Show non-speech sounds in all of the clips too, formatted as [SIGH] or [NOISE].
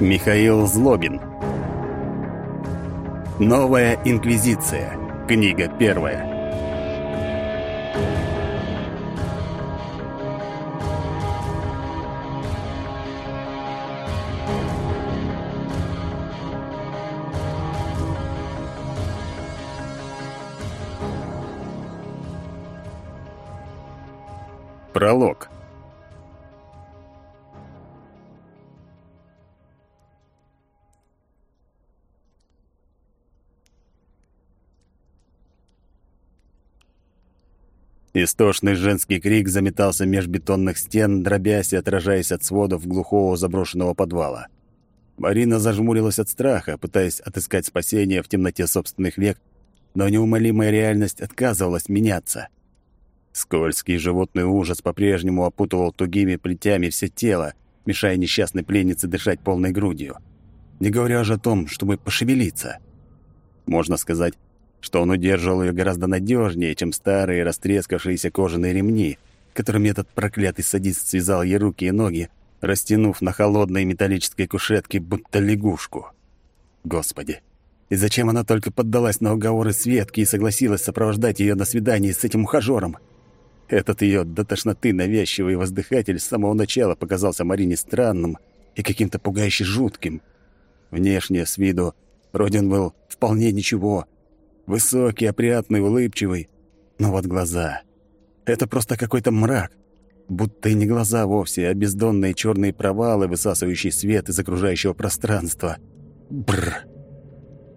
Михаил Злобин. Новая инквизиция. Книга первая. Истошный женский крик заметался меж бетонных стен, дробясь и отражаясь от сводов глухого заброшенного подвала. Марина зажмурилась от страха, пытаясь отыскать спасение в темноте собственных век, но неумолимая реальность отказывалась меняться. Скользкий животный ужас по-прежнему опутывал тугими плетями все тело, мешая несчастной пленнице дышать полной грудью. Не говоря же о том, чтобы пошевелиться. Можно сказать, что он удерживал ее гораздо надежнее, чем старые растрескавшиеся кожаные ремни, которыми этот проклятый садист связал ей руки и ноги, растянув на холодной металлической кушетке будто лягушку. Господи, и зачем она только поддалась на уговоры Светки и согласилась сопровождать ее на свидание с этим ухажером? Этот ее до тошноты навязчивый воздыхатель с самого начала показался Марине странным и каким-то пугающе жутким. Внешне, с виду, Родин был вполне ничего — Высокий, опрятный, улыбчивый. Но вот глаза. Это просто какой-то мрак. Будто и не глаза вовсе, а бездонные черные провалы, высасывающие свет из окружающего пространства. Бррр.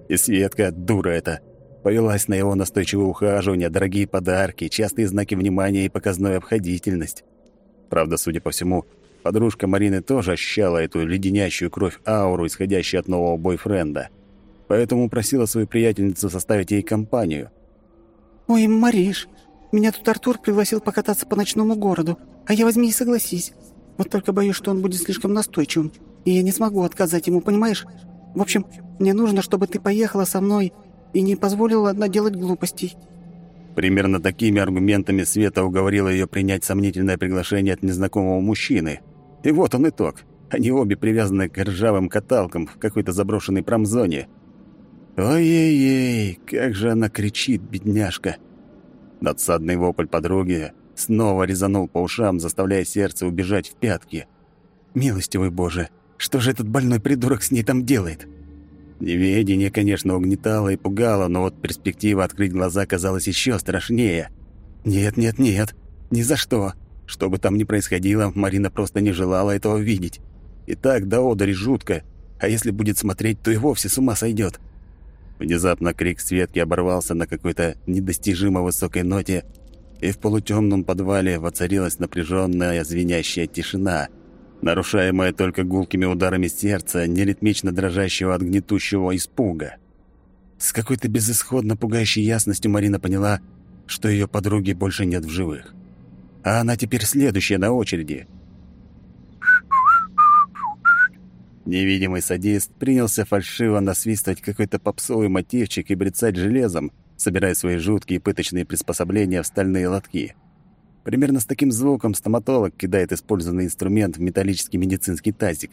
И Светка, дура эта, повелась на его настойчивое ухаживание, дорогие подарки, частые знаки внимания и показную обходительность. Правда, судя по всему, подружка Марины тоже ощущала эту леденящую кровь ауру, исходящую от нового бойфренда — поэтому просила свою приятельницу составить ей компанию. «Ой, Мариш, меня тут Артур пригласил покататься по ночному городу, а я возьми и согласись. Вот только боюсь, что он будет слишком настойчивым, и я не смогу отказать ему, понимаешь? В общем, мне нужно, чтобы ты поехала со мной и не позволила одна делать глупостей». Примерно такими аргументами Света уговорила ее принять сомнительное приглашение от незнакомого мужчины. И вот он итог. Они обе привязаны к ржавым каталкам в какой-то заброшенной промзоне – Ой-ей-ей, как же она кричит, бедняжка. Надсадный вопль подруги снова резанул по ушам, заставляя сердце убежать в пятки. Милостивый Боже, что же этот больной придурок с ней там делает? Неведение, конечно, угнетало и пугало, но вот перспектива открыть глаза казалась еще страшнее. Нет, нет, нет, ни за что. Что бы там ни происходило, Марина просто не желала этого видеть. И так до одери жутко, а если будет смотреть, то и вовсе с ума сойдет. Внезапно крик Светки оборвался на какой-то недостижимо высокой ноте, и в полутемном подвале воцарилась напряженная звенящая тишина, нарушаемая только гулкими ударами сердца, неритмично дрожащего от гнетущего испуга. С какой-то безысходно пугающей ясностью Марина поняла, что ее подруги больше нет в живых. А она теперь следующая на очереди — Невидимый садист принялся фальшиво насвистывать какой-то попсовый мотивчик и брецать железом, собирая свои жуткие пыточные приспособления в стальные лотки. Примерно с таким звуком стоматолог кидает использованный инструмент в металлический медицинский тазик.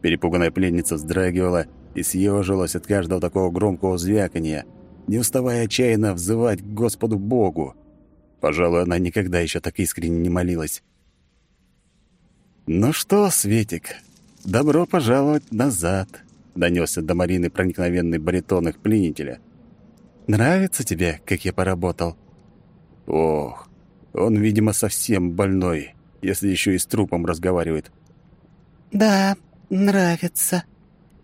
Перепуганная пленница вздрагивала и съежилась от каждого такого громкого звяканья, не уставая отчаянно взывать к Господу Богу. Пожалуй, она никогда еще так искренне не молилась. «Ну что, Светик, «Добро пожаловать назад», — донесся до Марины проникновенный баритон их пленителя. «Нравится тебе, как я поработал?» «Ох, он, видимо, совсем больной, если еще и с трупом разговаривает». «Да, нравится».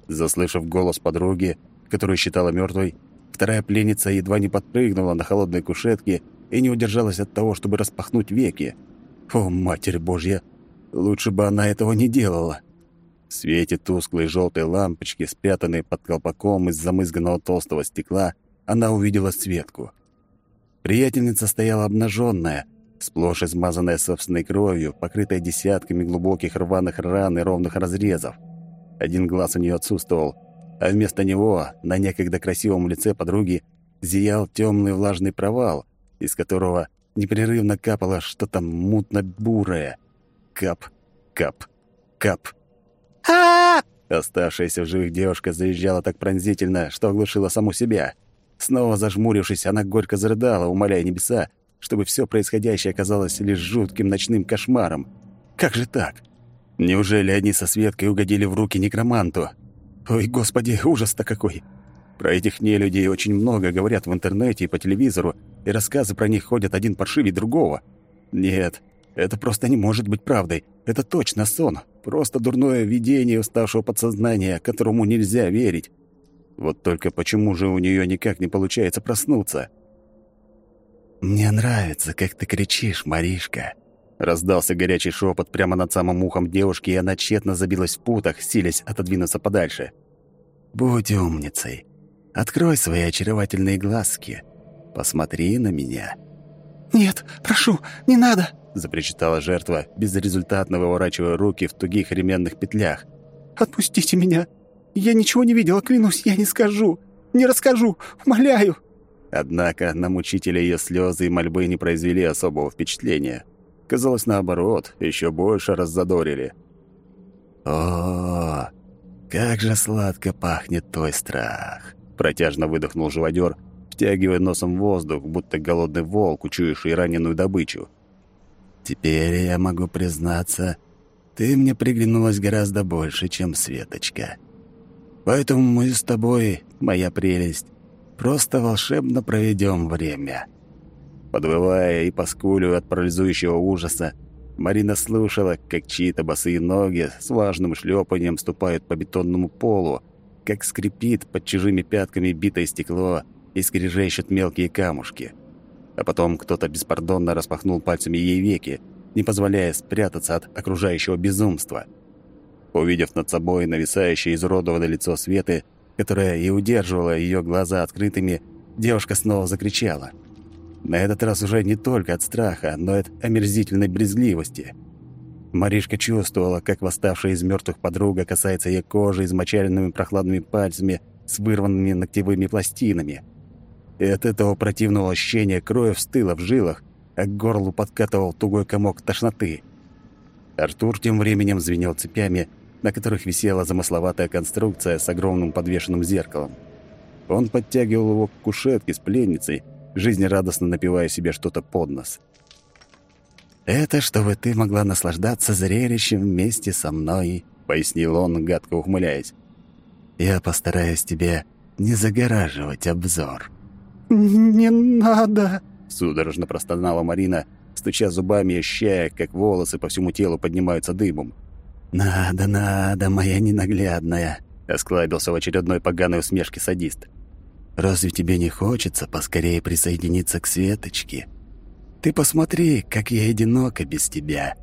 Заслышав голос подруги, которую считала мертвой, вторая пленница едва не подпрыгнула на холодной кушетке и не удержалась от того, чтобы распахнуть веки. О, Матерь Божья! Лучше бы она этого не делала. В свете тусклой желтой лампочки, спрятанной под колпаком из замызганного толстого стекла, она увидела Светку. Приятельница стояла обнаженная, сплошь измазанная собственной кровью, покрытая десятками глубоких рваных ран и ровных разрезов. Один глаз у нее отсутствовал, а вместо него на некогда красивом лице подруги зиял темный влажный провал, из которого непрерывно капало что-то мутно-бурое. Кап, кап, кап. А Оставшаяся в живых девушка заезжала так пронзительно, что оглушила саму себя. Снова зажмурившись, она горько зарыдала, умоляя небеса, чтобы все происходящее оказалось лишь жутким ночным кошмаром. Как же так? Неужели они со Светкой угодили в руки некроманту? Ой, господи, ужас-то какой! Про этих нелюдей очень много говорят в интернете и по телевизору, и рассказы про них ходят один паршивее другого. Нет, это просто не может быть правдой. Это точно сон. Просто дурное видение уставшего подсознания, которому нельзя верить. Вот только почему же у нее никак не получается проснуться? «Мне нравится, как ты кричишь, Маришка», Раздался горячий шепот прямо над самым ухом девушки, и она тщетно забилась в путах, силясь отодвинуться подальше. «Будь умницей. Открой свои очаровательные глазки. Посмотри на меня». «Нет, прошу, не надо!» — запричитала жертва, безрезультатно выворачивая руки в тугих ременных петлях. «Отпустите меня! Я ничего не видела, клянусь, я не скажу! Не расскажу! Умоляю!» Однако на мучителя ее слезы и мольбы не произвели особого впечатления. Казалось, наоборот, еще больше раззадорили. «О, как же сладко пахнет твой страх!» Протяжно выдохнул живодер, втягивая носом воздух, будто голодный волк, учуявший раненую добычу. «Теперь я могу признаться, ты мне приглянулась гораздо больше, чем Светочка. Поэтому мы с тобой, моя прелесть, просто волшебно проведем время». Подвывая и поскуливая от парализующего ужаса, Марина слушала, как чьи-то босые ноги с важным шлепанием ступают по бетонному полу, как скрипит под чужими пятками битое стекло и скрежещут мелкие камушки. А потом кто-то беспардонно распахнул пальцами ей веки, не позволяя спрятаться от окружающего безумства. Увидев над собой нависающее изуродованное лицо Светы, которое и удерживало ее глаза открытыми, девушка снова закричала — на этот раз уже не только от страха, но и от омерзительной брезгливости. Маришка чувствовала, как восставшая из мертвых подруга касается ее кожи измочаленными прохладными пальцами с вырванными ногтевыми пластинами. И от этого противного ощущения кровь стыла в жилах, а к горлу подкатывал тугой комок тошноты. Артур тем временем звенел цепями, на которых висела замысловатая конструкция с огромным подвешенным зеркалом. Он подтягивал его к кушетке с пленницей, жизнерадостно напивая себе что-то под нос. «Это чтобы ты могла наслаждаться зрелищем вместе со мной», — пояснил он, гадко ухмыляясь. «Я постараюсь тебе не загораживать обзор». «Не надо», — судорожно простонала Марина, стуча зубами и ощущая, как волосы по всему телу поднимаются дымом. «Надо, надо, моя ненаглядная», — осклабился в очередной поганой усмешке садист. Разве тебе не хочется поскорее присоединиться к Светочке? Ты посмотри, как я одинока без тебя».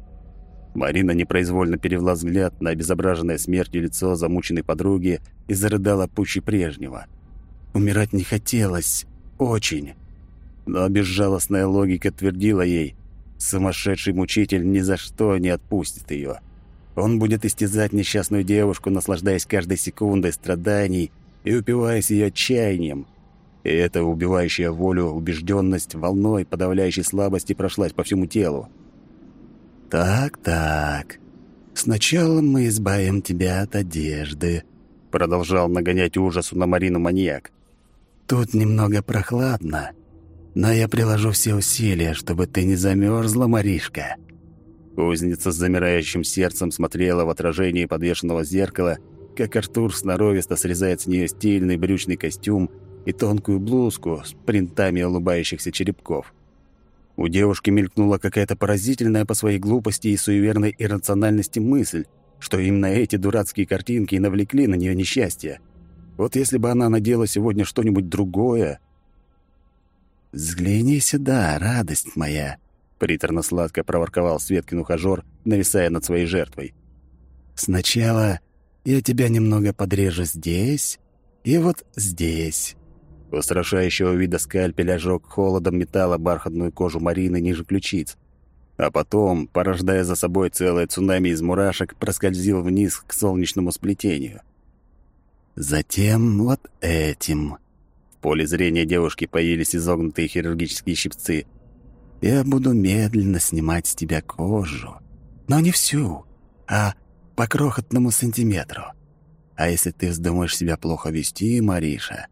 Марина непроизвольно перевела взгляд на обезображенное смертью лицо замученной подруги и зарыдала пуще прежнего. Умирать не хотелось. Очень. Но безжалостная логика твердила ей, сумасшедший мучитель ни за что не отпустит ее. Он будет истязать несчастную девушку, наслаждаясь каждой секундой страданий, и упиваясь ее отчаянием. И эта убивающая волю убежденность волной подавляющей слабости прошлась по всему телу. «Так-так, сначала мы избавим тебя от одежды», — продолжал нагонять ужасу на Марину маньяк. «Тут немного прохладно, но я приложу все усилия, чтобы ты не замерзла, Маришка». Кузница с замирающим сердцем смотрела в отражении подвешенного зеркала — как Артур сноровисто срезает с нее стильный брючный костюм и тонкую блузку с принтами улыбающихся черепков. У девушки мелькнула какая-то поразительная по своей глупости и суеверной иррациональности мысль, что именно эти дурацкие картинки и навлекли на нее несчастье. Вот если бы она надела сегодня что-нибудь другое... «Взгляни сюда, радость моя!» — приторно-сладко проворковал Светкин ухажёр, нависая над своей жертвой. «Сначала я тебя немного подрежу здесь и вот здесь». Устрашающего вида скальпель ожег холодом металла бархатную кожу Марины ниже ключиц. А потом, порождая за собой целое цунами из мурашек, проскользил вниз к солнечному сплетению. Затем вот этим. В поле зрения девушки появились изогнутые хирургические щипцы. Я буду медленно снимать с тебя кожу. Но не всю, а по крохотному сантиметру. А если ты вздумаешь себя плохо вести, Мариша,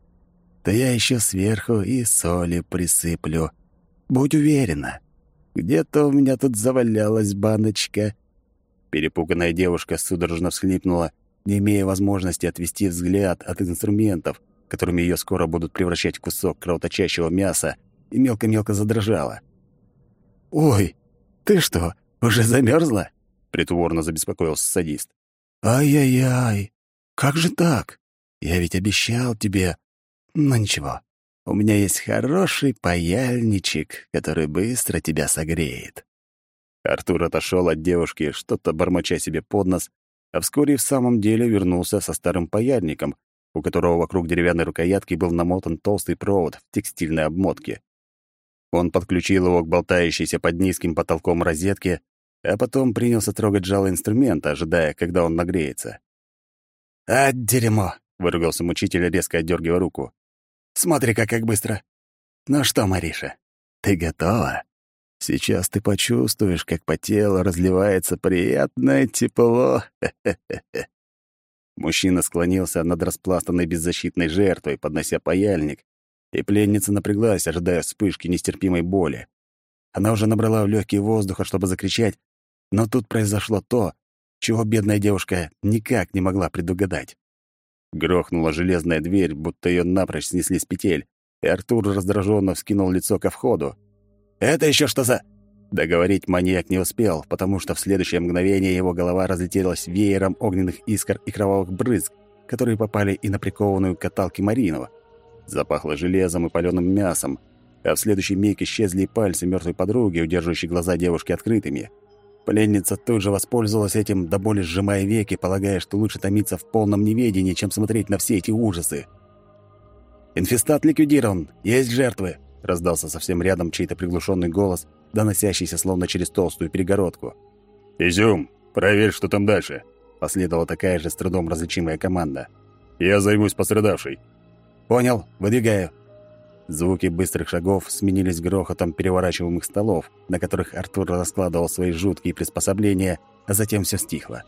то я еще сверху и соли присыплю. Будь уверена, где-то у меня тут завалялась баночка». Перепуганная девушка судорожно всхлипнула, не имея возможности отвести взгляд от инструментов, которыми ее скоро будут превращать в кусок кровоточащего мяса, и мелко-мелко задрожала. «Ой, ты что, уже замерзла? притворно забеспокоился садист. «Ай-яй-яй, как же так? Я ведь обещал тебе...» «Ну ничего, у меня есть хороший паяльничек, который быстро тебя согреет». Артур отошел от девушки, что-то бормоча себе под нос, а вскоре в самом деле вернулся со старым паяльником, у которого вокруг деревянной рукоятки был намотан толстый провод в текстильной обмотке. Он подключил его к болтающейся под низким потолком розетке, а потом принялся трогать жало инструмента, ожидая, когда он нагреется. «А, дерьмо!» — выругался мучитель, резко отдергивая руку. «Смотри-ка, как быстро!» «Ну что, Мариша, ты готова?» Сейчас ты почувствуешь, как по телу разливается приятное тепло. [LAUGHS] Мужчина склонился над распластанной беззащитной жертвой, поднося паяльник, и пленница напряглась, ожидая вспышки нестерпимой боли. Она уже набрала в легкие воздуха, чтобы закричать, но тут произошло то, чего бедная девушка никак не могла предугадать. Грохнула железная дверь, будто ее напрочь снесли с петель, и Артур раздраженно вскинул лицо ко входу. «Это еще что за...» Договорить маньяк не успел, потому что в следующее мгновение его голова разлетелась веером огненных искр и кровавых брызг, которые попали и на прикованную к каталке Маринова. Запахло железом и палёным мясом, а в следующий миг исчезли пальцы мертвой подруги, удерживающие глаза девушки открытыми. Пленница тут же воспользовалась этим, до боли сжимая веки, полагая, что лучше томиться в полном неведении, чем смотреть на все эти ужасы. «Инфестат ликвидирован! Есть жертвы!» Раздался совсем рядом чей-то приглушенный голос, доносящийся словно через толстую перегородку. «Изюм, проверь, что там дальше», последовала такая же с трудом различимая команда. «Я займусь пострадавшей». «Понял, выдвигаю». Звуки быстрых шагов сменились грохотом переворачиваемых столов, на которых Артур раскладывал свои жуткие приспособления, а затем все стихло.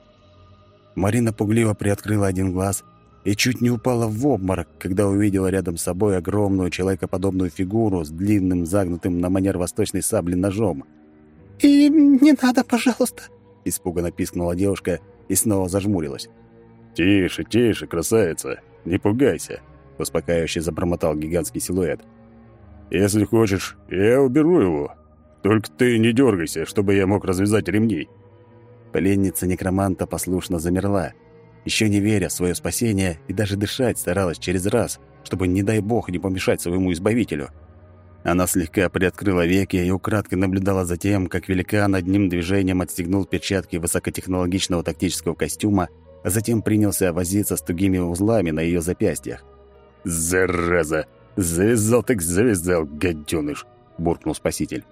Марина пугливо приоткрыла один глаз и чуть не упала в обморок, когда увидела рядом с собой огромную человекоподобную фигуру с длинным загнутым на манер восточной сабли ножом. «И не надо, пожалуйста!» — испуганно пискнула девушка и снова зажмурилась. «Тише, тише, красавица, не пугайся!» — успокаивающе забормотал гигантский силуэт. «Если хочешь, я уберу его. Только ты не дергайся, чтобы я мог развязать ремни». Пленница некроманта послушно замерла — еще не веря в свое спасение и даже дышать старалась через раз, чтобы, не дай бог, не помешать своему избавителю. Она слегка приоткрыла веки и украдкой наблюдала за тем, как великан одним движением отстегнул перчатки высокотехнологичного тактического костюма, а затем принялся возиться с тугими узлами на ее запястьях. «Зараза! Завязал так завязал, гаденыш!» — буркнул спаситель.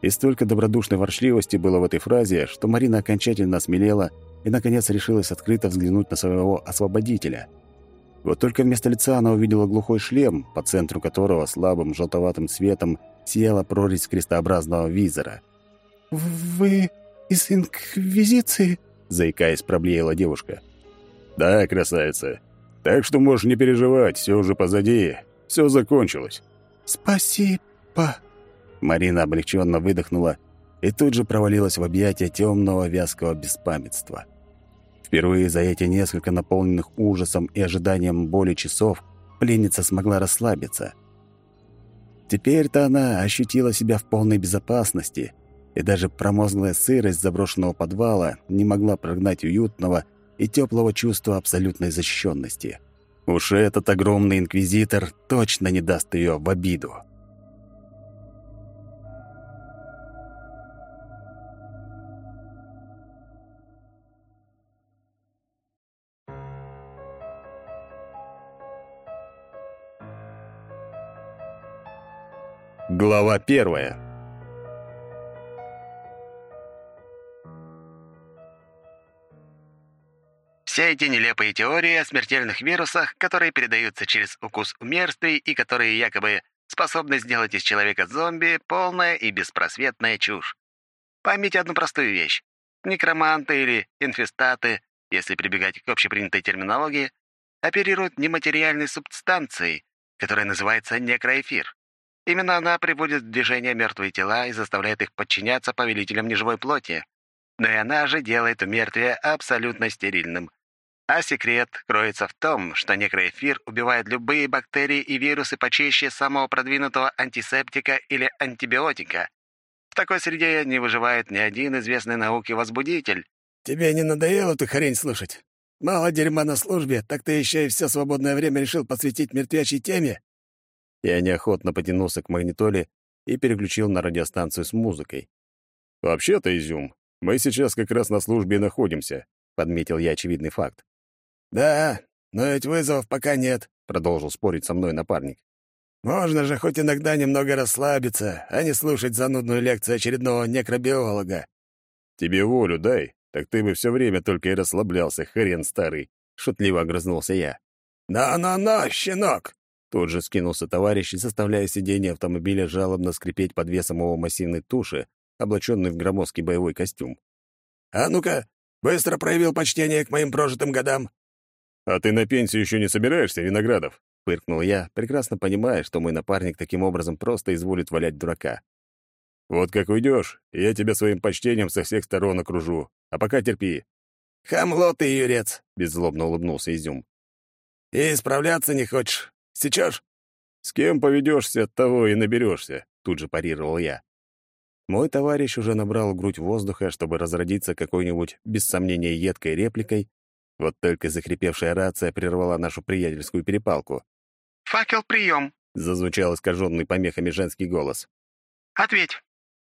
И столько добродушной ворчливости было в этой фразе, что Марина окончательно осмелела и, наконец, решилась открыто взглянуть на своего освободителя. Вот только вместо лица она увидела глухой шлем, по центру которого слабым желтоватым светом сияла прорезь крестообразного визора. «Вы из Инквизиции?» — заикаясь, проблеяла девушка. «Да, красавица. Так что можешь не переживать, все уже позади, все закончилось». «Спасибо». Марина облегченно выдохнула и тут же провалилась в объятия темного вязкого беспамятства. Впервые за эти несколько наполненных ужасом и ожиданием боли часов пленница смогла расслабиться. Теперь-то она ощутила себя в полной безопасности, и даже промозглая сырость заброшенного подвала не могла прогнать уютного и теплого чувства абсолютной защищенности. Уж этот огромный инквизитор точно не даст ее в обиду. Глава первая. Все эти нелепые теории о смертельных вирусах, которые передаются через укус умерствий и которые якобы способны сделать из человека зомби, полная и беспросветная чушь. Поймите одну простую вещь. Некроманты или инфестаты если прибегать к общепринятой терминологии, оперирует нематериальной субстанцией, которая называется некроэфир. Именно она приводит в движение мертвые тела и заставляет их подчиняться повелителям неживой плоти. Но и она же делает умертвие абсолютно стерильным. А секрет кроется в том, что некроэфир убивает любые бактерии и вирусы почище самого продвинутого антисептика или антибиотика. В такой среде не выживает ни один известный науке возбудитель. «Тебе не надоело эту хрень слушать? Мало дерьма на службе, так ты еще и все свободное время решил посвятить мертвячей теме?» Я неохотно потянулся к магнитоле и переключил на радиостанцию с музыкой. «Вообще-то, Изюм, мы сейчас как раз на службе и находимся», — подметил я очевидный факт. «Да, но ведь вызовов пока нет», — продолжил спорить со мной напарник. «Можно же хоть иногда немного расслабиться, а не слушать занудную лекцию очередного некробиолога». «Тебе волю дай, так ты бы все время только и расслаблялся, хрен старый», — шутливо огрызнулся я. «На-на-на, щенок!» Тут же скинулся товарищ, заставляя сиденье автомобиля жалобно скрипеть под весом его массивной туши, облаченный в громоздкий боевой костюм. «А ну-ка, быстро проявил почтение к моим прожитым годам!» «А ты на пенсию еще не собираешься, Виноградов?» — фыркнул я, прекрасно понимая, что мой напарник таким образом просто изволит валять дурака. «Вот как уйдешь, я тебя своим почтением со всех сторон окружу. А пока терпи». «Хамло ты, юрец!» — беззлобно улыбнулся Изюм. «И исправляться не хочешь. Сечешь?» «С кем поведешься, того и наберешься», — тут же парировал я. Мой товарищ уже набрал грудь воздуха, чтобы разродиться какой-нибудь, без сомнения, едкой репликой, вот только захрипевшая рация прервала нашу приятельскую перепалку. «Факел, прием!» — зазвучал искаженный помехами женский голос. «Ответь!»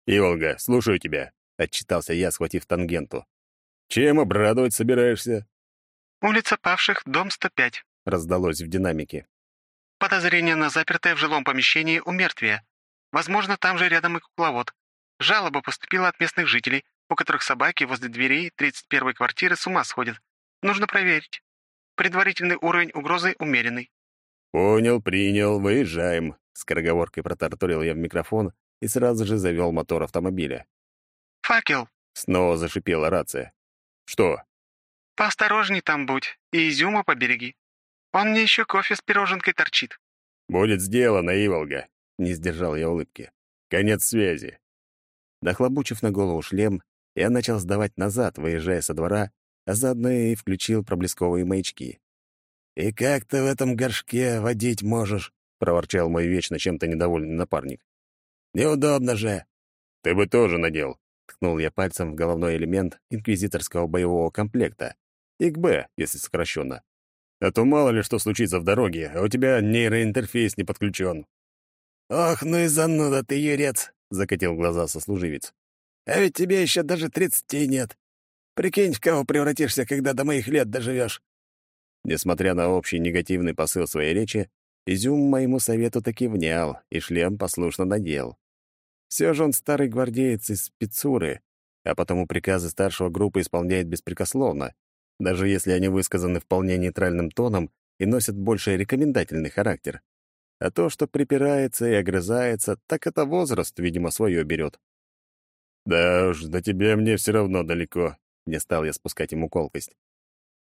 «Иволга, слушаю тебя», — отчитался я, схватив тангенту. «Чем обрадовать собираешься?» «Улица Павших, дом 105», — раздалось в динамике. «Подозрение на запертое в жилом помещении умертвие. Возможно, там же рядом и кукловод. Жалоба поступила от местных жителей, у которых собаки возле дверей 31-й квартиры с ума сходят. Нужно проверить. Предварительный уровень угрозы умеренный». «Понял, принял, выезжаем», — скороговоркой протарторил я в микрофон и сразу же завел мотор автомобиля. «Факел!» — снова зашипела рация. «Что?» «Поосторожней там будь и изюма побереги. Он мне еще кофе с пироженкой торчит». «Будет сделано, Иволга», — не сдержал я улыбки. «Конец связи». Дохлобучив на голову шлем, я начал сдавать назад, выезжая со двора, а заодно и включил проблесковые маячки. «И как ты в этом горшке водить можешь?» — проворчал мой вечно чем-то недовольный напарник. «Неудобно же!» «Ты бы тоже надел!» — ткнул я пальцем в головной элемент инквизиторского боевого комплекта. ИКБ, если сокращенно. А то мало ли что случится в дороге, а у тебя нейроинтерфейс не подключен. «Ох, ну и зануда ты, юрец!» — закатил глаза сослуживец. «А ведь тебе еще даже тридцати нет. Прикинь, в кого превратишься, когда до моих лет доживешь. Несмотря на общий негативный посыл своей речи, Изюм моему совету таки внял и шлем послушно надел. Все же он старый гвардеец из спецуры, а потому приказы старшего группы исполняет беспрекословно, даже если они высказаны вполне нейтральным тоном и носят больше рекомендательный характер. А то, что припирается и огрызается, так это возраст, видимо, свое берет. «Да уж, до тебя мне все равно далеко», — не стал я спускать ему колкость.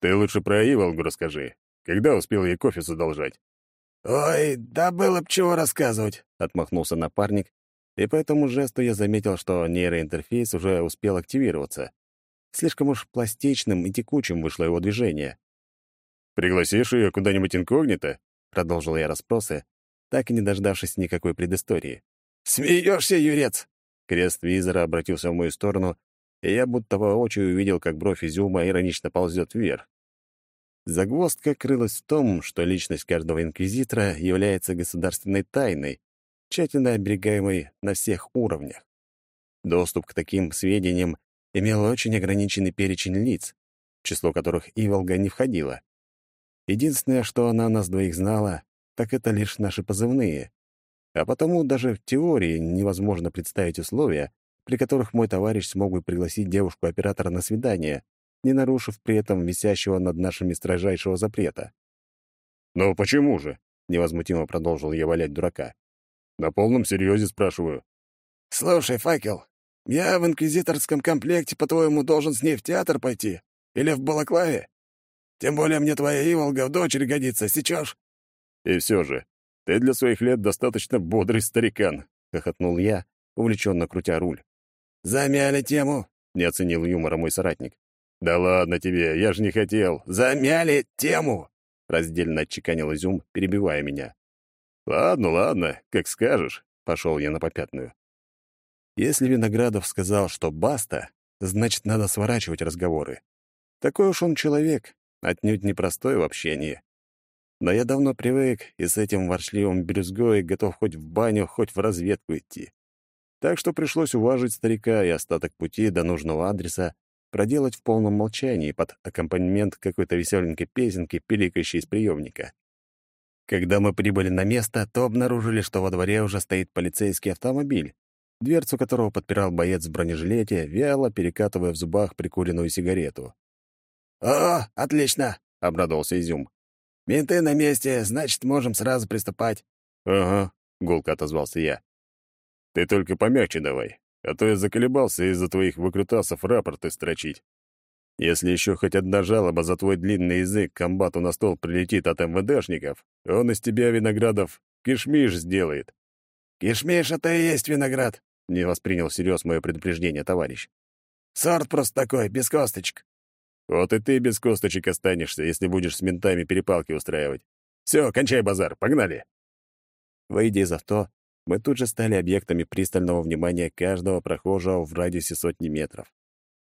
«Ты лучше про Иволгу расскажи. Когда успел ей кофе задолжать?» «Ой, да было б чего рассказывать», — отмахнулся напарник, и по этому жесту я заметил, что нейроинтерфейс уже успел активироваться. Слишком уж пластичным и текучим вышло его движение. «Пригласишь ее куда-нибудь инкогнито?» — продолжил я расспросы, так и не дождавшись никакой предыстории. «Смеешься, юрец?» Крест визора обратился в мою сторону, и я будто воочию увидел, как бровь изюма иронично ползет вверх. Загвоздка крылась в том, что личность каждого инквизитора является государственной тайной, тщательно оберегаемой на всех уровнях. Доступ к таким сведениям имел очень ограниченный перечень лиц, в число которых Иволга не входила. Единственное, что она нас двоих знала, так это лишь наши позывные. А потому даже в теории невозможно представить условия, при которых мой товарищ смог бы пригласить девушку-оператора на свидание, не нарушив при этом висящего над нашими строжайшего запрета. «Но почему же?» — невозмутимо продолжил я валять дурака. «На полном серьезе спрашиваю». «Слушай, факел, я в инквизиторском комплекте, по-твоему, должен с ней в театр пойти? Или в балаклаве? Тем более мне твоя Иволга в дочери годится, сечешь?» «И все же, ты для своих лет достаточно бодрый старикан», — хохотнул я, увлеченно крутя руль. «Замяли тему», — не оценил юмора мой соратник. «Да ладно тебе, я же не хотел. Замяли тему!» — раздельно отчеканил изюм, перебивая меня. «Ладно, ладно, как скажешь», — пошел я на попятную. Если Виноградов сказал, что баста, значит, надо сворачивать разговоры. Такой уж он человек, отнюдь непростой в общении. Но я давно привык и с этим ворчливым брюзгой готов хоть в баню, хоть в разведку идти. Так что пришлось уважить старика и остаток пути до нужного адреса проделать в полном молчании под аккомпанемент какой-то веселенькой песенки, пиликающей из приемника. Когда мы прибыли на место, то обнаружили, что во дворе уже стоит полицейский автомобиль, дверцу которого подпирал боец в бронежилете, вяло перекатывая в зубах прикуренную сигарету. «О, отлично!» — обрадовался Изюм. «Менты на месте, значит, можем сразу приступать». «Ага», — гулко отозвался я. «Ты только помягче давай, а то я заколебался из-за твоих выкрутасов рапорты строчить. Если еще хоть одна жалоба за твой длинный язык комбату на стол прилетит от МВДшников, он из тебя, Виноградов, кишмиш сделает». «Кишмиш — это и есть виноград», — не воспринял всерьез мое предупреждение товарищ. «Сорт просто такой, без косточек». Вот и ты без косточек останешься, если будешь с ментами перепалки устраивать. Все, кончай базар, погнали!» Выйдя из авто, мы тут же стали объектами пристального внимания каждого прохожего в радиусе сотни метров.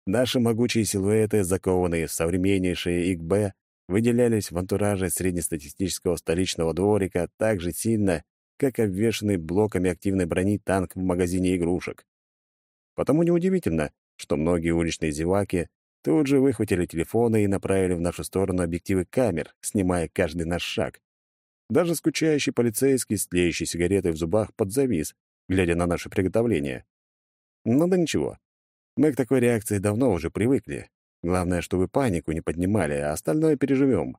Наши могучие силуэты, закованные в современнейшие ИКБ, выделялись в антураже среднестатистического столичного дворика так же сильно, как обвешанный блоками активной брони танк в магазине игрушек. Потому неудивительно, что многие уличные зеваки тут же выхватили телефоны и направили в нашу сторону объективы камер, снимая каждый наш шаг. Даже скучающий полицейский с тлеющей сигаретой в зубах подзавис, глядя на наше приготовление. Ну да ничего. Мы к такой реакции давно уже привыкли. Главное, чтобы панику не поднимали, а остальное переживем.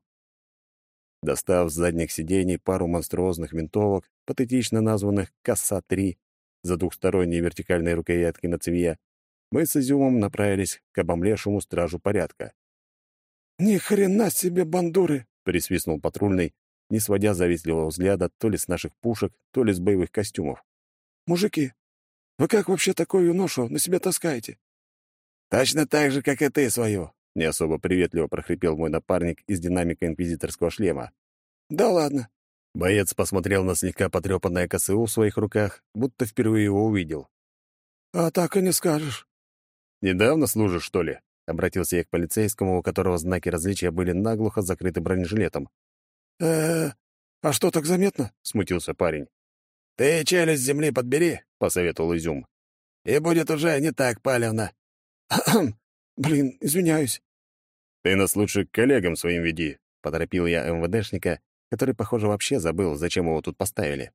Достав с задних сидений пару монструозных винтовок, патетично названных «Касса-3», за двухсторонние вертикальные рукоятки на цевья, мы с Изюмом направились к обомлевшему стражу порядка. «Ни хрена себе бандуры!» — присвистнул патрульный, не сводя завистливого взгляда то ли с наших пушек, то ли с боевых костюмов. «Мужики, вы как вообще такую ношу на себя таскаете?» «Точно так же, как и ты свою!» — не особо приветливо прохрипел мой напарник из динамика инквизиторского шлема. «Да ладно!» Боец посмотрел на слегка потрепанное КСУ в своих руках, будто впервые его увидел. «А так и не скажешь. «Недавно служишь, что ли?» — обратился я к полицейскому, у которого знаки различия были наглухо закрыты бронежилетом. э а что так заметно?» — смутился парень. «Ты челюсть земли подбери», — посоветовал Изюм. «И будет уже не так палевно». «Блин, извиняюсь». «Ты нас лучше к коллегам своим веди», — поторопил я МВДшника, который, похоже, вообще забыл, зачем его тут поставили.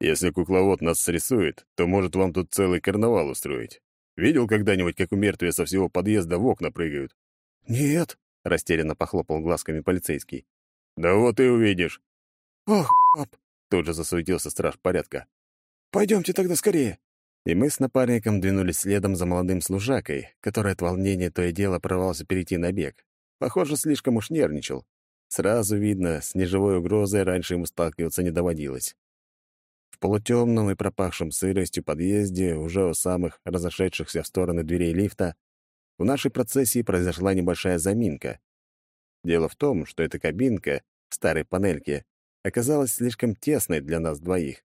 «Если кукловод нас срисует, то может вам тут целый карнавал устроить. Видел когда-нибудь, как у мертвия со всего подъезда в окна прыгают?» «Нет», — растерянно похлопал глазками полицейский. «Да вот и увидишь». «Ох, пап!» — тут же засуетился страж порядка. «Пойдемте тогда скорее». И мы с напарником двинулись следом за молодым служакой, который от волнения то и дело порвался перейти на бег. Похоже, слишком уж нервничал. Сразу видно, с неживой угрозой раньше ему сталкиваться не доводилось. В полутемном и пропахшем сыростью подъезде, уже у самых разошедшихся в стороны дверей лифта, в нашей процессии произошла небольшая заминка. Дело в том, что эта кабинка старой панельке оказалась слишком тесной для нас двоих.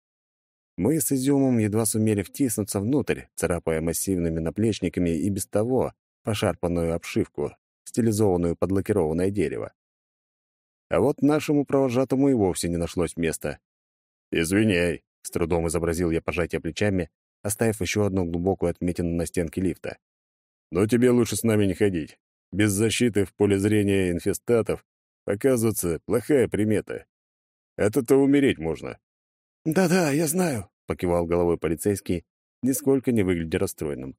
Мы с Изюмом едва сумели втиснуться внутрь, царапая массивными наплечниками и без того пошарпанную обшивку, стилизованную под лакированное дерево. А вот нашему провожатому и вовсе не нашлось места. «Извиняй», с трудом изобразил я пожатие плечами, оставив еще одну глубокую отметину на стенке лифта. «Но тебе лучше с нами не ходить. Без защиты в поле зрения инфестатов оказывается плохая примета. Это-то умереть можно». «Да-да, я знаю», — покивал головой полицейский, нисколько не выглядя расстроенным.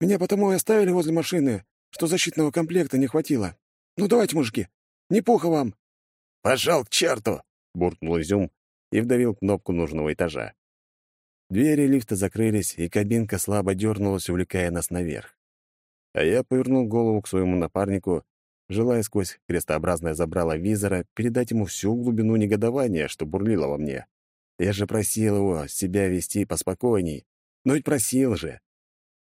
«Меня потому и оставили возле машины, что защитного комплекта не хватило. Ну давайте, мужики, не пуха вам». «Пошел к черту!» — буркнул Изюм, и вдавил кнопку нужного этажа. Двери лифта закрылись, и кабинка слабо дернулась, увлекая нас наверх. А я повернул голову к своему напарнику желая сквозь крестообразное забрало визора передать ему всю глубину негодования, что бурлило во мне. Я же просил его себя вести поспокойней. Ну ведь просил же.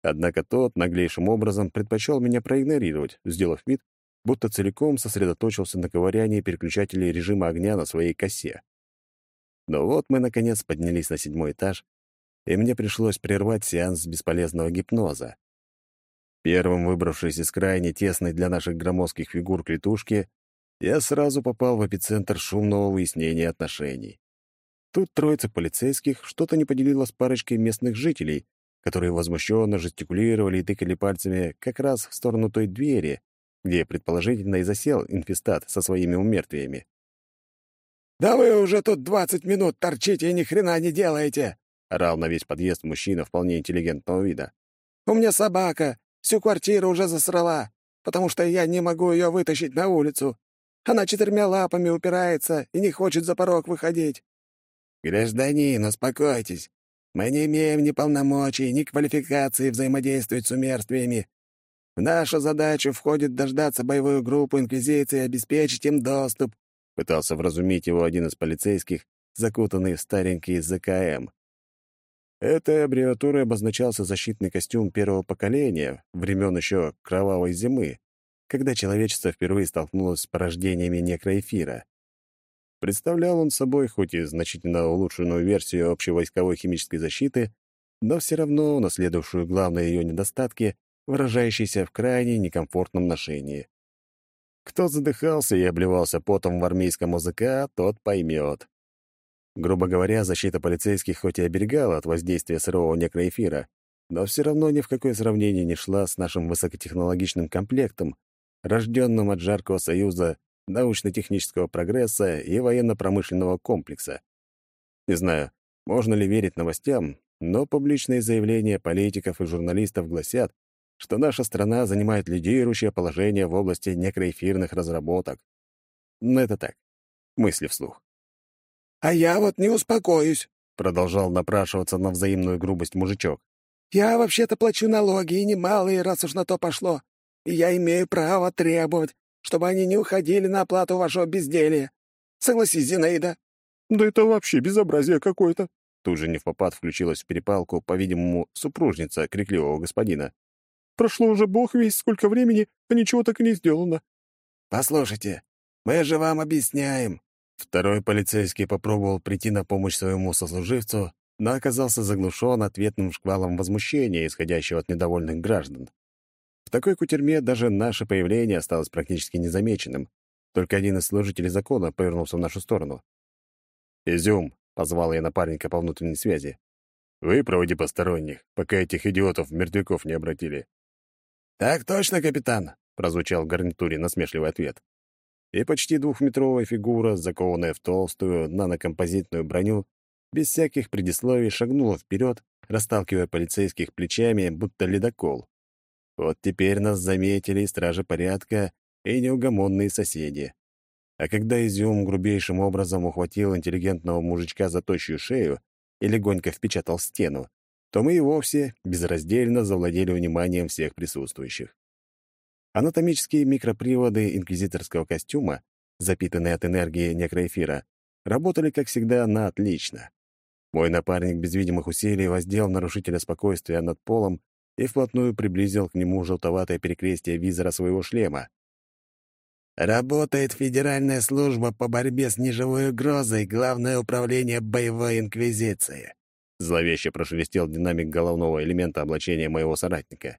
Однако тот наглейшим образом предпочел меня проигнорировать, сделав вид, будто целиком сосредоточился на ковырянии переключателей режима огня на своей косе. Но вот мы, наконец, поднялись на седьмой этаж, и мне пришлось прервать сеанс бесполезного гипноза. Первым выбравшись из крайне тесной для наших громоздких фигур клетушки, я сразу попал в эпицентр шумного выяснения отношений. Тут троица полицейских что-то не поделила с парочкой местных жителей, которые возмущенно жестикулировали и тыкали пальцами как раз в сторону той двери, где предположительно и засел инфестат со своими умертвиями. «Да вы уже тут двадцать минут торчите и ни хрена не делаете!» — орал на весь подъезд мужчина вполне интеллигентного вида. «У меня собака, всю квартиру уже засрала, потому что я не могу ее вытащить на улицу. Она четырьмя лапами упирается и не хочет за порог выходить». «Гражданин, успокойтесь. Мы не имеем ни полномочий, ни квалификации взаимодействовать с умерствиями. В нашу задачу входит дождаться боевую группу Инквизиции и обеспечить им доступ», — пытался вразумить его один из полицейских, закутанный в старенький ЗКМ. Этой аббревиатурой обозначался защитный костюм первого поколения, времен еще кровавой зимы, когда человечество впервые столкнулось с порождениями некроэфира. Представлял он собой хоть и значительно улучшенную версию общевойсковой химической защиты, но все равно унаследовавшую главные ее недостатки, выражающиеся в крайне некомфортном ношении. Кто задыхался и обливался потом в армейском ОЗК, тот поймет. Грубо говоря, защита полицейских хоть и оберегала от воздействия сырого некроэфира, но все равно ни в какое сравнение не шла с нашим высокотехнологичным комплектом, рожденным от жаркого союза научно-технического прогресса и военно-промышленного комплекса. Не знаю, можно ли верить новостям, но публичные заявления политиков и журналистов гласят, что наша страна занимает лидирующее положение в области некроэфирных разработок. Но это так, мысли вслух. «А я вот не успокоюсь», — продолжал напрашиваться на взаимную грубость мужичок. «Я вообще-то плачу налоги, и немалые, раз уж на то пошло. И я имею право требовать, чтобы они не уходили на оплату вашего безделия. Согласись, Зинаида». «Да это вообще безобразие какое-то». Тут же не в попад включилась в перепалку, по-видимому, супружница крикливого господина. «Прошло уже бог весь сколько времени, а ничего так и не сделано». «Послушайте, мы же вам объясняем. Второй полицейский попробовал прийти на помощь своему сослуживцу, но оказался заглушен ответным шквалом возмущения, исходящего от недовольных граждан. В такой кутерьме даже наше появление осталось практически незамеченным. Только один из служителей закона повернулся в нашу сторону. «Изюм», — позвал я напарника по внутренней связи. «Вы проводи посторонних, пока этих идиотов мертвяков не обратили». «Так точно, капитан», — прозвучал в гарнитуре насмешливый ответ и почти двухметровая фигура, закованная в толстую нанокомпозитную броню, без всяких предисловий шагнула вперед, расталкивая полицейских плечами, будто ледокол. Вот теперь нас заметили стражи порядка и неугомонные соседи. А когда Изюм грубейшим образом ухватил интеллигентного мужичка за тощую шею и легонько впечатал стену, то мы и вовсе безраздельно завладели вниманием всех присутствующих. Анатомические микроприводы инквизиторского костюма, запитанные от энергии некроэфира, работали, как всегда, на отлично. Мой напарник без видимых усилий воздел нарушителя спокойствия над полом и вплотную приблизил к нему желтоватое перекрестие визора своего шлема. «Работает Федеральная служба по борьбе с неживой угрозой, Главное управление боевой инквизиции», зловеще прошелестел динамик головного элемента облачения моего соратника.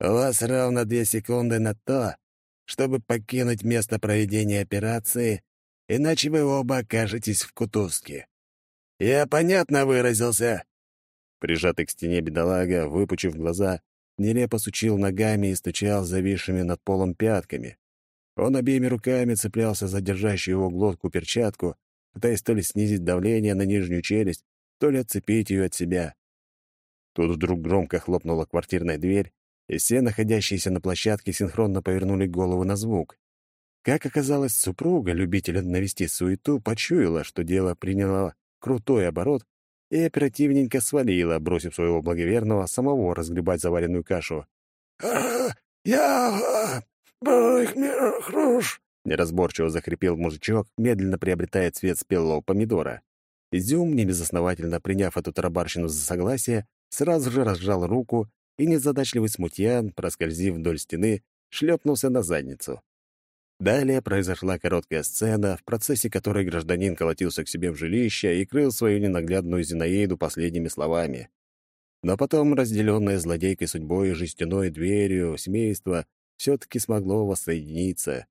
У вас ровно две секунды на то, чтобы покинуть место проведения операции, иначе вы оба окажетесь в кутузке. Я понятно выразился?» Прижатый к стене бедолага, выпучив глаза, нелепо сучил ногами и стучал зависшими над полом пятками. Он обеими руками цеплялся за держащую его глотку перчатку, пытаясь то ли снизить давление на нижнюю челюсть, то ли отцепить ее от себя. Тут вдруг громко хлопнула квартирная дверь, и все находящиеся на площадке синхронно повернули головы на звук. Как оказалось, супруга, любителя навести суету, почуяла, что дело приняло крутой оборот и оперативненько свалила, бросив своего благоверного самого разгребать заваренную кашу. «А, «Я... Байхмерхруш!» Неразборчиво захрипел мужичок, медленно приобретая цвет спелого помидора. Изюм, небезосновательно приняв эту тарабарщину за согласие, сразу же разжал руку, и незадачливый смутьян, проскользив вдоль стены, шлепнулся на задницу. Далее произошла короткая сцена, в процессе которой гражданин колотился к себе в жилище и крыл свою ненаглядную Зинаиду последними словами. Но потом, разделенное злодейкой судьбой и жестяной дверью, семейство все-таки смогло воссоединиться.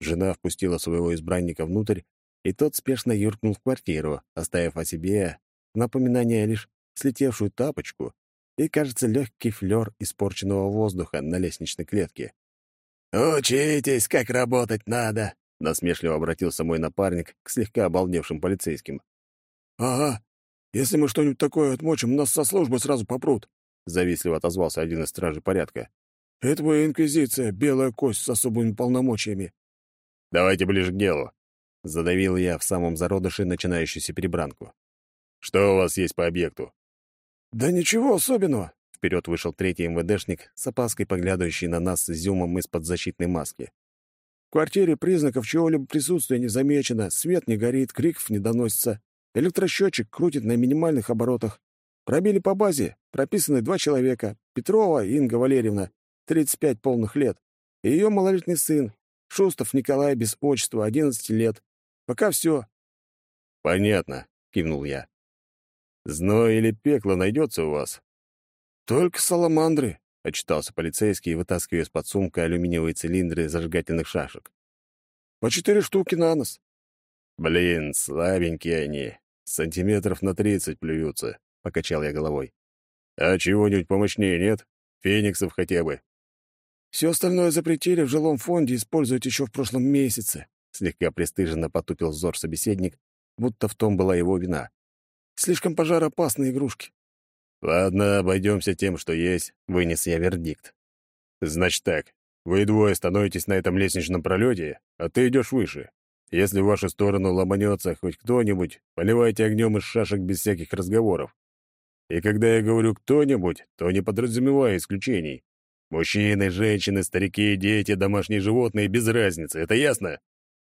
Жена впустила своего избранника внутрь, и тот спешно юркнул в квартиру, оставив о себе напоминание лишь слетевшую тапочку и, кажется, легкий флер испорченного воздуха на лестничной клетке. «Учитесь, как работать надо!» — насмешливо обратился мой напарник к слегка обалдевшим полицейским. «Ага. Если мы что-нибудь такое отмочим, нас со службы сразу попрут», — завистливо отозвался один из стражей порядка. «Это твоя инквизиция, белая кость с особыми полномочиями». «Давайте ближе к делу», — задавил я в самом зародыше начинающуюся перебранку. «Что у вас есть по объекту?» «Да ничего особенного. Вперед вышел третий МВДшник, с опаской поглядывающий на нас с изюмом из-под защитной маски. В квартире признаков чего-либо присутствия не замечено, свет не горит, криков не доносится. Электросчетчик крутит на минимальных оборотах. Пробили по базе, прописаны два человека. Петрова Инга Валерьевна, 35 полных лет, и ее малолетний сын, Шустов Николай, без отчества, 11 лет. Пока все. «Понятно», — кивнул я. «Зной или пекло найдется у вас?» «Только саламандры», — отчитался полицейский, вытаскивая из-под сумка алюминиевые цилиндры зажигательных шашек. «По четыре штуки на нос». «Блин, слабенькие они. Сантиметров на тридцать плюются», — покачал я головой. «А чего-нибудь помощнее нет? Фениксов хотя бы». «Все остальное запретили в жилом фонде использовать еще в прошлом месяце», — слегка пристыженно потупил взор собеседник, будто в том была его вина. «Слишком пожароопасные игрушки». «Ладно, обойдемся тем, что есть», — вынес я вердикт. «Значит так, вы двое становитесь на этом лестничном пролете, а ты идешь выше. Если в вашу сторону ломанется хоть кто-нибудь, поливайте огнем из шашек без всяких разговоров. И когда я говорю «кто-нибудь», то не подразумеваю исключений. Мужчины, женщины, старики, дети, домашние животные — без разницы, это ясно?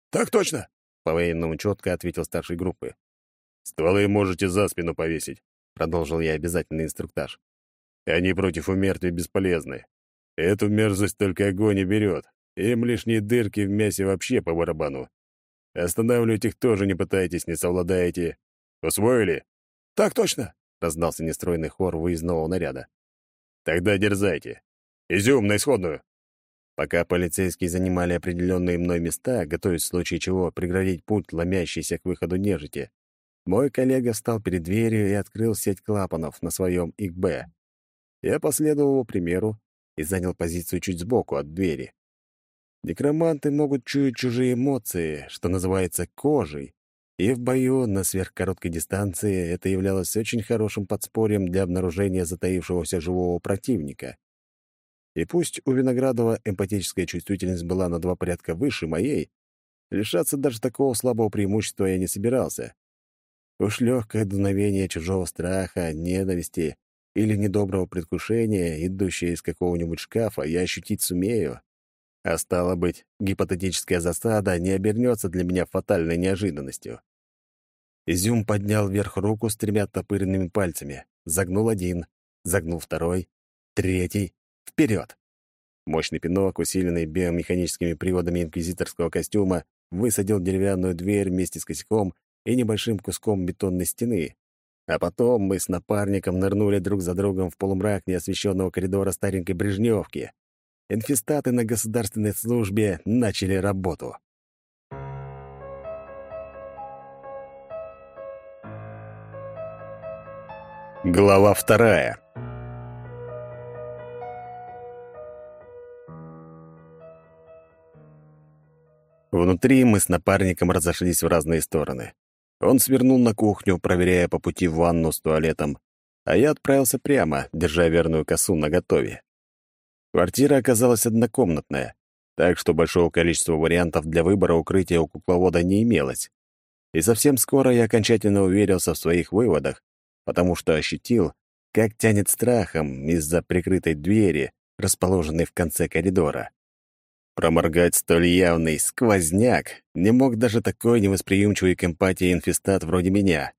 «Так точно!» — по-военному четко ответил старший группы. «Стволы можете за спину повесить. — продолжил я обязательный инструктаж. «Они против умертвия бесполезны. Эту мерзость только огонь и берет. Им лишние дырки в мясе вообще по барабану. Останавливать их тоже не пытайтесь, не совладаете. Усвоили?» «Так точно!» — раздался нестройный хор выездного наряда. «Тогда дерзайте. Изюм на исходную!» Пока полицейские занимали определенные мной места, готовясь в случае чего преградить путь ломящейся к выходу нежити, мой коллега встал перед дверью и открыл сеть клапанов на своем ИКБ. Я последовал его примеру и занял позицию чуть сбоку от двери. Некроманты могут чуять чужие эмоции, что называется кожей, и в бою на сверхкороткой дистанции это являлось очень хорошим подспорьем для обнаружения затаившегося живого противника. И пусть у Виноградова эмпатическая чувствительность была на два порядка выше моей, лишаться даже такого слабого преимущества я не собирался. Уж легкое дуновение чужого страха, ненависти или недоброго предвкушения, идущее из какого-нибудь шкафа, я ощутить сумею. А стало быть, гипотетическая засада не обернется для меня фатальной неожиданностью. Изюм поднял вверх руку с тремя топыренными пальцами, загнул один, загнул второй, третий, вперед. Мощный пинок, усиленный биомеханическими приводами инквизиторского костюма, высадил деревянную дверь вместе с косяком и небольшим куском бетонной стены. А потом мы с напарником нырнули друг за другом в полумрак неосвещенного коридора старенькой Брежневки. Инфестаты на государственной службе начали работу. Глава вторая. Внутри мы с напарником разошлись в разные стороны. Он свернул на кухню, проверяя по пути ванну с туалетом, а я отправился прямо, держа верную косу наготове. Квартира оказалась однокомнатная, так что большого количества вариантов для выбора укрытия у кукловода не имелось. И совсем скоро я окончательно уверился в своих выводах, потому что ощутил, как тянет страхом из-за прикрытой двери, расположенной в конце коридора. Проморгать столь явный сквозняк не мог даже такой невосприимчивый к эмпатии инфестат вроде меня.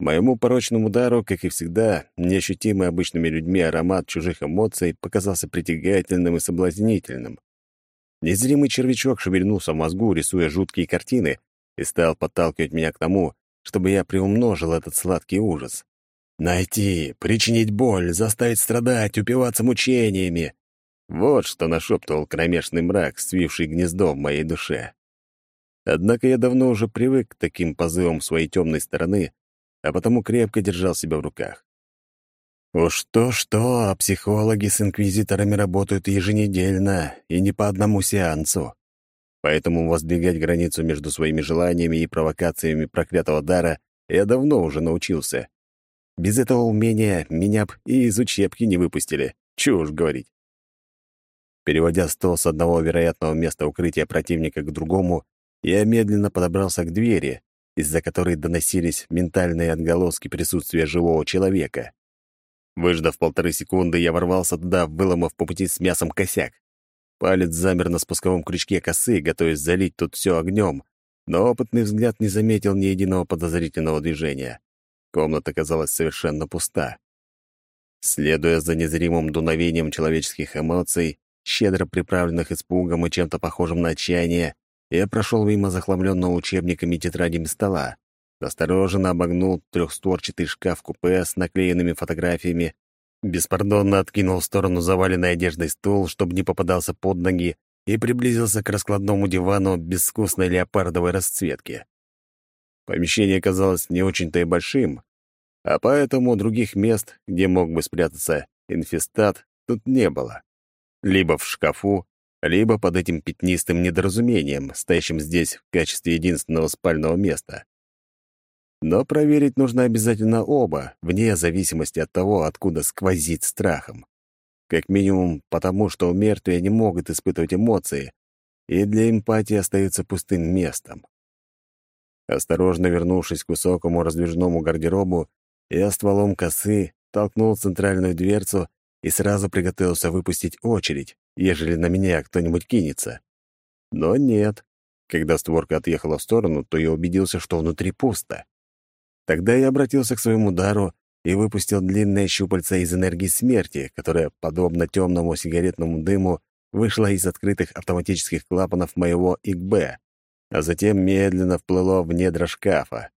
Моему порочному удару, как и всегда, неощутимый обычными людьми аромат чужих эмоций показался притягательным и соблазнительным. Незримый червячок шевельнулся в мозгу, рисуя жуткие картины, и стал подталкивать меня к тому, чтобы я приумножил этот сладкий ужас. Найти, причинить боль, заставить страдать, упиваться мучениями. Вот что нашептывал кромешный мрак, свивший гнездо в моей душе. Однако я давно уже привык к таким позывам своей темной стороны, а потому крепко держал себя в руках. Уж то-что, а психологи с инквизиторами работают еженедельно и не по одному сеансу. Поэтому воздвигать границу между своими желаниями и провокациями проклятого дара я давно уже научился. Без этого умения меня б и из учебки не выпустили. Уж говорить. Переводя стол с одного вероятного места укрытия противника к другому, я медленно подобрался к двери, из-за которой доносились ментальные отголоски присутствия живого человека. Выждав полторы секунды, я ворвался туда, выломав по пути с мясом косяк. Палец замер на спусковом крючке косы, готовясь залить тут все огнем, но опытный взгляд не заметил ни единого подозрительного движения. Комната казалась совершенно пуста. Следуя за незримым дуновением человеческих эмоций, щедро приправленных испугом и чем-то похожим на отчаяние, я прошел мимо захламленного учебниками и тетрадями стола, осторожно обогнул трехстворчатый шкаф-купе с наклеенными фотографиями, беспардонно откинул в сторону заваленной одеждой стул, чтобы не попадался под ноги, и приблизился к раскладному дивану безвкусной леопардовой расцветки. Помещение казалось не очень-то и большим, а поэтому других мест, где мог бы спрятаться инфестат, тут не было либо в шкафу, либо под этим пятнистым недоразумением, стоящим здесь в качестве единственного спального места. Но проверить нужно обязательно оба, вне зависимости от того, откуда сквозит страхом. Как минимум потому, что у мертвия не могут испытывать эмоции, и для эмпатии остается пустым местом. Осторожно вернувшись к высокому раздвижному гардеробу, я стволом косы толкнул центральную дверцу и сразу приготовился выпустить очередь, ежели на меня кто-нибудь кинется. Но нет. Когда створка отъехала в сторону, то я убедился, что внутри пусто. Тогда я обратился к своему дару и выпустил длинное щупальце из энергии смерти, которое, подобно темному сигаретному дыму, вышло из открытых автоматических клапанов моего ИКБ, а затем медленно вплыло в недра шкафа.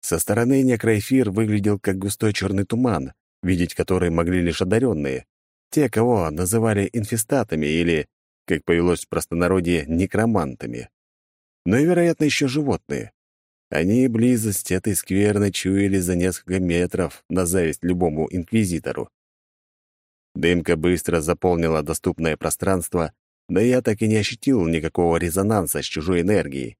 Со стороны некроэфир выглядел как густой черный туман, видеть которые могли лишь одаренные, те, кого называли инфестатами или, как повелось в простонародье, некромантами. Но и, вероятно, еще животные. Они близость этой скверны чуяли за несколько метров на зависть любому инквизитору. Дымка быстро заполнила доступное пространство, но я так и не ощутил никакого резонанса с чужой энергией.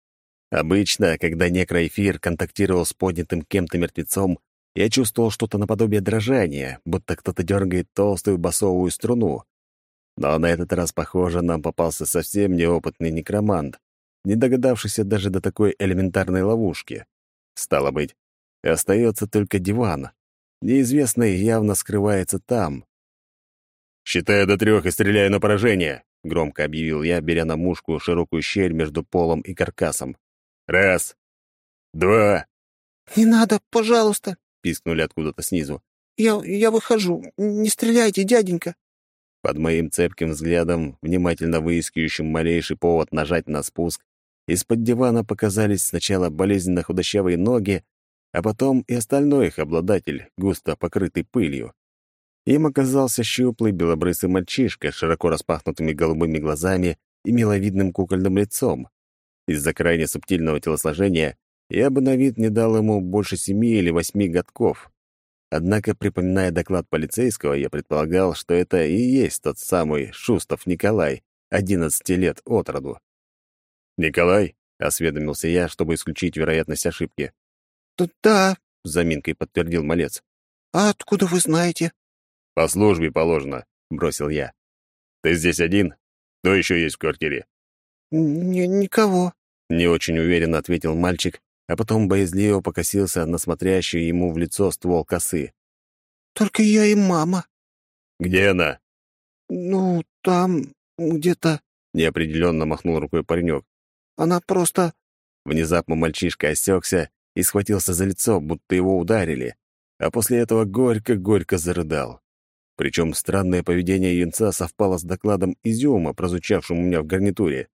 Обычно, когда некроэфир контактировал с поднятым кем-то мертвецом, я чувствовал что-то наподобие дрожания, будто кто-то дергает толстую басовую струну. Но на этот раз, похоже, нам попался совсем неопытный некромант, не догадавшийся даже до такой элементарной ловушки. Стало быть, остается только диван. Неизвестный явно скрывается там. «Считаю до трех и стреляю на поражение», — громко объявил я, беря на мушку широкую щель между полом и каркасом. «Раз, два...» «Не надо, пожалуйста», — пискнули откуда-то снизу. «Я... я выхожу. Не стреляйте, дяденька!» Под моим цепким взглядом, внимательно выискивающим малейший повод нажать на спуск, из-под дивана показались сначала болезненно худощавые ноги, а потом и остальной их обладатель, густо покрытый пылью. Им оказался щуплый белобрысый мальчишка с широко распахнутыми голубыми глазами и миловидным кукольным лицом. Из-за крайне субтильного телосложения я бы на вид не дал ему больше семи или восьми годков. Однако, припоминая доклад полицейского, я предполагал, что это и есть тот самый Шустов Николай, одиннадцати лет от роду. «Николай?» — осведомился я, чтобы исключить вероятность ошибки. «Да», — заминкой подтвердил малец. «А откуда вы знаете?» «По службе положено», — бросил я. «Ты здесь один? Кто еще есть в квартире?» Н «Никого», — не очень уверенно ответил мальчик, а потом боязливо покосился на смотрящий ему в лицо ствол косы. «Только я и мама». «Где она?» «Ну, там, где-то...» Неопределенно махнул рукой паренек. «Она просто...» Внезапно мальчишка осекся и схватился за лицо, будто его ударили, а после этого горько-горько зарыдал. Причем странное поведение юнца совпало с докладом Изюма, прозвучавшим у меня в гарнитуре.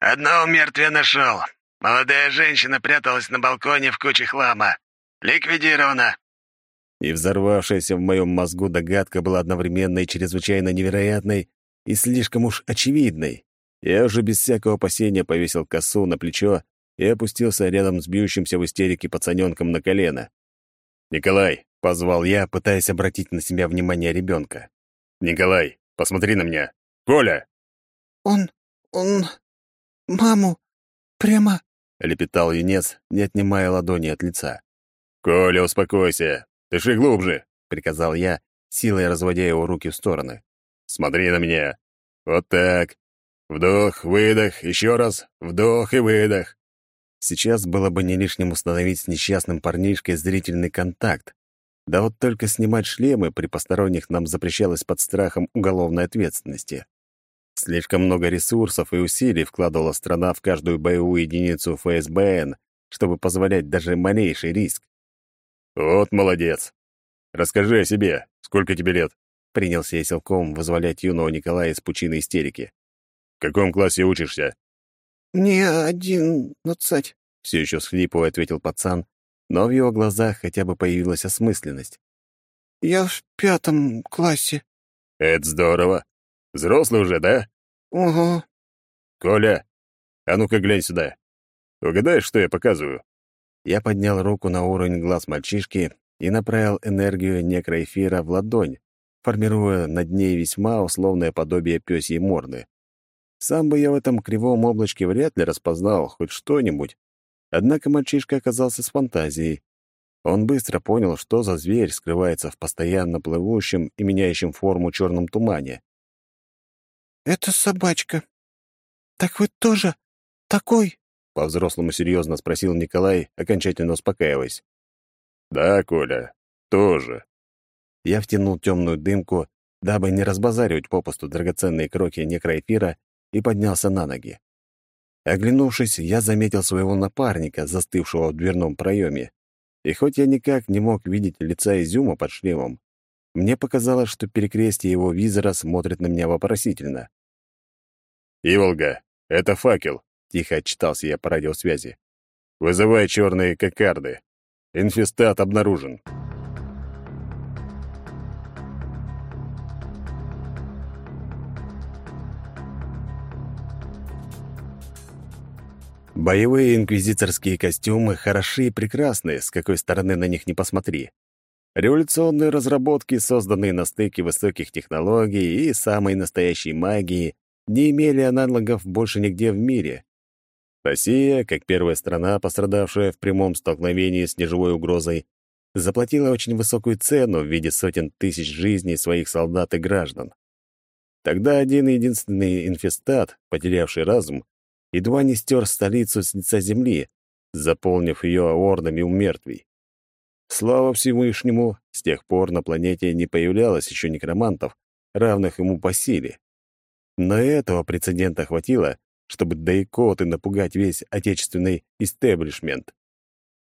«Одного мертвия нашел. Молодая женщина пряталась на балконе в куче хлама. Ликвидирована!» И взорвавшаяся в моем мозгу догадка была одновременно и чрезвычайно невероятной, и слишком уж очевидной. Я уже без всякого опасения повесил косу на плечо и опустился рядом с бьющимся в истерике пацаненком на колено. «Николай!» — позвал я, пытаясь обратить на себя внимание ребенка. «Николай, посмотри на меня! Коля!» «Он... он... маму... прямо...» — лепетал юнец, не отнимая ладони от лица. «Коля, успокойся! Дыши глубже!» — приказал я, силой разводя его руки в стороны. «Смотри на меня! Вот так! Вдох, выдох, еще раз, вдох и выдох!» Сейчас было бы не лишним установить с несчастным парнишкой зрительный контакт. Да вот только снимать шлемы при посторонних нам запрещалось под страхом уголовной ответственности. Слишком много ресурсов и усилий вкладывала страна в каждую боевую единицу ФСБН, чтобы позволять даже малейший риск. «Вот молодец! Расскажи о себе. Сколько тебе лет?» Принялся я силком вызволять юного Николая из пучины истерики. «В каком классе учишься?» «Мне одиннадцать», — все еще схлипывая ответил пацан, но в его глазах хотя бы появилась осмысленность. «Я в пятом классе». «Это здорово. Взрослый уже, да?» «Угу». «Коля, а ну-ка глянь сюда. Угадаешь, что я показываю?» Я поднял руку на уровень глаз мальчишки и направил энергию некроэфира в ладонь, формируя над ней весьма условное подобие пёсьей морды. Сам бы я в этом кривом облачке вряд ли распознал хоть что-нибудь, однако мальчишка оказался с фантазией. Он быстро понял, что за зверь скрывается в постоянно плывущем и меняющем форму черном тумане. «Это собачка. Так вы тоже такой?» По-взрослому серьезно спросил Николай, окончательно успокаиваясь. «Да, Коля, тоже». Я втянул темную дымку, дабы не разбазаривать попусту драгоценные кроки некроэфира, и поднялся на ноги. Оглянувшись, я заметил своего напарника, застывшего в дверном проеме. И хоть я никак не мог видеть лица Изюма под шлемом, мне показалось, что перекрестие его визора смотрит на меня вопросительно. «Иволга, это факел», Тихо отчитался я по радиосвязи. «Вызывай черные кокарды. Инфестат обнаружен». Боевые инквизиторские костюмы хороши и прекрасны, с какой стороны на них не посмотри. Революционные разработки, созданные на стыке высоких технологий и самой настоящей магии, не имели аналогов больше нигде в мире. Россия, как первая страна, пострадавшая в прямом столкновении с неживой угрозой, заплатила очень высокую цену в виде сотен тысяч жизней своих солдат и граждан. Тогда один единственный инфестат, потерявший разум, едва не стер столицу с лица земли, заполнив ее ордами умертвий. Слава Всевышнему, с тех пор на планете не появлялось еще некромантов, равных ему по силе. Но этого прецедента хватило, чтобы до напугать весь отечественный истеблишмент.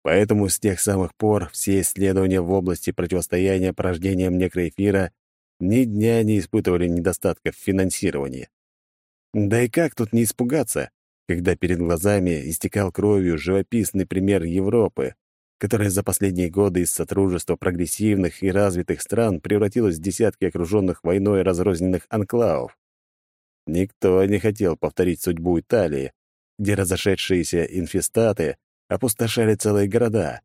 Поэтому с тех самых пор все исследования в области противостояния порождениям некроэфира ни дня не испытывали недостатков в финансировании. Да и как тут не испугаться, когда перед глазами истекал кровью живописный пример Европы, которая за последние годы из сотрудничества прогрессивных и развитых стран превратилась в десятки окруженных войной разрозненных анклавов. Никто не хотел повторить судьбу Италии, где разошедшиеся инфестаты опустошали целые города.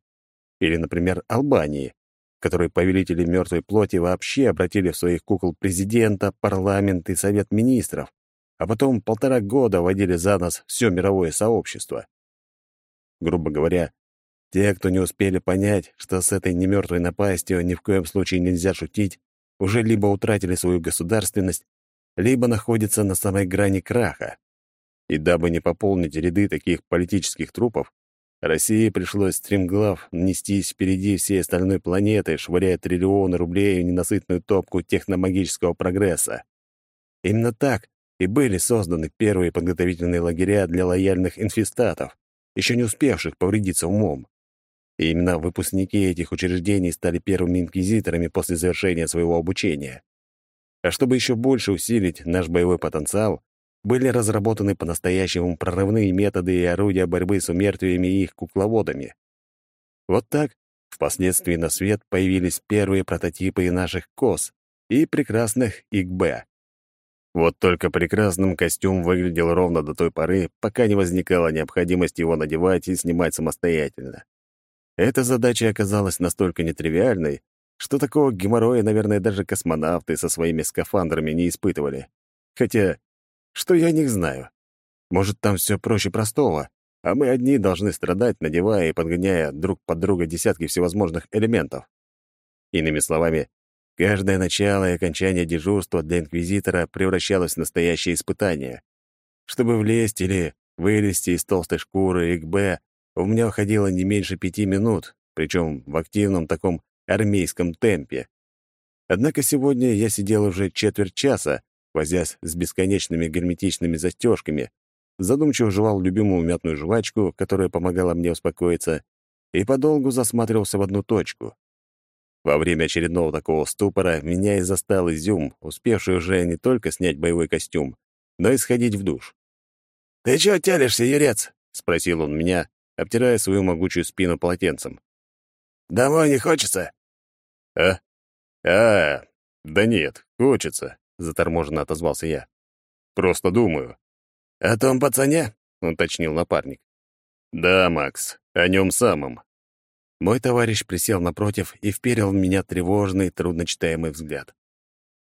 Или, например, Албании, в которой повелители мертвой плоти вообще обратили в своих кукол президента, парламент и совет министров, а потом полтора года водили за нос все мировое сообщество. Грубо говоря, те, кто не успели понять, что с этой немертвой напастью ни в коем случае нельзя шутить, уже либо утратили свою государственность, либо находится на самой грани краха. И дабы не пополнить ряды таких политических трупов, России пришлось стремглав нестись впереди всей остальной планеты, швыряя триллионы рублей в ненасытную топку техномагического прогресса. Именно так и были созданы первые подготовительные лагеря для лояльных инфестатов, еще не успевших повредиться умом. И именно выпускники этих учреждений стали первыми инквизиторами после завершения своего обучения. А чтобы еще больше усилить наш боевой потенциал, были разработаны по-настоящему прорывные методы и орудия борьбы с умертвиями и их кукловодами. Вот так впоследствии на свет появились первые прототипы наших КОС и прекрасных ИКБ. Вот только прекрасным костюм выглядел ровно до той поры, пока не возникала необходимость его надевать и снимать самостоятельно. Эта задача оказалась настолько нетривиальной, что такого геморроя, наверное, даже космонавты со своими скафандрами не испытывали. Хотя, что я о них знаю? Может, там все проще простого, а мы одни должны страдать, надевая и подгоняя друг под друга десятки всевозможных элементов. Иными словами, каждое начало и окончание дежурства для инквизитора превращалось в настоящее испытание. Чтобы влезть или вылезти из толстой шкуры ИКБ, у меня уходило не меньше пяти минут, причем в активном таком армейском темпе. Однако сегодня я сидел уже четверть часа, возясь с бесконечными герметичными застежками, задумчиво жевал любимую мятную жвачку, которая помогала мне успокоиться, и подолгу засматривался в одну точку. Во время очередного такого ступора меня и застал изюм, успевший уже не только снять боевой костюм, но и сходить в душ. «Ты чего тянешься, юрец?» — спросил он меня, обтирая свою могучую спину полотенцем. «Домой не хочется?» «А? А, да нет, хочется», — заторможенно отозвался я. «Просто думаю». «О том пацане?» — уточнил напарник. «Да, Макс, о нем самом». Мой товарищ присел напротив и вперил в меня тревожный, трудночитаемый взгляд.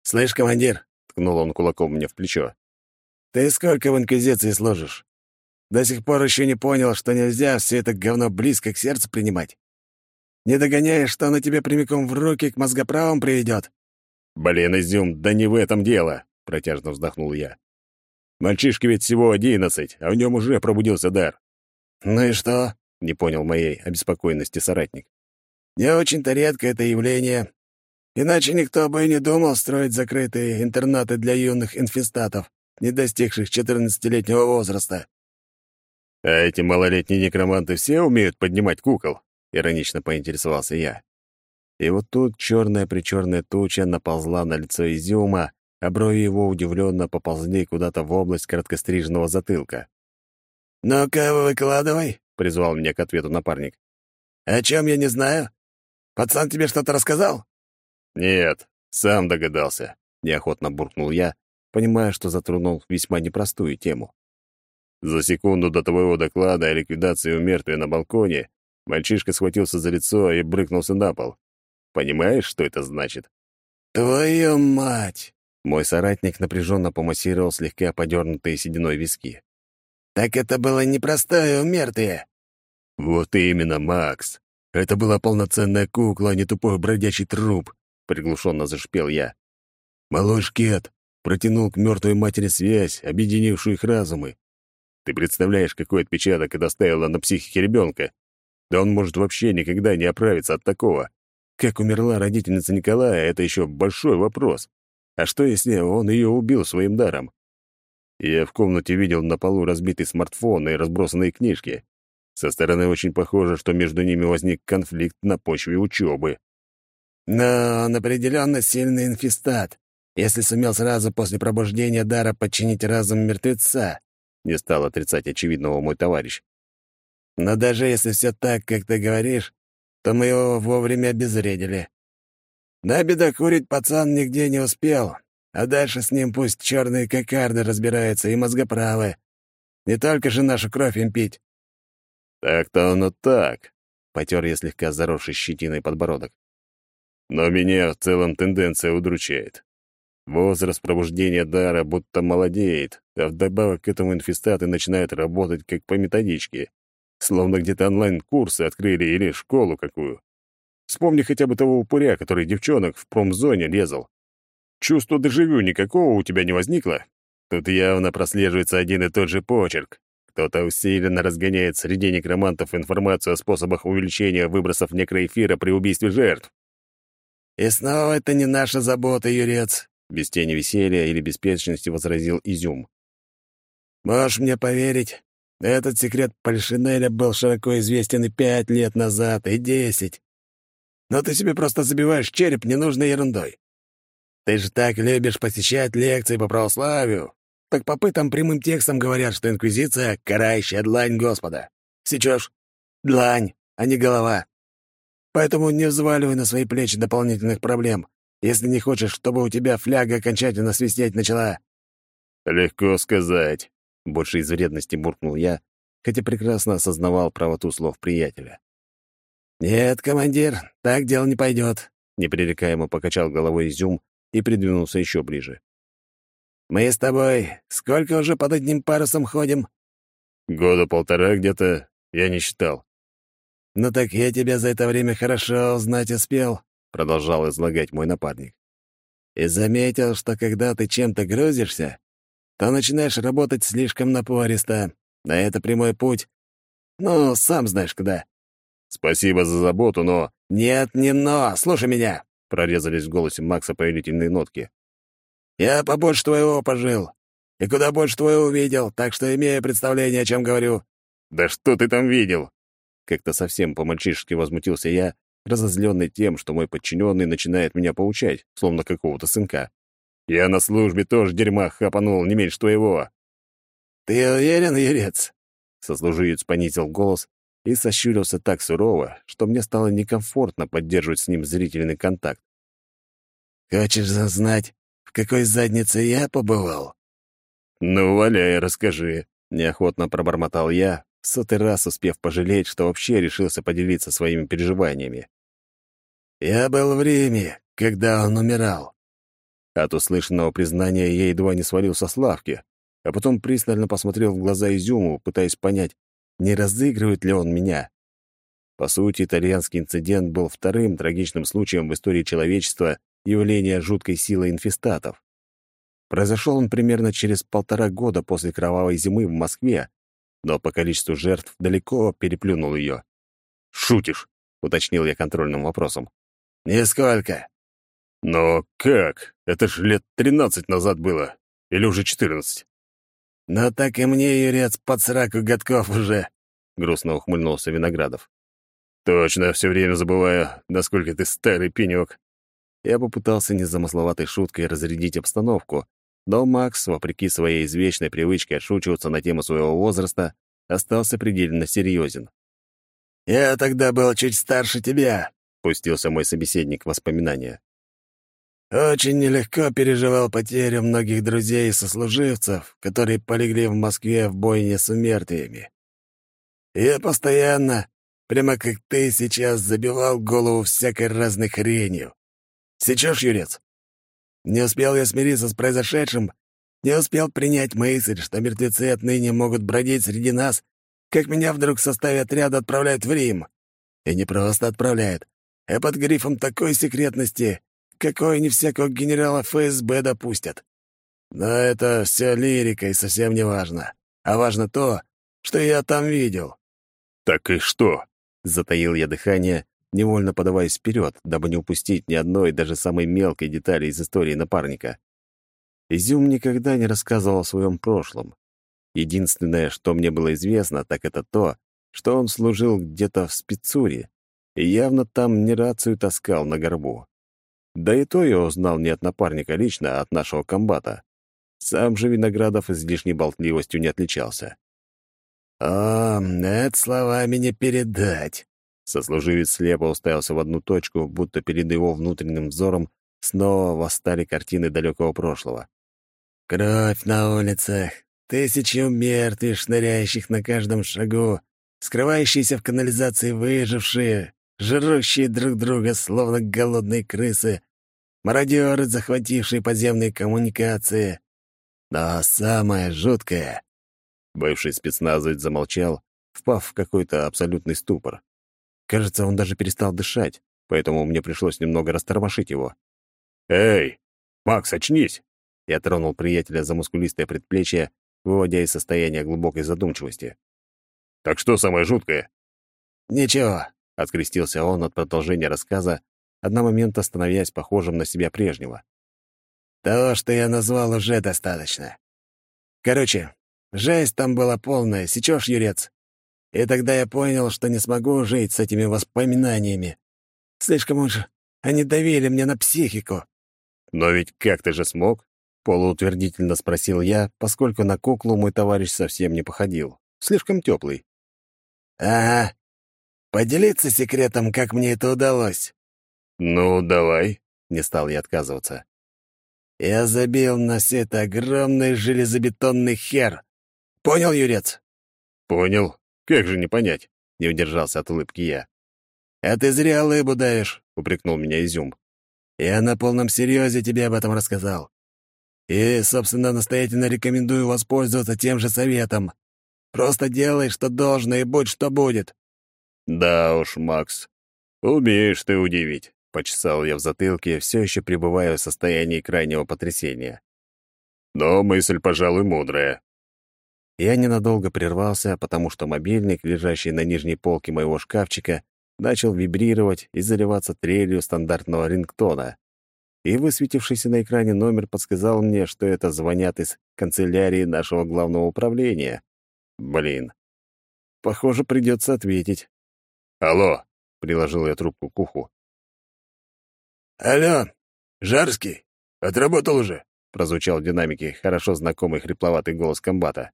«Слышь, командир», — ткнул он кулаком мне в плечо, — «ты сколько в Инквизиции сложишь? До сих пор еще не понял, что нельзя все это говно близко к сердцу принимать. Не догоняешь, что оно тебе прямиком в руки к мозгоправам приведет. «Блин, Изюм, да не в этом дело!» — протяжно вздохнул я. «Мальчишке ведь всего одиннадцать, а в нем уже пробудился дар». «Ну и что?» — не понял моей обеспокоенности соратник. «Не очень-то редко это явление. Иначе никто бы и не думал строить закрытые интернаты для юных инфестатов, не достигших четырнадцатилетнего возраста. «А эти малолетние некроманты все умеют поднимать кукол?» — иронично поинтересовался я. И вот тут черная-причерная туча наползла на лицо изюма, а брови его удивленно поползли куда-то в область короткостриженного затылка. «Ну-ка, выкладывай», — призвал меня к ответу напарник. «О чем я не знаю? Пацан тебе что-то рассказал?» «Нет, сам догадался», — неохотно буркнул я, понимая, что затронул весьма непростую тему. За секунду до твоего доклада о ликвидации у мертвия на балконе мальчишка схватился за лицо и брыкнулся на пол. Понимаешь, что это значит? «Твою мать!» Мой соратник напряженно помассировал слегка подернутые сединой виски. «Так это было непростое умертвие!» «Вот именно, Макс! Это была полноценная кукла, а не тупой бродячий труп!» — приглушенно зашипел я. «Малыш Кет протянул к мертвой матери связь, объединившую их разумы. Ты представляешь, какой отпечаток это оставило на психике ребенка? Да он может вообще никогда не оправиться от такого. Как умерла родительница Николая, это еще большой вопрос. А что, если он ее убил своим даром? Я в комнате видел на полу разбитый смартфон и разбросанные книжки. Со стороны очень похоже, что между ними возник конфликт на почве учебы. Но он определенно сильный инфестат, если сумел сразу после пробуждения дара подчинить разум мертвеца не стал отрицать очевидного мой товарищ. «Но даже если все так, как ты говоришь, то мы его вовремя обезвредили. Набедокурить пацан нигде не успел, а дальше с ним пусть черные кокарды разбираются и мозгоправы. Не только же нашу кровь им пить». «Так-то оно так», — потер я слегка заросший щетиной подбородок. «Но меня в целом тенденция удручает. Возраст пробуждения дара будто молодеет, а вдобавок к этому инфестаты начинают работать как по методичке. Словно где-то онлайн-курсы открыли или школу какую. Вспомни хотя бы того упыря, который девчонок в промзоне резал. Чувство дежавю никакого у тебя не возникло? Тут явно прослеживается один и тот же почерк. Кто-то усиленно разгоняет среди некромантов информацию о способах увеличения выбросов некроэфира при убийстве жертв. «И снова это не наша забота, Юрец», без тени веселья или беспечности возразил Изюм. «Можешь мне поверить, этот секрет Польшинеля был широко известен и пять лет назад, и десять. Но ты себе просто забиваешь череп ненужной ерундой. Ты же так любишь посещать лекции по православию. Так попы там прямым текстом говорят, что Инквизиция — карающая длань Господа. Сечешь? Длань, а не голова. Поэтому не взваливай на свои плечи дополнительных проблем, если не хочешь, чтобы у тебя фляга окончательно свистеть начала». «Легко сказать», — больше из вредности буркнул я, хотя прекрасно осознавал правоту слов приятеля. «Нет, командир, так дело не пойдет», — непререкаемо покачал головой изюм и придвинулся еще ближе. «Мы с тобой сколько уже под одним парусом ходим?» «Года полтора где-то, я не считал». «Ну так я тебя за это время хорошо узнать успел», — продолжал излагать мой напарник. «И заметил, что когда ты чем-то грузишься, то начинаешь работать слишком напористо, а это прямой путь. Ну, сам знаешь куда». «Спасибо за заботу, но...» «Нет, не но! Слушай меня!» — прорезались в голосе Макса повелительные нотки. «Я побольше твоего пожил, и куда больше твоего увидел, так что имею представление, о чем говорю». «Да что ты там видел?» Как-то совсем по-мальчишески возмутился я, разозленный тем, что мой подчиненный начинает меня поучать, словно какого-то сынка. «Я на службе тоже дерьма хапанул, не меньше твоего». «Ты уверен, Юрец?» Сослуживец понизил голос и сощурился так сурово, что мне стало некомфортно поддерживать с ним зрительный контакт. «Хочешь знать, в какой заднице я побывал?» «Ну, валяй, расскажи», — неохотно пробормотал я, в сотый раз успев пожалеть, что вообще решился поделиться своими переживаниями. «Я был в Риме, когда он умирал». От услышанного признания я едва не свалился с лавки, а потом пристально посмотрел в глаза Изюму, пытаясь понять, не разыгрывает ли он меня. По сути, итальянский инцидент был вторым трагичным случаем в истории человечества явления жуткой силы инфестатов. Произошел он примерно через полтора года после кровавой зимы в Москве, но по количеству жертв далеко переплюнул ее. «Шутишь?» — уточнил я контрольным вопросом. «Нисколько». «Но как? Это ж лет тринадцать назад было. Или уже четырнадцать?» «Ну так и мне, Юрец, под сраку годков уже», — грустно ухмыльнулся Виноградов. «Точно, все время забываю, насколько ты старый пенек». Я попытался незамысловатой шуткой разрядить обстановку, но Макс, вопреки своей извечной привычке отшучиваться на тему своего возраста, остался предельно серьезен. «Я тогда был чуть старше тебя», — пустился мой собеседник в воспоминания. Очень нелегко переживал потерю многих друзей и сослуживцев, которые полегли в Москве в бойне с умертвиями. Я постоянно, прямо как ты сейчас, забивал голову всякой разной хренью. Сечешь, Юрец? Не успел я смириться с произошедшим, не успел принять мысль, что мертвецы отныне могут бродить среди нас, как меня вдруг в составе отряда отправляют в Рим. И не просто отправляют, а под грифом такой секретности, какой не всякого генерала ФСБ допустят. Но это все лирика и совсем не важно. А важно то, что я там видел». «Так и что?» — затаил я дыхание, невольно подаваясь вперед, дабы не упустить ни одной, даже самой мелкой детали из истории напарника. Изюм никогда не рассказывал о своем прошлом. Единственное, что мне было известно, так это то, что он служил где-то в спецуре и явно там не рацию таскал на горбу. Да и то я узнал не от напарника лично, а от нашего комбата. Сам же Виноградов излишней болтливостью не отличался. «О, это словами не передать!» Сослуживец слепо уставился в одну точку, будто перед его внутренним взором снова восстали картины далекого прошлого. «Кровь на улицах, тысячи мертвых, шныряющих на каждом шагу, скрывающиеся в канализации выжившие, жрущие друг друга, словно голодные крысы, мародеры, захватившие подземные коммуникации. Но самое жуткое...» Бывший спецназовец замолчал, впав в какой-то абсолютный ступор. Кажется, он даже перестал дышать, поэтому мне пришлось немного растормошить его. «Эй, Макс, очнись!» Я тронул приятеля за мускулистое предплечье, выводя из состояния глубокой задумчивости. «Так что самое жуткое?» «Ничего», — открестился он от продолжения рассказа, одномоментно становясь похожим на себя прежнего. Того, что я назвал, уже достаточно. Короче, жесть там была полная, сечешь, Юрец? И тогда я понял, что не смогу жить с этими воспоминаниями. Слишком уж они давили мне на психику. «Но ведь как ты же смог?» — полуутвердительно спросил я, поскольку на куклу мой товарищ совсем не походил. Слишком теплый. «Ага. Поделиться секретом, как мне это удалось?» «Ну, давай», — не стал я отказываться. «Я забил на все это огромный железобетонный хер. Понял, Юрец?» «Понял. Как же не понять?» — не удержался от улыбки я. «А ты зря лыбу даешь», — упрекнул меня Изюм. «Я на полном серьезе тебе об этом рассказал. И, собственно, настоятельно рекомендую воспользоваться тем же советом. Просто делай, что должно, и будь, что будет». «Да уж, Макс, умеешь ты удивить», — почесал я в затылке, все еще пребывая в состоянии крайнего потрясения. «Но мысль, пожалуй, мудрая». Я ненадолго прервался, потому что мобильник, лежащий на нижней полке моего шкафчика, начал вибрировать и заливаться трелью стандартного рингтона. И высветившийся на экране номер подсказал мне, что это звонят из канцелярии нашего главного управления. Блин. Похоже, придется ответить. «Алло!» — приложил я трубку к уху. «Алло! Жарский! Отработал уже!» — прозвучал в динамике хорошо знакомый хрипловатый голос комбата.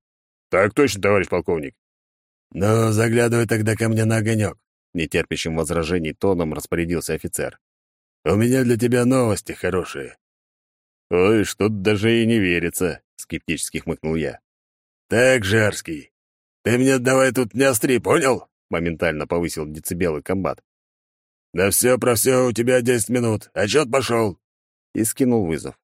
«Так точно, товарищ полковник!» «Ну, заглядывай тогда ко мне на огонек нетерпящим возражений тоном распорядился офицер. «У меня для тебя новости хорошие». «Ой, что-то даже и не верится», — скептически хмыкнул я. «Так, Жарский, ты мне давай тут не остри, понял?» — моментально повысил децибелы комбат. «На все про все у тебя десять минут. Отчет пошел!» И скинул вызов.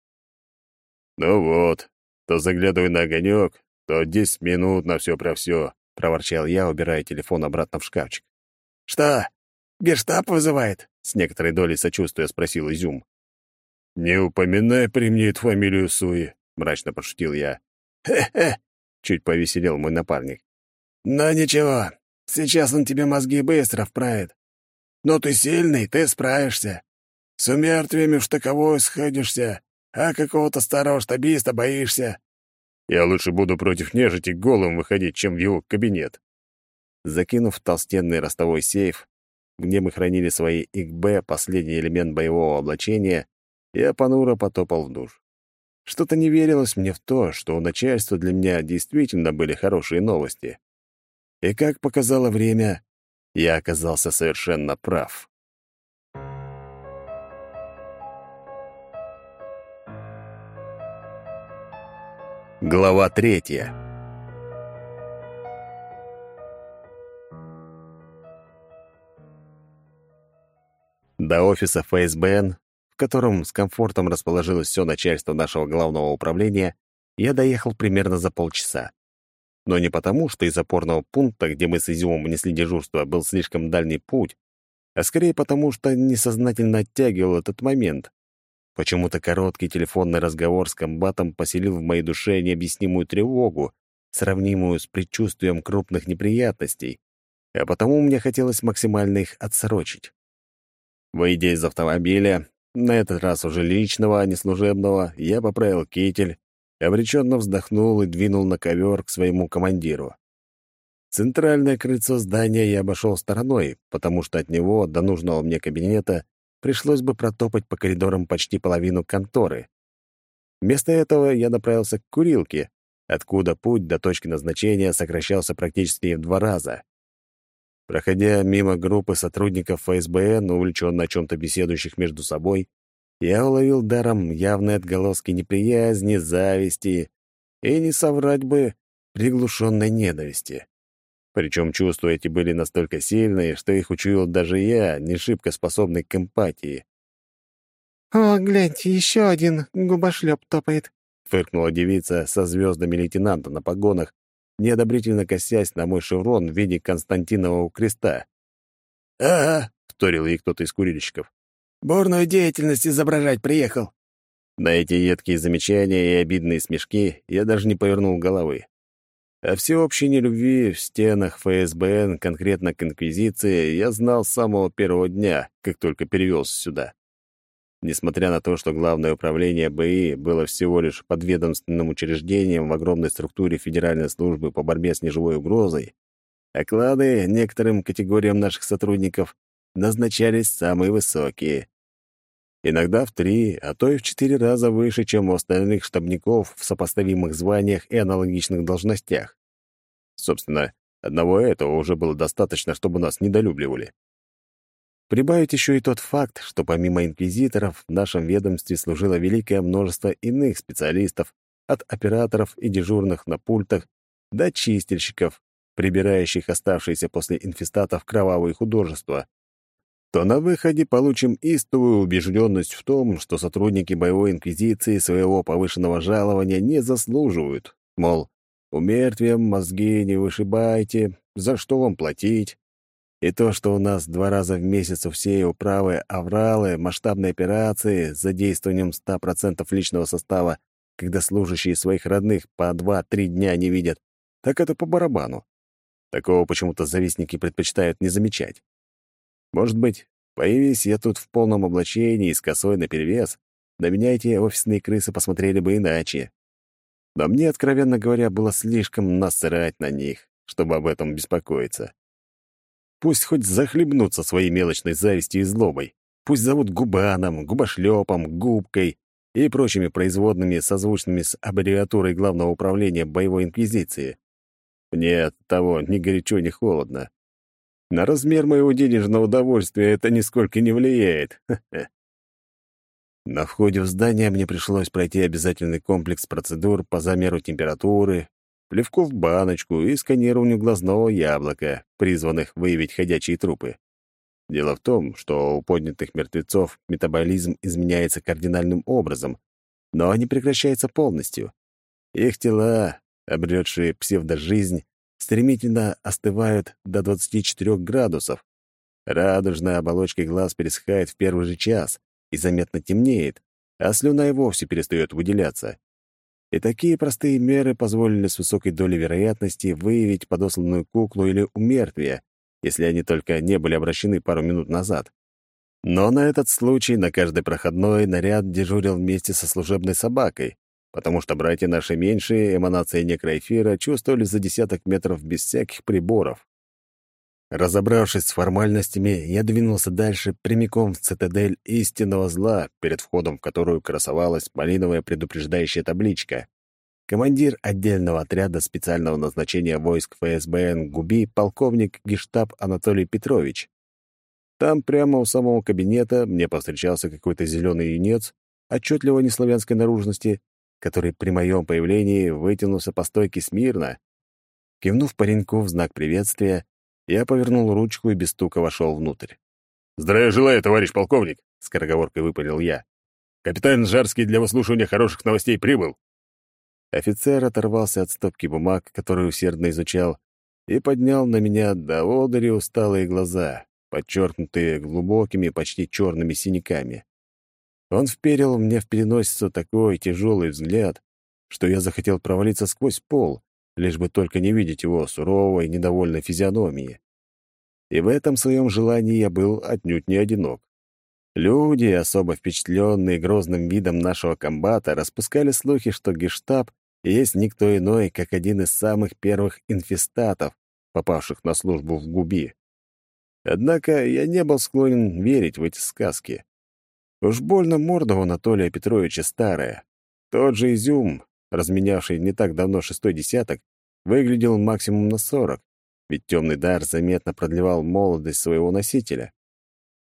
«Ну вот, то заглядывай на огонек, то десять минут на все про все», — проворчал я, убирая телефон обратно в шкафчик. «Что, гештаб вызывает?» — с некоторой долей сочувствия спросил Изюм. «Не упоминай при мне эту фамилию Суи», — мрачно пошутил я. «Хе-хе», — чуть повеселел мой напарник. «Но ничего, сейчас он тебе мозги быстро вправит. Но ты сильный, ты справишься. С умертвиями в штыковую сходишься, а какого-то старого штабиста боишься». «Я лучше буду против нежити голым выходить, чем в его кабинет», Закинув толстенный ростовой сейф, где мы хранили свои ИКБ, последний элемент боевого облачения, я понуро потопал в душ. Что-то не верилось мне в то, что у начальства для меня действительно были хорошие новости. И как показало время, я оказался совершенно прав. Глава третья. До офиса ФСБН, в котором с комфортом расположилось все начальство нашего главного управления, я доехал примерно за полчаса. Но не потому, что из опорного пункта, где мы с Изюмом несли дежурство, был слишком дальний путь, а скорее потому, что несознательно оттягивал этот момент. Почему-то короткий телефонный разговор с комбатом поселил в моей душе необъяснимую тревогу, сравнимую с предчувствием крупных неприятностей, а потому мне хотелось максимально их отсрочить. Выйдя из автомобиля, на этот раз уже личного, а не служебного, я поправил китель, обреченно вздохнул и двинул на ковер к своему командиру. Центральное крыльцо здания я обошел стороной, потому что от него до нужного мне кабинета пришлось бы протопать по коридорам почти половину конторы. Вместо этого я направился к курилке, откуда путь до точки назначения сокращался практически в два раза. Проходя мимо группы сотрудников ФСБН, увлеченно о чем-то беседующих между собой, я уловил даром явные отголоски неприязни, зависти и, не соврать бы, приглушенной ненависти. Причем чувства эти были настолько сильные, что их учуял даже я, не шибко способный к эмпатии. «О, гляньте, еще один губошлеп топает», — фыркнула девица со звездами лейтенанта на погонах, неодобрительно косясь на мой шеврон в виде Константинового креста. «Ага», — вторил ей кто-то из курильщиков. «Бурную деятельность изображать приехал». На эти едкие замечания и обидные смешки я даже не повернул головы. О всеобщей нелюбви в стенах ФСБН, конкретно к Инквизиции, я знал с самого первого дня, как только перевелся сюда. Несмотря на то, что Главное управление БИ было всего лишь подведомственным учреждением в огромной структуре Федеральной службы по борьбе с неживой угрозой, оклады некоторым категориям наших сотрудников назначались самые высокие. Иногда в три, а то и в четыре раза выше, чем у остальных штабников в сопоставимых званиях и аналогичных должностях. Собственно, одного этого уже было достаточно, чтобы нас недолюбливали. Прибавить еще и тот факт, что помимо инквизиторов в нашем ведомстве служило великое множество иных специалистов, от операторов и дежурных на пультах до чистильщиков, прибирающих оставшиеся после инфестатов кровавые художества, то на выходе получим истовую убежденность в том, что сотрудники боевой инквизиции своего повышенного жалования не заслуживают. Мол, у мертвия мозги не вышибайте, за что вам платить? И то, что у нас два раза в месяц у всей управы авралы, масштабные операции с задействованием 100% личного состава, когда служащие своих родных по 2-3 дня не видят, так это по барабану. Такого почему-то завистники предпочитают не замечать. Может быть, появись я тут в полном облачении и с косой наперевес, на меня эти офисные крысы посмотрели бы иначе. Но мне, откровенно говоря, было слишком насрать на них, чтобы об этом беспокоиться. Пусть хоть захлебнутся своей мелочной завистью и злобой. Пусть зовут губаном, губошлепом, губкой и прочими производными, созвучными с аббревиатурой Главного управления боевой инквизиции. Мне от того ни горячо, ни холодно. На размер моего денежного удовольствия это нисколько не влияет. На входе в здание мне пришлось пройти обязательный комплекс процедур по замеру температуры, плевку в баночку и сканированию глазного яблока, призванных выявить ходячие трупы. Дело в том, что у поднятых мертвецов метаболизм изменяется кардинальным образом, но не прекращается полностью. Их тела, обретшие псевдожизнь, стремительно остывают до 24 градусов. Радужная оболочка глаз пересыхает в первый же час и заметно темнеет, а слюна и вовсе перестает выделяться. И такие простые меры позволили с высокой долей вероятности выявить подосланную куклу или умертвие, если они только не были обращены пару минут назад. Но на этот случай на каждой проходной наряд дежурил вместе со служебной собакой, потому что братья наши меньшие эманации некроэфира чувствовали за десяток метров без всяких приборов. Разобравшись с формальностями, я двинулся дальше прямиком в цитадель истинного зла, перед входом в которую красовалась малиновая предупреждающая табличка. Командир отдельного отряда специального назначения войск ФСБН ГУБИ полковник Гештаб Анатолий Петрович. Там прямо у самого кабинета мне повстречался какой-то зеленый юнец, отчетливо неславянской наружности, который при моем появлении вытянулся по стойке смирно. Кивнув пареньку в знак приветствия, я повернул ручку и без стука вошел внутрь. «Здравия желаю, товарищ полковник!» — скороговоркой выпалил я. «Капитан Жарский для выслушивания хороших новостей прибыл!» Офицер оторвался от стопки бумаг, которые усердно изучал, и поднял на меня до одери усталые глаза, подчеркнутые глубокими, почти черными синяками. Он вперил мне в переносицу такой тяжелый взгляд, что я захотел провалиться сквозь пол, лишь бы только не видеть его суровой, недовольной физиономии. И в этом своем желании я был отнюдь не одинок. Люди, особо впечатленные грозным видом нашего комбата, распускали слухи, что гештаб есть никто иной, как один из самых первых инфестатов, попавших на службу в Губи. Однако я не был склонен верить в эти сказки. Уж больно морда у Анатолия Петровича старая. Тот же изюм, разменявший не так давно шестой десяток, выглядел максимум на сорок, ведь темный дар заметно продлевал молодость своего носителя.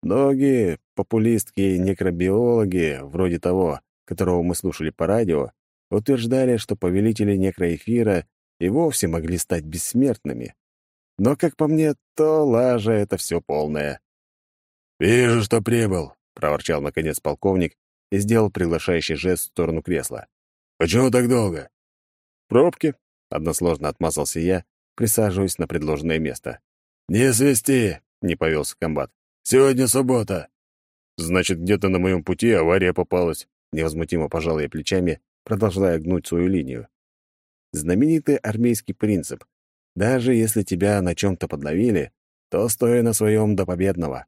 Многие популистки и некробиологи, вроде того, которого мы слушали по радио, утверждали, что повелители некроэфира и вовсе могли стать бессмертными. Но, как по мне, то лажа — это все полное. «Вижу, что прибыл», — проворчал наконец полковник и сделал приглашающий жест в сторону кресла. «Почему так долго?» «Пробки», — односложно отмазался я, присаживаясь на предложенное место. «Не свисти!» — не повелся комбат. «Сегодня суббота». «Значит, где-то на моем пути авария попалась», — невозмутимо пожал я плечами, продолжая гнуть свою линию. Знаменитый армейский принцип. Даже если тебя на чем-то подловили, то стой на своем до победного.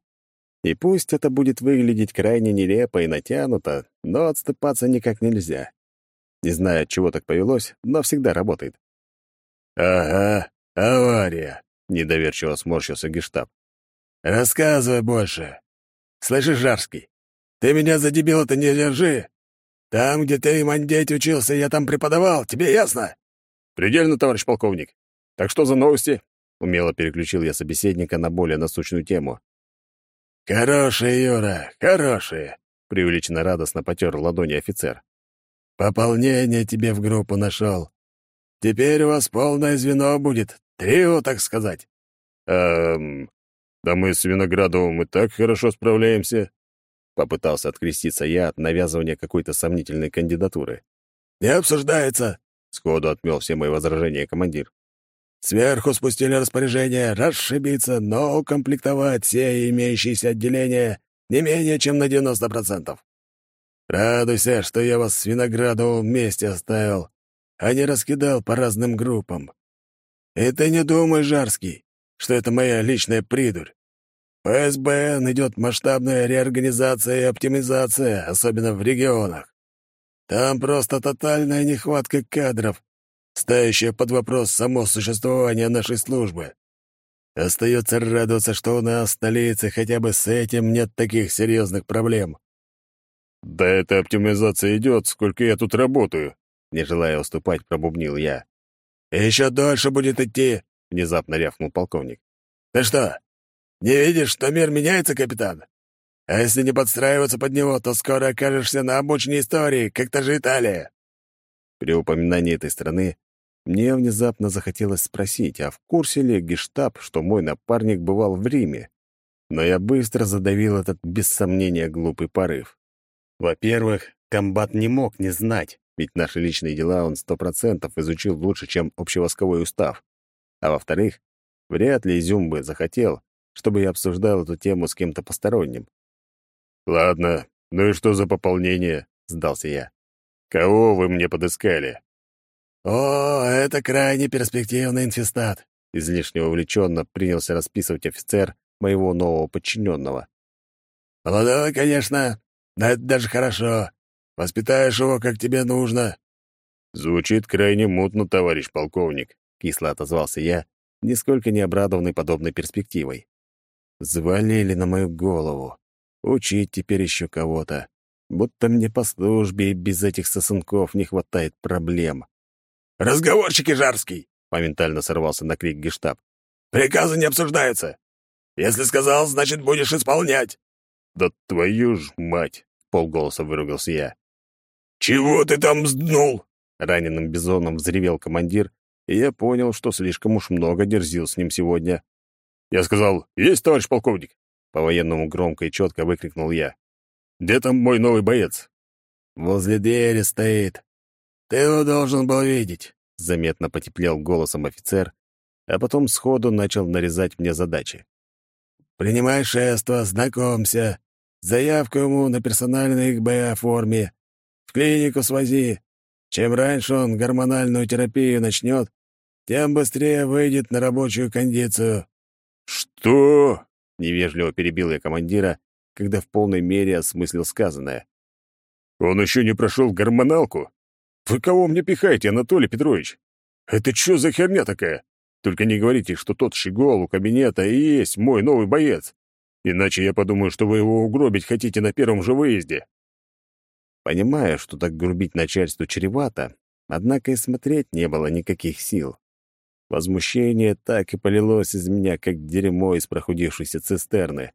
И пусть это будет выглядеть крайне нелепо и натянуто, но отступаться никак нельзя. Не знаю, от чего так повелось, но всегда работает. «Ага, авария», — недоверчиво сморщился гештаб. «Рассказывай больше. Слышишь, Жарский, ты меня за дебила-то не держи. Там, где ты мандеть учился, я там преподавал, тебе ясно?» «Предельно, товарищ полковник. Так что за новости?» Умело переключил я собеседника на более насущную тему. «Хорошие, Юра, хорошие!» — преувеличенно радостно потер ладони офицер. «Пополнение тебе в группу нашел. Теперь у вас полное звено будет, трио, так сказать». «Эм, да мы с Виноградовым и так хорошо справляемся», — попытался откреститься я от навязывания какой-то сомнительной кандидатуры. «Не обсуждается», — сходу отмел все мои возражения командир. Сверху спустили распоряжение расшибиться, но укомплектовать все имеющиеся отделения не менее чем на 90%. Радуйся, что я вас с Виноградовым вместе оставил, а не раскидал по разным группам. И ты не думай, Жарский, что это моя личная придурь. По СБН идет масштабная реорганизация и оптимизация, особенно в регионах. Там просто тотальная нехватка кадров, ставящая под вопрос само существование нашей службы. Остается радоваться, что у нас в столице хотя бы с этим нет таких серьезных проблем. «Да эта оптимизация идет, сколько я тут работаю», — не желая уступать, пробубнил я. «Еще дольше будет идти», — внезапно рявкнул полковник. «Ты что, не видишь, что мир меняется, капитан? А если не подстраиваться под него, то скоро окажешься на обочине истории, как та же Италия». При упоминании этой страны мне внезапно захотелось спросить, а в курсе ли гештаб, что мой напарник бывал в Риме? Но я быстро задавил этот, без сомнения, глупый порыв. Во-первых, комбат не мог не знать, ведь наши личные дела он сто процентов изучил лучше, чем общевосковой устав. А во-вторых, вряд ли Изюм бы захотел, чтобы я обсуждал эту тему с кем-то посторонним. «Ладно, ну и что за пополнение?» — сдался я. «Кого вы мне подыскали?» «О, это крайне перспективный инфестат», — излишне увлеченно принялся расписывать офицер моего нового подчиненного. «Молодой, конечно, но это даже хорошо. Воспитаешь его, как тебе нужно». «Звучит крайне мутно, товарищ полковник», — кисло отозвался я, нисколько не обрадованный подобной перспективой. Звалили на мою голову. Учить теперь еще кого-то. Будто мне по службе без этих сосунков не хватает проблем. «Разговорчики, Жарский!» — моментально сорвался на крик гештаб. «Приказы не обсуждаются. Если сказал, значит, будешь исполнять». «Да твою ж мать!» — полголоса выругался я. «Чего ты там сднул?» — раненым бизоном взревел командир, и я понял, что слишком уж много дерзил с ним сегодня. Я сказал «Есть, товарищ полковник!» По-военному громко и четко выкрикнул я. «Где там мой новый боец?» «Возле двери стоит. «Ты его должен был видеть», — заметно потеплел голосом офицер, а потом сходу начал нарезать мне задачи. «Принимай шество, знакомься. Заявку ему на персональный ИКБ оформи. В клинику свози. Чем раньше он гормональную терапию начнет, тем быстрее выйдет на рабочую кондицию». «Что?» — невежливо перебил я командира, когда в полной мере осмыслил сказанное. «Он еще не прошел гормоналку?» «Вы кого мне пихаете, Анатолий Петрович? Это что за херня такая? Только не говорите, что тот щегол у кабинета и есть мой новый боец. Иначе я подумаю, что вы его угробить хотите на первом же выезде». Понимая, что так грубить начальству чревато, однако и смотреть не было никаких сил. Возмущение так и полилось из меня, как дерьмо из прохудившейся цистерны.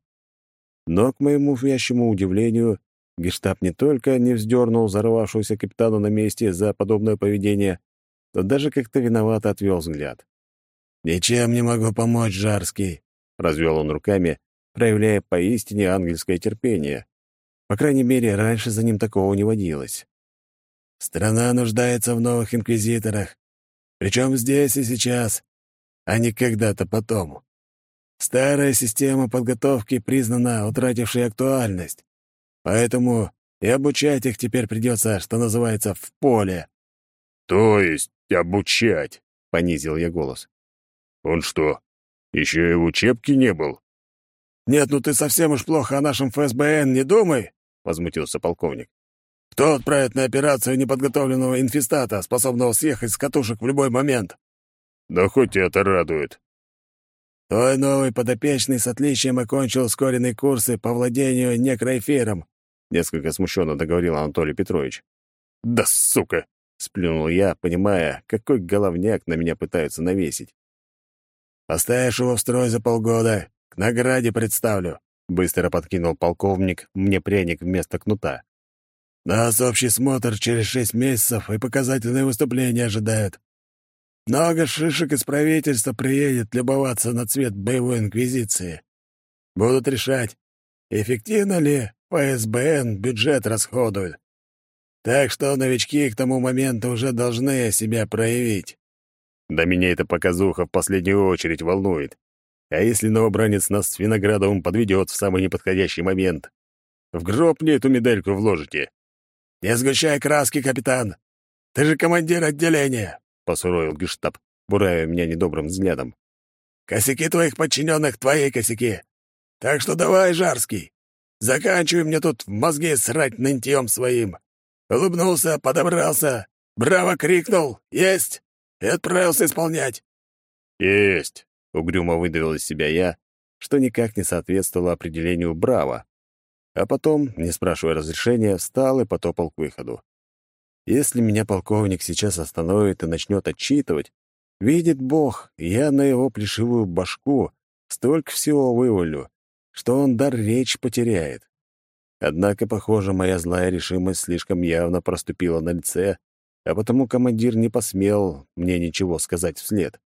Но, к моему вящему удивлению, Гештаб не только не вздернул взорвавшегося капитана на месте за подобное поведение, но даже как-то виновато отвел взгляд. «Ничем не могу помочь, Жарский», — развел он руками, проявляя поистине ангельское терпение. По крайней мере, раньше за ним такого не водилось. «Страна нуждается в новых инквизиторах, причем здесь и сейчас, а не когда-то потом. Старая система подготовки признана утратившей актуальность. Поэтому и обучать их теперь придется, что называется, в поле». «То есть обучать?» — понизил я голос. «Он что, еще и в учебке не был?» «Нет, ну ты совсем уж плохо о нашем ФСБН не думай!» — возмутился полковник. «Кто отправит на операцию неподготовленного инфестата, способного съехать с катушек в любой момент?» «Да хоть это радует!» «Твой новый подопечный с отличием окончил ускоренные курсы по владению некроэфиром», — несколько смущенно договорил Анатолий Петрович. «Да сука!» — сплюнул я, понимая, какой головняк на меня пытаются навесить. «Поставишь его в строй за полгода, к награде представлю», — быстро подкинул полковник мне пряник вместо кнута. «Нас общий смотр через шесть месяцев и показательные выступления ожидают. Много шишек из правительства приедет любоваться на цвет боевой инквизиции. Будут решать, эффективно ли ФСБН бюджет расходует. Так что новички к тому моменту уже должны себя проявить. Да меня эта показуха в последнюю очередь волнует. А если новобранец нас с Виноградовым подведет в самый неподходящий момент? В гроб мне эту медальку вложите. «Не сгущай краски, капитан! Ты же командир отделения! Посуровил гештаб, буравя меня недобрым взглядом. «Косяки твоих подчиненных — твои косяки. Так что давай, Жарский, заканчивай мне тут в мозги срать нынтьем своим». Улыбнулся, подобрался, браво крикнул «Есть!» и отправился исполнять. «Есть!» — угрюмо выдавил из себя я, что никак не соответствовало определению «браво». А потом, не спрашивая разрешения, встал и потопал к выходу. Если меня полковник сейчас остановит и начнет отчитывать, видит Бог, я на его плешивую башку столько всего вывалю, что он дар речь потеряет. Однако, похоже, моя злая решимость слишком явно проступила на лице, а потому командир не посмел мне ничего сказать вслед.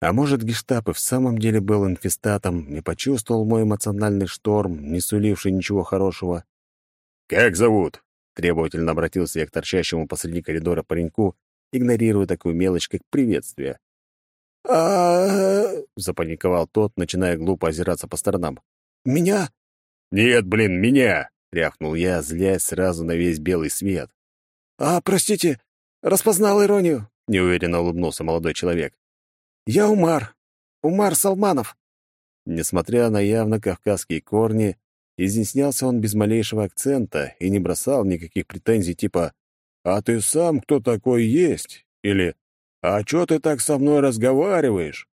А может, гештаб и в самом деле был инфестатом, не почувствовал мой эмоциональный шторм, не суливший ничего хорошего? «Как зовут?» Требовательно обратился я к торчащему посреди коридора пареньку, игнорируя такую мелочь, как приветствие. а запаниковал тот, начиная глупо озираться по сторонам. «Меня?» «Нет, блин, меня!» — рявкнул я, злясь сразу на весь белый свет. «А, простите, распознал иронию», — неуверенно улыбнулся молодой человек. «Я Умар. Умар Салманов». Несмотря на явно кавказские корни, Изъяснялся он без малейшего акцента и не бросал никаких претензий типа «А ты сам кто такой есть?» или «А чё ты так со мной разговариваешь?»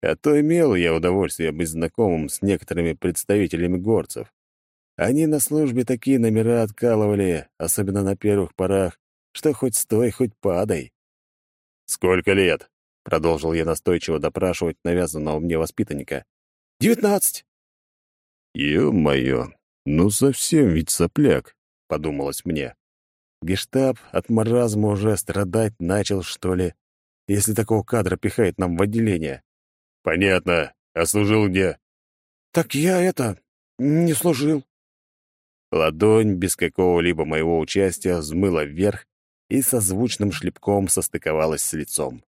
А то имел я удовольствие быть знакомым с некоторыми представителями горцев. Они на службе такие номера откалывали, особенно на первых порах, что хоть стой, хоть падай. «Сколько лет?» — продолжил я настойчиво допрашивать навязанного мне воспитанника. «Девятнадцать». «Ё-моё, ну совсем ведь сопляк», — подумалось мне. Гештаб от маразма уже страдать начал, что ли, если такого кадра пихает нам в отделение. «Понятно. А служил где?» «Так я это... не служил». Ладонь без какого-либо моего участия взмыла вверх и со звучным шлепком состыковалась с лицом.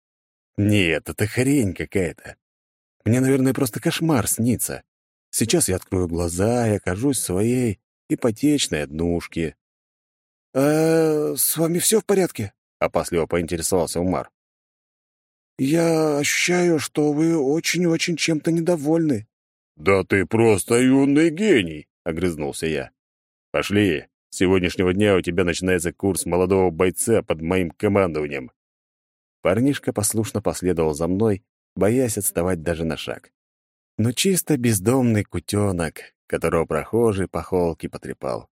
«Нет, это хрень какая-то. Мне, наверное, просто кошмар снится. Сейчас я открою глаза и окажусь в своей ипотечной однушке. «Э, с вами все в порядке?» — опасливо поинтересовался Умар. «Я ощущаю, что вы очень-очень чем-то недовольны». «Да ты просто юный гений!» — огрызнулся я. «Пошли. С сегодняшнего дня у тебя начинается курс молодого бойца под моим командованием». Парнишка послушно последовал за мной, боясь отставать даже на шаг но чисто бездомный кутенок, которого прохожий по холке потрепал.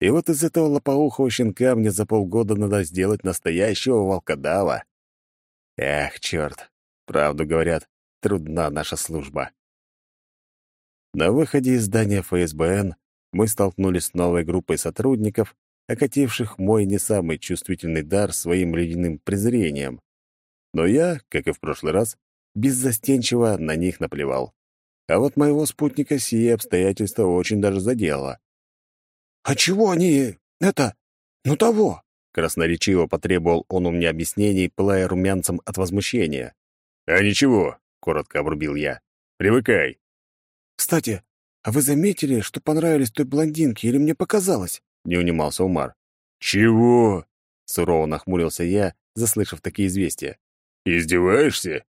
И вот из этого лопоухого щенка мне за полгода надо сделать настоящего волкодава. Эх, черт, правду говорят, трудна наша служба. На выходе из здания ФСБН мы столкнулись с новой группой сотрудников, окативших мой не самый чувствительный дар своим ледяным презрением. Но я, как и в прошлый раз, беззастенчиво на них наплевал. А вот моего спутника сие обстоятельства очень даже задело. «А чего они... это... ну того?» Красноречиво потребовал он у меня объяснений, пылая румянцем от возмущения. «А ничего», — коротко обрубил я. «Привыкай». «Кстати, а вы заметили, что понравились той блондинке, или мне показалось?» — не унимался Умар. «Чего?» — сурово нахмурился я, заслышав такие известия. «Издеваешься?»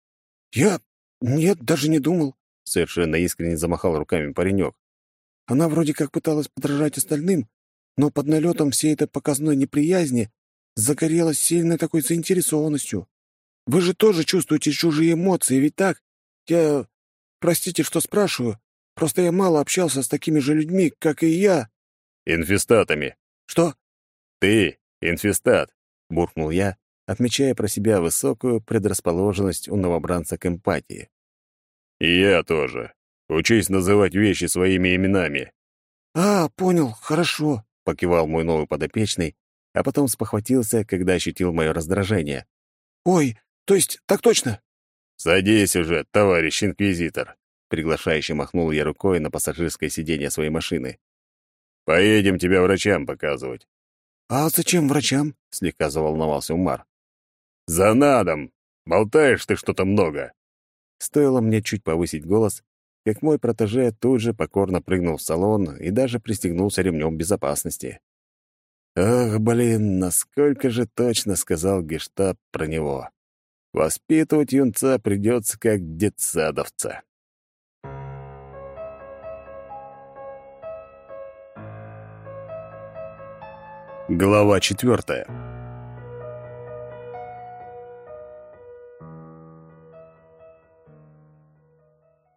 «Я... нет, даже не думал. Совершенно искренне замахал руками паренек. «Она вроде как пыталась подражать остальным, но под налетом всей этой показной неприязни загорелась сильной такой заинтересованностью. Вы же тоже чувствуете чужие эмоции, ведь так? Я... Простите, что спрашиваю. Просто я мало общался с такими же людьми, как и я». «Инфестатами». «Что?» «Ты инфестат», — буркнул я, отмечая про себя высокую предрасположенность у новобранца к эмпатии. «И я тоже. Учись называть вещи своими именами». «А, понял, хорошо», — покивал мой новый подопечный, а потом спохватился, когда ощутил мое раздражение. «Ой, то есть так точно?» «Садись уже, товарищ инквизитор», — приглашающе махнул я рукой на пассажирское сиденье своей машины. «Поедем тебя врачам показывать». «А зачем врачам?» — слегка заволновался Умар. «За надом! Болтаешь ты что-то много!» Стоило мне чуть повысить голос, как мой протеже тут же покорно прыгнул в салон и даже пристегнулся ремнем безопасности. Ох, блин, насколько же точно сказал Гештаб про него. Воспитывать юнца придется как детсадовца. Глава четвертая.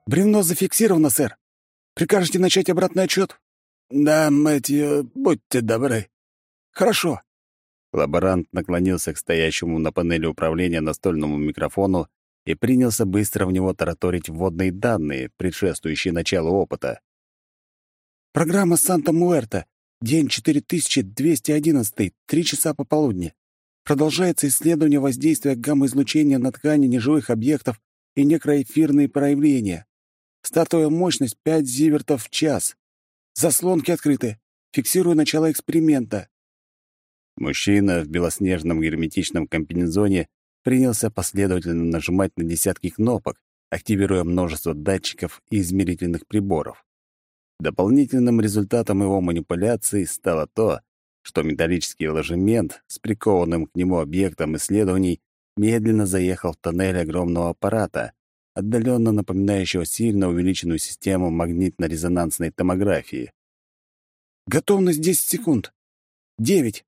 «Бревно зафиксировано, сэр. Прикажете начать обратный отчет?» «Да, Мэтью, будьте добры». «Хорошо». Лаборант наклонился к стоящему на панели управления настольному микрофону и принялся быстро в него тараторить вводные данные, предшествующие началу опыта. «Программа Санта-Муэрта. День 4211, три часа пополудни. Продолжается исследование воздействия гамма-излучения на ткани неживых объектов и некроэфирные проявления. Стартовая мощность 5 зивертов в час. Заслонки открыты. Фиксирую начало эксперимента. Мужчина в белоснежном герметичном комбинезоне принялся последовательно нажимать на десятки кнопок, активируя множество датчиков и измерительных приборов. Дополнительным результатом его манипуляций стало то, что металлический ложемент с прикованным к нему объектом исследований медленно заехал в тоннель огромного аппарата, отдаленно напоминающего сильно увеличенную систему магнитно-резонансной томографии. «Готовность 10 секунд. Девять.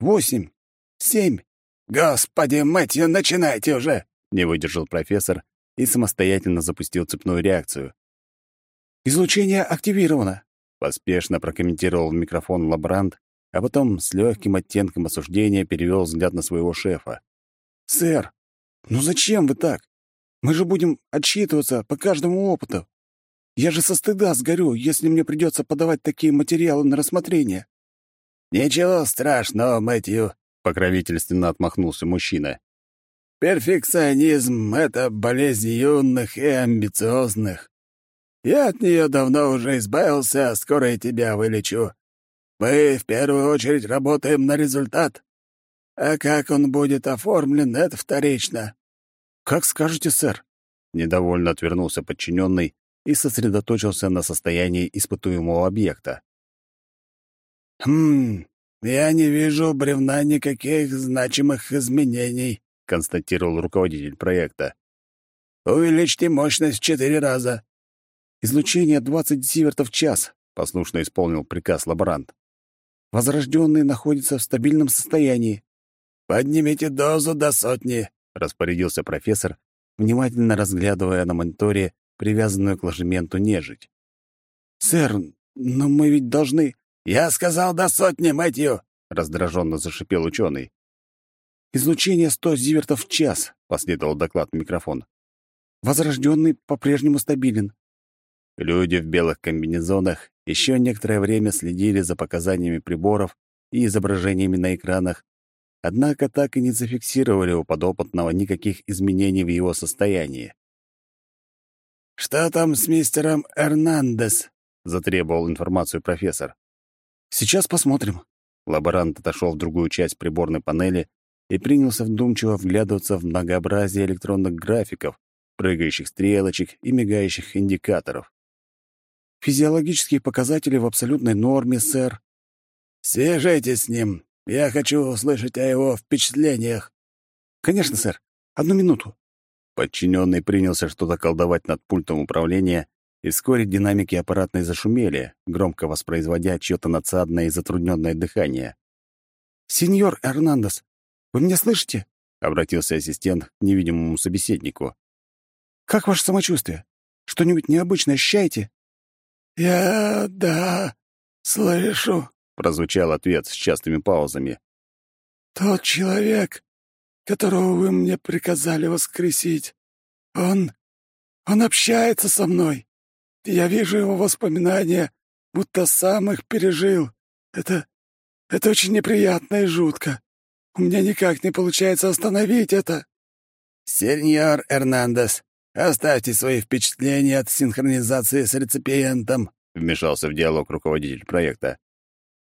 Восемь. Семь. Господи, Мэтью, начинайте уже!» — не выдержал профессор и самостоятельно запустил цепную реакцию. «Излучение активировано», — поспешно прокомментировал в микрофон лаборант, а потом с легким оттенком осуждения перевел взгляд на своего шефа. «Сэр, ну зачем вы так? Мы же будем отчитываться по каждому опыту. Я же со стыда сгорю, если мне придется подавать такие материалы на рассмотрение». «Ничего страшного, Мэтью», — покровительственно отмахнулся мужчина. «Перфекционизм — это болезнь юных и амбициозных. Я от нее давно уже избавился, а скоро и тебя вылечу. Мы в первую очередь работаем на результат. А как он будет оформлен, это вторично. «Как скажете, сэр?» Недовольно отвернулся подчиненный и сосредоточился на состоянии испытуемого объекта. «Хм, я не вижу бревна никаких значимых изменений», — констатировал руководитель проекта. «Увеличьте мощность в четыре раза». «Излучение 20 зивертов в час», — послушно исполнил приказ лаборант. «Возрожденный находится в стабильном состоянии». «Поднимите дозу до сотни», распорядился профессор, внимательно разглядывая на мониторе привязанную к ложементу нежить. «Сэр, но мы ведь должны...» «Я сказал до сотни, Мэтью!» — раздраженно зашипел ученый. «Излучение сто зивертов в час», — последовал доклад в микрофон. «Возрожденный по-прежнему стабилен». Люди в белых комбинезонах еще некоторое время следили за показаниями приборов и изображениями на экранах, однако так и не зафиксировали у подопытного никаких изменений в его состоянии. «Что там с мистером Эрнандес?» — затребовал информацию профессор. «Сейчас посмотрим». Лаборант отошел в другую часть приборной панели и принялся вдумчиво вглядываться в многообразие электронных графиков, прыгающих стрелочек и мигающих индикаторов. «Физиологические показатели в абсолютной норме, сэр». «Свяжитесь с ним я хочу услышать о его впечатлениях». «Конечно, сэр. Одну минуту». Подчиненный принялся что-то колдовать над пультом управления, и вскоре динамики аппаратной зашумели, громко воспроизводя чьё-то надсадное и затрудненное дыхание. «Сеньор Эрнандес, вы меня слышите?» — обратился ассистент к невидимому собеседнику. «Как ваше самочувствие? Что-нибудь необычное ощущаете?» «Я... да, слышу», — прозвучал ответ с частыми паузами. «Тот человек, которого вы мне приказали воскресить, он... он общается со мной. Я вижу его воспоминания, будто сам их пережил. Это... это очень неприятно и жутко. У меня никак не получается остановить это». «Сеньор Эрнандес, оставьте свои впечатления от синхронизации с реципиентом», — вмешался в диалог руководитель проекта.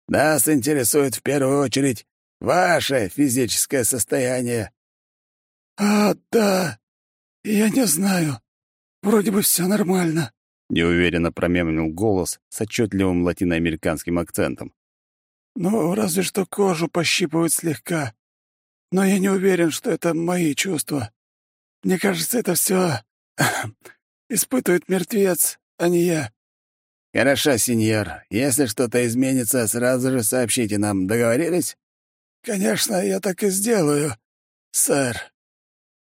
«Нас интересует в первую очередь ваше физическое состояние». «А, да, я не знаю. Вроде бы все нормально», — неуверенно промямлил голос с отчетливым латиноамериканским акцентом. «Ну, разве что кожу пощипывают слегка. Но я не уверен, что это мои чувства. Мне кажется, это все [COUGHS] испытывает мертвец, а не я». «Хорошо, сеньор. Если что-то изменится, сразу же сообщите нам. Договорились?» «Конечно, я так и сделаю, сэр».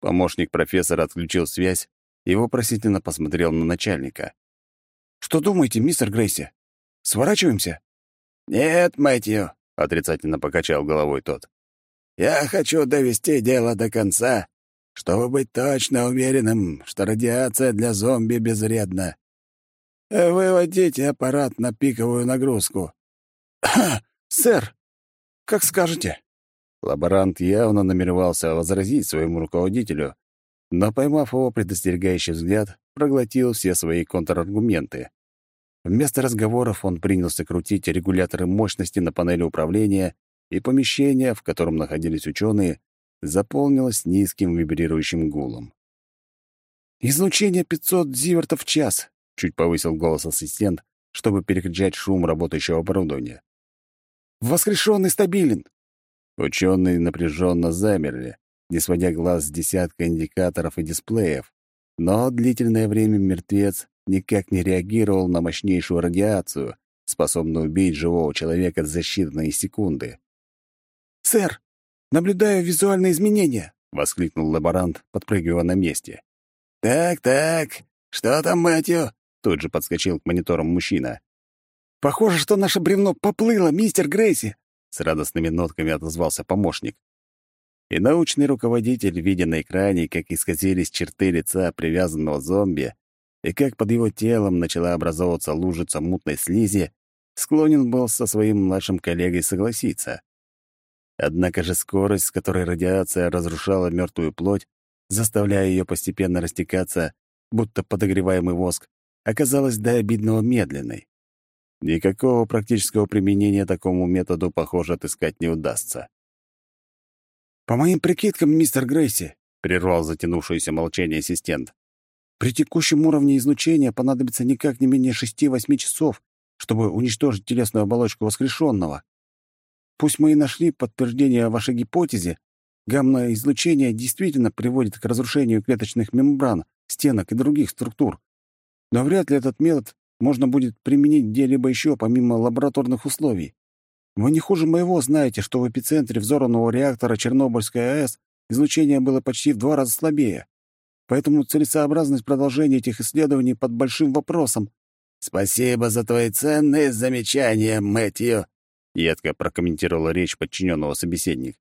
Помощник профессора отключил связь и вопросительно посмотрел на начальника. «Что думаете, мистер Грейси? Сворачиваемся?» «Нет, Мэтью», — отрицательно покачал головой тот. «Я хочу довести дело до конца, чтобы быть точно уверенным, что радиация для зомби безвредна. Выводите аппарат на пиковую нагрузку». [CLEARS THROAT] «Сэр, как скажете». Лаборант явно намеревался возразить своему руководителю, но, поймав его предостерегающий взгляд, проглотил все свои контраргументы. Вместо разговоров он принялся крутить регуляторы мощности на панели управления, и помещение, в котором находились ученые, заполнилось низким вибрирующим гулом. «Излучение 500 зивертов в час», — чуть повысил голос ассистент, чтобы перекричать шум работающего оборудования. «Воскрешенный стабилен. Ученые напряженно замерли, не сводя глаз с десятка индикаторов и дисплеев, но длительное время мертвец никак не реагировал на мощнейшую радиацию, способную убить живого человека за считанные секунды. «Сэр, наблюдаю визуальные изменения!» — воскликнул лаборант, подпрыгивая на месте. «Так-так, что там, Мэтью?» — тут же подскочил к мониторам мужчина. «Похоже, что наше бревно поплыло, мистер Грейси!» с радостными нотками отозвался помощник. И научный руководитель, видя на экране, как исказились черты лица привязанного зомби, и как под его телом начала образовываться лужица мутной слизи, склонен был со своим младшим коллегой согласиться. Однако же скорость, с которой радиация разрушала мертвую плоть, заставляя ее постепенно растекаться, будто подогреваемый воск, оказалась до обидного медленной. Никакого практического применения такому методу, похоже, отыскать не удастся. «По моим прикидкам, мистер Грейси», — прервал затянувшееся молчание ассистент, «при текущем уровне излучения понадобится никак не менее шести-восьми часов, чтобы уничтожить телесную оболочку воскрешенного. Пусть мы и нашли подтверждение вашей гипотезе, гамма-излучение действительно приводит к разрушению клеточных мембран, стенок и других структур. Но вряд ли этот метод можно будет применить где-либо еще, помимо лабораторных условий. Вы не хуже моего знаете, что в эпицентре взорванного реактора Чернобыльской АЭС излучение было почти в два раза слабее. Поэтому целесообразность продолжения этих исследований под большим вопросом. «Спасибо за твои ценные замечания, Мэтью», — едко прокомментировала речь подчиненного собеседник.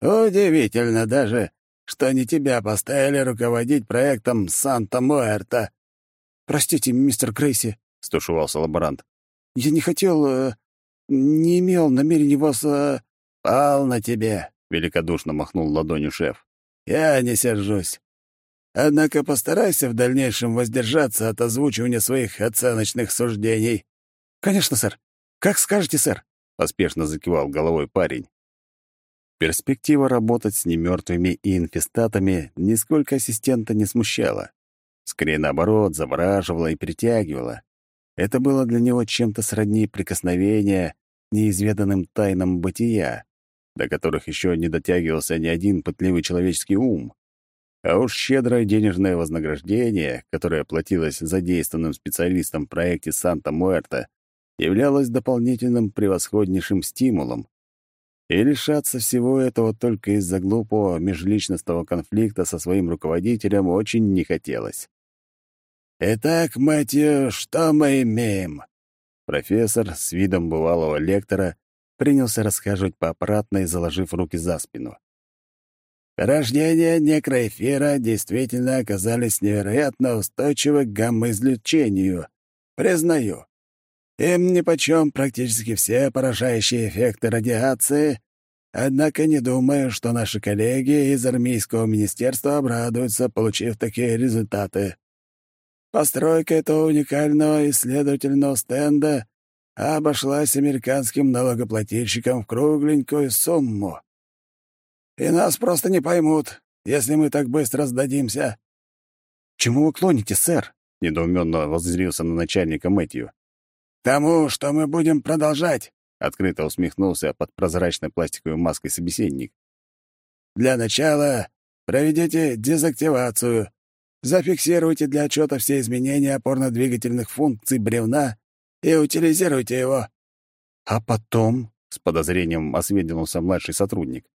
«Удивительно даже, что не тебя поставили руководить проектом Санта-Муэрта». «Простите, мистер Крейси», — стушевался лаборант. «Я не хотел... Э, не имел намерения вас...» э... «Пал на тебе», — великодушно махнул ладонью шеф. «Я не сержусь. Однако постарайся в дальнейшем воздержаться от озвучивания своих оценочных суждений». «Конечно, сэр. Как скажете, сэр», — поспешно закивал головой парень. Перспектива работать с немертвыми и инфестатами нисколько ассистента не смущала. Скорее, наоборот, завораживала и притягивала. Это было для него чем-то сродни прикосновения неизведанным тайнам бытия, до которых еще не дотягивался ни один пытливый человеческий ум. А уж щедрое денежное вознаграждение, которое платилось задействованным специалистам в проекте «Санта-Муэрта», являлось дополнительным превосходнейшим стимулом. И лишаться всего этого только из-за глупого межличностного конфликта со своим руководителем очень не хотелось. «Итак, Мэтью, что мы имеем?» Профессор с видом бывалого лектора принялся рассказывать по аппаратной, заложив руки за спину. Рождения некроэфира действительно оказались невероятно устойчивы к гамма-излучению. Признаю. Им нипочем практически все поражающие эффекты радиации, однако не думаю, что наши коллеги из армейского министерства обрадуются, получив такие результаты. Постройка этого уникального исследовательного стенда обошлась американским налогоплательщикам в кругленькую сумму и нас просто не поймут, если мы так быстро сдадимся». «Чему вы клоните, сэр?» — недоуменно воззрился на начальника Мэтью. «Тому, что мы будем продолжать», — открыто усмехнулся под прозрачной пластиковой маской собеседник. «Для начала проведите дезактивацию, зафиксируйте для отчета все изменения опорно-двигательных функций бревна и утилизируйте его». «А потом?» — с подозрением осведомился младший сотрудник.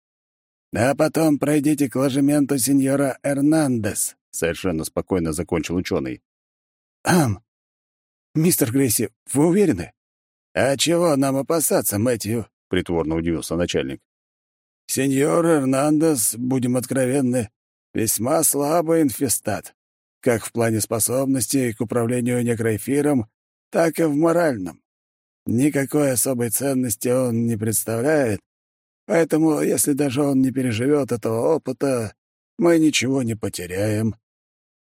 «А потом пройдите к ложементу сеньора Эрнандес», — совершенно спокойно закончил ученый. «Ам! Мистер Грейси, вы уверены?» «А чего нам опасаться, Мэтью?» — притворно удивился начальник. «Сеньор Эрнандес, будем откровенны, весьма слабый инфестат, как в плане способностей к управлению некроэфиром, так и в моральном. Никакой особой ценности он не представляет, Поэтому, если даже он не переживет этого опыта, мы ничего не потеряем.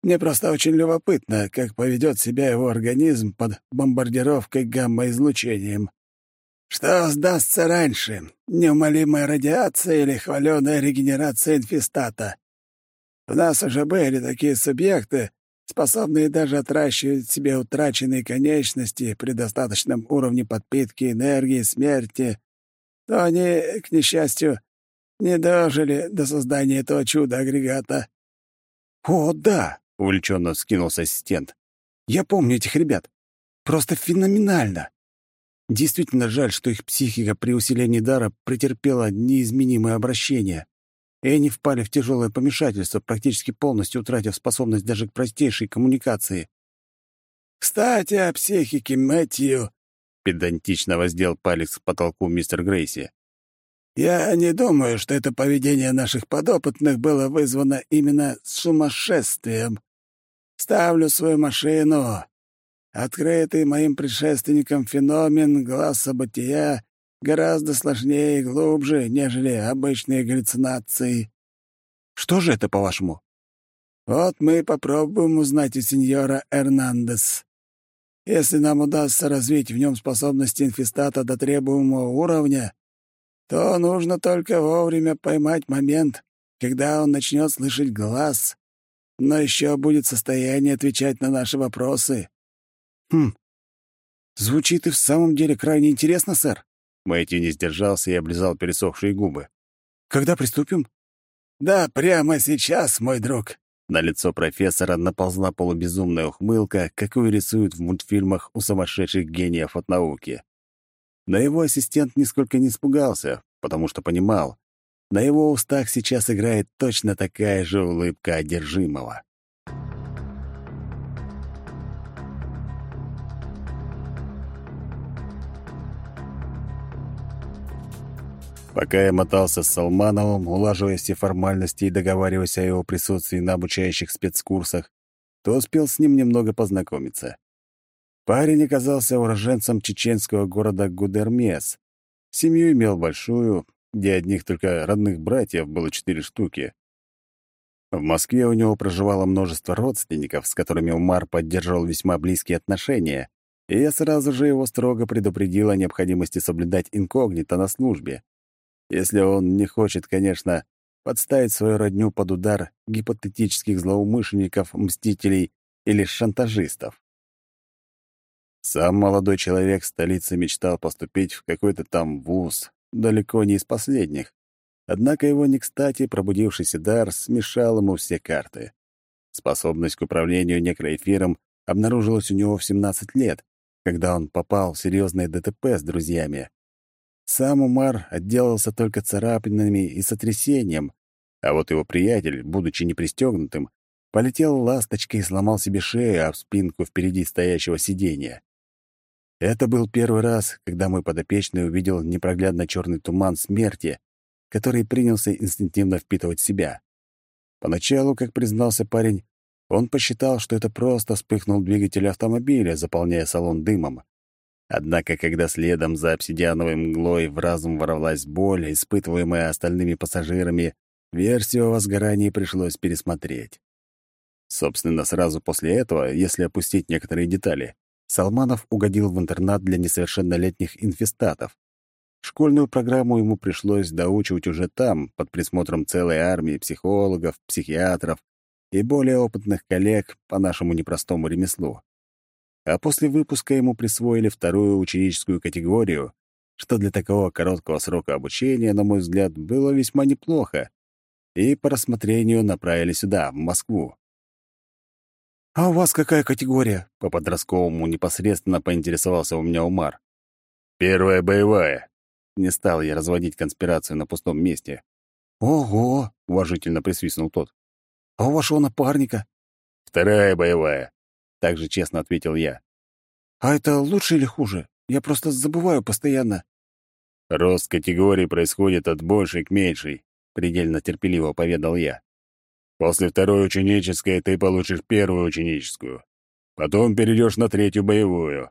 Мне просто очень любопытно, как поведет себя его организм под бомбардировкой гамма-излучением. Что сдастся раньше, неумолимая радиация или хваленая регенерация инфестата? У нас уже были такие субъекты, способные даже отращивать себе утраченные конечности при достаточном уровне подпитки энергии смерти но они, к несчастью, не дожили до создания этого чуда-агрегата». «О, да!» — увлеченно вскинулся ассистент. «Я помню этих ребят. Просто феноменально. Действительно жаль, что их психика при усилении дара претерпела неизменимое обращение, и они впали в тяжелое помешательство, практически полностью утратив способность даже к простейшей коммуникации. «Кстати, о психике Мэтью», Педантично воздел палец к потолку мистер Грейси. «Я не думаю, что это поведение наших подопытных было вызвано именно сумасшествием. Ставлю свою машину. Открытый моим предшественником феномен глаза бытия гораздо сложнее и глубже, нежели обычные галлюцинации». «Что же это, по-вашему?» «Вот мы и попробуем узнать у сеньора Эрнандес. Если нам удастся развить в нем способности инфестата до требуемого уровня, то нужно только вовремя поймать момент, когда он начнет слышать глаз, но еще будет в состоянии отвечать на наши вопросы. Хм. Звучит и в самом деле крайне интересно, сэр. Мэтью не сдержался и облизал пересохшие губы. Когда приступим? Да, прямо сейчас, мой друг. На лицо профессора наползла полубезумная ухмылка, какую рисуют в мультфильмах у сумасшедших гениев от науки. Но его ассистент нисколько не испугался, потому что понимал, на его устах сейчас играет точно такая же улыбка одержимого. Пока я мотался с Салмановым, улаживая все формальности и договариваясь о его присутствии на обучающих спецкурсах, то успел с ним немного познакомиться. Парень оказался уроженцем чеченского города Гудермес. Семью имел большую, где одних только родных братьев было четыре штуки. В Москве у него проживало множество родственников, с которыми Умар поддерживал весьма близкие отношения, и я сразу же его строго предупредил о необходимости соблюдать инкогнито на службе. Если он не хочет, конечно, подставить свою родню под удар гипотетических злоумышленников, мстителей или шантажистов. Сам молодой человек в столице мечтал поступить в какой-то там вуз, далеко не из последних. Однако его не кстати пробудившийся дар смешал ему все карты. Способность к управлению некроэфиром обнаружилась у него в 17 лет, когда он попал в серьезное ДТП с друзьями. Сам Умар отделался только царапинами и сотрясением, а вот его приятель, будучи непристегнутым, полетел ласточкой и сломал себе шею об спинку впереди стоящего сиденья. Это был первый раз, когда мой подопечный увидел непроглядно черный туман смерти, который принялся инстинктивно впитывать себя. Поначалу, как признался парень, он посчитал, что это просто вспыхнул двигатель автомобиля, заполняя салон дымом. Однако, когда следом за обсидиановой мглой в разум ворвалась боль, испытываемая остальными пассажирами, версию о возгорании пришлось пересмотреть. Собственно, сразу после этого, если опустить некоторые детали, Салманов угодил в интернат для несовершеннолетних инфестатов. Школьную программу ему пришлось доучивать уже там, под присмотром целой армии психологов, психиатров и более опытных коллег по нашему непростому ремеслу. А после выпуска ему присвоили вторую ученическую категорию, что для такого короткого срока обучения, на мой взгляд, было весьма неплохо, и по рассмотрению направили сюда, в Москву. «А у вас какая категория?» — по-подростковому непосредственно поинтересовался у меня Умар. «Первая боевая». Не стал я разводить конспирацию на пустом месте. «Ого!» — уважительно присвистнул тот. «А у вашего напарника?» «Вторая боевая», — также честно ответил я. «А это лучше или хуже? Я просто забываю постоянно». «Рост категории происходит от большей к меньшей», — предельно терпеливо поведал я. После второй ученической ты получишь первую ученическую. Потом перейдешь на третью боевую.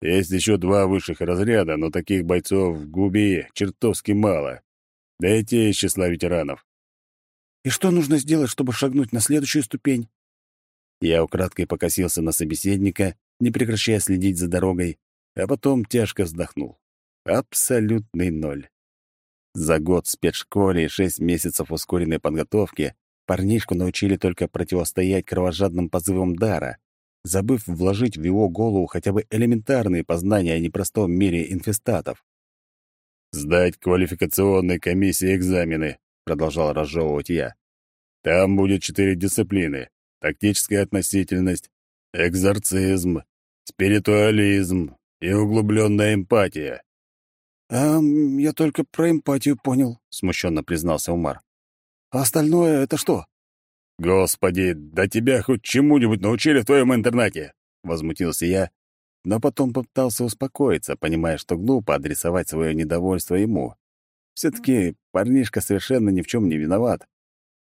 Есть еще два высших разряда, но таких бойцов в Губи чертовски мало. Да и те из числа ветеранов. И что нужно сделать, чтобы шагнуть на следующую ступень? Я украдкой покосился на собеседника, не прекращая следить за дорогой, а потом тяжко вздохнул. Абсолютный ноль. За год в спецшколе и шесть месяцев ускоренной подготовки Парнишку научили только противостоять кровожадным позывам дара, забыв вложить в его голову хотя бы элементарные познания о непростом мире инфестатов. «Сдать квалификационной комиссии экзамены», — продолжал разжевывать я. «Там будет четыре дисциплины — тактическая относительность, экзорцизм, спиритуализм и углубленная эмпатия». «А я только про эмпатию понял», — смущенно признался Умар. А остальное — это что?» «Господи, да тебя хоть чему-нибудь научили в твоем интернате!» — возмутился я, но потом попытался успокоиться, понимая, что глупо адресовать свое недовольство ему. Все-таки парнишка совершенно ни в чем не виноват.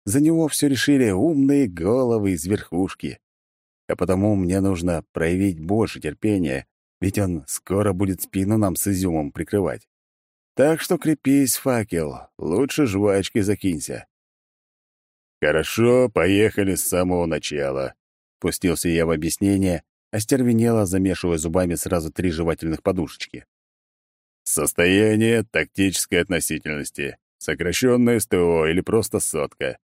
За него все решили умные головы из верхушки. А потому мне нужно проявить больше терпения, ведь он скоро будет спину нам с изюмом прикрывать. Так что крепись, факел, лучше жвачкой закинься. «Хорошо, поехали с самого начала», — пустился я в объяснение, остервенело замешивая зубами сразу три жевательных подушечки. Состояние тактической относительности, сокращенное СТО или просто сотка.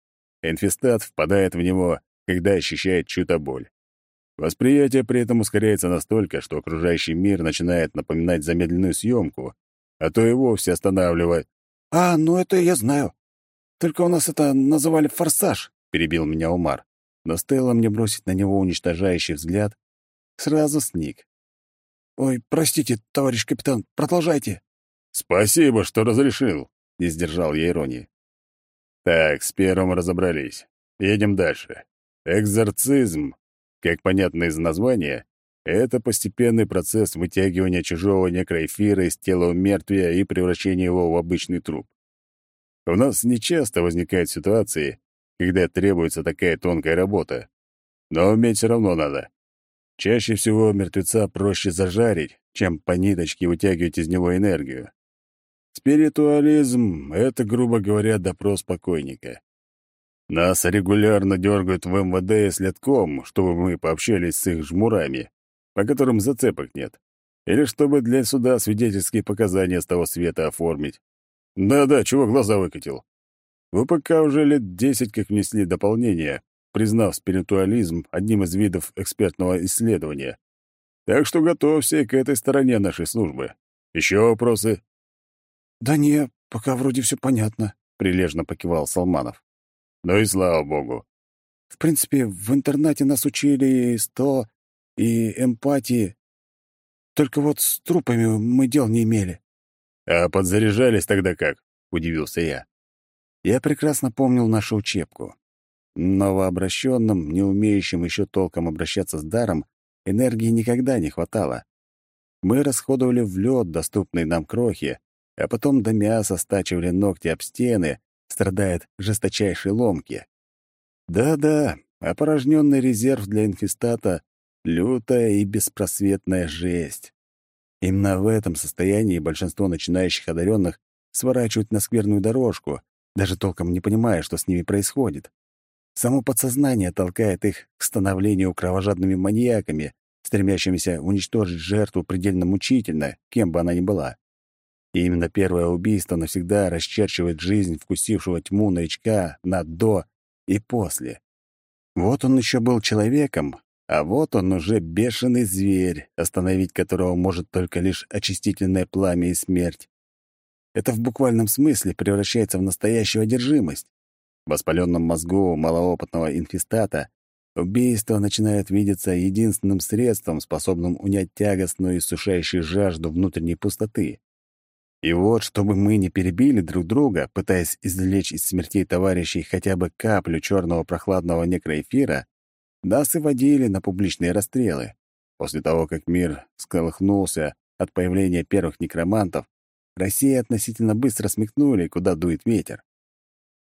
Инфестат впадает в него, когда ощущает чью-то боль. Восприятие при этом ускоряется настолько, что окружающий мир начинает напоминать замедленную съемку, а то и вовсе останавливает. «А, ну это я знаю. Только у нас это называли форсаж», — перебил меня Умар. Но стоило мне бросить на него уничтожающий взгляд, сразу сник. «Ой, простите, товарищ капитан, продолжайте». «Спасибо, что разрешил», — не сдержал я иронии. «Так, с первым разобрались. Едем дальше. Экзорцизм, как понятно из названия, это постепенный процесс вытягивания чужого некроэфира из тела мертвия и превращения его в обычный труп. У нас нечасто возникают ситуации, когда требуется такая тонкая работа. Но уметь все равно надо. Чаще всего мертвеца проще зажарить, чем по ниточке вытягивать из него энергию. Спиритуализм — это, грубо говоря, допрос покойника. Нас регулярно дергают в МВД следком, чтобы мы пообщались с их жмурами, по которым зацепок нет, или чтобы для суда свидетельские показания с того света оформить. Да-да, чего глаза выкатил. ВПК уже лет десять как внесли дополнение, признав спиритуализм одним из видов экспертного исследования. Так что готовься к этой стороне нашей службы. Еще вопросы? Да не, пока вроде все понятно. прилежно покивал Салманов. Ну и слава богу. В принципе, в интернате нас учили и сто, и эмпатии. Только вот с трупами мы дел не имели. А подзаряжались тогда как? Удивился я. Я прекрасно помнил нашу учебку. Новообращенным, не умеющим еще толком обращаться с даром, энергии никогда не хватало. Мы расходовали в лед доступные нам крохи, а потом до мяса стачивали ногти об стены, страдает жесточайшей ломки. Да-да, опорожненный резерв для инфестата — лютая и беспросветная жесть. Именно в этом состоянии большинство начинающих одаренных сворачивают на скверную дорожку, даже толком не понимая, что с ними происходит. Само подсознание толкает их к становлению кровожадными маньяками, стремящимися уничтожить жертву предельно мучительно, кем бы она ни была. И именно первое убийство навсегда расчерчивает жизнь вкусившего тьму новичка на «до» и «после». Вот он еще был человеком, а вот он уже бешеный зверь, остановить которого может только лишь очистительное пламя и смерть. Это в буквальном смысле превращается в настоящую одержимость. В воспаленном мозгу малоопытного инфестата убийство начинает видеться единственным средством, способным унять тягостную и сушающую жажду внутренней пустоты. И вот, чтобы мы не перебили друг друга, пытаясь извлечь из смертей товарищей хотя бы каплю черного прохладного некроэфира, нас и водили на публичные расстрелы. После того, как мир сколыхнулся от появления первых некромантов, России относительно быстро смекнули, куда дует ветер.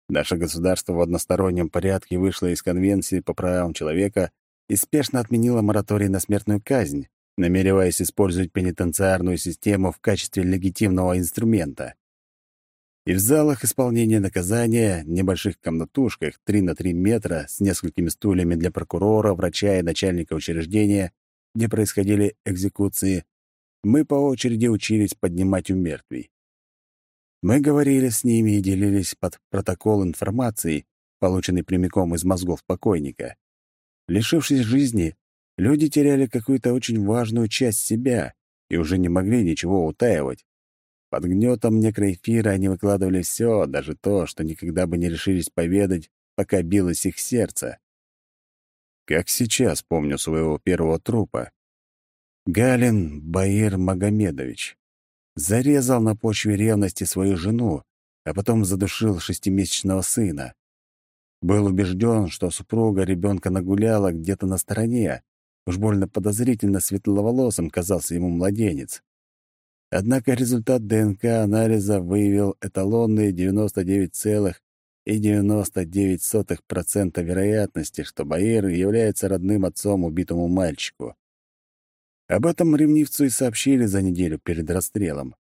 Наше государство в одностороннем порядке вышло из Конвенции по правам человека и спешно отменило мораторий на смертную казнь, намереваясь использовать пенитенциарную систему в качестве легитимного инструмента. И в залах исполнения наказания, небольших комнатушках 3 на 3 метра с несколькими стульями для прокурора, врача и начальника учреждения, где происходили экзекуции, мы по очереди учились поднимать у мертвей. Мы говорили с ними и делились под протокол информации, полученной прямиком из мозгов покойника. Лишившись жизни, Люди теряли какую-то очень важную часть себя и уже не могли ничего утаивать. Под гнетом некроэфира они выкладывали все, даже то, что никогда бы не решились поведать, пока билось их сердце. Как сейчас помню своего первого трупа. Галин Баир Магомедович. Зарезал на почве ревности свою жену, а потом задушил шестимесячного сына. Был убежден, что супруга ребенка нагуляла где-то на стороне, Уж больно подозрительно светловолосым казался ему младенец. Однако результат ДНК-анализа выявил эталонные 99,99% вероятности, что Баир является родным отцом убитому мальчику. Об этом ревнивцу и сообщили за неделю перед расстрелом.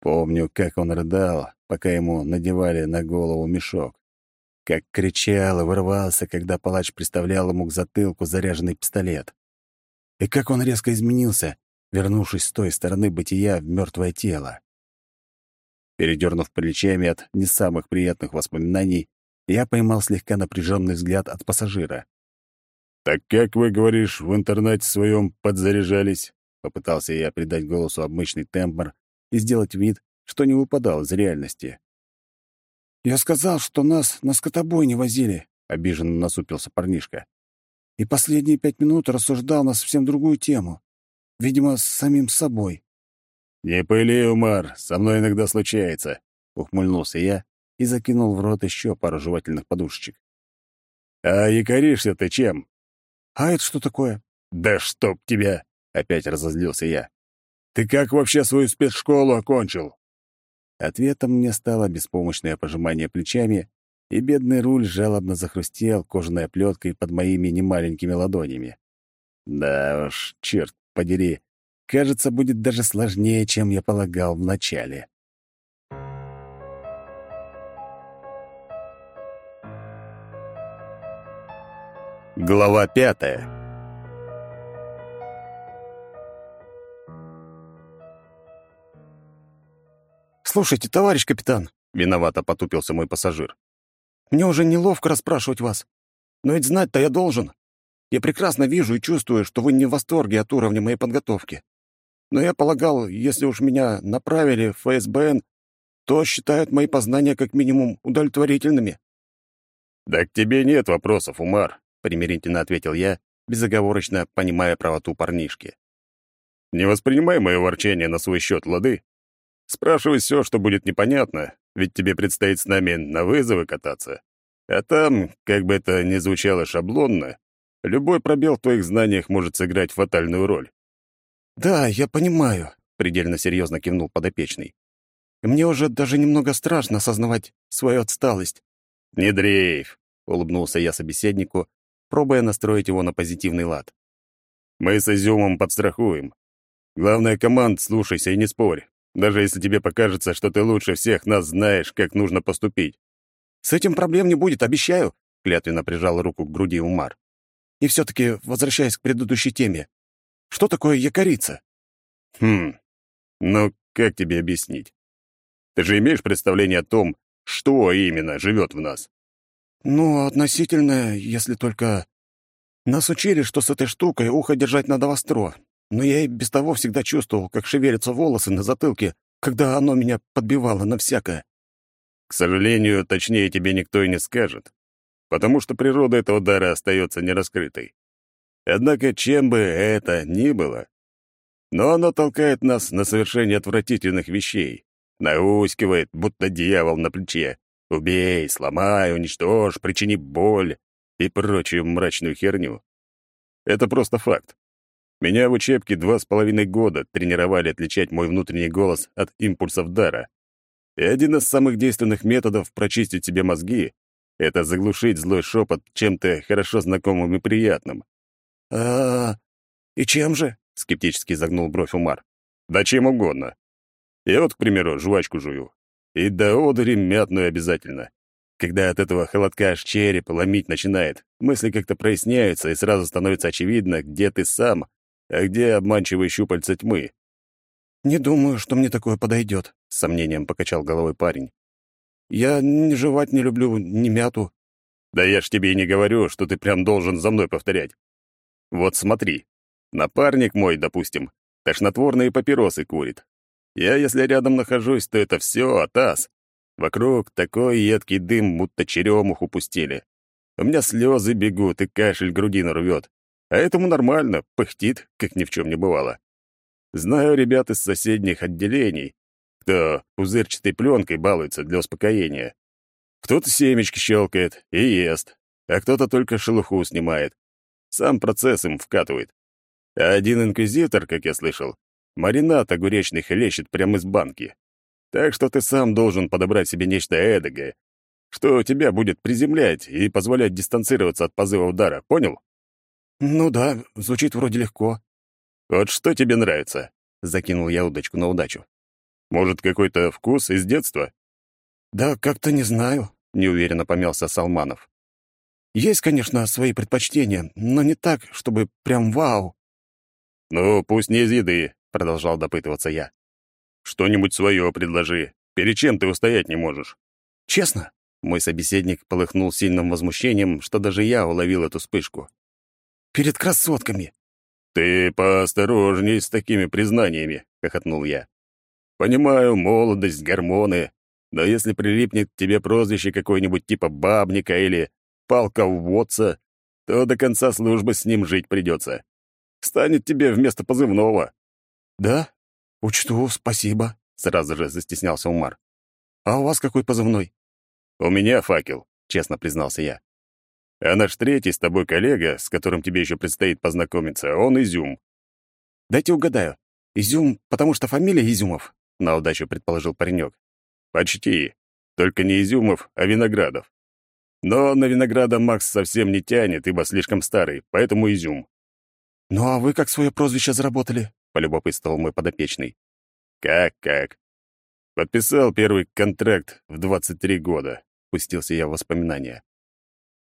Помню, как он рыдал, пока ему надевали на голову мешок. Как кричал и вырвался, когда палач приставлял ему к затылку заряженный пистолет. И как он резко изменился, вернувшись с той стороны бытия в мертвое тело. Передернув плечами от не самых приятных воспоминаний, я поймал слегка напряженный взгляд от пассажира. «Так как, вы, говоришь, в интернете своем подзаряжались?» Попытался я придать голосу обычный тембр и сделать вид, что не выпадал из реальности. «Я сказал, что нас на скотобой не возили», — обиженно насупился парнишка. «И последние пять минут рассуждал на совсем другую тему. Видимо, с самим собой». «Не пыли, Умар, со мной иногда случается», — ухмыльнулся я и закинул в рот еще пару жевательных подушечек. «А якоришься ты чем?» «А это что такое?» «Да чтоб тебя!» — опять разозлился я. «Ты как вообще свою спецшколу окончил?» Ответом мне стало беспомощное пожимание плечами, и бедный руль жалобно захрустел кожаной оплеткой под моими немаленькими ладонями. Да уж, черт подери, кажется, будет даже сложнее, чем я полагал вначале. Глава пятая «Слушайте, товарищ капитан», — виновато потупился мой пассажир, «мне уже неловко расспрашивать вас. Но ведь знать-то я должен. Я прекрасно вижу и чувствую, что вы не в восторге от уровня моей подготовки. Но я полагал, если уж меня направили в ФСБН, то считают мои познания как минимум удовлетворительными». «Да к тебе нет вопросов, Умар», — примирительно ответил я, безоговорочно понимая правоту парнишки. «Не воспринимай мое ворчание на свой счет, лады. Спрашивай все, что будет непонятно, ведь тебе предстоит с нами на вызовы кататься. А там, как бы это ни звучало шаблонно, любой пробел в твоих знаниях может сыграть фатальную роль. «Да, я понимаю», — предельно серьезно кивнул подопечный. «Мне уже даже немного страшно осознавать свою отсталость». «Не дрейф», — улыбнулся я собеседнику, пробуя настроить его на позитивный лад. «Мы с Изюмом подстрахуем. Главное, команд слушайся и не спорь, даже если тебе покажется, что ты лучше всех нас знаешь, как нужно поступить. «С этим проблем не будет, обещаю», — клятвенно прижал руку к груди Умар. «И все-таки, возвращаясь к предыдущей теме, что такое якорица?» «Хм, ну как тебе объяснить? Ты же имеешь представление о том, что именно живет в нас?» «Ну, относительно, если только... Нас учили, что с этой штукой ухо держать надо востро, но я и без того всегда чувствовал, как шевелятся волосы на затылке, когда оно меня подбивало на всякое. К сожалению, точнее тебе никто и не скажет, потому что природа этого дара остается нераскрытой. Однако, чем бы это ни было, но оно толкает нас на совершение отвратительных вещей, наускивает, будто дьявол на плече. Убей, сломай, уничтожь, причини боль и прочую мрачную херню. Это просто факт. Меня в учебке два с половиной года тренировали отличать мой внутренний голос от импульсов дара. И один из самых действенных методов прочистить себе мозги — это заглушить злой шепот чем-то хорошо знакомым и приятным. а, и чем же?» — скептически загнул бровь Умар. «Да чем угодно. Я вот, к примеру, жвачку жую. И до одури мятную обязательно. Когда от этого холодка аж череп ломить начинает, мысли как-то проясняются, и сразу становится очевидно, где ты сам, а где обманчивые щупальца тьмы. «Не думаю, что мне такое подойдет», — с сомнением покачал головой парень. «Я ни жевать не люблю, ни мяту». «Да я ж тебе и не говорю, что ты прям должен за мной повторять. Вот смотри, напарник мой, допустим, тошнотворные папиросы курит. Я, если рядом нахожусь, то это все атас. Вокруг такой едкий дым, будто черемуху пустили. У меня слезы бегут и кашель грудину рвет. А этому нормально, пыхтит, как ни в чем не бывало. Знаю ребят из соседних отделений, кто пузырчатой пленкой балуется для успокоения. Кто-то семечки щелкает и ест, а кто-то только шелуху снимает. Сам процесс им вкатывает. А один инквизитор, как я слышал, маринад огуречный хлещет прямо из банки. Так что ты сам должен подобрать себе нечто эдакое, что тебя будет приземлять и позволять дистанцироваться от позыва удара, понял? «Ну да, звучит вроде легко», «Вот что тебе нравится?» — закинул я удочку на удачу. «Может, какой-то вкус из детства?» «Да как-то не знаю», — неуверенно помялся Салманов. «Есть, конечно, свои предпочтения, но не так, чтобы прям вау». «Ну, пусть не из еды», — продолжал допытываться я. «Что-нибудь свое предложи. Перед чем ты устоять не можешь?» «Честно?» — мой собеседник полыхнул сильным возмущением, что даже я уловил эту вспышку. «Перед красотками. «Ты поосторожней с такими признаниями», — хохотнул я. «Понимаю, молодость, гормоны, но если прилипнет к тебе прозвище какое-нибудь типа бабника или палководца, то до конца службы с ним жить придется. Станет тебе вместо позывного». «Да? Учту, спасибо», — сразу же застеснялся Умар. «А у вас какой позывной?» «У меня факел», — честно признался я. А наш третий с тобой коллега, с которым тебе еще предстоит познакомиться, он Изюм». «Дайте угадаю. Изюм, потому что фамилия Изюмов», — на удачу предположил паренек. «Почти. Только не Изюмов, а Виноградов. Но на Винограда Макс совсем не тянет, ибо слишком старый, поэтому Изюм». «Ну а вы как свое прозвище заработали?» — полюбопытствовал мой подопечный. «Как-как?» Подписал первый контракт в 23 года, пустился я в воспоминания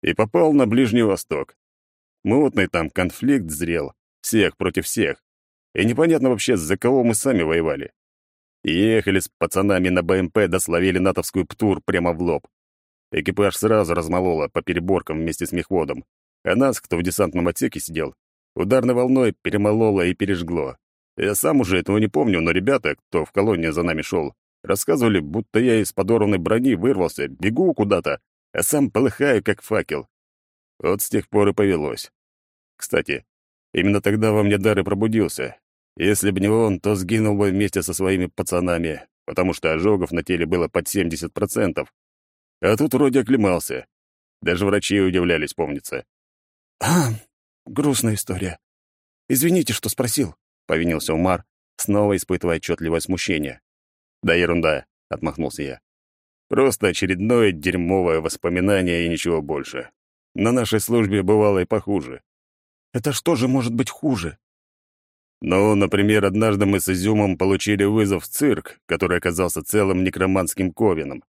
и попал на Ближний Восток. Мутный там конфликт зрел, всех против всех. И непонятно вообще, за кого мы сами воевали. Ехали с пацанами на БМП, дословили натовскую ПТУР прямо в лоб. Экипаж сразу размололо по переборкам вместе с мехводом, а нас, кто в десантном отсеке сидел, ударной волной перемололо и пережгло. Я сам уже этого не помню, но ребята, кто в колонне за нами шел, Рассказывали, будто я из подорванной брони вырвался, бегу куда-то, а сам полыхаю, как факел. Вот с тех пор и повелось. Кстати, именно тогда во мне дар и пробудился. Если бы не он, то сгинул бы вместе со своими пацанами, потому что ожогов на теле было под 70%. А тут вроде оклемался. Даже врачи удивлялись, помнится. «А, грустная история. Извините, что спросил», — повинился Умар, снова испытывая отчетливое смущение. «Да ерунда», — отмахнулся я. «Просто очередное дерьмовое воспоминание и ничего больше. На нашей службе бывало и похуже». «Это что же может быть хуже?» «Ну, например, однажды мы с Изюмом получили вызов в цирк, который оказался целым некроманским ковином.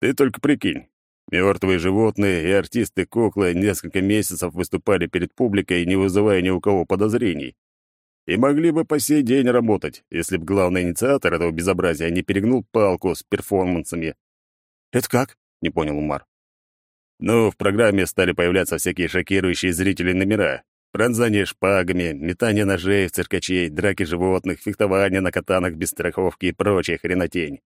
Ты только прикинь, Мертвые животные и артисты-куклы несколько месяцев выступали перед публикой, не вызывая ни у кого подозрений. И могли бы по сей день работать, если бы главный инициатор этого безобразия не перегнул палку с перформансами. «Это как?» — не понял Умар. Ну, в программе стали появляться всякие шокирующие зрители номера. Пронзание шпагами, метание ножей в циркачей, драки животных, фехтование на катанах без страховки и прочая хренотень.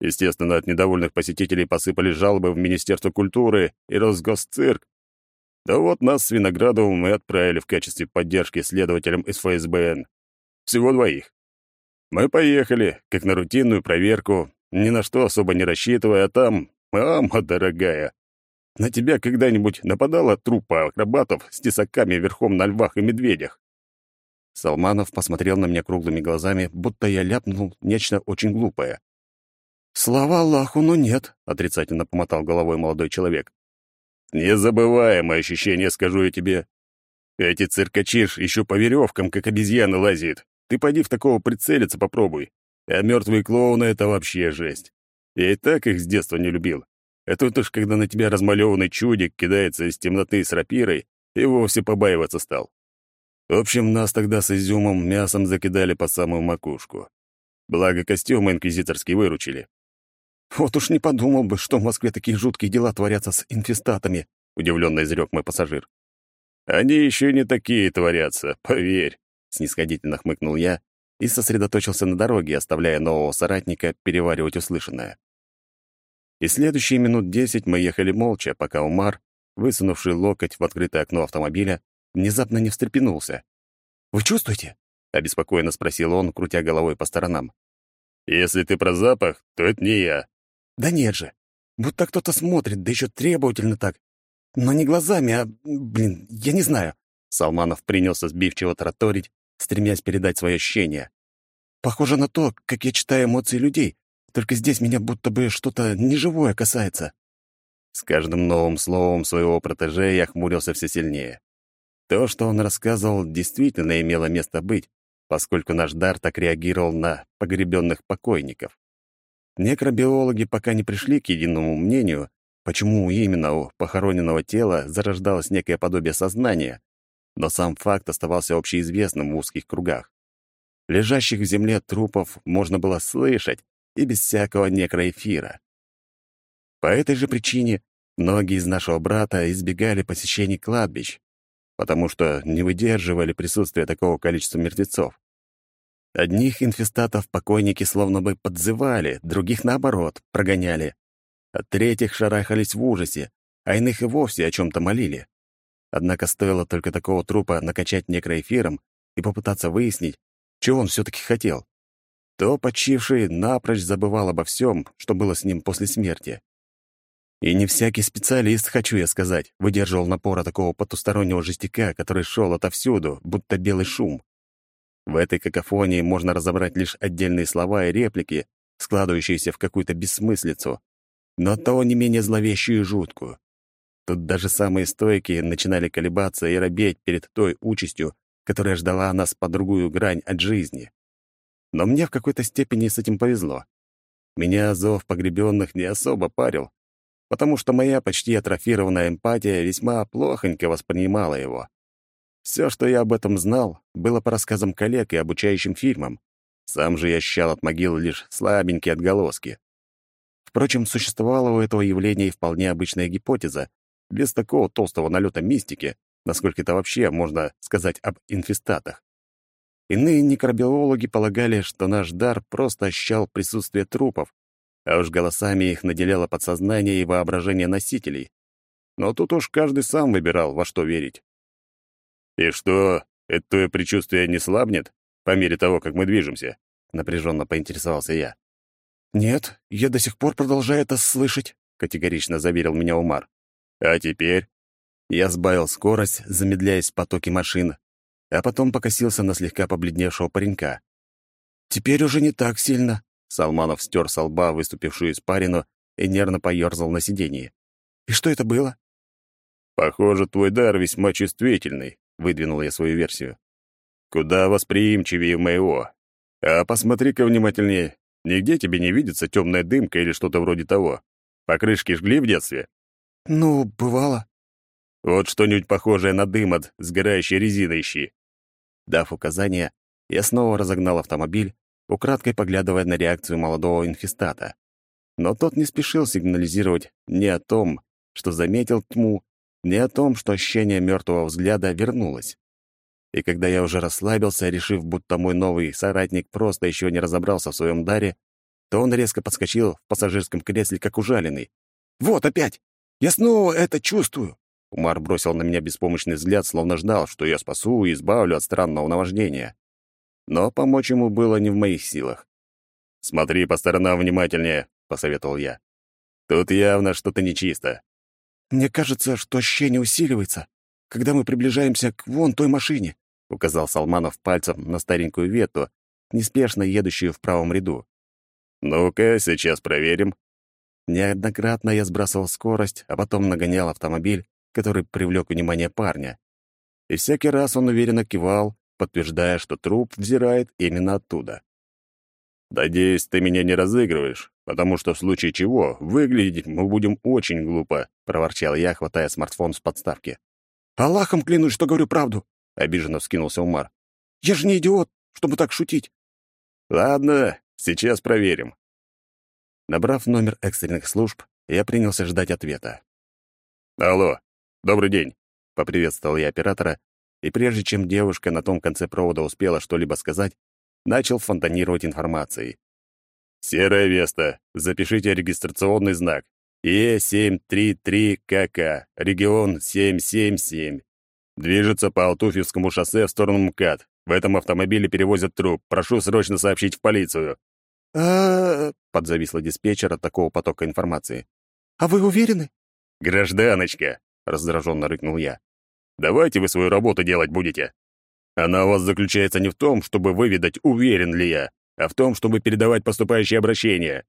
Естественно, от недовольных посетителей посыпались жалобы в Министерство культуры и Росгосцирк. Да вот нас с Виноградовым мы отправили в качестве поддержки следователям из ФСБН. Всего двоих. Мы поехали, как на рутинную проверку, ни на что особо не рассчитывая, а там, мама дорогая, на тебя когда-нибудь нападала труппа акробатов с тесаками верхом на львах и медведях? Салманов посмотрел на меня круглыми глазами, будто я ляпнул нечто очень глупое. «Слава Аллаху, но нет», — отрицательно помотал головой молодой человек. «Незабываемое ощущение, скажу я тебе. Эти циркачиш еще по веревкам, как обезьяны, лазит. Ты поди в такого прицелиться попробуй. А мертвые клоуны — это вообще жесть. Я и так их с детства не любил. А тут уж, когда на тебя размалеванный чудик кидается из темноты с рапирой, и вовсе побаиваться стал. В общем, нас тогда с изюмом мясом закидали по самую макушку. Благо, костюмы инквизиторские выручили. «Вот уж не подумал бы, что в Москве такие жуткие дела творятся с инфестатами», — удивленно изрек мой пассажир. «Они еще не такие творятся, поверь», — снисходительно хмыкнул я и сосредоточился на дороге, оставляя нового соратника переваривать услышанное. И следующие минут десять мы ехали молча, пока Умар, высунувший локоть в открытое окно автомобиля, внезапно не встрепенулся. «Вы чувствуете?» — обеспокоенно спросил он, крутя головой по сторонам. «Если ты про запах, то это не я», да нет же. Будто кто-то смотрит, да еще требовательно так. Но не глазами, а, блин, я не знаю. Салманов принялся сбивчиво тараторить, стремясь передать свои ощущения. Похоже на то, как я читаю эмоции людей, только здесь меня будто бы что-то неживое касается. С каждым новым словом своего протеже я хмурился все сильнее. То, что он рассказывал, действительно имело место быть, поскольку наш дар так реагировал на погребенных покойников. Некробиологи пока не пришли к единому мнению, почему именно у похороненного тела зарождалось некое подобие сознания, но сам факт оставался общеизвестным в узких кругах. Лежащих в земле трупов можно было слышать и без всякого некроэфира. По этой же причине многие из нашего брата избегали посещений кладбищ, потому что не выдерживали присутствия такого количества мертвецов. Одних инфестатов покойники словно бы подзывали, других, наоборот, прогоняли. От третьих шарахались в ужасе, а иных и вовсе о чем-то молили. Однако стоило только такого трупа накачать некроэфиром и попытаться выяснить, чего он все-таки хотел, то почивший напрочь забывал обо всем, что было с ним после смерти. И не всякий специалист, хочу я сказать, выдерживал напора такого потустороннего жестяка, который шел отовсюду, будто белый шум. В этой какофонии можно разобрать лишь отдельные слова и реплики, складывающиеся в какую-то бессмыслицу, но оттого не менее зловещую и жуткую. Тут даже самые стойкие начинали колебаться и робеть перед той участью, которая ждала нас по другую грань от жизни. Но мне в какой-то степени с этим повезло. Меня зов погребенных не особо парил, потому что моя почти атрофированная эмпатия весьма плохонько воспринимала его. Все, что я об этом знал, было по рассказам коллег и обучающим фильмам. Сам же я ощущал от могил лишь слабенькие отголоски. Впрочем, существовала у этого явления и вполне обычная гипотеза, без такого толстого налета мистики, насколько это вообще можно сказать об инфестатах. Иные некробиологи полагали, что наш дар просто ощущал присутствие трупов, а уж голосами их наделяло подсознание и воображение носителей. Но тут уж каждый сам выбирал, во что верить. «И что, это твое предчувствие не слабнет по мере того, как мы движемся?» — напряженно поинтересовался я. «Нет, я до сих пор продолжаю это слышать», — категорично заверил меня Умар. «А теперь?» Я сбавил скорость, замедляясь в потоке машин, а потом покосился на слегка побледневшего паренька. «Теперь уже не так сильно», — Салманов стер со лба выступившую испарину и нервно поерзал на сиденье. «И что это было?» «Похоже, твой дар весьма чувствительный», — выдвинул я свою версию. «Куда восприимчивее моего. А посмотри-ка внимательнее. Нигде тебе не видится темная дымка или что-то вроде того. Покрышки жгли в детстве?» «Ну, бывало». «Вот что-нибудь похожее на дым от сгорающей резины ищи». Дав указание, я снова разогнал автомобиль, украдкой поглядывая на реакцию молодого инфестата. Но тот не спешил сигнализировать ни о том, что заметил тьму, ни о том, что ощущение мертвого взгляда вернулось. И когда я уже расслабился, решив, будто мой новый соратник просто еще не разобрался в своем даре, то он резко подскочил в пассажирском кресле, как ужаленный. «Вот опять! Я снова это чувствую!» Умар бросил на меня беспомощный взгляд, словно ждал, что я спасу и избавлю от странного наваждения. Но помочь ему было не в моих силах. «Смотри по сторонам внимательнее», — посоветовал я. «Тут явно что-то нечисто». «Мне кажется, что ощущение усиливается, когда мы приближаемся к вон той машине», — указал Салманов пальцем на старенькую вету, неспешно едущую в правом ряду. «Ну-ка, сейчас проверим». Неоднократно я сбрасывал скорость, а потом нагонял автомобиль, который привлек внимание парня. И всякий раз он уверенно кивал, подтверждая, что труп взирает именно оттуда. «Надеюсь, ты меня не разыгрываешь, потому что в случае чего выглядеть мы будем очень глупо», — проворчал я, хватая смартфон с подставки. «Аллахом клянусь, что говорю правду», — обиженно вскинулся Умар. «Я же не идиот, чтобы так шутить». «Ладно, сейчас проверим». Набрав номер экстренных служб, я принялся ждать ответа. «Алло, добрый день», — поприветствовал я оператора, и прежде чем девушка на том конце провода успела что-либо сказать, начал фонтанировать информацией. «Серая Веста, запишите регистрационный знак. Е733КК, регион 777. Движется по Алтуфьевскому шоссе в сторону МКАД. В этом автомобиле перевозят труп. Прошу срочно сообщить в полицию». «А...» — подзависла диспетчер от такого потока информации. «А вы уверены?» «Гражданочка!» — раздраженно рыкнул я. «Давайте вы свою работу делать будете. Она у вас заключается не в том, чтобы выведать, уверен ли я, а в том, чтобы передавать поступающие обращения».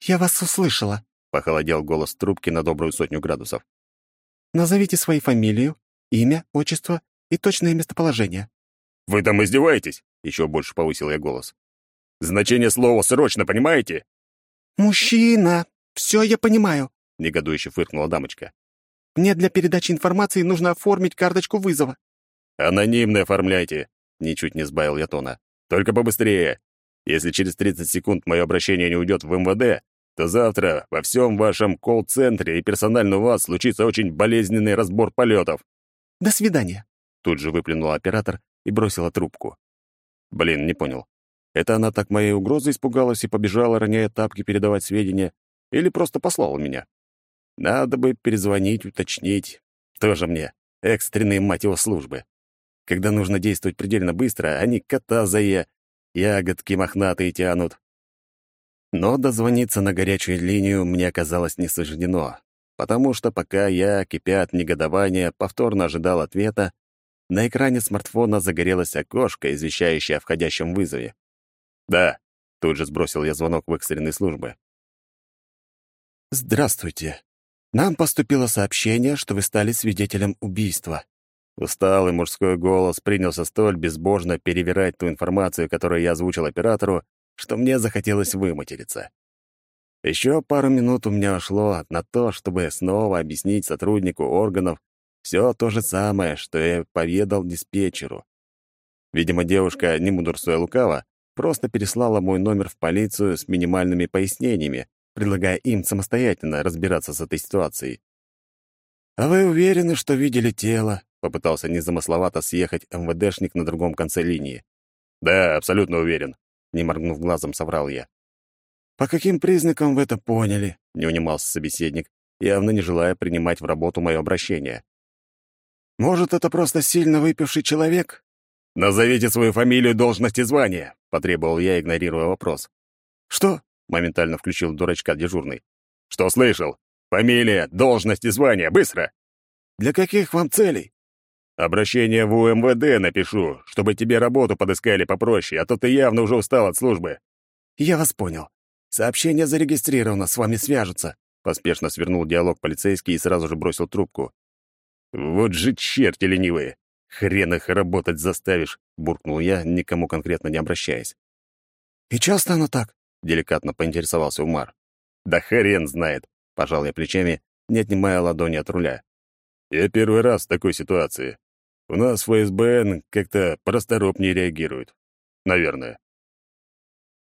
«Я вас услышала», Похолодел голос трубки на добрую сотню градусов. «Назовите свою фамилию, имя, отчество и точное местоположение». «Вы там издеваетесь?» — еще больше повысил я голос. «Значение слова «срочно» понимаете?» «Мужчина! Все я понимаю», — негодующе фыркнула дамочка. «Мне для передачи информации нужно оформить карточку вызова». «Анонимно оформляйте», — ничуть не сбавил я тона. «Только побыстрее. Если через 30 секунд мое обращение не уйдет в МВД, то завтра во всем вашем колл-центре и персонально у вас случится очень болезненный разбор полетов. «До свидания», — тут же выплюнул оператор и бросила трубку. Блин, не понял. Это она так моей угрозы испугалась и побежала, роняя тапки, передавать сведения, или просто послала меня? Надо бы перезвонить, уточнить. Тоже мне экстренные, мать его, службы. Когда нужно действовать предельно быстро, они кота зая, ягодки мохнатые тянут. Но дозвониться на горячую линию мне оказалось не суждено, потому что пока я, кипя от негодования, повторно ожидал ответа, на экране смартфона загорелось окошко, извещающее о входящем вызове. «Да», — тут же сбросил я звонок в экстренной службы. «Здравствуйте. Нам поступило сообщение, что вы стали свидетелем убийства». Усталый мужской голос принялся столь безбожно перевирать ту информацию, которую я озвучил оператору, что мне захотелось выматериться. Еще пару минут у меня ушло на то, чтобы снова объяснить сотруднику органов все то же самое, что я поведал диспетчеру. Видимо, девушка, не мудрствуя лукаво, просто переслала мой номер в полицию с минимальными пояснениями, предлагая им самостоятельно разбираться с этой ситуацией. «А вы уверены, что видели тело?» — попытался незамысловато съехать МВДшник на другом конце линии. Да, абсолютно уверен, не моргнув глазом, соврал я. По каким признакам вы это поняли? не унимался собеседник, явно не желая принимать в работу мое обращение. Может, это просто сильно выпивший человек? Назовите свою фамилию, должность и звание, потребовал я, игнорируя вопрос. Что? моментально включил дурачка дежурный. Что слышал? Фамилия, должность и звание, быстро. Для каких вам целей? Обращение в УМВД напишу, чтобы тебе работу подыскали попроще, а то ты явно уже устал от службы. Я вас понял. Сообщение зарегистрировано, с вами свяжутся. Поспешно свернул диалог полицейский и сразу же бросил трубку. «Вот же черти ленивые! Хрен их работать заставишь!» — буркнул я, никому конкретно не обращаясь. «И часто оно так?» — деликатно поинтересовался Умар. «Да хрен знает!» — пожал я плечами, не отнимая ладони от руля. «Я первый раз в такой ситуации. У нас ФСБН как-то просторопнее реагирует. Наверное».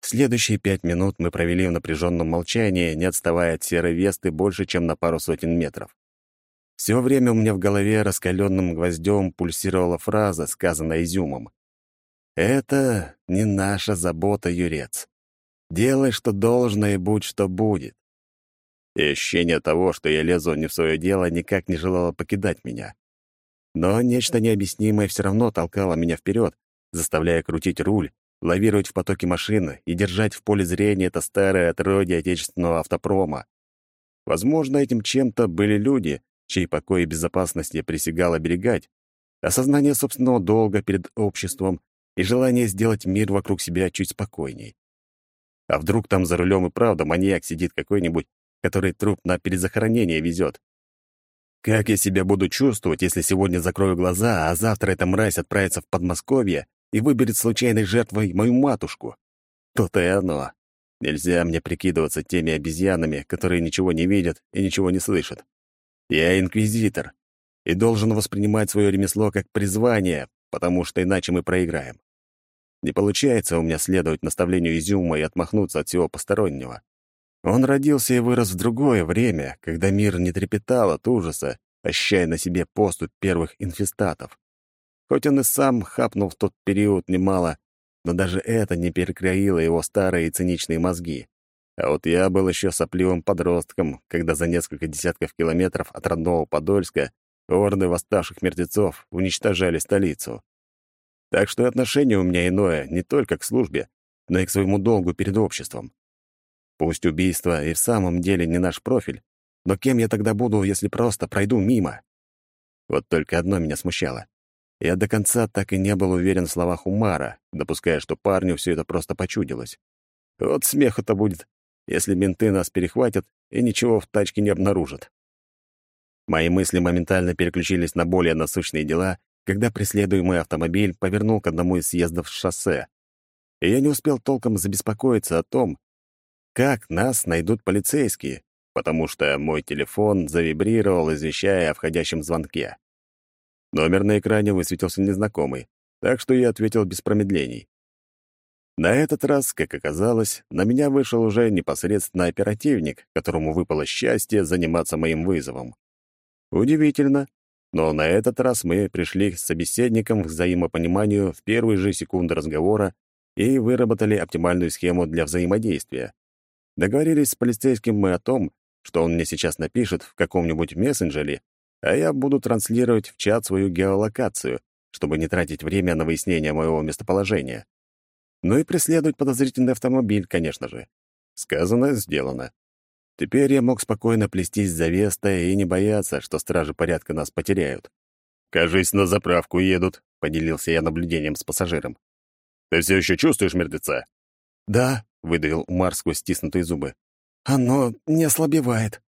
Следующие пять минут мы провели в напряженном молчании, не отставая от серой весты больше, чем на пару сотен метров. Все время у меня в голове раскаленным гвоздем пульсировала фраза, сказанная изюмом. «Это не наша забота, Юрец. Делай, что должно, и будь, что будет». И ощущение того, что я лезу не в свое дело, никак не желало покидать меня. Но нечто необъяснимое все равно толкало меня вперед, заставляя крутить руль, лавировать в потоке машины и держать в поле зрения это старое отродье отечественного автопрома. Возможно, этим чем-то были люди, чей покой и безопасность я присягал оберегать, осознание собственного долга перед обществом и желание сделать мир вокруг себя чуть спокойней. А вдруг там за рулем и правда маньяк сидит какой-нибудь, который труп на перезахоронение везет? Как я себя буду чувствовать, если сегодня закрою глаза, а завтра эта мразь отправится в Подмосковье и выберет случайной жертвой мою матушку. То-то и оно. Нельзя мне прикидываться теми обезьянами, которые ничего не видят и ничего не слышат. Я инквизитор и должен воспринимать свое ремесло как призвание, потому что иначе мы проиграем. Не получается у меня следовать наставлению Изюма и отмахнуться от всего постороннего. Он родился и вырос в другое время, когда мир не трепетал от ужаса, ощущая на себе поступь первых инфестатов. Хоть он и сам хапнул в тот период немало, но даже это не перекроило его старые и циничные мозги. А вот я был еще сопливым подростком, когда за несколько десятков километров от родного Подольска орды восставших мертвецов уничтожали столицу. Так что отношение у меня иное не только к службе, но и к своему долгу перед обществом. Пусть убийство и в самом деле не наш профиль, но кем я тогда буду, если просто пройду мимо? Вот только одно меня смущало. Я до конца так и не был уверен в словах Умара, допуская, что парню все это просто почудилось. Вот смех-то будет, если менты нас перехватят и ничего в тачке не обнаружат. Мои мысли моментально переключились на более насущные дела, когда преследуемый автомобиль повернул к одному из съездов шоссе. И я не успел толком забеспокоиться о том, как нас найдут полицейские, потому что мой телефон завибрировал, извещая о входящем звонке. Номер на экране высветился незнакомый, так что я ответил без промедлений. На этот раз, как оказалось, на меня вышел уже непосредственно оперативник, которому выпало счастье заниматься моим вызовом. Удивительно, но на этот раз мы пришли с собеседником к взаимопониманию в первые же секунды разговора и выработали оптимальную схему для взаимодействия. Договорились с полицейским мы о том, что он мне сейчас напишет в каком-нибудь мессенджере, а я буду транслировать в чат свою геолокацию, чтобы не тратить время на выяснение моего местоположения. Ну и преследовать подозрительный автомобиль, конечно же. Сказано, сделано. Теперь я мог спокойно плестись за Вестой и не бояться, что стражи порядка нас потеряют. «Кажись, на заправку едут», — поделился я наблюдением с пассажиром. «Ты все еще чувствуешь мертвеца?» «Да», — выдавил Умар сквозь стиснутые зубы. «Оно не ослабевает».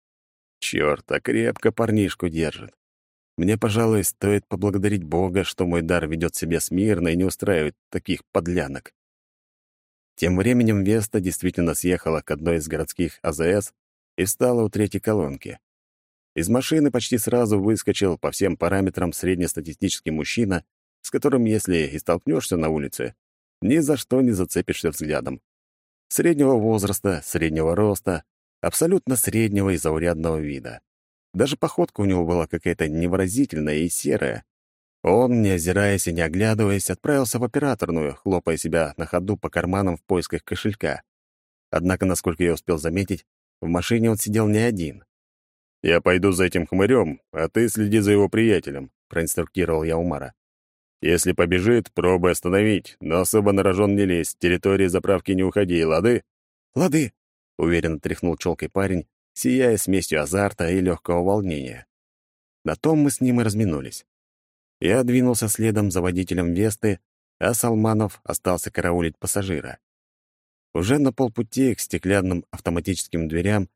Черт, а крепко парнишку держит. Мне, пожалуй, стоит поблагодарить Бога, что мой дар ведет себя смирно и не устраивает таких подлянок. Тем временем Веста действительно съехала к одной из городских АЗС и встала у третьей колонки. Из машины почти сразу выскочил по всем параметрам среднестатистический мужчина, с которым, если и столкнешься на улице, ни за что не зацепишься взглядом. Среднего возраста, среднего роста, абсолютно среднего и заурядного вида. Даже походка у него была какая-то невыразительная и серая. Он, не озираясь и не оглядываясь, отправился в операторную, хлопая себя на ходу по карманам в поисках кошелька. Однако, насколько я успел заметить, в машине он сидел не один. «Я пойду за этим хмырем, а ты следи за его приятелем», — проинструктировал я Умара. «Если побежит, пробуй остановить, но особо на рожон не лезь, с территории заправки не уходи, лады?» «Лады», — уверенно тряхнул челкой парень, сияя смесью азарта и легкого волнения. На том мы с ним и разминулись. Я двинулся следом за водителем Весты, а Салманов остался караулить пассажира. Уже на полпути к стеклянным автоматическим дверям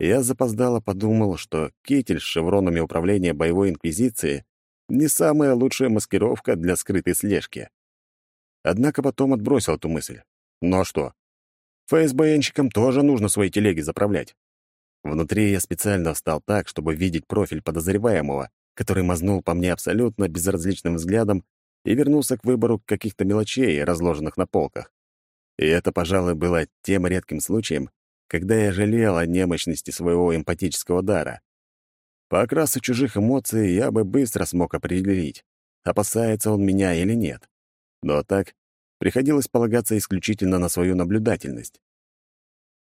я запоздало подумал, что китель с шевронами управления боевой инквизиции не самая лучшая маскировка для скрытой слежки. Однако потом отбросил эту мысль. Ну а что? ФСБНщикам тоже нужно свои телеги заправлять. Внутри я специально встал так, чтобы видеть профиль подозреваемого, который мазнул по мне абсолютно безразличным взглядом и вернулся к выбору каких-то мелочей, разложенных на полках. И это, пожалуй, было тем редким случаем, когда я жалел о немощности своего эмпатического дара. По окрасу чужих эмоций я бы быстро смог определить, опасается он меня или нет. Но так приходилось полагаться исключительно на свою наблюдательность.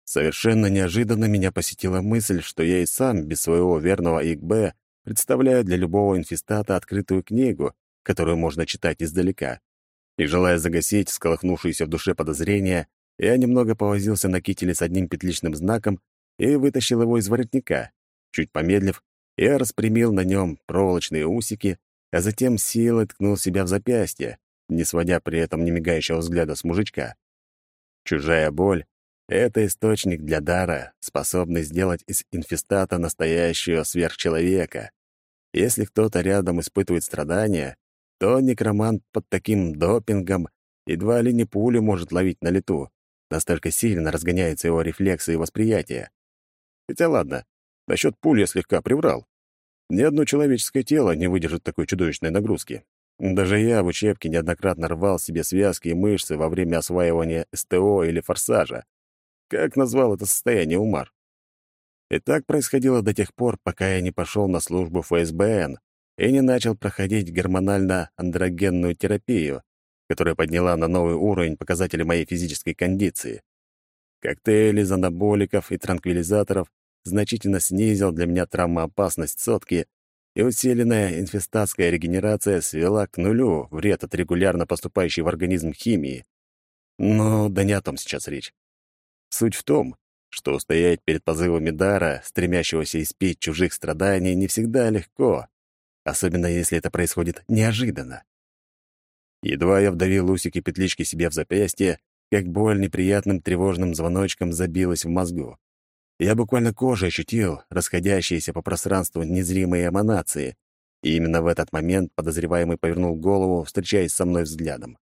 Совершенно неожиданно меня посетила мысль, что я и сам, без своего верного ИКБ, представляю для любого инфестата открытую книгу, которую можно читать издалека. И, желая загасить сколыхнувшиеся в душе подозрения, я немного повозился на кителе с одним петличным знаком и вытащил его из воротника. Чуть помедлив, я распрямил на нем проволочные усики, а затем силой ткнул себя в запястье, не сводя при этом немигающего взгляда с мужичка. Чужая боль — это источник для дара, способный сделать из инфестата настоящего сверхчеловека. Если кто-то рядом испытывает страдания, то некромант под таким допингом едва ли не пулю может ловить на лету. Настолько сильно разгоняются его рефлексы и восприятие. Хотя ладно, насчет пуль я слегка приврал. Ни одно человеческое тело не выдержит такой чудовищной нагрузки. Даже я в учебке неоднократно рвал себе связки и мышцы во время осваивания СТО или форсажа. Как назвал это состояние Умар? И так происходило до тех пор, пока я не пошел на службу ФСБН, и не начал проходить гормонально-андрогенную терапию, которая подняла на новый уровень показатели моей физической кондиции. Коктейль из анаболиков и транквилизаторов значительно снизил для меня травмоопасность сотки, и усиленная инфестатская регенерация свела к нулю вред от регулярно поступающей в организм химии. Но да не о том сейчас речь. Суть в том, что устоять перед позывами дара, стремящегося испить чужих страданий, не всегда легко особенно если это происходит неожиданно. Едва я вдавил усики петлички себе в запястье, как боль неприятным тревожным звоночком забилась в мозгу. Я буквально кожей ощутил расходящиеся по пространству незримые эманации, и именно в этот момент подозреваемый повернул голову, встречаясь со мной взглядом.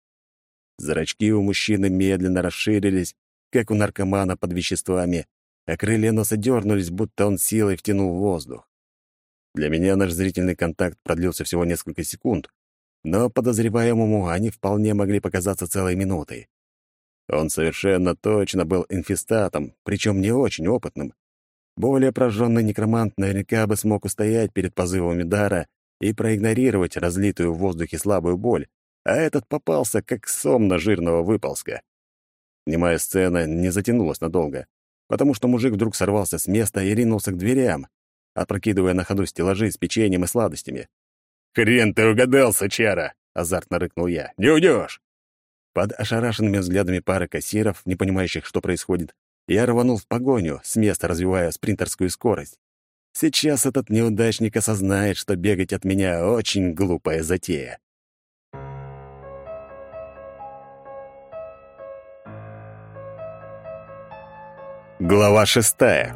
Зрачки у мужчины медленно расширились, как у наркомана под веществами, а крылья носа дернулись, будто он силой втянул воздух. Для меня наш зрительный контакт продлился всего несколько секунд, но подозреваемому они вполне могли показаться целой минутой. Он совершенно точно был инфестатом, причем не очень опытным. Более прожженный некромант наверняка бы смог устоять перед позывами дара и проигнорировать разлитую в воздухе слабую боль, а этот попался, как сом на жирного выползка. Немая сцена не затянулась надолго, потому что мужик вдруг сорвался с места и ринулся к дверям, опрокидывая на ходу стеллажи с печеньем и сладостями. «Хрен ты угадал, сучара!» — азартно рыкнул я. «Не уйдешь!» Под ошарашенными взглядами пары кассиров, не понимающих, что происходит, я рванул в погоню, с места развивая спринтерскую скорость. Сейчас этот неудачник осознает, что бегать от меня — очень глупая затея. Глава шестая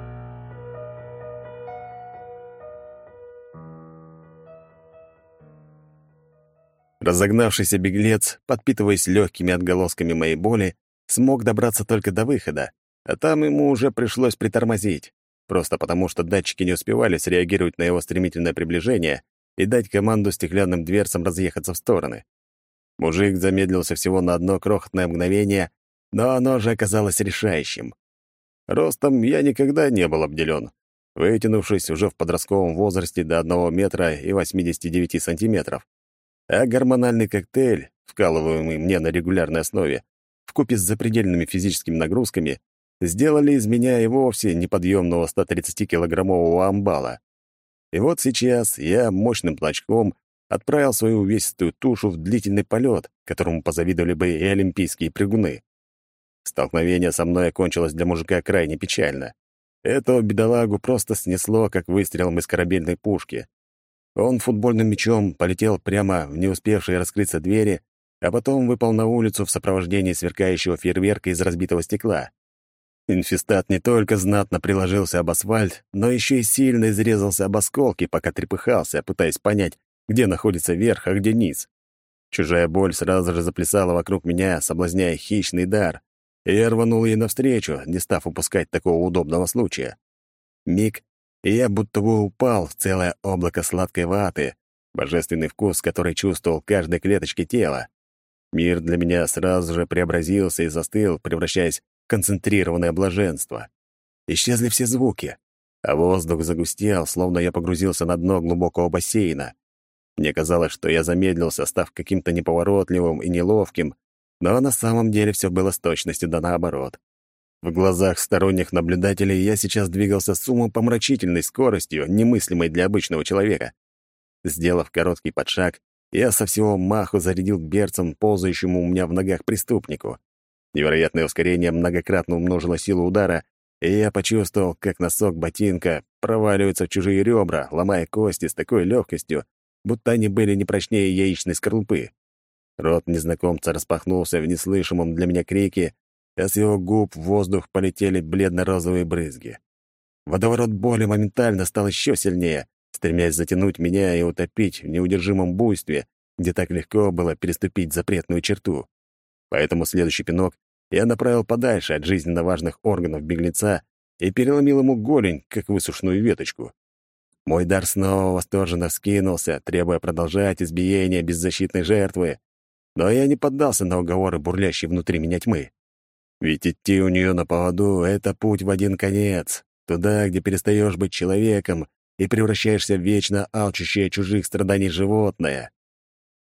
Разогнавшийся беглец, подпитываясь легкими отголосками моей боли, смог добраться только до выхода, а там ему уже пришлось притормозить, просто потому что датчики не успевали среагировать на его стремительное приближение и дать команду стеклянным дверцам разъехаться в стороны. Мужик замедлился всего на одно крохотное мгновение, но оно же оказалось решающим. Ростом я никогда не был обделен, вытянувшись уже в подростковом возрасте до 1 метра и 89 сантиметров. А гормональный коктейль, вкалываемый мне на регулярной основе, вкупе с запредельными физическими нагрузками, сделали из меня и вовсе неподъемного 130-килограммового амбала. И вот сейчас я мощным плачком отправил свою увесистую тушу в длительный полет, которому позавидовали бы и олимпийские прыгуны. Столкновение со мной окончилось для мужика крайне печально. Этого бедолагу просто снесло, как выстрелом из корабельной пушки. Он футбольным мячом полетел прямо в не успевшие раскрыться двери, а потом выпал на улицу в сопровождении сверкающего фейерверка из разбитого стекла. Инфестат не только знатно приложился об асфальт, но еще и сильно изрезался об осколки, пока трепыхался, пытаясь понять, где находится верх, а где низ. Чужая боль сразу же заплясала вокруг меня, соблазняя хищный дар, и я рванул ей навстречу, не став упускать такого удобного случая. Миг, и я будто бы упал в целое облако сладкой ваты, божественный вкус, который чувствовал каждой клеточке тела. Мир для меня сразу же преобразился и застыл, превращаясь в концентрированное блаженство. Исчезли все звуки, а воздух загустел, словно я погрузился на дно глубокого бассейна. Мне казалось, что я замедлился, став каким-то неповоротливым и неловким, но на самом деле все было с точностью да наоборот. В глазах сторонних наблюдателей я сейчас двигался с умопомрачительной скоростью, немыслимой для обычного человека. Сделав короткий подшаг, я со всего маху зарядил берцем ползающему у меня в ногах преступнику. Невероятное ускорение многократно умножило силу удара, и я почувствовал, как носок ботинка проваливается в чужие ребра, ломая кости с такой легкостью, будто они были не прочнее яичной скорлупы. Рот незнакомца распахнулся в неслышимом для меня крике, а с его губ в воздух полетели бледно-розовые брызги. Водоворот боли моментально стал еще сильнее, стремясь затянуть меня и утопить в неудержимом буйстве, где так легко было переступить запретную черту. Поэтому следующий пинок я направил подальше от жизненно важных органов беглеца и переломил ему голень, как высушенную веточку. Мой дар снова восторженно вскинулся, требуя продолжать избиение беззащитной жертвы, но я не поддался на уговоры бурлящей внутри меня тьмы. Ведь идти у нее на поводу — это путь в один конец, туда, где перестаешь быть человеком и превращаешься в вечно алчущее чужих страданий животное.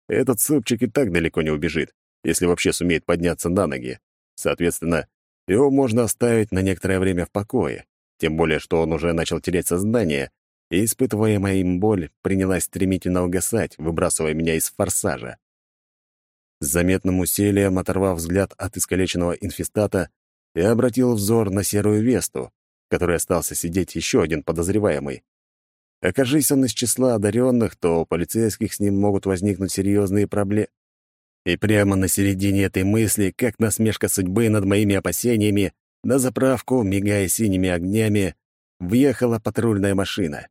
Этот супчик и так далеко не убежит, если вообще сумеет подняться на ноги. Соответственно, его можно оставить на некоторое время в покое, тем более что он уже начал терять сознание, и испытываемая им боль принялась стремительно угасать, выбрасывая меня из форсажа. С заметным усилием оторвав взгляд от искалеченного инфестата, я обратил взор на серую весту, в которой остался сидеть еще один подозреваемый. Окажись он из числа одаренных, то у полицейских с ним могут возникнуть серьезные проблемы. И прямо на середине этой мысли, как насмешка судьбы над моими опасениями, на заправку, мигая синими огнями, въехала патрульная машина.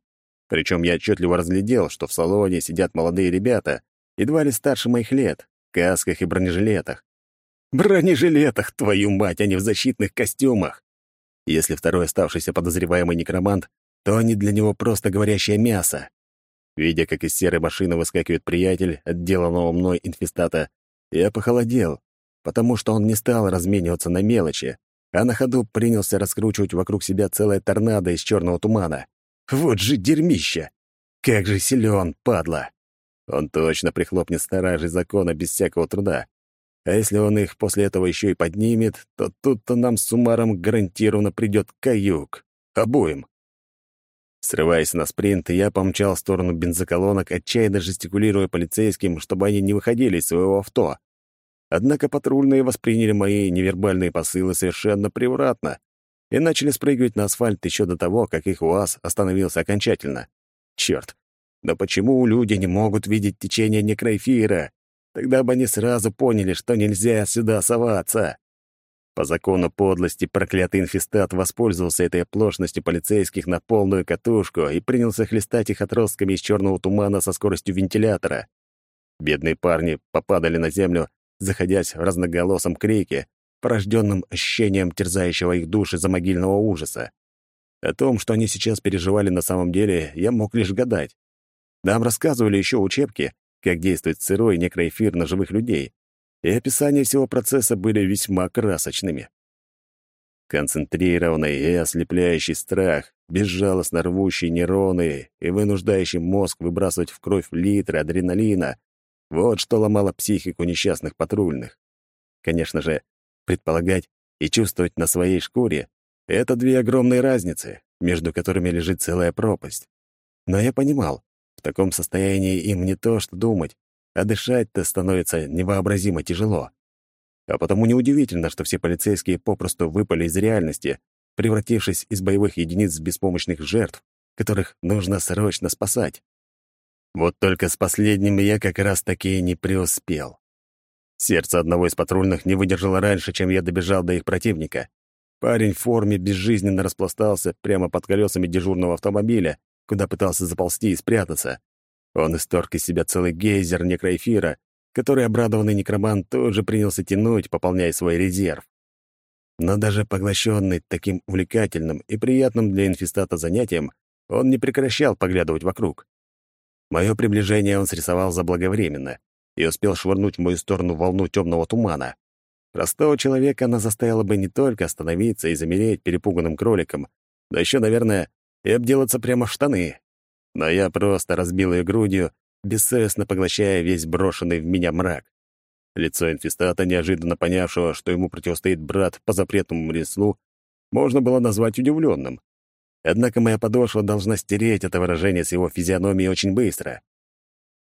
Причем я отчетливо разглядел, что в салоне сидят молодые ребята, едва ли старше моих лет, касках и бронежилетах. Бронежилетах, твою мать, а не в защитных костюмах. Если второй оставшийся подозреваемый некромант, то они для него просто говорящее мясо. Видя, как из серой машины выскакивает приятель, отделанного мной инфестата, я похолодел, потому что он не стал размениваться на мелочи, а на ходу принялся раскручивать вокруг себя целое торнадо из черного тумана. Вот же дерьмище! Как же силен, падла! Он точно прихлопнет стражей закона без всякого труда. А если он их после этого еще и поднимет, то тут-то нам с Сумаром гарантированно придет каюк. Обоим. Срываясь на спринт, я помчал в сторону бензоколонок, отчаянно жестикулируя полицейским, чтобы они не выходили из своего авто. Однако патрульные восприняли мои невербальные посылы совершенно превратно и начали спрыгивать на асфальт еще до того, как их УАЗ остановился окончательно. Черт, но почему люди не могут видеть течение некроэфира? Тогда бы они сразу поняли, что нельзя сюда соваться. По закону подлости проклятый инфестат воспользовался этой оплошностью полицейских на полную катушку и принялся хлестать их отростками из черного тумана со скоростью вентилятора. Бедные парни попадали на землю, заходясь в разноголосом крике, порожденном ощущением терзающего их души за могильного ужаса. О том, что они сейчас переживали на самом деле, я мог лишь гадать. Нам рассказывали еще учебки, как действует сырой некроэфир на живых людей, и описания всего процесса были весьма красочными. Концентрированный и ослепляющий страх, безжалостно рвущий нейроны и вынуждающий мозг выбрасывать в кровь литры адреналина, Вот что ломало психику несчастных патрульных. Конечно же, предполагать и чувствовать на своей шкуре — это две огромные разницы, между которыми лежит целая пропасть. Но я понимал, в таком состоянии им не то что думать, а дышать-то становится невообразимо тяжело. А потому неудивительно, что все полицейские попросту выпали из реальности, превратившись из боевых единиц в беспомощных жертв, которых нужно срочно спасать. Вот только с последним я как раз-таки не преуспел. Сердце одного из патрульных не выдержало раньше, чем я добежал до их противника. Парень в форме безжизненно распластался прямо под колесами дежурного автомобиля, куда пытался заползти и спрятаться. Он исторг из себя целый гейзер некроэфира, который обрадованный некромант тоже принялся тянуть, пополняя свой резерв. Но даже поглощенный таким увлекательным и приятным для инфестата занятием, он не прекращал поглядывать вокруг. Мое приближение он срисовал заблаговременно и успел швырнуть в мою сторону волну темного тумана. Простого человека она заставила бы не только остановиться и замереть перепуганным кроликом, но еще, наверное, и обделаться прямо в штаны. Но я просто разбил ее грудью, бессовестно поглощая весь брошенный в меня мрак. Лицо инфестата, неожиданно понявшего, что ему противостоит брат по запретному ремеслу, можно было назвать удивленным. Однако моя подошва должна стереть это выражение с его физиономии очень быстро.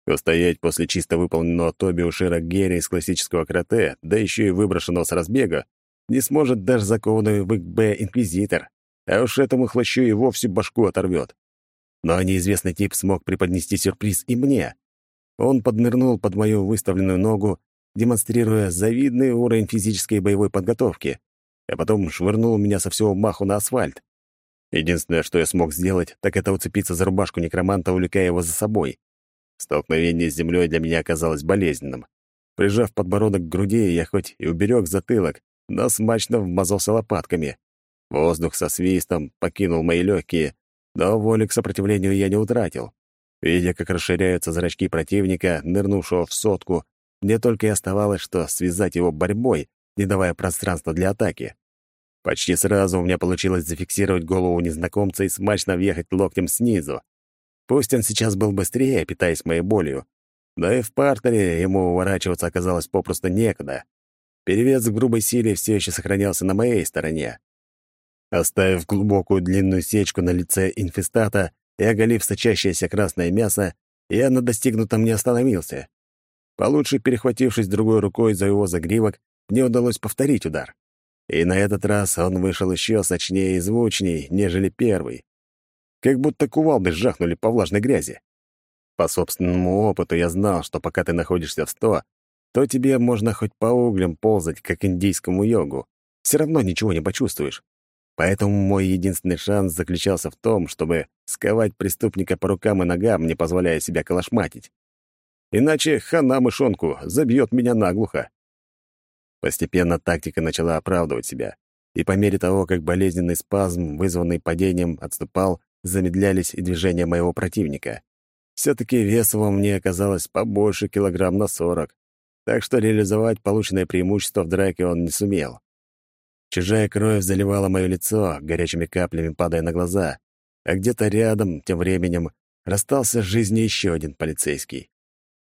Устоять после чисто выполненного Тоби Ушира Герри из классического карате, да еще и выброшенного с разбега, не сможет даже закованный в ИКБ инквизитор, а уж этому хлощу и вовсе башку оторвет. Но неизвестный тип смог преподнести сюрприз и мне. Он поднырнул под мою выставленную ногу, демонстрируя завидный уровень физической и боевой подготовки, а потом швырнул меня со всего маху на асфальт. Единственное, что я смог сделать, так это уцепиться за рубашку некроманта, увлекая его за собой. Столкновение с землей для меня оказалось болезненным. Прижав подбородок к груди, я хоть и уберег затылок, но смачно вмазался лопатками. Воздух со свистом покинул мои легкие, но воли к сопротивлению я не утратил. Видя, как расширяются зрачки противника, нырнувшего в сотку, мне только и оставалось, что связать его борьбой, не давая пространства для атаки. Почти сразу у меня получилось зафиксировать голову незнакомца и смачно въехать локтем снизу. Пусть он сейчас был быстрее, питаясь моей болью, но и в партере ему уворачиваться оказалось попросту некуда. Перевес в грубой силе все еще сохранялся на моей стороне. Оставив глубокую длинную сечку на лице инфестата и оголив сочащееся красное мясо, я на достигнутом не остановился. Получше перехватившись другой рукой за его загривок, мне удалось повторить удар. И на этот раз он вышел еще сочнее и звучней, нежели первый. Как будто кувалды жахнули по влажной грязи. По собственному опыту я знал, что пока ты находишься в сто, то тебе можно хоть по углям ползать, как индийскому йогу. Все равно ничего не почувствуешь. Поэтому мой единственный шанс заключался в том, чтобы сковать преступника по рукам и ногам, не позволяя себя колошматить. Иначе хана мышонку забьет меня наглухо. Постепенно тактика начала оправдывать себя, и по мере того, как болезненный спазм, вызванный падением, отступал, замедлялись и движения моего противника. Все-таки вес его мне оказалось побольше килограмм на сорок, так что реализовать полученное преимущество в драке он не сумел. Чужая кровь заливала мое лицо, горячими каплями падая на глаза, а где-то рядом, тем временем, расстался с жизнью еще один полицейский.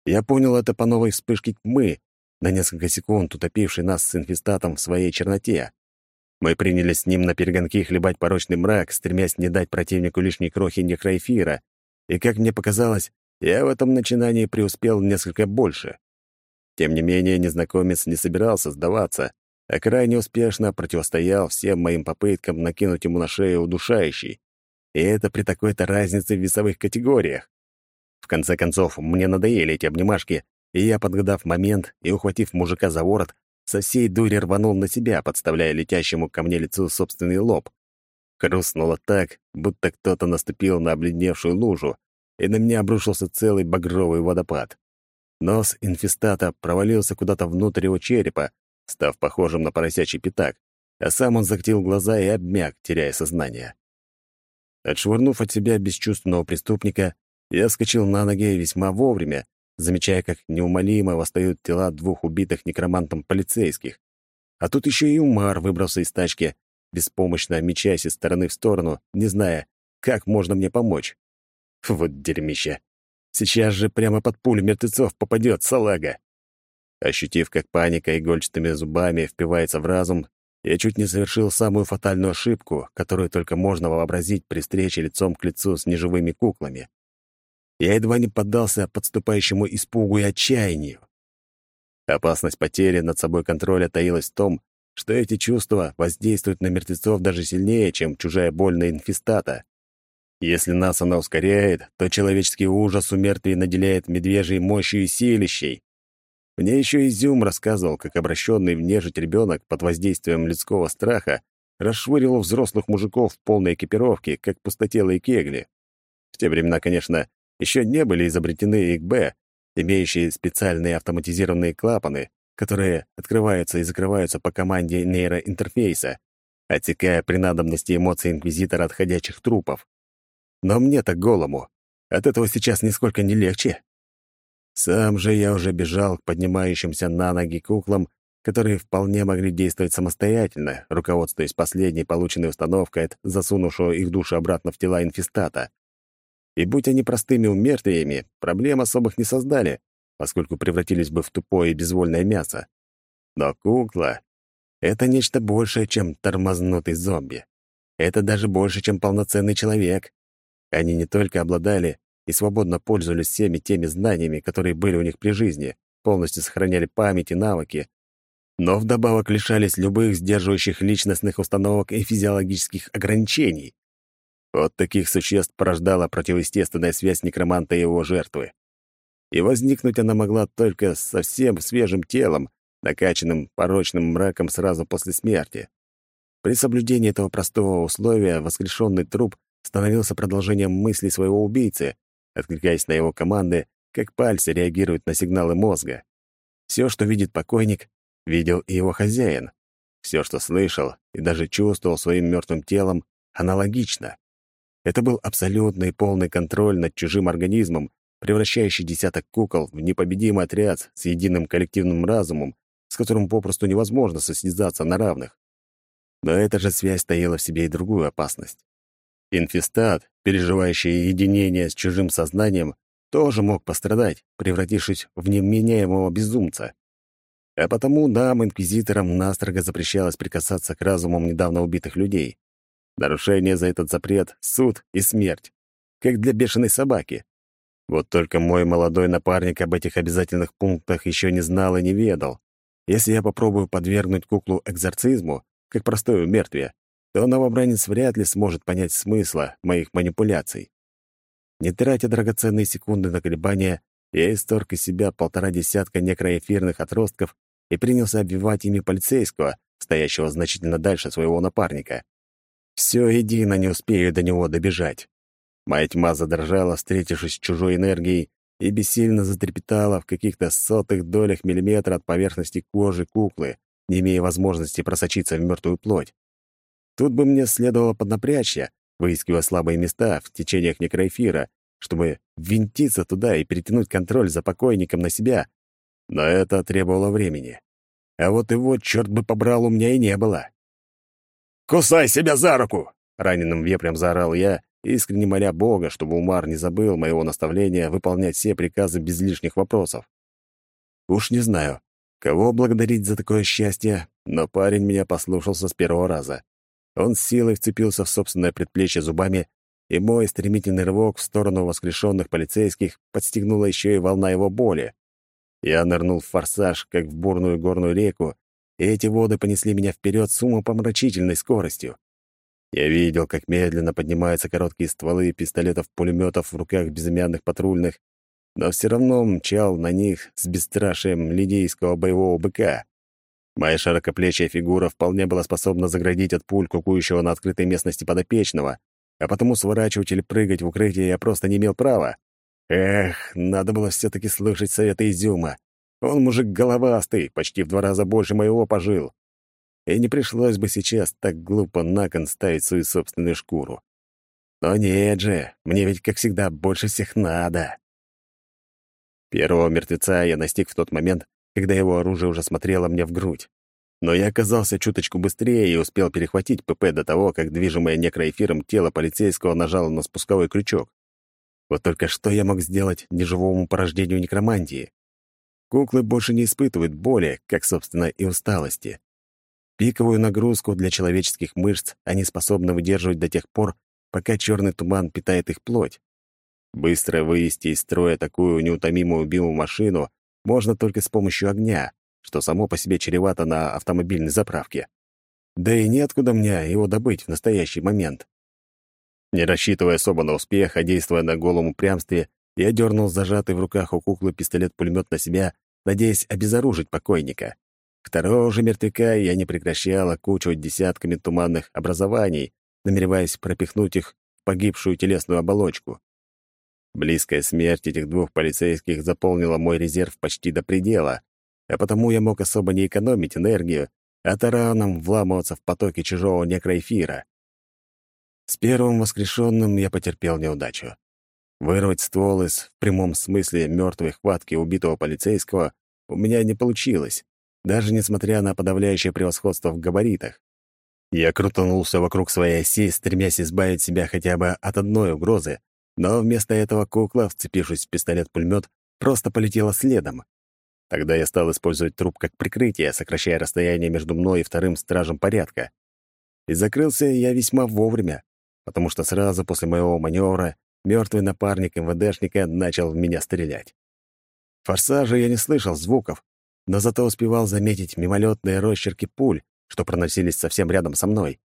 Я понял это по новой вспышке тьмы, на несколько секунд утопившей нас с инфестатом в своей черноте. Мы принялись с ним на перегонки хлебать порочный мрак, стремясь не дать противнику лишней крохи некроэфира, и, как мне показалось, я в этом начинании преуспел несколько больше. Тем не менее, незнакомец не собирался сдаваться, а крайне успешно противостоял всем моим попыткам накинуть ему на шею удушающий. И это при такой-то разнице в весовых категориях. В конце концов, мне надоели эти обнимашки, и я, подгадав момент и ухватив мужика за ворот, со всей дури рванул на себя, подставляя летящему ко мне лицу собственный лоб. Хрустнуло так, будто кто-то наступил на обледневшую лужу, и на меня обрушился целый багровый водопад. Нос инфестата провалился куда-то внутрь его черепа, став похожим на поросячий пятак, а сам он закатил глаза и обмяк, теряя сознание. Отшвырнув от себя бесчувственного преступника, я вскочил на ноги весьма вовремя, замечая, как неумолимо восстают тела двух убитых некромантом полицейских. А тут еще и Умар выбрался из тачки, беспомощно мечаясь из стороны в сторону, не зная, как можно мне помочь. Вот дерьмище. Сейчас же прямо под пулю мертвецов попадет салага. Ощутив, как паника игольчатыми зубами впивается в разум, я чуть не совершил самую фатальную ошибку, которую только можно вообразить при встрече лицом к лицу с неживыми куклами. Я едва не поддался подступающему испугу и отчаянию. Опасность потери над собой контроля таилась в том, что эти чувства воздействуют на мертвецов даже сильнее, чем чужая боль на инфестата. Если нас она ускоряет, то человеческий ужас у мертвей наделяет медвежьей мощью и силищей. Мне еще Изюм рассказывал, как обращенный в нежить ребенок под воздействием людского страха расшвыривал взрослых мужиков в полной экипировке, как пустотелые кегли. В те времена, конечно, еще не были изобретены ИКБ, имеющие специальные автоматизированные клапаны, которые открываются и закрываются по команде нейроинтерфейса, отсекая при надобности эмоции Инквизитора от ходячих трупов. Но мне-то голому. От этого сейчас нисколько не легче. Сам же я уже бежал к поднимающимся на ноги куклам, которые вполне могли действовать самостоятельно, руководствуясь последней полученной установкой от засунувшего их души обратно в тела инфестата. И будь они простыми умертвиями, проблем особых не создали, поскольку превратились бы в тупое и безвольное мясо. Но кукла — это нечто большее, чем тормознутый зомби. Это даже больше, чем полноценный человек. Они не только обладали и свободно пользовались всеми теми знаниями, которые были у них при жизни, полностью сохраняли память и навыки, но вдобавок лишались любых сдерживающих личностных установок и физиологических ограничений. Вот таких существ порождала противоестественная связь некроманта и его жертвы. И возникнуть она могла только с совсем свежим телом, накачанным порочным мраком сразу после смерти. При соблюдении этого простого условия воскрешенный труп становился продолжением мыслей своего убийцы, откликаясь на его команды, как пальцы реагируют на сигналы мозга. Все, что видит покойник, видел и его хозяин. Все, что слышал и даже чувствовал своим мертвым телом, аналогично. Это был абсолютный полный контроль над чужим организмом, превращающий десяток кукол в непобедимый отряд с единым коллективным разумом, с которым попросту невозможно состязаться на равных. Но эта же связь таила в себе и другую опасность. Инфестат, переживающий единение с чужим сознанием, тоже мог пострадать, превратившись в неменяемого безумца. А потому нам, инквизиторам, настрого запрещалось прикасаться к разумам недавно убитых людей. Нарушение за этот запрет — суд и смерть, как для бешеной собаки. Вот только мой молодой напарник об этих обязательных пунктах еще не знал и не ведал. Если я попробую подвергнуть куклу экзорцизму, как простое умертвие, то новобранец вряд ли сможет понять смысла моих манипуляций. Не тратя драгоценные секунды на колебания, я исторг из себя полтора десятка некроэфирных отростков и принялся обвивать ими полицейского, стоящего значительно дальше своего напарника. Все едино не успею до него добежать. Моя тьма задрожала, встретившись с чужой энергией, и бессильно затрепетала в каких-то сотых долях миллиметра от поверхности кожи куклы, не имея возможности просочиться в мертвую плоть. Тут бы мне следовало поднапрячься, выискивая слабые места в течениях некроэфира, чтобы ввинтиться туда и перетянуть контроль за покойником на себя. Но это требовало времени. А вот его, черт бы побрал, у меня и не было. «Кусай себя за руку!» — раненым вепрем заорал я, искренне моля Бога, чтобы Умар не забыл моего наставления выполнять все приказы без лишних вопросов. Уж не знаю, кого благодарить за такое счастье, но парень меня послушался с первого раза. Он с силой вцепился в собственное предплечье зубами, и мой стремительный рывок в сторону воскрешенных полицейских подстегнула еще и волна его боли. Я нырнул в форсаж, как в бурную горную реку, и эти воды понесли меня вперед с умопомрачительной скоростью. Я видел, как медленно поднимаются короткие стволы пистолетов-пулеметов в руках безымянных патрульных, но все равно мчал на них с бесстрашием лидейского боевого быка. Моя широкоплечья фигура вполне была способна заградить от пуль кукующего на открытой местности подопечного, а потому сворачивать или прыгать в укрытие я просто не имел права. Эх, надо было все таки слышать советы Изюма. Он мужик головастый, почти в два раза больше моего пожил. И не пришлось бы сейчас так глупо на кон ставить свою собственную шкуру. Но нет же, мне ведь, как всегда, больше всех надо. Первого мертвеца я настиг в тот момент, когда его оружие уже смотрело мне в грудь. Но я оказался чуточку быстрее и успел перехватить ПП до того, как движимое некроэфиром тело полицейского нажало на спусковой крючок. Вот только что я мог сделать неживому порождению некромантии? Куклы больше не испытывают боли, как, собственно, и усталости. Пиковую нагрузку для человеческих мышц они способны выдерживать до тех пор, пока черный туман питает их плоть. Быстро вывести из строя такую неутомимую биомашину можно только с помощью огня, что само по себе чревато на автомобильной заправке. Да и неоткуда мне его добыть в настоящий момент. Не рассчитывая особо на успех, а действуя на голом упрямстве, я дернул зажатый в руках у куклы пистолет-пулемет на себя, надеясь обезоружить покойника. Второго же мертвяка я не прекращал окучивать десятками туманных образований, намереваясь пропихнуть их в погибшую телесную оболочку. Близкая смерть этих двух полицейских заполнила мой резерв почти до предела, а потому я мог особо не экономить энергию, а тараном вламываться в потоки чужого некроэфира. С первым воскрешенным я потерпел неудачу. Вырвать ствол из, в прямом смысле, мертвой хватки убитого полицейского у меня не получилось, даже несмотря на подавляющее превосходство в габаритах. Я крутанулся вокруг своей оси, стремясь избавить себя хотя бы от одной угрозы, но вместо этого кукла, вцепившись в пистолет-пулемет, просто полетела следом. Тогда я стал использовать труп как прикрытие, сокращая расстояние между мной и вторым стражем порядка. И закрылся я весьма вовремя, потому что сразу после моего маневра мертвый напарник МВДшника начал в меня стрелять. Форсажа я не слышал звуков, но зато успевал заметить мимолетные росчерки пуль, что проносились совсем рядом со мной.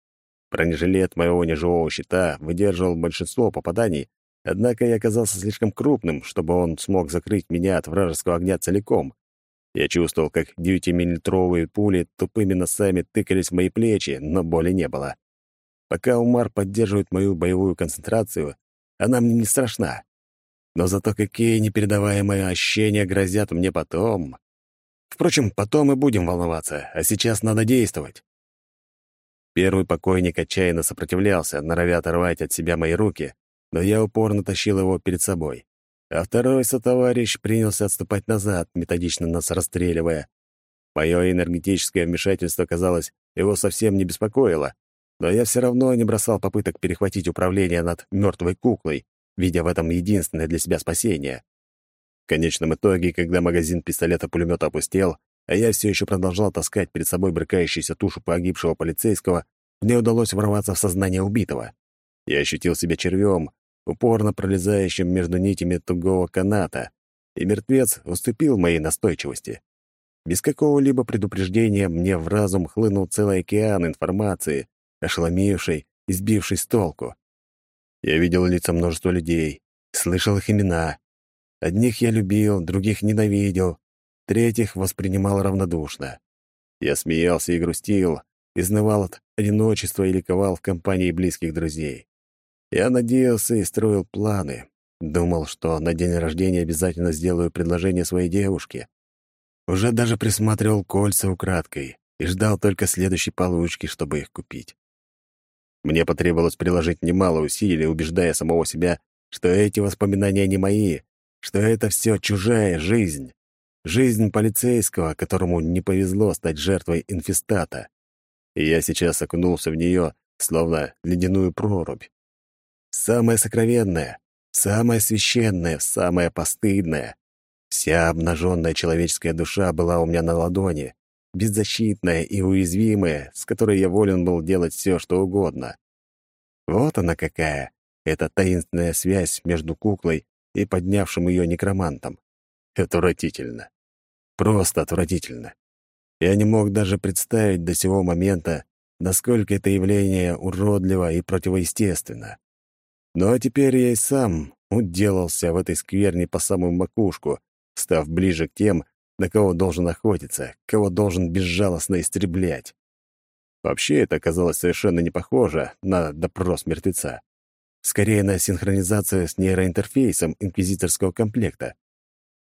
Бронежилет моего неживого щита выдерживал большинство попаданий, однако я оказался слишком крупным, чтобы он смог закрыть меня от вражеского огня целиком. Я чувствовал, как девятимиллитровые пули тупыми носами тыкались в мои плечи, но боли не было. Пока Умар поддерживает мою боевую концентрацию, она мне не страшна. Но зато какие непередаваемые ощущения грозят мне потом. Впрочем, потом и будем волноваться, а сейчас надо действовать. Первый покойник отчаянно сопротивлялся, норовя оторвать от себя мои руки, но я упорно тащил его перед собой. А второй сотоварищ принялся отступать назад, методично нас расстреливая. Мое энергетическое вмешательство, казалось, его совсем не беспокоило, но я все равно не бросал попыток перехватить управление над мертвой куклой, видя в этом единственное для себя спасение. В конечном итоге, когда магазин пистолета-пулемета опустел, а я все еще продолжал таскать перед собой брыкающуюся тушу погибшего полицейского, мне удалось ворваться в сознание убитого. Я ощутил себя червем, упорно пролезающим между нитями тугого каната, и мертвец уступил моей настойчивости. Без какого-либо предупреждения мне в разум хлынул целый океан информации, ошеломивший и сбивший с толку. Я видел лица множества людей, слышал их имена. Одних я любил, других ненавидел, третьих воспринимал равнодушно. Я смеялся и грустил, изнывал от одиночества и ликовал в компании близких друзей. Я надеялся и строил планы. Думал, что на день рождения обязательно сделаю предложение своей девушке. Уже даже присматривал кольца украдкой и ждал только следующей получки, чтобы их купить. Мне потребовалось приложить немало усилий, убеждая самого себя, что эти воспоминания не мои, что это все чужая жизнь. Жизнь полицейского, которому не повезло стать жертвой инфестата. И я сейчас окунулся в нее, словно ледяную прорубь. Самое сокровенное, самое священное, самое постыдное. Вся обнаженная человеческая душа была у меня на ладони, беззащитная и уязвимая, с которой я волен был делать все, что угодно. Вот она какая, эта таинственная связь между куклой и поднявшим ее некромантом. Отвратительно. Просто отвратительно. Я не мог даже представить до сего момента, насколько это явление уродливо и противоестественно. Но теперь я и сам уделался в этой скверне по самую макушку, став ближе к тем, на кого должен охотиться, кого должен безжалостно истреблять. Вообще это оказалось совершенно не похоже на допрос мертвеца. Скорее на синхронизацию с нейроинтерфейсом инквизиторского комплекта.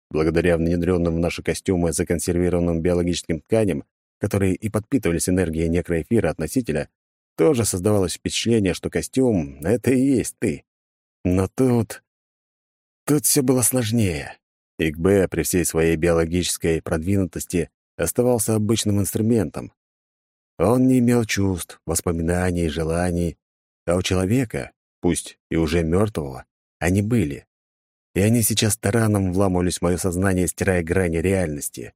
Благодаря внедренным в наши костюмы законсервированным биологическим тканям, которые и подпитывались энергией некроэфира от носителя, тоже создавалось впечатление, что костюм — это и есть ты. Но тут... Тут все было сложнее. ИКБ при всей своей биологической продвинутости оставался обычным инструментом. Он не имел чувств, воспоминаний, желаний, а у человека, пусть и уже мертвого, они были. и они сейчас тараном вламывались в мое сознание, стирая грани реальности.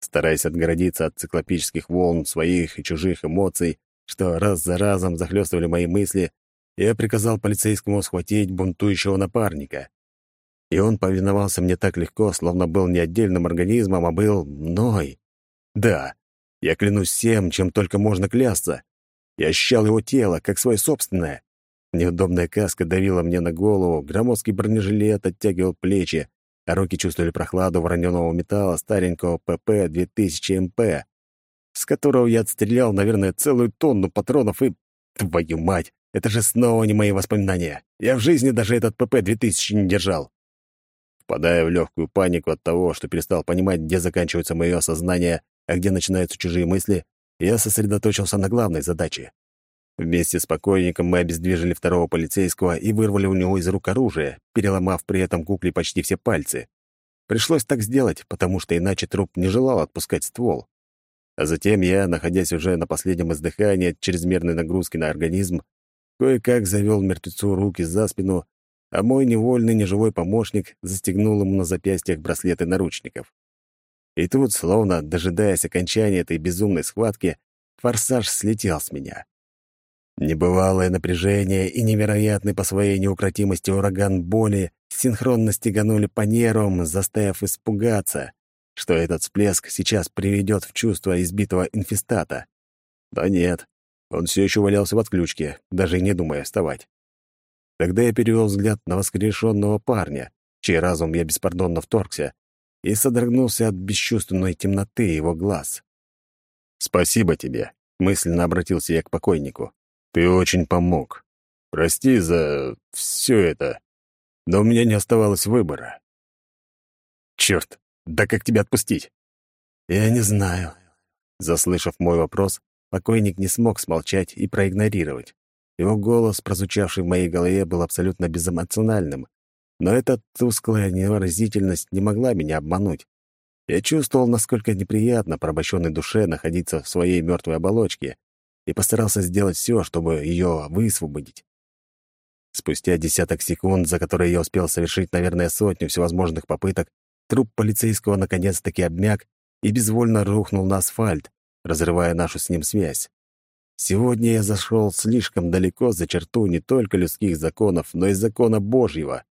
Стараясь отгородиться от циклопических волн своих и чужих эмоций, что раз за разом захлестывали мои мысли, я приказал полицейскому схватить бунтующего напарника. И он повиновался мне так легко, словно был не отдельным организмом, а был мной. Да, я клянусь всем, чем только можно клясться. Я ощущал его тело, как свое собственное. Неудобная каска давила мне на голову, громоздкий бронежилет оттягивал плечи, а руки чувствовали прохладу вороненого металла старенького ПП-2000МП, с которого я отстрелял, наверное, целую тонну патронов и... Твою мать! Это же снова не мои воспоминания. Я в жизни даже этот ПП-2000 не держал. Впадая в легкую панику от того, что перестал понимать, где заканчивается мое сознание, а где начинаются чужие мысли, я сосредоточился на главной задаче. Вместе с покойником мы обездвижили второго полицейского и вырвали у него из рук оружие, переломав при этом кукле почти все пальцы. Пришлось так сделать, потому что иначе труп не желал отпускать ствол. А затем я, находясь уже на последнем издыхании от чрезмерной нагрузки на организм, Кое-как завел мертвецу руки за спину, а мой невольный неживой помощник застегнул ему на запястьях браслеты наручников. И тут, словно дожидаясь окончания этой безумной схватки, форсаж слетел с меня. Небывалое напряжение и невероятный по своей неукротимости ураган боли синхронно стеганули по нервам, заставив испугаться, что этот всплеск сейчас приведет в чувство избитого инфестата. Да нет, он все еще валялся в отключке, даже не думая вставать. Тогда я перевел взгляд на воскрешенного парня, чей разум я беспардонно вторгся, и содрогнулся от бесчувственной темноты его глаз. «Спасибо тебе», — мысленно обратился я к покойнику. «Ты очень помог. Прости за все это, но у меня не оставалось выбора». «Черт, да как тебя отпустить?» «Я не знаю». Заслышав мой вопрос, Покойник не смог смолчать и проигнорировать. Его голос, прозвучавший в моей голове, был абсолютно безэмоциональным. Но эта тусклая невыразительность не могла меня обмануть. Я чувствовал, насколько неприятно порабощенной душе находиться в своей мертвой оболочке, и постарался сделать все, чтобы ее высвободить. Спустя десяток секунд, за которые я успел совершить, наверное, сотню всевозможных попыток, труп полицейского наконец-таки обмяк и безвольно рухнул на асфальт, разрывая нашу с ним связь. Сегодня я зашел слишком далеко за черту не только людских законов, но и закона Божьего.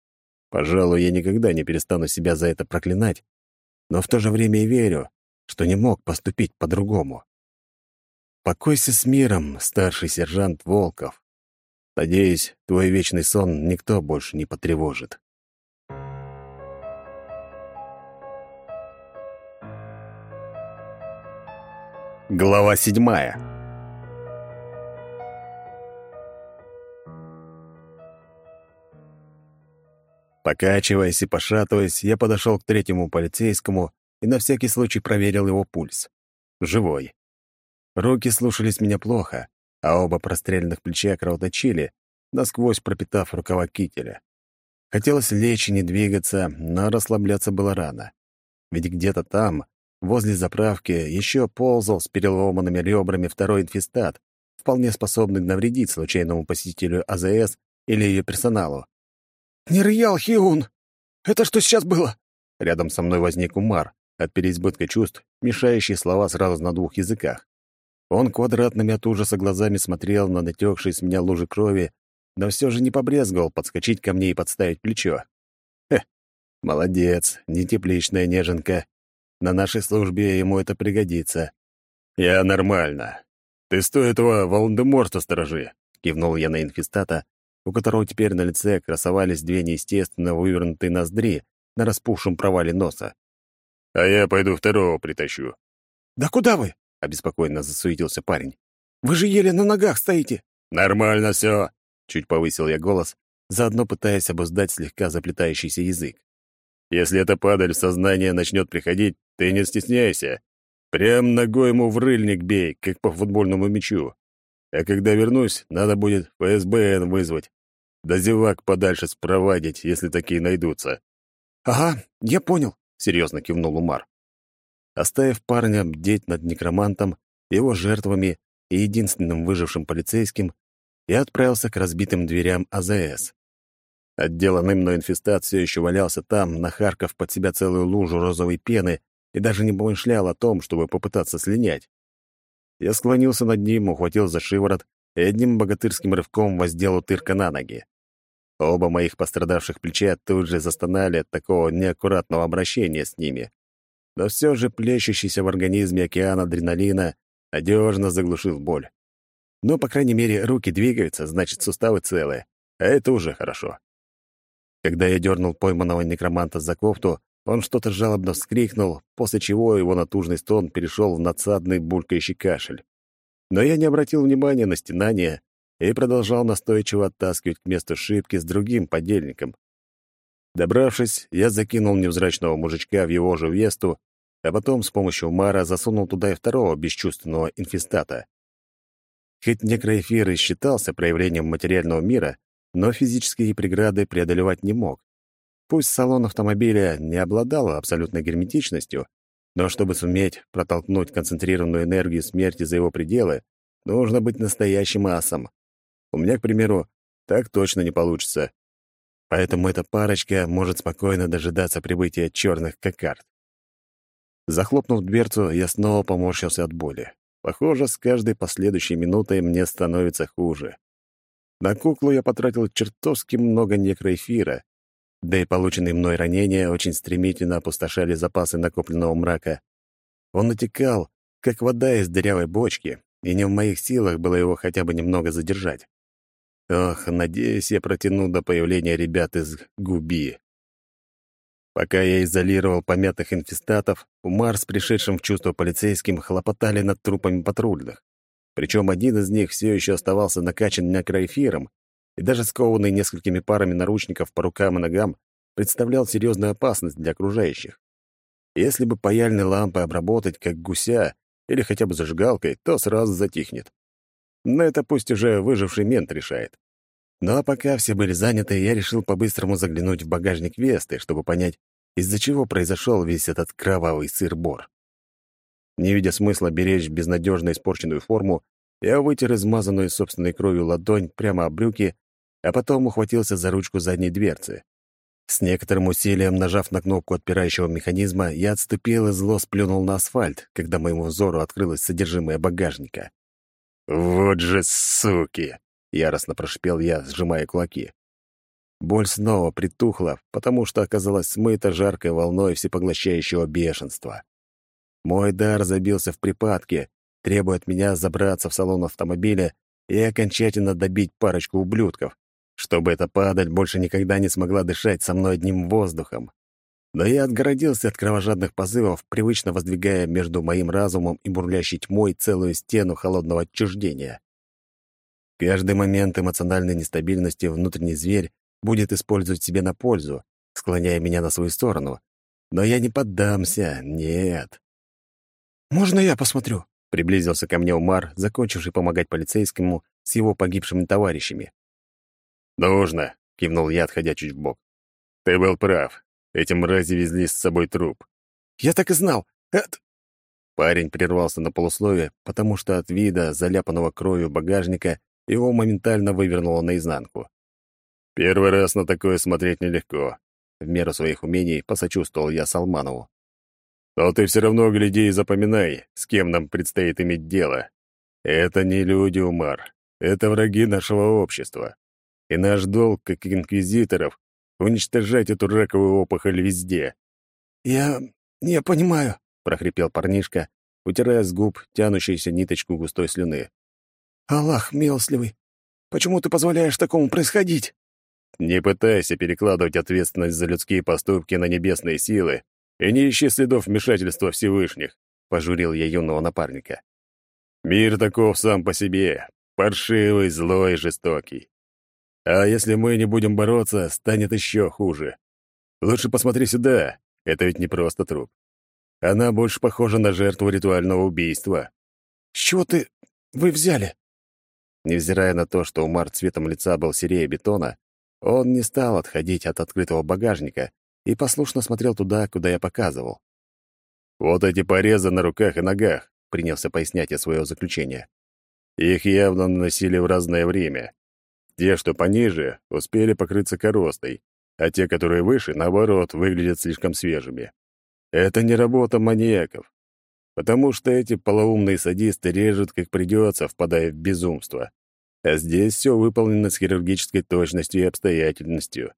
Пожалуй, я никогда не перестану себя за это проклинать, но в то же время и верю, что не мог поступить по-другому. Покойся с миром, старший сержант Волков. Надеюсь, твой вечный сон никто больше не потревожит. Глава седьмая. Покачиваясь и пошатываясь, я подошел к третьему полицейскому и на всякий случай проверил его пульс. Живой. Руки слушались меня плохо, а оба простреленных плеча кровоточили, насквозь пропитав рукава кителя. Хотелось лечь и не двигаться, но расслабляться было рано. Ведь где-то там, Возле заправки еще ползал с переломанными ребрами второй инфестат, вполне способный навредить случайному посетителю АЗС или ее персоналу. «Нирьял Хиун! Это что сейчас было?» Рядом со мной возник Умар, от переизбытка чувств, мешающий слова сразу на двух языках. Он квадратными от ужаса глазами смотрел на натекшие с меня лужи крови, но все же не побрезговал подскочить ко мне и подставить плечо. Хе, молодец, не тепличная неженка. На нашей службе ему это пригодится. Я нормально. Ты стой этого Волан-де-Морта сторожи, кивнул я на инфестата, у которого теперь на лице красовались две неестественно вывернутые ноздри на распухшем провале носа. А я пойду второго притащу. Да куда вы? обеспокоенно засуетился парень. Вы же еле на ногах стоите. Нормально все, чуть повысил я голос, заодно пытаясь обуздать слегка заплетающийся язык. Если эта падаль в сознание начнет приходить, ты не стесняйся. Прям ногой ему в рыльник бей, как по футбольному мячу. А когда вернусь, надо будет ФСБН вызвать. Да зевак подальше спровадить, если такие найдутся. «Ага, я понял», — серьезно кивнул Умар. Оставив парня бдеть над некромантом, его жертвами и единственным выжившим полицейским, я отправился к разбитым дверям АЗС. Отделанный мной инфестат все еще валялся там, нахаркав под себя целую лужу розовой пены и даже не помышлял о том, чтобы попытаться слинять. Я склонился над ним, ухватил за шиворот и одним богатырским рывком воздел утырка на ноги. Оба моих пострадавших плеча тут же застонали от такого неаккуратного обращения с ними. Но все же плещущийся в организме океан адреналина надежно заглушил боль. Ну, по крайней мере, руки двигаются, значит, суставы целые. А это уже хорошо. Когда я дернул пойманного некроманта за кофту, он что-то жалобно вскрикнул, после чего его натужный стон перешел в надсадный булькающий кашель. Но я не обратил внимания на стенание и продолжал настойчиво оттаскивать к месту шибки с другим подельником. Добравшись, я закинул невзрачного мужичка в его же весту, а потом с помощью Мара засунул туда и второго бесчувственного инфестата. Хоть некроэфир и считался проявлением материального мира, но физические преграды преодолевать не мог. Пусть салон автомобиля не обладал абсолютной герметичностью, но чтобы суметь протолкнуть концентрированную энергию смерти за его пределы, нужно быть настоящим асом. У меня, к примеру, так точно не получится. Поэтому эта парочка может спокойно дожидаться прибытия черных кокард. Захлопнув дверцу, я снова поморщился от боли. Похоже, с каждой последующей минутой мне становится хуже. На куклу я потратил чертовски много некроэфира, да и полученные мной ранения очень стремительно опустошали запасы накопленного мрака. Он натекал, как вода из дырявой бочки, и не в моих силах было его хотя бы немного задержать. Ох, надеюсь, я протяну до появления ребят из Губи. Пока я изолировал помятых инфестатов, Умар с пришедшим в чувство полицейским хлопотали над трупами патрульных. Причем один из них все еще оставался накачан некроэфиром, и даже скованный несколькими парами наручников по рукам и ногам представлял серьезную опасность для окружающих. Если бы паяльной лампой обработать, как гуся, или хотя бы зажигалкой, то сразу затихнет. Но это пусть уже выживший мент решает. Ну а пока все были заняты, я решил по-быстрому заглянуть в багажник Весты, чтобы понять, из-за чего произошел весь этот кровавый сыр-бор. Не видя смысла беречь безнадежно испорченную форму, я вытер измазанную собственной кровью ладонь прямо об брюки, а потом ухватился за ручку задней дверцы. С некоторым усилием, нажав на кнопку отпирающего механизма, я отступил и зло сплюнул на асфальт, когда моему взору открылось содержимое багажника. «Вот же суки!» — яростно прошипел я, сжимая кулаки. Боль снова притухла, потому что оказалась смыта жаркой волной всепоглощающего бешенства. Мой дар забился в припадке, требуя от меня забраться в салон автомобиля и окончательно добить парочку ублюдков, чтобы эта падаль больше никогда не смогла дышать со мной одним воздухом. Но я отгородился от кровожадных позывов, привычно воздвигая между моим разумом и бурлящей тьмой целую стену холодного отчуждения. Каждый момент эмоциональной нестабильности внутренний зверь будет использовать себе на пользу, склоняя меня на свою сторону. Но я не поддамся, нет. «Можно я посмотрю?» — приблизился ко мне Умар, закончивший помогать полицейскому с его погибшими товарищами. «Нужно», — кивнул я, отходя чуть вбок. «Ты был прав. Эти мрази везли с собой труп. «Я так и знал! Это...» Парень прервался на полусловие, потому что от вида заляпанного кровью багажника его моментально вывернуло наизнанку. «Первый раз на такое смотреть нелегко», — в меру своих умений посочувствовал я Салманову. «Но ты все равно гляди и запоминай, с кем нам предстоит иметь дело. Это не люди, Умар. Это враги нашего общества. И наш долг, как инквизиторов, уничтожать эту раковую опухоль везде. «Я не понимаю», — прохрипел парнишка, утирая с губ тянущуюся ниточку густой слюны. «Аллах милостливый, почему ты позволяешь такому происходить?» «Не пытайся перекладывать ответственность за людские поступки на небесные силы и не ищи следов вмешательства Всевышних», — пожурил я юного напарника. «Мир таков сам по себе, паршивый, злой, жестокий. А если мы не будем бороться, станет еще хуже. Лучше посмотри сюда. Это ведь не просто труп. Она больше похожа на жертву ритуального убийства. С чего ты... вы взяли? Невзирая на то, что Умар цветом лица был серее бетона, он не стал отходить от открытого багажника и послушно смотрел туда, куда я показывал. «Вот эти порезы на руках и ногах», — принялся пояснять я свое заключение. «Их явно наносили в разное время. Те, что пониже, успели покрыться коростой, а те, которые выше, наоборот, выглядят слишком свежими. Это не работа маньяков, потому что эти полоумные садисты режут, как придется, впадая в безумство. А здесь все выполнено с хирургической точностью и обстоятельностью.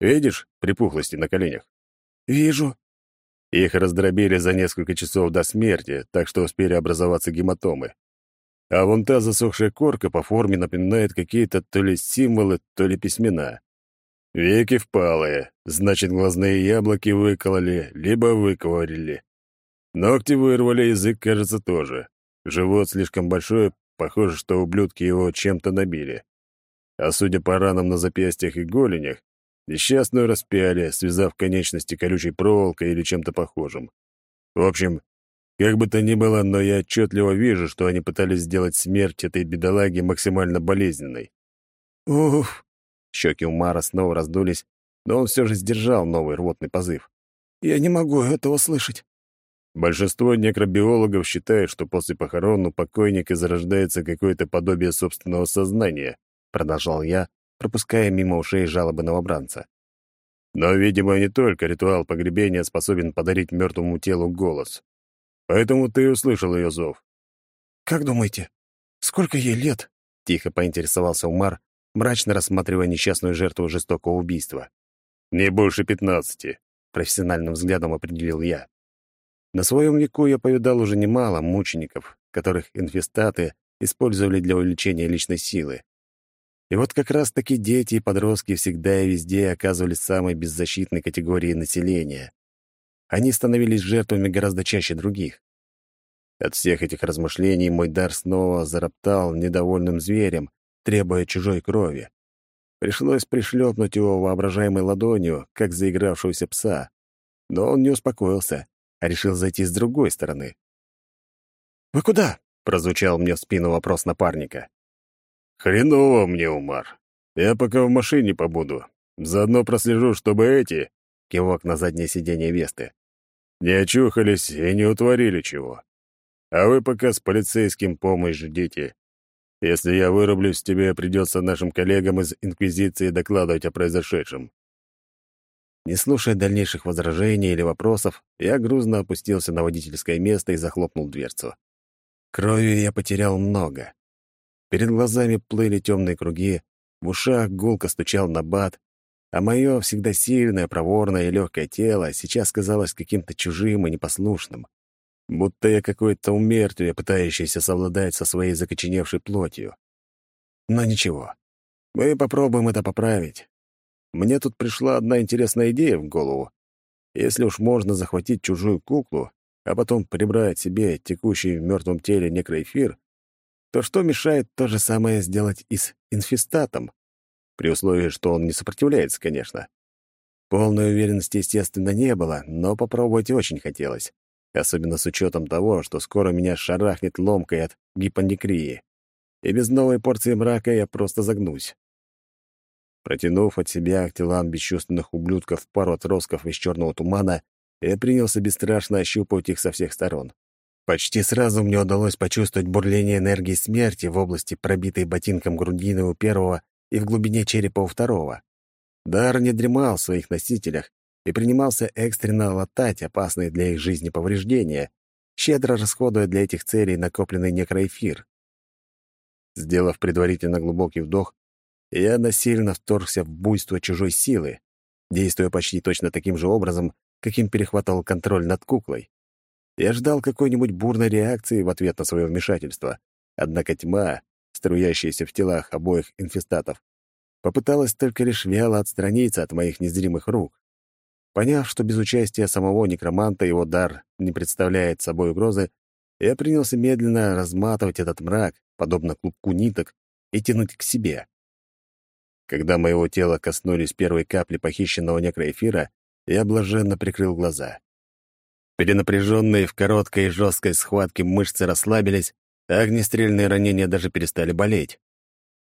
Видишь припухлости на коленях? «Вижу». Их раздробили за несколько часов до смерти, так что успели образоваться гематомы. А вон та засохшая корка по форме напоминает какие-то то ли символы, то ли письмена. Веки впалые, значит, глазные яблоки выкололи, либо выковырили. Ногти вырвали, язык, кажется, тоже. Живот слишком большой, похоже, что ублюдки его чем-то набили. А судя по ранам на запястьях и голенях, несчастную распяли, связав конечности колючей проволокой или чем-то похожим. В общем, как бы то ни было, но я отчетливо вижу, что они пытались сделать смерть этой бедолаги максимально болезненной. «Уф!» Щеки Умара снова раздулись, но он все же сдержал новый рвотный позыв. «Я не могу этого слышать». Большинство некробиологов считает, что после похорон у покойника зарождается какое-то подобие собственного сознания, продолжал я, пропуская мимо ушей жалобы новобранца. Но, видимо, не только ритуал погребения способен подарить мертвому телу голос. Поэтому ты услышал ее зов. «Как думаете, сколько ей лет?» — тихо поинтересовался Умар, мрачно рассматривая несчастную жертву жестокого убийства. «Не больше пятнадцати», — профессиональным взглядом определил я. На своем веку я повидал уже немало мучеников, которых инфестаты использовали для увеличения личной силы. И вот как раз таки дети и подростки всегда и везде оказывались самой беззащитной категорией населения они становились жертвами гораздо чаще других. От всех этих размышлений мой дар снова зароптал недовольным зверем, требуя чужой крови. Пришлось пришлепнуть его воображаемой ладонью, как заигравшегося пса. Но он не успокоился, а решил зайти с другой стороны. «Вы куда?» — прозвучал мне в спину вопрос напарника. «Хреново мне, Умар. Я пока в машине побуду. Заодно прослежу, чтобы эти...» — кивок на заднее сиденье Весты не очухались и не утворили чего. А вы пока с полицейским помощь ждите. Если я вырублюсь, тебе придется нашим коллегам из Инквизиции докладывать о произошедшем». Не слушая дальнейших возражений или вопросов, я грузно опустился на водительское место и захлопнул дверцу. Крови я потерял много. Перед глазами плыли темные круги, в ушах гулко стучал набат, а мое всегда сильное, проворное и легкое тело сейчас казалось каким-то чужим и непослушным, будто я какое-то умертвие, пытающееся совладать со своей закоченевшей плотью. Но ничего, мы попробуем это поправить. Мне тут пришла одна интересная идея в голову. Если уж можно захватить чужую куклу, а потом прибрать себе текущий в мертвом теле некроэфир, то что мешает то же самое сделать и с инфестатом? при условии, что он не сопротивляется, конечно. Полной уверенности, естественно, не было, но попробовать очень хотелось, особенно с учетом того, что скоро меня шарахнет ломкой от гипонекрии. И без новой порции мрака я просто загнусь. Протянув от себя к телам бесчувственных ублюдков пару отростков из черного тумана, я принялся бесстрашно ощупывать их со всех сторон. Почти сразу мне удалось почувствовать бурление энергии смерти в области, пробитой ботинком грудины у первого и в глубине черепа у второго. Дар не дремал в своих носителях и принимался экстренно латать опасные для их жизни повреждения, щедро расходуя для этих целей накопленный некроэфир. Сделав предварительно глубокий вдох, я насильно вторгся в буйство чужой силы, действуя почти точно таким же образом, каким перехватывал контроль над куклой. Я ждал какой-нибудь бурной реакции в ответ на свое вмешательство, однако тьма, струящаяся в телах обоих инфестатов, попыталась только лишь вяло отстраниться от моих незримых рук. Поняв, что без участия самого некроманта его дар не представляет собой угрозы, я принялся медленно разматывать этот мрак, подобно клубку ниток, и тянуть к себе. Когда моего тела коснулись первые капли похищенного некроэфира, я блаженно прикрыл глаза. Перенапряженные в короткой и жесткой схватке мышцы расслабились, огнестрельные ранения даже перестали болеть.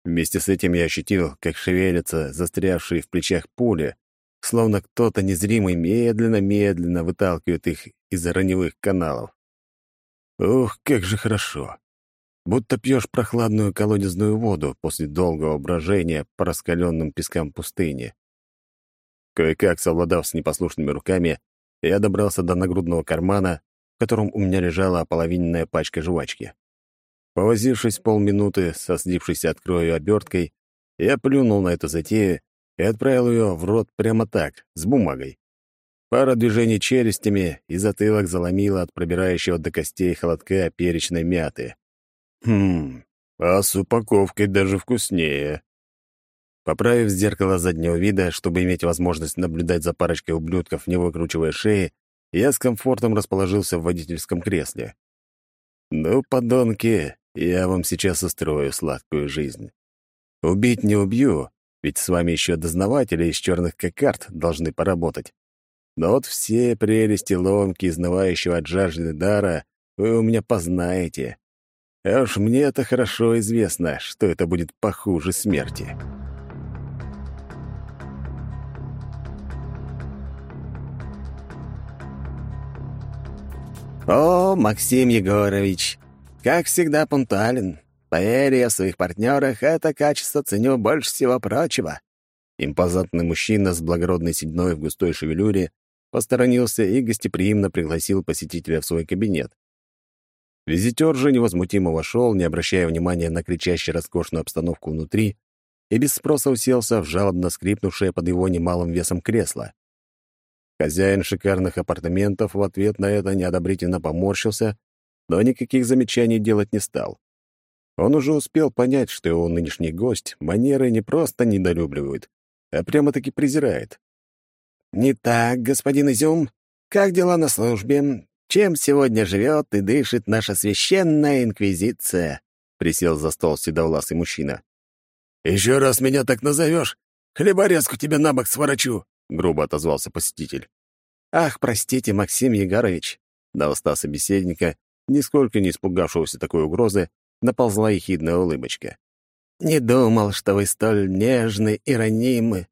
Вместе с этим я ощутил, как шевелятся застрявшие в плечах пули, словно кто-то незримый медленно-медленно выталкивает их из раневых каналов. Ух, как же хорошо. будто пьешь прохладную колодезную воду после долгого брожения по раскаленным пескам пустыни. Кое-как совладав с непослушными руками, я добрался до нагрудного кармана, в котором у меня лежала ополовиненная пачка жвачки. Повозившись полминуты со слившейся от крови оберткой, я плюнул на эту затею и отправил ее в рот прямо так, с бумагой. Пара движений челюстями, и затылок заломило от пробирающего до костей холодка перечной мяты. Хм, а с упаковкой даже вкуснее. Поправив зеркало заднего вида, чтобы иметь возможность наблюдать за парочкой ублюдков, не выкручивая шеи, я с комфортом расположился в водительском кресле. «Ну, подонки, я вам сейчас устрою сладкую жизнь. Убить не убью, ведь с вами еще дознаватели из черных кокард должны поработать. Но вот все прелести ломки, изнывающего от жажды дара, вы у меня познаете. А уж мне это хорошо известно, что это будет похуже смерти. «О, Максим Егорович, как всегда пунктуален. Поверь, я в своих партнерах это качество ценю больше всего прочего». Импозантный мужчина с благородной сединой в густой шевелюре посторонился и гостеприимно пригласил посетителя в свой кабинет. Визитер же невозмутимо вошел, не обращая внимания на кричащую роскошную обстановку внутри, и без спроса уселся в жалобно скрипнувшее под его немалым весом кресло. Хозяин шикарных апартаментов в ответ на это неодобрительно поморщился, но никаких замечаний делать не стал. Он уже успел понять, что его нынешний гость манеры не просто недолюбливает, а прямо-таки презирает. «Не так, господин Изюм. Как дела на службе? Чем сегодня живет и дышит наша священная инквизиция?» — присел за стол седовласый мужчина. «Еще раз меня так назовешь, хлеборезку тебе на бок сворачу!» — грубо отозвался посетитель. «Ах, простите, Максим Егорович!» На уста собеседника, нисколько не испугавшегося такой угрозы, наползла ехидная улыбочка. «Не думал, что вы столь нежны и ранимы».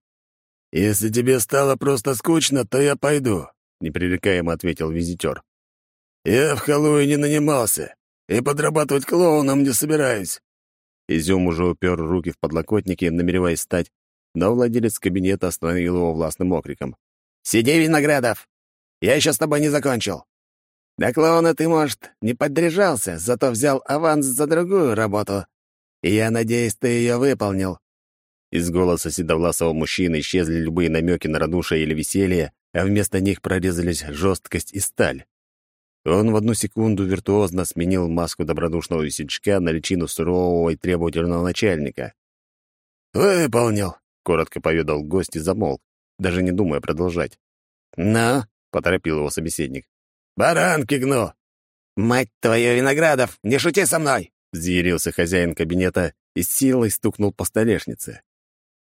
«Если тебе стало просто скучно, то я пойду», — непререкаемо ответил визитер. «Я в Хэллоуин не нанимался, и подрабатывать клоуном не собираюсь». Изюм уже упер руки в подлокотники, намереваясь стать, но владелец кабинета остановил его властным окриком. «Сиди, Виноградов! Я еще с тобой не закончил. До клоуна ты, может, не поддержался, зато взял аванс за другую работу. И я надеюсь, ты ее выполнил». Из голоса седовласого мужчины исчезли любые намеки на радушие или веселье, а вместо них прорезались жесткость и сталь. Он в одну секунду виртуозно сменил маску добродушного весельчака на личину сурового и требовательного начальника. «Выполнил», — коротко поведал гость и замолк, даже не думая продолжать. «Ну?» — поторопил его собеседник. «Баранки гну!» «Мать твою, Виноградов, не шути со мной!» — взъярился хозяин кабинета и с силой стукнул по столешнице.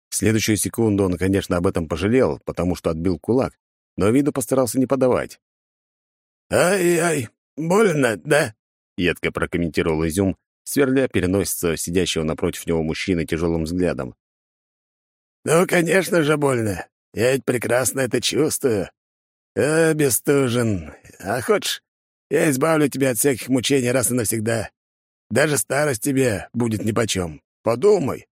В следующую секунду он, конечно, об этом пожалел, потому что отбил кулак, но виду постарался не подавать. «Ай-ай, больно, да?» — едко прокомментировал Изюм, сверля переносится сидящего напротив него мужчины тяжелым взглядом. «Ну, конечно же, больно. Я ведь прекрасно это чувствую. А, бестужен. А хочешь, я избавлю тебя от всяких мучений раз и навсегда. Даже старость тебе будет нипочем. Подумай».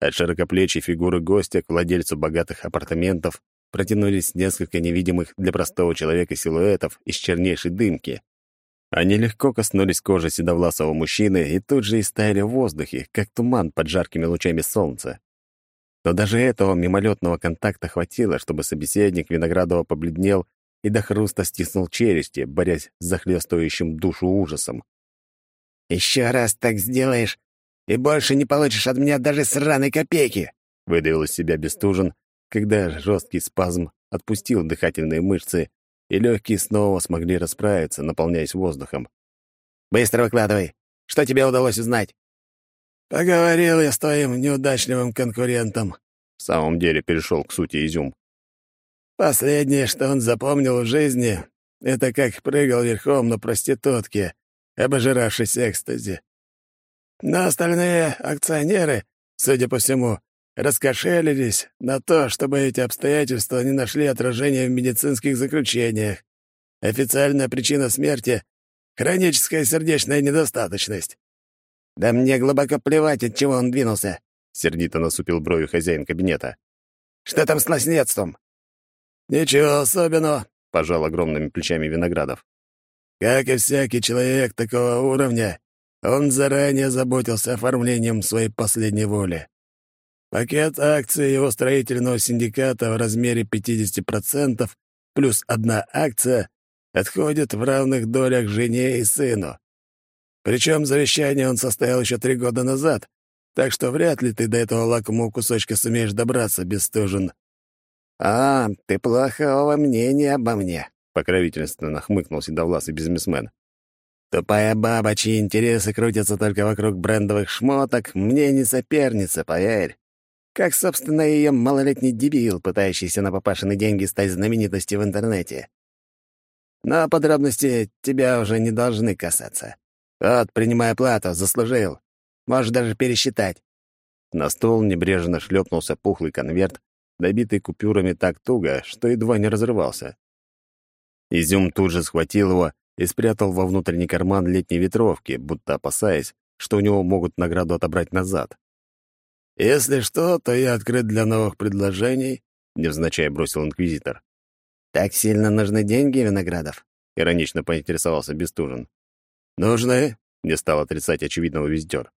От широкоплечей фигуры гостя к владельцу богатых апартаментов протянулись несколько невидимых для простого человека силуэтов из чернейшей дымки. Они легко коснулись кожи седовласого мужчины и тут же истаяли в воздухе, как туман под жаркими лучами солнца. Но даже этого мимолетного контакта хватило, чтобы собеседник Виноградова побледнел и до хруста стиснул челюсти, борясь с захлестывающим душу ужасом. «Еще раз так сделаешь, и больше не получишь от меня даже сраной копейки!» — выдавил из себя Бестужин, когда жесткий спазм отпустил дыхательные мышцы, и легкие снова смогли расправиться, наполняясь воздухом. «Быстро выкладывай! Что тебе удалось узнать?» «Поговорил я с твоим неудачливым конкурентом», — в самом деле перешел к сути изюм. «Последнее, что он запомнил в жизни, это как прыгал верхом на проститутке, обожиравшись экстази. Но остальные акционеры, судя по всему, раскошелились на то, чтобы эти обстоятельства не нашли отражения в медицинских заключениях. Официальная причина смерти — хроническая сердечная недостаточность. Да мне глубоко плевать, от чего он двинулся, сердито насупил брови хозяин кабинета. Что там с наследством? Ничего особенного, пожал огромными плечами Виноградов. Как и всякий человек такого уровня, он заранее заботился оформлением своей последней воли. Пакет акций его строительного синдиката в размере 50% плюс одна акция отходит в равных долях жене и сыну. Причем завещание он составил еще три года назад, так что вряд ли ты до этого лакомого кусочка сумеешь добраться, Бестужин». «А, ты плохого мнения обо мне», — покровительственно хмыкнул седовласый бизнесмен. «Тупая баба, чьи интересы крутятся только вокруг брендовых шмоток, мне не соперница, поверь. Как, собственно, ее малолетний дебил, пытающийся на папашины деньги стать знаменитостью в интернете. Но подробности тебя уже не должны касаться. Вот, принимай плату, заслужил. Можешь даже пересчитать». На стол небрежно шлепнулся пухлый конверт, набитый купюрами так туго, что едва не разрывался. Изюм тут же схватил его и спрятал во внутренний карман летней ветровки, будто опасаясь, что у него могут награду отобрать назад. «Если что, то я открыт для новых предложений», — невзначай бросил инквизитор. «Так сильно нужны деньги, Виноградов?» — иронично поинтересовался Бестужин. «Нужны?» — не стал отрицать очевидного вездер.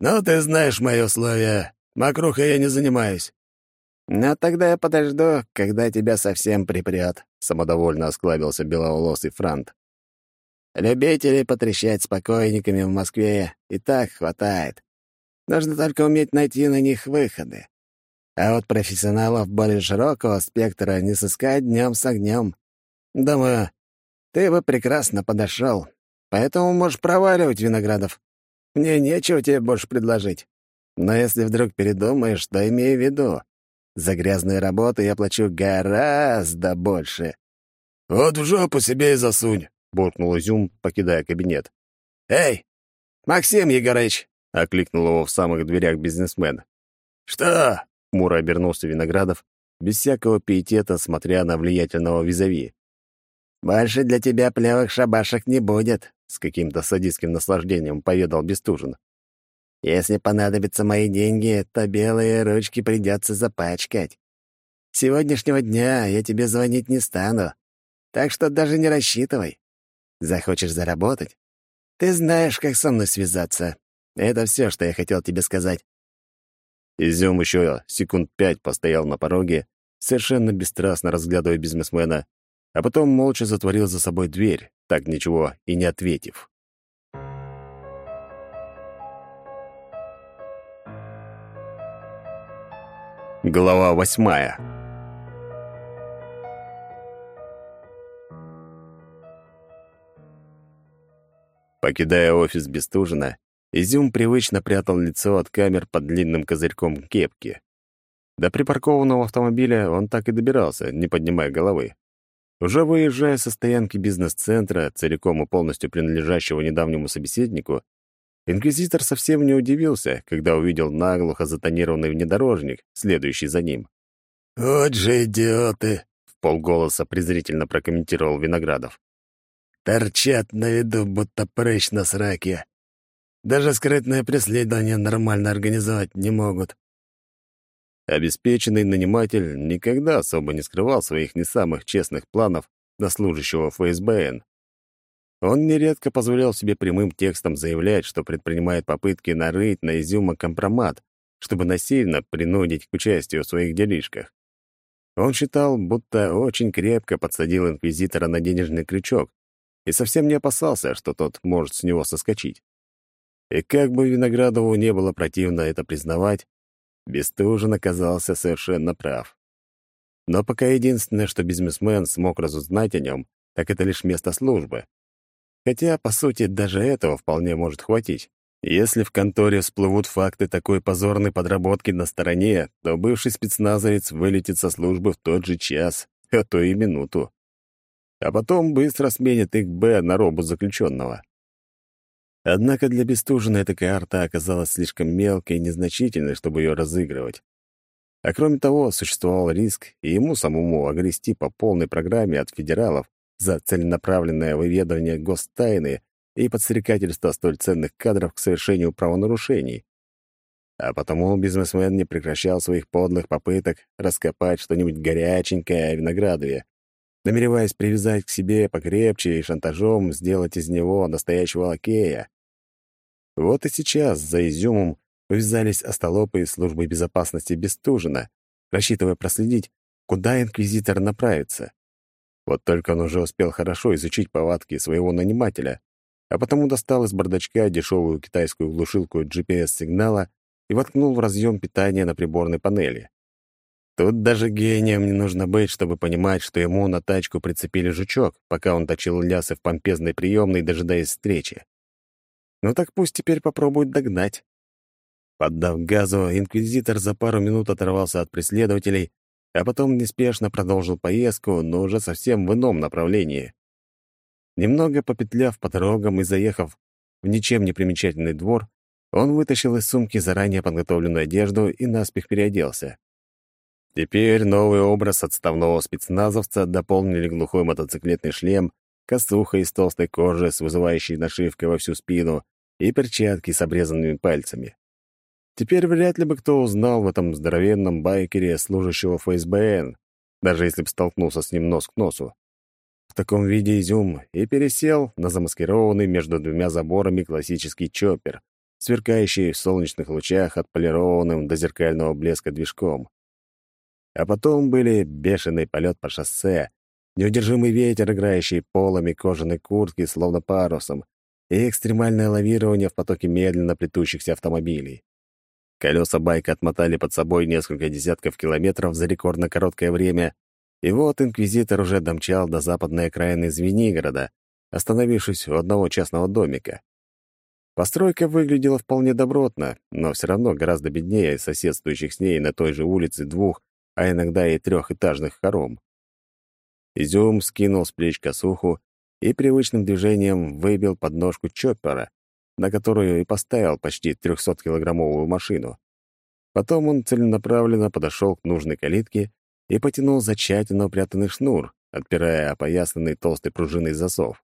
«Ну, ты знаешь мои условия. Мокрухой я не занимаюсь». «Ну, тогда я подожду, когда тебя совсем припрет», — самодовольно осклабился беловолосый франт. «Любителей потрещать с покойниками в Москве и так хватает. Нужно только уметь найти на них выходы. А вот профессионалов более широкого спектра не сыскать днем с огнем. Думаю, ты бы прекрасно подошел, поэтому можешь проваливать, Виноградов. Мне нечего тебе больше предложить. Но если вдруг передумаешь, то имей в виду, за грязные работы я плачу гораздо больше». «Вот в жопу себе и засунь», — буркнул Изюм, покидая кабинет. «Эй, Максим Егорыч, — окликнул его в самых дверях бизнесмен. «Что?» — хмуро обернулся Виноградов, без всякого пиетета, смотря на влиятельного визави. «Больше для тебя плевых шабашек не будет», — с каким-то садистским наслаждением поведал Бестужин. «Если понадобятся мои деньги, то белые ручки придется запачкать. С сегодняшнего дня я тебе звонить не стану, так что даже не рассчитывай. Захочешь заработать? Ты знаешь, как со мной связаться, это все, что я хотел тебе сказать». Изюм еще секунд пять постоял на пороге, совершенно бесстрастно разглядывая бизнесмена, а потом молча затворил за собой дверь, так ничего и не ответив. Глава восьмая Покидая офис Бестужина, Изюм привычно прятал лицо от камер под длинным козырьком кепки. До припаркованного автомобиля он так и добирался, не поднимая головы. Уже выезжая со стоянки бизнес-центра, целиком и полностью принадлежащего недавнему собеседнику, инквизитор совсем не удивился, когда увидел наглухо затонированный внедорожник, следующий за ним. «Вот же идиоты!» — в полголоса презрительно прокомментировал Виноградов. «Торчат на виду, будто прыщ на сраке. Даже скрытное преследование нормально организовать не могут. Обеспеченный наниматель никогда особо не скрывал своих не самых честных планов на служащего ФСБН. Он нередко позволял себе прямым текстом заявлять, что предпринимает попытки нарыть на изюма компромат, чтобы насильно принудить к участию в своих делишках. Он считал, будто очень крепко подсадил инквизитора на денежный крючок и совсем не опасался, что тот может с него соскочить. И как бы Виноградову не было противно это признавать, Бестужин оказался совершенно прав. Но пока единственное, что бизнесмен смог разузнать о нем, так это лишь место службы. Хотя, по сути, даже этого вполне может хватить. Если в конторе всплывут факты такой позорной подработки на стороне, то бывший спецназовец вылетит со службы в тот же час, а то и минуту. А потом быстро сменит их Б на робу заключенного. Однако для Бестужина эта карта оказалась слишком мелкой и незначительной, чтобы ее разыгрывать. А кроме того, существовал риск и ему самому огрести по полной программе от федералов за целенаправленное выведывание гостайны и подстрекательство столь ценных кадров к совершению правонарушений. А потому бизнесмен не прекращал своих подлых попыток раскопать что-нибудь горяченькое о виноградове, намереваясь привязать к себе покрепче и шантажом сделать из него настоящего лакея. Вот и сейчас за изюмом увязались остолопы из службы безопасности Бестужина, рассчитывая проследить, куда инквизитор направится. Вот только он уже успел хорошо изучить повадки своего нанимателя, а потому достал из бардачка дешевую китайскую глушилку GPS-сигнала и воткнул в разъем питания на приборной панели. Тут даже гением не нужно быть, чтобы понимать, что ему на тачку прицепили жучок, пока он точил лясы в помпезной приемной, дожидаясь встречи. Ну так пусть теперь попробует догнать. Поддав газу, инквизитор за пару минут оторвался от преследователей а потом неспешно продолжил поездку, но уже совсем в ином направлении. Немного попетляв по дорогам и заехав в ничем не примечательный двор, он вытащил из сумки заранее подготовленную одежду и наспех переоделся. Теперь новый образ отставного спецназовца дополнили глухой мотоциклетный шлем, косуха из толстой кожи с вызывающей нашивкой во всю спину и перчатки с обрезанными пальцами. Теперь вряд ли бы кто узнал в этом здоровенном байкере служащего ФСБН, даже если бы столкнулся с ним нос к носу. В таком виде изюм и пересел на замаскированный между двумя заборами классический чоппер, сверкающий в солнечных лучах отполированным до зеркального блеска движком. А потом были бешеный полет по шоссе, неудержимый ветер, играющий полами кожаной куртки, словно парусом, и экстремальное лавирование в потоке медленно плетущихся автомобилей. Колеса байка отмотали под собой несколько десятков километров за рекордно короткое время, и вот инквизитор уже домчал до западной окраины Звенигорода, остановившись у одного частного домика. Постройка выглядела вполне добротно, но все равно гораздо беднее соседствующих с ней на той же улице двух, а иногда и трехэтажных хором. Изюм скинул с плеч косуху и привычным движением выбил подножку чоппера, на которую и поставил почти 300-килограммовую машину. Потом он целенаправленно подошел к нужной калитке и потянул за тщательно упрятанный шнур, отпирая опоясанный толстой пружиной засов.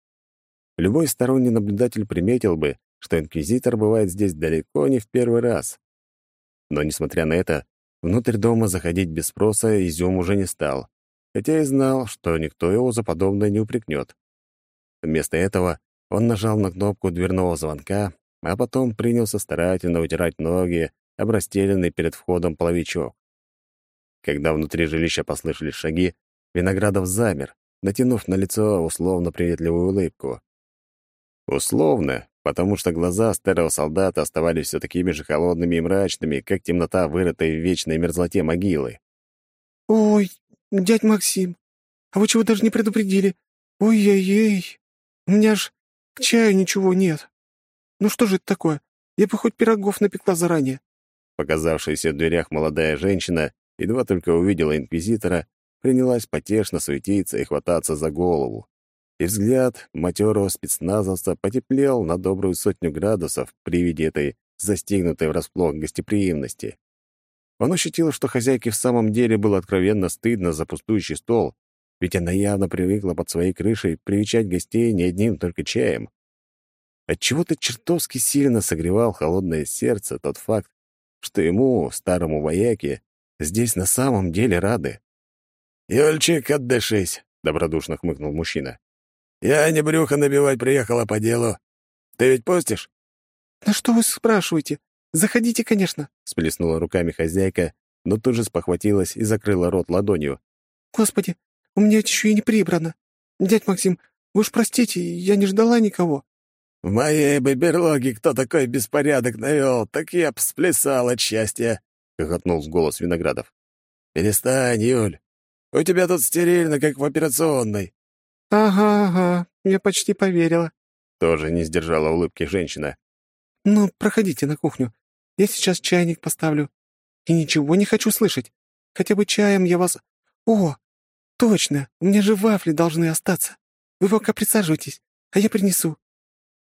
Любой сторонний наблюдатель приметил бы, что инквизитор бывает здесь далеко не в первый раз. Но, несмотря на это, внутрь дома заходить без спроса Изюм уже не стал, хотя и знал, что никто его за подобное не упрекнет. Вместо этого он нажал на кнопку дверного звонка, а потом принялся старательно утирать ноги, обрастеленный перед входом половичок. Когда внутри жилища послышались шаги, Виноградов замер, натянув на лицо условно приветливую улыбку. Условно, потому что глаза старого солдата оставались все такими же холодными и мрачными, как темнота, вырытой в вечной мерзлоте могилы. «Ой, дядь Максим, а вы чего даже не предупредили? Ой-ой-ой, у меня ж к чаю ничего нет. Ну что же это такое? Я бы хоть пирогов напекла заранее. Показавшаяся в дверях молодая женщина едва только увидела инквизитора, принялась потешно суетиться и хвататься за голову. И взгляд матерого спецназовца потеплел на добрую сотню градусов при виде этой застигнутой врасплох гостеприимности. Он ощутил, что хозяйке в самом деле было откровенно стыдно за пустующий стол, ведь она явно привыкла под своей крышей привечать гостей не одним только чаем. Отчего-то чертовски сильно согревал холодное сердце тот факт, что ему, старому вояке, здесь на самом деле рады. «Юльчик, отдышись», — добродушно хмыкнул мужчина. «Я не брюхо набивать приехала по делу. Ты ведь пустишь?» «Да что вы спрашиваете? Заходите, конечно», — сплеснула руками хозяйка, но тут же спохватилась и закрыла рот ладонью. «Господи, у меня еще и не прибрано. Дядь Максим, вы уж простите, я не ждала никого». «В моей бы берлоге кто такой беспорядок навел, так я б сплясал от счастья», — хохотнул с голос Виноградов. «Перестань, Юль. У тебя тут стерильно, как в операционной». «Ага, ага, я почти поверила». Тоже не сдержала улыбки женщина. «Ну, проходите на кухню. Я сейчас чайник поставлю. И ничего не хочу слышать. Хотя бы чаем я вас... О, «Точно! У меня же вафли должны остаться. Вы пока присаживайтесь, а я принесу».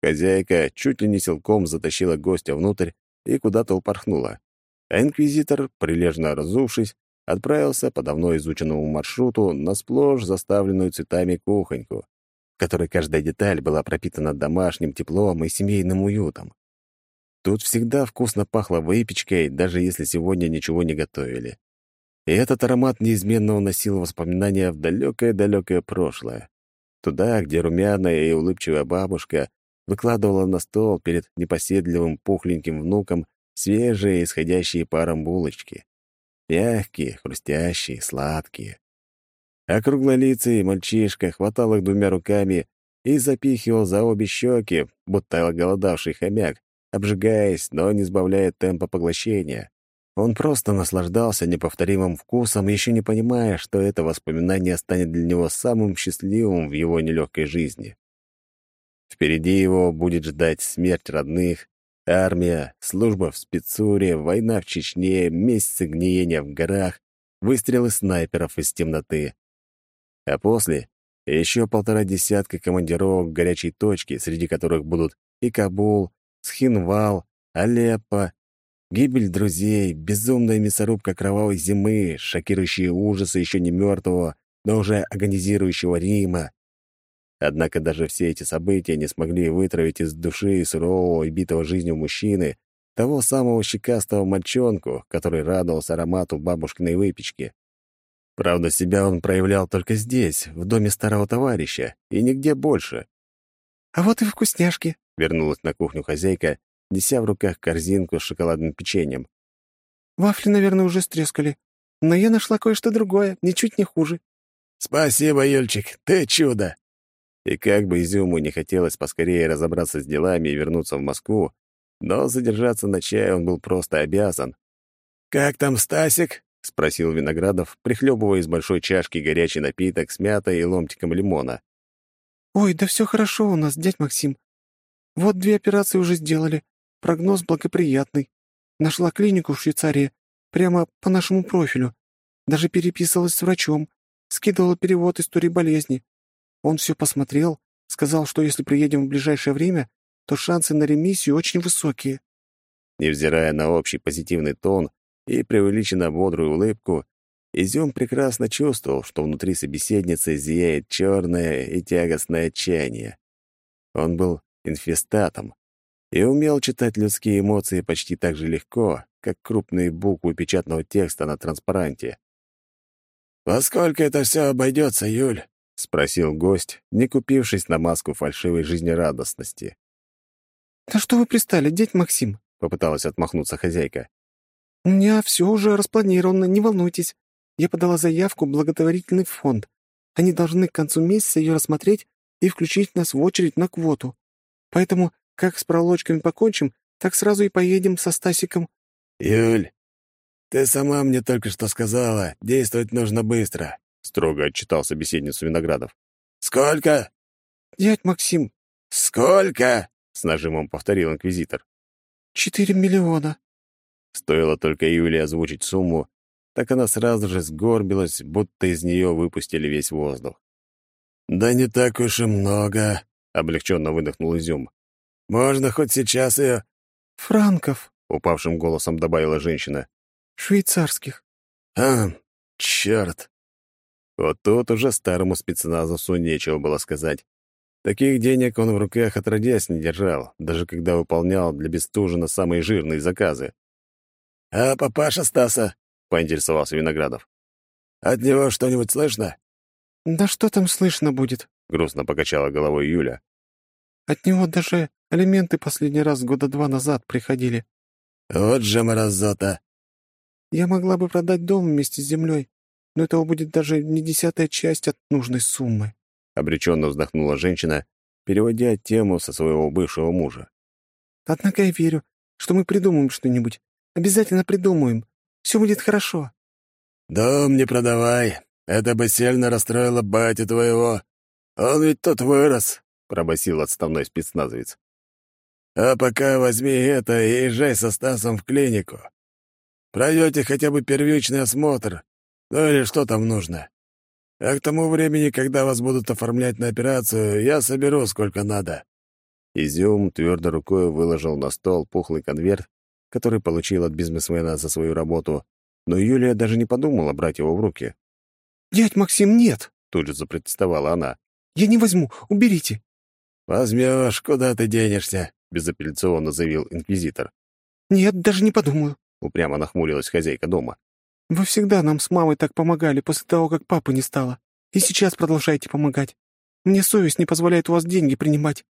Хозяйка чуть ли не силком затащила гостя внутрь и куда-то упорхнула. А инквизитор, прилежно разувшись, отправился по давно изученному маршруту на сплошь заставленную цветами кухоньку. в которой каждая деталь была пропитана домашним теплом и семейным уютом. Тут всегда вкусно пахло выпечкой, даже если сегодня ничего не готовили. И этот аромат неизменно уносил воспоминания в далекое-далекое прошлое. Туда, где румяная и улыбчивая бабушка выкладывала на стол перед непоседливым пухленьким внуком свежие, исходящие паром булочки. Мягкие, хрустящие, сладкие. А круглолицый мальчишка хватал их двумя руками и запихивал за обе щеки, будто оголодавший хомяк, обжигаясь, но не сбавляя темпа поглощения. Он просто наслаждался неповторимым вкусом, еще не понимая, что это воспоминание станет для него самым счастливым в его нелегкой жизни. Впереди его будет ждать смерть родных, армия, служба в спецуре, война в Чечне, месяцы гниения в горах, выстрелы снайперов из темноты. А после — еще полтора десятка командировок горячей точке, среди которых будут и Кабул, Схинвал, Алеппо, гибель друзей, безумная мясорубка кровавой зимы, шокирующие ужасы еще не мертвого, но уже агонизирующего Рима. Однако даже все эти события не смогли вытравить из души сурового и битого жизнью мужчины того самого щекастого мальчонку, который радовался аромату бабушкиной выпечки. Правда, себя он проявлял только здесь, в доме старого товарища, и нигде больше. «А вот и вкусняшки», — вернулась на кухню хозяйка, неся в руках корзинку с шоколадным печеньем. «Вафли, наверное, уже стрескали. Но я нашла кое-что другое, ничуть не хуже». «Спасибо, Юльчик, ты чудо!» И как бы Изюму не хотелось поскорее разобраться с делами и вернуться в Москву, но задержаться на чай он был просто обязан. «Как там Стасик?» — спросил Виноградов, прихлебывая из большой чашки горячий напиток с мятой и ломтиком лимона. «Ой, да все хорошо у нас, дядь Максим. Вот две операции уже сделали. Прогноз благоприятный. Нашла клинику в Швейцарии, прямо по нашему профилю. Даже переписывалась с врачом, скидывала перевод истории болезни. Он все посмотрел, сказал, что если приедем в ближайшее время, то шансы на ремиссию очень высокие». Невзирая на общий позитивный тон, и преувеличенно бодрую улыбку, Изюм прекрасно чувствовал, что внутри собеседницы зияет черное и тягостное отчаяние. Он был инфестатом и умел читать людские эмоции почти так же легко, как крупные буквы печатного текста на транспаранте. «Во сколько это все обойдется, Юль?» — спросил гость, не купившись на маску фальшивой жизнерадостности. «Да что вы пристали, дядь Максим?» — попыталась отмахнуться хозяйка. «У меня все уже распланировано, не волнуйтесь. Я подала заявку в благотворительный фонд. Они должны к концу месяца ее рассмотреть и включить нас в очередь на квоту. Поэтому, как с пролочками покончим, так сразу и поедем со Стасиком». «Юль, ты сама мне только что сказала, действовать нужно быстро», — строго отчитал собеседницу Виноградов. «Сколько?» «Дядь Максим». «Сколько?» — с нажимом повторил инквизитор. «Четыре миллиона». Стоило только Юле озвучить сумму, так она сразу же сгорбилась, будто из нее выпустили весь воздух. «Да не так уж и много», — облегченно выдохнул Изюм. «Можно хоть сейчас ее...» «Франков», — упавшим голосом добавила женщина. «Швейцарских». «А, черт!» Вот тут уже старому спецназовцу нечего было сказать. Таких денег он в руках отродясь не держал, даже когда выполнял для Бестужина самые жирные заказы. «А папаша Стаса?» — поинтересовался Виноградов. «От него что-нибудь слышно?» «Да что там слышно будет?» — грустно покачала головой Юля. «От него даже алименты последний раз года два назад приходили». «Вот же морозота!» «Я могла бы продать дом вместе с землей, но этого будет даже не десятая часть от нужной суммы», — обреченно вздохнула женщина, переводя тему со своего бывшего мужа. «Однако я верю, что мы придумаем что-нибудь. Обязательно придумаем. Все будет хорошо». «Дом не продавай. Это бы сильно расстроило батю твоего. Он ведь тут вырос», — пробасил отставной спецназовец. «А пока возьми это и езжай со Стасом в клинику. Пройдете хотя бы первичный осмотр, ну или что там нужно. А к тому времени, когда вас будут оформлять на операцию, я соберу сколько надо». Изюм твердой рукой выложил на стол пухлый конверт который получил от бизнесмена за свою работу, но Юлия даже не подумала брать его в руки. «Дядь Максим, нет!» — тут же запротестовала она. Я не возьму, уберите!» «Возьмешь, куда ты денешься?» — безапелляционно заявил инквизитор. «Нет, даже не подумаю», — упрямо нахмурилась хозяйка дома. «Вы всегда нам с мамой так помогали после того, как папы не стало. И сейчас продолжаете помогать. Мне совесть не позволяет у вас деньги принимать».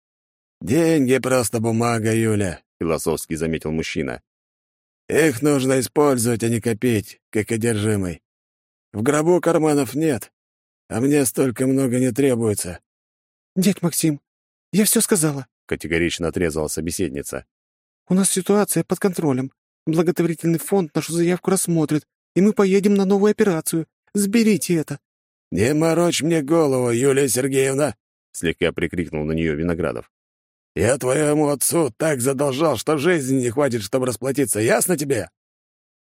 «Деньги — просто бумага, Юля», — философски заметил мужчина. «Их нужно использовать, а не копить, как одержимый. В гробу карманов нет, а мне столько много не требуется». «Дядь Максим, я все сказала», — категорично отрезала собеседница. «У нас ситуация под контролем. Благотворительный фонд нашу заявку рассмотрит, и мы поедем на новую операцию. Сберите это». «Не морочь мне голову, Юлия Сергеевна!» — слегка прикрикнул на нее Виноградов. «Я твоему отцу так задолжал, что жизни не хватит, чтобы расплатиться. Ясно тебе?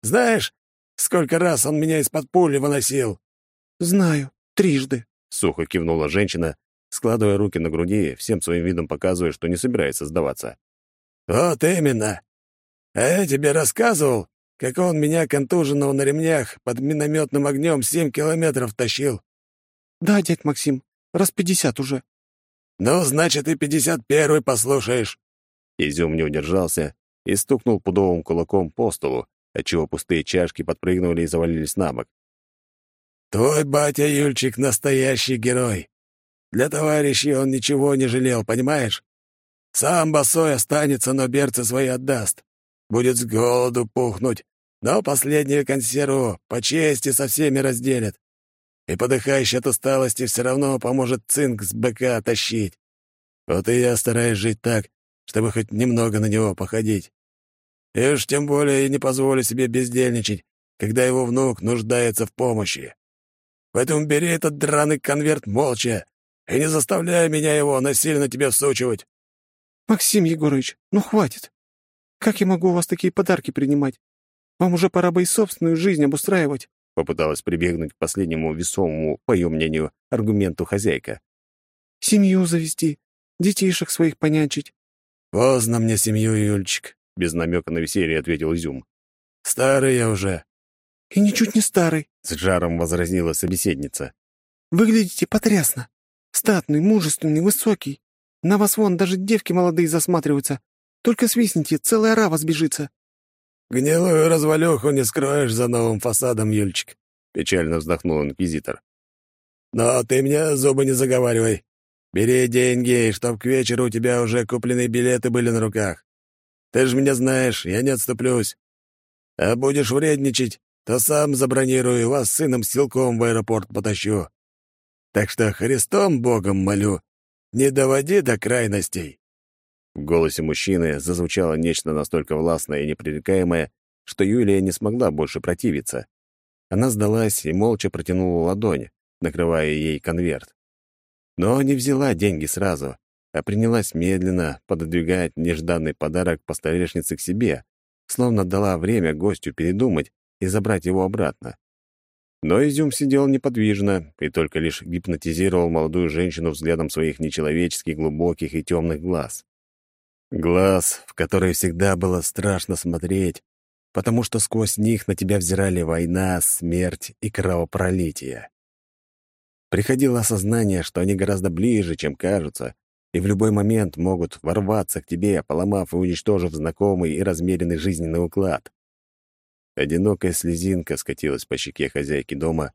Знаешь, сколько раз он меня из-под пули выносил?» «Знаю. Трижды», — сухо кивнула женщина, складывая руки на груди, всем своим видом показывая, что не собирается сдаваться. «Вот именно. А я тебе рассказывал, как он меня, контуженного на ремнях, под минометным огнем семь километров тащил?» «Да, дядь Максим, раз пятьдесят уже». «Ну, значит, и пятьдесят первый послушаешь». Изюм не удержался и стукнул пудовым кулаком по столу, отчего пустые чашки подпрыгнули и завалились на бок. «Твой батя Юльчик — настоящий герой. Для товарищей он ничего не жалел, понимаешь? Сам босой останется, но берцы свои отдаст. Будет с голоду пухнуть, но последнюю консерву по чести со всеми разделит. И подыхающий от усталости все равно поможет цинк с быка тащить. Вот и я стараюсь жить так, чтобы хоть немного на него походить. И уж тем более не позволю себе бездельничать, когда его внук нуждается в помощи. Поэтому бери этот драный конверт молча и не заставляй меня его насильно тебе всучивать. «Максим Егорович, ну хватит. Как я могу у вас такие подарки принимать? Вам уже пора бы и собственную жизнь обустраивать». Попыталась прибегнуть к последнему весомому, по ее мнению, аргументу хозяйка. «Семью завести, детишек своих понянчить». «Поздно мне семью, Юльчик», — без намека на веселье ответил Изюм. «Старый я уже». «И ничуть не старый», — с жаром возразила собеседница. «Выглядите потрясно. Статный, мужественный, высокий. На вас вон даже девки молодые засматриваются. Только свистните, целая рава сбежится». «Гнилую развалюху не скроешь за новым фасадом, Юльчик», — печально вздохнул инквизитор. «Но ты мне зубы не заговаривай. Бери деньги, и чтоб к вечеру у тебя уже купленные билеты были на руках. Ты же меня знаешь, я не отступлюсь. А будешь вредничать, то сам забронирую, вас с сыном силком в аэропорт потащу. Так что Христом Богом молю, не доводи до крайностей». В голосе мужчины зазвучало нечто настолько властное и непререкаемое, что Юлия не смогла больше противиться. Она сдалась и молча протянула ладонь, накрывая ей конверт. Но не взяла деньги сразу, а принялась медленно пододвигать нежданный подарок по столешнице к себе, словно дала время гостю передумать и забрать его обратно. Но Изюм сидел неподвижно и только лишь гипнотизировал молодую женщину взглядом своих нечеловеческих, глубоких и темных глаз. Глаз, в который всегда было страшно смотреть, потому что сквозь них на тебя взирали война, смерть и кровопролитие. Приходило осознание, что они гораздо ближе, чем кажутся, и в любой момент могут ворваться к тебе, поломав и уничтожив знакомый и размеренный жизненный уклад. Одинокая слезинка скатилась по щеке хозяйки дома,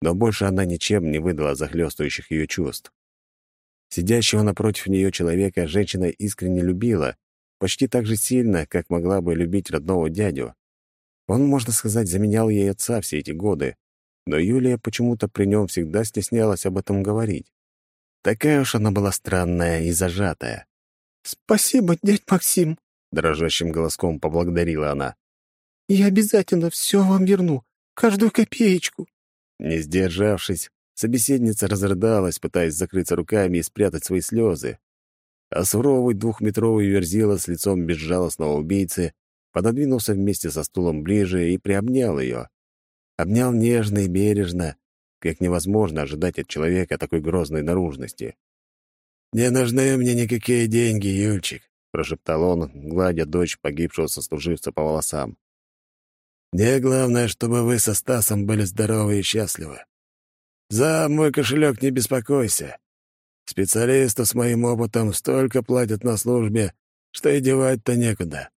но больше она ничем не выдала захлестывающих ее чувств. Сидящего напротив нее человека женщина искренне любила, почти так же сильно, как могла бы любить родного дядю. Он, можно сказать, заменял ей отца все эти годы, но Юлия почему-то при нем всегда стеснялась об этом говорить. Такая уж она была странная и зажатая. «Спасибо, дядь Максим», — дрожащим голоском поблагодарила она. Я обязательно все вам верну, каждую копеечку». Не сдержавшись, собеседница разрыдалась, пытаясь закрыться руками и спрятать свои слезы. А суровый двухметровый верзила с лицом безжалостного убийцы пододвинулся вместе со стулом ближе и приобнял ее. Обнял нежно и бережно, как невозможно ожидать от человека такой грозной наружности. «Не нужны мне никакие деньги, Юльчик», — прошептал он, гладя дочь погибшего сослуживца по волосам. Мне главное, чтобы вы со Стасом были здоровы и счастливы. За мой кошелек не беспокойся. Специалисту с моим опытом столько платят на службе, что и девать-то некуда.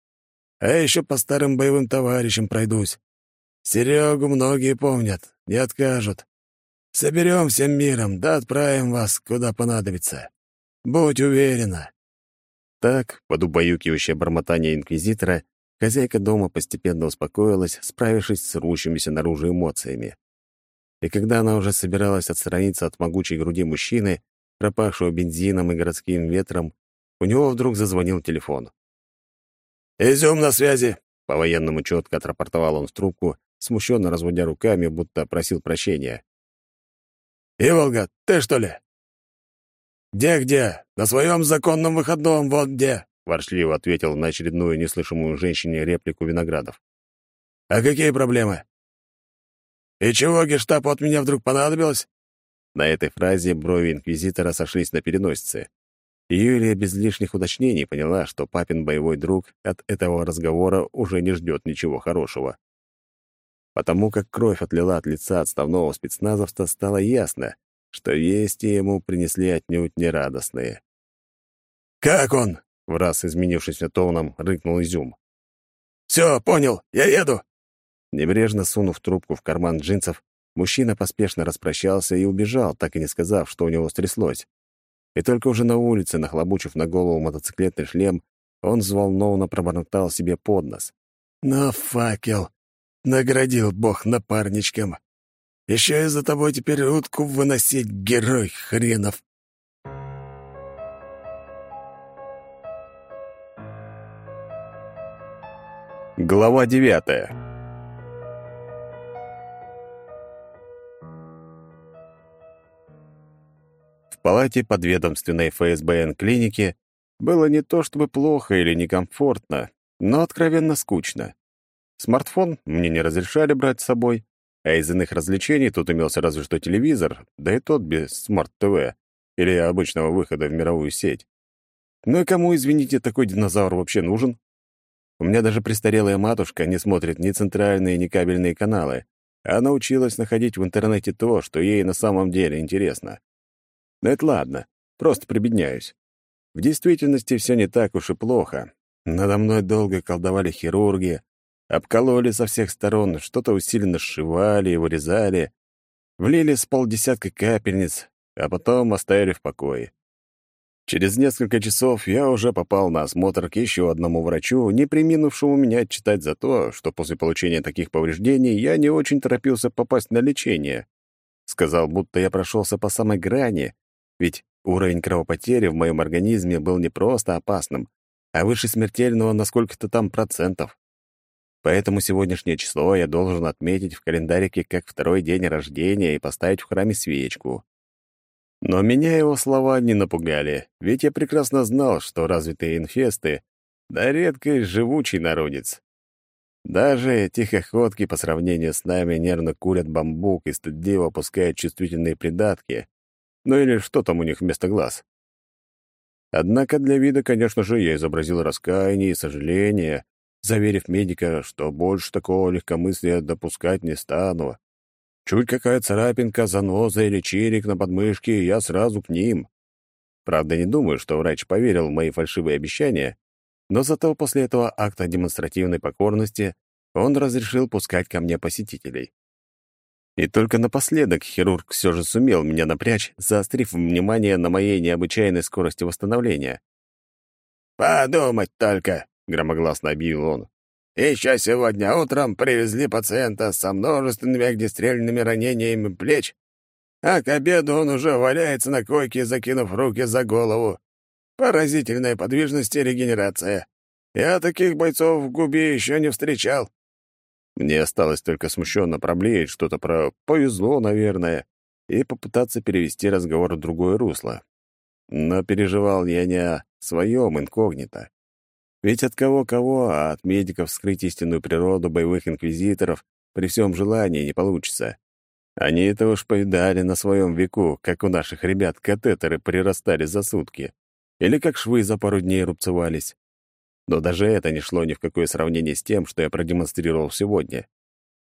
А еще по старым боевым товарищам пройдусь. Серегу многие помнят, не откажут. Соберем всем миром, да отправим вас, куда понадобится. Будь уверена». Так, под убаюкивающее бормотание инквизитора, хозяйка дома постепенно успокоилась, справившись с рвущимися наружу эмоциями. И когда она уже собиралась отстраниться от могучей груди мужчины, пропавшего бензином и городским ветром, у него вдруг зазвонил телефон. «Изюм на связи!» — по-военному четко отрапортовал он в трубку, смущенно разводя руками, будто просил прощения. «Иволга, ты что ли?» «Где-где? На своем законном выходном, вот где!» — ворчливо ответил на очередную неслышимую женщине реплику Виноградов. «А какие проблемы?» «И чего гештапу от меня вдруг понадобилось?» На этой фразе брови инквизитора сошлись на переносице. Юлия без лишних уточнений поняла, что папин боевой друг от этого разговора уже не ждет ничего хорошего. Потому как кровь отлила от лица отставного спецназовца, стало ясно, что вести ему принесли отнюдь нерадостные. «Как он?» — в раз изменившимся тоном рыкнул Изюм. «Все, понял, я еду!» Небрежно сунув трубку в карман джинсов, мужчина поспешно распрощался и убежал, так и не сказав, что у него стряслось. И только уже на улице, нахлобучив на голову мотоциклетный шлем, он взволнованно пробормотал себе под нос. «На факел! Наградил бог напарничком! Еще и за тобой теперь утку выносить, герой хренов!» Глава девятая В палате подведомственной ФСБН клиники было не то чтобы плохо или некомфортно, но откровенно скучно. Смартфон мне не разрешали брать с собой, а из иных развлечений тут имелся разве что телевизор, да и тот без смарт-ТВ или обычного выхода в мировую сеть. Ну и кому, извините, такой динозавр вообще нужен? У меня даже престарелая матушка не смотрит ни центральные, ни кабельные каналы, а научилась находить в интернете то, что ей на самом деле интересно. Но это ладно, просто прибедняюсь. В действительности все не так уж и плохо. Надо мной долго колдовали хирурги, обкололи со всех сторон, что-то усиленно сшивали и вырезали, влили с полдесятка капельниц, а потом оставили в покое. Через несколько часов я уже попал на осмотр к еще одному врачу, не приминувшему меня отчитать за то, что после получения таких повреждений я не очень торопился попасть на лечение. Сказал, будто я прошелся по самой грани, ведь уровень кровопотери в моем организме был не просто опасным, а выше смертельного на сколько-то там процентов. Поэтому сегодняшнее число я должен отметить в календарике как второй день рождения и поставить в храме свечку. Но меня его слова не напугали, ведь я прекрасно знал, что развитые инфесты — да редкий живучий народец. Даже тихоходки по сравнению с нами нервно курят бамбук и стыдливо опускают чувствительные придатки, ну или что там у них вместо глаз. Однако для вида, конечно же, я изобразил раскаяние и сожаление, заверив медика, что больше такого легкомыслия допускать не стану. Чуть какая царапинка, заноза или чирик на подмышке, я сразу к ним. Правда, не думаю, что врач поверил в мои фальшивые обещания, но зато после этого акта демонстративной покорности он разрешил пускать ко мне посетителей. И только напоследок хирург все же сумел меня напрячь, заострив внимание на моей необычайной скорости восстановления. «Подумать только!» — громогласно объявил он. Еще сегодня утром привезли пациента со множественными огнестрельными ранениями плеч, а к обеду он уже валяется на койке, закинув руки за голову. Поразительная подвижность и регенерация. Я таких бойцов в губе еще не встречал. Мне осталось только смущенно проблеять что-то про «повезло, наверное» и попытаться перевести разговор в другое русло. Но переживал я не о своем инкогнито. Ведь от кого-кого, а от медиков скрыть истинную природу боевых инквизиторов при всем желании не получится. Они это уж повидали на своем веку, как у наших ребят катетеры прирастали за сутки, или как швы за пару дней рубцевались. Но даже это не шло ни в какое сравнение с тем, что я продемонстрировал сегодня.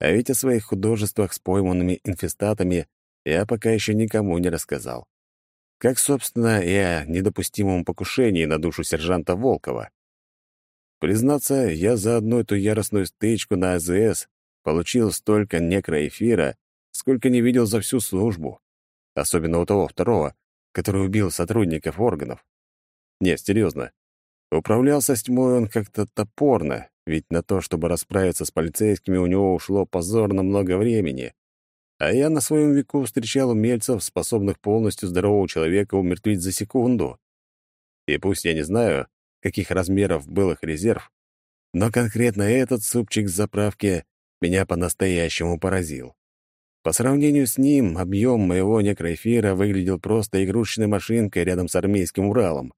А ведь о своих художествах с пойманными инфестатами я пока еще никому не рассказал. Как, собственно, и о недопустимом покушении на душу сержанта Волкова. Признаться, я за одну эту яростную стычку на АЗС получил столько некроэфира, сколько не видел за всю службу. Особенно у того второго, который убил сотрудников органов. Нет, серьезно. Управлялся с тьмой он как-то топорно, ведь на то, чтобы расправиться с полицейскими, у него ушло позорно много времени. А я на своем веку встречал умельцев, способных полностью здорового человека умертвить за секунду. И пусть я не знаю, каких размеров был их резерв, но конкретно этот супчик с заправки меня по-настоящему поразил. По сравнению с ним, объем моего некроэфира выглядел просто игрушечной машинкой рядом с армейским Уралом.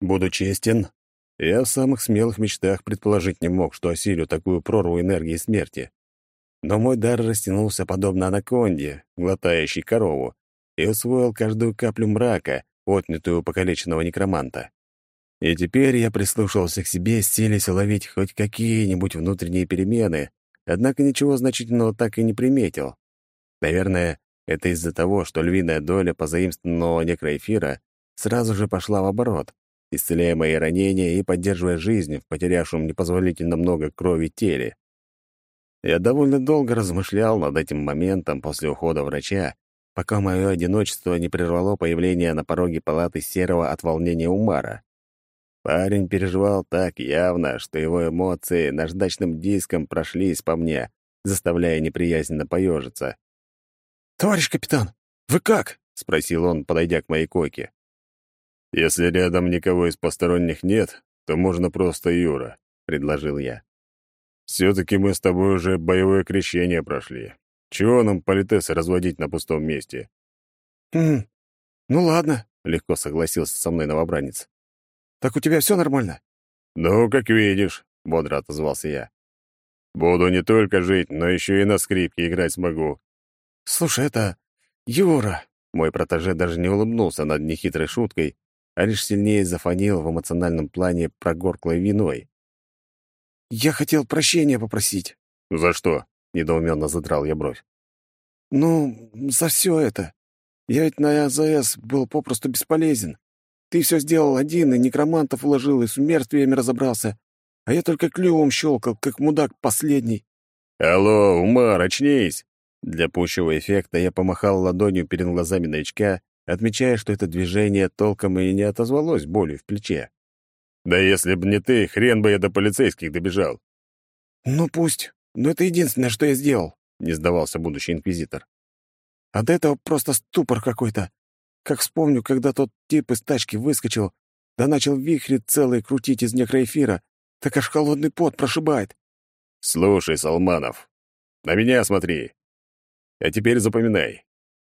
Буду честен, я в самых смелых мечтах предположить не мог, что осилю такую прорву энергии смерти. Но мой дар растянулся подобно анаконде, глотающей корову, и усвоил каждую каплю мрака, отнятую у покалеченного некроманта. И теперь я прислушивался к себе, силясь уловить хоть какие-нибудь внутренние перемены, однако ничего значительного так и не приметил. Наверное, это из-за того, что львиная доля позаимствованного некроэфира сразу же пошла в оборот, исцеляя мои ранения и поддерживая жизнь в потерявшем непозволительно много крови теле. Я довольно долго размышлял над этим моментом после ухода врача, пока мое одиночество не прервало появление на пороге палаты серого от волнения Умара. Парень переживал так явно, что его эмоции наждачным диском прошлись по мне, заставляя неприязненно поежиться. «Товарищ капитан, вы как?» — спросил он, подойдя к моей койке. «Если рядом никого из посторонних нет, то можно просто Юра», — предложил я. «Все-таки мы с тобой уже боевое крещение прошли. Чего нам политесы разводить на пустом месте?» «Хм, ну ладно», — легко согласился со мной новобранец. «Так у тебя все нормально?» «Ну, как видишь», — бодро отозвался я. «Буду не только жить, но еще и на скрипке играть смогу. «Слушай, это... Юра!» Мой протеже даже не улыбнулся над нехитрой шуткой, а лишь сильнее зафонил в эмоциональном плане прогорклой виной. «Я хотел прощения попросить». «За что?» — недоуменно задрал я бровь. «Ну, за все это. Я ведь на АЗС был попросту бесполезен. Ты все сделал один, и некромантов уложил, и с умертвиями разобрался. А я только клювом щелкал, как мудак последний». «Алло, Умар, очнись!» Для пущего эффекта я помахал ладонью перед глазами новичка, отмечая, что это движение толком и не отозвалось болью в плече. «Да если б не ты, хрен бы я до полицейских добежал». «Ну пусть, но это единственное, что я сделал», — не сдавался будущий инквизитор. «А до этого просто ступор какой-то. Как вспомню, когда тот тип из тачки выскочил, да начал вихри целые крутить из некроэфира, так аж холодный пот прошибает». «Слушай, Салманов, на меня смотри. А теперь запоминай.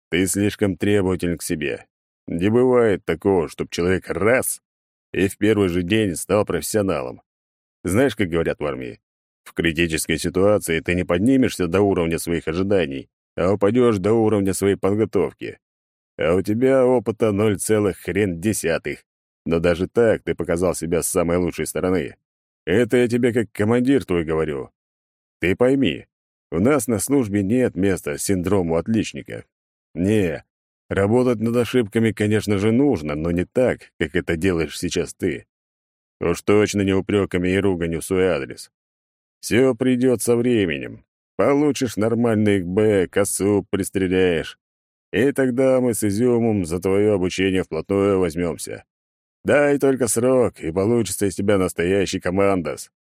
Ты слишком требователен к себе. Не бывает такого, чтобы человек раз и в первый же день стал профессионалом. Знаешь, как говорят в армии? В критической ситуации ты не поднимешься до уровня своих ожиданий, а упадешь до уровня своей подготовки. А у тебя опыта ноль целых хрен десятых. Но даже так ты показал себя с самой лучшей стороны. Это я тебе как командир твой говорю. Ты пойми, у нас на службе нет места синдрому отличника. Не, работать над ошибками, конечно же, нужно, но не так, как это делаешь сейчас ты. Уж точно не упреками и руганью в свой адрес. Все придет со временем. Получишь нормальный ИКБ, косу пристреляешь. И тогда мы с Изюмом за твое обучение вплотную возьмемся. Дай только срок, и получится из тебя настоящий командос.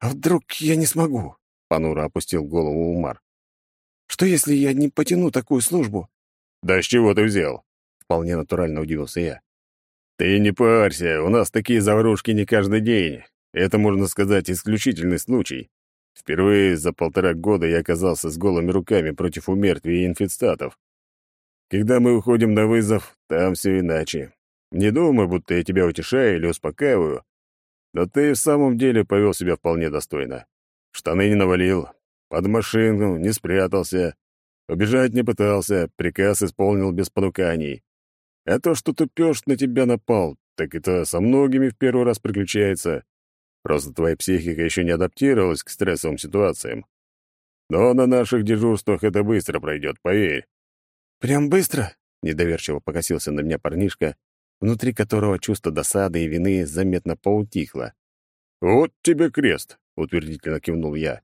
«А вдруг я не смогу?» — понуро опустил голову Умар. «Что, если я не потяну такую службу?» «Да с чего ты взял?» — вполне натурально удивился я. «Ты не парься, у нас такие заварушки не каждый день. Это, можно сказать, исключительный случай. Впервые за полтора года я оказался с голыми руками против умертвий и инфестатов. Когда мы уходим на вызов, там все иначе. Не думай, будто я тебя утешаю или успокаиваю, но ты в самом деле повел себя вполне достойно. Штаны не навалил, под машину не спрятался, убежать не пытался, приказ исполнил без понуканий. А то, что тупёж на тебя напал, так это со многими в первый раз приключается. Просто твоя психика еще не адаптировалась к стрессовым ситуациям. Но на наших дежурствах это быстро пройдет, поверь. «Прям быстро?» Недоверчиво покосился на меня парнишка, внутри которого чувство досады и вины заметно поутихло. «Вот тебе крест», — утвердительно кивнул я.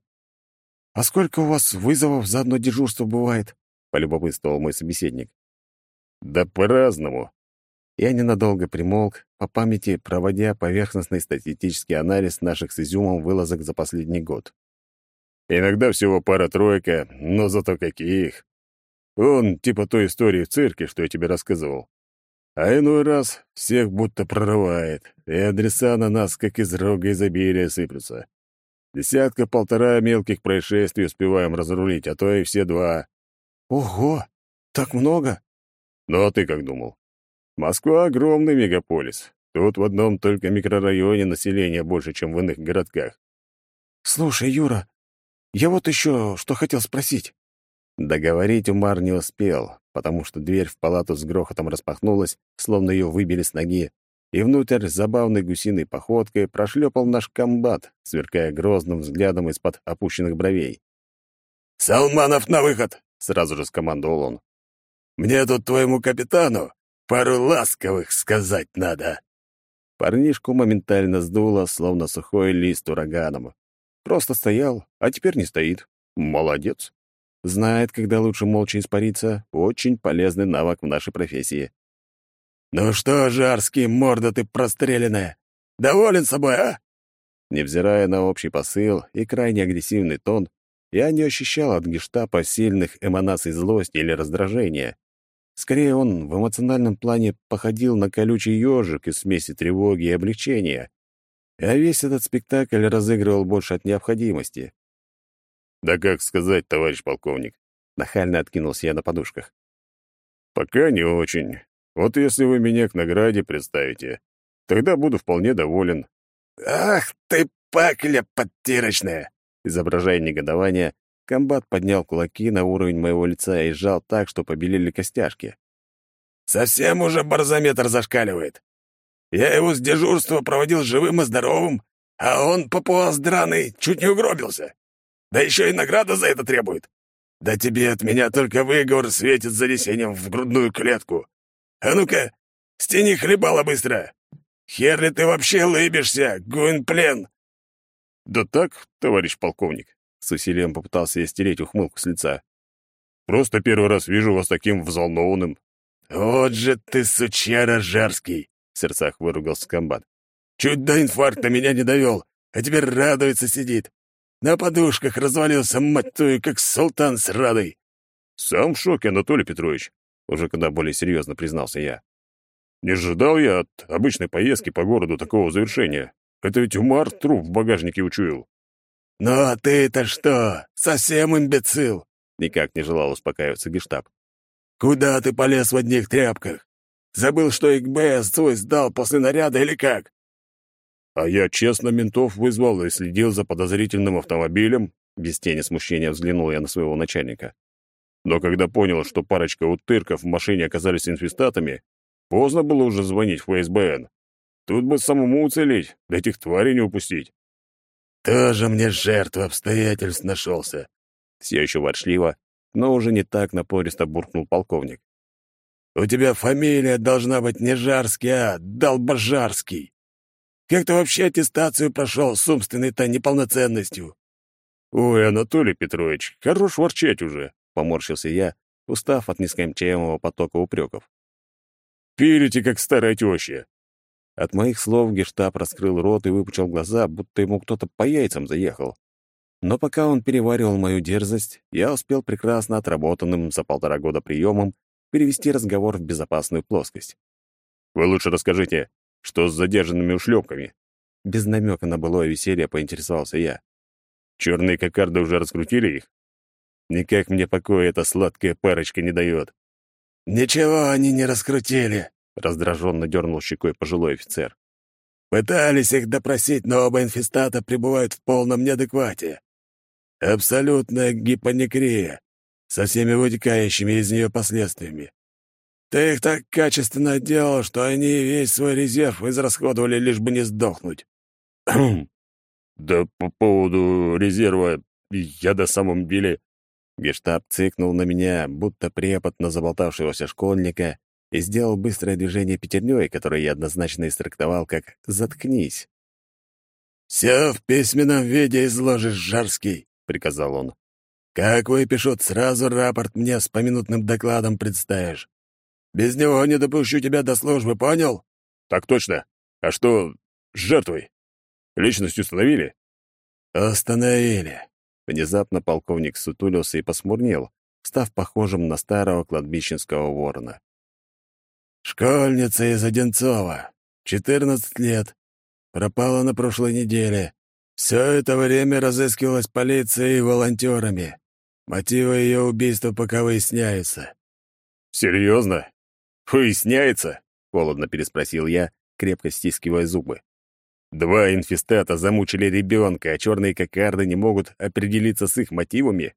«А сколько у вас вызовов за одно дежурство бывает?» — полюбопытствовал мой собеседник. «Да по-разному». Я ненадолго примолк, по памяти проводя поверхностный статистический анализ наших с изюмом вылазок за последний год. Иногда всего пара-тройка, но зато каких. Он типа той истории в цирке, что я тебе рассказывал. А иной раз всех будто прорывает, и адреса на нас, как из рога изобилия, сыплются. Десятка-полтора мелких происшествий успеваем разрулить, а то и все два. Ого! Так много? Ну а ты как думал? Москва — огромный мегаполис. Тут в одном только микрорайоне населения больше, чем в иных городках. Слушай, Юра, я вот еще что хотел спросить. Договорить Умар не успел, потому что дверь в палату с грохотом распахнулась, словно ее выбили с ноги, и внутрь забавной гусиной походкой прошлепал наш комбат, сверкая грозным взглядом из-под опущенных бровей. «Салманов на выход!» — сразу же скомандовал он. «Мне тут твоему капитану пару ласковых сказать надо». Парнишку моментально сдуло, словно сухой лист ураганом. Просто стоял, а теперь не стоит. Молодец. Знает, когда лучше молча испариться. Очень полезный навык в нашей профессии. «Ну что, Жарский, морда ты простреленная! Доволен собой, а?» Невзирая на общий посыл и крайне агрессивный тон, я не ощущал от гештапа сильных эманаций злости или раздражения. Скорее, он в эмоциональном плане походил на колючий ежик из смеси тревоги и облегчения. А весь этот спектакль разыгрывал больше от необходимости. «Да как сказать, товарищ полковник?» Нахально откинулся я на подушках. «Пока не очень. Вот если вы меня к награде представите, тогда буду вполне доволен». «Ах ты, пакля подтирочная!» Изображая негодование, комбат поднял кулаки на уровень моего лица и сжал так, что побелели костяшки. «Совсем уже барзометр зашкаливает. Я его с дежурства проводил живым и здоровым, а он, папуас драный, чуть не угробился. Да еще и награда за это требует. Да тебе от меня только выговор светит занесением в грудную клетку. А ну-ка, стяни хлебала быстро. Хер ли ты вообще лыбишься, Гуинплен?» «Да так, товарищ полковник», — с усилием попытался я стереть ухмылку с лица. «Просто первый раз вижу вас таким взволнованным». «Вот же ты, сучара жарский!» — в сердцах выругался комбат. «Чуть до инфаркта меня не довел, а теперь радуется сидит. На подушках развалился, мать твою, как султан с радой. Сам в шоке, Анатолий Петрович, уже когда более серьезно признался я. Не ожидал я от обычной поездки по городу такого завершения. Это ведь Умар труп в багажнике учуял. «Ну а ты-то что, совсем имбецил?» Никак не желал успокаиваться гештаб. «Куда ты полез в одних тряпках? Забыл, что ИКБС свой сдал после наряда или как? А я честно ментов вызвал и следил за подозрительным автомобилем. Без тени смущения взглянул я на своего начальника. Но когда понял, что парочка утырков в машине оказались инфестатами, поздно было уже звонить в ФСБН. Тут бы самому уцелеть, да этих тварей не упустить. «Тоже мне жертва обстоятельств нашелся», — все еще ворчливо, но уже не так напористо буркнул полковник. «У тебя фамилия должна быть не Жарский, а Долбожарский. Как ты вообще аттестацию прошел с умственной-то неполноценностью?» «Ой, Анатолий Петрович, хорош ворчать уже», — поморщился я, устав от нескончаемого потока упреков. «Пилите, как старая теща». От моих слов гештаб раскрыл рот и выпучил глаза, будто ему кто-то по яйцам заехал. Но пока он переваривал мою дерзость, я успел прекрасно отработанным за полтора года приемом перевести разговор в безопасную плоскость. «Вы лучше расскажите, что с задержанными ушлепками?» Без намека на былое веселье поинтересовался я. «Черные кокарды уже раскрутили их? Никак мне покоя эта сладкая парочка не дает». «Ничего они не раскрутили», — раздраженно дернул щекой пожилой офицер. «Пытались их допросить, но оба инфестата пребывают в полном неадеквате. Абсолютная гипонекрия, со всеми вытекающими из нее последствиями. Ты их так качественно отделал, что они весь свой резерв израсходовали, лишь бы не сдохнуть. [CLEARS THROAT] Да по поводу резерва я до самом деле... Гештаб цыкнул на меня, будто препод на заболтавшегося школьника, и сделал быстрое движение пятерней, которое я однозначно истрактовал как «заткнись». «Все в письменном виде изложишь, Жарский», — приказал он. «Как выпишут, сразу рапорт мне с поминутным докладом представишь. Без него не допущу тебя до службы, понял?» «Так точно. А что с жертвой? Личность установили?» «Установили». Внезапно полковник сутулился и посмурнел, став похожим на старого кладбищенского ворона. «Школьница из Одинцова. Четырнадцать лет. Пропала на прошлой неделе. Все это время разыскивалась полицией и волонтерами. Мотивы ее убийства пока выясняются». «Серьезно? Выясняется?» — холодно переспросил я, крепко стискивая зубы. «Два инфестата замучили ребенка, а черные кокарды не могут определиться с их мотивами?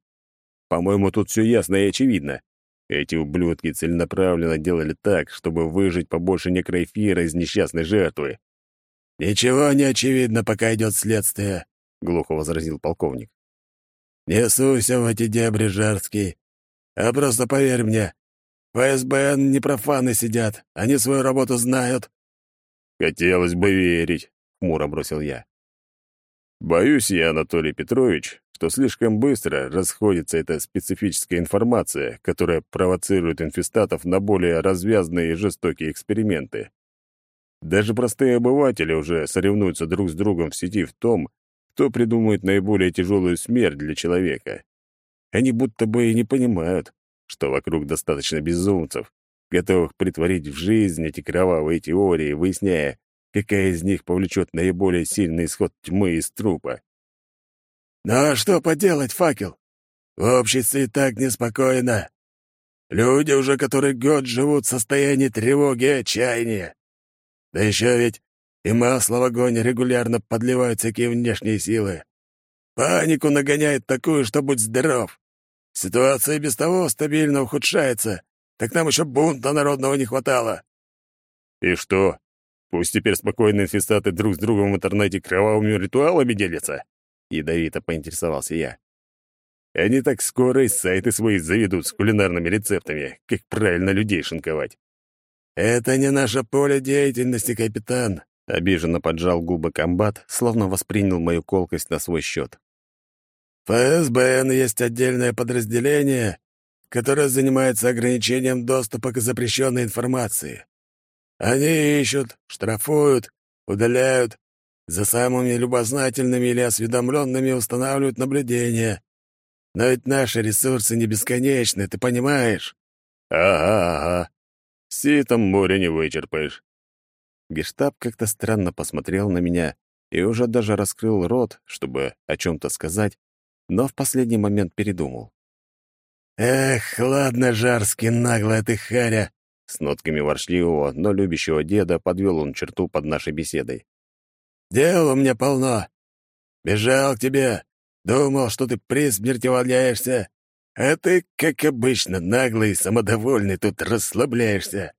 По-моему, тут все ясно и очевидно. Эти ублюдки целенаправленно делали так, чтобы выжить побольше некроэфира из несчастной жертвы. «Ничего не очевидно, пока идет следствие», — глухо возразил полковник. «Не суйся в эти дебри, Жарский, а просто поверь мне, в СБН не профаны сидят, они свою работу знают». «Хотелось бы верить», — хмуро бросил я. «Боюсь я, Анатолий Петрович, что слишком быстро расходится эта специфическая информация, которая провоцирует инфестатов на более развязные и жестокие эксперименты. Даже простые обыватели уже соревнуются друг с другом в сети в том, кто придумает наиболее тяжелую смерть для человека. Они будто бы и не понимают, что вокруг достаточно безумцев, готовых притворить в жизнь эти кровавые теории, выясняя, какая из них повлечет наиболее сильный исход тьмы из трупа. «Ну а что поделать, факел? В обществе и так неспокойно. Люди уже который год живут в состоянии тревоги и отчаяния. Да еще ведь и масло в огонь регулярно подливают всякие внешние силы. Панику нагоняет такую, что будь здоров. Ситуация без того стабильно ухудшается, так нам еще бунта народного не хватало. И что? Пусть теперь спокойные инфестаты друг с другом в интернете кровавыми ритуалами делятся? Ядовито поинтересовался я. Они так скоро и сайты свои заведут с кулинарными рецептами, как правильно людей шинковать. «Это не наше поле деятельности, капитан», — обиженно поджал губы комбат, словно воспринял мою колкость на свой счет. ФСБН есть отдельное подразделение, которое занимается ограничением доступа к запрещенной информации. Они ищут, штрафуют, удаляют, за самыми любознательными или осведомленными устанавливают наблюдения. Но ведь наши ресурсы не бесконечны, ты понимаешь? Ага, ага. Ситом море не вычерпаешь. Гештаб как-то странно посмотрел на меня и уже даже раскрыл рот, чтобы о чем-то сказать, но в последний момент передумал. «Эх, ладно, Жарский, наглая ты харя!» С нотками воршливого, но любящего деда подвел он черту под нашей беседой. «Дел у меня полно. Бежал к тебе, думал, что ты при смерти валяешься, а ты, как обычно, наглый и самодовольный, тут расслабляешься.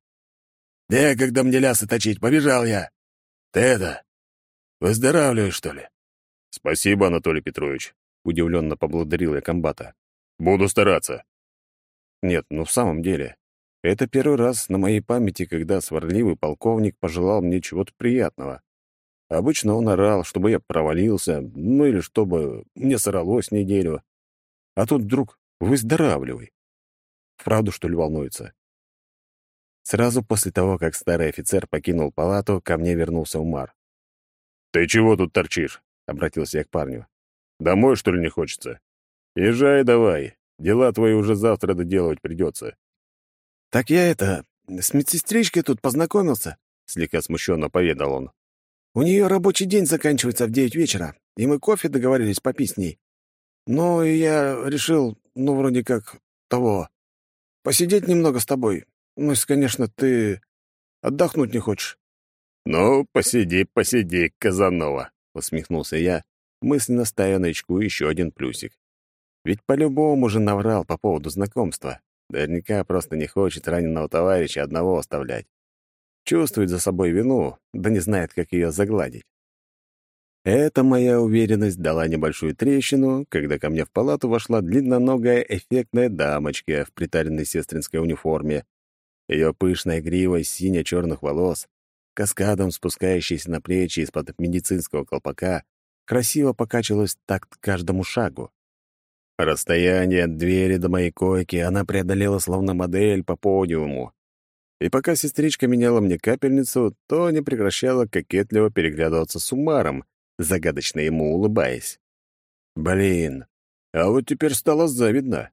Некогда мне лясы точить, побежал я. Ты это, выздоравливаешь, что ли?» «Спасибо, Анатолий Петрович», — удивленно поблагодарил я комбата. «Буду стараться». Нет, ну в самом деле, это первый раз на моей памяти, когда сварливый полковник пожелал мне чего-то приятного. Обычно он орал, чтобы я провалился, ну или чтобы мне соралось неделю. А тут вдруг выздоравливай. Правду, что ли, волнуется? Сразу после того, как старый офицер покинул палату, ко мне вернулся Умар. «Ты чего тут торчишь?» — обратился я к парню. «Домой, что ли, не хочется? Езжай давай. Дела твои уже завтра доделывать придется. «Так я это, с медсестричкой тут познакомился», — слегка смущенно поведал он. «У нее рабочий день заканчивается в девять вечера, и мы кофе договорились попить с ней. Ну, и я решил, ну, вроде как того, посидеть немного с тобой. Ну, если, конечно, ты отдохнуть не хочешь». «Ну, посиди, посиди, Казанова», — усмехнулся я, мысленно ставя новичку еще один плюсик. Ведь по-любому же наврал по поводу знакомства. Наверняка просто не хочет раненого товарища одного оставлять. Чувствует за собой вину, да не знает, как ее загладить. Эта моя уверенность дала небольшую трещину, когда ко мне в палату вошла длинноногая эффектная дамочка в притаренной сестринской униформе. Ее пышная грива сине-черных волос, каскадом спускающаяся на плечи из-под медицинского колпака, красиво покачивалась такт каждому шагу. Расстояние от двери до моей койки она преодолела словно модель по подиуму. И пока сестричка меняла мне капельницу, то не прекращала кокетливо переглядываться с Умаром, загадочно ему улыбаясь. Блин, а вот теперь стало завидно.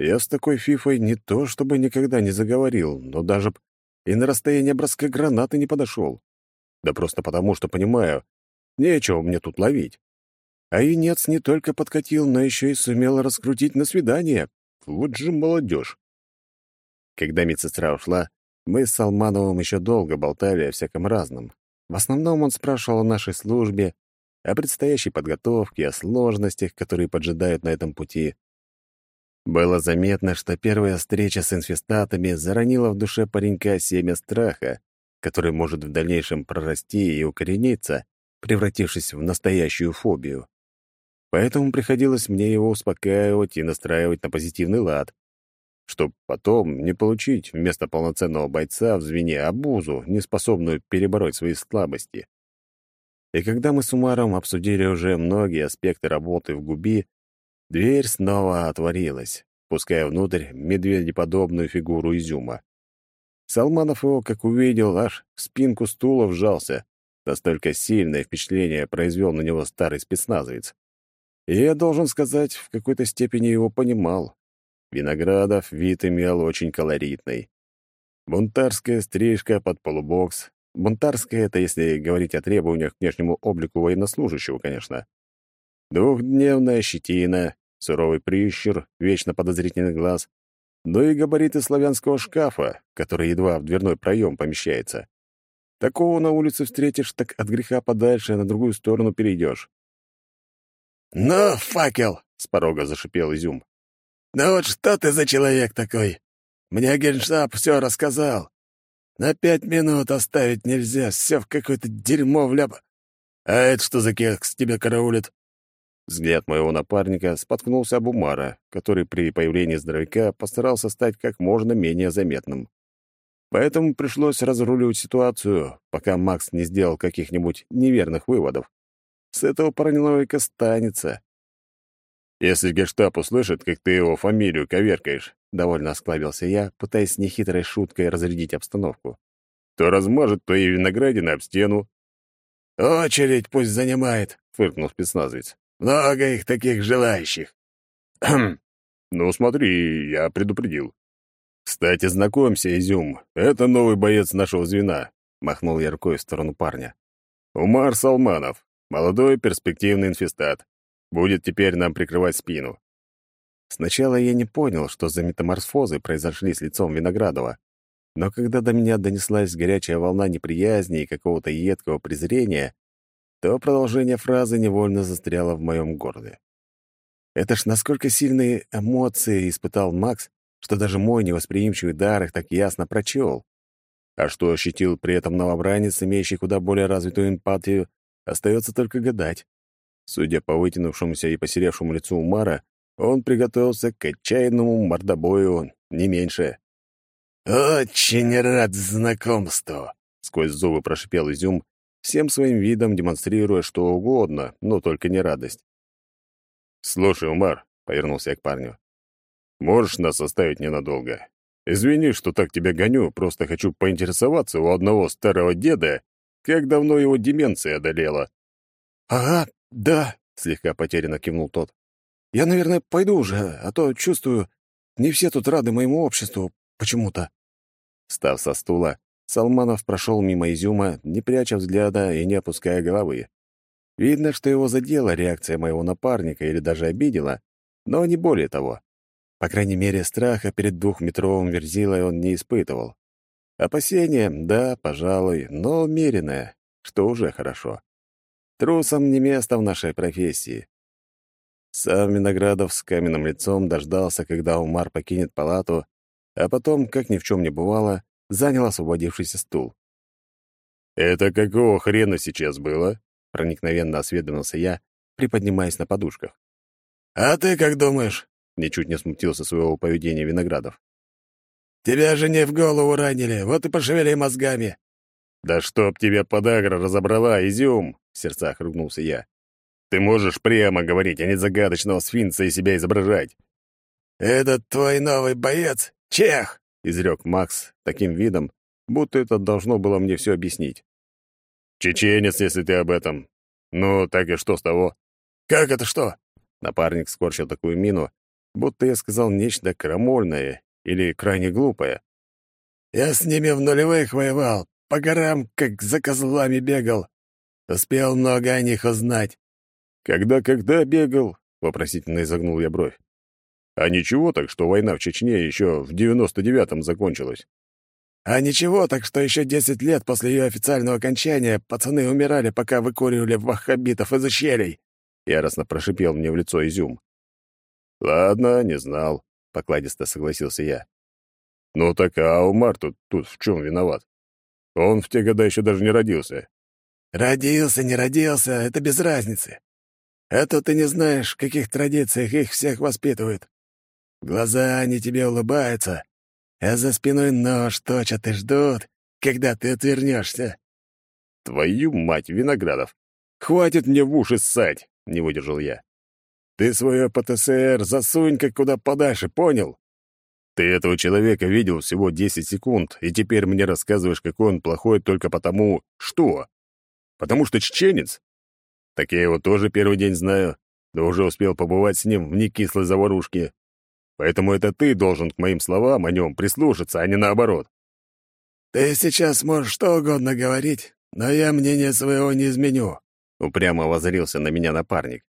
Я с такой фифой не то чтобы никогда не заговорил, но даже б и на расстояние броска гранаты не подошел. Да просто потому, что понимаю, нечего мне тут ловить. А юнец не только подкатил, но еще и сумел раскрутить на свидание. Вот же молодежь. Когда медсестра ушла, мы с Салмановым еще долго болтали о всяком разном. В основном он спрашивал о нашей службе, о предстоящей подготовке, о сложностях, которые поджидают на этом пути. Было заметно, что первая встреча с инфестатами заронила в душе паренька семя страха, который может в дальнейшем прорасти и укорениться, превратившись в настоящую фобию. Поэтому приходилось мне его успокаивать и настраивать на позитивный лад, чтобы потом не получить вместо полноценного бойца в звене обузу, неспособную перебороть свои слабости. И когда мы с Умаром обсудили уже многие аспекты работы в ГУБИ, дверь снова отворилась, пуская внутрь медведеподобную фигуру изюма. Салманов его, как увидел, аж в спинку стула вжался. Настолько сильное впечатление произвел на него старый спецназовец. И я должен сказать, в какой-то степени его понимал. Виноградов вид имел очень колоритный. Бунтарская стрижка под полубокс, Бунтарская — это если говорить о требованиях к внешнему облику военнослужащего, конечно. Двухдневная щетина, суровый прищур, вечно подозрительный глаз, ну и габариты славянского шкафа, который едва в дверной проем помещается. Такого на улице встретишь, так от греха подальше на другую сторону перейдешь. «Ну, факел!» — с порога зашипел Изюм. «Ну вот что ты за человек такой? Мне генштаб все рассказал. На пять минут оставить нельзя, все в какое-то дерьмо вляп. А это что за кекс тебя караулит?» Взгляд моего напарника споткнулся об Умара, который при появлении здоровяка постарался стать как можно менее заметным. Поэтому пришлось разруливать ситуацию, пока Макс не сделал каких-нибудь неверных выводов. С этого параноика станется. «Если гештаб услышит, как ты его фамилию коверкаешь», — довольно осклабился я, пытаясь нехитрой шуткой разрядить обстановку, «то размажет твои виноградины об стену». «Очередь пусть занимает», — фыркнул спецназовец. «Много их таких желающих». «Ну, смотри, я предупредил». «Кстати, знакомься, Изюм, это новый боец нашего звена», — махнул я рукой в сторону парня. «Умар Салманов, молодой перспективный инфестат. Будет теперь нам прикрывать спину. Сначала я не понял, что за метаморфозы произошли с лицом Виноградова, но когда до меня донеслась горячая волна неприязни и какого-то едкого презрения, то продолжение фразы невольно застряло в моем горле. Это ж насколько сильные эмоции испытал Макс, что даже мой невосприимчивый дар их так ясно прочел. А что ощутил при этом новобранец, имеющий куда более развитую эмпатию, остается только гадать. Судя по вытянувшемуся и посеревшему лицу Умара, он приготовился к отчаянному мордобою, не меньше. «Очень рад знакомству», — сквозь зубы прошипел Изюм, всем своим видом демонстрируя что угодно, но только не радость. «Слушай, Умар», — повернулся я к парню, — «можешь нас оставить ненадолго? Извини, что так тебя гоню, просто хочу поинтересоваться у одного старого деда, как давно его деменция одолела». «Ага, «Да», — слегка потерянно кивнул тот. «Я, наверное, пойду уже, а то чувствую, не все тут рады моему обществу почему-то». Став со стула, Салманов прошел мимо изюма, не пряча взгляда и не опуская головы. Видно, что его задела реакция моего напарника или даже обидела, но не более того. По крайней мере, страха перед двухметровым верзилой он не испытывал. Опасение, да, пожалуй, но умеренное, что уже хорошо. Трусам не место в нашей профессии. Сам Виноградов с каменным лицом дождался, когда Умар покинет палату, а потом, как ни в чем не бывало, занял освободившийся стул. «Это какого хрена сейчас было?» проникновенно осведомился я, приподнимаясь на подушках. «А ты как думаешь?» — ничуть не смутился своего поведения Виноградов. «Тебя же не в голову ранили, вот и пошевели мозгами». «Да чтоб тебя подагра разобрала, изюм!» — в сердцах ругнулся я. «Ты можешь прямо говорить, а не загадочного сфинкса и себя изображать». «Этот твой новый боец — чех!» — изрек Макс таким видом, будто это должно было мне все объяснить. «Чеченец, если ты об этом. Ну, так и что с того?» «Как это что?» Напарник скорчил такую мину, будто я сказал нечто крамольное или крайне глупое. «Я с ними в нулевых воевал, по горам, как за козлами бегал. Успел много о них узнать». «Когда-когда бегал?» — вопросительно изогнул я бровь. «А ничего так, что война в Чечне еще в девяносто девятом закончилась?» «А ничего так, что еще десять лет после ее официального окончания пацаны умирали, пока выкуривали ваххабитов из ущелий», — яростно прошипел мне в лицо изюм. «Ладно, не знал», — покладисто согласился я. «Ну так а Умар тут, тут в чем виноват? Он в те годы еще даже не родился». «Родился, не родился — это без разницы. А то ты не знаешь, в каких традициях их всех воспитывают. Глаза они тебе улыбаются, а за спиной нож точат и ждут, когда ты отвернешься». «Твою мать, Виноградов! Хватит мне в уши ссать!» — не выдержал я. «Ты свое ПТСР засунь как куда подальше, понял? Ты этого человека видел всего 10 секунд, и теперь мне рассказываешь, какой он плохой только потому... Что? Потому что чеченец? Так я его тоже первый день знаю, да уже успел побывать с ним в некислой заварушке. Поэтому это ты должен к моим словам о нем прислушаться, а не наоборот». «Ты сейчас можешь что угодно говорить, но я мнение своего не изменю», — упрямо воззрился на меня напарник.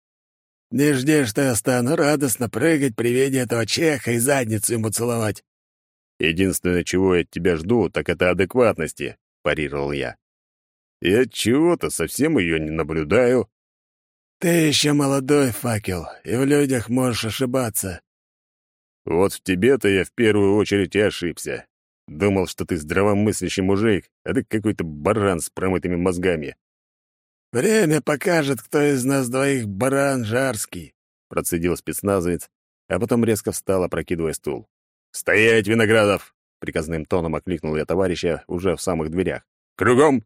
«Не жди, что я стану радостно прыгать при виде этого чеха и задницу ему целовать». «Единственное, чего я от тебя жду, так это адекватности», — парировал я. «Я чего-то совсем ее не наблюдаю». «Ты еще молодой, факел, и в людях можешь ошибаться». «Вот в тебе-то я в первую очередь и ошибся. Думал, что ты здравомыслящий мужик, а ты какой-то баран с промытыми мозгами. «Время покажет, кто из нас двоих баран жарский», — процедил спецназовец, а потом резко встал, опрокидывая стул. «Стоять, Виноградов!» — приказным тоном окликнул я товарища уже в самых дверях. «Кругом!»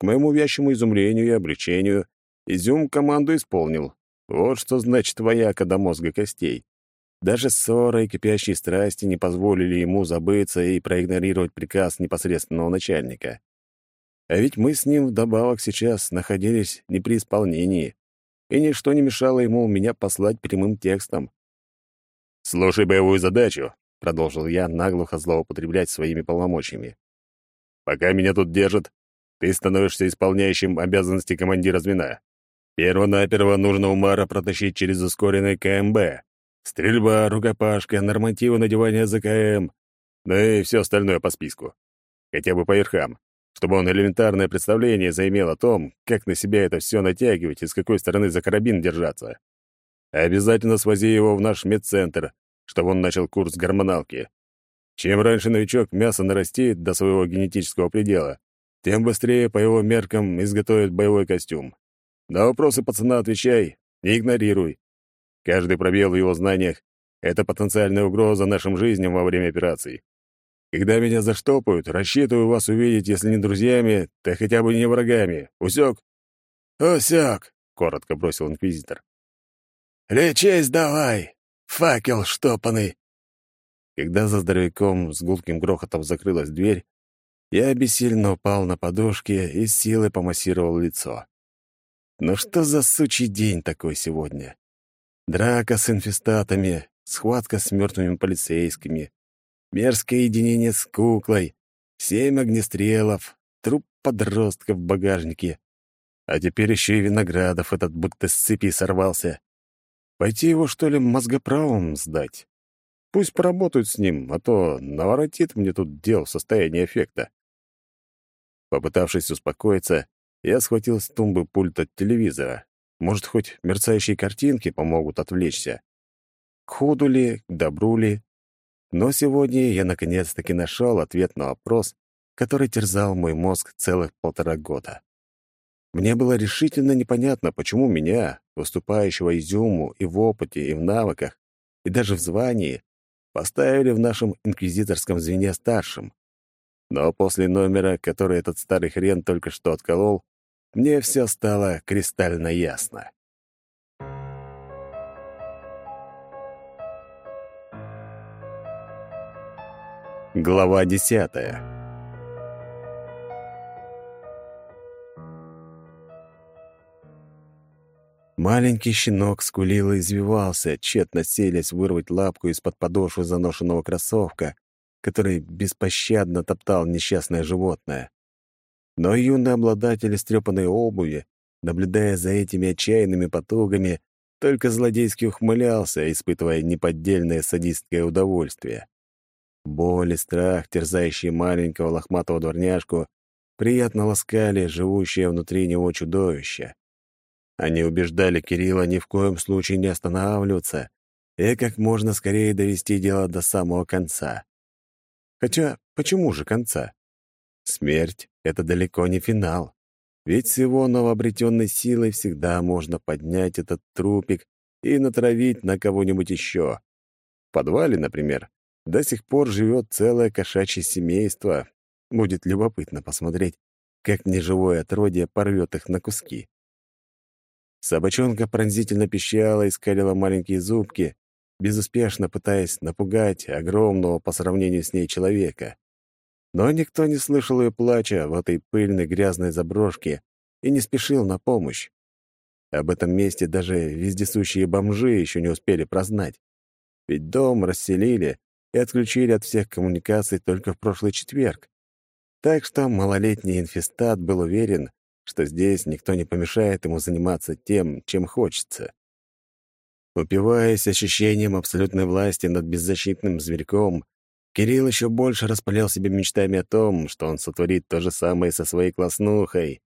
К моему вящему изумлению и облегчению изюм команду исполнил. Вот что значит вояка до мозга костей. Даже ссора и кипящие страсти не позволили ему забыться и проигнорировать приказ непосредственного начальника. А ведь мы с ним вдобавок сейчас находились не при исполнении, и ничто не мешало ему меня послать прямым текстом. «Слушай боевую задачу», — продолжил я наглухо злоупотреблять своими полномочиями. «Пока меня тут держат, ты становишься исполняющим обязанности командира звена. Перво-наперво нужно Умара протащить через ускоренный КМБ. Стрельба, рукопашка, нормативы надевания ЗКМ, ну и все остальное по списку. Хотя бы по верхам чтобы он элементарное представление заимел о том, как на себя это все натягивать и с какой стороны за карабин держаться. Обязательно свози его в наш медцентр, чтобы он начал курс гормоналки. Чем раньше новичок мясо нарастит до своего генетического предела, тем быстрее по его меркам изготовят боевой костюм. На вопросы пацана отвечай, не игнорируй. Каждый пробел в его знаниях — это потенциальная угроза нашим жизням во время операций. Когда меня заштопают, рассчитываю вас увидеть, если не друзьями, то хотя бы не врагами. Усек? Усек, коротко бросил инквизитор. Лечись давай, факел штопанный. Когда за здоровяком с гулким грохотом закрылась дверь, я бессильно упал на подушке и с силой помассировал лицо. Ну что за сучий день такой сегодня? Драка с инфестатами, схватка с мертвыми полицейскими, мерзкое единение с куклой, семь огнестрелов, труп подростка в багажнике. А теперь еще и Виноградов этот будто с цепи сорвался. Пойти его, что ли, мозгоправом сдать? Пусть поработают с ним, а то наворотит мне тут дел в состоянии эффекта. Попытавшись успокоиться, я схватил с тумбы пульт от телевизора. Может, хоть мерцающие картинки помогут отвлечься. К худу ли, к добру ли, но сегодня я наконец-таки нашел ответ на вопрос, который терзал мой мозг целых полтора года. Мне было решительно непонятно, почему меня, выступающего изюму и в опыте, и в навыках, и даже в звании, поставили в нашем инквизиторском звене старшим. Но после номера, который этот старый хрен только что отколол, мне все стало кристально ясно. Глава десятая Маленький щенок скулил и извивался, тщетно селись вырвать лапку из-под подошвы заношенного кроссовка, который беспощадно топтал несчастное животное. Но юный обладатель истрепанной обуви, наблюдая за этими отчаянными потугами, только злодейски ухмылялся, испытывая неподдельное садистское удовольствие. Боль и страх, терзающие маленького лохматого дворняжку, приятно ласкали живущее внутри него чудовище. Они убеждали Кирилла ни в коем случае не останавливаться и как можно скорее довести дело до самого конца. Хотя, почему же конца? Смерть — это далеко не финал. Ведь с его новообретенной силой всегда можно поднять этот трупик и натравить на кого-нибудь еще. В подвале, например, до сих пор живет целое кошачье семейство. Будет любопытно посмотреть, как неживое отродье порвет их на куски. Собачонка пронзительно пищала и скалила маленькие зубки, безуспешно пытаясь напугать огромного по сравнению с ней человека. Но никто не слышал ее плача в этой пыльной грязной заброшке и не спешил на помощь. Об этом месте даже вездесущие бомжи еще не успели прознать. Ведь дом расселили и отключили от всех коммуникаций только в прошлый четверг. Так что малолетний инфестат был уверен, что здесь никто не помешает ему заниматься тем, чем хочется. Упиваясь ощущением абсолютной власти над беззащитным зверьком, Кирилл еще больше распалял себе мечтами о том, что он сотворит то же самое со своей класснухой,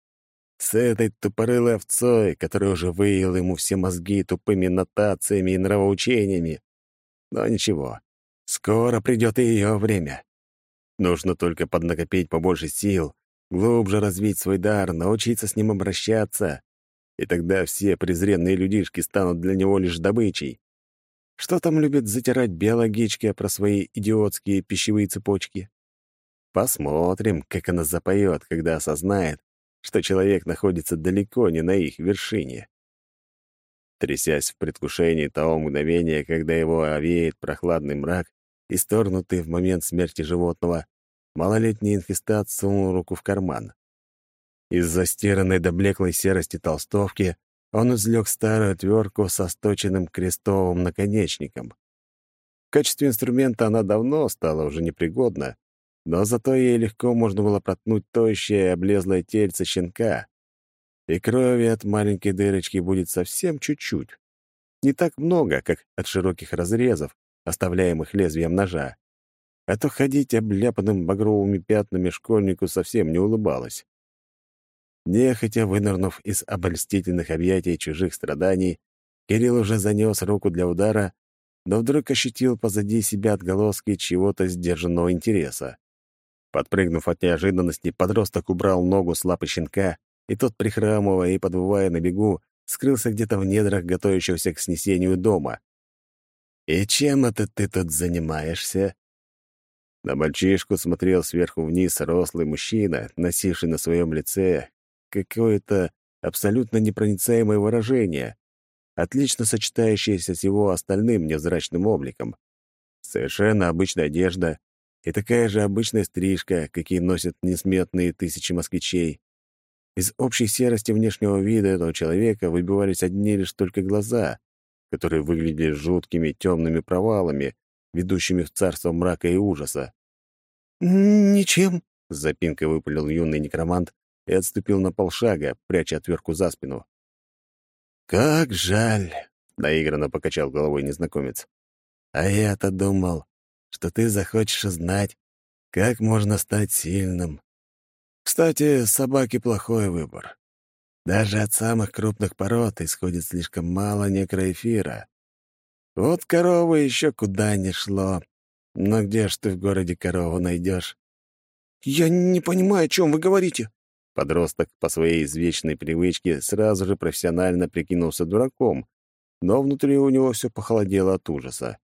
с этой тупорылой овцой, которая уже выела ему все мозги тупыми нотациями и нравоучениями. Но ничего, скоро придет и ее время. Нужно только поднакопить побольше сил, глубже развить свой дар, научиться с ним обращаться, и тогда все презренные людишки станут для него лишь добычей. Что там любят затирать биологички про свои идиотские пищевые цепочки? Посмотрим, как она запоет, когда осознает, что человек находится далеко не на их вершине. Трясясь в предвкушении того мгновения, когда его овеет прохладный мрак, исторгнутый в момент смерти животного, Малолетний инфестат сунул руку в карман. Из застиранной до блеклой серости толстовки он извлек старую отвертку со сточенным крестовым наконечником. В качестве инструмента она давно стала уже непригодна, но зато ей легко можно было проткнуть тощее и облезлое тельце щенка. И крови от маленькой дырочки будет совсем чуть-чуть. Не так много, как от широких разрезов, оставляемых лезвием ножа а то ходить обляпанным багровыми пятнами школьнику совсем не улыбалось. Нехотя вынырнув из обольстительных объятий чужих страданий, Кирилл уже занес руку для удара, но вдруг ощутил позади себя отголоски чего-то сдержанного интереса. Подпрыгнув от неожиданности, подросток убрал ногу с лапы щенка, и тот, прихрамывая и подвывая на бегу, скрылся где-то в недрах готовящегося к снесению дома. «И чем это ты тут занимаешься?» На мальчишку смотрел сверху вниз рослый мужчина, носивший на своем лице какое-то абсолютно непроницаемое выражение, отлично сочетающееся с его остальным невзрачным обликом. Совершенно обычная одежда и такая же обычная стрижка, какие носят несметные тысячи москвичей. Из общей серости внешнего вида этого человека выбивались одни лишь только глаза, которые выглядели жуткими темными провалами, ведущими в царство мрака и ужаса. «Ничем», — с запинкой выпалил юный некромант и отступил на полшага, пряча отвертку за спину. «Как жаль!» — наигранно покачал головой незнакомец. «А я-то думал, что ты захочешь знать, как можно стать сильным. Кстати, собаки — плохой выбор. Даже от самых крупных пород исходит слишком мало некроэфира. Вот коровы еще куда ни шло. Но где ж ты в городе корову найдешь? «Я не понимаю, о чем вы говорите», — Подросток по своей извечной привычке сразу же профессионально прикинулся дураком, но внутри у него все похолодело от ужаса.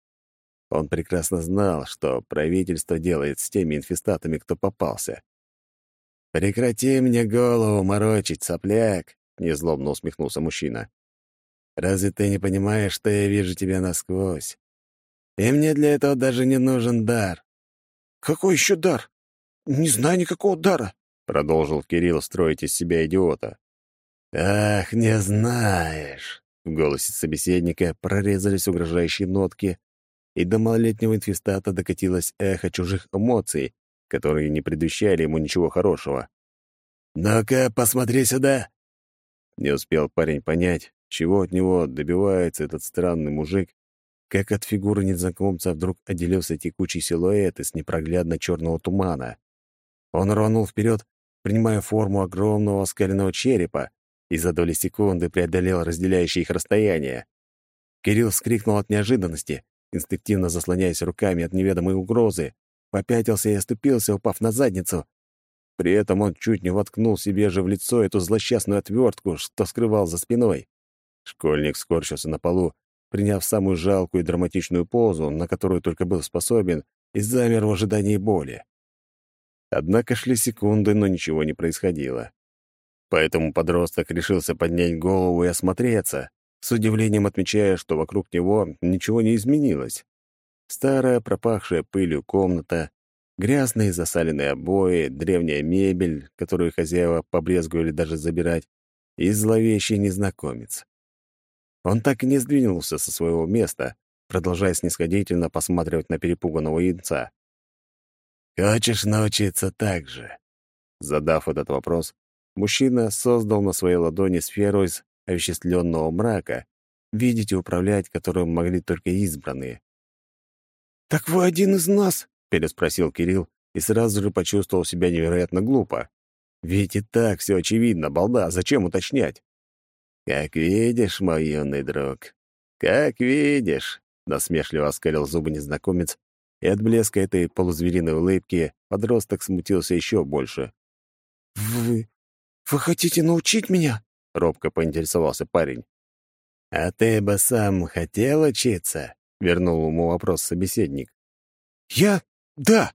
Он прекрасно знал, что правительство делает с теми инфестатами, кто попался. «Прекрати мне голову морочить, сопляк!» — незлобно усмехнулся мужчина. «Разве ты не понимаешь, что я вижу тебя насквозь? И мне для этого даже не нужен дар». «Какой еще дар? Не знаю никакого дара», — продолжил Кирилл строить из себя идиота. «Ах, не знаешь!» В голосе собеседника прорезались угрожающие нотки, и до малолетнего инфестата докатилось эхо чужих эмоций, которые не предвещали ему ничего хорошего. «Ну-ка, посмотри сюда!» Не успел парень понять, чего от него добивается этот странный мужик, как от фигуры незнакомца вдруг отделился текучий силуэт из непроглядно черного тумана. Он рванул вперед, принимая форму огромного оскаленного черепа, и за доли секунды преодолел разделяющее их расстояние. Кирилл вскрикнул от неожиданности, инстинктивно заслоняясь руками от неведомой угрозы, попятился и оступился, упав на задницу. При этом он чуть не воткнул себе же в лицо эту злосчастную отвертку, что скрывал за спиной. Школьник скорчился на полу, приняв самую жалкую и драматичную позу, на которую только был способен, и замер в ожидании боли. Однако шли секунды, но ничего не происходило. Поэтому подросток решился поднять голову и осмотреться, с удивлением отмечая, что вокруг него ничего не изменилось. Старая, пропахшая пылью комната, грязные засаленные обои, древняя мебель, которую хозяева побрезговали даже забирать, и зловещий незнакомец. Он так и не сдвинулся со своего места, продолжая снисходительно посматривать на перепуганного яйца. «Хочешь научиться так же?» Задав этот вопрос, мужчина создал на своей ладони сферу из овеществленного мрака, видеть и управлять которым могли только избранные. «Так вы один из нас?» — переспросил Кирилл и сразу же почувствовал себя невероятно глупо. Ведь и так все очевидно, балда, зачем уточнять? «Как видишь, мой юный друг, как видишь», — насмешливо оскалил зубы незнакомец, и от блеска этой полузвериной улыбки подросток смутился еще больше. «Вы... вы хотите научить меня?» — робко поинтересовался парень. «А ты бы сам хотел учиться?» — вернул ему вопрос собеседник. «Я? Да!»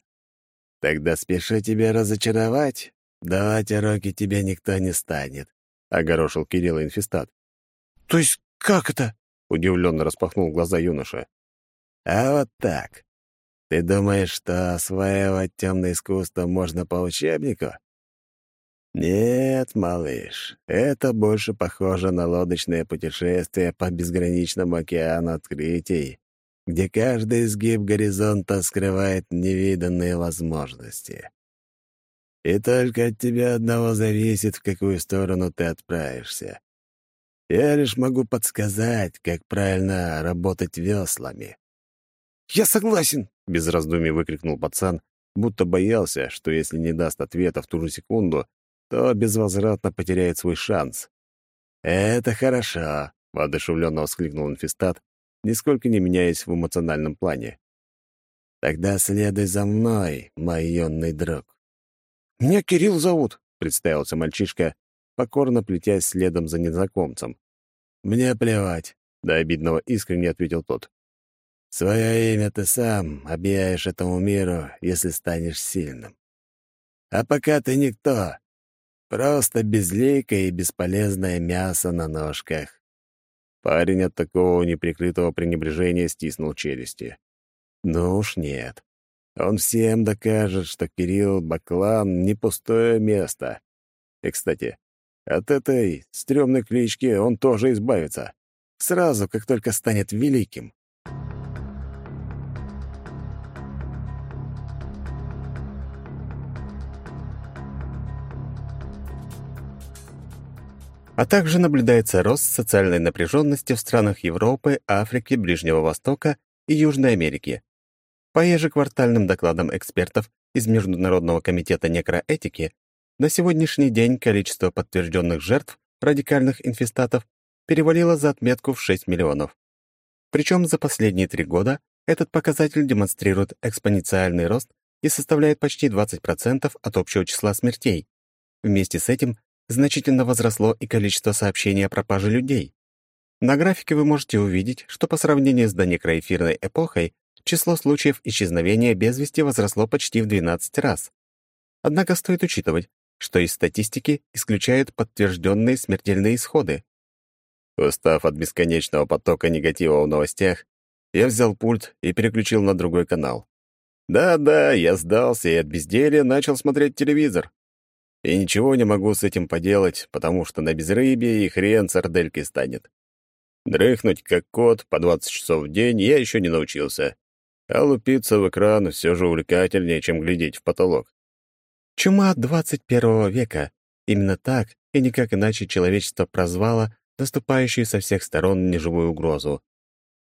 «Тогда спешу тебя разочаровать. Давать уроки тебе никто не станет», — огорошил Кирилл инфестат. «То есть как это?» — удивленно распахнул глаза юноша. «А вот так. Ты думаешь, что осваивать темное искусство можно по учебнику? Нет, малыш, это больше похоже на лодочное путешествие по безграничному океану открытий, где каждый изгиб горизонта скрывает невиданные возможности. И только от тебя одного зависит, в какую сторону ты отправишься. Я лишь могу подсказать, как правильно работать веслами. «Я согласен!» — без раздумий выкрикнул пацан, будто боялся, что если не даст ответа в ту же секунду, то безвозвратно потеряет свой шанс. «Это хорошо», — воодушевленно воскликнул инфестат, нисколько не меняясь в эмоциональном плане. «Тогда следуй за мной, мой юный друг». «Меня Кирилл зовут», — представился мальчишка, покорно плетясь следом за незнакомцем. «Мне плевать», — до обидного искренне ответил тот. «Свое имя ты сам объявишь этому миру, если станешь сильным. А пока ты никто, Просто безликое и бесполезное мясо на ножках. Парень от такого неприкрытого пренебрежения стиснул челюсти. Ну уж нет. Он всем докажет, что Кирилл Баклан — не пустое место. И, кстати, от этой стрёмной клички он тоже избавится. Сразу, как только станет великим. А также наблюдается рост социальной напряженности в странах Европы, Африки, Ближнего Востока и Южной Америки. По ежеквартальным докладам экспертов из Международного комитета некроэтики, на сегодняшний день количество подтвержденных жертв радикальных инфестатов перевалило за отметку в 6 миллионов. Причем за последние три года этот показатель демонстрирует экспоненциальный рост и составляет почти 20% от общего числа смертей. Вместе с этим значительно возросло и количество сообщений о пропаже людей. На графике вы можете увидеть, что по сравнению с донекроэфирной эпохой число случаев исчезновения без вести возросло почти в 12 раз. Однако стоит учитывать, что из статистики исключают подтвержденные смертельные исходы. Устав от бесконечного потока негатива в новостях, я взял пульт и переключил на другой канал. Да-да, я сдался и от безделья начал смотреть телевизор. И ничего не могу с этим поделать, потому что на безрыбье и хрен сарделькой станет. Дрыхнуть, как кот, по 20 часов в день я еще не научился. А лупиться в экран все же увлекательнее, чем глядеть в потолок. Чума 21 века. Именно так и никак иначе человечество прозвало наступающую со всех сторон неживую угрозу.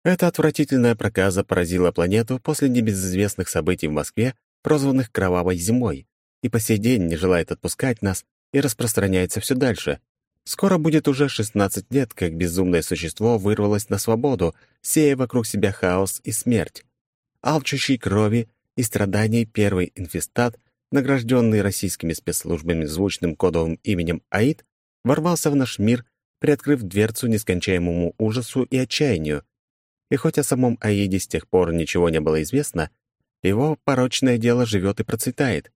Эта отвратительная проказа поразила планету после небезызвестных событий в Москве, прозванных «Кровавой зимой», и по сей день не желает отпускать нас и распространяется все дальше. Скоро будет уже 16 лет, как безумное существо вырвалось на свободу, сея вокруг себя хаос и смерть. Алчущий крови и страданий первый инфестат, награжденный российскими спецслужбами звучным кодовым именем АИД, ворвался в наш мир, приоткрыв дверцу нескончаемому ужасу и отчаянию. И хоть о самом Аиде с тех пор ничего не было известно, его порочное дело живет и процветает.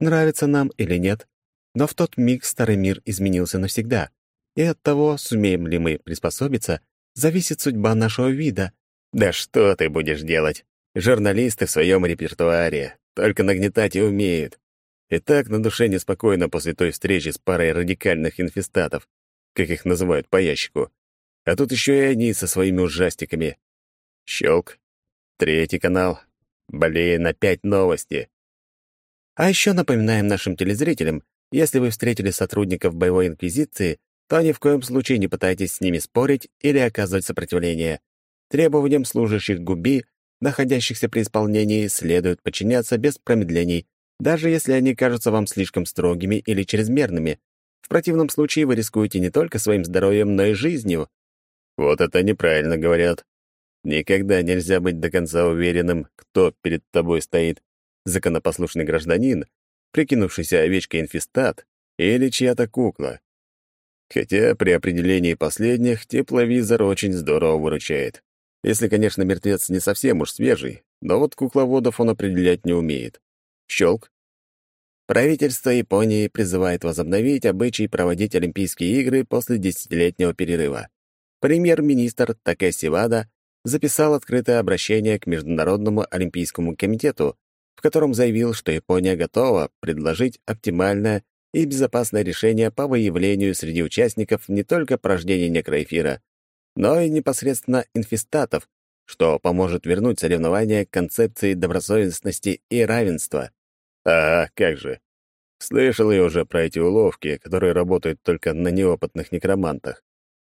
Нравится нам или нет, но в тот миг старый мир изменился навсегда, и от того, сумеем ли мы приспособиться, зависит судьба нашего вида. Да что ты будешь делать? Журналисты в своем репертуаре, только нагнетать и умеют. И так на душе неспокойно после той встречи с парой радикальных инфестатов, как их называют по ящику. А тут еще и они со своими ужастиками. Щелк. Третий канал. Болея на пять новости. А еще напоминаем нашим телезрителям, если вы встретили сотрудников боевой инквизиции, то ни в коем случае не пытайтесь с ними спорить или оказывать сопротивление. Требованиям служащих ГУБИ, находящихся при исполнении, следует подчиняться без промедлений, даже если они кажутся вам слишком строгими или чрезмерными. В противном случае вы рискуете не только своим здоровьем, но и жизнью. Вот это неправильно говорят. Никогда нельзя быть до конца уверенным, кто перед тобой стоит законопослушный гражданин, прикинувшийся овечкой инфестат или чья-то кукла. Хотя при определении последних тепловизор очень здорово выручает. Если, конечно, мертвец не совсем уж свежий, но вот кукловодов он определять не умеет. Щелк. Правительство Японии призывает возобновить обычай проводить Олимпийские игры после десятилетнего перерыва. Премьер-министр Такеси Вада записал открытое обращение к Международному Олимпийскому комитету, в котором заявил, что Япония готова предложить оптимальное и безопасное решение по выявлению среди участников не только порождения некроэфира, но и непосредственно инфестатов, что поможет вернуть соревнования к концепции добросовестности и равенства. А, как же. Слышал я уже про эти уловки, которые работают только на неопытных некромантах.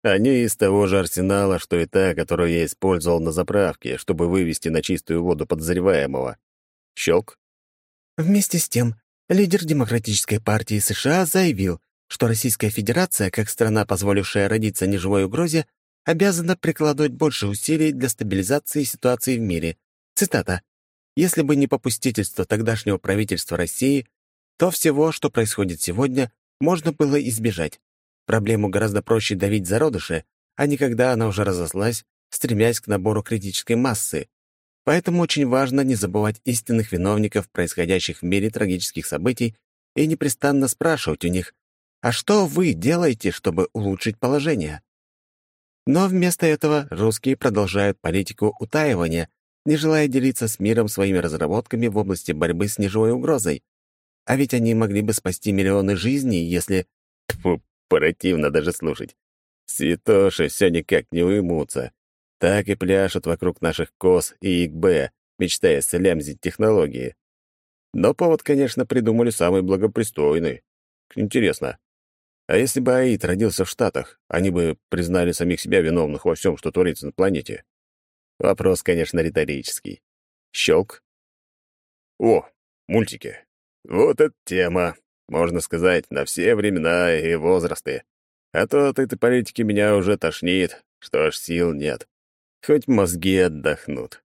Они из того же арсенала, что и та, которую я использовал на заправке, чтобы вывести на чистую воду подозреваемого. Щелк. Вместе с тем, лидер Демократической партии США заявил, что Российская Федерация, как страна, позволившая родиться неживой угрозе, обязана прикладывать больше усилий для стабилизации ситуации в мире. Цитата. «Если бы не попустительство тогдашнего правительства России, то всего, что происходит сегодня, можно было избежать. Проблему гораздо проще давить зародыши, а не когда она уже разослась, стремясь к набору критической массы. Поэтому очень важно не забывать истинных виновников происходящих в мире трагических событий и непрестанно спрашивать у них, а что вы делаете, чтобы улучшить положение? Но вместо этого русские продолжают политику утаивания, не желая делиться с миром своими разработками в области борьбы с неживой угрозой. А ведь они могли бы спасти миллионы жизней, если... Тьфу, противно даже слушать. Святоши все никак не уймутся так и пляшут вокруг наших КОС и ИКБ, мечтая слямзить технологии. Но повод, конечно, придумали самый благопристойный. Интересно, а если бы Аид родился в Штатах, они бы признали самих себя виновных во всем, что творится на планете? Вопрос, конечно, риторический. Щелк. О, мультики. Вот эта тема. Можно сказать, на все времена и возрасты. А то от этой политики меня уже тошнит, что аж сил нет хоть мозги отдохнут.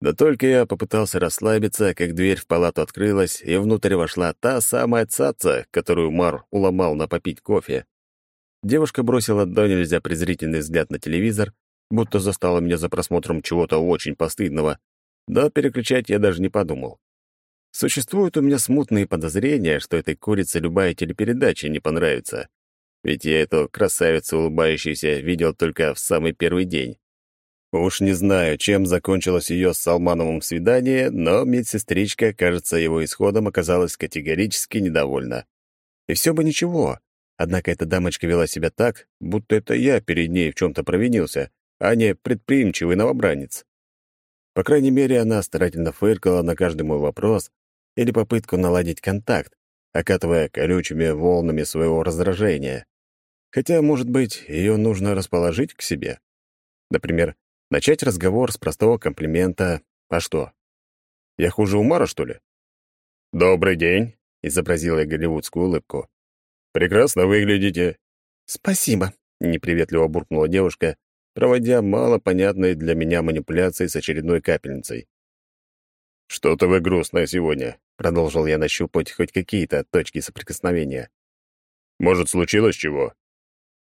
Да только я попытался расслабиться, как дверь в палату открылась, и внутрь вошла та самая цаца, которую Мар уломал на попить кофе. Девушка бросила до нельзя презрительный взгляд на телевизор, будто застала меня за просмотром чего-то очень постыдного, да переключать я даже не подумал. Существуют у меня смутные подозрения, что этой курице любая телепередача не понравится. Ведь я эту красавицу улыбающуюся видел только в самый первый день. Уж не знаю, чем закончилось ее с Салмановым свидание, но медсестричка, кажется, его исходом оказалась категорически недовольна. И все бы ничего, однако эта дамочка вела себя так, будто это я перед ней в чем-то провинился, а не предприимчивый новобранец. По крайней мере, она старательно фыркала на каждый мой вопрос или попытку наладить контакт, окатывая колючими волнами своего раздражения. Хотя, может быть, ее нужно расположить к себе. Например, Начать разговор с простого комплимента. А что? Я хуже Умара, что ли? «Добрый день», — изобразила я голливудскую улыбку. «Прекрасно выглядите». «Спасибо», — неприветливо буркнула девушка, проводя малопонятные для меня манипуляции с очередной капельницей. «Что-то вы грустное сегодня», — продолжил я нащупать хоть какие-то точки соприкосновения. «Может, случилось чего?»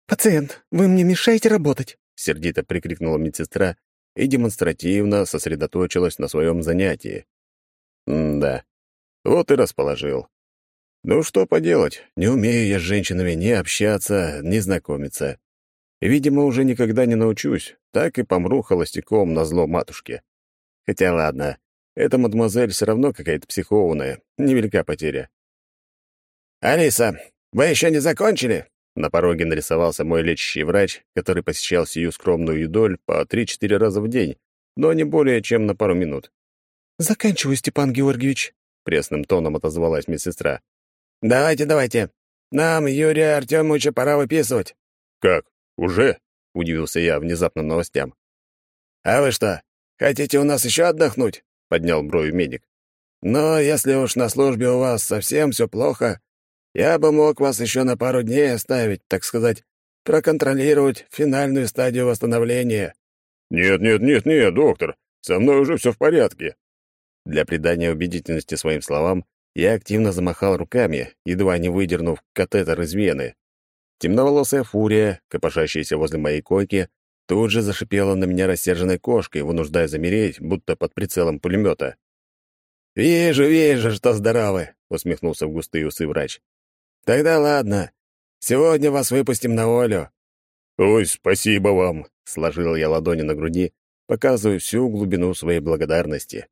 «Пациент, вы мне мешаете работать», — сердито прикрикнула медсестра и демонстративно сосредоточилась на своем занятии. М-да, вот и расположил. Ну что поделать, не умею я с женщинами ни общаться, ни знакомиться. Видимо, уже никогда не научусь, так и помру холостяком на зло матушке. Хотя ладно, эта мадемуазель все равно какая-то психованная, невелика потеря. «Алиса, вы еще не закончили?» На пороге нарисовался мой лечащий врач, который посещал сию скромную юдоль по три-четыре раза в день, но не более чем на пару минут. «Заканчиваю, Степан Георгиевич», — пресным тоном отозвалась медсестра. «Давайте, давайте. Нам Юрия Артемовича пора выписывать». «Как? Уже?» — удивился я внезапно новостям. «А вы что, хотите у нас еще отдохнуть?» — поднял брови медик. «Но если уж на службе у вас совсем все плохо, я бы мог вас еще на пару дней оставить, так сказать, проконтролировать финальную стадию восстановления». «Нет, нет, нет, нет, доктор, со мной уже все в порядке». Для придания убедительности своим словам я активно замахал руками, едва не выдернув катетер из вены. Темноволосая фурия, копошащаяся возле моей койки, тут же зашипела на меня рассерженной кошкой, вынуждая замереть, будто под прицелом пулемета. «Вижу, вижу, что здоровы», — усмехнулся в густые усы врач. «Тогда ладно. Сегодня вас выпустим на волю». «Ой, спасибо вам», — сложил я ладони на груди, показывая всю глубину своей благодарности.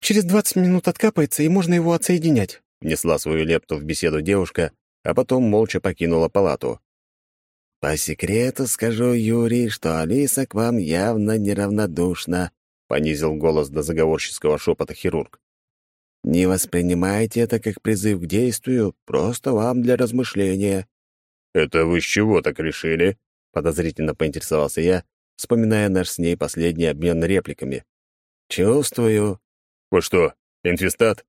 «Через двадцать минут откапается, и можно его отсоединять», — внесла свою лепту в беседу девушка, а потом молча покинула палату. «По секрету скажу, Юрий, что Алиса к вам явно неравнодушна», — понизил голос до заговорческого шепота хирург. Не воспринимайте это как призыв к действию, просто вам для размышления». «Это вы с чего так решили?» — подозрительно поинтересовался я, вспоминая наш с ней последний обмен репликами. «Чувствую». «Вы что, инфестат?»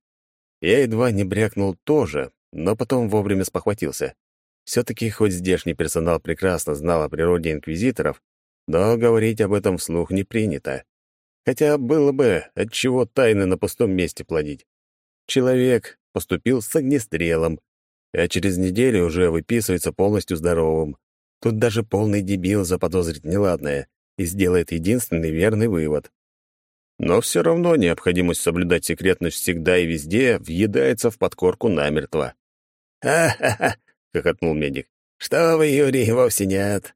Я едва не брякнул тоже, но потом вовремя спохватился. Все-таки хоть здешний персонал прекрасно знал о природе инквизиторов, но говорить об этом вслух не принято. Хотя было бы от чего тайны на пустом месте плодить. Человек поступил с огнестрелом, а через неделю уже выписывается полностью здоровым. Тут даже полный дебил заподозрит неладное и сделает единственный верный вывод. Но все равно необходимость соблюдать секретность всегда и везде въедается в подкорку намертво. «Ха-ха-ха!» — хохотнул медик. «Что вы, Юрий, вовсе нет.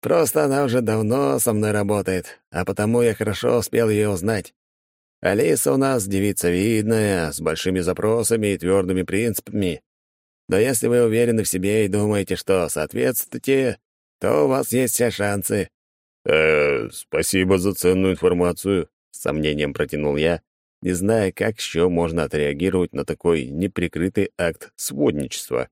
Просто она уже давно со мной работает, а потому я хорошо успел ее узнать. Алиса у нас девица видная, с большими запросами и твердыми принципами. Но если вы уверены в себе и думаете, что соответствуете, то у вас есть все шансы». «Э, спасибо за ценную информацию», — с сомнением протянул я, не зная, как еще можно отреагировать на такой неприкрытый акт сводничества.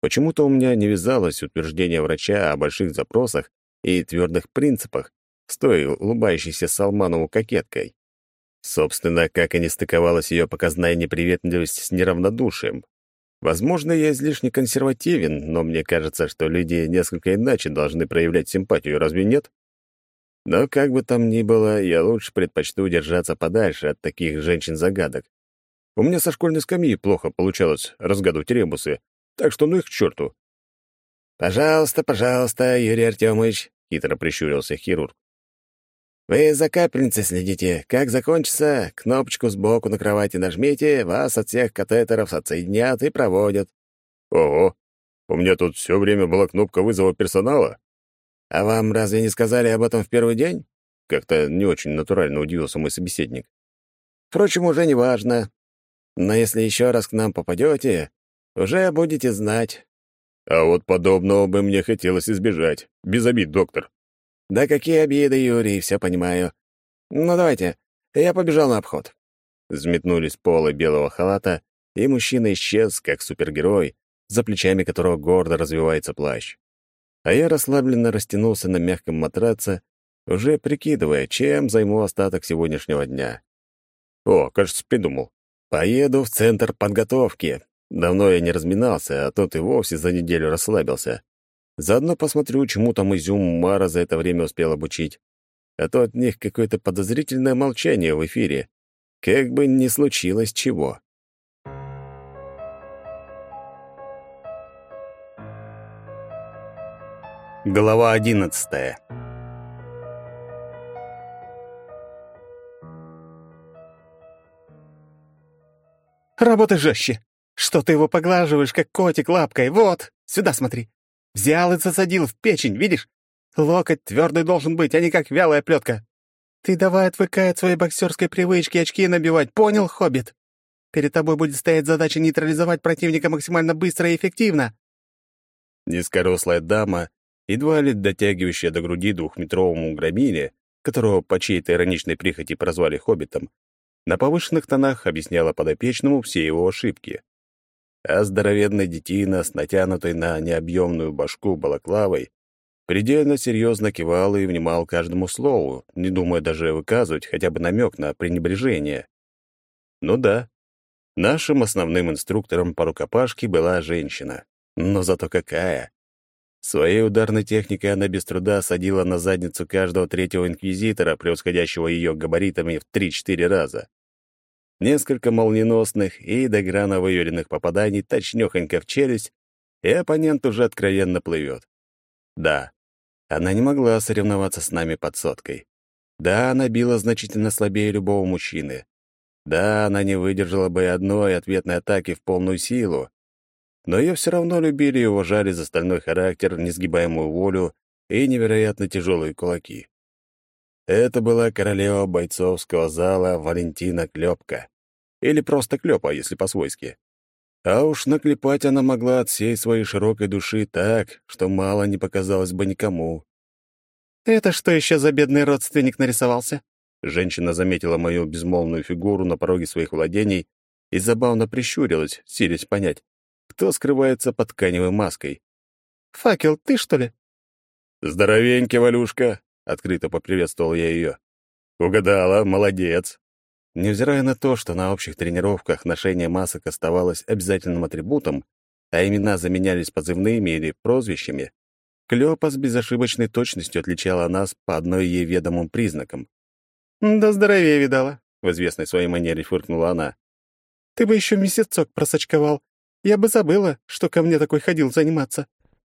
Почему-то у меня не вязалось утверждение врача о больших запросах и твердых принципах с той улыбающейся Салманову кокеткой. Собственно, как и не стыковалась ее показная неприветливость с неравнодушием. Возможно, я излишне консервативен, но мне кажется, что люди несколько иначе должны проявлять симпатию, разве нет? Но как бы там ни было, я лучше предпочту держаться подальше от таких женщин-загадок. У меня со школьной скамьи плохо получалось разгадывать ребусы, так что ну их к черту. «Пожалуйста, пожалуйста, Юрий Артемович», — хитро прищурился хирург. «Вы за капельницей следите. Как закончится, кнопочку сбоку на кровати нажмите, вас от всех катетеров отсоединят и проводят». «Ого, у меня тут все время была кнопка вызова персонала?» «А вам разве не сказали об этом в первый день?» Как-то не очень натурально удивился мой собеседник. «Впрочем, уже не важно. Но если еще раз к нам попадете, уже будете знать». «А вот подобного бы мне хотелось избежать. Без обид, доктор». «Да какие обиды, Юрий, все понимаю. Ну, давайте, я побежал на обход». Взметнулись полы белого халата, и мужчина исчез, как супергерой, за плечами которого гордо развивается плащ а я расслабленно растянулся на мягком матраце, уже прикидывая, чем займу остаток сегодняшнего дня. О, кажется, придумал. Поеду в центр подготовки. Давно я не разминался, а тот и вовсе за неделю расслабился. Заодно посмотрю, чему там изюм Мара за это время успел обучить. А то от них какое-то подозрительное молчание в эфире. Как бы ни случилось чего. Глава одиннадцатая. «Работай жестче! Что ты его поглаживаешь, как котик лапкой? Вот! Сюда смотри! Взял и засадил в печень, видишь? Локоть твердый должен быть, а не как вялая плетка. Ты давай отвыкай от своей боксерской привычки очки набивать, понял, хоббит? Перед тобой будет стоять задача нейтрализовать противника максимально быстро и эффективно». Низкорослая дама едва ли дотягивающая до груди двухметровому громиле, которого по чьей-то ироничной прихоти прозвали хоббитом, на повышенных тонах объясняла подопечному все его ошибки. А здоровенная детина с натянутой на необъемную башку балаклавой предельно серьезно кивал и внимал каждому слову, не думая даже выказывать хотя бы намек на пренебрежение. Ну да, нашим основным инструктором по рукопашке была женщина. Но зато какая! Своей ударной техникой она без труда садила на задницу каждого третьего инквизитора, превосходящего ее габаритами в 3-4 раза. Несколько молниеносных и до грана выверенных попаданий точнёхонько в челюсть, и оппонент уже откровенно плывет. Да, она не могла соревноваться с нами под соткой. Да, она била значительно слабее любого мужчины. Да, она не выдержала бы одной ответной атаки в полную силу, но ее все равно любили и уважали за стальной характер, несгибаемую волю и невероятно тяжелые кулаки. Это была королева бойцовского зала Валентина Клепка. Или просто Клёпа, если по-свойски. А уж наклепать она могла от всей своей широкой души так, что мало не показалось бы никому. «Это что еще за бедный родственник нарисовался?» Женщина заметила мою безмолвную фигуру на пороге своих владений и забавно прищурилась, силясь понять, кто скрывается под тканевой маской. «Факел, ты что ли?» «Здоровенький, Валюшка!» — открыто поприветствовал я ее. «Угадала, молодец!» Невзирая на то, что на общих тренировках ношение масок оставалось обязательным атрибутом, а имена заменялись позывными или прозвищами, Клёпа с безошибочной точностью отличала нас по одной ей ведомым признакам. «Да здоровее видала», — в известной своей манере фыркнула она. «Ты бы еще месяцок просочковал, я бы забыла, что ко мне такой ходил заниматься».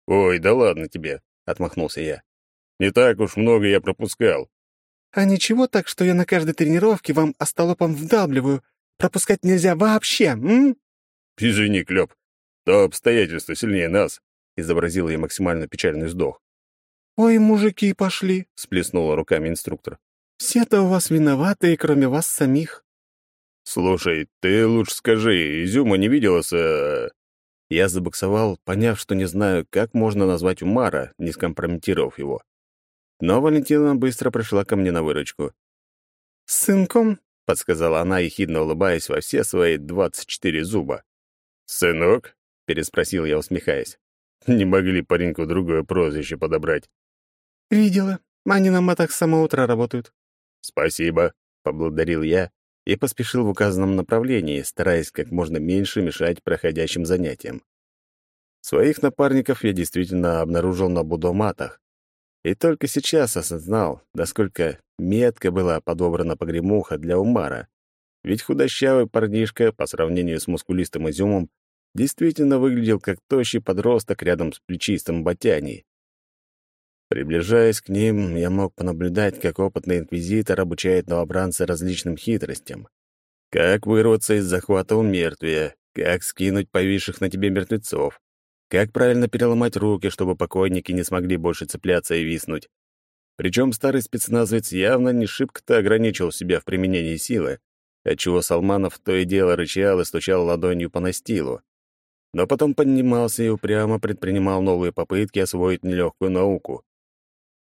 «Ой, да ладно тебе», — отмахнулся я. «Не так уж много я пропускал». «А ничего так, что я на каждой тренировке вам остолопом вдавливаю. Пропускать нельзя вообще, м?» «Извини, Клёп, то обстоятельства сильнее нас», — изобразил я максимально печальный вздох. «Ой, мужики пошли», — сплеснула руками инструктор. «Все-то у вас виноваты, кроме вас самих». «Слушай, ты лучше скажи, Изюма не видела с...» э, Я забоксовал, поняв, что не знаю, как можно назвать Умара, не скомпрометировав его. Но Валентина быстро пришла ко мне на выручку. «Сынком?» — подсказала она, ехидно улыбаясь во все свои двадцать четыре зуба. «Сынок?» — переспросил я, усмехаясь. «Не могли пареньку другое прозвище подобрать». «Видела. Они на матах с самого утра работают». «Спасибо», — поблагодарил я и поспешил в указанном направлении, стараясь как можно меньше мешать проходящим занятиям. Своих напарников я действительно обнаружил на будоматах, И только сейчас осознал, насколько метко была подобрана погремуха для Умара. Ведь худощавый парнишка, по сравнению с мускулистым изюмом, действительно выглядел как тощий подросток рядом с плечистым ботяней. Приближаясь к ним, я мог понаблюдать, как опытный инквизитор обучает новобранца различным хитростям. Как вырваться из захвата у мертвия, как скинуть повисших на тебе мертвецов, как правильно переломать руки, чтобы покойники не смогли больше цепляться и виснуть. Причем старый спецназовец явно не шибко-то ограничил себя в применении силы, отчего Салманов то и дело рычал и стучал ладонью по настилу. Но потом поднимался и упрямо предпринимал новые попытки освоить нелегкую науку.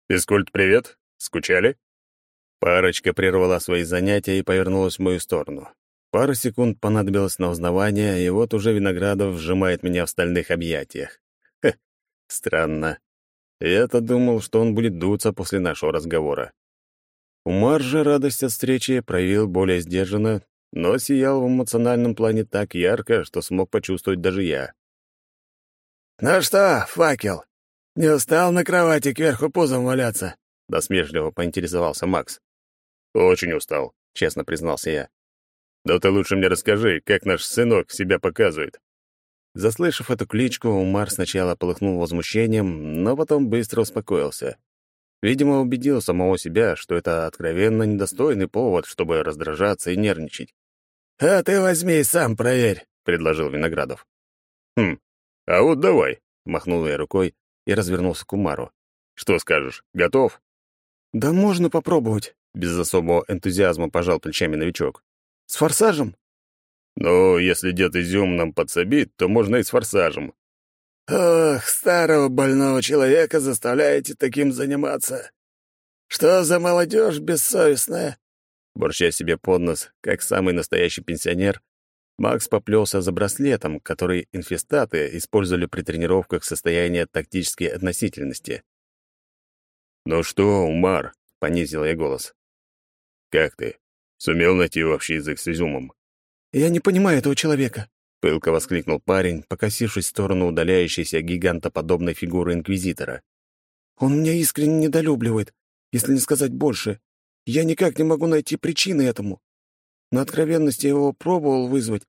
«Физкульт, привет! Скучали?» Парочка прервала свои занятия и повернулась в мою сторону. Пару секунд понадобилось на узнавание, и вот уже Виноградов сжимает меня в стальных объятиях. Хе, странно. Я-то думал, что он будет дуться после нашего разговора. Умар же радость от встречи проявил более сдержанно, но сиял в эмоциональном плане так ярко, что смог почувствовать даже я. «Ну что, факел, не устал на кровати кверху пузом валяться?» — досмешливо поинтересовался Макс. «Очень устал», — честно признался я. Да ты лучше мне расскажи, как наш сынок себя показывает». Заслышав эту кличку, Умар сначала полыхнул возмущением, но потом быстро успокоился. Видимо, убедил самого себя, что это откровенно недостойный повод, чтобы раздражаться и нервничать. «А ты возьми сам проверь», — предложил Виноградов. «Хм, а вот давай», — махнул я рукой и развернулся к Умару. «Что скажешь, готов?» «Да можно попробовать», — без особого энтузиазма пожал плечами новичок. С форсажем? Ну, если дед изюм нам подсобит, то можно и с форсажем. Ох, старого больного человека заставляете таким заниматься. Что за молодежь бессовестная? Борща себе под нос, как самый настоящий пенсионер, Макс поплелся за браслетом, который инфестаты использовали при тренировках состояния тактической относительности. «Ну что, Умар?» — понизил я голос. «Как ты? Сумел найти общий язык с изюмом. «Я не понимаю этого человека», — пылко воскликнул парень, покосившись в сторону удаляющейся гигантоподобной фигуры Инквизитора. «Он меня искренне недолюбливает, если не сказать больше. Я никак не могу найти причины этому. На откровенности его пробовал вызвать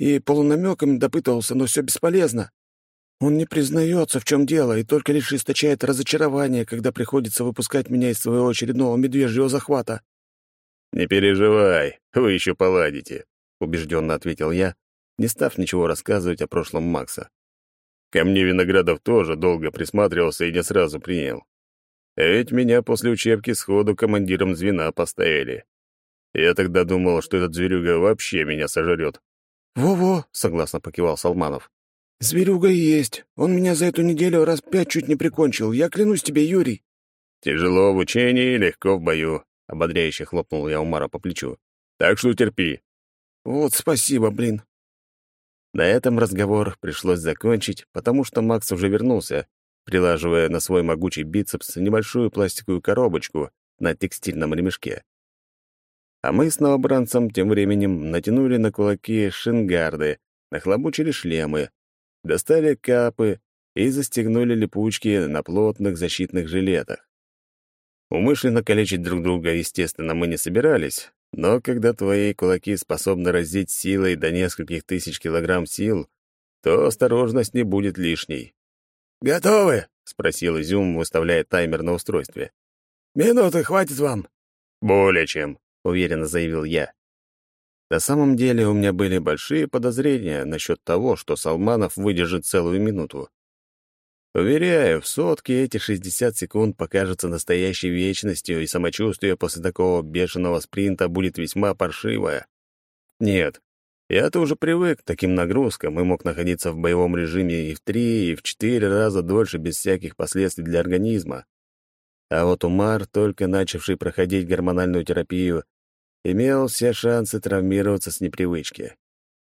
и полунамеками допытывался, но все бесполезно. Он не признается, в чем дело, и только лишь источает разочарование, когда приходится выпускать меня из своего очередного медвежьего захвата. «Не переживай, вы еще поладите», — убежденно ответил я, не став ничего рассказывать о прошлом Макса. Ко мне Виноградов тоже долго присматривался и не сразу принял. А ведь меня после учебки сходу командиром звена поставили. Я тогда думал, что этот зверюга вообще меня сожрет. «Во-во», — согласно покивал Салманов. «Зверюга есть. Он меня за эту неделю раз пять чуть не прикончил. Я клянусь тебе, Юрий». «Тяжело в учении, легко в бою. — ободряюще хлопнул я Умара по плечу. «Так что терпи». «Вот спасибо, блин». На этом разговор пришлось закончить, потому что Макс уже вернулся, прилаживая на свой могучий бицепс небольшую пластиковую коробочку на текстильном ремешке. А мы с новобранцем тем временем натянули на кулаки шингарды, нахлобучили шлемы, достали капы и застегнули липучки на плотных защитных жилетах. Умышленно калечить друг друга, естественно, мы не собирались, но когда твои кулаки способны разить силой до нескольких тысяч килограмм сил, то осторожность не будет лишней. «Готовы?» — спросил Изюм, выставляя таймер на устройстве. «Минуты хватит вам?» «Более чем», — уверенно заявил я. На самом деле у меня были большие подозрения насчет того, что Салманов выдержит целую минуту. Уверяю, в сотке эти 60 секунд покажутся настоящей вечностью, и самочувствие после такого бешеного спринта будет весьма паршивое. Нет, я-то уже привык к таким нагрузкам и мог находиться в боевом режиме и в три, и в четыре раза дольше без всяких последствий для организма. А вот Умар, только начавший проходить гормональную терапию, имел все шансы травмироваться с непривычки.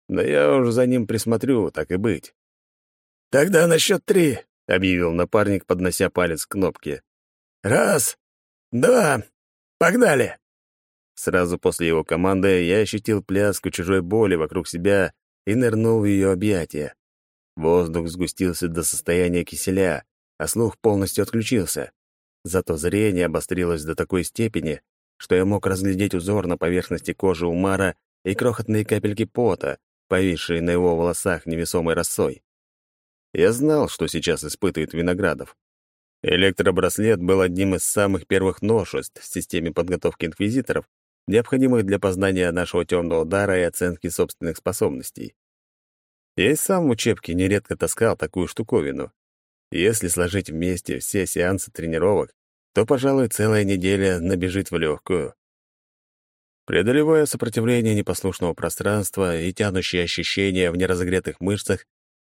Но я уже за ним присмотрю, так и быть. «Тогда на счет три», — объявил напарник, поднося палец к кнопке. «Раз, два, погнали!» Сразу после его команды я ощутил пляску чужой боли вокруг себя и нырнул в ее объятия. Воздух сгустился до состояния киселя, а слух полностью отключился. Зато зрение обострилось до такой степени, что я мог разглядеть узор на поверхности кожи Умара и крохотные капельки пота, повисшие на его волосах невесомой росой. Я знал, что сейчас испытывает Виноградов. Электробраслет был одним из самых первых новшеств в системе подготовки инквизиторов, необходимых для познания нашего темного дара и оценки собственных способностей. Я и сам в учебке нередко таскал такую штуковину. Если сложить вместе все сеансы тренировок, то, пожалуй, целая неделя набежит в легкую. Преодолевая сопротивление непослушного пространства и тянущие ощущения в неразогретых мышцах,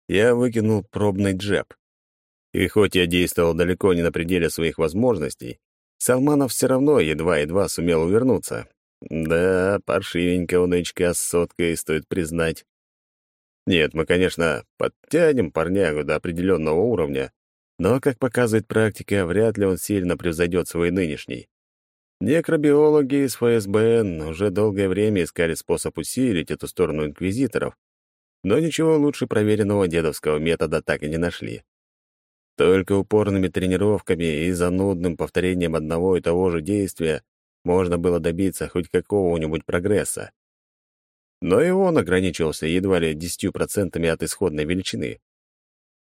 я выкинул пробный джеб. И хоть я действовал далеко не на пределе своих возможностей, Салманов все равно едва-едва сумел увернуться. Да, паршивенько у нычка с соткой, стоит признать. Нет, мы, конечно, подтянем парнягу до определенного уровня, но, как показывает практика, вряд ли он сильно превзойдет свой нынешний. Некробиологи из ФСБН уже долгое время искали способ усилить эту сторону инквизиторов, но ничего лучше проверенного дедовского метода так и не нашли. Только упорными тренировками и занудным повторением одного и того же действия можно было добиться хоть какого-нибудь прогресса но и он ограничивался едва ли 10% от исходной величины.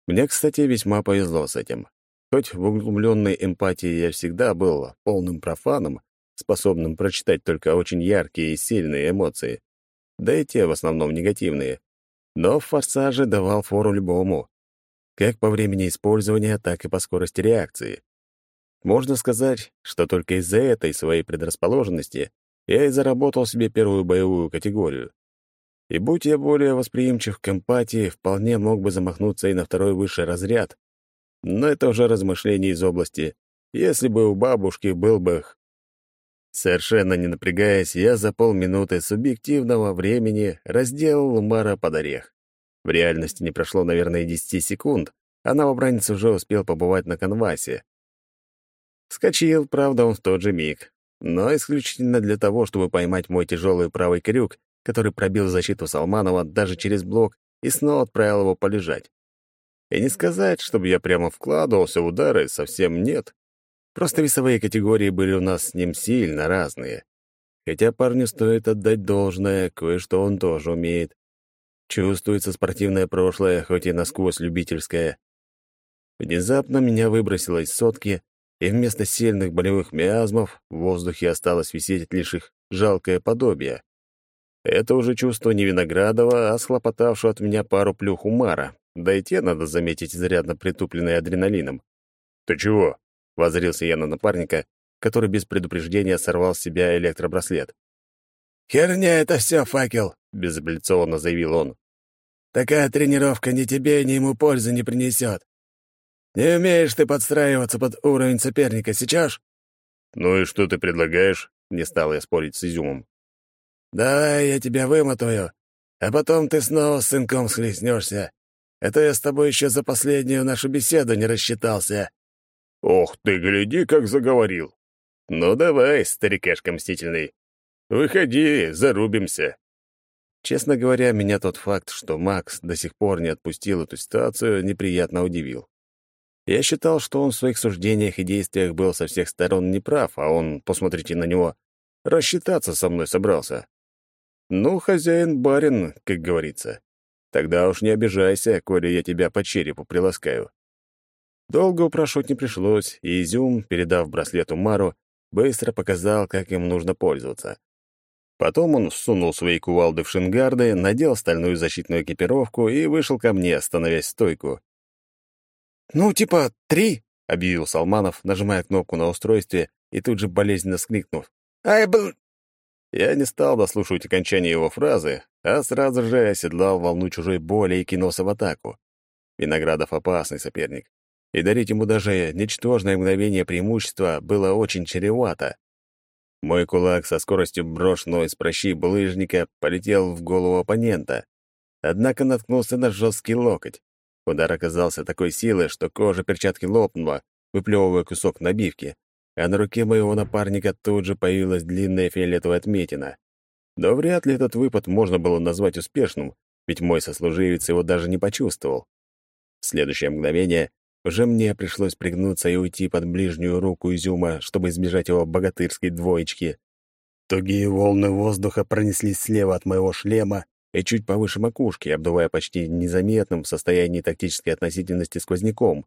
Мне, кстати, весьма повезло с этим. Хоть в углубленной эмпатии я всегда был полным профаном, способным прочитать только очень яркие и сильные эмоции, да и те в основном негативные, но в «Форсаже» давал фору любому, как по времени использования, так и по скорости реакции. Можно сказать, что только из-за этой своей предрасположенности я и заработал себе первую боевую категорию. И будь я более восприимчив к эмпатии, вполне мог бы замахнуться и на второй высший разряд. Но это уже размышления из области «если бы у бабушки был бы...» Совершенно не напрягаясь, я за полминуты субъективного времени разделал Умара под орех. В реальности не прошло, наверное, и десяти секунд, а новобранец уже успел побывать на канвасе. Вскочил, правда, он в тот же миг, но исключительно для того, чтобы поймать мой тяжелый правый крюк который пробил защиту Салманова даже через блок и снова отправил его полежать. И не сказать, чтобы я прямо вкладывался в удары, совсем нет. Просто весовые категории были у нас с ним сильно разные. Хотя парню стоит отдать должное, кое-что он тоже умеет. Чувствуется спортивное прошлое, хоть и насквозь любительское. Внезапно меня выбросило из сотки, и вместо сильных болевых миазмов в воздухе осталось висеть лишь их жалкое подобие. Это уже чувство не Виноградова, а схлопотавшего от меня пару плюх Умара. Да и те, надо заметить, изрядно притупленные адреналином. «Ты чего?» — воззрился я на напарника, который без предупреждения сорвал с себя электробраслет. «Херня это все, факел!» — безапелляционно заявил он. «Такая тренировка ни тебе, ни ему пользы не принесет. Не умеешь ты подстраиваться под уровень соперника, сейчас?» «Ну и что ты предлагаешь?» — не стал я спорить с изюмом. Давай я тебя вымотаю, а потом ты снова с сынком схлестнешься. Это я с тобой еще за последнюю нашу беседу не рассчитался». «Ох ты, гляди, как заговорил!» «Ну давай, старикашка мстительный, выходи, зарубимся». Честно говоря, меня тот факт, что Макс до сих пор не отпустил эту ситуацию, неприятно удивил. Я считал, что он в своих суждениях и действиях был со всех сторон неправ, а он, посмотрите на него, рассчитаться со мной собрался. Ну, хозяин-барин, как говорится. Тогда уж не обижайся, коли я тебя по черепу приласкаю. Долго упрашивать не пришлось, и Изюм, передав браслету Мару, быстро показал, как им нужно пользоваться. Потом он сунул свои кувалды в шингарды, надел стальную защитную экипировку и вышел ко мне, становясь в стойку. «Ну, типа три?» — объявил Салманов, нажимая кнопку на устройстве и тут же болезненно скрикнув. «Ай, бл...» Я не стал дослушивать окончание его фразы, а сразу же оседлал волну чужой боли и кинулся в атаку. Виноградов — опасный соперник, и дарить ему даже ничтожное мгновение преимущества было очень чревато. Мой кулак со скоростью брошенного из прощи булыжника полетел в голову оппонента, однако наткнулся на жесткий локоть. Удар оказался такой силы, что кожа перчатки лопнула, выплевывая кусок набивки, а на руке моего напарника тут же появилась длинная фиолетовая отметина. Но вряд ли этот выпад можно было назвать успешным, ведь мой сослуживец его даже не почувствовал. В следующее мгновение уже мне пришлось пригнуться и уйти под ближнюю руку изюма, чтобы избежать его богатырской двоечки. Тугие волны воздуха пронеслись слева от моего шлема и чуть повыше макушки, обдувая почти незаметным в состоянии тактической относительности сквозняком.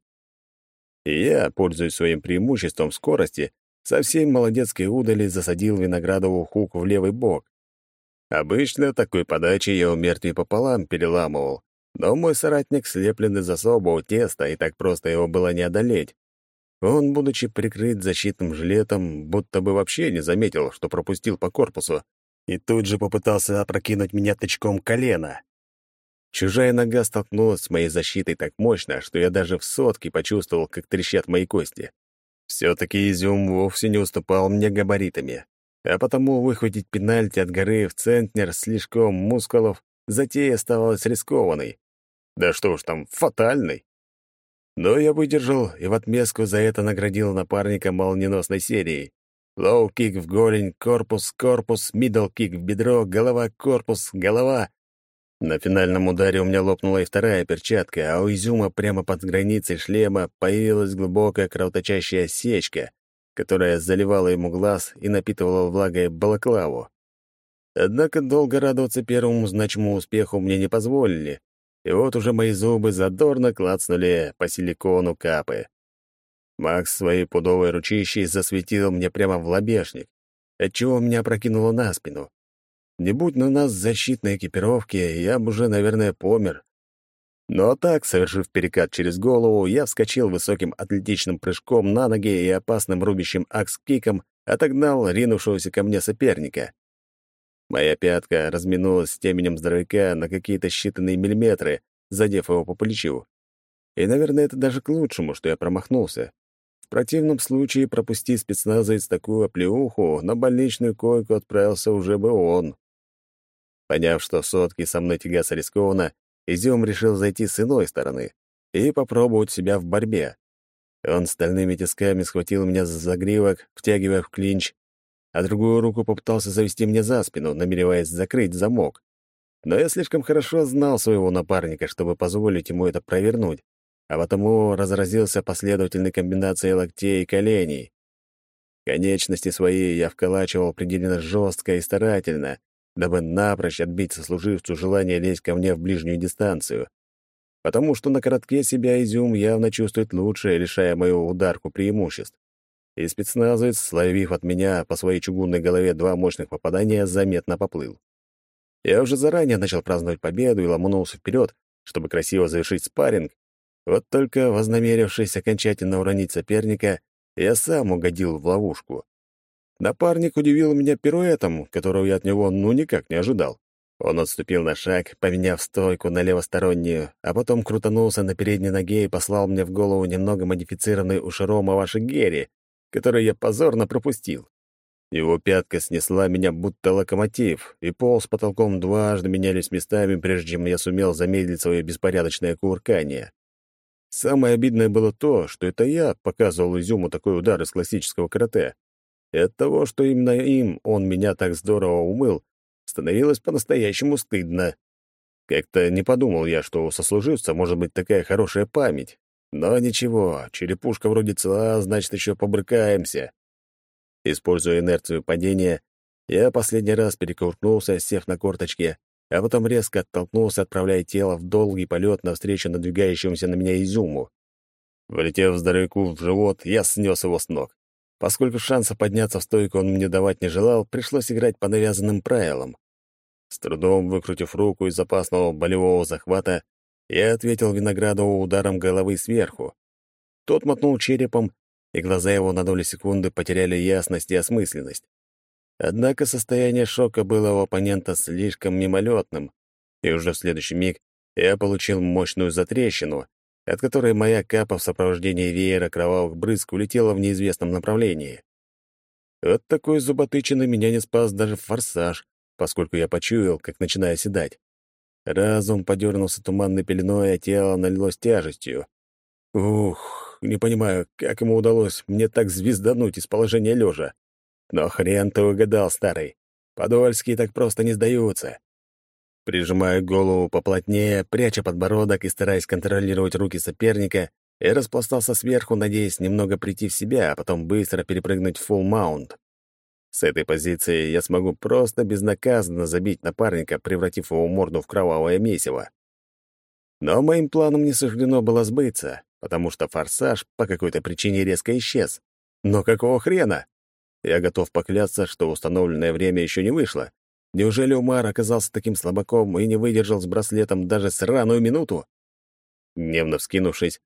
И я, пользуясь своим преимуществом скорости, со всей молодецкой удали засадил Виноградову хук в левый бок. Обычно такой подачей я у мертвей пополам переламывал, но мой соратник слеплен из особого теста, и так просто его было не одолеть. Он, будучи прикрыт защитным жилетом, будто бы вообще не заметил, что пропустил по корпусу, и тут же попытался опрокинуть меня тычком колена. Чужая нога столкнулась с моей защитой так мощно, что я даже в сотке почувствовал, как трещат мои кости. Все-таки изюм вовсе не уступал мне габаритами, а потому выхватить пенальти от горы в центнер с лишком мускулов затея оставалась рискованной. Да что уж там, фатальной. Но я выдержал и в отместку за это наградил напарника молниеносной серией. Лоу-кик в голень, корпус, корпус, мидл-кик в бедро, голова, корпус, голова. На финальном ударе у меня лопнула и вторая перчатка, а у изюма прямо под границей шлема появилась глубокая кровоточащая сечка, которая заливала ему глаз и напитывала влагой балаклаву. Однако долго радоваться первому значимому успеху мне не позволили, и вот уже мои зубы задорно клацнули по силикону капы. Макс своей пудовой ручищей засветил мне прямо в лобешник, отчего меня прокинуло на спину. Не будь на нас защитной экипировки, я бы уже, наверное, помер. Но так, совершив перекат через голову, я вскочил высоким атлетичным прыжком на ноги и опасным рубящим акс-киком отогнал ринувшегося ко мне соперника. Моя пятка разминулась с теменем здоровяка на какие-то считанные миллиметры, задев его по плечу. И, наверное, это даже к лучшему, что я промахнулся. В противном случае, пропусти спецназовец такую оплеуху, на больничную койку отправился уже бы он. Поняв, что сотки со мной тягаться рискованно, Изюм решил зайти с иной стороны и попробовать себя в борьбе. Он стальными тисками схватил меня за загривок, втягивая в клинч, а другую руку попытался завести мне за спину, намереваясь закрыть замок. Но я слишком хорошо знал своего напарника, чтобы позволить ему это провернуть, а потому разразился последовательной комбинацией локтей и коленей. Конечности свои я вколачивал определенно жестко и старательно, дабы напрочь отбить сослуживцу желание лезть ко мне в ближнюю дистанцию. Потому что на коротке себя изюм явно чувствует лучше, лишая мою ударку преимуществ и спецназовец, словив от меня по своей чугунной голове два мощных попадания, заметно поплыл. Я уже заранее начал праздновать победу и ломанулся вперед, чтобы красиво завершить спарринг. Вот только, вознамерившись окончательно уронить соперника, я сам угодил в ловушку. Напарник удивил меня пируэтом, которого я от него ну никак не ожидал. Он отступил на шаг, поменяв стойку на левостороннюю, а потом крутанулся на передней ноге и послал мне в голову немного модифицированный уширома ваши Герри, который я позорно пропустил. Его пятка снесла меня будто локомотив, и пол с потолком дважды менялись местами, прежде чем я сумел замедлить свое беспорядочное кувыркание. Самое обидное было то, что это я показывал Изюму такой удар из классического карате. И от того, что именно им он меня так здорово умыл, становилось по-настоящему стыдно. Как-то не подумал я, что у сослуживца может быть такая хорошая память, но ничего, черепушка вроде цела, значит, еще побрыкаемся. Используя инерцию падения, я последний раз перекуркнулся, сев на корточке, а потом резко оттолкнулся, отправляя тело в долгий полет навстречу надвигающемуся на меня изюму. Влетев здоровяку в живот, я снес его с ног. Поскольку шанса подняться в стойку он мне давать не желал, пришлось играть по навязанным правилам. С трудом выкрутив руку из опасного болевого захвата, я ответил Виноградову ударом головы сверху. Тот мотнул черепом, и глаза его на долю секунды потеряли ясность и осмысленность. Однако состояние шока было у оппонента слишком мимолетным, и уже в следующий миг я получил мощную затрещину, от которой моя капа в сопровождении веера кровавых брызг улетела в неизвестном направлении. От такой зуботычины меня не спас даже форсаж, поскольку я почуял, как начинаю седать. Разум подернулся туманной пеленой, а тело налилось тяжестью. Ух, не понимаю, как ему удалось мне так звездануть из положения лежа. Но хрен ты угадал, старый. Подольские так просто не сдаются. Прижимая голову поплотнее, пряча подбородок и стараясь контролировать руки соперника, и распластался сверху, надеясь немного прийти в себя, а потом быстро перепрыгнуть в full маунт. С этой позиции я смогу просто безнаказанно забить напарника, превратив его морду в кровавое месиво. Но моим планам не суждено было сбыться, потому что форсаж по какой-то причине резко исчез. Но какого хрена? Я готов поклясться, что установленное время еще не вышло. Неужели Умар оказался таким слабаком и не выдержал с браслетом даже сраную минуту? Гневно вскинувшись,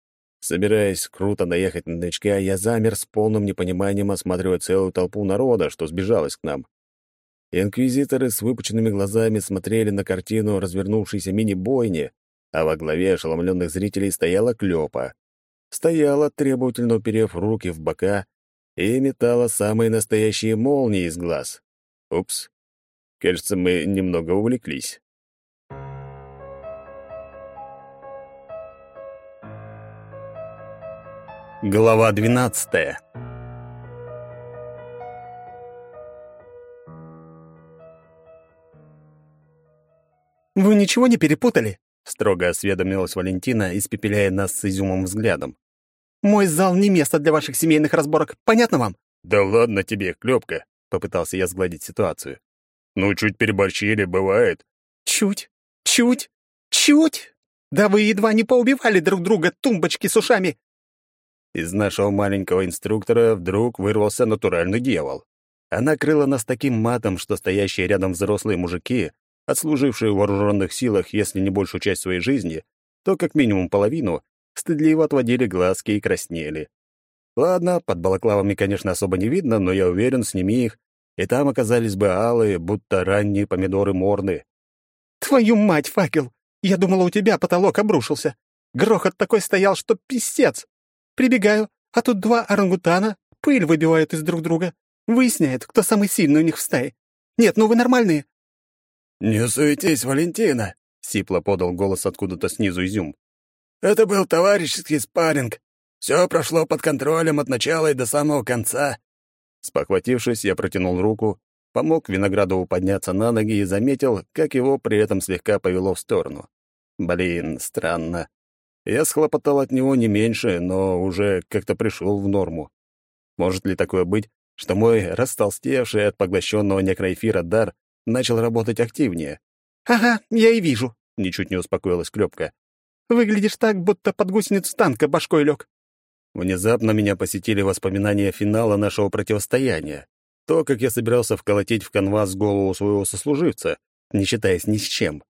собираясь круто наехать на новичка, я замер с полным непониманием, осматривая целую толпу народа, что сбежалась к нам. Инквизиторы с выпученными глазами смотрели на картину развернувшейся мини-бойни, а во главе ошеломленных зрителей стояла Клёпа. Стояла, требовательно уперев руки в бока, и метала самые настоящие молнии из глаз. Упс. Кажется, мы немного увлеклись. Глава двенадцатая. «Вы ничего не перепутали?» — строго осведомилась Валентина, испепеляя нас с изюмом взглядом. «Мой зал не место для ваших семейных разборок. Понятно вам?» «Да ладно тебе, клёпка!» — попытался я сгладить ситуацию. «Ну, чуть переборщили, бывает». «Чуть? Чуть? Чуть? Да вы едва не поубивали друг друга тумбочки с ушами!» Из нашего маленького инструктора вдруг вырвался натуральный дьявол. Она крыла нас таким матом, что стоящие рядом взрослые мужики, отслужившие в вооруженных силах, если не большую часть своей жизни, то как минимум половину, стыдливо отводили глазки и краснели. Ладно, под балаклавами, конечно, особо не видно, но я уверен, сними их, и там оказались бы алые, будто ранние помидоры морны. «Твою мать, факел! Я думала, у тебя потолок обрушился. Грохот такой стоял, что писец!» Прибегаю, а тут два орангутана пыль выбивают из друг друга. Выясняют, кто самый сильный у них в стае. Нет, ну вы нормальные». «Не суетись, Валентина», — сипло подал голос откуда-то снизу изюм. «Это был товарищеский спарринг. Все прошло под контролем от начала и до самого конца». Спохватившись, я протянул руку, помог Виноградову подняться на ноги и заметил, как его при этом слегка повело в сторону. Блин, странно. Я схлопотал от него не меньше, но уже как-то пришел в норму. Может ли такое быть, что мой растолстевший от поглощенного некроэфира дар начал работать активнее? «Ага, я и вижу», — ничуть не успокоилась Клёпка. «Выглядишь так, будто под гусеницу танка башкой лег. Внезапно меня посетили воспоминания финала нашего противостояния. То, как я собирался вколотить в канвас голову своего сослуживца, не считаясь ни с чем.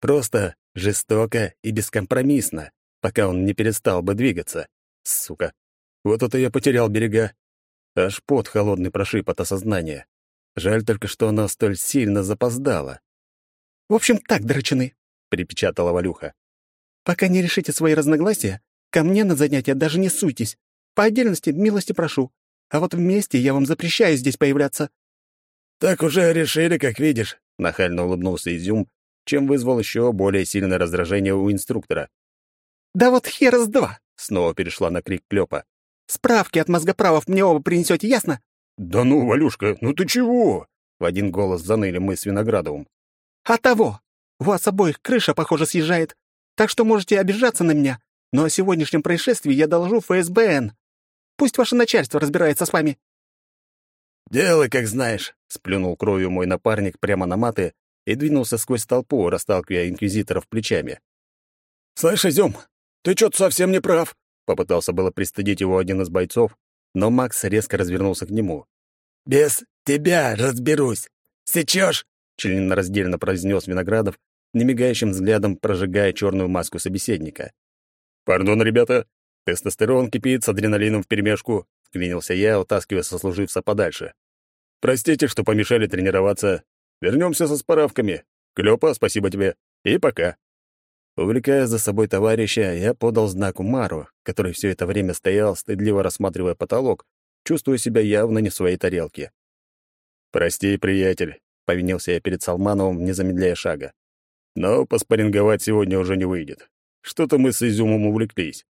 Просто жестоко и бескомпромиссно пока он не перестал бы двигаться. Сука. Вот это я потерял берега. Аж пот холодный прошиб от осознания. Жаль только, что она столь сильно запоздала. «В общем, так, драчуны», — припечатала Валюха. «Пока не решите свои разногласия, ко мне на занятия даже не суйтесь. По отдельности милости прошу. А вот вместе я вам запрещаю здесь появляться». «Так уже решили, как видишь», — нахально улыбнулся Изюм, чем вызвал еще более сильное раздражение у инструктора. «Да вот хер с два!» — снова перешла на крик Клёпа. «Справки от мозгоправов мне оба принесете, ясно?» «Да ну, Валюшка, ну ты чего?» — в один голос заныли мы с Виноградовым. «А того! У вас обоих крыша, похоже, съезжает. Так что можете обижаться на меня, но о сегодняшнем происшествии я доложу ФСБН. Пусть ваше начальство разбирается с вами». «Делай, как знаешь», — сплюнул кровью мой напарник прямо на маты и двинулся сквозь толпу, расталкивая инквизиторов плечами. «Слышь, Изюм, «Ты что-то совсем не прав», — попытался было пристыдить его один из бойцов, но Макс резко развернулся к нему. «Без тебя разберусь. Сечешь?» — членораздельно произнес Виноградов, немигающим взглядом прожигая черную маску собеседника. «Пардон, ребята, тестостерон кипит с адреналином вперемешку», — вклинился я, утаскивая сослуживца подальше. «Простите, что помешали тренироваться. Вернемся со справками. Клёпа, спасибо тебе. И пока». Увлекая за собой товарища, я подал знак Умару, который все это время стоял, стыдливо рассматривая потолок, чувствуя себя явно не в своей тарелке. «Прости, приятель», — повинился я перед Салмановым, не замедляя шага. «Но поспоринговать сегодня уже не выйдет. Что-то мы с Изюмом увлеклись».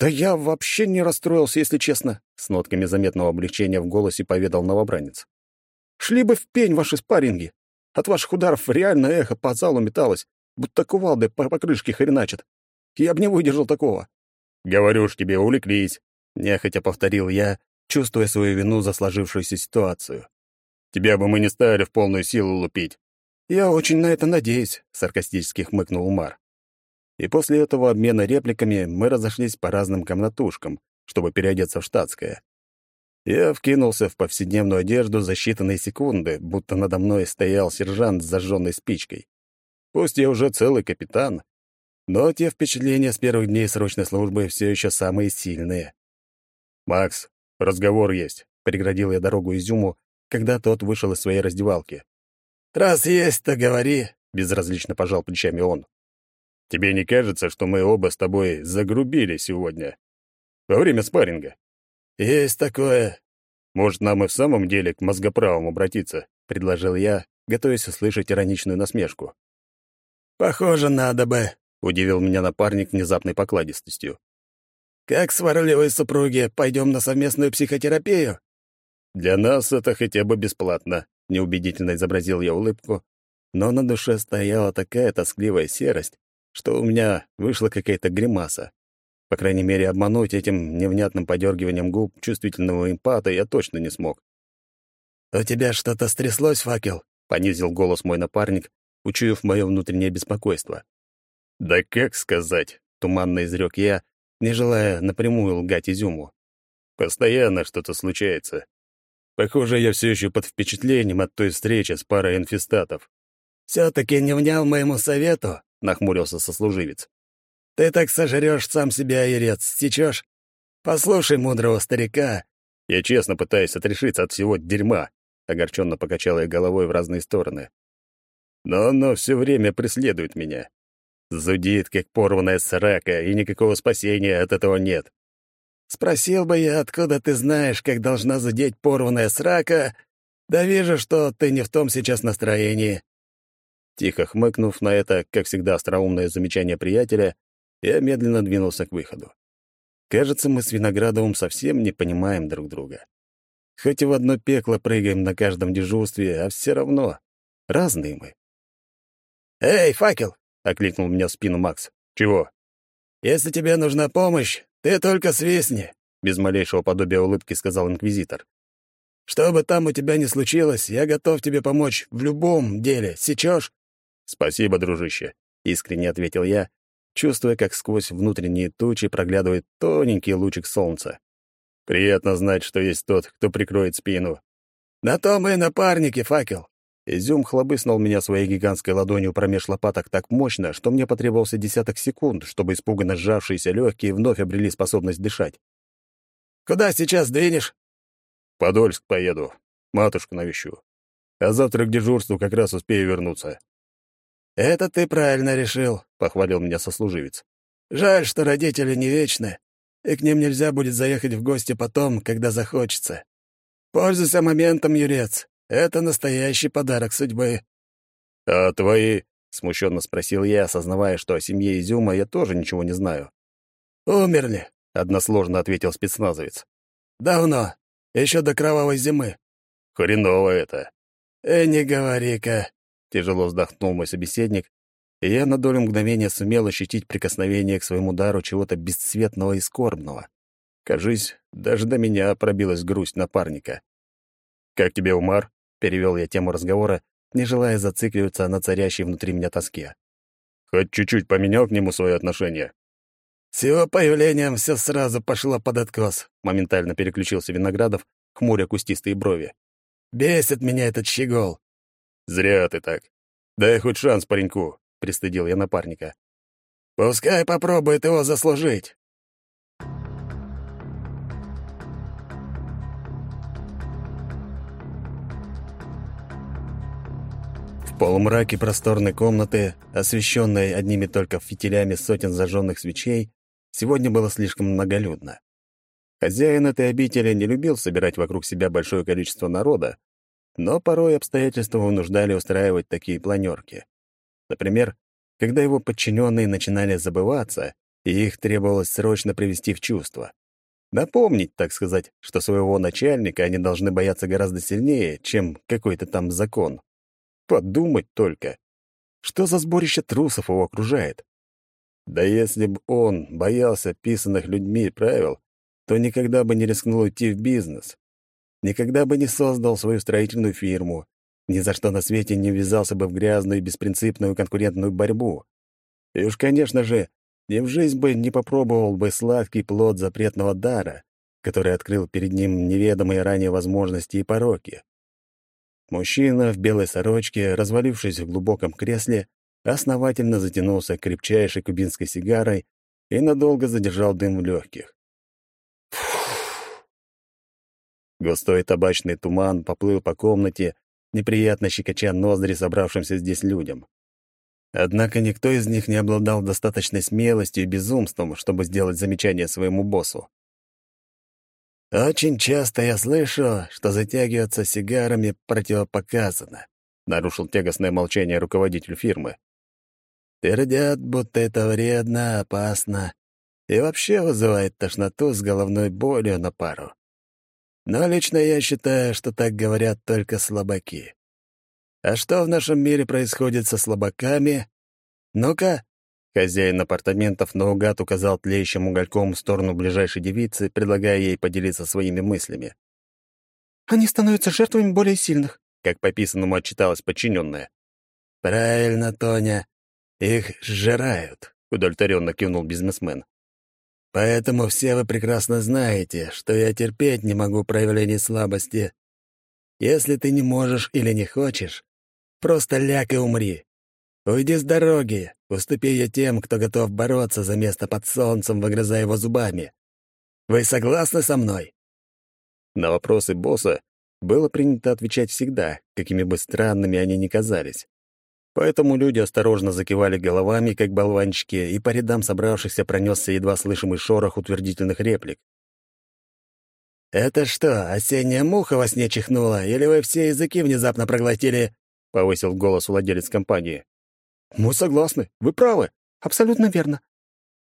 «Да я вообще не расстроился, если честно», — с нотками заметного облегчения в голосе поведал новобранец. «Шли бы в пень ваши спарринги. От ваших ударов реально эхо по залу металось, будто кувалды по покрышке хреначат. Я бы не выдержал такого. Говорю ж тебе, увлеклись. Нехотя повторил я, чувствуя свою вину за сложившуюся ситуацию. Тебя бы мы не стали в полную силу лупить. Я очень на это надеюсь, саркастически хмыкнул Умар. И после этого обмена репликами мы разошлись по разным комнатушкам, чтобы переодеться в штатское. Я вкинулся в повседневную одежду за считанные секунды, будто надо мной стоял сержант с зажженной спичкой. Пусть я уже целый капитан, но те впечатления с первых дней срочной службы все еще самые сильные. «Макс, разговор есть», — преградил я дорогу Изюму, когда тот вышел из своей раздевалки. «Раз есть, то говори», — безразлично пожал плечами он. «Тебе не кажется, что мы оба с тобой загрубили сегодня? Во время спарринга?» «Есть такое». «Может, нам и в самом деле к мозгоправам обратиться?» — предложил я, готовясь услышать ироничную насмешку. «Похоже, надо бы», — удивил меня напарник внезапной покладистостью. «Как сварливые супруги, пойдем на совместную психотерапию?» «Для нас это хотя бы бесплатно», — неубедительно изобразил я улыбку, но на душе стояла такая тоскливая серость, что у меня вышла какая-то гримаса. По крайней мере, обмануть этим невнятным подергиванием губ чувствительного импата я точно не смог. «У тебя что-то стряслось, факел?» — понизил голос мой напарник, учуяв мое внутреннее беспокойство. «Да как сказать?» — туманно изрек я, не желая напрямую лгать Изюму. «Постоянно что-то случается. Похоже, я все еще под впечатлением от той встречи с парой инфестатов». «Все-таки не внял моему совету?» — нахмурился сослуживец. Ты так сожрёшь сам себя, Ирец, стечёшь? Послушай мудрого старика». Я честно пытаюсь отрешиться от всего дерьма, огорченно покачал я головой в разные стороны. Но оно все время преследует меня. Зудит, как порванная срака, и никакого спасения от этого нет. Спросил бы я, откуда ты знаешь, как должна зудеть порванная срака, да вижу, что ты не в том сейчас настроении. Тихо хмыкнув на это, как всегда, остроумное замечание приятеля, я медленно двинулся к выходу. Кажется, мы с Виноградовым совсем не понимаем друг друга. Хоть и в одно пекло прыгаем на каждом дежурстве, а все равно разные мы. «Эй, факел!» — окликнул меня в спину Макс. «Чего?» «Если тебе нужна помощь, ты только свистни», — без малейшего подобия улыбки сказал инквизитор. «Что бы там у тебя ни случилось, я готов тебе помочь в любом деле. Сечешь?» «Спасибо, дружище», — искренне ответил я чувствуя, как сквозь внутренние тучи проглядывает тоненький лучик солнца. Приятно знать, что есть тот, кто прикроет спину. «На то мы напарники, факел!» Изюм хлобыснул меня своей гигантской ладонью промеж лопаток так мощно, что мне потребовался десяток секунд, чтобы испуганно сжавшиеся легкие вновь обрели способность дышать. «Куда сейчас двинешь?» «Подольск поеду. Матушку навещу. А завтра к дежурству как раз успею вернуться. «Это ты правильно решил», — похвалил меня сослуживец. «Жаль, что родители не вечны, и к ним нельзя будет заехать в гости потом, когда захочется. Пользуйся моментом, Юрец. Это настоящий подарок судьбы». «А твои?» — смущенно спросил я, осознавая, что о семье Изюма я тоже ничего не знаю. «Умерли», — односложно ответил спецназовец. «Давно. Еще до кровавой зимы». «Хреново это». «Э, не говори-ка», Тяжело вздохнул мой собеседник, и я на долю мгновения сумел ощутить прикосновение к своему дару чего-то бесцветного и скорбного. Кажись, даже до меня пробилась грусть напарника. «Как тебе, Умар?» — перевел я тему разговора, не желая зацикливаться на царящей внутри меня тоске. «Хоть чуть-чуть поменял к нему свое отношение?» «С его появлением все сразу пошло под откос», — моментально переключился Виноградов, хмуря кустистые брови. «Бесит меня этот щегол. «Зря ты так. Дай хоть шанс пареньку», — пристыдил я напарника. «Пускай попробует его заслужить». Полумраке просторной комнаты, освещенной одними только фитилями сотен зажженных свечей, сегодня было слишком многолюдно. Хозяин этой обители не любил собирать вокруг себя большое количество народа, но порой обстоятельства вынуждали устраивать такие планерки. Например, когда его подчиненные начинали забываться, и их требовалось срочно привести в чувство. Напомнить, так сказать, что своего начальника они должны бояться гораздо сильнее, чем какой-то там закон. Подумать только. Что за сборище трусов его окружает? Да если бы он боялся писанных людьми правил, то никогда бы не рискнул идти в бизнес. Никогда бы не создал свою строительную фирму. Ни за что на свете не ввязался бы в грязную и беспринципную конкурентную борьбу. И уж, конечно же, ни в жизнь бы не попробовал бы сладкий плод запретного дара, который открыл перед ним неведомые ранее возможности и пороки. Мужчина в белой сорочке, развалившись в глубоком кресле, основательно затянулся крепчайшей кубинской сигарой и надолго задержал дым в легких. Густой табачный туман поплыл по комнате, неприятно щекоча ноздри собравшимся здесь людям. Однако никто из них не обладал достаточной смелостью и безумством, чтобы сделать замечание своему боссу. «Очень часто я слышу, что затягиваться сигарами противопоказано», — нарушил тягостное молчание руководитель фирмы. «Твердят, будто это вредно, опасно и вообще вызывает тошноту с головной болью на пару. Но лично я считаю, что так говорят только слабаки. А что в нашем мире происходит со слабаками? Ну-ка, Хозяин апартаментов наугад указал тлеющим угольком в сторону ближайшей девицы, предлагая ей поделиться своими мыслями. «Они становятся жертвами более сильных», — как по писанному отчиталась подчиненная. «Правильно, Тоня. Их сжирают», — удовлетворенно кивнул бизнесмен. «Поэтому все вы прекрасно знаете, что я терпеть не могу проявлений слабости. Если ты не можешь или не хочешь, просто ляг и умри. Уйди с дороги, уступи ее тем, кто готов бороться за место под солнцем, выгрызая его зубами. Вы согласны со мной?» На вопросы босса было принято отвечать всегда, какими бы странными они ни казались. Поэтому люди осторожно закивали головами, как болванчики, и по рядам собравшихся пронесся едва слышимый шорох утвердительных реплик. «Это что, осенняя муха во сне чихнула, или вы все языки внезапно проглотили?» — повысил голос владелец компании. «Мы согласны. Вы правы. Абсолютно верно».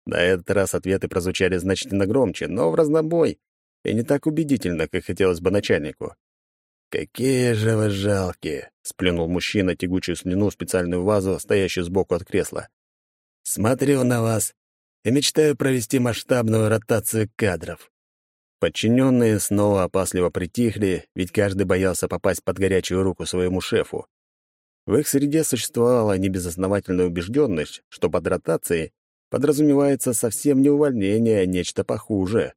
На этот раз ответы прозвучали значительно громче, но в разнобой, и не так убедительно, как хотелось бы начальнику. «Какие же вы жалкие!» — сплюнул мужчина тягучую слюну в специальную вазу, стоящую сбоку от кресла. «Смотрю на вас и мечтаю провести масштабную ротацию кадров». Подчиненные снова опасливо притихли, ведь каждый боялся попасть под горячую руку своему шефу. В их среде существовала небезосновательная убежденность, что под ротацией подразумевается совсем не увольнение, а нечто похуже.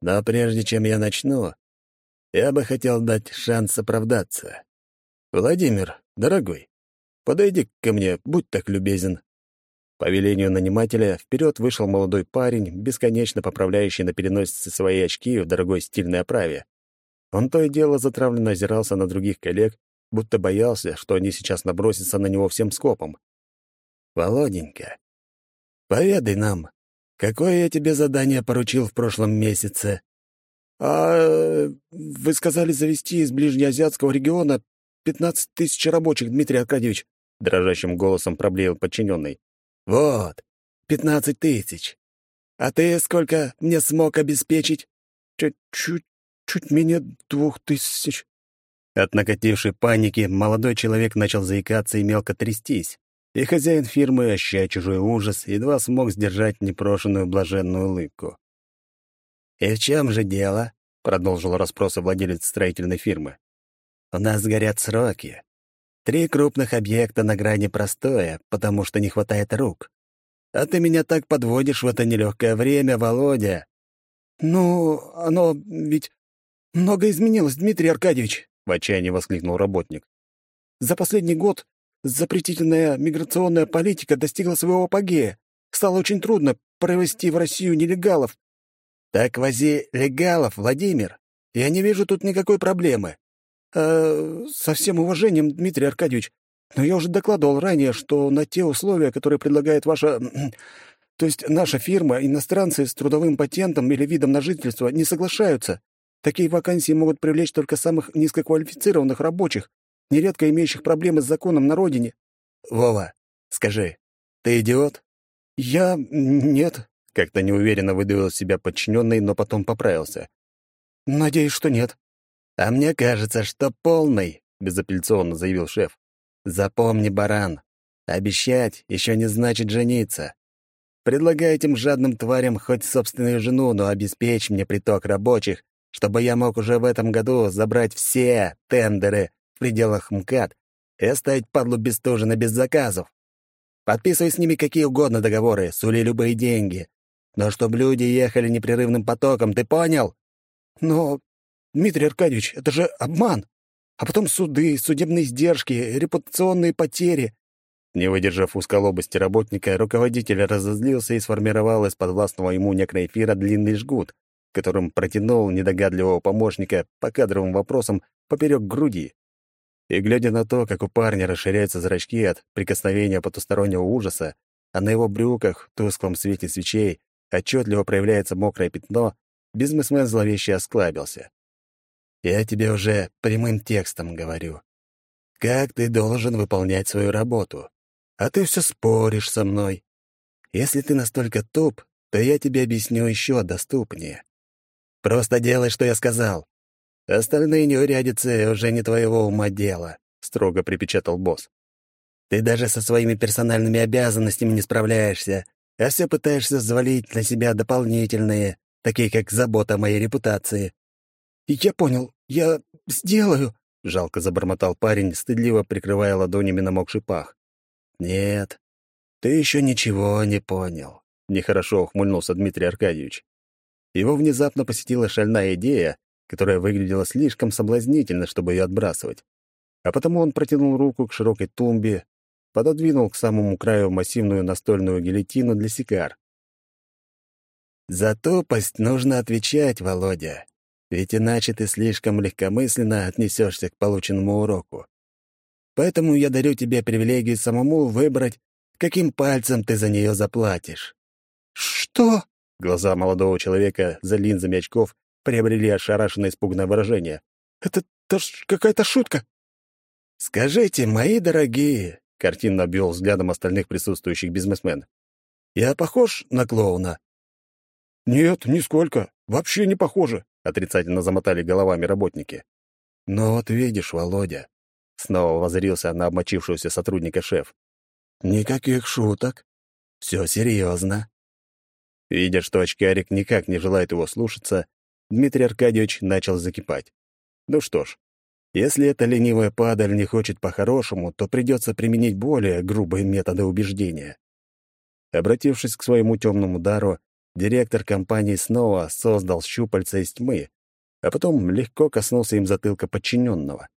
Но прежде чем я начну, я бы хотел дать шанс оправдаться. Владимир, дорогой, подойди ко мне, будь так любезен. По велению нанимателя вперед вышел молодой парень, бесконечно поправляющий на переносице свои очки в дорогой стильной оправе. Он то и дело затравленно озирался на других коллег, будто боялся, что они сейчас набросятся на него всем скопом. «Володенька, поведай нам, какое я тебе задание поручил в прошлом месяце?» «А вы сказали завести из ближнеазиатского региона пятнадцать тысяч рабочих, Дмитрий Аркадьевич», — дрожащим голосом проблеял подчиненный. «Вот, пятнадцать тысяч. А ты сколько мне смог обеспечить?» «Чуть-чуть, чуть менее двух тысяч», от накатившей паники молодой человек начал заикаться и мелко трястись, и хозяин фирмы, ощущая чужой ужас, едва смог сдержать непрошенную блаженную улыбку. «И в чем же дело?» — продолжил расспросы владелец строительной фирмы. «У нас горят сроки. Три крупных объекта на грани простое, потому что не хватает рук. А ты меня так подводишь в это нелегкое время, Володя». «Ну, оно ведь много изменилось, Дмитрий Аркадьевич», — в отчаянии воскликнул работник. «За последний год запретительная миграционная политика достигла своего апогея. Стало очень трудно провести в Россию нелегалов». «Так вози легалов, Владимир. Я не вижу тут никакой проблемы». «Э, «Со всем уважением, Дмитрий Аркадьевич, но я уже докладывал ранее, что на те условия, которые предлагает ваша... [CLEARS THROAT] То есть наша фирма, иностранцы с трудовым патентом или видом на жительство не соглашаются. Такие вакансии могут привлечь только самых низкоквалифицированных рабочих, нередко имеющих проблемы с законом на родине. Вова, скажи, ты идиот? Я... нет. Как-то неуверенно выдавил себя подчиненный, но потом поправился. Надеюсь, что нет. А мне кажется, что полный, безапелляционно заявил шеф. Запомни, баран, обещать еще не значит жениться. Предлагай этим жадным тварям хоть собственную жену, но обеспечь мне приток рабочих, чтобы я мог уже в этом году забрать все тендеры в пределах МКАД и оставить падлу Бестужина без заказов. Подписывай с ними какие угодно договоры, сули любые деньги. Но чтобы люди ехали непрерывным потоком, ты понял? Но, Дмитрий Аркадьевич, это же обман. А потом суды, судебные издержки, репутационные потери. Не выдержав узколобости работника, руководитель разозлился и сформировал из подвластного ему некроэфира длинный жгут, которым протянул недогадливого помощника по кадровым вопросам поперек груди. И глядя на то, как у парня расширяются зрачки от прикосновения потустороннего ужаса, а на его брюках, в тусклом свете свечей, отчетливо проявляется мокрое пятно, бизнесмен зловеще осклабился. «Я тебе уже прямым текстом говорю. Как ты должен выполнять свою работу? А ты все споришь со мной. Если ты настолько туп, то я тебе объясню еще доступнее. Просто делай, что я сказал. Остальные неурядицы уже не твоего ума дело», — строго припечатал босс. «Ты даже со своими персональными обязанностями не справляешься, а все пытаешься взвалить на себя дополнительные, такие как забота о моей репутации». «Я понял, я сделаю», — жалко забормотал парень, стыдливо прикрывая ладонями намокший пах. «Нет, ты еще ничего не понял», — нехорошо ухмыльнулся Дмитрий Аркадьевич. Его внезапно посетила шальная идея, которая выглядела слишком соблазнительно, чтобы ее отбрасывать. А потому он протянул руку к широкой тумбе, пододвинул к самому краю массивную настольную гильотину для сигар. «За тупость нужно отвечать, Володя, ведь иначе ты слишком легкомысленно отнесешься к полученному уроку. Поэтому я дарю тебе привилегию самому выбрать, каким пальцем ты за нее заплатишь». «Что?» Глаза молодого человека за линзами очков приобрели ошарашенное испуганное выражение. «Это, какая-то шутка!» «Скажите, мои дорогие!» — картинно обвел взглядом остальных присутствующих бизнесмен. «Я похож на клоуна?» «Нет, нисколько. Вообще не похоже», — отрицательно замотали головами работники. «Ну вот видишь, Володя», — снова воззрился на обмочившегося сотрудника шеф. «Никаких шуток. Все серьезно. Видя, что очкарик никак не желает его слушаться, Дмитрий Аркадьевич начал закипать. Ну что ж, если эта ленивая падаль не хочет по-хорошему, то придется применить более грубые методы убеждения. Обратившись к своему темному дару, директор компании снова создал щупальца из тьмы, а потом легко коснулся им затылка подчиненного.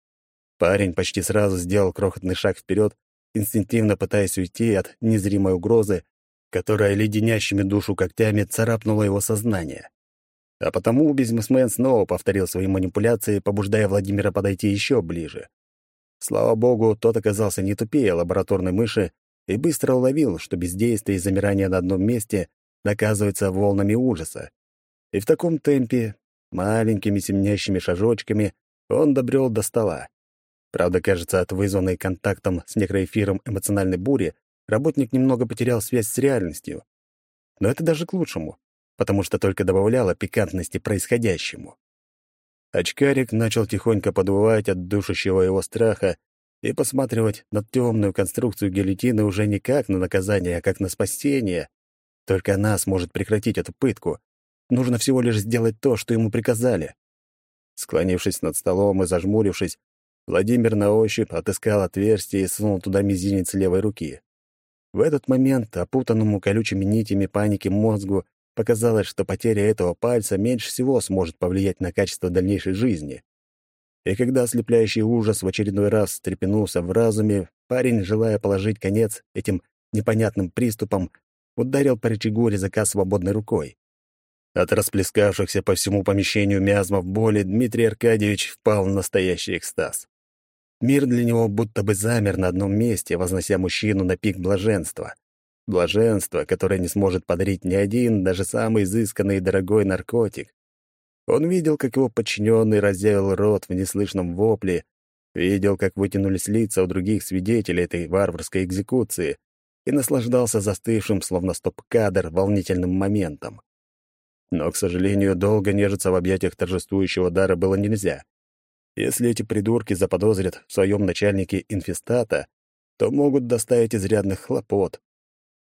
Парень почти сразу сделал крохотный шаг вперед, инстинктивно пытаясь уйти от незримой угрозы, которая леденящими душу когтями царапнула его сознание. А потому бизнесмен снова повторил свои манипуляции, побуждая Владимира подойти еще ближе. Слава богу, тот оказался не тупее лабораторной мыши и быстро уловил, что бездействие и замирание на одном месте наказывается волнами ужаса. И в таком темпе, маленькими семенящими шажочками, он добрел до стола. Правда, кажется, от вызванной контактом с некроэфиром эмоциональной бури работник немного потерял связь с реальностью. Но это даже к лучшему потому что только добавляло пикантности происходящему. Очкарик начал тихонько подвывать от душащего его страха и посматривать на темную конструкцию гильотины уже не как на наказание, а как на спасение. Только она сможет прекратить эту пытку. Нужно всего лишь сделать то, что ему приказали. Склонившись над столом и зажмурившись, Владимир на ощупь отыскал отверстие и сунул туда мизинец левой руки. В этот момент опутанному колючими нитями паники мозгу Показалось, что потеря этого пальца меньше всего сможет повлиять на качество дальнейшей жизни. И когда ослепляющий ужас в очередной раз встрепенулся в разуме, парень, желая положить конец этим непонятным приступам, ударил по рычагу резака свободной рукой. От расплескавшихся по всему помещению миазмов боли Дмитрий Аркадьевич впал в настоящий экстаз. Мир для него будто бы замер на одном месте, вознося мужчину на пик блаженства. Блаженство, которое не сможет подарить ни один, даже самый изысканный и дорогой наркотик. Он видел, как его подчиненный разъявил рот в неслышном вопле, видел, как вытянулись лица у других свидетелей этой варварской экзекуции и наслаждался застывшим, словно стоп-кадр, волнительным моментом. Но, к сожалению, долго нежиться в объятиях торжествующего дара было нельзя. Если эти придурки заподозрят в своем начальнике инфестата, то могут доставить изрядных хлопот.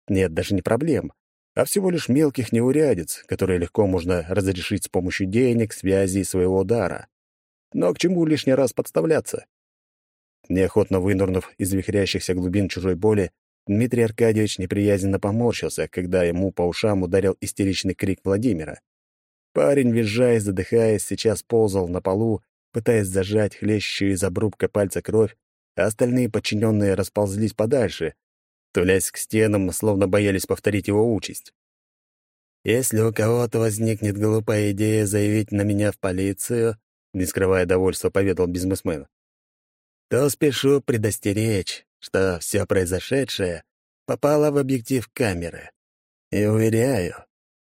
Нет, даже не проблем. а всего лишь мелких неурядиц, которые легко можно разрешить с помощью денег, связи и своего дара. Но к чему лишний раз подставляться? Неохотно вынырнув из вихрящихся глубин чужой боли, Дмитрий Аркадьевич неприязненно поморщился, когда ему по ушам ударил истеричный крик Владимира. Парень, визжая задыхаясь, сейчас ползал на полу, пытаясь зажать хлещущую из обрубка пальца кровь, а остальные подчиненные расползлись подальше, тулясь к стенам, словно боялись повторить его участь. «Если у кого-то возникнет глупая идея заявить на меня в полицию», не скрывая довольства, поведал бизнесмен, то спешу предостеречь, что все произошедшее попало в объектив камеры. И уверяю,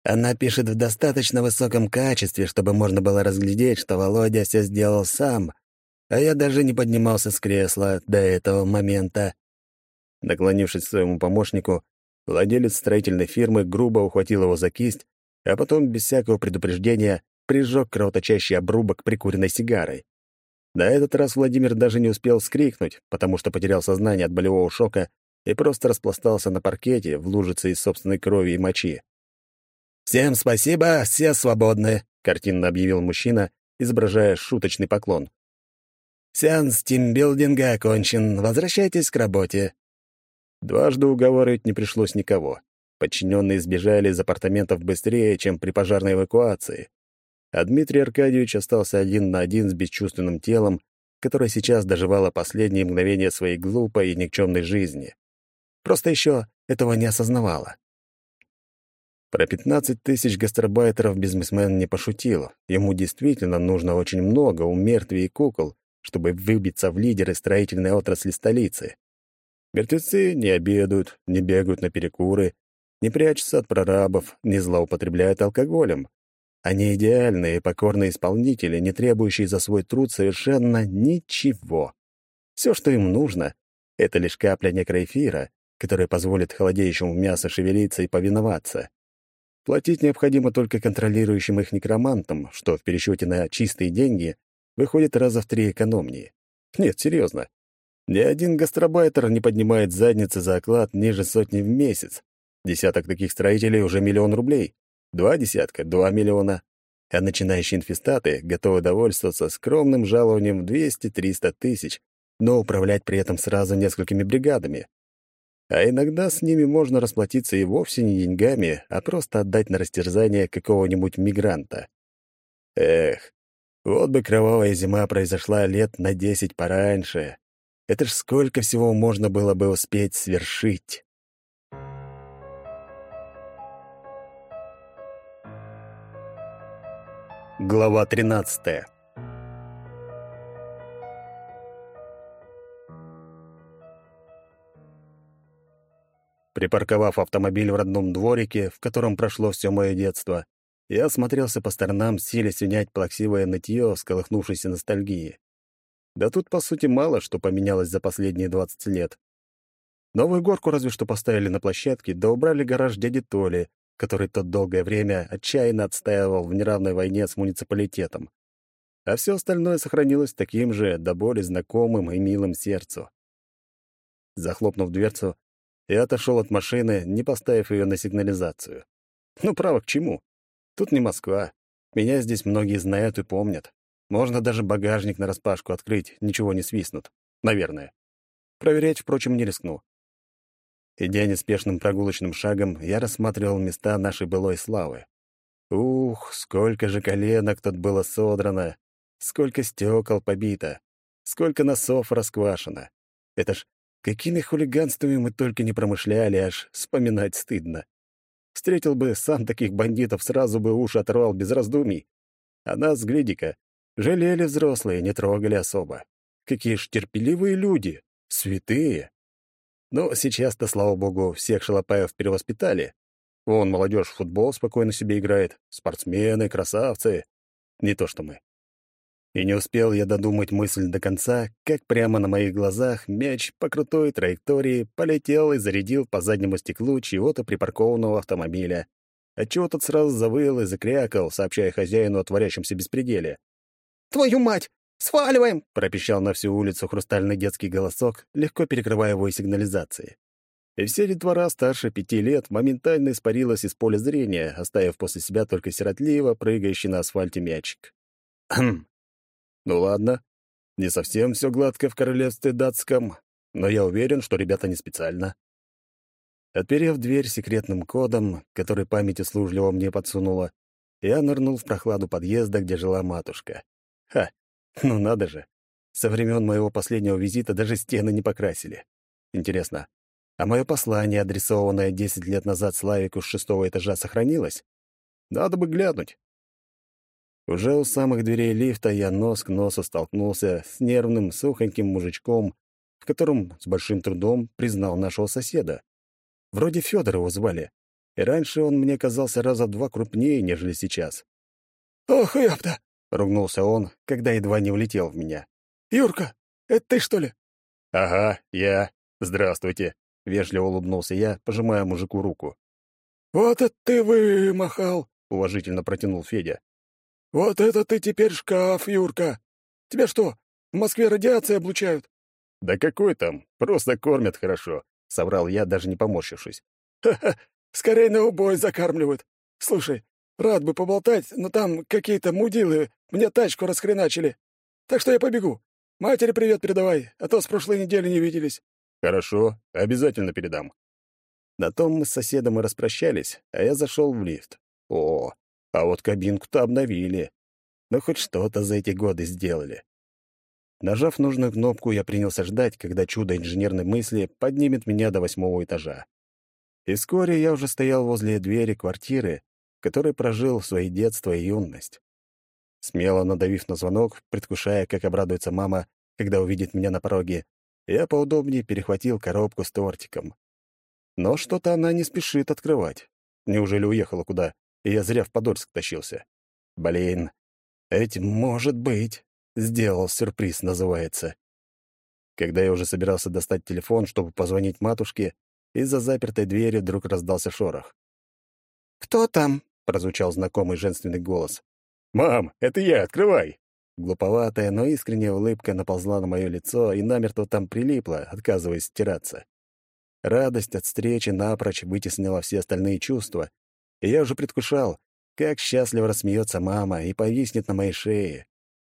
она пишет в достаточно высоком качестве, чтобы можно было разглядеть, что Володя все сделал сам, а я даже не поднимался с кресла до этого момента. Наклонившись к своему помощнику, владелец строительной фирмы грубо ухватил его за кисть, а потом, без всякого предупреждения, прижег кровоточащий обрубок прикуренной сигарой. На этот раз Владимир даже не успел вскрикнуть, потому что потерял сознание от болевого шока и просто распластался на паркете в лужице из собственной крови и мочи. «Всем спасибо, все свободны», — картинно объявил мужчина, изображая шуточный поклон. «Сеанс тимбилдинга окончен. Возвращайтесь к работе». Дважды уговаривать не пришлось никого. Подчиненные сбежали из апартаментов быстрее, чем при пожарной эвакуации а Дмитрий Аркадьевич остался один на один с бесчувственным телом, которое сейчас доживало последние мгновения своей глупой и никчемной жизни. Просто еще этого не осознавала. Про 15 тысяч гастарбайтеров бизнесмен не пошутил. Ему действительно нужно очень много у мертвей и кукол, чтобы выбиться в лидеры строительной отрасли столицы. Мертвецы не обедают, не бегают на перекуры, не прячутся от прорабов, не злоупотребляют алкоголем, они идеальные, покорные исполнители, не требующие за свой труд совершенно ничего. Все, что им нужно, — это лишь капля некроэфира, которая позволит холодеющему мясу шевелиться и повиноваться. Платить необходимо только контролирующим их некромантам, что в пересчете на чистые деньги выходит раза в три экономнее. Нет, серьезно. Ни один гастробайтер не поднимает задницы за оклад ниже сотни в месяц. Десяток таких строителей уже миллион рублей. Два десятка — два миллиона. А начинающие инфестаты готовы довольствоваться скромным жалованием в 200-300 тысяч, но управлять при этом сразу несколькими бригадами. А иногда с ними можно расплатиться и вовсе не деньгами, а просто отдать на растерзание какого-нибудь мигранта. Эх, вот бы кровавая зима произошла лет на десять пораньше. Это ж сколько всего можно было бы успеть свершить. Глава 13 Припарковав автомобиль в родном дворике, в котором прошло все мое детство, я осмотрелся по сторонам, силясь унять плаксивое нытье сколыхнувшейся ностальгии. Да тут, по сути, мало что поменялось за последние 20 лет. Новую горку разве что поставили на площадке, да убрали гараж дяди Толи, который тот долгое время отчаянно отстаивал в неравной войне с муниципалитетом. А все остальное сохранилось таким же, до боли знакомым и милым сердцу. Захлопнув дверцу, я отошел от машины, не поставив ее на сигнализацию. Ну, право, к чему? Тут не Москва. Меня здесь многие знают и помнят. Можно даже багажник нараспашку открыть, ничего не свистнут. Наверное. Проверять, впрочем, не рискну. Идя неспешным прогулочным шагом, я рассматривал места нашей былой славы. Ух, сколько же коленок тут было содрано, сколько стекол побито, сколько носов расквашено. Это ж какими хулиганствами мы только не промышляли, аж вспоминать стыдно. Встретил бы сам таких бандитов, сразу бы уши оторвал без раздумий. А нас, гляди-ка, жалели взрослые, не трогали особо. Какие ж терпеливые люди, святые. Но сейчас-то, слава богу, всех шалопаев перевоспитали. Вон молодежь в футбол спокойно себе играет, спортсмены, красавцы. Не то что мы. И не успел я додумать мысль до конца, как прямо на моих глазах мяч по крутой траектории полетел и зарядил по заднему стеклу чего-то припаркованного автомобиля. Отчего тот сразу завыл и закрякал, сообщая хозяину о творящемся беспределе. «Твою мать! «Сваливаем!» — пропищал на всю улицу хрустальный детский голосок, легко перекрывая его сигнализации. и вся детвора старше пяти лет моментально испарилась из поля зрения, оставив после себя только сиротливо прыгающий на асфальте мячик. Хм. Ну ладно, не совсем все гладко в королевстве датском, но я уверен, что ребята не специально. Отперев дверь секретным кодом, который память услужливо мне подсунула, я нырнул в прохладу подъезда, где жила матушка. Ха, ну надо же. Со времен моего последнего визита даже стены не покрасили. Интересно, а мое послание, адресованное десять лет назад Славику с шестого этажа, сохранилось? Надо бы глянуть. Уже у самых дверей лифта я нос к носу столкнулся с нервным, сухоньким мужичком, в котором с большим трудом признал нашего соседа. Вроде Федор его звали, и раньше он мне казался раза два крупнее, нежели сейчас. «Ох, ёпта!» — ругнулся он, когда едва не влетел в меня. «Юрка, это ты, что ли?» «Ага, я. Здравствуйте», — вежливо улыбнулся я, пожимая мужику руку. «Вот это ты вымахал!» — уважительно протянул Федя. «Вот это ты теперь шкаф, Юрка! Тебя что, в Москве радиация облучают?» «Да какой там? Просто кормят хорошо», — соврал я, даже не поморщившись. «Ха-ха! Скорее на убой закармливают. Слушай, рад бы поболтать, но там какие-то мудилы мне тачку расхреначили. Так что я побегу. Матери привет передавай, а то с прошлой недели не виделись». «Хорошо, обязательно передам». На том мы с соседом и распрощались, а я зашел в лифт. О, а вот кабинку-то обновили. Ну, хоть что-то за эти годы сделали. Нажав нужную кнопку, я принялся ждать, когда чудо инженерной мысли поднимет меня до восьмого этажа. И вскоре я уже стоял возле двери квартиры, в которой прожил свои детство и юность. Смело надавив на звонок, предвкушая, как обрадуется мама, когда увидит меня на пороге, я поудобнее перехватил коробку с тортиком. Но что-то она не спешит открывать. Неужели уехала куда, и я зря в Подольск тащился? Блин, ведь может быть. Сделал сюрприз, называется. Когда я уже собирался достать телефон, чтобы позвонить матушке, из-за запертой двери вдруг раздался шорох. «Кто там?» — прозвучал знакомый женственный голос. «Мам, это я, открывай!» Глуповатая, но искренняя улыбка наползла на мое лицо и намертво там прилипла, отказываясь стираться. Радость от встречи напрочь вытеснила все остальные чувства, я уже предвкушал, как счастливо рассмеется мама и повиснет на моей шее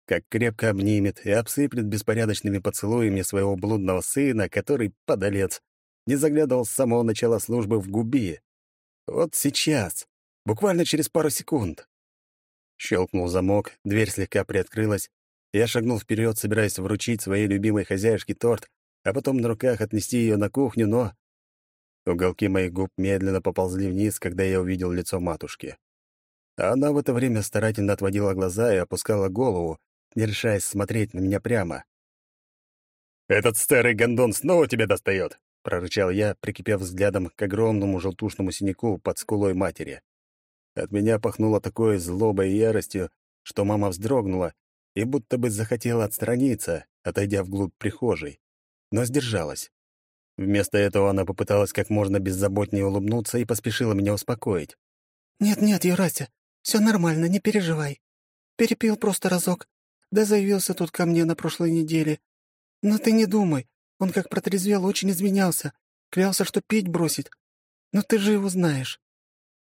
как крепко обнимет и обсыплет беспорядочными поцелуями своего блудного сына, который, подолец, не заглядывал с самого начала службы в губи. Вот сейчас, буквально через пару секунд. Щелкнул замок, дверь слегка приоткрылась, я шагнул вперед, собираясь вручить своей любимой хозяюшке торт, а потом на руках отнести ее на кухню, но... Уголки моих губ медленно поползли вниз, когда я увидел лицо матушки. Она в это время старательно отводила глаза и опускала голову, не решаясь смотреть на меня прямо. «Этот старый гондон снова тебя достает!» — прорычал я, прикипев взглядом к огромному желтушному синяку под скулой матери. От меня пахнуло такой злобой и яростью, что мама вздрогнула и будто бы захотела отстраниться, отойдя вглубь прихожей, но сдержалась. Вместо этого она попыталась как можно беззаботнее улыбнуться и поспешила меня успокоить. «Нет-нет, Юрася, все нормально, не переживай. Перепил просто разок, да заявился тут ко мне на прошлой неделе. Но ты не думай, он как протрезвел, очень изменялся. Клялся, что пить бросит. Но ты же его знаешь.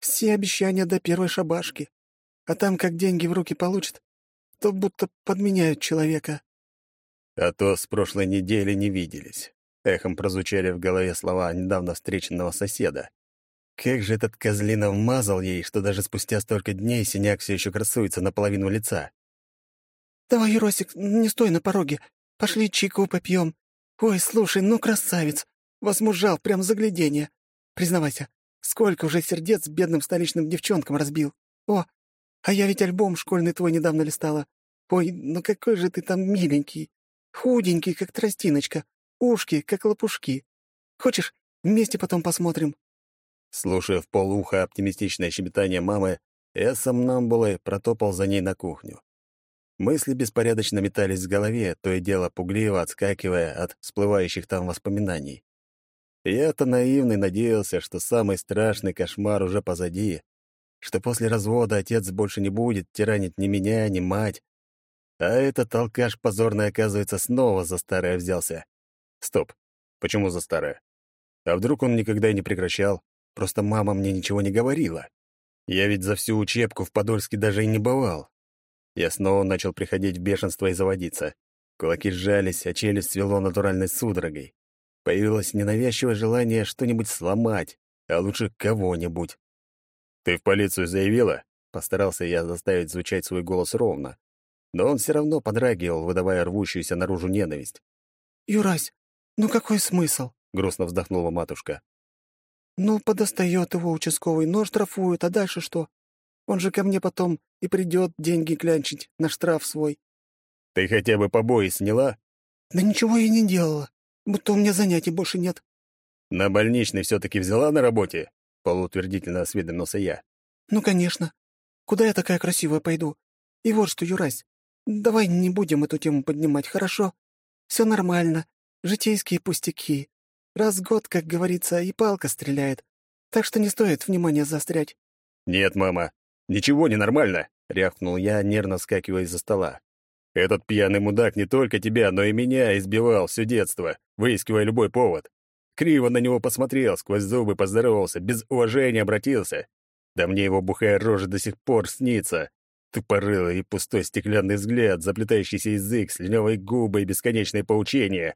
Все обещания до первой шабашки. А там, как деньги в руки получат, то будто подменяют человека. А то с прошлой недели не виделись. Эхом прозвучали в голове слова недавно встреченного соседа. Как же этот козлина вмазал ей, что даже спустя столько дней синяк все еще красуется наполовину лица. «Давай, Еросик, не стой на пороге. Пошли чайку попьем. Ой, слушай, ну красавец. Возмужал, прям загляденье. Признавайся, сколько уже сердец бедным столичным девчонкам разбил. О, а я ведь альбом школьный твой недавно листала. Ой, ну какой же ты там миленький. Худенький, как тростиночка. Ушки, как лопушки. Хочешь, вместе потом посмотрим?» Слушая в полуха оптимистичное щебетание мамы, я сомнамбулой протопал за ней на кухню. Мысли беспорядочно метались в голове, то и дело пугливо отскакивая от всплывающих там воспоминаний. Я-то наивный надеялся, что самый страшный кошмар уже позади, что после развода отец больше не будет тиранить ни меня, ни мать. А этот алкаш позорный, оказывается, снова за старое взялся. Стоп, почему за старое? А вдруг он никогда и не прекращал? Просто мама мне ничего не говорила. Я ведь за всю учебку в Подольске даже и не бывал. Я снова начал приходить в бешенство и заводиться. Кулаки сжались, а челюсть свело натуральной судорогой. Появилось ненавязчивое желание что-нибудь сломать, а лучше кого-нибудь. «Ты в полицию заявила?» Постарался я заставить звучать свой голос ровно. Но он все равно подрагивал, выдавая рвущуюся наружу ненависть. «Юрась, ну какой смысл?» — грустно вздохнула матушка. «Ну, подостает его участковый, но штрафуют, а дальше что? Он же ко мне потом и придет деньги клянчить на штраф свой». «Ты хотя бы побои сняла?» «Да ничего я не делала, будто у меня занятий больше нет». «На больничный все-таки взяла на работе?» — полуутвердительно осведомился я. «Ну, конечно. Куда я такая красивая пойду? И вот что, Юрась, давай не будем эту тему поднимать, хорошо? Все нормально, житейские пустяки. Раз в год, как говорится, и палка стреляет. Так что не стоит внимания заострять». «Нет, мама, ничего не нормально», — рявкнул я, нервно вскакивая из-за стола. «Этот пьяный мудак не только тебя, но и меня избивал все детство, выискивая любой повод. Криво на него посмотрел, сквозь зубы поздоровался, без уважения обратился. Да мне его бухая рожа до сих пор снится. Тупорылый и пустой стеклянный взгляд, заплетающийся язык, слюнявые губы и бесконечное поучение.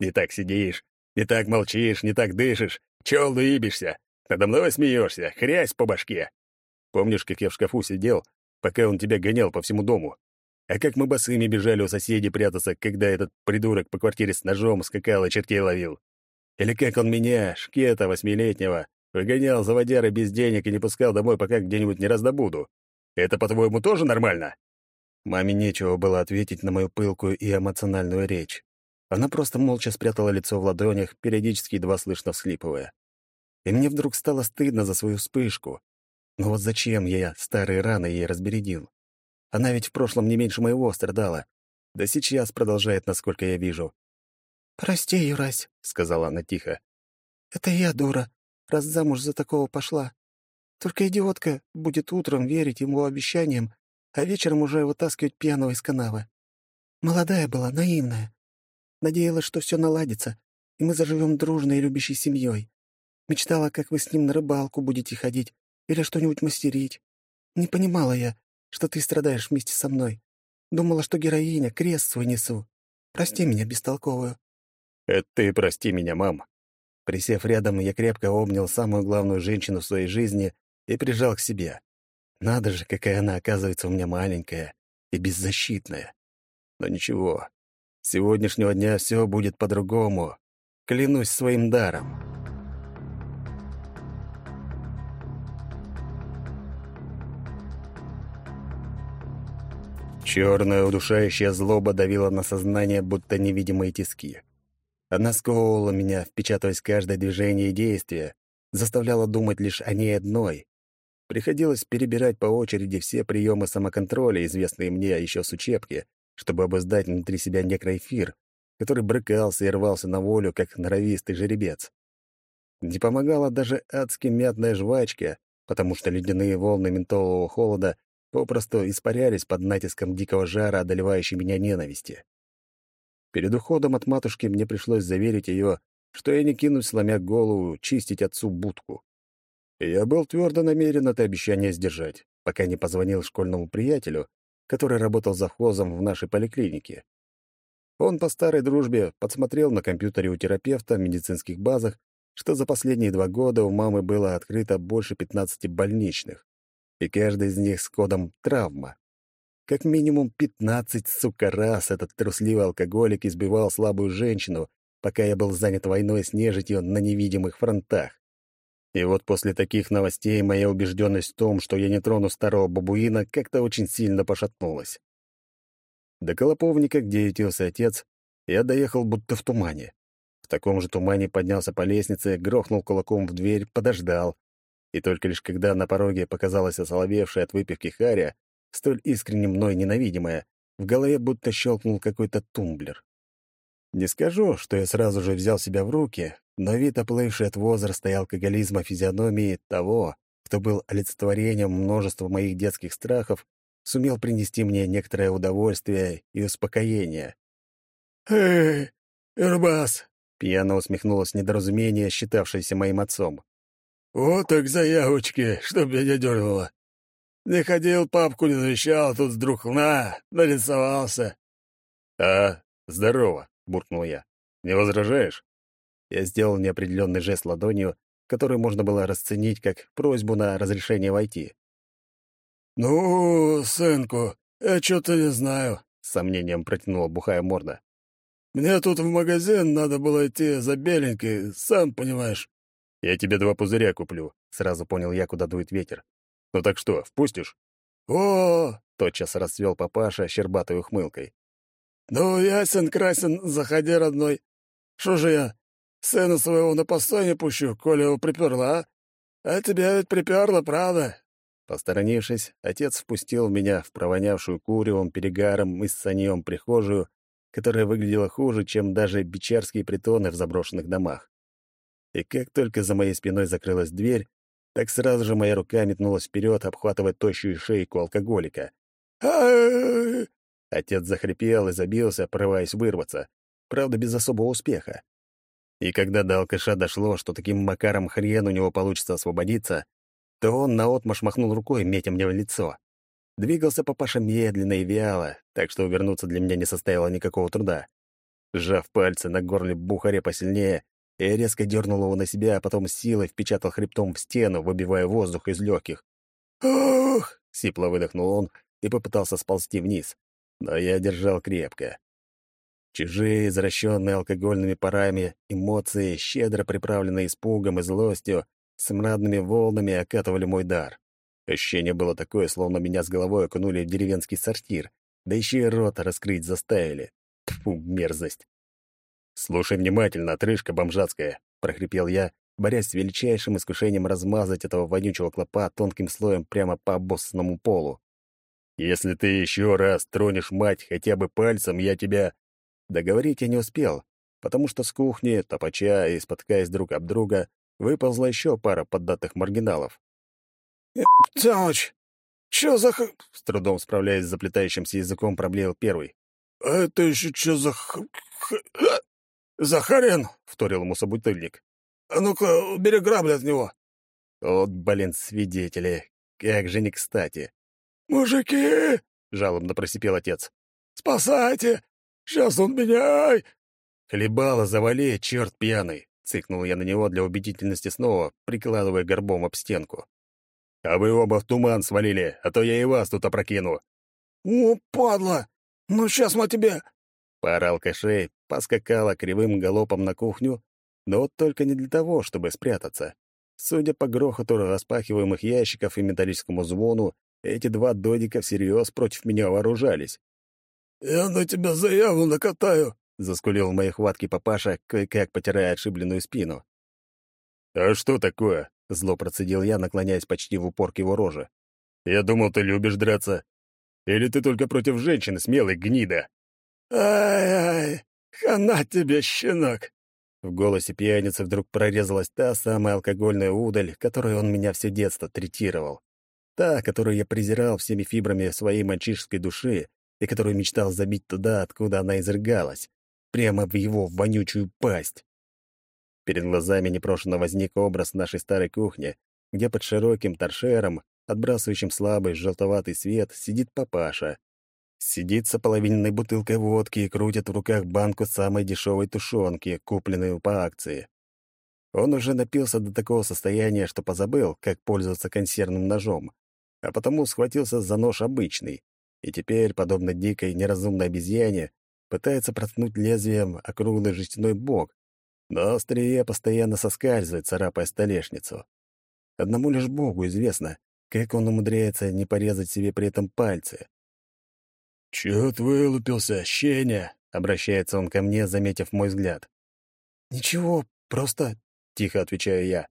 Не так сидишь, не так молчишь, не так дышишь. Чё улыбишься? Надо мной смеешься, хрясь по башке. Помнишь, как я в шкафу сидел, пока он тебя гонял по всему дому? А как мы босыми бежали у соседей прятаться, когда этот придурок по квартире с ножом скакал и чертей ловил? Или как он меня, шкета восьмилетнего, Выгонял за водяры без денег и не пускал домой, пока где-нибудь не раздобуду. Это, по-твоему, тоже нормально?» Маме нечего было ответить на мою пылкую и эмоциональную речь. Она просто молча спрятала лицо в ладонях, периодически едва слышно всхлипывая. И мне вдруг стало стыдно за свою вспышку. Но вот зачем я старые раны ей разбередил? Она ведь в прошлом не меньше моего страдала. Да сейчас продолжает, насколько я вижу. «Прости, Юрась», — сказала она тихо. «Это я дура раз замуж за такого пошла. Только идиотка будет утром верить ему обещаниям, а вечером уже вытаскивать пьяного из канавы. Молодая была, наивная. Надеялась, что все наладится, и мы заживем дружной и любящей семьей. Мечтала, как вы с ним на рыбалку будете ходить или что-нибудь мастерить. Не понимала я, что ты страдаешь вместе со мной. Думала, что героиня, крест свой несу. Прости меня, бестолковую. Это ты прости меня, мам. Присев рядом, я крепко обнял самую главную женщину в своей жизни и прижал к себе. Надо же, какая она, оказывается, у меня маленькая и беззащитная. Но ничего, сегодняшнего дня все будет по-другому. Клянусь своим даром. Черная удушающая злоба давила на сознание, будто невидимые тиски. Она сковывала меня, впечатываясь каждое движение и действие, заставляла думать лишь о ней одной. Приходилось перебирать по очереди все приемы самоконтроля, известные мне еще с учебки, чтобы обуздать внутри себя некроэфир, который брыкался и рвался на волю, как норовистый жеребец. Не помогала даже адски мятная жвачка, потому что ледяные волны ментолового холода попросту испарялись под натиском дикого жара, одолевающей меня ненависти. Перед уходом от матушки мне пришлось заверить ее, что я не кинусь, сломя голову, чистить отцу будку. Я был твердо намерен это обещание сдержать, пока не позвонил школьному приятелю, который работал завхозом в нашей поликлинике. Он по старой дружбе подсмотрел на компьютере у терапевта в медицинских базах, что за последние два года у мамы было открыто больше 15 больничных, и каждый из них с кодом «травма». Как минимум пятнадцать, сука, раз этот трусливый алкоголик избивал слабую женщину, пока я был занят войной с нежитью на невидимых фронтах. И вот после таких новостей моя убежденность в том, что я не трону старого бабуина, как-то очень сильно пошатнулась. До Колоповника, где ютился отец, я доехал будто в тумане. В таком же тумане поднялся по лестнице, грохнул кулаком в дверь, подождал. И только лишь когда на пороге показалась осоловевшая от выпивки Харя, столь искренне мной ненавидимая, в голове будто щелкнул какой-то тумблер. Не скажу, что я сразу же взял себя в руки, но вид оплывший от возраста и алкоголизма физиономии того, кто был олицетворением множества моих детских страхов, сумел принести мне некоторое удовольствие и успокоение. «Эй, Ирбас, Пьяно усмехнулось недоразумение, считавшееся моим отцом. «Вот так заявочки, чтоб меня дернуло. Не ходил, папку не навещал, тут вдруг на, нарисовался». «А, здорово», — буркнул я. «Не возражаешь?» Я сделал неопределенный жест ладонью, который можно было расценить как просьбу на разрешение войти. «Ну, сынку, я что-то не знаю», — с сомнением протянула бухая морда. «Мне тут в магазин надо было идти за беленькой, сам понимаешь». «Я тебе два пузыря куплю», — сразу понял я, куда дует ветер. «Ну так что, впустишь?» «О!» — тотчас расцвел папаша щербатой ухмылкой. «Ну, ясен-красен, заходи, родной. Что же я, сына своего на постой не пущу, коли его приперло, а? А тебя ведь приперло, правда? Посторонившись, отец впустил меня в провонявшую куревом, перегаром и саньем прихожую, которая выглядела хуже, чем даже бичарские притоны в заброшенных домах. И как только за моей спиной закрылась дверь, так сразу же моя рука метнулась вперед, обхватывая тощую шейку алкоголика. Отец захрипел и забился, порываясь вырваться, правда, без особого успеха. И когда до алкаша дошло, что таким макаром хрен у него получится освободиться, то он наотмашь махнул рукой, метя мне в лицо. Двигался папаша медленно и вяло, так что увернуться для меня не составило никакого труда. Сжав пальцы на горле бухаря посильнее, я резко дернул его на себя, а потом силой впечатал хребтом в стену, выбивая воздух из легких. «Ох!» — сипло выдохнул он и попытался сползти вниз. Но я держал крепко. Чужие, извращенные алкогольными парами, эмоции, щедро приправленные испугом и злостью, смрадными волнами окатывали мой дар. Ощущение было такое, словно меня с головой окунули в деревенский сортир, да еще и рот раскрыть заставили. Фу, мерзость. «Слушай внимательно, отрыжка бомжатская», — прохрипел я, борясь с величайшим искушением размазать этого вонючего клопа тонким слоем прямо по обоссанному полу. «Если ты еще раз тронешь мать хотя бы пальцем, я тебя...» Договорить я не успел, потому что с кухни, топача и споткаясь друг об друга, выползла еще пара поддатых маргиналов. «Птяныч, чё за х...» С трудом справляясь с заплетающимся языком, проблеял первый. «А это еще чё за х... х... А? за хрен?» — вторил ему собутыльник. «А ну-ка, бери грабли от него». Вот, блин, свидетели. Как же не кстати. «Мужики!» — жалобно просипел отец. «Спасайте! Сейчас он меня...» «Хлебало завали, черт пьяный!» Цыкнул я на него для убедительности снова, прикладывая горбом об стенку. «А вы оба в туман свалили, а то я и вас тут опрокину». «О, падла! Ну, сейчас мы тебе...» Поорал кошей, поскакала кривым галопом на кухню, но вот только не для того, чтобы спрятаться. Судя по грохоту распахиваемых ящиков и металлическому звону, эти два додика всерьез против меня вооружались. «Я на тебя заяву накатаю!» — заскулил в моей хватке папаша, кое-как потирая отшибленную спину. «А что такое?» — зло процедил я, наклоняясь почти в упор к его роже. «Я думал, ты любишь драться. Или ты только против женщин, смелый гнида?» «Ай-ай, хана тебе, щенок!» В голосе пьяницы вдруг прорезалась та самая алкогольная удаль, которой он меня все детство третировал. Та, которую я презирал всеми фибрами своей мальчишеской души и которую мечтал забить туда, откуда она изрыгалась прямо в его вонючую пасть. Перед глазами непрошено возник образ нашей старой кухни, где под широким торшером, отбрасывающим слабый желтоватый свет, сидит папаша. Сидит с ополовиненной бутылкой водки и крутит в руках банку самой дешевой тушенки, купленной по акции. Он уже напился до такого состояния, что позабыл, как пользоваться консервным ножом, а потому схватился за нож обычный, и теперь, подобно дикой неразумной обезьяне, пытается проткнуть лезвием округлый жестяной бок, но острие постоянно соскальзывает, царапая столешницу. Одному лишь Богу известно, как он умудряется не порезать себе при этом пальцы. «Чё ты вылупился, щеня?» — обращается он ко мне, заметив мой взгляд. «Ничего, просто...» — тихо отвечаю я.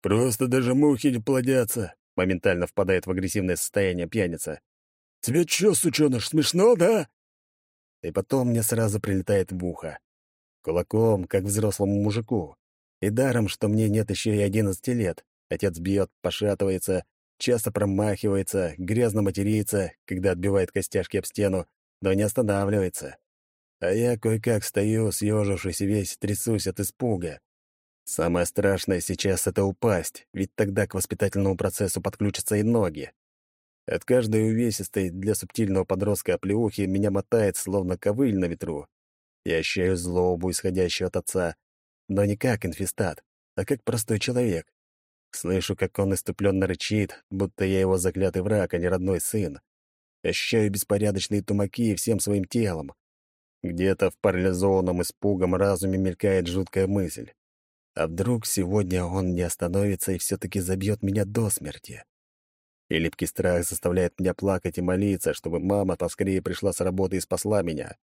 «Просто даже мухи не плодятся», — моментально впадает в агрессивное состояние пьяница. «Тебе чё, сучёныш, смешно, да?» И потом мне сразу прилетает в ухо. Кулаком, как взрослому мужику. И даром, что мне нет еще и одиннадцати лет. Отец бьет, пошатывается, часто промахивается, грязно матерится, когда отбивает костяшки об стену, но не останавливается. а я кое-как стою, съежившись весь трясусь от испуга. Самое страшное сейчас — это упасть, ведь тогда к воспитательному процессу подключатся и ноги. От каждой увесистой для субтильного подростка оплеухи меня мотает, словно ковыль на ветру. Я ощущаю злобу, исходящую от отца, но не как инфестат, а как простой человек. Слышу, как он иступленно рычит, будто я его заклятый враг, а не родной сын. Ощущаю беспорядочные тумаки всем своим телом. Где-то в парализованном испугом разуме мелькает жуткая мысль. А вдруг сегодня он не остановится и все-таки забьет меня до смерти? И липкий страх заставляет меня плакать и молиться, чтобы мама поскорее пришла с работы и спасла меня.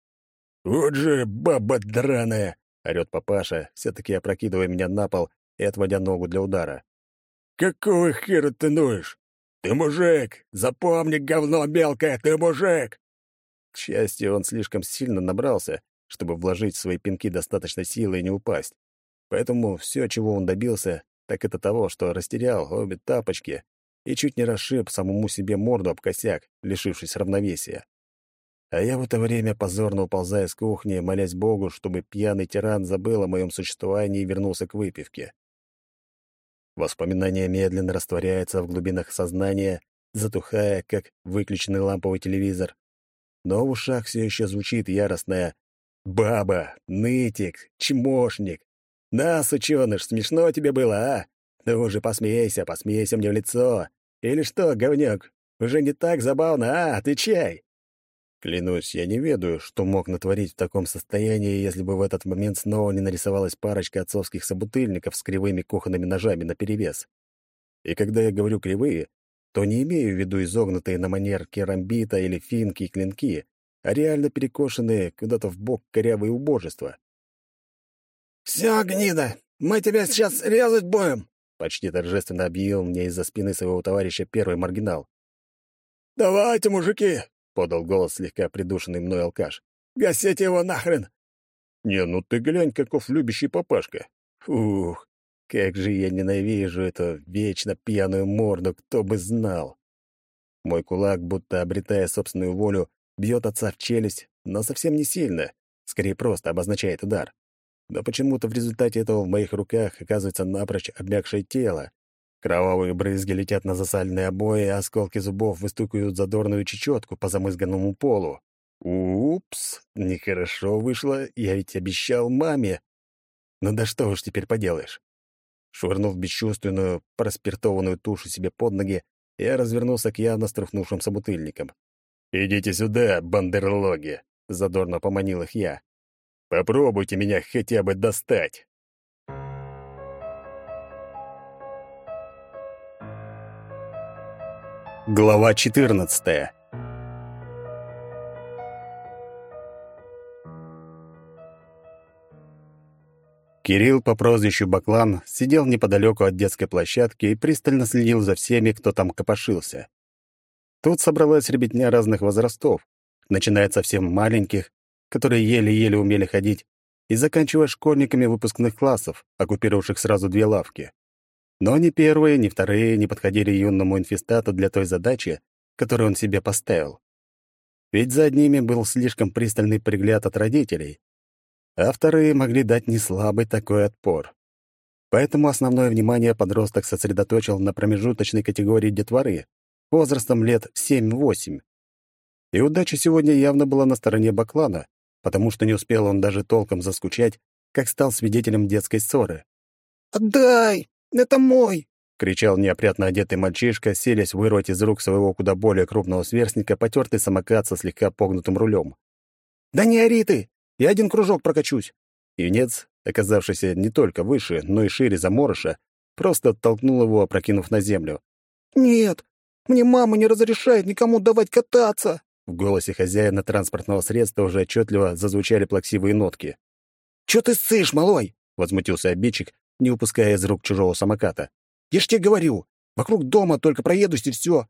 «Вот же баба драная!» — орёт папаша, все-таки опрокидывая меня на пол и отводя ногу для удара. «Какого хера ты ноешь? Ты мужик! Запомни, говно мелкое, ты мужик!» К счастью, он слишком сильно набрался, чтобы вложить в свои пинки достаточно силы и не упасть. Поэтому все, чего он добился, так это того, что растерял обе тапочки и чуть не расшиб самому себе морду об косяк, лишившись равновесия. А я в это время позорно уползая с кухни, молясь Богу, чтобы пьяный тиран забыл о моем существовании и вернулся к выпивке. Воспоминания медленно растворяются в глубинах сознания, затухая, как выключенный ламповый телевизор. Но в ушах все еще звучит яростная «Баба! Нытик! Чмошник! Нас, ученыш, смешно тебе было, а? Ну уже посмейся, посмейся мне в лицо! Или что, говнюк, уже не так забавно, а? Отвечай!» Клянусь, я не ведаю, что мог натворить в таком состоянии, если бы в этот момент снова не нарисовалась парочка отцовских собутыльников с кривыми кухонными ножами наперевес. И когда я говорю «кривые», то не имею в виду изогнутые на манер керамбита или финки и клинки, а реально перекошенные куда-то в бок корявые убожества. «Все, гнида, мы тебя сейчас резать будем!» Почти торжественно объявил мне из-за спины своего товарища первый маргинал. «Давайте, мужики!» — подал голос слегка придушенный мной алкаш. «Гасите его нахрен!» «Не, ну ты глянь, каков любящий папашка! Ух, как же я ненавижу эту вечно пьяную морду, кто бы знал!» Мой кулак, будто обретая собственную волю, бьет отца в челюсть, но совсем не сильно, скорее просто обозначает удар. Но почему-то в результате этого в моих руках оказывается напрочь обмякшее тело. Кровавые брызги летят на засаленные обои, а осколки зубов выстукивают задорную чечетку по замызганному полу. Упс, нехорошо вышло, я ведь обещал маме. Ну да что уж теперь поделаешь. Швырнув бесчувственную, проспиртованную тушу себе под ноги, я развернулся к явно струхнувшим собутыльникам. «Идите сюда, бандерлоги!» — задорно поманил их я. Попробуйте меня хотя бы достать. Глава 14. Кирилл по прозвищу Баклан сидел неподалеку от детской площадки и пристально следил за всеми, кто там копошился. Тут собралась ребятня разных возрастов, начиная от совсем маленьких которые еле-еле умели ходить, и заканчивая школьниками выпускных классов, оккупировавших сразу две лавки. Но ни первые, ни вторые не подходили юному инфестату для той задачи, которую он себе поставил. Ведь за одними был слишком пристальный пригляд от родителей, а вторые могли дать неслабый такой отпор. Поэтому основное внимание подросток сосредоточил на промежуточной категории детворы, возрастом лет 7-8. И удача сегодня явно была на стороне Баклана, потому что не успел он даже толком заскучать, как стал свидетелем детской ссоры. «Отдай! Это мой!» — кричал неопрятно одетый мальчишка, селясь вырвать из рук своего куда более крупного сверстника потертый самокат со слегка погнутым рулем. «Да не ори ты! Я один кружок прокачусь!» Юнец, оказавшийся не только выше, но и шире заморыша, просто оттолкнул его, опрокинув на землю. «Нет, мне мама не разрешает никому давать кататься!» В голосе хозяина транспортного средства уже отчетливо зазвучали плаксивые нотки. «Чё ты ссышь, малой?» — возмутился обидчик, не упуская из рук чужого самоката. «Я ж тебе говорю, вокруг дома только проедусь и все.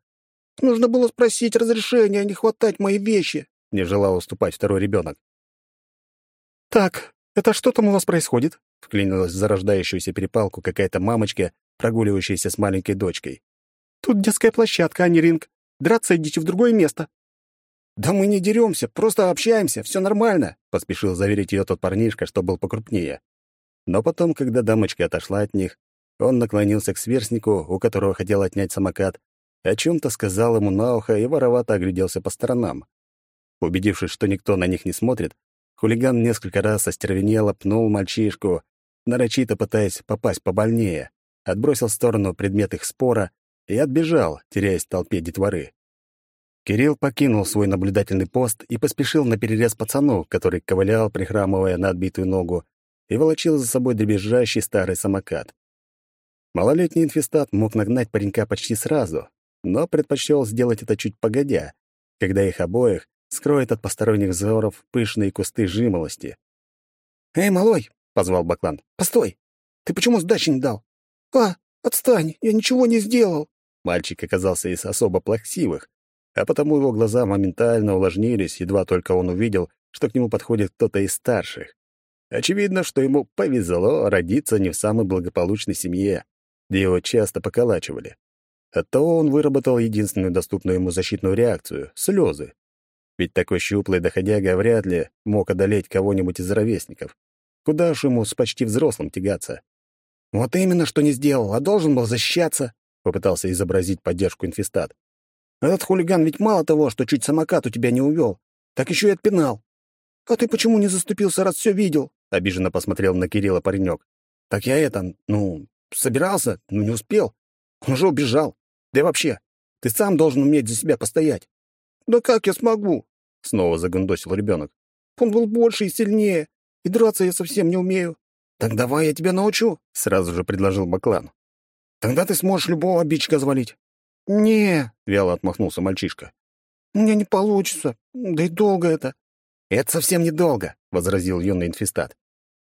Нужно было спросить разрешения, а не хватать мои вещи», — не желал уступать второй ребенок. «Так, это что там у вас происходит?» — вклинилась в зарождающуюся перепалку какая-то мамочка, прогуливающаяся с маленькой дочкой. «Тут детская площадка, а не ринг. Драться идите в другое место». «Да мы не деремся, просто общаемся, все нормально», — поспешил заверить ее тот парнишка, что был покрупнее. Но потом, когда дамочка отошла от них, он наклонился к сверстнику, у которого хотел отнять самокат, о чем то сказал ему на ухо и воровато огляделся по сторонам. Убедившись, что никто на них не смотрит, хулиган несколько раз остервенело пнул мальчишку, нарочито пытаясь попасть побольнее, отбросил в сторону предмет их спора и отбежал, теряясь в толпе детворы. Кирилл покинул свой наблюдательный пост и поспешил на перерез пацану, который ковылял, прихрамывая на отбитую ногу, и волочил за собой дребезжащий старый самокат. Малолетний инфестат мог нагнать паренька почти сразу, но предпочел сделать это чуть погодя, когда их обоих скроет от посторонних взоров пышные кусты жимолости. «Эй, малой!» — позвал Баклан. «Постой! Ты почему сдачи не дал?» «А, отстань! Я ничего не сделал!» Мальчик оказался из особо плаксивых, а потому его глаза моментально увлажнились, едва только он увидел, что к нему подходит кто-то из старших. Очевидно, что ему повезло родиться не в самой благополучной семье где его часто поколачивали. Оттого он выработал единственную доступную ему защитную реакцию — слезы. Ведь такой щуплый доходяга вряд ли мог одолеть кого-нибудь из ровесников. Куда уж ему с почти взрослым тягаться? «Вот именно, что не сделал, а должен был защищаться», — попытался изобразить поддержку инфестат. «Этот хулиган ведь мало того, что чуть самокат у тебя не увел, так еще и отпинал. А ты почему не заступился, раз все видел?» — обиженно посмотрел на Кирилла паренек. «Так я это, ну, Собирался, но не успел. Он уже убежал. Да и вообще, ты сам должен уметь за себя постоять. Да как я смогу? Снова загондосил ребенок. Он был больше и сильнее, и драться я совсем не умею. Так давай я тебя научу, сразу же предложил Баклан. Тогда ты сможешь любого обидчика завалить. Не, вяло отмахнулся мальчишка. У меня не получится, да и долго это. Это совсем недолго, возразил юный инфестат.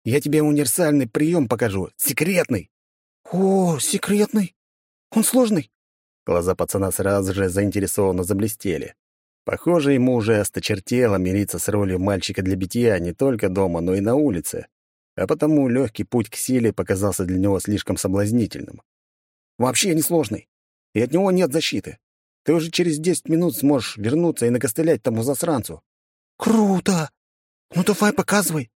Я тебе универсальный прием покажу, секретный. «О, секретный? Он сложный?» Глаза пацана сразу же заинтересованно заблестели. Похоже, ему уже осточертело мириться с ролью мальчика для битья не только дома, но и на улице, а потому легкий путь к силе показался для него слишком соблазнительным. «Вообще не сложный, и от него нет защиты. Ты уже через десять минут сможешь вернуться и накостылять тому засранцу». «Круто! Ну давай показывай!»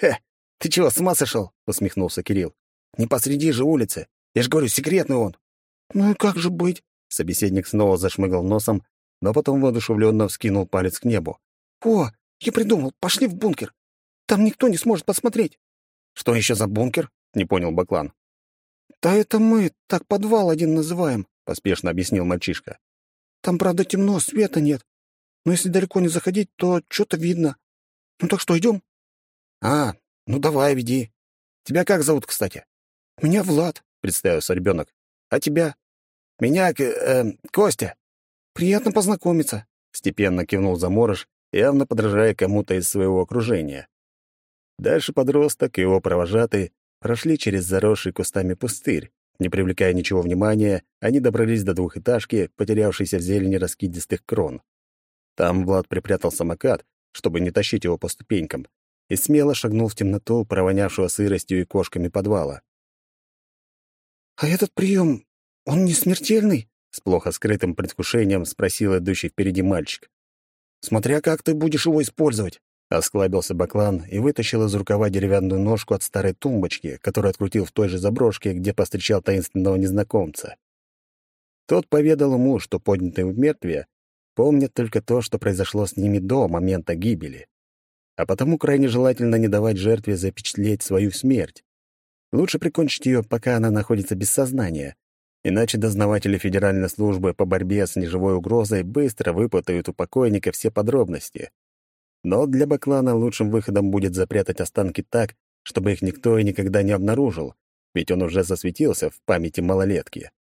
«Хе, ты чего, с ума сошел?» — усмехнулся Кирилл. Не посреди же улицы. Я же говорю, секретный он. Ну и как же быть? Собеседник снова зашмыгал носом, но потом воодушевленно вскинул палец к небу. О, я придумал, пошли в бункер. Там никто не сможет посмотреть. Что еще за бункер? Не понял Баклан. Да это мы так подвал один называем, поспешно объяснил мальчишка. Там, правда, темно, света нет. Но если далеко не заходить, то что-то видно. Ну так что, идем? А, ну давай, веди. Тебя как зовут, кстати? «Меня Влад», — представился ребенок. «А тебя?» «Меня э, Костя». «Приятно познакомиться», — степенно кивнул Заморож, явно подражая кому-то из своего окружения. Дальше подросток и его провожатый прошли через заросший кустами пустырь. Не привлекая ничего внимания, они добрались до двухэтажки, потерявшейся в зелени раскидистых крон. Там Влад припрятал самокат, чтобы не тащить его по ступенькам, и смело шагнул в темноту, провонявшего сыростью и кошками подвала. «А этот прием, он не смертельный?» — с плохо скрытым предвкушением спросил идущий впереди мальчик. «Смотря как ты будешь его использовать», — осклабился Баклан и вытащил из рукава деревянную ножку от старой тумбочки, которую открутил в той же заброшке, где повстречал таинственного незнакомца. Тот поведал ему, что поднятые в мертвие помнят только то, что произошло с ними до момента гибели. А потому крайне желательно не давать жертве запечатлеть свою смерть. Лучше прикончить ее, пока она находится без сознания, иначе дознаватели Федеральной службы по борьбе с неживой угрозой быстро выпытают у покойника все подробности. Но для Баклана лучшим выходом будет запрятать останки так, чтобы их никто и никогда не обнаружил, ведь он уже засветился в памяти малолетки.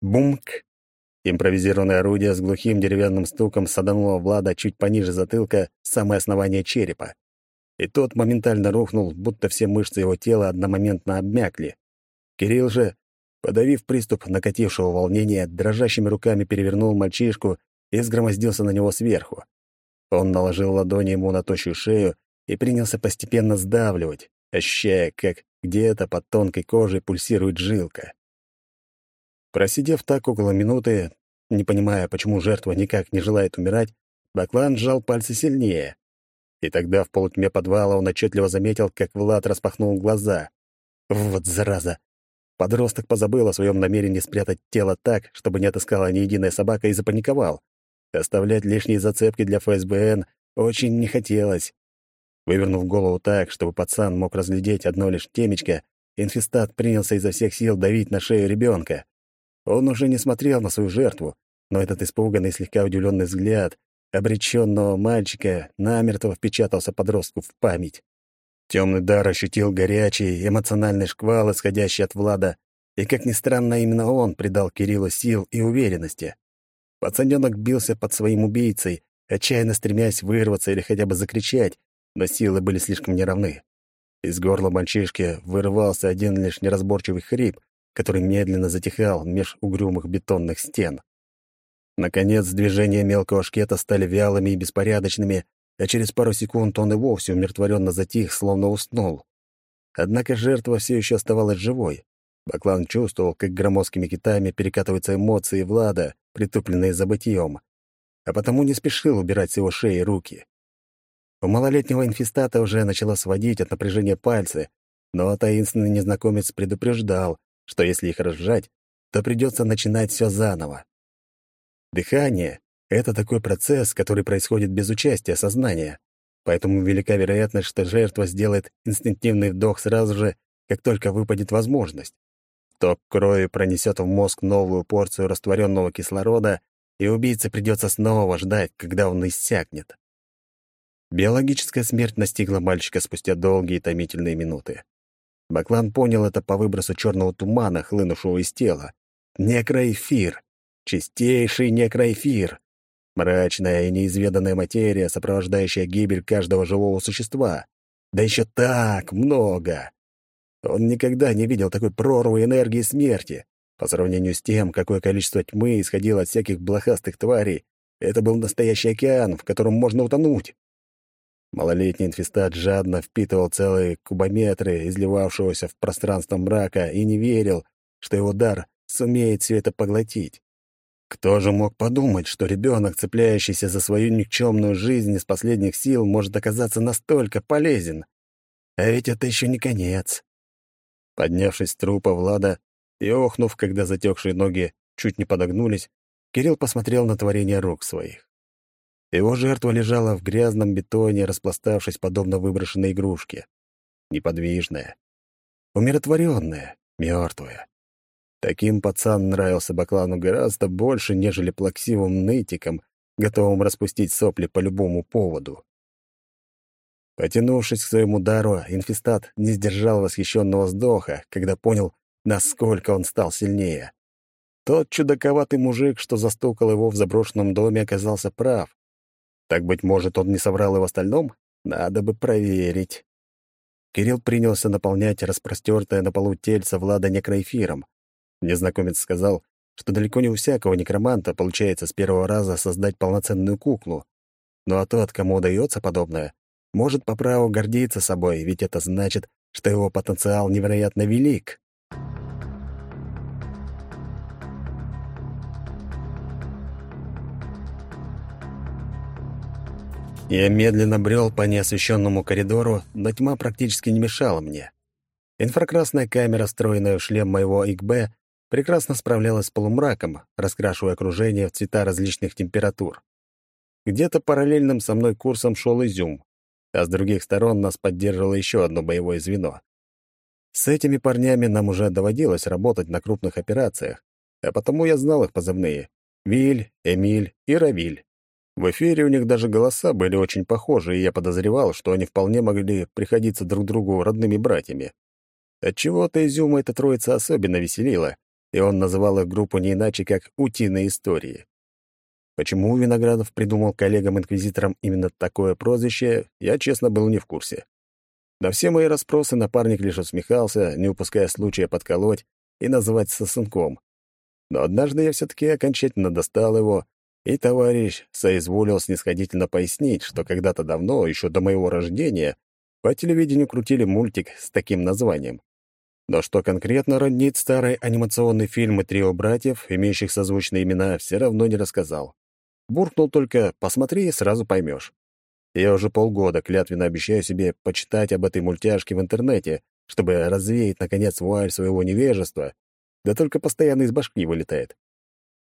Бумк! Импровизированное орудие с глухим деревянным стуком садануло Влада чуть пониже затылка, самое основание черепа и тот моментально рухнул, будто все мышцы его тела одномоментно обмякли. Кирилл же, подавив приступ накатившего волнения, дрожащими руками перевернул мальчишку и сгромоздился на него сверху. Он наложил ладони ему на тощую шею и принялся постепенно сдавливать, ощущая, как где-то под тонкой кожей пульсирует жилка. Просидев так около минуты, не понимая, почему жертва никак не желает умирать, Баклан сжал пальцы сильнее. И тогда в полутьме подвала он отчетливо заметил, как Влад распахнул глаза. Вот зараза! Подросток позабыл о своем намерении спрятать тело так, чтобы не отыскала ни единая собака, и запаниковал. Оставлять лишние зацепки для ФСБН очень не хотелось. Вывернув голову так, чтобы пацан мог разглядеть одно лишь темечко, инфестат принялся изо всех сил давить на шею ребенка. Он уже не смотрел на свою жертву, но этот испуганный, слегка удивленный взгляд обреченного мальчика намертво впечатался подростку в память. Темный дар ощутил горячий, эмоциональный шквал, исходящий от Влада, и, как ни странно, именно он придал Кириллу сил и уверенности. Пацанёнок бился под своим убийцей, отчаянно стремясь вырваться или хотя бы закричать, но силы были слишком неравны. Из горла мальчишки вырывался один лишь неразборчивый хрип, который медленно затихал меж угрюмых бетонных стен. Наконец, движения мелкого шкета стали вялыми и беспорядочными, а через пару секунд он и вовсе умиротворенно затих, словно уснул. Однако жертва все еще оставалась живой. Баклан чувствовал, как громоздкими китами перекатываются эмоции Влада, притупленные забытьем, а потому не спешил убирать с его шеи руки. У малолетнего инфестата уже начало сводить от напряжения пальцы, но таинственный незнакомец предупреждал, что если их разжать, то придется начинать все заново. Дыхание это такой процесс, который происходит без участия сознания. Поэтому велика вероятность, что жертва сделает инстинктивный вдох сразу же, как только выпадет возможность. Ток крови пронесет в мозг новую порцию растворенного кислорода, и убийце придется снова ждать, когда он иссякнет. Биологическая смерть настигла мальчика спустя долгие томительные минуты. Баклан понял это по выбросу черного тумана, хлынувшего из тела. Некроэфир. Чистейший некроэфир. Мрачная и неизведанная материя, сопровождающая гибель каждого живого существа. Да еще так много! Он никогда не видел такой прорвы энергии смерти. По сравнению с тем, какое количество тьмы исходило от всяких блохастых тварей, это был настоящий океан, в котором можно утонуть. Малолетний инфестат жадно впитывал целые кубометры изливавшегося в пространство мрака и не верил, что его дар сумеет все это поглотить. Кто же мог подумать, что ребенок, цепляющийся за свою никчемную жизнь из последних сил, может оказаться настолько полезен? А ведь это еще не конец. Поднявшись с трупа Влада и охнув, когда затекшие ноги чуть не подогнулись, Кирилл посмотрел на творение рук своих. Его жертва лежала в грязном бетоне, распластавшись подобно выброшенной игрушке. Неподвижная, умиротворенная, мертвая. Таким пацан нравился Баклану гораздо больше, нежели плаксивым нытикам, готовым распустить сопли по любому поводу. Потянувшись к своему дару, инфестат не сдержал восхищенного вздоха, когда понял, насколько он стал сильнее. Тот чудаковатый мужик, что застукал его в заброшенном доме, оказался прав. Так, быть может, он не соврал и в остальном? Надо бы проверить. Кирилл принялся наполнять распростертое на полу тельце Влада некроэфиром. Незнакомец сказал, что далеко не у всякого некроманта получается с первого раза создать полноценную куклу. Ну а тот, кому удается подобное, может по праву гордиться собой, ведь это значит, что его потенциал невероятно велик. Я медленно брел по неосвещенному коридору, но тьма практически не мешала мне. Инфракрасная камера, встроенная в шлем моего ИКБ, прекрасно справлялась с полумраком, раскрашивая окружение в цвета различных температур. Где-то параллельным со мной курсом шел изюм, а с других сторон нас поддерживало еще одно боевое звено. С этими парнями нам уже доводилось работать на крупных операциях, а потому я знал их позывные — Виль, Эмиль и Равиль. В эфире у них даже голоса были очень похожи, и я подозревал, что они вполне могли приходиться друг другу родными братьями. Отчего-то изюма эта троица особенно веселила, и он называл их группу не иначе, как «утиные истории». Почему Виноградов придумал коллегам-инквизиторам именно такое прозвище, я, честно, был не в курсе. На все мои расспросы напарник лишь усмехался, не упуская случая подколоть и называть сосунком. Но однажды я все-таки окончательно достал его, и товарищ соизволил снисходительно пояснить, что когда-то давно, еще до моего рождения, по телевидению крутили мультик с таким названием. Но что конкретно роднит старый анимационный фильм и трио братьев, имеющих созвучные имена, все равно не рассказал. Буркнул только «посмотри и сразу поймешь». Я уже полгода клятвенно обещаю себе почитать об этой мультяшке в интернете, чтобы развеять, наконец, вуаль своего невежества, да только постоянно из башки вылетает.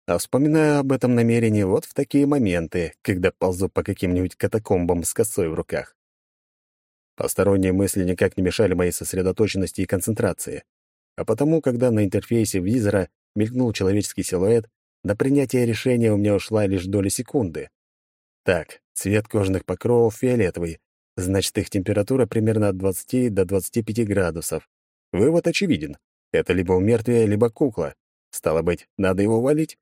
А вспоминаю об этом намерении вот в такие моменты, когда ползу по каким-нибудь катакомбам с косой в руках. Посторонние мысли никак не мешали моей сосредоточенности и концентрации. А потому, когда на интерфейсе визора мелькнул человеческий силуэт, на принятие решения у меня ушла лишь доля секунды. Так, цвет кожных покровов фиолетовый, значит, их температура примерно от 20 до 25 градусов. Вывод очевиден. Это либо умертвие, либо кукла. Стало быть, надо его валить.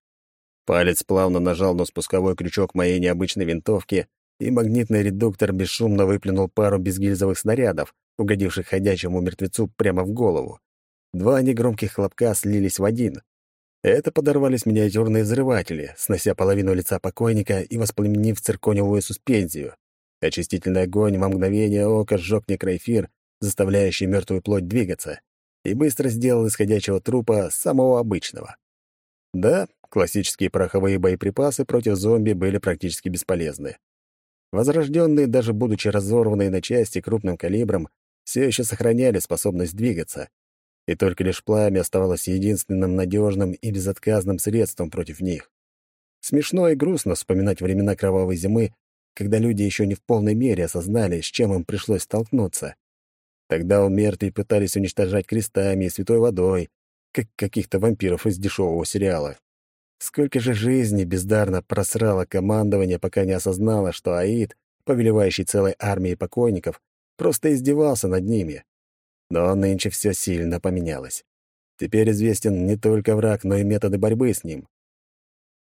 Палец плавно нажал на спусковой крючок моей необычной винтовки, и магнитный редуктор бесшумно выплюнул пару безгильзовых снарядов, угодивших ходячему мертвецу прямо в голову. Два негромких хлопка слились в один. Это подорвались миниатюрные взрыватели, снося половину лица покойника и воспламенив цирконевую суспензию. Очистительный огонь во мгновение ока сжег некроэфир, заставляющий мертвую плоть двигаться, и быстро сделал исходящего трупа самого обычного. Да, классические пороховые боеприпасы против зомби были практически бесполезны. Возрожденные, даже будучи разорванные на части крупным калибром, все еще сохраняли способность двигаться, и только лишь пламя оставалось единственным надежным и безотказным средством против них. Смешно и грустно вспоминать времена кровавой зимы, когда люди еще не в полной мере осознали, с чем им пришлось столкнуться. Тогда у мертвей пытались уничтожать крестами и святой водой, как каких-то вампиров из дешевого сериала. Сколько же жизней бездарно просрало командование, пока не осознало, что Аид, повелевающий целой армией покойников, просто издевался над ними. Но нынче все сильно поменялось. Теперь известен не только враг, но и методы борьбы с ним.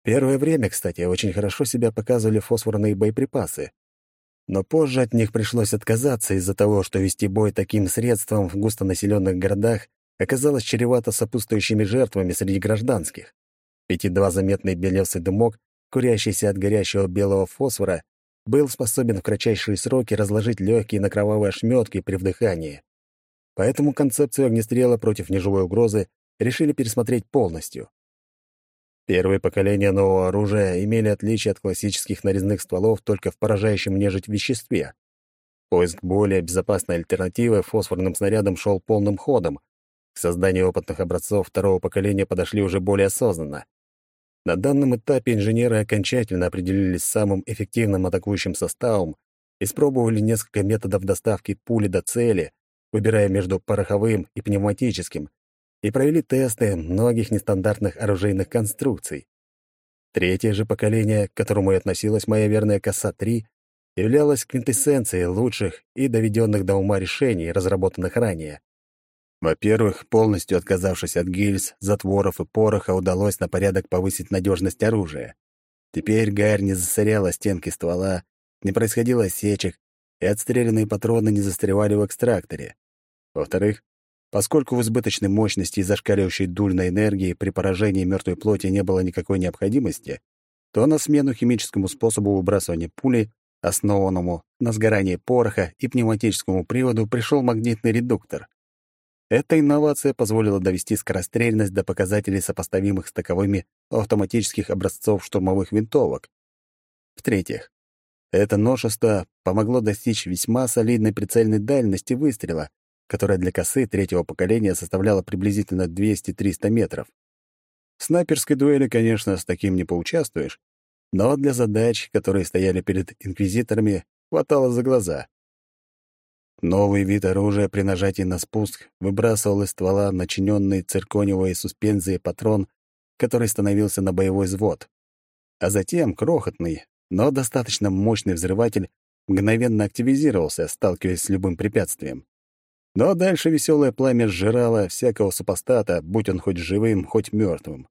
Первое время, кстати, очень хорошо себя показывали фосфорные боеприпасы. Но позже от них пришлось отказаться из-за того, что вести бой таким средством в густонаселенных городах оказалось чревато сопутствующими жертвами среди гражданских. Ведь едва заметный белесый дымок, курящийся от горящего белого фосфора, был способен в кратчайшие сроки разложить легкие на кровавые ошметки при вдыхании. Поэтому концепцию огнестрела против неживой угрозы решили пересмотреть полностью. Первые поколения нового оружия имели отличие от классических нарезных стволов только в поражающем нежить веществе. Поиск более безопасной альтернативы фосфорным снарядам шел полным ходом. К созданию опытных образцов второго поколения подошли уже более осознанно. На данном этапе инженеры окончательно определились с самым эффективным атакующим составом, испробовали несколько методов доставки пули до цели, выбирая между пороховым и пневматическим, и провели тесты многих нестандартных оружейных конструкций. Третье же поколение, к которому и относилась моя верная коса-3, являлось квинтэссенцией лучших и доведенных до ума решений, разработанных ранее. Во-первых, полностью отказавшись от гильз, затворов и пороха, удалось на порядок повысить надежность оружия. Теперь гарь не засоряла стенки ствола, не происходило осечек, и отстрелянные патроны не застревали в экстракторе. Во-вторых, поскольку в избыточной мощности и зашкаливающей дульной энергии при поражении мертвой плоти не было никакой необходимости, то на смену химическому способу выбрасывания пули, основанному на сгорании пороха и пневматическому приводу, пришел магнитный редуктор. Эта инновация позволила довести скорострельность до показателей, сопоставимых с таковыми автоматических образцов штурмовых винтовок. В-третьих, это ношество помогло достичь весьма солидной прицельной дальности выстрела, которая для косы третьего поколения составляла приблизительно 200-300 метров. В снайперской дуэли, конечно, с таким не поучаствуешь, но для задач, которые стояли перед инквизиторами, хватало за глаза. Новый вид оружия при нажатии на спуск выбрасывал из ствола начиненный цирконевой суспензией патрон, который становился на боевой взвод. А затем крохотный, но достаточно мощный взрыватель мгновенно активизировался, сталкиваясь с любым препятствием. Но дальше веселое пламя сжирало всякого супостата, будь он хоть живым, хоть мертвым.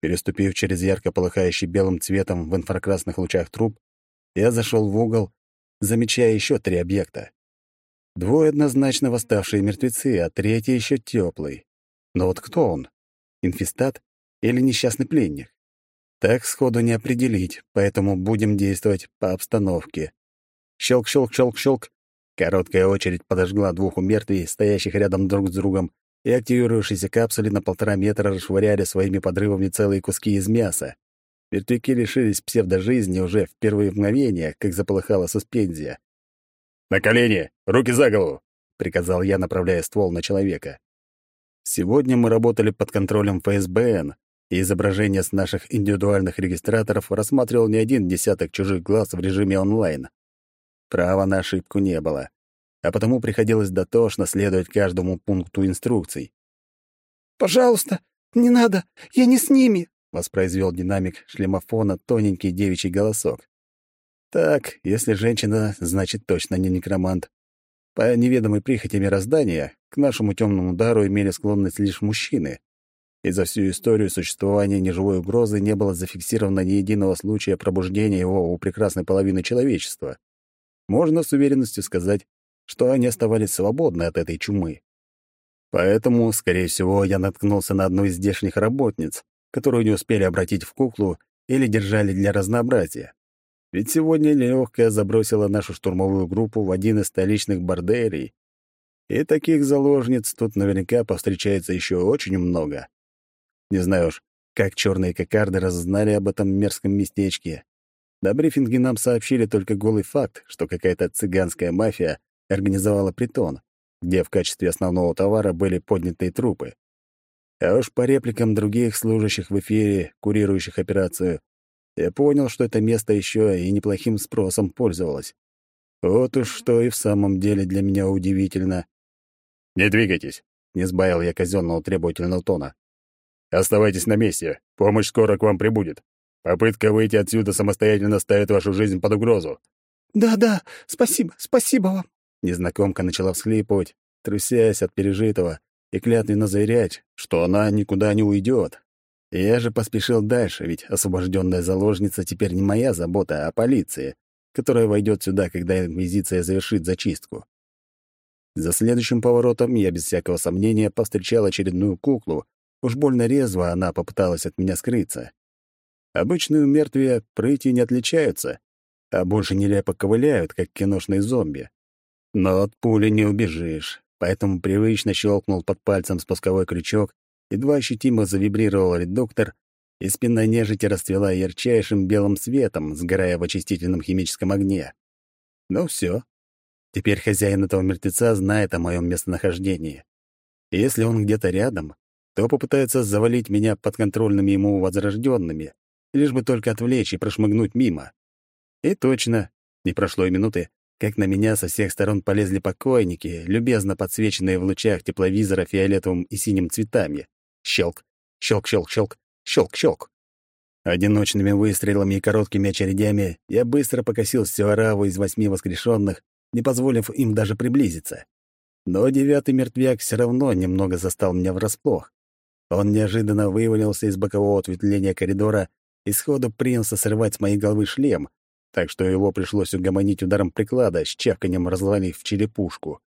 Переступив через ярко полыхающий белым цветом в инфракрасных лучах труп, я зашел в угол замечая еще три объекта. Двое однозначно восставшие мертвецы, а третий еще теплый. Но вот кто он? Инфестат или несчастный пленник? Так сходу не определить, поэтому будем действовать по обстановке. Щелк-щелк-щелк-щелк. Короткая очередь подожгла двух умертвий, стоящих рядом друг с другом, и активирующиеся капсули на полтора метра расшвыряли своими подрывами целые куски из мяса. Мертвяки лишились псевдожизни уже в первые мгновения, как заполыхала суспензия. «На колени! Руки за голову!» — приказал я, направляя ствол на человека. Сегодня мы работали под контролем ФСБН, и изображение с наших индивидуальных регистраторов рассматривал не один десяток чужих глаз в режиме онлайн. Права на ошибку не было, а потому приходилось дотошно следовать каждому пункту инструкций. «Пожалуйста, не надо, я не с ними!» — воспроизвел динамик шлемофона тоненький девичий голосок. Так, если женщина, значит точно не некромант. По неведомой прихоти мироздания к нашему темному дару имели склонность лишь мужчины. И за всю историю существования неживой угрозы не было зафиксировано ни единого случая пробуждения его у прекрасной половины человечества. Можно с уверенностью сказать, что они оставались свободны от этой чумы. Поэтому, скорее всего, я наткнулся на одну из здешних работниц, которую не успели обратить в куклу или держали для разнообразия. Ведь сегодня легкая забросила нашу штурмовую группу в один из столичных борделей, и таких заложниц тут наверняка повстречается еще очень много. Не знаю уж, как черные кокарды раззнали об этом мерзком местечке. На брифинге нам сообщили только голый факт, что какая-то цыганская мафия организовала притон, где в качестве основного товара были поднятые трупы. А уж по репликам других служащих в эфире, курирующих операцию, я понял, что это место еще и неплохим спросом пользовалось. Вот уж что и в самом деле для меня удивительно. «Не двигайтесь», — не сбавил я казенного требовательного тона. «Оставайтесь на месте, помощь скоро к вам прибудет. Попытка выйти отсюда самостоятельно ставит вашу жизнь под угрозу». «Да-да, спасибо, спасибо вам». Незнакомка начала всхлипывать, трусясь от пережитого, и клятвенно заверять, что она никуда не уйдет. Я же поспешил дальше, ведь освобожденная заложница теперь не моя забота, а полиция, которая войдет сюда, когда инквизиция завершит зачистку. За следующим поворотом я без всякого сомнения повстречал очередную куклу. Уж больно резво она попыталась от меня скрыться. Обычные мертвия прыти не отличаются, а больше нелепо ковыляют, как киношные зомби. Но от пули не убежишь поэтому привычно щелкнул под пальцем спусковой крючок, едва ощутимо завибрировал редуктор, и спина нежити расцвела ярчайшим белым светом, сгорая в очистительном химическом огне. Ну все. Теперь хозяин этого мертвеца знает о моем местонахождении. Если он где-то рядом, то попытается завалить меня подконтрольными ему возрожденными, лишь бы только отвлечь и прошмыгнуть мимо. И точно, не прошло и минуты, как на меня со всех сторон полезли покойники, любезно подсвеченные в лучах тепловизора фиолетовым и синим цветами. Щелк, щелк-щелк-щелк, щелк-щелк. Одиночными выстрелами и короткими очередями я быстро покосил всю ораву из восьми воскрешенных, не позволив им даже приблизиться. Но девятый мертвяк все равно немного застал меня врасплох. Он неожиданно вывалился из бокового ответвления коридора и сходу принялся срывать с моей головы шлем, так что его пришлось угомонить ударом приклада, с чавканем разломив черепушку.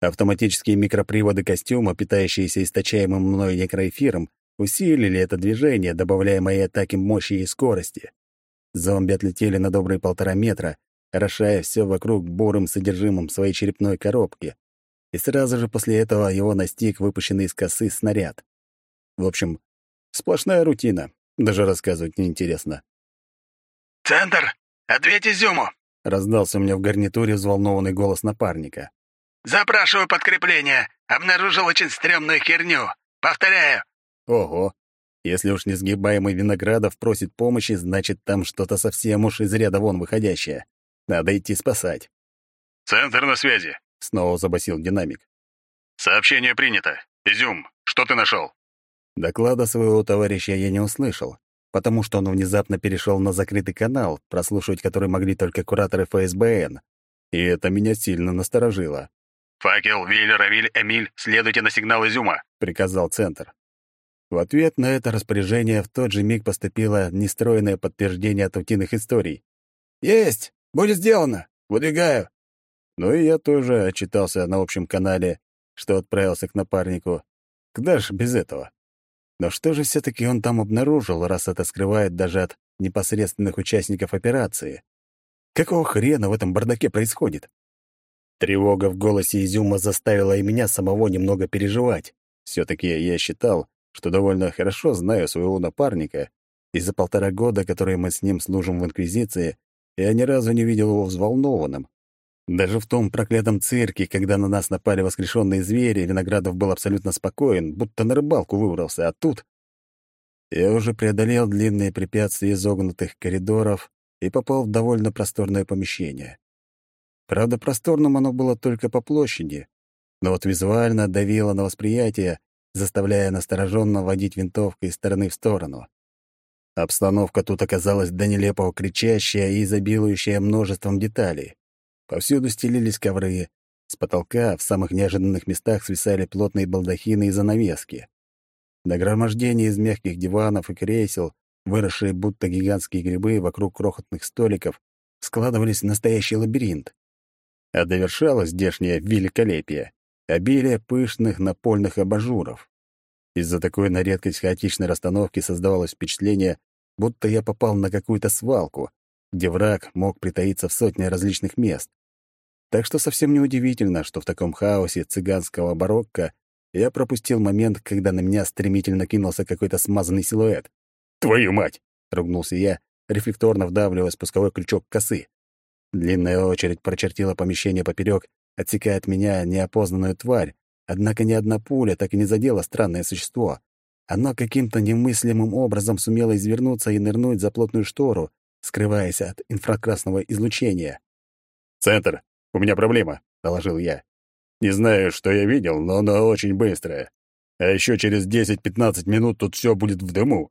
Автоматические микроприводы костюма, питающиеся источаемым мной некроэфиром, усилили это движение, добавляя моей атаке мощи и скорости. Зомби отлетели на добрые полтора метра, орошая все вокруг бурым содержимым своей черепной коробки. И сразу же после этого его настиг выпущенный из косы снаряд. В общем, сплошная рутина. Даже рассказывать неинтересно. «Центр! «Ответь Изюму!» — раздался у меня в гарнитуре взволнованный голос напарника. «Запрашиваю подкрепление. Обнаружил очень стрёмную херню. Повторяю». «Ого! Если уж несгибаемый Виноградов просит помощи, значит, там что-то совсем уж из ряда вон выходящее. Надо идти спасать». «Центр на связи», — снова забасил динамик. «Сообщение принято. Изюм, что ты нашел? Доклада своего товарища я не услышал, потому что он внезапно перешел на закрытый канал, прослушивать который могли только кураторы ФСБН. И это меня сильно насторожило. «Факел, Виль, Равиль, Эмиль, следуйте на сигнал Изюма», — приказал Центр. В ответ на это распоряжение в тот же миг поступило нестроенное подтверждение от утиных историй. «Есть! Будет сделано! Выдвигаю!» Ну и я тоже отчитался на общем канале, что отправился к напарнику. Куда ж без этого? Но что же все таки он там обнаружил, раз это скрывает даже от непосредственных участников операции? Какого хрена в этом бардаке происходит? Тревога в голосе Изюма заставила и меня самого немного переживать. все таки я считал, что довольно хорошо знаю своего напарника, И за полтора года, которые мы с ним служим в Инквизиции, я ни разу не видел его взволнованным. Даже в том проклятом цирке, когда на нас напали воскрешенные звери, Виноградов был абсолютно спокоен, будто на рыбалку выбрался, а тут... Я уже преодолел длинные препятствия изогнутых коридоров и попал в довольно просторное помещение. Правда, просторным оно было только по площади, но вот визуально давило на восприятие, заставляя настороженно водить винтовкой из стороны в сторону. Обстановка тут оказалась до нелепого кричащая и изобилующая множеством деталей. Повсюду стелились ковры, с потолка в самых неожиданных местах свисали плотные балдахины и занавески. Нагромождение из мягких диванов и кресел, выросшие будто гигантские грибы вокруг крохотных столиков, складывались в настоящий лабиринт. А довершалось здешнее великолепие — обилие пышных напольных абажуров. Из-за такой на редкость хаотичной расстановки создавалось впечатление, будто я попал на какую-то свалку, где враг мог притаиться в сотне различных мест. Так что совсем неудивительно, что в таком хаосе цыганского барокко я пропустил момент, когда на меня стремительно кинулся какой-то смазанный силуэт. «Твою мать!» — ругнулся я, рефлекторно вдавливая спусковой крючок косы. Длинная очередь прочертила помещение поперек, отсекая от меня неопознанную тварь, однако ни одна пуля так и не задела странное существо. Оно каким-то немыслимым образом сумело извернуться и нырнуть за плотную штору, скрываясь от инфракрасного излучения. «Центр, у меня проблема», — доложил я. Не знаю, что я видел, но она очень быстрая. А еще через 10-15 минут тут все будет в дыму.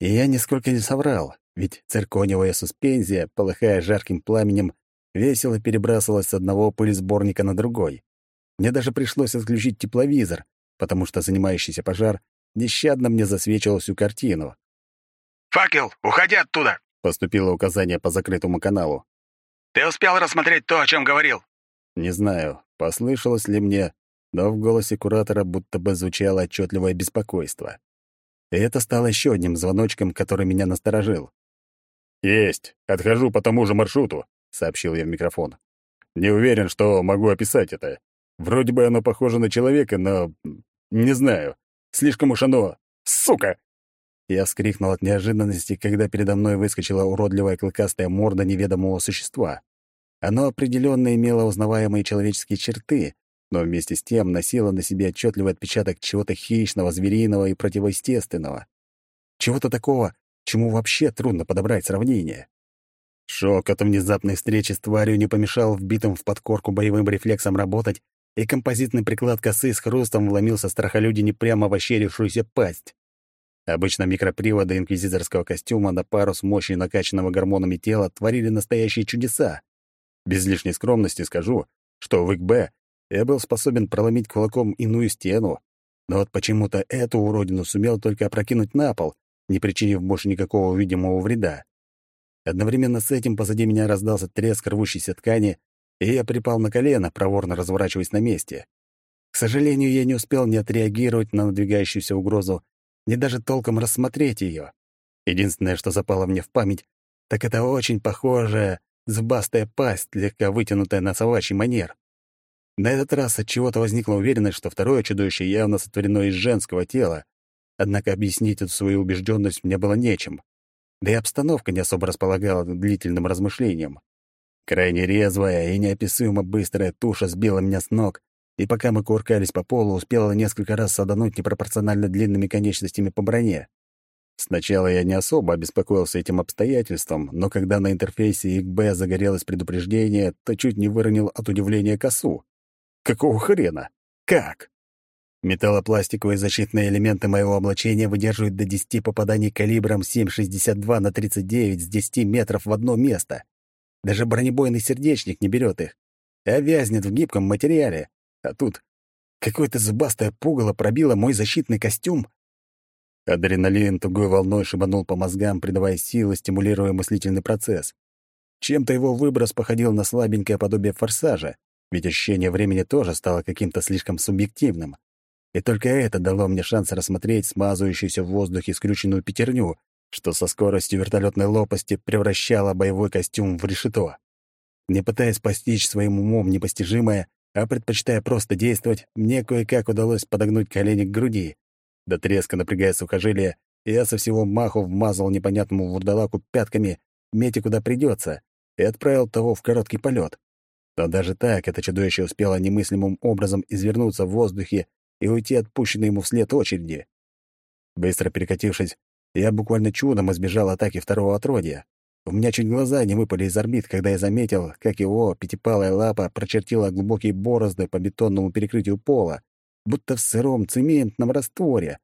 И я нисколько не соврал, ведь циркониевая суспензия, полыхая жарким пламенем, весело перебрасывалась с одного пылесборника на другой. Мне даже пришлось отключить тепловизор, потому что занимающийся пожар нещадно мне засвечивал всю картину. «Факел, уходи оттуда!» — поступило указание по закрытому каналу. «Ты успел рассмотреть то, о чем говорил?» Не знаю, послышалось ли мне, но в голосе куратора будто бы звучало отчетливое беспокойство. И это стало еще одним звоночком, который меня насторожил. «Есть, отхожу по тому же маршруту», — сообщил я в микрофон. «Не уверен, что могу описать это. Вроде бы оно похоже на человека, но... не знаю. Слишком уж оно... Сука!» Я вскрикнул от неожиданности, когда передо мной выскочила уродливая клыкастая морда неведомого существа. Оно определенно имело узнаваемые человеческие черты, но вместе с тем носило на себе отчетливый отпечаток чего-то хищного, звериного и противоестественного. Чего-то такого, чему вообще трудно подобрать сравнение. Шок от внезапной встречи с тварью не помешал вбитым в подкорку боевым рефлексом работать, и композитный приклад косы с хрустом вломился страхолюдине прямо в ощерившуюся пасть. Обычно микроприводы инквизиторского костюма на пару с мощью накачанного гормонами тела творили настоящие чудеса. Без лишней скромности скажу, что в ИКБ я был способен проломить кулаком иную стену, но вот почему-то эту уродину сумел только опрокинуть на пол, не причинив больше никакого видимого вреда. Одновременно с этим позади меня раздался треск рвущейся ткани, и я припал на колено, проворно разворачиваясь на месте. К сожалению, я не успел ни отреагировать на надвигающуюся угрозу, ни даже толком рассмотреть ее. Единственное, что запало мне в память, так это очень похожее зубастая пасть, слегка вытянутая на собачий манер. На этот раз от чего-то возникла уверенность, что второе чудовище явно сотворено из женского тела, однако объяснить эту свою убежденность мне было нечем. Да и обстановка не особо располагала длительным размышлениям. Крайне резвая и неописуемо быстрая туша сбила меня с ног, и пока мы куркались по полу, успела несколько раз садануть непропорционально длинными конечностями по броне. Сначала я не особо обеспокоился этим обстоятельством, но когда на интерфейсе ИКБ загорелось предупреждение, то чуть не выронил от удивления косу. Какого хрена? Как? Металлопластиковые защитные элементы моего облачения выдерживают до 10 попаданий калибром 7,62 на 39 с 10 метров в одно место. Даже бронебойный сердечник не берет их, а вязнет в гибком материале. А тут какое-то зубастое пугало пробило мой защитный костюм Адреналин тугой волной шибанул по мозгам, придавая силы, стимулируя мыслительный процесс. Чем-то его выброс походил на слабенькое подобие форсажа, ведь ощущение времени тоже стало каким-то слишком субъективным. И только это дало мне шанс рассмотреть смазывающуюся в воздухе скрюченную пятерню, что со скоростью вертолетной лопасти превращало боевой костюм в решето. Не пытаясь постичь своим умом непостижимое, а предпочитая просто действовать, мне кое-как удалось подогнуть колени к груди, до треска напрягая сухожилия, и я со всего маху вмазал непонятному вурдалаку пятками, мети куда придется, и отправил того в короткий полет. Но даже так это чудовище успело немыслимым образом извернуться в воздухе и уйти отпущенной ему вслед очереди. Быстро перекатившись, я буквально чудом избежал атаки второго отродья. У меня чуть глаза не выпали из орбит, когда я заметил, как его пятипалая лапа прочертила глубокие борозды по бетонному перекрытию пола, будто в сыром цементном растворе.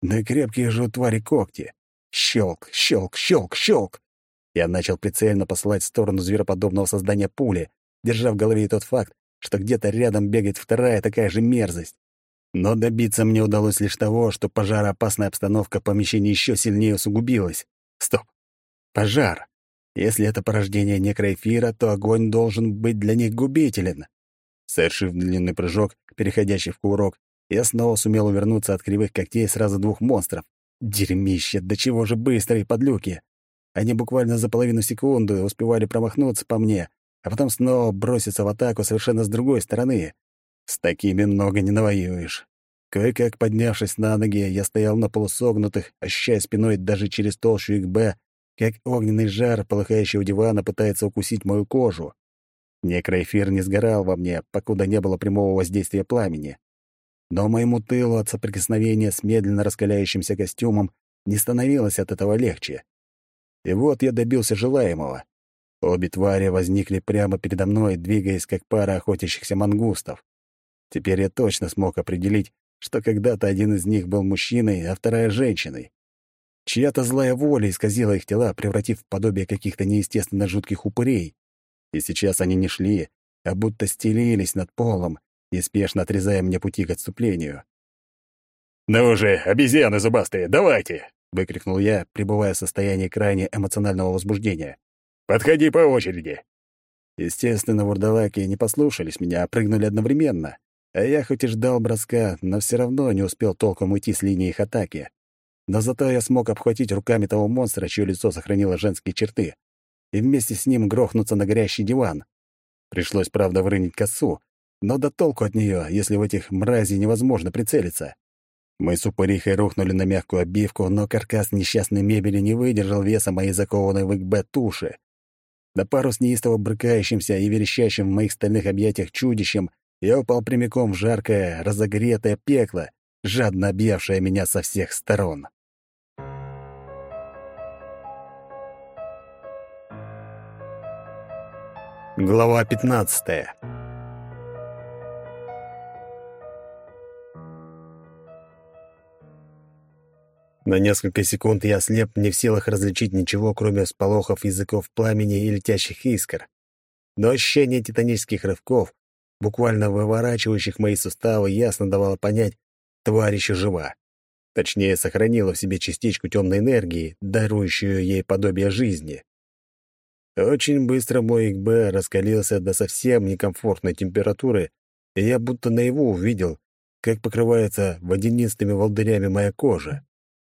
Да и крепкие же у твари когти. Щелк, щелк, щелк, щелк. Я начал прицельно посылать в сторону звероподобного создания пули, держа в голове тот факт, что где-то рядом бегает вторая такая же мерзость. Но добиться мне удалось лишь того, что пожароопасная обстановка помещения еще сильнее усугубилась. Стоп. Пожар. Если это порождение некроэфира, то огонь должен быть для них губителен. Совершив длинный прыжок, переходящий в кувырок, я снова сумел увернуться от кривых когтей сразу двух монстров. Дерьмище, до чего же быстрые подлюки! Они буквально за половину секунды успевали промахнуться по мне, а потом снова броситься в атаку совершенно с другой стороны. С такими много не навоюешь. Кое-как поднявшись на ноги, я стоял на полусогнутых, ощущая спиной даже через толщу ИКБ, как огненный жар полыхающего дивана пытается укусить мою кожу. Некроэфир не сгорал во мне, покуда не было прямого воздействия пламени. Но моему тылу от соприкосновения с медленно раскаляющимся костюмом не становилось от этого легче. И вот я добился желаемого. Обе твари возникли прямо передо мной, двигаясь как пара охотящихся мангустов. Теперь я точно смог определить, что когда-то один из них был мужчиной, а вторая — женщиной. Чья-то злая воля исказила их тела, превратив в подобие каких-то неестественно жутких упырей. И сейчас они не шли, а будто стелились над полом, неспешно отрезая мне пути к отступлению. «Ну же, обезьяны зубастые, давайте!» — выкрикнул я, пребывая в состоянии крайне эмоционального возбуждения. «Подходи по очереди!» Естественно, вурдалаки не послушались меня, а прыгнули одновременно. А я хоть и ждал броска, но все равно не успел толком уйти с линии их атаки. Но зато я смог обхватить руками того монстра, чье лицо сохранило женские черты, и вместе с ним грохнуться на горящий диван. Пришлось, правда, вырынить косу, но да толку от нее, если в этих мрази невозможно прицелиться. Мы с упырихой рухнули на мягкую обивку, но каркас несчастной мебели не выдержал веса моей закованной в ИКБ туши. На пару с неистово брыкающимся и верещащим в моих стальных объятиях чудищем я упал прямиком в жаркое, разогретое пекло, жадно объявшее меня со всех сторон. Глава 15 На несколько секунд я ослеп, не в силах различить ничего, кроме всполохов языков пламени и летящих искр. Но ощущение титанических рывков, буквально выворачивающих мои суставы, ясно давало понять, тварь еще жива. Точнее, сохранила в себе частичку темной энергии, дарующую ей подобие жизни. Очень быстро мой ИКБ раскалился до совсем некомфортной температуры, и я будто наяву увидел, как покрывается водянистыми волдырями моя кожа.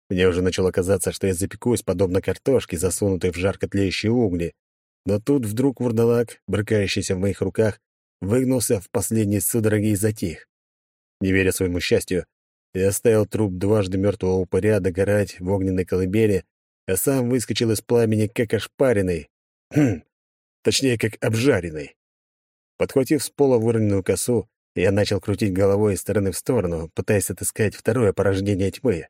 Мне уже начало казаться, что я запекусь, подобно картошке, засунутой в жарко тлеющие угли. Но тут вдруг вурдалак, брыкающийся в моих руках, выгнулся в последней судороге и затих. Не веря своему счастью, я оставил труп дважды мертвого упыря догорать в огненной колыбели, а сам выскочил из пламени, как ошпаренный. Хм, точнее, как обжаренный. Подхватив с пола выроненную косу, я начал крутить головой из стороны в сторону, пытаясь отыскать второе порождение тьмы.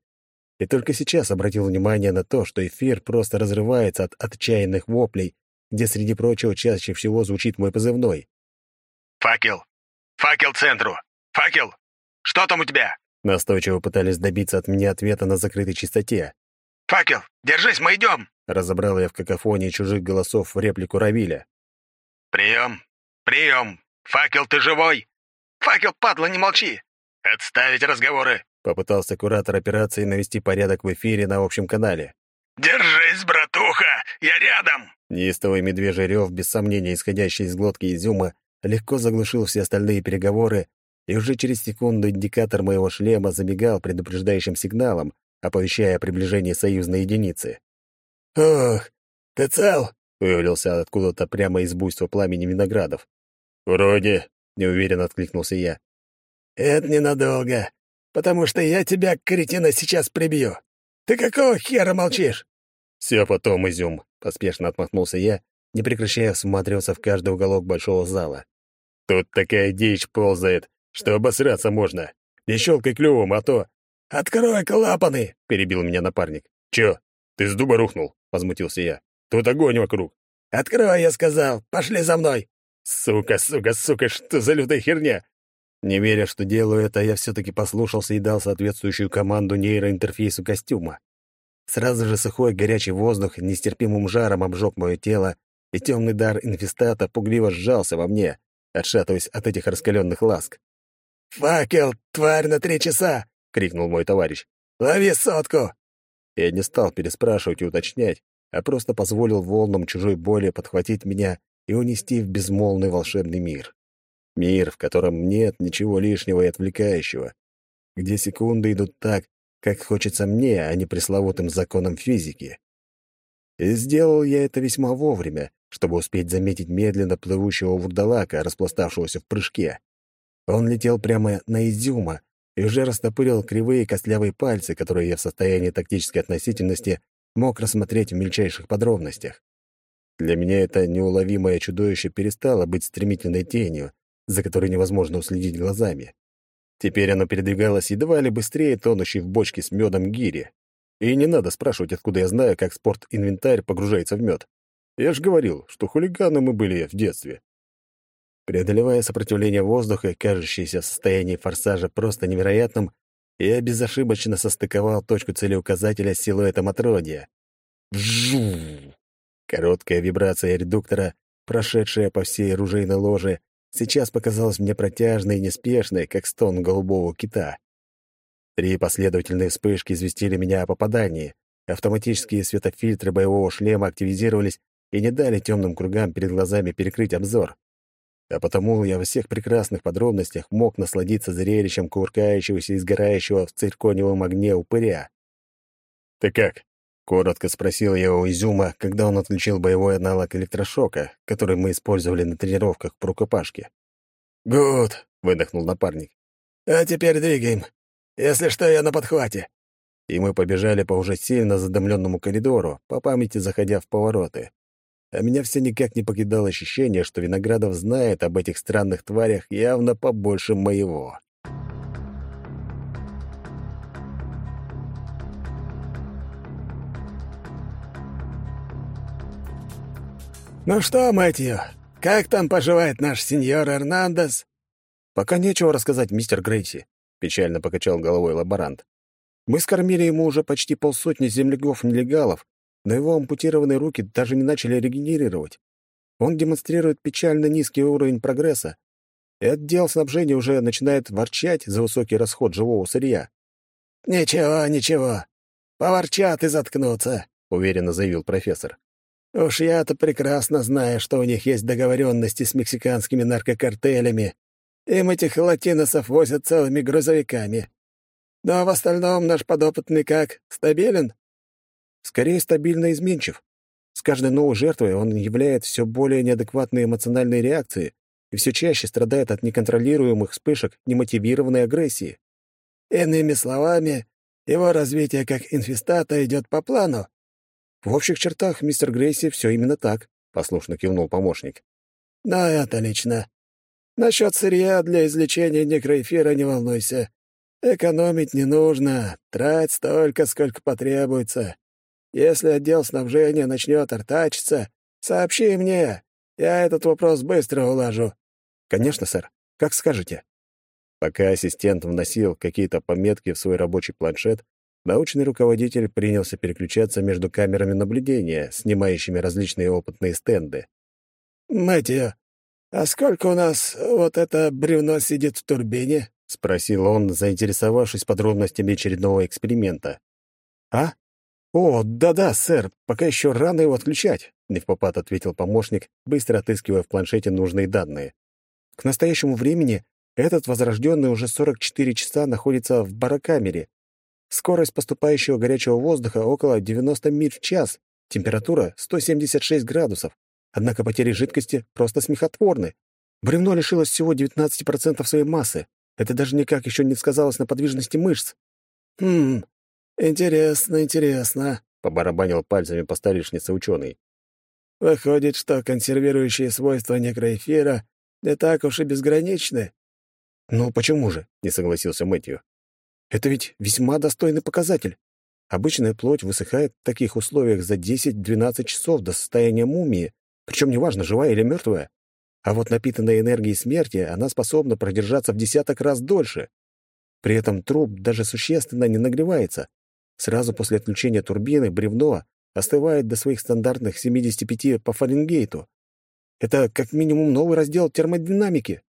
И только сейчас обратил внимание на то, что эфир просто разрывается от отчаянных воплей, где, среди прочего, чаще всего звучит мой позывной. «Факел! Факел центру! Факел! Что там у тебя?» Настойчиво пытались добиться от меня ответа на закрытой чистоте. «Факел! Держись, мы идем!» Разобрал я в какофонии чужих голосов в реплику Равиля. «Прием! Прием! Факел, ты живой? Факел, падла, не молчи! Отставить разговоры! Попытался куратор операции навести порядок в эфире на общем канале. «Держись, братуха! Я рядом!» Неистовый медвежий рев, без сомнения исходящий из глотки изюма, легко заглушил все остальные переговоры, и уже через секунду индикатор моего шлема забегал предупреждающим сигналом, оповещая о приближении союзной единицы. «Ох, ты цел?» — вывалился откуда-то прямо из буйства пламени виноградов. «Вроде», — неуверенно откликнулся я. «Это ненадолго потому что я тебя, кретина, сейчас прибью. Ты какого хера молчишь?» «Все потом, изюм», — поспешно отмахнулся я, не прекращая всматриваться в каждый уголок большого зала. «Тут такая дичь ползает, что обосраться можно. Не щелкай клювом, а то...» «Открой клапаны!» — перебил меня напарник. «Чё, ты с дуба рухнул?» — возмутился я. «Тут огонь вокруг». «Открой, я сказал! Пошли за мной!» «Сука, сука, сука, что за лютая херня?» Не веря, что делаю это, я все-таки послушался и дал соответствующую команду нейроинтерфейсу костюма. Сразу же сухой горячий воздух нестерпимым жаром обжег мое тело, и темный дар инфестата пугливо сжался во мне, отшатываясь от этих раскаленных ласк. «Факел, тварь на три часа!» — крикнул мой товарищ. «Лови сотку!» Я не стал переспрашивать и уточнять, а просто позволил волнам чужой боли подхватить меня и унести в безмолвный волшебный мир. Мир, в котором нет ничего лишнего и отвлекающего, где секунды идут так, как хочется мне, а не пресловутым законам физики. И сделал я это весьма вовремя, чтобы успеть заметить медленно плывущего вурдалака, распластавшегося в прыжке. Он летел прямо на изюма и уже растопырил кривые костлявые пальцы, которые я в состоянии тактической относительности мог рассмотреть в мельчайших подробностях. Для меня это неуловимое чудовище перестало быть стремительной тенью, за которой невозможно уследить глазами. Теперь оно передвигалось едва ли быстрее тонущей в бочке с медом гири. И не надо спрашивать, откуда я знаю, как спорт-инвентарь погружается в мед. Я же говорил, что хулиганы мы были в детстве. Преодолевая сопротивление воздуха кажущееся состояние форсажа просто невероятным, я безошибочно состыковал точку целеуказателя с силуэтом отродья. Вжу! Короткая вибрация редуктора, прошедшая по всей оружейной ложе, сейчас показалась мне протяжной и неспешной, как стон голубого кита. Три последовательные вспышки известили меня о попадании. Автоматические светофильтры боевого шлема активизировались и не дали темным кругам перед глазами перекрыть обзор. А потому я во всех прекрасных подробностях мог насладиться зрелищем кувыркающегося и сгорающего в цирконевом огне упыря. «Ты как?» — коротко спросил я у Изюма, когда он отключил боевой аналог электрошока, который мы использовали на тренировках по рукопашке. «Гуд!» — выдохнул напарник. «А теперь двигаем. Если что, я на подхвате». И мы побежали по уже сильно задымленному коридору, по памяти заходя в повороты. А меня все никак не покидало ощущение, что Виноградов знает об этих странных тварях явно побольше моего. «Ну что, Мэтью, как там поживает наш сеньор Эрнандес?» «Пока нечего рассказать, мистер Грейси», — печально покачал головой лаборант. «Мы скормили ему уже почти полсотни земляков-нелегалов, но его ампутированные руки даже не начали регенерировать. Он демонстрирует печально низкий уровень прогресса, и отдел снабжения уже начинает ворчать за высокий расход живого сырья. «Ничего, ничего. Поворчат и заткнутся», — уверенно заявил профессор. Уж я-то прекрасно знаю, что у них есть договоренности с мексиканскими наркокартелями. Им этих латиносов возят целыми грузовиками. Но в остальном наш подопытный как? Стабилен? Скорее, стабильно изменчив. С каждой новой жертвой он являет все более неадекватные эмоциональные реакции и все чаще страдает от неконтролируемых вспышек немотивированной агрессии. Иными словами, его развитие как инфестата идет по плану. В общих чертах, мистер Грейси, все именно так, послушно кивнул помощник. Ну, это лично. Насчет сырья для излечения некроэфира не волнуйся. Экономить не нужно, трать столько, сколько потребуется. Если отдел снабжения начнет артачиться, сообщи мне. Я этот вопрос быстро улажу. Конечно, сэр. Как скажете. Пока ассистент вносил какие-то пометки в свой рабочий планшет, Научный руководитель принялся переключаться между камерами наблюдения, снимающими различные опытные стенды. «Мэтью, а сколько у нас вот это бревно сидит в турбине?» — спросил он, заинтересовавшись подробностями очередного эксперимента. «А? О, да-да, сэр, пока еще рано его отключать», — невпопад ответил помощник, быстро отыскивая в планшете нужные данные. «К настоящему времени этот возрожденный уже 44 часа находится в барокамере, Скорость поступающего горячего воздуха около 90 миль в час, температура 176 градусов. Однако потери жидкости просто смехотворны. Бревно лишилось всего 19% своей массы. Это даже никак еще не сказалось на подвижности мышц. Хм, «Интересно, интересно», — побарабанил пальцами по столешнице ученый. «Выходит, что консервирующие свойства некроэфира не так уж и безграничны». «Ну почему же?» — не согласился Мэтью. «Это ведь весьма достойный показатель. Обычная плоть высыхает в таких условиях за 10-12 часов до состояния мумии, причем неважно, живая или мертвая. А вот напитанная энергией смерти она способна продержаться в десяток раз дольше. При этом труп даже существенно не нагревается. Сразу после отключения турбины бревно остывает до своих стандартных 75 по Фаренгейту. Это как минимум новый раздел термодинамики.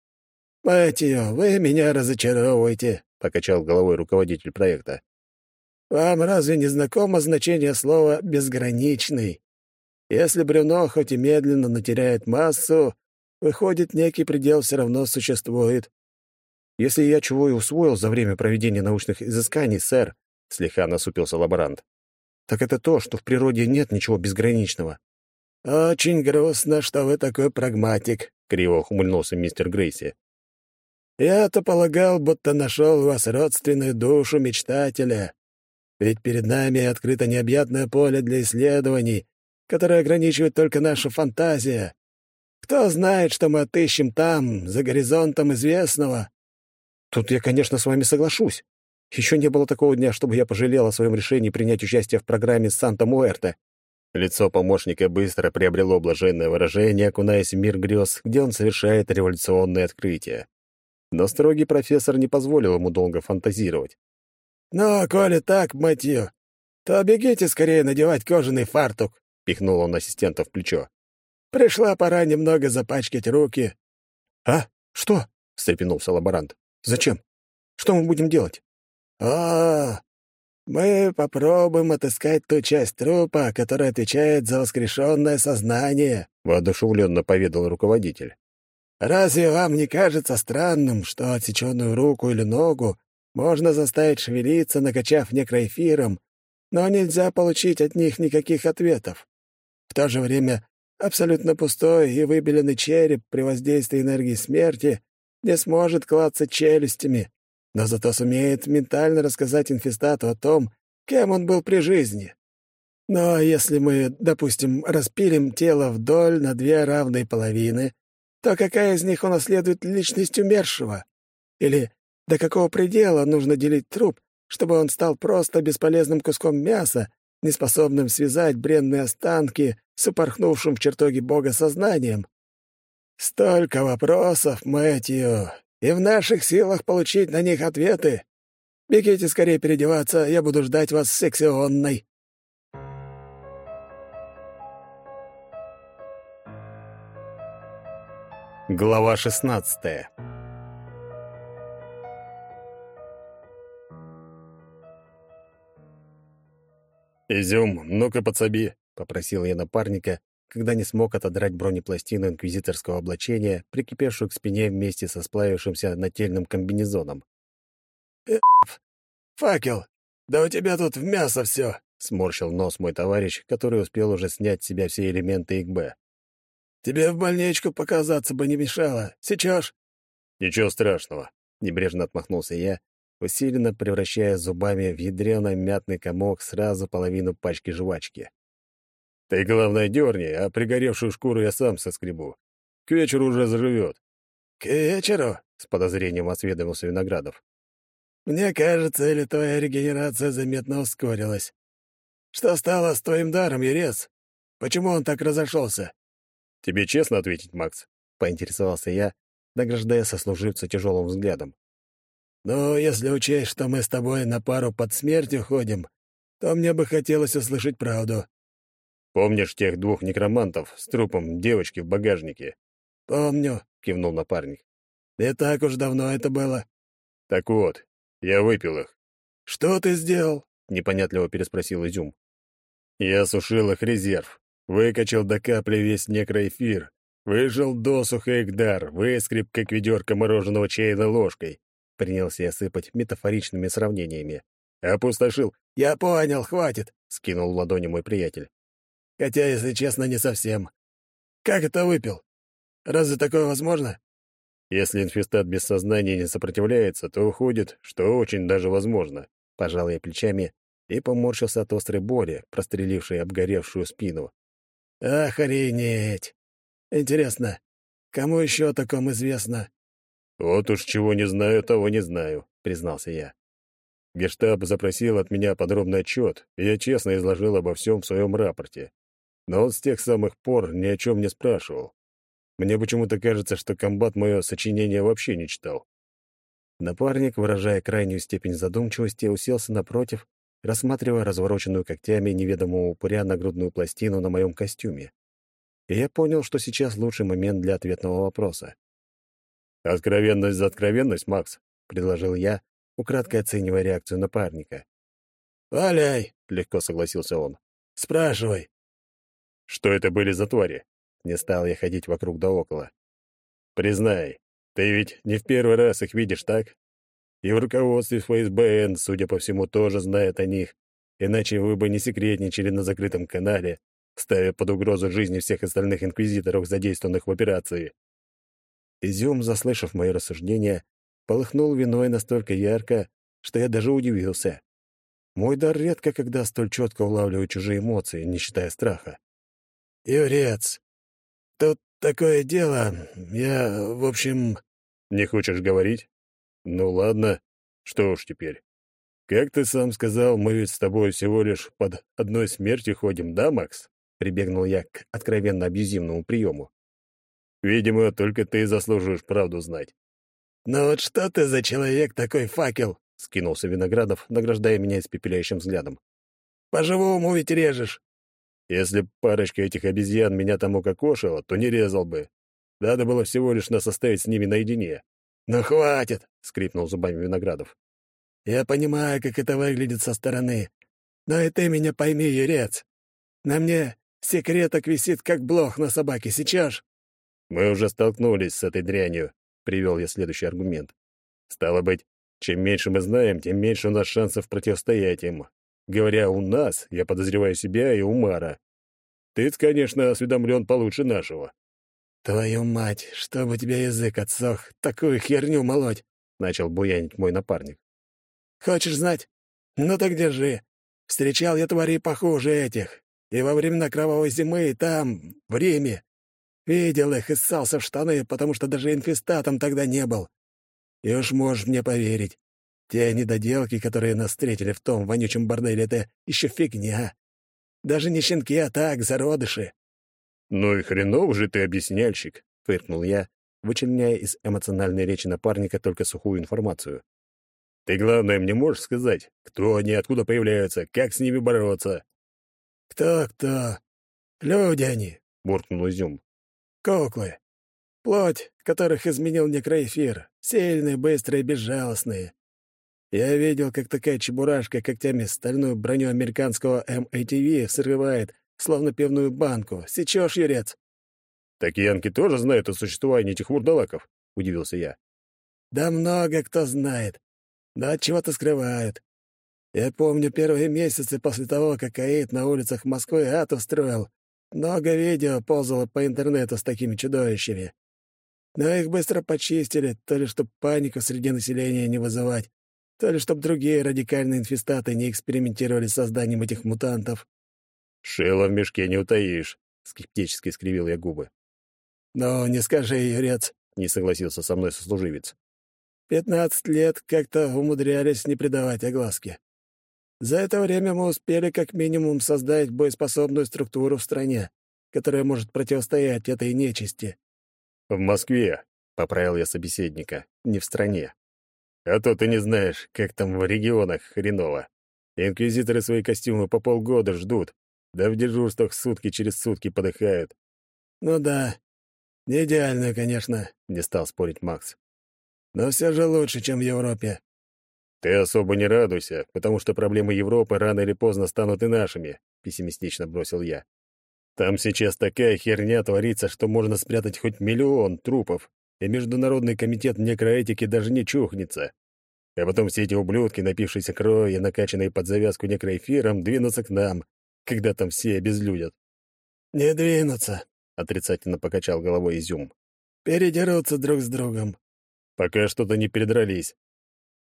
«Мэтью, вы меня разочаровываете», — покачал головой руководитель проекта. «Вам разве не знакомо значение слова «безграничный»? Если бревно хоть и медленно, но теряет массу, выходит, некий предел все равно существует. Если я чего и усвоил за время проведения научных изысканий, сэр, — слегка насупился лаборант, — так это то, что в природе нет ничего безграничного. «Очень грустно, что вы такой прагматик», — криво ухмыльнулся мистер Грейси. «Я-то полагал, будто нашел у вас родственную душу мечтателя. Ведь перед нами открыто необъятное поле для исследований, которое ограничивает только наша фантазия. Кто знает, что мы отыщем там, за горизонтом известного?» «Тут я, конечно, с вами соглашусь. Еще не было такого дня, чтобы я пожалел о своем решении принять участие в программе «Санта-Муэрте». Лицо помощника быстро приобрело блаженное выражение, окунаясь в мир грез, где он совершает революционные открытия. Но строгий профессор не позволил ему долго фантазировать. «Ну, коли так, Матью, то бегите скорее надевать кожаный фартук», — пихнул он ассистента в плечо. «Пришла пора немного запачкать руки». «А? Что?» — встрепенулся лаборант. «Зачем? Что мы будем делать?» «О, мы попробуем отыскать ту часть трупа, которая отвечает за воскрешенное сознание», — воодушевленно поведал руководитель. «Разве вам не кажется странным, что отсеченную руку или ногу можно заставить шевелиться, накачав некроэфиром, но нельзя получить от них никаких ответов. В то же время абсолютно пустой и выбеленный череп при воздействии энергии смерти не сможет клацать челюстями, но зато сумеет ментально рассказать инфестату о том, кем он был при жизни. Но если мы, допустим, распилим тело вдоль на две равные половины, то какая из них унаследует личность умершего? Или до какого предела нужно делить труп, чтобы он стал просто бесполезным куском мяса, неспособным связать бренные останки с упорхнувшим в чертоге Бога сознанием? Столько вопросов, Мэтью, и в наших силах получить на них ответы. Бегите скорее переодеваться, я буду ждать вас в секционной. Глава шестнадцатая «Изюм, ну-ка подсоби», — попросил я напарника, когда не смог отодрать бронепластину инквизиторского облачения, прикипевшую к спине вместе со сплавившимся нательным комбинезоном. «Эф, факел, да у тебя тут в мясо все!» — сморщил нос мой товарищ, который успел уже снять с себя все элементы ИКБ. «Тебе в больничку показаться бы не мешало. Сечешь?» «Ничего страшного», — небрежно отмахнулся я, усиленно превращая зубами в ядреный мятный комок сразу половину пачки жвачки. «Ты, главное, дерни, а пригоревшую шкуру я сам соскребу. К вечеру уже заживет». «К вечеру?» — с подозрением осведомился Виноградов. «Мне кажется, или твоя регенерация заметно ускорилась. Что стало с твоим даром, Ерец? Почему он так разошелся?» «Тебе честно ответить, Макс?» — поинтересовался я, награждая сослуживца тяжелым взглядом. «Ну, если учесть, что мы с тобой на пару под смертью ходим, то мне бы хотелось услышать правду». «Помнишь тех двух некромантов с трупом девочки в багажнике?» «Помню», — кивнул напарник. «Не так уж давно это было». «Так вот, я выпил их». «Что ты сделал?» — непонятливо переспросил Изюм. «Я сушил их резерв, выкачал до капли весь некроэфир, выжил досуха Игдар, выскреб как ведерко мороженого чайной ложкой, Принялся я сыпать метафоричными сравнениями. «Опустошил». «Я понял, хватит», — скинул ладони мой приятель. «Хотя, если честно, не совсем. Как это выпил? Разве такое возможно?» «Если инфестат без сознания не сопротивляется, то уходит, что очень даже возможно», — пожал я плечами и поморщился от острой боли, прострелившей обгоревшую спину. «Охренеть! Интересно, кому еще о таком известно?» «Вот уж чего не знаю, того не знаю», — признался я. Гештаб запросил от меня подробный отчет, и я честно изложил обо всем в своем рапорте. Но он с тех самых пор ни о чем не спрашивал. Мне почему-то кажется, что комбат мое сочинение вообще не читал. Напарник, выражая крайнюю степень задумчивости, уселся напротив, рассматривая развороченную когтями неведомого упыря нагрудную пластину на моем костюме. И я понял, что сейчас лучший момент для ответного вопроса. «Откровенность за откровенность, Макс», — предложил я, украдкой оценивая реакцию напарника. «Валяй!» — легко согласился он. «Спрашивай». «Что это были за твари?» Не стал я ходить вокруг да около. «Признай, ты ведь не в первый раз их видишь, так? И в руководстве ФСБН, судя по всему, тоже знает о них, иначе вы бы не секретничали на закрытом канале, ставя под угрозу жизни всех остальных инквизиторов, задействованных в операции». Изюм, заслышав мои рассуждения, полыхнул виной настолько ярко, что я даже удивился. Мой дар редко когда столь четко улавливает чужие эмоции, не считая страха. «Юрец, тут такое дело. Я, в общем...» «Не хочешь говорить? Ну ладно. Что уж теперь. Как ты сам сказал, мы ведь с тобой всего лишь под одной смертью ходим, да, Макс?» Прибегнул я к откровенно абьюзивному приему. «Видимо, только ты заслуживаешь правду знать. «Ну вот что ты за человек такой факел?» — скинулся Виноградов, награждая меня испепеляющим взглядом. «По-живому ведь режешь». «Если б парочка этих обезьян меня там укокошила, то не резал бы. Надо было всего лишь нас оставить с ними наедине». «Ну хватит!» — скрипнул зубами Виноградов. «Я понимаю, как это выглядит со стороны. Но и ты меня пойми, Юрец. На мне секреток висит, как блох на собаке. Сейчас...» «Мы уже столкнулись с этой дрянью», привел я следующий аргумент. Стало быть, чем меньше мы знаем, тем меньше у нас шансов противостоять им. Говоря «у нас», я подозреваю себя и Умара. ты конечно, осведомлен получше нашего. «Твою мать, чтобы тебя язык отсох, такую херню молоть!» — начал буянить мой напарник. «Хочешь знать? Ну так держи. Встречал я тварей похуже этих. И во времена Кровавой Зимы, там, в Риме. Видел их и ссался в штаны, потому что даже инфестатом тогда не был. И уж можешь мне поверить, те недоделки, которые нас встретили в том вонючем борделе, это еще фигня. Даже не щенки, а так, зародыши. «Ну и хреново же ты объясняльщик», — фыркнул я, вычленяя из эмоциональной речи напарника только сухую информацию. «Ты, главное, мне можешь сказать, кто они, откуда появляются, как с ними бороться?» «Кто-кто? Люди они», — буркнул Изюм. Куклы. Плоть, которых изменил некроэфир. Сильные, быстрые, безжалостные. Я видел, как такая чебурашка когтями стальную броню американского МАТВ срывает, словно пивную банку. Сечешь, юрец? «Так янки тоже знают о существовании этих вурдалаков?» — удивился я. «Да много кто знает. Да от чего-то скрывают. Я помню первые месяцы после того, как Аид на улицах Москвы ад устроил. Много видео ползало по интернету с такими чудовищами. Но их быстро почистили, то ли чтобы панику среди населения не вызывать, то ли чтобы другие радикальные инфестаты не экспериментировали с созданием этих мутантов. «Шило в мешке не утаишь», — скептически скривил я губы. «Ну, не скажи, Юрец», — не согласился со мной сослуживец. «Пятнадцать лет как-то умудрялись не придавать огласки. За это время мы успели как минимум создать боеспособную структуру в стране, которая может противостоять этой нечисти. «В Москве», — поправил я собеседника, — «не в стране. А то ты не знаешь, как там в регионах хреново. Инквизиторы свои костюмы по полгода ждут, да в дежурствах сутки через сутки подыхают». «Ну да, не идеально, конечно», — не стал спорить Макс. «Но все же лучше, чем в Европе. «Ты особо не радуйся, потому что проблемы Европы рано или поздно станут и нашими», — пессимистично бросил я. «Там сейчас такая херня творится, что можно спрятать хоть миллион трупов, и Международный комитет некроэтики даже не чухнется. А потом все эти ублюдки, напившиеся крови и накачанные под завязку некроэфиром, двинутся к нам, когда там все обезлюдят». «Не двинутся», — отрицательно покачал головой Изюм. «Передерутся друг с другом». «Пока что-то не передрались.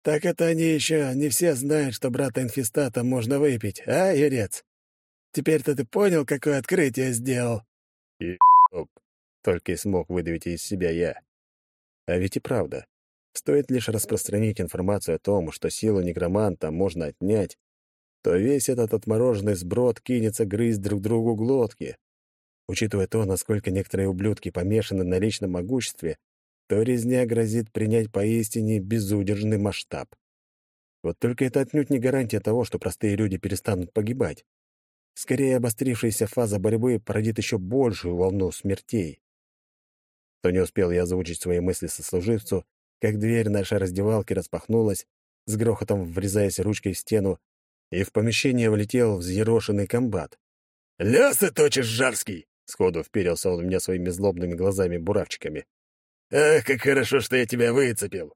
Так это они еще не все знают, что брата инфестата можно выпить, а, Юрец? Теперь-то ты понял, какое открытие сделал?» И только и смог выдавить из себя я. А ведь и правда. Стоит лишь распространить информацию о том, что силу некроманта можно отнять, то весь этот отмороженный сброд кинется грызть друг другу глотки. Учитывая то, насколько некоторые ублюдки помешаны на личном могуществе, то резня грозит принять поистине безудержный масштаб. Вот только это отнюдь не гарантия того, что простые люди перестанут погибать. Скорее, обострившаяся фаза борьбы породит еще большую волну смертей. То не успел я озвучить свои мысли сослуживцу, как дверь нашей раздевалки распахнулась, с грохотом врезаясь ручкой в стену, и в помещение влетел взъерошенный комбат. «Лясы точишь, Жарский!» — сходу вперился он в меня своими злобными глазами-буравчиками. «Ах, как хорошо, что я тебя выцепил!»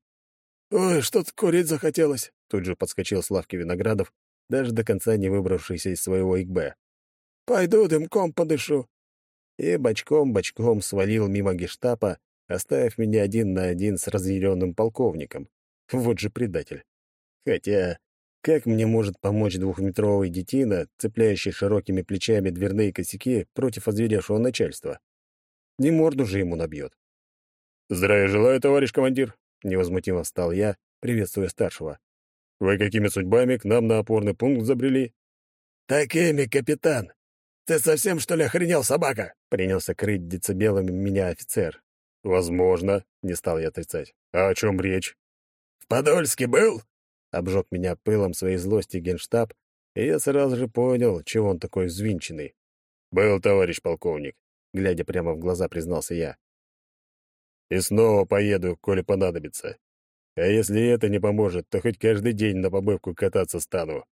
«Ой, что-то курить захотелось!» — тут же подскочил с лавки Виноградов, даже до конца не выбравшийся из своего ИКБ. «Пойду дымком подышу!» И бочком-бочком свалил мимо гештапа, оставив меня один на один с разъяренным полковником. Вот же предатель. Хотя, как мне может помочь двухметровый детина, цепляющий широкими плечами дверные косяки против озверевшего начальства? Не морду же ему набьет. «Здравия желаю, товарищ командир!» — невозмутимо встал я, приветствуя старшего. «Вы какими судьбами к нам на опорный пункт забрели?» «Такими, капитан! Ты совсем, что ли, охренел, собака?» — принялся крыть децибелами меня офицер. «Возможно», — не стал я отрицать. «А о чем речь?» «В Подольске был?» — обжег меня пылом своей злости генштаб, и я сразу же понял, чего он такой взвинченный. «Был, товарищ полковник», — глядя прямо в глаза, признался я. «И снова поеду, коли понадобится. А если это не поможет, то хоть каждый день на побывку кататься стану».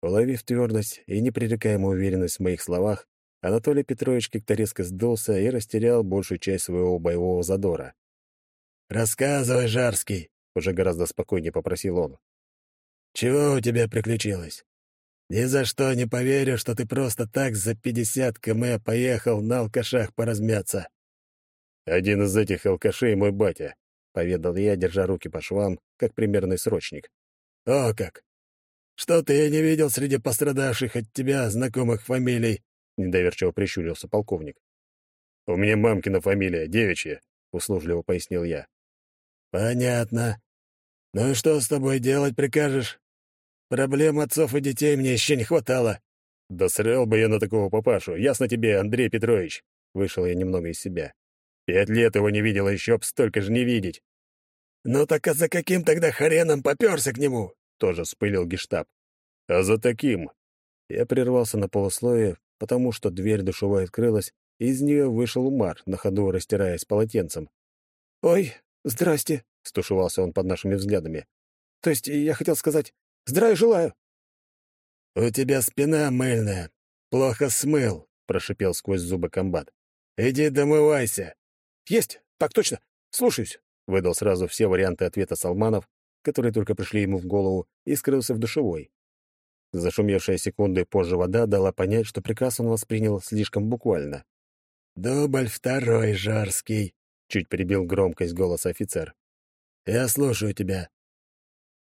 Уловив твердость и непререкаемую уверенность в моих словах, Анатолий Петрович как-то резко сдулся и растерял большую часть своего боевого задора. «Рассказывай, Жарский!» — уже гораздо спокойнее попросил он. «Чего у тебя приключилось? Ни за что не поверю, что ты просто так за пятьдесят км поехал на алкашах поразмяться». «Один из этих алкашей мой батя», — поведал я, держа руки по швам, как примерный срочник. «О как! Что-то я не видел среди пострадавших от тебя знакомых фамилий недоверчиво прищурился полковник. «У меня мамкина фамилия, девичья», — услужливо пояснил я. «Понятно. Ну и что с тобой делать прикажешь? Проблем отцов и детей мне еще не хватало». «Да срал бы я на такого папашу, ясно тебе, Андрей Петрович!» Вышел я немного из себя. «Пять лет его не видел, еще б столько же не видеть!» «Ну так а за каким тогда хреном попёрся к нему?» Тоже вспылил гештаб. «А за таким!» Я прервался на полусловие, потому что дверь душевой открылась, и из нее вышел Умар, на ходу растираясь полотенцем. «Ой, здрасте», — стушевался он под нашими взглядами. «То есть я хотел сказать «здравия желаю». «У тебя спина мыльная. Плохо смыл», — прошипел сквозь зубы комбат. «Иди домывайся». «Есть, так точно. Слушаюсь», — выдал сразу все варианты ответа Салманов, которые только пришли ему в голову, и скрылся в душевой. Зашумевшая секунды позже вода дала понять, что приказ он воспринял слишком буквально. «Дубль второй, Жарский», — чуть перебил громкость голоса офицер. «Я слушаю тебя».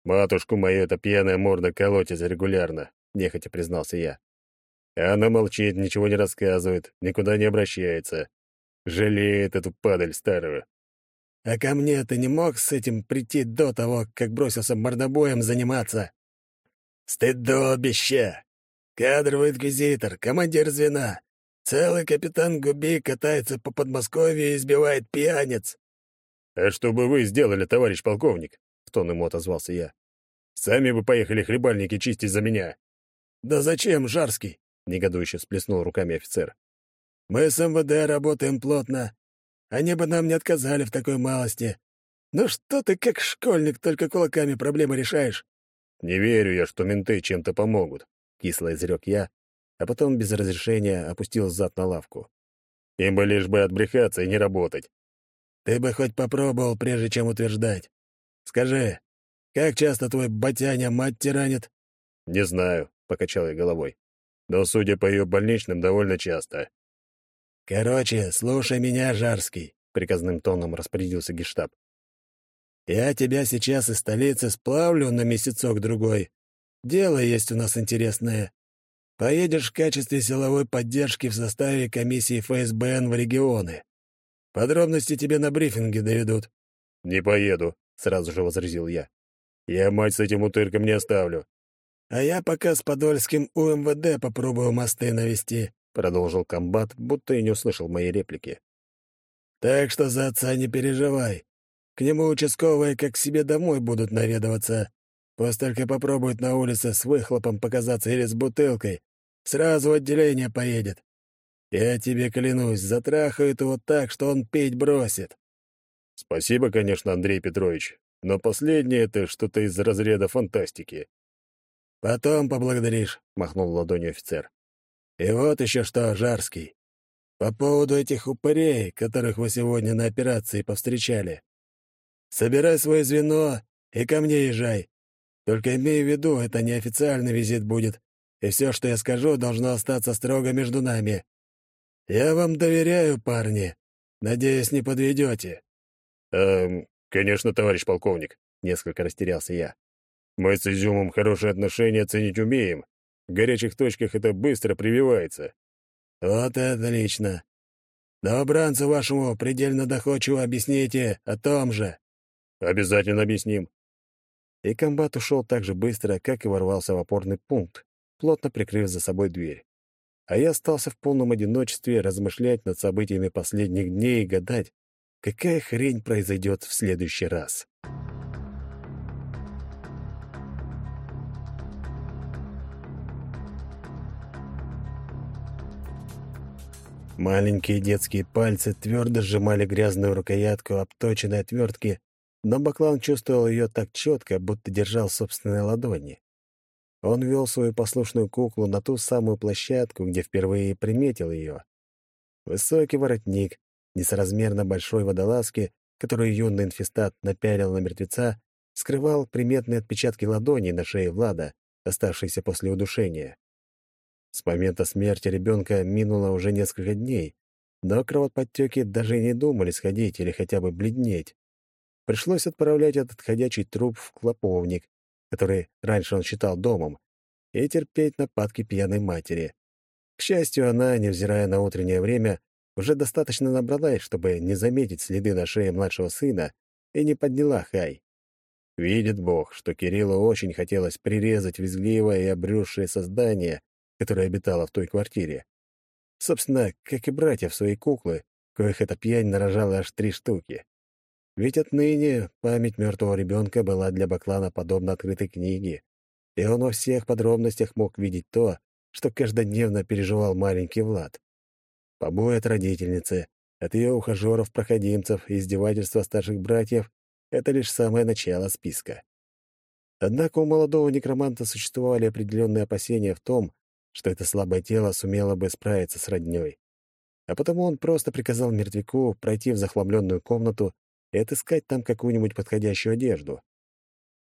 «Матушку мою эта пьяная морда колотится регулярно», — нехотя признался я. Она молчит, ничего не рассказывает, никуда не обращается. Жалеет эту падаль старую. «А ко мне ты не мог с этим прийти до того, как бросился мордобоем заниматься?» «Стыдобище! Кадровый инквизитор, командир звена. Целый капитан Губи катается по Подмосковью и избивает пьяниц». «А что бы вы сделали, товарищ полковник?» — в тон ему отозвался я. «Сами бы поехали хлебальники чистить за меня». «Да зачем, Жарский?» — негодующе сплеснул руками офицер. «Мы с МВД работаем плотно. Они бы нам не отказали в такой малости. Ну что ты, как школьник, только кулаками проблемы решаешь? «Не верю я, что менты чем-то помогут», — кисло изрек я, а потом без разрешения опустил зад на лавку. «Им бы лишь бы отбрехаться и не работать». «Ты бы хоть попробовал, прежде чем утверждать. Скажи, как часто твой батяня мать тиранит?» «Не знаю», — покачал я головой. «Но, судя по ее больничным, довольно часто». «Короче, слушай меня, Жарский», — приказным тоном распорядился гештаб. Я тебя сейчас из столицы сплавлю на месяцок-другой. Дело есть у нас интересное. Поедешь в качестве силовой поддержки в составе комиссии ФСБН в регионы. Подробности тебе на брифинге доведут». «Не поеду», — сразу же возразил я. «Я мать с этим утырком не оставлю». «А я пока с Подольским УМВД попробую мосты навести», — продолжил комбат, будто и не услышал моей реплики. «Так что за отца не переживай. К нему участковые как к себе домой будут наведываться. Пусть только попробует на улице с выхлопом показаться или с бутылкой. Сразу в отделение поедет. Я тебе клянусь, затрахают его так, что он пить бросит. Спасибо, конечно, Андрей Петрович, но последнее — это что-то из разряда фантастики. Потом поблагодаришь, — махнул ладонью офицер. И вот еще что, Жарский. По поводу этих упырей, которых вы сегодня на операции повстречали. Собирай свое звено и ко мне езжай. Только имей в виду, это неофициальный визит будет, и все, что я скажу, должно остаться строго между нами. Я вам доверяю, парни. Надеюсь, не подведете. Эм, конечно, товарищ полковник, несколько растерялся я. Мы с Изюмом хорошие отношения ценить умеем. В горячих точках это быстро прививается. Вот это лично. Добранцу вашему предельно доходчиво объясните о том же. Обязательно объясним. И комбат ушел так же быстро, как и ворвался в опорный пункт, плотно прикрыв за собой дверь. А я остался в полном одиночестве размышлять над событиями последних дней и гадать, какая хрень произойдет в следующий раз. Маленькие детские пальцы твердо сжимали грязную рукоятку обточенной отвертки, но Баклан чувствовал ее так четко, будто держал собственные ладони. Он вел свою послушную куклу на ту самую площадку, где впервые приметил ее. Высокий воротник, несоразмерно большой водолазки, которую юный инфестат напялил на мертвеца, скрывал приметные отпечатки ладоней на шее Влада, оставшиеся после удушения. С момента смерти ребенка минуло уже несколько дней, но кровоподтеки даже не думали сходить или хотя бы бледнеть. Пришлось отправлять этот ходячий труп в клоповник, который раньше он считал домом, и терпеть нападки пьяной матери. К счастью, она, невзирая на утреннее время, уже достаточно набралась, чтобы не заметить следы на шее младшего сына и не подняла хай. Видит Бог, что Кириллу очень хотелось прирезать визгливое и обрюзшее создание, которое обитало в той квартире. Собственно, как и братьев своей куклы, коих эта пьянь нарожала аж три штуки. Ведь отныне память мертвого ребенка была для Баклана подобна открытой книге, и он во всех подробностях мог видеть то, что каждодневно переживал маленький Влад. Побои от родительницы, от ее ухажеров-проходимцев и издевательства старших братьев — это лишь самое начало списка. Однако у молодого некроманта существовали определенные опасения в том, что это слабое тело сумело бы справиться с роднёй. А потому он просто приказал мертвяку пройти в захламленную комнату и отыскать там какую-нибудь подходящую одежду.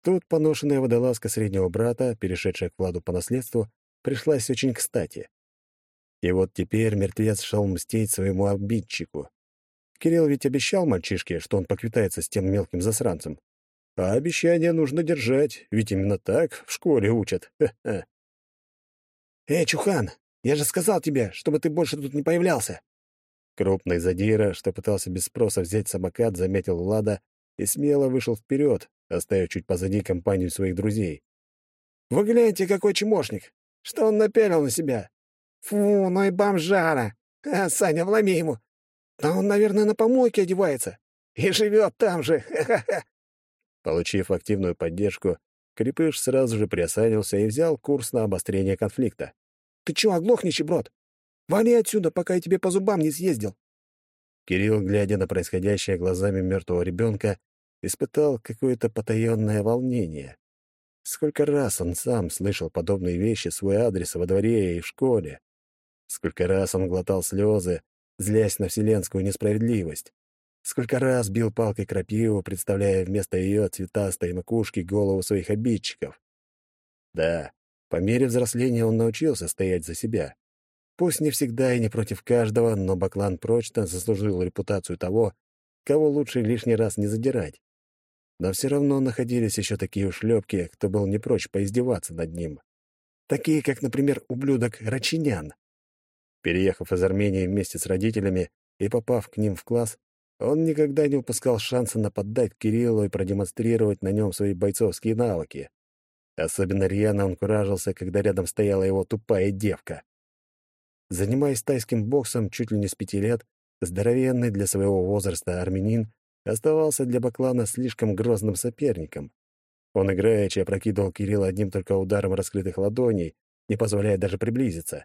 Тут поношенная водолазка среднего брата, перешедшая к Владу по наследству, пришлась очень кстати. И вот теперь мертвец шел мстить своему обидчику. Кирилл ведь обещал мальчишке, что он поквитается с тем мелким засранцем. А обещание нужно держать, ведь именно так в школе учат. Ха-ха. «Эй, Чухан, я же сказал тебе, чтобы ты больше тут не появлялся!» Крупный задира, что пытался без спроса взять самокат, заметил Влада и смело вышел вперед, оставив чуть позади компанию своих друзей. «Вы гляньте, какой чмошник! Что он напялил на себя? Фу, ну и бомжара! А, Саня, вломи ему! Да он, наверное, на помойке одевается и живет там же! [LAUGHS] Ха-ха-ха!» Получив активную поддержку, Крепыш сразу же приосанился и взял курс на обострение конфликта. «Ты чего, оглох, нищеброд? Вали отсюда, пока я тебе по зубам не съездил!» Кирилл, глядя на происходящее глазами мертвого ребенка, испытал какое-то потаенное волнение. Сколько раз он сам слышал подобные вещи свой адрес во дворе и в школе. Сколько раз он глотал слезы, злясь на вселенскую несправедливость. Сколько раз бил палкой крапиву, представляя вместо ее цветастой макушки голову своих обидчиков. Да, по мере взросления он научился стоять за себя. Пусть не всегда и не против каждого, но Баклан прочно заслужил репутацию того, кого лучше лишний раз не задирать. Но все равно находились еще такие ушлепки, кто был не прочь поиздеваться над ним. Такие, как, например, ублюдок Рачинян. Переехав из Армении вместе с родителями и попав к ним в класс, он никогда не упускал шанса нападать Кириллу и продемонстрировать на нем свои бойцовские навыки. Особенно рьяно он куражился, когда рядом стояла его тупая девка. Занимаясь тайским боксом чуть ли не с пяти лет, здоровенный для своего возраста армянин оставался для Баклана слишком грозным соперником. Он играючи опрокидывал Кирилла одним только ударом раскрытых ладоней, не позволяя даже приблизиться,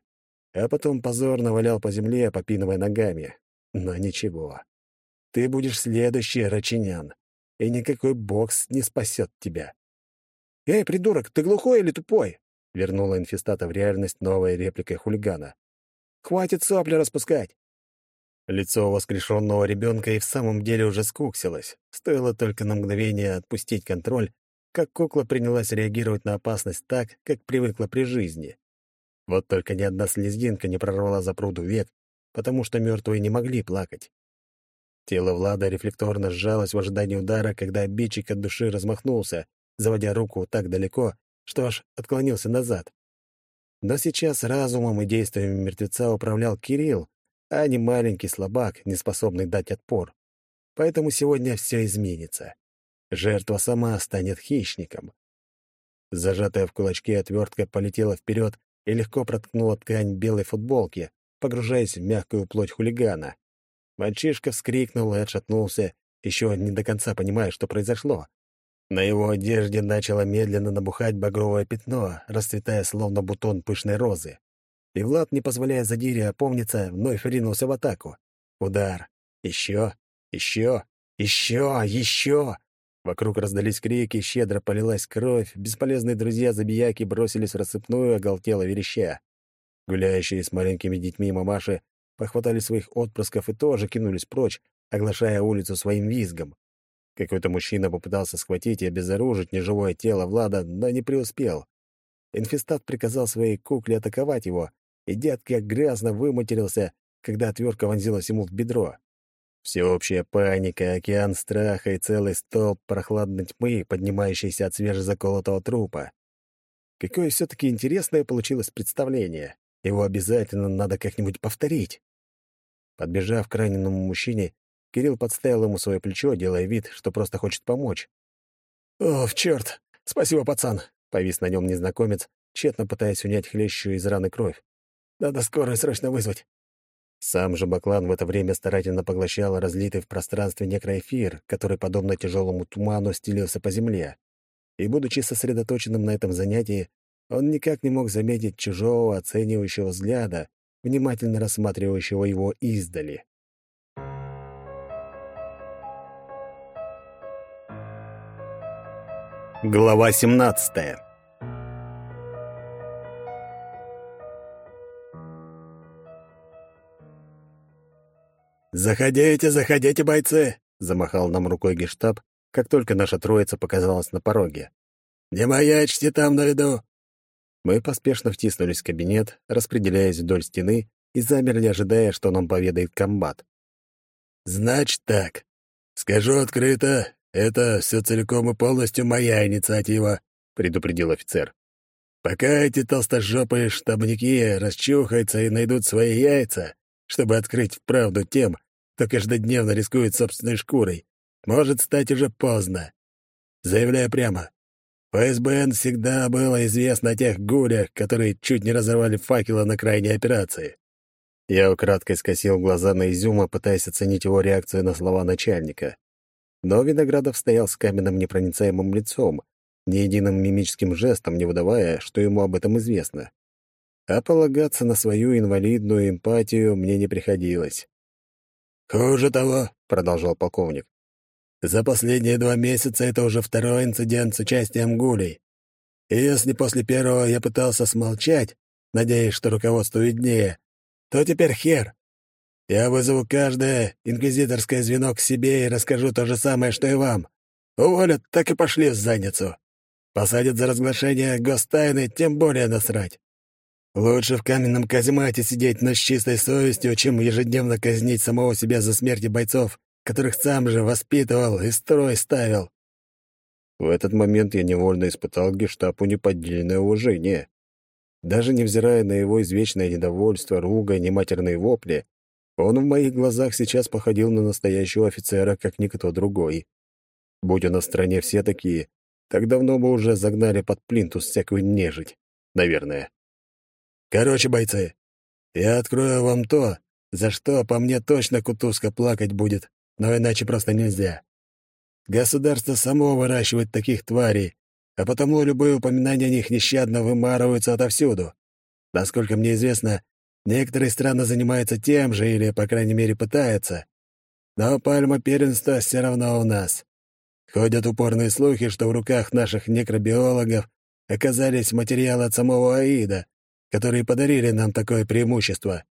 а потом позорно валял по земле, попинывая ногами. Но ничего. Ты будешь следующий, Рачинян, и никакой бокс не спасет тебя. «Эй, придурок, ты глухой или тупой?» — вернула инфестата в реальность новая реплика хулигана. Хватит сопли распускать!» Лицо воскрешенного ребенка и в самом деле уже скуксилось. Стоило только на мгновение отпустить контроль, как кукла принялась реагировать на опасность так, как привыкла при жизни. Вот только ни одна слезинка не прорвала за пруду век, потому что мертвые не могли плакать. Тело Влада рефлекторно сжалось в ожидании удара, когда обидчик от души размахнулся, заводя руку так далеко, что аж отклонился назад. Но сейчас разумом и действиями мертвеца управлял Кирилл, а не маленький слабак, не способный дать отпор. Поэтому сегодня все изменится. Жертва сама станет хищником. Зажатая в кулачке отвертка полетела вперед и легко проткнула ткань белой футболки, погружаясь в мягкую плоть хулигана. Мальчишка вскрикнул и отшатнулся, еще не до конца понимая, что произошло. На его одежде начало медленно набухать багровое пятно, расцветая словно бутон пышной розы. И Влад, не позволяя задире опомниться, вновь ринулся в атаку. Удар. Еще, еще, еще, еще. Вокруг раздались крики, щедро полилась кровь, бесполезные друзья-забияки бросились в рассыпную, оголтело вереща. Гуляющие с маленькими детьми мамаши похватали своих отпрысков и тоже кинулись прочь, оглашая улицу своим визгом. Какой-то мужчина попытался схватить и обезоружить неживое тело Влада, но не преуспел. Инфестат приказал своей кукле атаковать его, и дядка грязно выматерился, когда отвертка вонзилась ему в бедро. Всеобщая паника, океан страха и целый столб прохладной тьмы, поднимающийся от свежезаколотого трупа. Какое все-таки интересное получилось представление. Его обязательно надо как-нибудь повторить. Подбежав к раненому мужчине, Кирилл подставил ему свое плечо, делая вид, что просто хочет помочь. «О, черт! Спасибо, пацан!» — повис на нем незнакомец, тщетно пытаясь унять хлещущую из раны кровь. «Надо скорую срочно вызвать!» Сам же Баклан в это время старательно поглощал разлитый в пространстве некроэфир, который, подобно тяжелому туману, стелился по земле. И, будучи сосредоточенным на этом занятии, он никак не мог заметить чужого оценивающего взгляда, внимательно рассматривающего его издали. Глава 17 «Заходите, заходите, бойцы!» — замахал нам рукой гештаб, как только наша троица показалась на пороге. «Не маячьте там на виду!» Мы поспешно втиснулись в кабинет, распределяясь вдоль стены и замерли, ожидая, что нам поведает комбат. «Значит так. Скажу открыто, это все целиком и полностью моя инициатива», — предупредил офицер. «Пока эти толстожопые штабники расчухаются и найдут свои яйца, чтобы открыть правду тем, кто каждодневно рискует собственной шкурой, может стать уже поздно. Заявляю прямо. ФСБН всегда было известно о тех гулях, которые чуть не разорвали факела на крайней операции. Я украдкой скосил глаза на Изюма, пытаясь оценить его реакцию на слова начальника. Но Виноградов стоял с каменным непроницаемым лицом, ни единым мимическим жестом не выдавая, что ему об этом известно. А полагаться на свою инвалидную эмпатию мне не приходилось. «Хуже того», — продолжал полковник, «за последние два месяца это уже второй инцидент с участием гулей. И если после первого я пытался смолчать, надеясь, что руководству виднее, то теперь хер. Я вызову каждое инквизиторское звено к себе и расскажу то же самое, что и вам. Уволят, так и пошли в задницу. Посадят за разглашение гостайны, тем более насрать. Лучше в каменном каземате сидеть, но с чистой совестью, чем ежедневно казнить самого себя за смерти бойцов, которых сам же воспитывал и строй ставил. В этот момент я невольно испытал гештапу неподдельное уважение. Даже невзирая на его извечное недовольство, ругань и матерные вопли, он в моих глазах сейчас походил на настоящего офицера, как никто другой. Будь у нас в стране все такие, так давно бы уже загнали под плинтус всякую нежить. Наверное. Короче, бойцы, я открою вам то, за что по мне точно кутузка плакать будет, но иначе просто нельзя. Государство само выращивает таких тварей, а потому любые упоминания о них нещадно вымарываются отовсюду. Насколько мне известно, некоторые страны занимаются тем же или, по крайней мере, пытаются. Но пальма первенства все равно у нас. Ходят упорные слухи, что в руках наших некробиологов оказались материалы от самого Аида, которые подарили нам такое преимущество.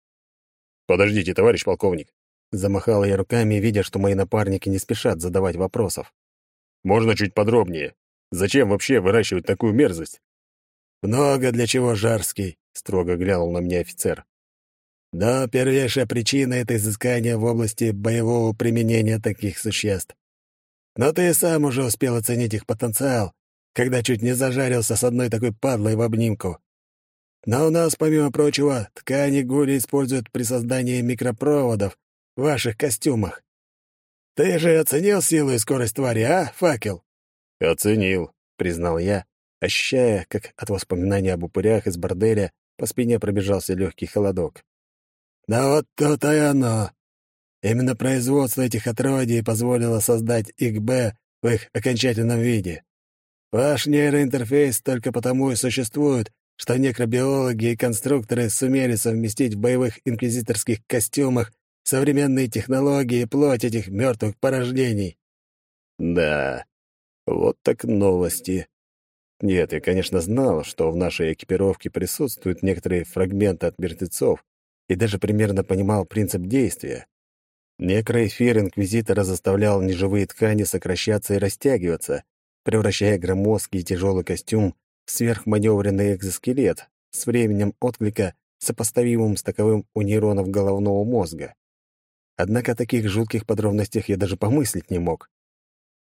«Подождите, товарищ полковник!» Замахал я руками, видя, что мои напарники не спешат задавать вопросов. «Можно чуть подробнее? Зачем вообще выращивать такую мерзость?» «Много для чего, Жарский», — строго глянул на меня офицер. «Но первейшая причина — это изыскание в области боевого применения таких существ. Но ты сам уже успел оценить их потенциал, когда чуть не зажарился с одной такой падлой в обнимку. Но у нас, помимо прочего, ткани гули используют при создании микропроводов ваших костюмах. Ты же оценил силу и скорость твари, а, факел?» «Оценил», — признал я, ощущая, как от воспоминаний об упырях из борделя по спине пробежался легкий холодок. «Да вот то-то и оно. Именно производство этих отродий позволило создать ИКБ в их окончательном виде. Ваш нейроинтерфейс только потому и существует, что некробиологи и конструкторы сумели совместить в боевых инквизиторских костюмах современные технологии плоть этих мертвых порождений. Да, вот так новости. Нет, я, конечно, знал, что в нашей экипировке присутствуют некоторые фрагменты от мертвецов, и даже примерно понимал принцип действия. Некроэфир Инквизитора заставлял неживые ткани сокращаться и растягиваться, превращая громоздкий и тяжелый костюм в сверхманевренный экзоскелет с временем отклика, сопоставимым с таковым у нейронов головного мозга. Однако о таких жутких подробностях я даже помыслить не мог.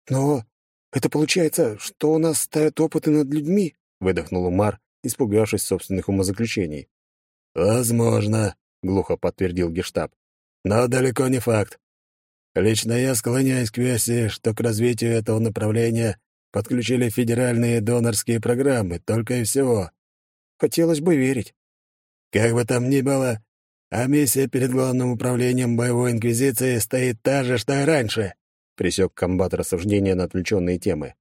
«Но это получается, что у нас ставят опыты над людьми?» — выдохнул Умар, испугавшись собственных умозаключений. «Возможно», — глухо подтвердил Гештаб. «Но далеко не факт. Лично я склоняюсь к версии, что к развитию этого направления подключили федеральные донорские программы, только и всего. Хотелось бы верить. Как бы там ни было, а миссия перед главным управлением боевой инквизиции стоит та же, что и раньше», — пресек комбат рассуждения на отвлеченные темы.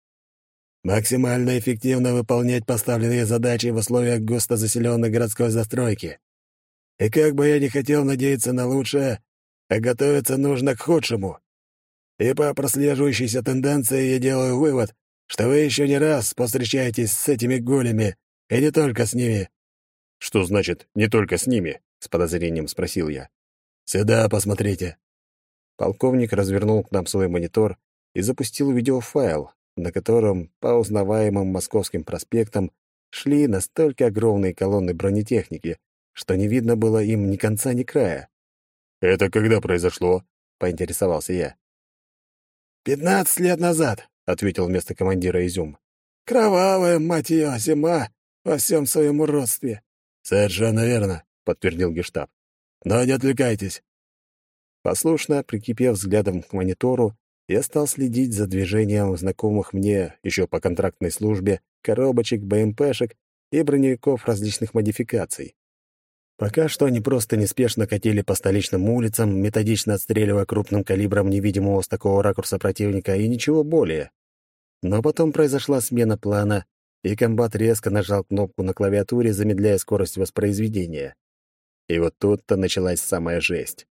«Максимально эффективно выполнять поставленные задачи в условиях густо заселенной городской застройки. И как бы я ни хотел надеяться на лучшее, а готовиться нужно к худшему. И по прослеживающейся тенденции я делаю вывод, что вы еще не раз повстречаетесь с этими голями, и не только с ними». «Что значит «не только с ними»?» — с подозрением спросил я. «Сюда посмотрите». Полковник развернул к нам свой монитор и запустил видеофайл, на котором по узнаваемым московским проспектам шли настолько огромные колонны бронетехники, что не видно было им ни конца, ни края. «Это когда произошло?» — поинтересовался я. «Пятнадцать лет назад», — ответил вместо командира Изюм. «Кровавая, мать ее, зима во всем своем уродстве». «Совершенно верно подтвердил гештаб. «Но не отвлекайтесь». Послушно, прикипев взглядом к монитору, я стал следить за движением знакомых мне еще по контрактной службе коробочек, БМПшек и броневиков различных модификаций. Пока что они просто неспешно катили по столичным улицам, методично отстреливая крупным калибром невидимого с такого ракурса противника и ничего более. Но потом произошла смена плана, и комбат резко нажал кнопку на клавиатуре, замедляя скорость воспроизведения. И вот тут-то началась самая жесть.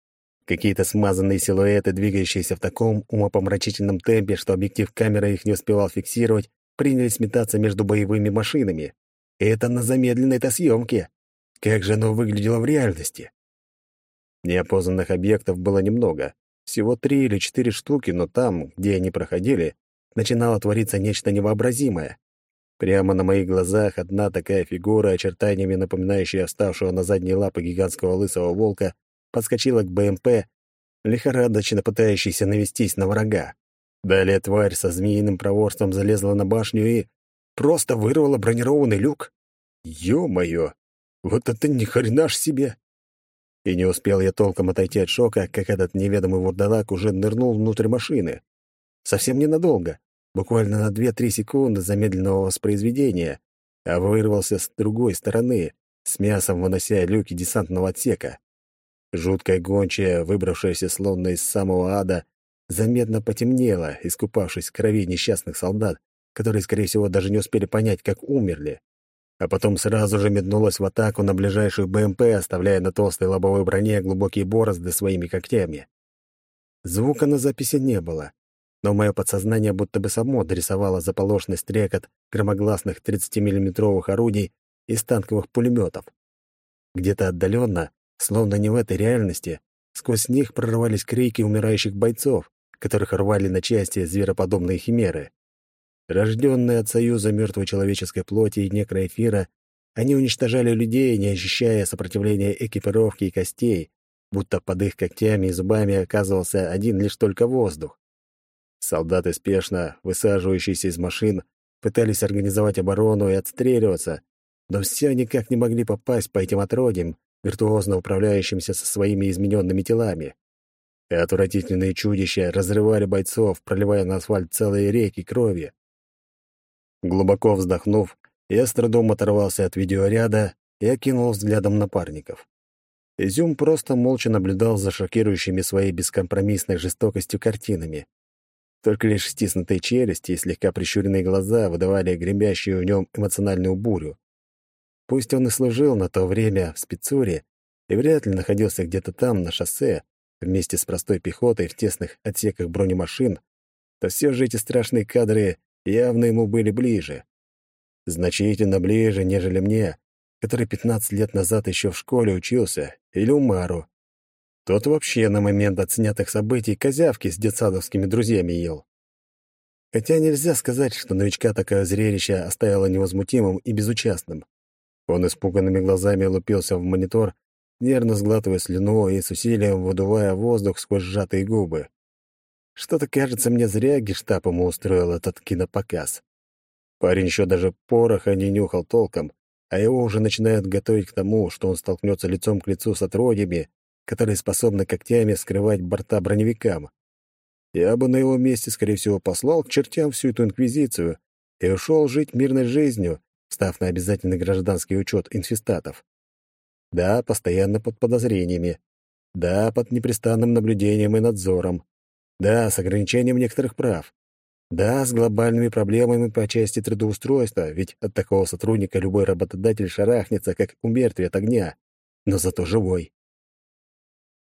Какие-то смазанные силуэты, двигающиеся в таком умопомрачительном темпе, что объектив камеры их не успевал фиксировать, принялись метаться между боевыми машинами. И это на замедленной-то съемке. Как же оно выглядело в реальности? Неопознанных объектов было немного. Всего три или четыре штуки, но там, где они проходили, начинало твориться нечто невообразимое. Прямо на моих глазах одна такая фигура, очертаниями напоминающая оставшего на задней лапы гигантского лысого волка, подскочила к БМП, лихорадочно пытающийся навестись на врага. Далее тварь со змеиным проворством залезла на башню и просто вырвала бронированный люк. Ё-моё! Вот это ни хрена себе! И не успел я толком отойти от шока, как этот неведомый вурдалак уже нырнул внутрь машины. Совсем ненадолго, буквально на 2-3 секунды замедленного воспроизведения, а вырвался с другой стороны, с мясом вынося люки десантного отсека. Жуткая гончая, выбравшаяся словно из самого ада, заметно потемнела, искупавшись в крови несчастных солдат, которые, скорее всего, даже не успели понять, как умерли. А потом сразу же метнулась в атаку на ближайшую БМП, оставляя на толстой лобовой броне глубокие борозды своими когтями. Звука на записи не было, но мое подсознание будто бы само дорисовало заполошный стрекот громогласных 30-миллиметровых орудий из танковых пулеметов. Где-то отдаленно, словно не в этой реальности, сквозь них прорывались крики умирающих бойцов, которых рвали на части звероподобные химеры. Рожденные от союза мертвой человеческой плоти и некроэфира, они уничтожали людей, не ощущая сопротивления экипировки и костей, будто под их когтями и зубами оказывался один лишь только воздух. Солдаты спешно, высаживающиеся из машин, пытались организовать оборону и отстреливаться, но все никак не могли попасть по этим отродьям, виртуозно управляющимся со своими измененными телами. И отвратительные чудища разрывали бойцов, проливая на асфальт целые реки крови. Глубоко вздохнув, я с трудом оторвался от видеоряда и окинул взглядом напарников. Изюм просто молча наблюдал за шокирующими своей бескомпромиссной жестокостью картинами. Только лишь стиснутые челюсти и слегка прищуренные глаза выдавали гремящую в нем эмоциональную бурю. Пусть он и служил на то время в спецуре и вряд ли находился где-то там, на шоссе, вместе с простой пехотой в тесных отсеках бронемашин, то все же эти страшные кадры явно ему были ближе. Значительно ближе, нежели мне, который 15 лет назад еще в школе учился, или Умару, тот вообще на момент отснятых событий козявки с детсадовскими друзьями ел. Хотя нельзя сказать, что новичка такое зрелище оставило невозмутимым и безучастным. Он испуганными глазами лупился в монитор, нервно сглатывая слюну и с усилием выдувая воздух сквозь сжатые губы. Что-то, кажется, мне зря гештаб ему устроил этот кинопоказ. Парень еще даже пороха не нюхал толком, а его уже начинают готовить к тому, что он столкнется лицом к лицу с отродьями, которые способны когтями скрывать борта броневикам. Я бы на его месте, скорее всего, послал к чертям всю эту инквизицию и ушел жить мирной жизнью, став на обязательный гражданский учет инфестатов. Да, постоянно под подозрениями. Да, под непрестанным наблюдением и надзором. Да, с ограничением некоторых прав. Да, с глобальными проблемами по части трудоустройства, ведь от такого сотрудника любой работодатель шарахнется, как у от огня, но зато живой.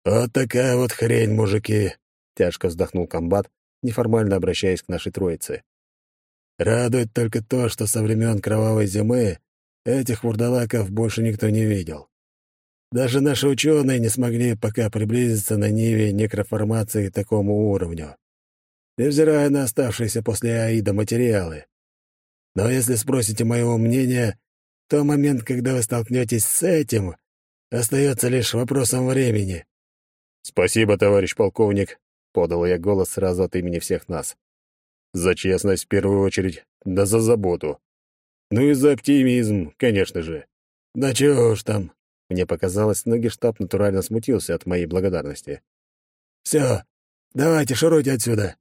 «Вот такая вот хрень, мужики!» — тяжко вздохнул комбат, неформально обращаясь к нашей троице. «Радует только то, что со времен Кровавой Зимы этих вурдалаков больше никто не видел. Даже наши ученые не смогли пока приблизиться на Ниве некроформации к такому уровню, невзирая на оставшиеся после Аида материалы. Но если спросите моего мнения, то момент, когда вы столкнетесь с этим, остается лишь вопросом времени. «Спасибо, товарищ полковник», — подал я голос сразу от имени всех нас. «За честность в первую очередь, да за заботу. Ну и за оптимизм, конечно же. Да чего уж там». Мне показалось, но гештаб натурально смутился от моей благодарности. «Все, давайте шуруйте отсюда.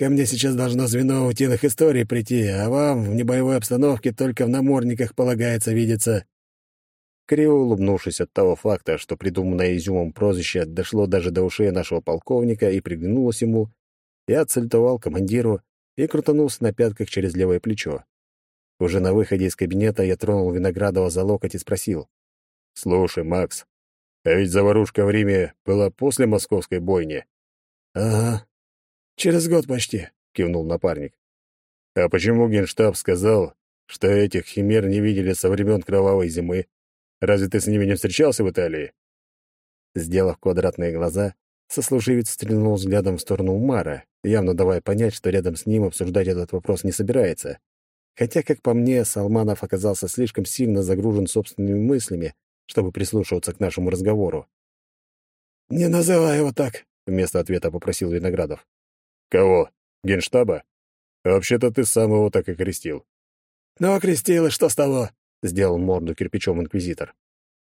Ко мне сейчас должно звено утиных историй прийти, а вам в небоевой обстановке только в намордниках полагается видеться». Криво улыбнувшись от того факта, что придуманное изюмом прозвище дошло даже до ушей нашего полковника и приглянулось ему, я отсультовал командиру и крутанулся на пятках через левое плечо. Уже на выходе из кабинета я тронул Виноградова за локоть и спросил. «Слушай, Макс, а ведь заварушка в Риме была после московской бойни?» «Ага. Через год почти», — кивнул напарник. «А почему Генштаб сказал, что этих химер не видели со времен Кровавой зимы?» Разве ты с ними не встречался в Италии?» Сделав квадратные глаза, сослуживец стрельнул взглядом в сторону Умара, явно давая понять, что рядом с ним обсуждать этот вопрос не собирается. Хотя, как по мне, Салманов оказался слишком сильно загружен собственными мыслями, чтобы прислушиваться к нашему разговору. «Не называй его так», — вместо ответа попросил Виноградов. «Кого?» Генштаба? Вообще-то ты сам его так и крестил. «Ну, окрестил, и что с того?» — сделал морду кирпичом инквизитор.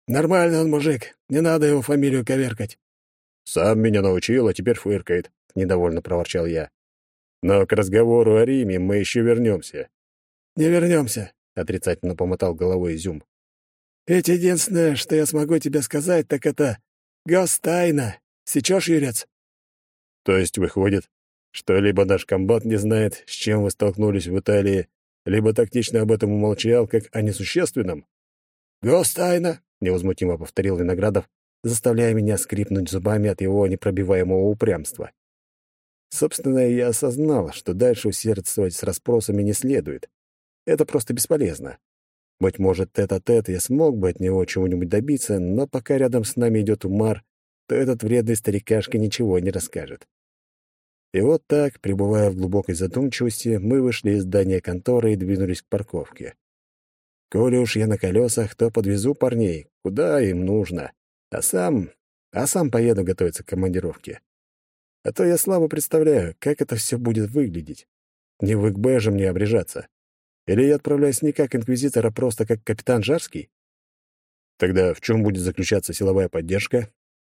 «Нормальный он мужик, не надо его фамилию коверкать». «Сам меня научил, а теперь фыркает», — недовольно проворчал я. «Но к разговору о Риме мы еще вернемся». «Не вернемся», — отрицательно помотал головой Изюм. «Ведь единственное, что я смогу тебе сказать, так это гостайна. Сечешь, юрец?» «То есть, выходит, что либо наш комбат не знает, с чем вы столкнулись в Италии, либо тактично об этом умолчал, как о несущественном?» «Гостайна», — невозмутимо повторил Виноградов, заставляя меня скрипнуть зубами от его непробиваемого упрямства. Собственно, я осознал, что дальше усердствовать с расспросами не следует. Это просто бесполезно. Быть может, тет-а-тет я смог бы от него чего-нибудь добиться, но пока рядом с нами идет Умар, то этот вредный старикашка ничего не расскажет. И вот так, пребывая в глубокой задумчивости, мы вышли из здания конторы и двинулись к парковке. Коли уж я на колесах, то подвезу парней, куда им нужно, а сам... а сам поеду готовиться к командировке. А то я слабо представляю, как это все будет выглядеть. Не в ИКБ же мне обрежаться. Или я отправляюсь не как инквизитор, а просто как капитан Жарский? Тогда в чем будет заключаться силовая поддержка?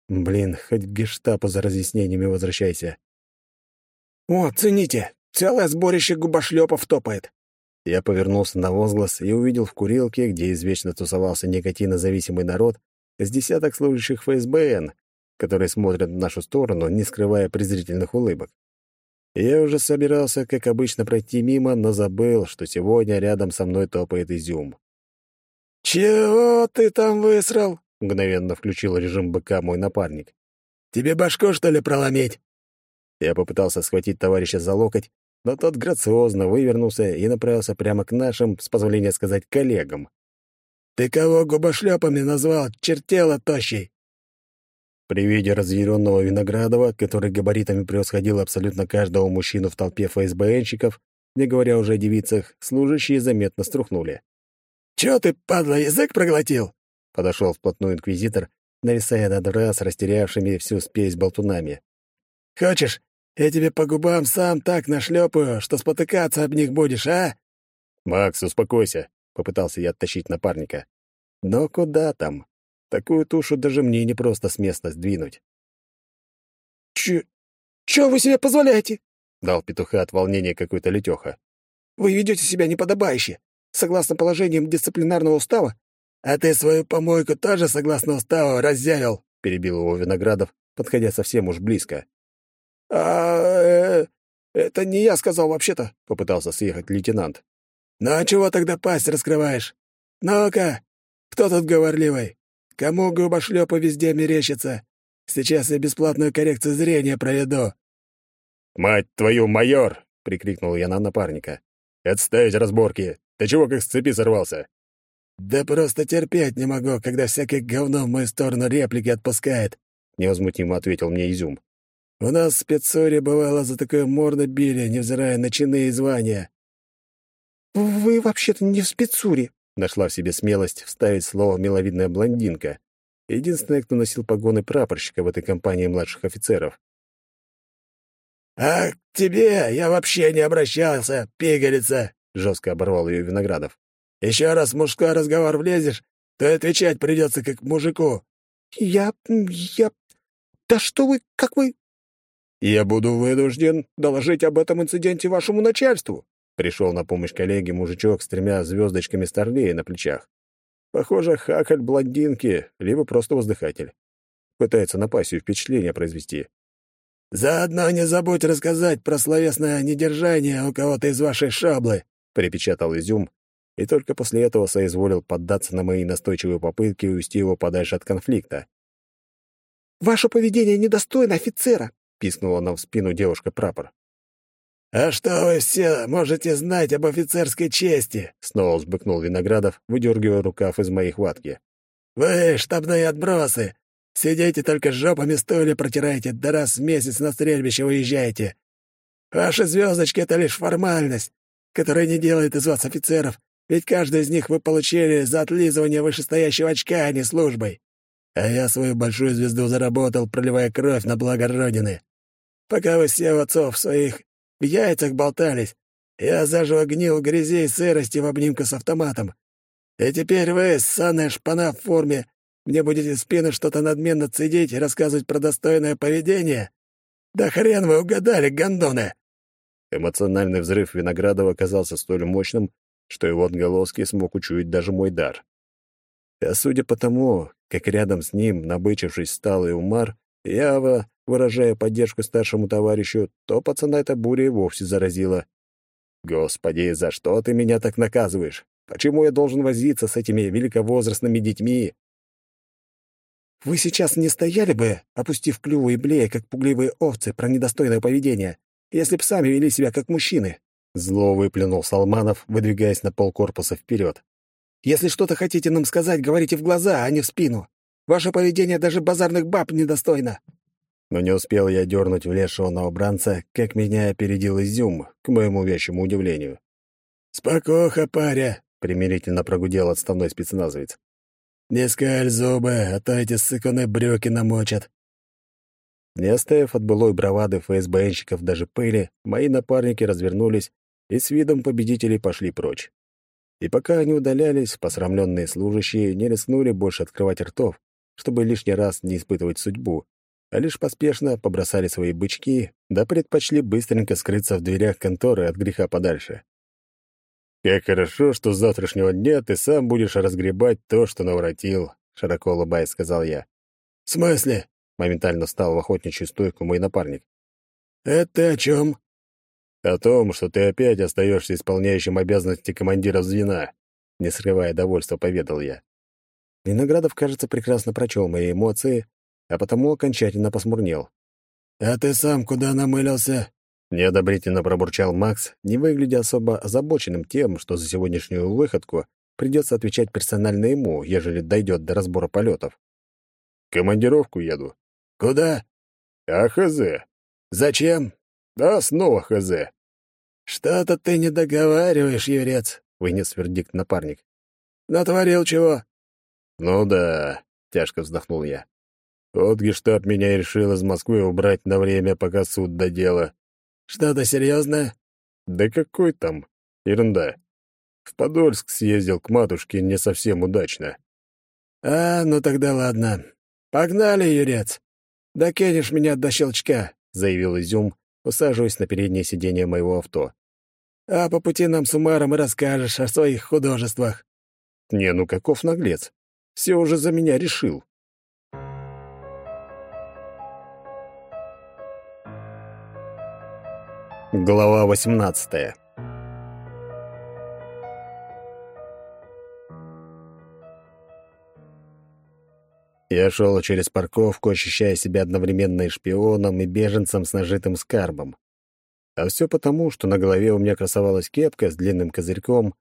Блин, хоть к гештапо за разъяснениями возвращайся. «О, цените! Целое сборище губошлепов топает!» Я повернулся на возглас и увидел в курилке, где извечно тусовался никотинозависимый народ, с десяток служащих ФСБН, которые смотрят в нашу сторону, не скрывая презрительных улыбок. Я уже собирался, как обычно, пройти мимо, но забыл, что сегодня рядом со мной топает изюм. «Чего ты там высрал?» — мгновенно включил режим быка мой напарник. «Тебе башку, что ли, проломить?» Я попытался схватить товарища за локоть, но тот грациозно вывернулся и направился прямо к нашим, с позволения сказать, коллегам. «Ты кого губошлепами назвал, чертела тощий?» При виде разъяренного Виноградова, который габаритами превосходил абсолютно каждого мужчину в толпе ФСБНщиков, не говоря уже о девицах, служащие заметно струхнули. «Чё ты, падла, язык проглотил?» Подошел вплотную инквизитор, нависая над раз растерявшими всю спесь болтунами. «Хочешь, я тебе по губам сам так нашлепаю, что спотыкаться об них будешь, а?» «Макс, успокойся», — попытался я оттащить напарника. «Но куда там? Такую тушу даже мне не просто с места сдвинуть». «Чё... чё вы себе позволяете?» — дал петуха от волнения какой-то летёха. «Вы ведёте себя неподобающе, согласно положениям дисциплинарного устава». «А ты свою помойку тоже согласно уставу разъявил», — перебил его Виноградов, подходя совсем уж близко. «А... Э, это не я сказал вообще-то», — попытался съехать лейтенант. «Ну а чего тогда пасть раскрываешь? Ну-ка, кто тут говорливый? Кому губошлёпа везде мерещится? Сейчас я бесплатную коррекцию зрения проведу». «Мать твою, майор!» — прикрикнул я на напарника. «Отставить разборки! Ты чего как с цепи сорвался?» «Да просто терпеть не могу, когда всякое говно в мою сторону реплики отпускает», — невозмутимо ответил мне Изюм. У нас в спецсоре бывало за такое морно били, невзирая на чины и звания. «Вы вообще-то не в спецуре», — нашла в себе смелость вставить слово «миловидная блондинка», единственная, кто носил погоны прапорщика в этой компании младших офицеров. «А к тебе я вообще не обращался, пигалица!» — жестко оборвал ее Виноградов. «Еще раз в мужской разговор влезешь, то отвечать придется как мужику». «Я... я... Да что вы... как вы... «Я буду вынужден доложить об этом инциденте вашему начальству», пришел на помощь коллеге мужичок с тремя звездочками старлея на плечах. Похоже, хахаль блондинки, либо просто воздыхатель. Пытается на пассию впечатление произвести. «Заодно не забудь рассказать про словесное недержание у кого-то из вашей шаблы», — припечатал Изюм, и только после этого соизволил поддаться на мои настойчивые попытки увести его подальше от конфликта. «Ваше поведение недостойно офицера», — пискнула нам в спину девушка-прапор. «А что вы все можете знать об офицерской чести?» — снова взбыкнул Виноградов, выдергивая рукав из моей хватки. «Вы, штабные отбросы, сидите только с жопами стулья протираете, да раз в месяц на стрельбище уезжаете. Ваши звездочки — это лишь формальность, которая не делает из вас офицеров, ведь каждый из них вы получили за отлизывание вышестоящего очка, а не службой. А я свою большую звезду заработал, проливая кровь на благо Родины. Пока вы все отцов своих в яйцах болтались. Я заживо гнил в грязи и сырости в обнимку с автоматом. И теперь вы, ссаная шпана в форме, мне будете в что-то надменно цедить и рассказывать про достойное поведение? Да хрен вы угадали, гондоны!» Эмоциональный взрыв Виноградова оказался столь мощным, что его отголоски смог учуять даже мой дар. А судя по тому, как рядом с ним, набычившись, стал и Умар, Ява, выражая поддержку старшему товарищу, то пацана эта буря и вовсе заразила. «Господи, за что ты меня так наказываешь? Почему я должен возиться с этими великовозрастными детьми?» «Вы сейчас не стояли бы, опустив клювы и блея, как пугливые овцы, про недостойное поведение, если б сами вели себя как мужчины?» Зло выплюнул Салманов, выдвигаясь на полкорпуса вперед. «Если что-то хотите нам сказать, говорите в глаза, а не в спину. Ваше поведение даже базарных баб недостойно». Но не успел я дернуть влезшего новобранца, как меня опередил Изюм, к моему вещему удивлению. «Спокоха, паря!» — примирительно прогудел отставной спецназовец. «Не скаль зубы, а то эти сыкуны брюки намочат». Не оставив от былой бравады ФСБНщиков даже пыли, мои напарники развернулись и с видом победителей пошли прочь. И пока они удалялись, посрамленные служащие не рискнули больше открывать ртов, чтобы лишний раз не испытывать судьбу, а лишь поспешно побросали свои бычки, да предпочли быстренько скрыться в дверях конторы от греха подальше. «Как хорошо, что с завтрашнего дня ты сам будешь разгребать то, что наворотил», — широко улыбаясь, сказал я. «В смысле?» — моментально встал в охотничью стойку мой напарник. «Это о чем?» «О том, что ты опять остаешься исполняющим обязанности командира звена», — не скрывая довольства, поведал я. Виноградов, кажется, прекрасно прочел мои эмоции, а потому окончательно посмурнел. «А ты сам куда намылился?» Неодобрительно пробурчал Макс, не выглядя особо озабоченным тем, что за сегодняшнюю выходку придется отвечать персонально ему, ежели дойдет до разбора полетов. «Командировку еду». «Куда?» «А ХЗ». «Зачем?» «Да снова ХЗ». «Что-то ты не договариваешь, Юрец», — вынес вердикт напарник. «Натворил чего?» «Ну да», — тяжко вздохнул я. «Вот гештаб меня решил из Москвы убрать на время, пока суд до дела». «Что-то серьезное?» «Да какой там? Ерунда. В Подольск съездил к матушке не совсем удачно». «А, ну тогда ладно. Погнали, Юрец. Докинешь меня до щелчка», — заявил Изюм, усаживаясь на переднее сиденье моего авто. «А по пути нам с Умаром и расскажешь о своих художествах». «Не, ну каков наглец все уже за меня решил. Глава 18 Я шел через парковку, ощущая себя одновременно и шпионом, и беженцем с нажитым скарбом. А все потому, что на голове у меня красовалась кепка с длинным козырьком,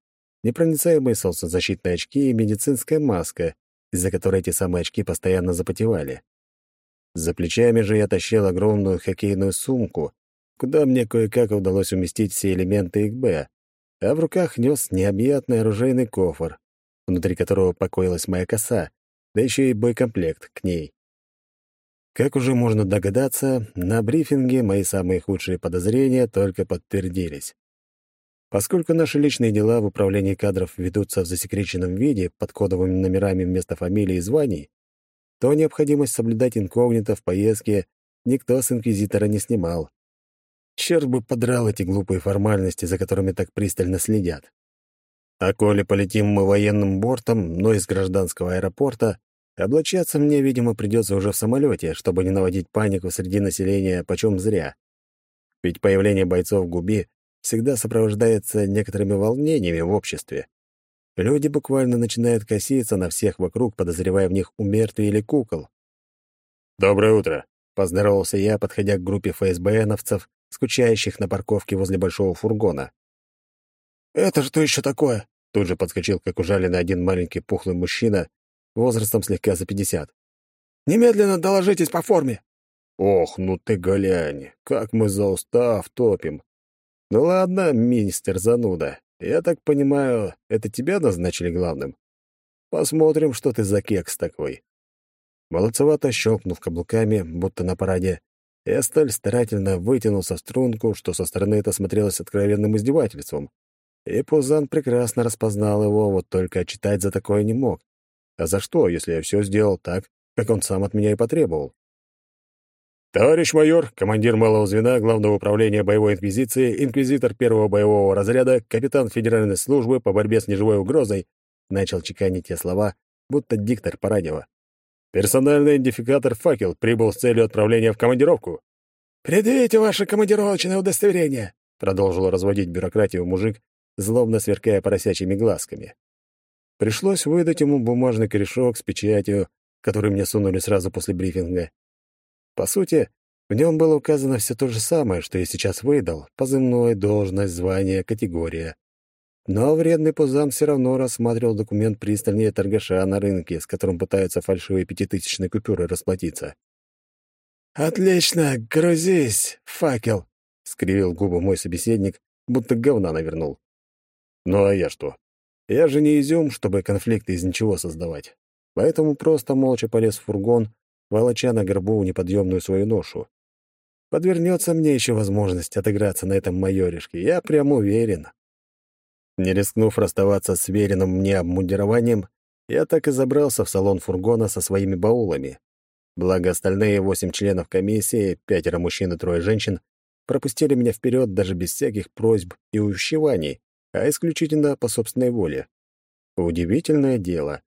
непроницаемые солнцезащитные очки и медицинская маска, из-за которой эти самые очки постоянно запотевали. За плечами же я тащил огромную хоккейную сумку, куда мне кое-как удалось уместить все элементы ИКБ, а в руках нес необъятный оружейный кофр, внутри которого покоилась моя коса, да еще и боекомплект к ней. Как уже можно догадаться, на брифинге мои самые худшие подозрения только подтвердились. Поскольку наши личные дела в управлении кадров ведутся в засекреченном виде под кодовыми номерами вместо фамилий и званий, то необходимость соблюдать инкогнито в поездке никто с инквизитора не снимал. Черт бы подрал эти глупые формальности, за которыми так пристально следят. А коли полетим мы военным бортом, но из гражданского аэропорта, облачаться мне, видимо, придется уже в самолете, чтобы не наводить панику среди населения почем зря. Ведь появление бойцов в Губи всегда сопровождается некоторыми волнениями в обществе. Люди буквально начинают коситься на всех вокруг, подозревая в них умертвие или кукол. «Доброе утро», — поздоровался я, подходя к группе ФСБНовцев, скучающих на парковке возле большого фургона. «Это что еще такое?» Тут же подскочил, как ужаленный один маленький пухлый мужчина, возрастом слегка за пятьдесят. «Немедленно доложитесь по форме!» «Ох, ну ты глянь, как мы за устав топим! «Ну ладно, министр зануда. Я так понимаю, это тебя назначили главным? Посмотрим, что ты за кекс такой». Молодцевато щелкнув каблуками, будто на параде, Я столь старательно вытянулся в струнку, что со стороны это смотрелось откровенным издевательством. И Пузан прекрасно распознал его, вот только отчитать за такое не мог. А за что, если я все сделал так, как он сам от меня и потребовал? Товарищ майор, командир малого звена Главного управления боевой инквизиции, инквизитор первого боевого разряда, капитан Федеральной службы по борьбе с неживой угрозой, начал чеканить те слова, будто диктор по радио. Персональный идентификатор «Факел» прибыл с целью отправления в командировку. «Предъявите ваше командировочное удостоверение», — продолжил разводить бюрократию мужик, злобно сверкая поросячьими глазками. Пришлось выдать ему бумажный корешок с печатью, который мне сунули сразу после брифинга. По сути, в нем было указано все то же самое, что я сейчас выдал — позывной, должность, звание, категория. Но вредный пузан все равно рассматривал документ пристальнее торгаша на рынке, с которым пытаются фальшивые пятитысячные купюры расплатиться. «Отлично, грузись, факел!» — скривил губы мой собеседник, будто говна навернул. «Ну а я что? Я же не изюм, чтобы конфликты из ничего создавать. Поэтому просто молча полез в фургон, волоча на горбу неподъемную свою ношу. Подвернется мне еще возможность отыграться на этом майоришке, я прям уверен. Не рискнув расставаться с веренным мне обмундированием, я так и забрался в салон фургона со своими баулами. Благо остальные восемь членов комиссии, пятеро мужчин и трое женщин, пропустили меня вперед даже без всяких просьб и увещеваний, а исключительно по собственной воле. Удивительное дело.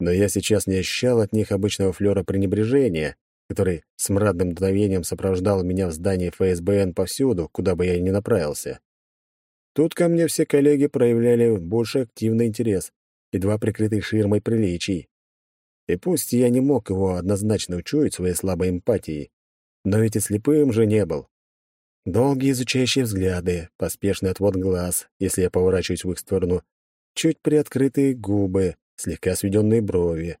Но я сейчас не ощущал от них обычного флера пренебрежения, который с мрадным мгновением сопровождал меня в здании ФСБН повсюду, куда бы я ни направился. Тут ко мне все коллеги проявляли больше активный интерес, едва прикрытый ширмой приличий. И пусть я не мог его однозначно учуять своей слабой эмпатией, но ведь и слепым же не был. Долгие изучающие взгляды, поспешный отвод глаз, если я поворачиваюсь в их сторону, чуть приоткрытые губы, слегка сведенные брови.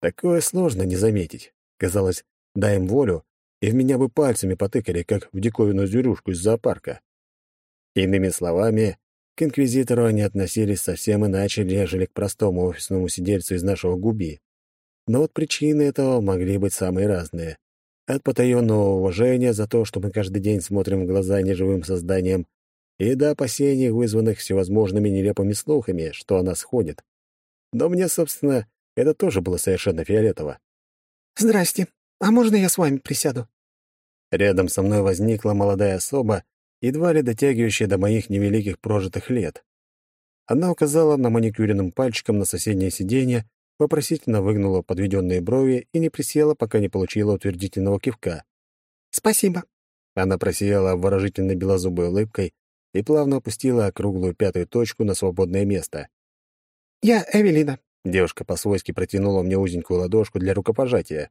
Такое сложно не заметить. Казалось, дай им волю, и в меня бы пальцами потыкали, как в диковинную зверюшку из зоопарка. Иными словами, к инквизитору они относились совсем иначе, нежели к простому офисному сидельцу из нашего губи. Но вот причины этого могли быть самые разные. От потаенного уважения за то, что мы каждый день смотрим в глаза неживым созданиям, и до опасений, вызванных всевозможными нелепыми слухами, что она сходит. Но мне, собственно, это тоже было совершенно фиолетово. «Здрасте. А можно я с вами присяду?» Рядом со мной возникла молодая особа едва ли дотягивающая до моих невеликих прожитых лет. Она указала на маникюренным пальчиком на соседнее сиденье, вопросительно выгнула подведенные брови и не присела, пока не получила утвердительного кивка. «Спасибо». Она просияла обворожительной белозубой улыбкой и плавно опустила округлую пятую точку на свободное место. «Я Эвелина». Девушка по-свойски протянула мне узенькую ладошку для рукопожатия.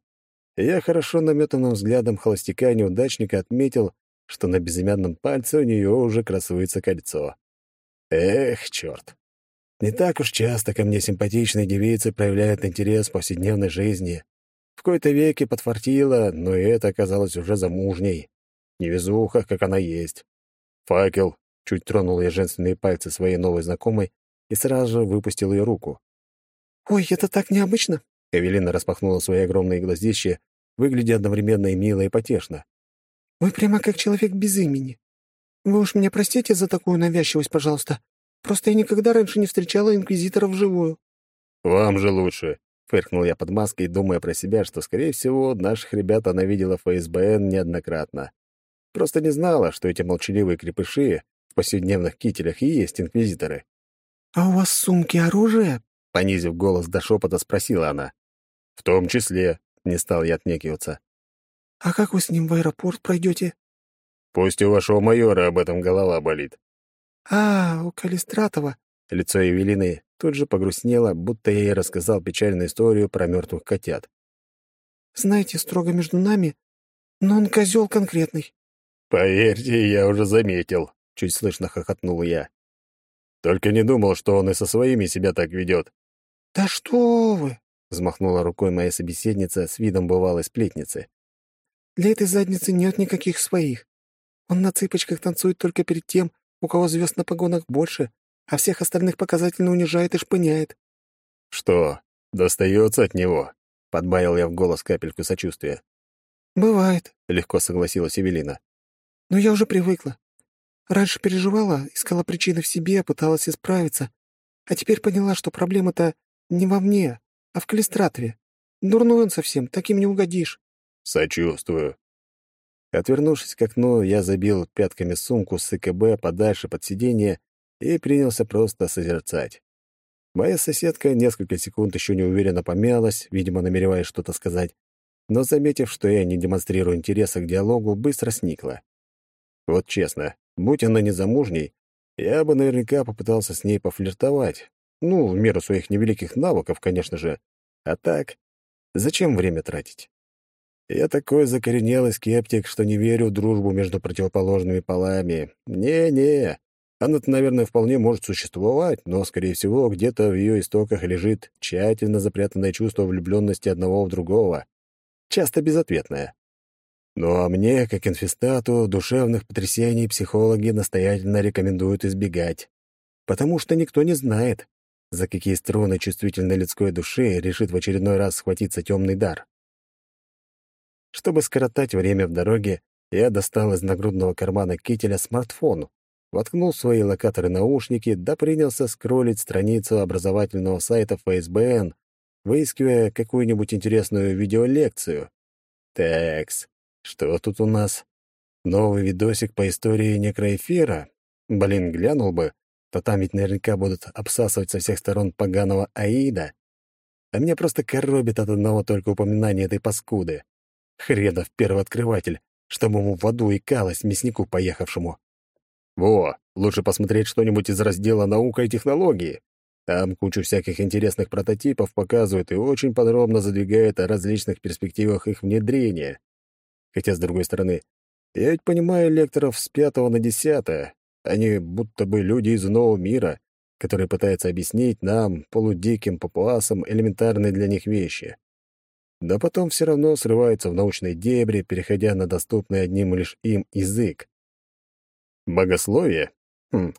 Я хорошо наметанным взглядом холостяка-неудачника отметил, что на безымянном пальце у нее уже красуется кольцо. Эх, черт! Не так уж часто ко мне симпатичные девицы проявляют интерес в повседневной жизни. В кои-то веке подфартило, но и это оказалось уже замужней. Невезуха, как она есть. Факел. Чуть тронул я женственные пальцы своей новой знакомой и сразу же выпустил ее руку. «Ой, это так необычно!» Эвелина распахнула свои огромные глазища, выглядя одновременно и мило, и потешно. Вы прямо как человек без имени. Вы уж меня простите за такую навязчивость, пожалуйста. Просто я никогда раньше не встречала инквизитора вживую». «Вам же лучше», — фыркнул я под маской, думая про себя, что, скорее всего, наших ребят она видела ФСБН неоднократно. Просто не знала, что эти молчаливые крепыши в повседневных кителях и есть инквизиторы. «А у вас сумки оружие?» — понизив голос до шепота, спросила она. «В том числе», — не стал я отнекиваться. «А как вы с ним в аэропорт пройдете?» «Пусть у вашего майора об этом голова болит». «А, у Калистратова». Лицо Евелины тут же погрустнело, будто я ей рассказал печальную историю про мертвых котят. «Знаете, строго между нами, но он козел конкретный». «Поверьте, я уже заметил», — чуть слышно хохотнул я. «Только не думал, что он и со своими себя так ведет». «Да что вы!» — взмахнула рукой моя собеседница с видом бывалой сплетницы. Для этой задницы нет никаких своих. Он на цыпочках танцует только перед тем, у кого звезд на погонах больше, а всех остальных показательно унижает и шпыняет». «Что, достается от него?» — подбавил я в голос капельку сочувствия. «Бывает», — легко согласилась Эвелина. «Но я уже привыкла. Раньше переживала, искала причины в себе, пыталась исправиться. А теперь поняла, что проблема-то не во мне, а в Калистратове. Дурной он совсем, таким не угодишь». «Сочувствую». Отвернувшись к окну, я забил пятками сумку с ИКБ подальше под сиденье и принялся просто созерцать. Моя соседка несколько секунд еще неуверенно помялась, видимо, намереваясь что-то сказать, но, заметив, что я не демонстрирую интереса к диалогу, быстро сникла. Вот честно, будь она незамужней, я бы наверняка попытался с ней пофлиртовать. Ну, в меру своих невеликих навыков, конечно же. А так, зачем время тратить? Я такой закоренелый скептик, что не верю в дружбу между противоположными полами. Не-не, она-то, наверное, вполне может существовать, но, скорее всего, где-то в ее истоках лежит тщательно запрятанное чувство влюбленности одного в другого, часто безответное. Ну а мне, как инфестату, душевных потрясений психологи настоятельно рекомендуют избегать, потому что никто не знает, за какие струны чувствительной людской души решит в очередной раз схватиться темный дар. Чтобы скоротать время в дороге, я достал из нагрудного кармана кителя смартфон, воткнул свои локаторы-наушники, да принялся скроллить страницу образовательного сайта ФСБН, выискивая какую-нибудь интересную видеолекцию. Такс, что тут у нас? Новый видосик по истории некроэфира? Блин, глянул бы, то там ведь наверняка будут обсасывать со всех сторон поганого Аида. А меня просто коробит от одного только упоминания этой паскуды. Хренов первооткрыватель, чтобы ему в аду икалось мяснику поехавшему. Во, лучше посмотреть что-нибудь из раздела «Наука и технологии». Там кучу всяких интересных прототипов показывают и очень подробно задвигают о различных перспективах их внедрения. Хотя, с другой стороны, я ведь понимаю лекторов с пятого на десятое. Они будто бы люди из нового мира, которые пытаются объяснить нам, полудиким папуасам, элементарные для них вещи да потом все равно срываются в научной дебри, переходя на доступный одним лишь им язык. Богословие? Хм.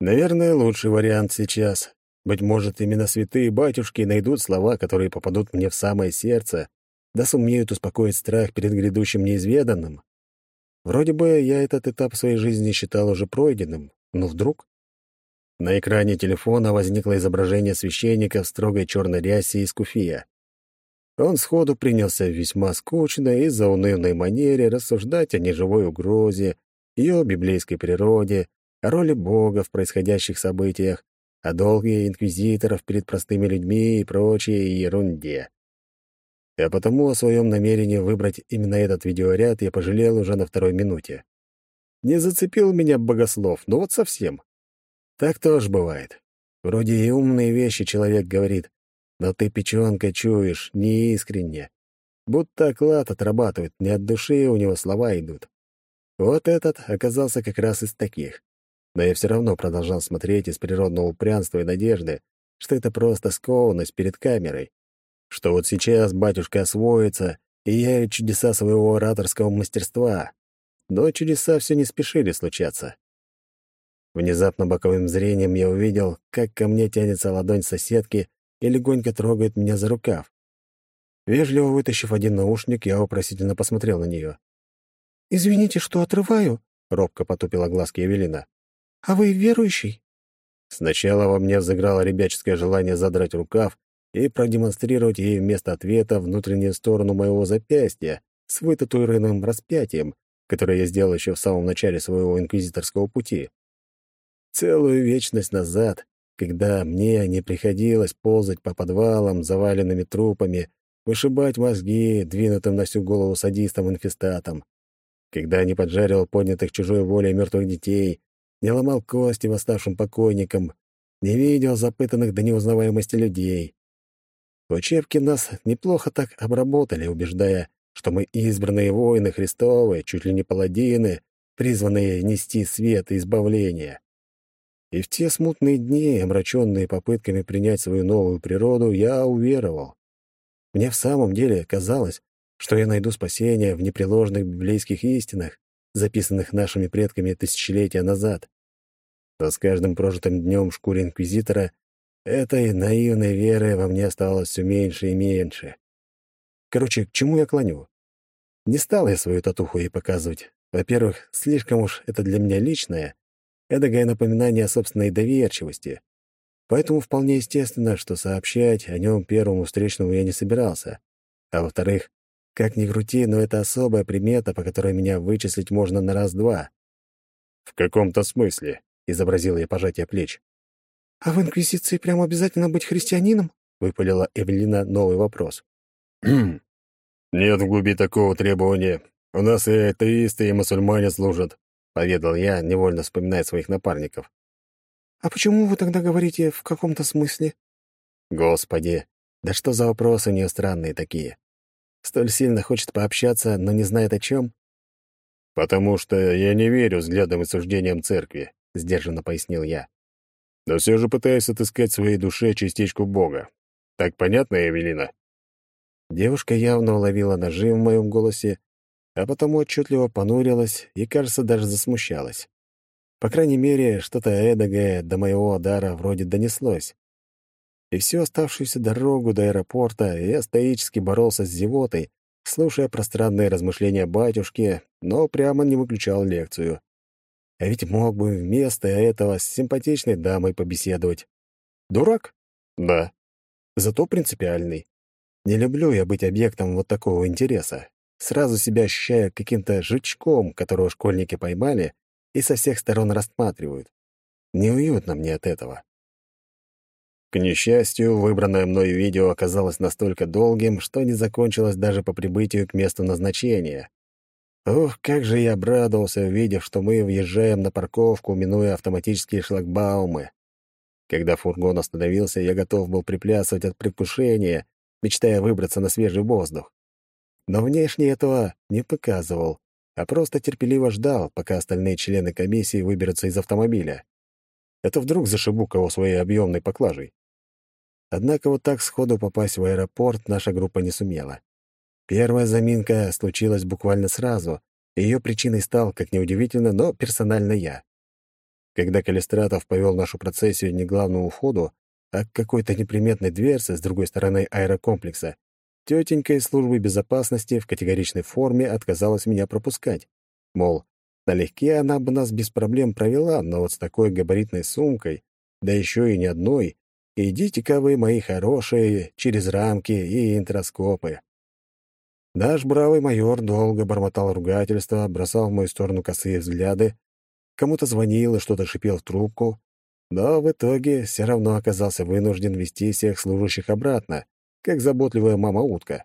Наверное, лучший вариант сейчас. Быть может, именно святые батюшки найдут слова, которые попадут мне в самое сердце, да сумеют успокоить страх перед грядущим неизведанным. Вроде бы я этот этап своей жизни считал уже пройденным, но вдруг... На экране телефона возникло изображение священника в строгой черной рясе из куфия. Он сходу принялся весьма скучной и заунывной манере рассуждать о неживой угрозе, ее библейской природе, о роли Бога в происходящих событиях, о долге инквизиторов перед простыми людьми и прочей ерунде. А потому о своем намерении выбрать именно этот видеоряд я пожалел уже на второй минуте. Не зацепил меня богослов, ну вот совсем. Так тоже бывает. Вроде и умные вещи человек говорит, но ты печёнка чуешь, неискренне. Будто оклад отрабатывает, не от души у него слова идут. Вот этот оказался как раз из таких. Но я все равно продолжал смотреть из природного упрямства и надежды, что это просто скованность перед камерой. Что вот сейчас батюшка освоится и явит чудеса своего ораторского мастерства. Но чудеса все не спешили случаться. Внезапно боковым зрением я увидел, как ко мне тянется ладонь соседки и легонько трогает меня за рукав. Вежливо вытащив один наушник, я вопросительно посмотрел на нее. «Извините, что отрываю», — робко потупила глазки Эвелина. «А вы верующий?» Сначала во мне взыграло ребяческое желание задрать рукав и продемонстрировать ей вместо ответа внутреннюю сторону моего запястья с вытатуированным распятием, которое я сделал еще в самом начале своего инквизиторского пути. Целую вечность назад когда мне не приходилось ползать по подвалам, заваленными трупами, вышибать мозги двинутым на всю голову садистам-инфестатам, когда не поджаривал поднятых чужой волей мертвых детей, не ломал кости восставшим покойникам, не видел запытанных до неузнаваемости людей. Учебке нас неплохо так обработали, убеждая, что мы избранные воины Христовы, чуть ли не паладины, призванные нести свет и избавление. И в те смутные дни, омраченные попытками принять свою новую природу, я уверовал. Мне в самом деле казалось, что я найду спасение в непреложных библейских истинах, записанных нашими предками тысячелетия назад. Но с каждым прожитым днем в шкуре инквизитора этой наивной веры во мне оставалось все меньше и меньше. Короче, к чему я клоню? Не стал я свою татуху ей показывать. Во-первых, слишком уж это для меня личное, эдакое напоминание о собственной доверчивости. Поэтому вполне естественно, что сообщать о нем первому встречному я не собирался. А во-вторых, как ни крути, но это особая примета, по которой меня вычислить можно на раз-два. «В каком-то смысле», — изобразила я пожатие плеч. «А в Инквизиции прямо обязательно быть христианином?» — выпалила Эвелина новый вопрос. «Хм. «Нет в глуби такого требования. У нас и атеисты, и мусульмане служат», — поведал я, невольно вспоминая своих напарников. «А почему вы тогда говорите «в каком-то смысле»?» «Господи, да что за вопросы у нее странные такие? Столь сильно хочет пообщаться, но не знает о чем?» «Потому что я не верю взглядам и суждениям церкви», — сдержанно пояснил я. «Но все же пытаюсь отыскать в своей душе частичку Бога. Так понятно, Эвелина?» Девушка явно уловила нажим в моем голосе, а потому отчетливо понурилась и, кажется, даже засмущалась. По крайней мере, что-то эдакое до моего дара вроде донеслось. И всю оставшуюся дорогу до аэропорта я стоически боролся с зевотой, слушая пространные размышления батюшки, но прямо не выключал лекцию. А ведь мог бы вместо этого с симпатичной дамой побеседовать. Дурак? Да. Зато принципиальный. Не люблю я быть объектом вот такого интереса. Сразу себя ощущаю каким-то жучком, которого школьники поймали и со всех сторон рассматривают. Неуютно мне от этого. К несчастью, выбранное мной видео оказалось настолько долгим, что не закончилось даже по прибытию к месту назначения. Ух, как же я обрадовался, увидев, что мы въезжаем на парковку, минуя автоматические шлагбаумы. Когда фургон остановился, я готов был приплясывать от предвкушения, мечтая выбраться на свежий воздух. Но внешне этого не показывал, а просто терпеливо ждал, пока остальные члены комиссии выберутся из автомобиля. Это вдруг зашибу кого своей объемной поклажей. Однако вот так сходу попасть в аэропорт наша группа не сумела. Первая заминка случилась буквально сразу, ее причиной стал, как неудивительно, но персонально я. Когда Калистратов повел нашу процессию не к главному входу, а к какой-то неприметной дверце с другой стороны аэрокомплекса, тетенька из службы безопасности в категоричной форме отказалась меня пропускать. Мол, налегке она бы нас без проблем провела, но вот с такой габаритной сумкой, да еще и не одной, идите-ка вы, мои хорошие, через рамки и интроскопы. Наш бравый майор долго бормотал ругательства, бросал в мою сторону косые взгляды, кому-то звонил и что-то шипел в трубку, но в итоге все равно оказался вынужден вести всех служащих обратно, как заботливая мама-утка.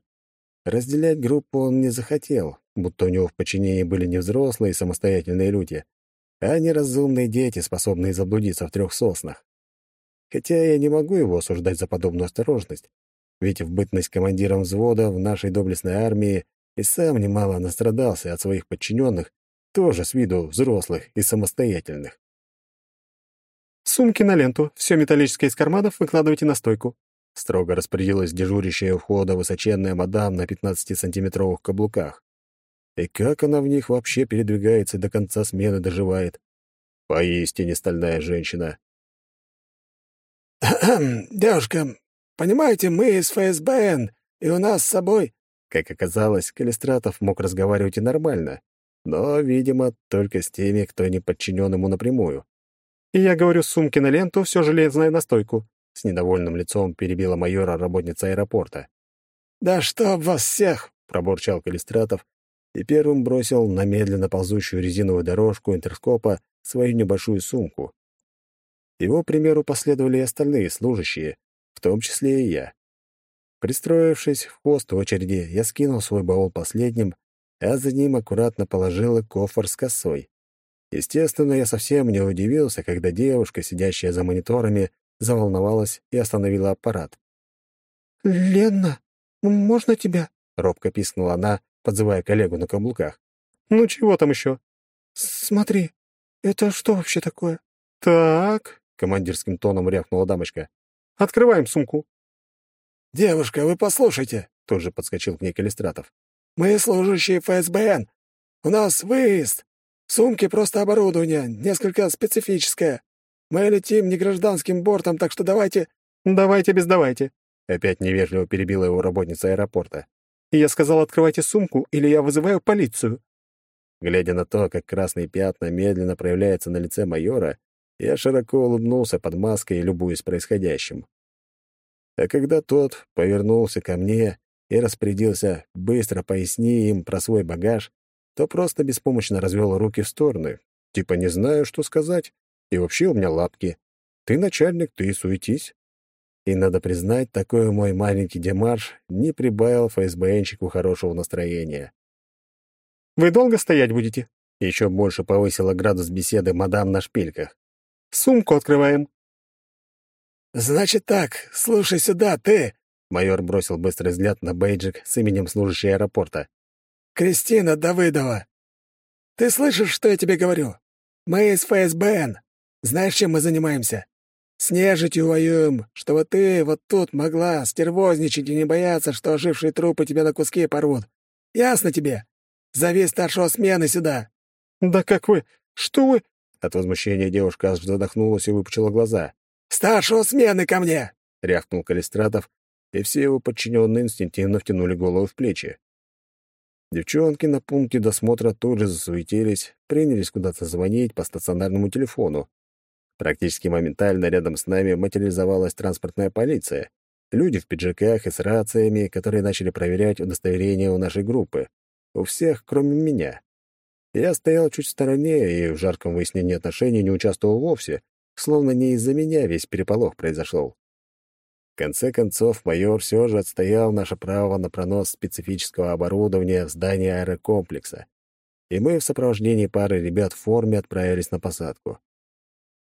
Разделять группу он не захотел, будто у него в подчинении были не взрослые самостоятельные люди, а неразумные дети, способные заблудиться в трех соснах. Хотя я не могу его осуждать за подобную осторожность, ведь в бытность командиром взвода в нашей доблестной армии и сам немало настрадался от своих подчиненных, тоже с виду взрослых и самостоятельных. «Сумки на ленту, все металлическое из карманов выкладывайте на стойку», — строго распорядилась дежурящая у входа высоченная мадам на 15-сантиметровых каблуках. И как она в них вообще передвигается до конца смены доживает? Поистине стальная женщина. [CLEARS THROAT] «Девушка, понимаете, мы из ФСБН, и у нас с собой...» Как оказалось, Калистратов мог разговаривать и нормально, но, видимо, только с теми, кто не подчинен ему напрямую. И я говорю, сумки на ленту, все железное на стойку. С недовольным лицом перебила майора работница аэропорта. «Да чтоб вас всех!» — пробурчал Калистратов и первым бросил на медленно ползущую резиновую дорожку интерскопа свою небольшую сумку. Его примеру последовали и остальные служащие, в том числе и я. Пристроившись в хвост очереди, я скинул свой баул последним, а за ним аккуратно положил кофр с косой. Естественно, я совсем не удивился, когда девушка, сидящая за мониторами, заволновалась и остановила аппарат. «Лена, можно тебя?» — робко пискнула она, подзывая коллегу на каблуках. «Ну, чего там еще?» «Смотри, это что вообще такое?» «Так», — командирским тоном рявкнула дамочка. «Открываем сумку». «Девушка, вы послушайте», — тут же подскочил к ней Калистратов. «Мы служащие ФСБН. У нас выезд. Сумки просто оборудование, несколько специфическое. Мы летим не гражданским бортом, так что давайте...» «Давайте без давайте», — опять невежливо перебила его работница аэропорта. Я сказал, открывайте сумку, или я вызываю полицию. Глядя на то, как красные пятна медленно проявляются на лице майора, я широко улыбнулся под маской, любуясь происходящим. А когда тот повернулся ко мне и распорядился «быстро поясни им про свой багаж», то просто беспомощно развел руки в стороны. Типа не знаю, что сказать, и вообще у меня лапки. Ты начальник, ты и суетись. И надо признать, такой мой маленький демарш не прибавил ФСБНщику хорошего настроения. «Вы долго стоять будете?» Еще больше повысила градус беседы мадам на шпильках. «Сумку открываем». «Значит так, слушай сюда, ты!» Майор бросил быстрый взгляд на бейджик с именем служащей аэропорта. «Кристина Давыдова! Ты слышишь, что я тебе говорю? Мы из ФСБН. Знаешь, чем мы занимаемся? С нежитью воюем, чтобы ты вот тут могла стервозничать и не бояться, что ожившие трупы тебя на куски порвут. Ясно тебе? Зови старшего смены сюда!» «Да как вы? Что вы?» От возмущения девушка аж задохнулась и выпучила глаза. «Старшего смены ко мне!» — рявкнул Калистратов, и все его подчиненные инстинктивно втянули голову в плечи. Девчонки на пункте досмотра тут же засуетились, принялись куда-то звонить по стационарному телефону. Практически моментально рядом с нами материализовалась транспортная полиция. Люди в пиджаках и с рациями, которые начали проверять удостоверения у нашей группы. У всех, кроме меня. Я стоял чуть в стороне и в жарком выяснении отношений не участвовал вовсе, словно не из-за меня весь переполох произошел. В конце концов, майор все же отстоял наше право на пронос специфического оборудования в здание аэрокомплекса, и мы в сопровождении пары ребят в форме отправились на посадку.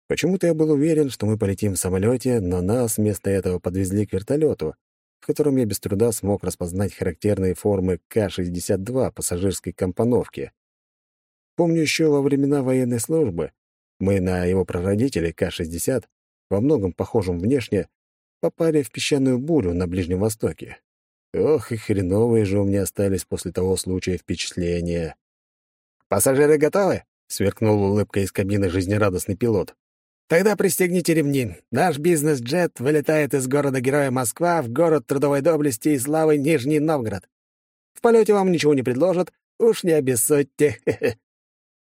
Почему-то я был уверен, что мы полетим в самолете, но нас вместо этого подвезли к вертолету, в котором я без труда смог распознать характерные формы К-62 пассажирской компоновки. Помню еще во времена военной службы мы на его прародителе К-60, во многом похожем внешне, попали в песчаную бурю на Ближнем Востоке. Ох, и хреновые же у меня остались после того случая впечатления. «Пассажиры готовы?» — сверкнул улыбкой из кабины жизнерадостный пилот. Тогда пристегните ремни. Наш бизнес-джет вылетает из города-героя Москва в город трудовой доблести и славы Нижний Новгород. В полете вам ничего не предложат, уж не обессудьте. [LAUGHS]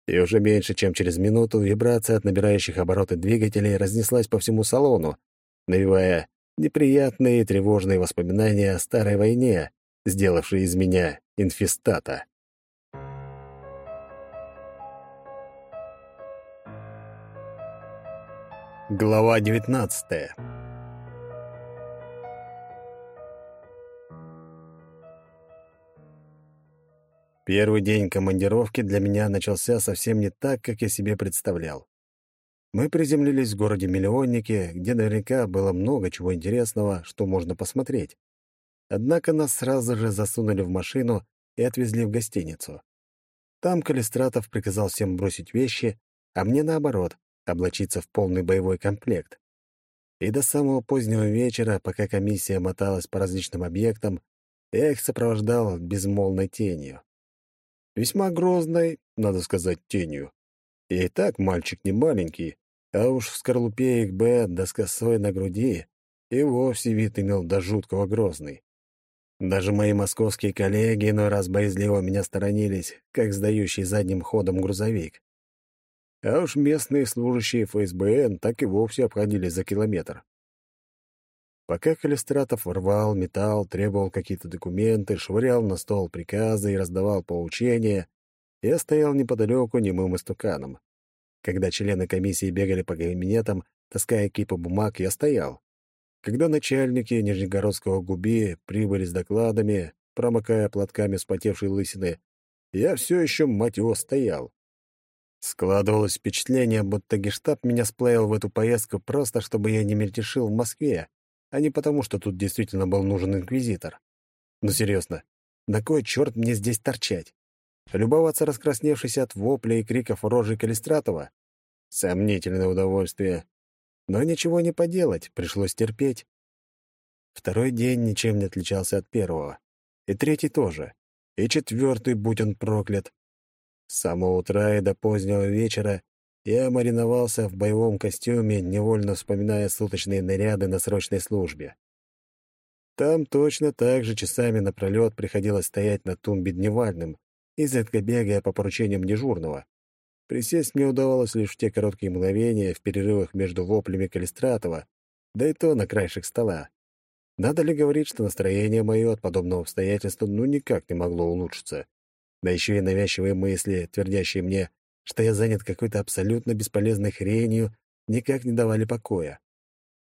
И уже меньше, чем через минуту, вибрация от набирающих обороты двигателей разнеслась по всему салону, навевая неприятные и тревожные воспоминания о старой войне, сделавшей из меня инфестата. Глава 19 Первый день командировки для меня начался совсем не так, как я себе представлял. Мы приземлились в городе-миллионнике, где наверняка было много чего интересного, что можно посмотреть. Однако нас сразу же засунули в машину и отвезли в гостиницу. Там Калистратов приказал всем бросить вещи, а мне, наоборот, облачиться в полный боевой комплект. И до самого позднего вечера, пока комиссия моталась по различным объектам, я их сопровождал безмолвной тенью. Весьма грозной, надо сказать, тенью. И так мальчик не маленький, а уж в скорлупе их Б да с косой на груди и вовсе вид имел до жуткого грозный. Даже мои московские коллеги иной раз боязливо меня сторонились, как сдающий задним ходом грузовик. А уж местные служащие ФСБН так и вовсе обходили за километр. Пока Калистратов рвал металл, требовал какие-то документы, швырял на стол приказы и раздавал поучения, я стоял неподалеку немым истуканом. Когда члены комиссии бегали по кабинетам, таская кипы бумаг, я стоял. Когда начальники Нижегородского губи прибыли с докладами, промокая платками вспотевшей лысины, я все еще, мать его, стоял. Складывалось впечатление, будто гештаб меня сплавил в эту поездку просто, чтобы я не мельтешил в Москве, а не потому, что тут действительно был нужен инквизитор. Но серьезно, на кой черт мне здесь торчать? Любоваться раскрасневшейся от вопля и криков рожей Калистратова? Сомнительное удовольствие. Но ничего не поделать, пришлось терпеть. Второй день ничем не отличался от первого. И третий тоже. И четвертый, будь он проклят. С самого утра и до позднего вечера я мариновался в боевом костюме, невольно вспоминая суточные наряды на срочной службе. Там точно так же часами напролёт приходилось стоять на тумбе дневальным, изредка бегая по поручениям дежурного. Присесть мне удавалось лишь в те короткие мгновения в перерывах между воплями Калистратова, да и то на краешек стола. Надо ли говорить, что настроение мое от подобного обстоятельства ну никак не могло улучшиться? Да еще и навязчивые мысли, твердящие мне, что я занят какой-то абсолютно бесполезной хренью, никак не давали покоя.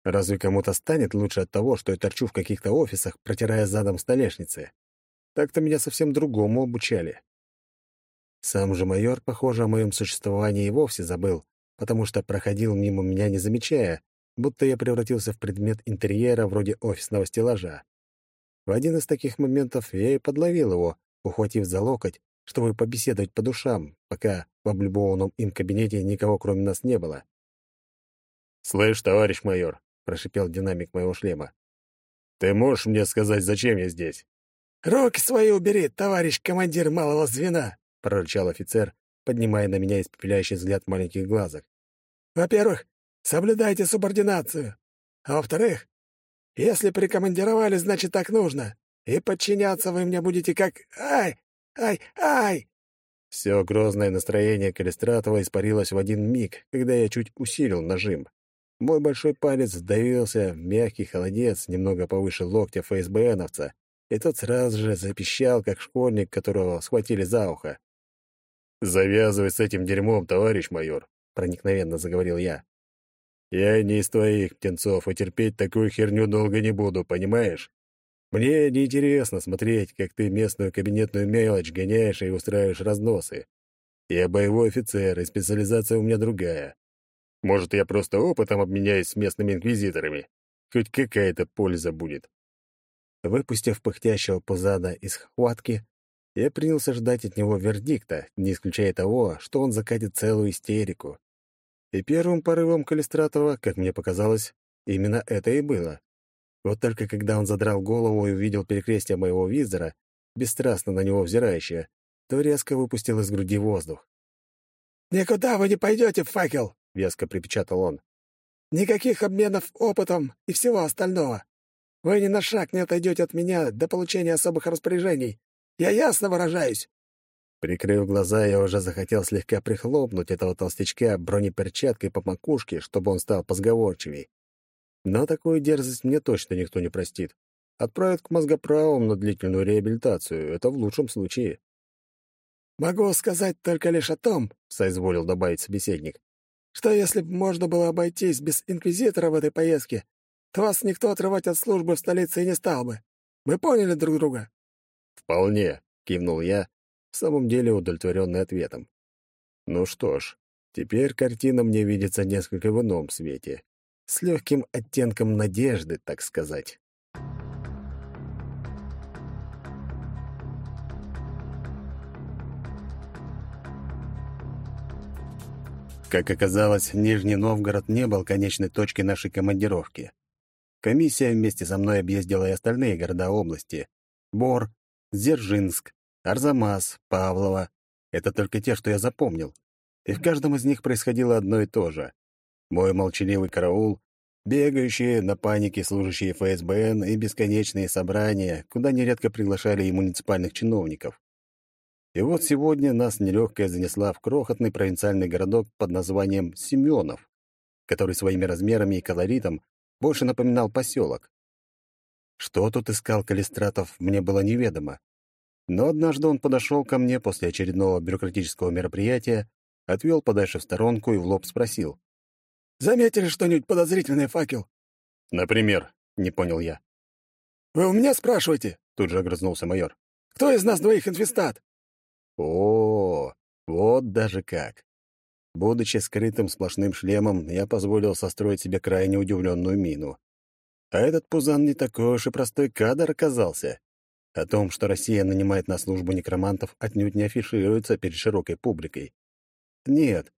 Разве кому-то станет лучше от того, что я торчу в каких-то офисах, протирая задом столешницы? Так-то меня совсем другому обучали. Сам же майор, похоже, о моем существовании и вовсе забыл, потому что проходил мимо меня, не замечая, будто я превратился в предмет интерьера вроде офисного стеллажа. В один из таких моментов я и подловил его, ухватив за локоть, чтобы побеседовать по душам, пока в облюбованном им кабинете никого кроме нас не было. «Слышь, товарищ майор», — прошипел динамик моего шлема, «ты можешь мне сказать, зачем я здесь?» «Руки свои убери, товарищ командир малого звена!» — прорычал офицер, поднимая на меня испепеляющий взгляд маленьких глазок. «Во-первых, соблюдайте субординацию. А во-вторых, если прикомандировали, значит, так нужно. И подчиняться вы мне будете как... Ай! Ай! Ай!» Все грозное настроение Калистратова испарилось в один миг, когда я чуть усилил нажим. Мой большой палец вдавился в мягкий холодец немного повыше локтя ФСБНовца, и тот сразу же запищал, как школьник, которого схватили за ухо. «Завязывай с этим дерьмом, товарищ майор», — проникновенно заговорил я. «Я не из твоих птенцов, и терпеть такую херню долго не буду, понимаешь? Мне неинтересно смотреть, как ты местную кабинетную мелочь гоняешь и устраиваешь разносы. Я боевой офицер, и специализация у меня другая. Может, я просто опытом обменяюсь с местными инквизиторами. Хоть какая-то польза будет. Выпустив пыхтящего пузада из хватки, я принялся ждать от него вердикта, не исключая того, что он закатит целую истерику. И первым порывом Калистратова, как мне показалось, именно это и было. Вот только когда он задрал голову и увидел перекрестие моего визора, бесстрастно на него взирающее, то резко выпустил из груди воздух. «Никуда вы не пойдете, факел!» — веско припечатал он. «Никаких обменов опытом и всего остального. Вы ни на шаг не отойдете от меня до получения особых распоряжений. Я ясно выражаюсь». Прикрыв глаза, я уже захотел слегка прихлопнуть этого толстячка бронеперчаткой по макушке, чтобы он стал позговорчивей. Но такую дерзость мне точно никто не простит. Отправят к мозгоправам на длительную реабилитацию. Это в лучшем случае. «Могу сказать только лишь о том», — соизволил добавить собеседник, что если бы можно было обойтись без инквизитора в этой поездке, то вас никто отрывать от службы в столице и не стал бы. Мы поняли друг друга?» «Вполне», — кивнул я, в самом деле удовлетворенный ответом. «Ну что ж, теперь картина мне видится несколько в ином свете, с легким оттенком надежды, так сказать». Как оказалось, Нижний Новгород не был конечной точкой нашей командировки. Комиссия вместе со мной объездила и остальные города области. Бор, Дзержинск, Арзамас, Павлово. Это только те, что я запомнил. И в каждом из них происходило одно и то же. Мой молчаливый караул, бегающие на панике служащие ФСБН и бесконечные собрания, куда нередко приглашали и муниципальных чиновников. И вот сегодня нас нелегкая занесла в крохотный провинциальный городок под названием Семенов, который своими размерами и колоритом больше напоминал поселок. Что тут искал Калистратов, мне было неведомо. Но однажды он подошел ко мне после очередного бюрократического мероприятия, отвел подальше в сторонку и в лоб спросил. «Заметили что-нибудь подозрительное, факел?» «Например?» — не понял я. «Вы у меня спрашиваете?» — тут же огрызнулся майор. «Кто из нас двоих инфестат?» О, вот даже как. Будучи скрытым сплошным шлемом, я позволил состроить себе крайне удивленную мину. А этот пузан не такой уж и простой кадр оказался. О том, что Россия нанимает на службу некромантов, отнюдь не афишируется перед широкой публикой. Нет,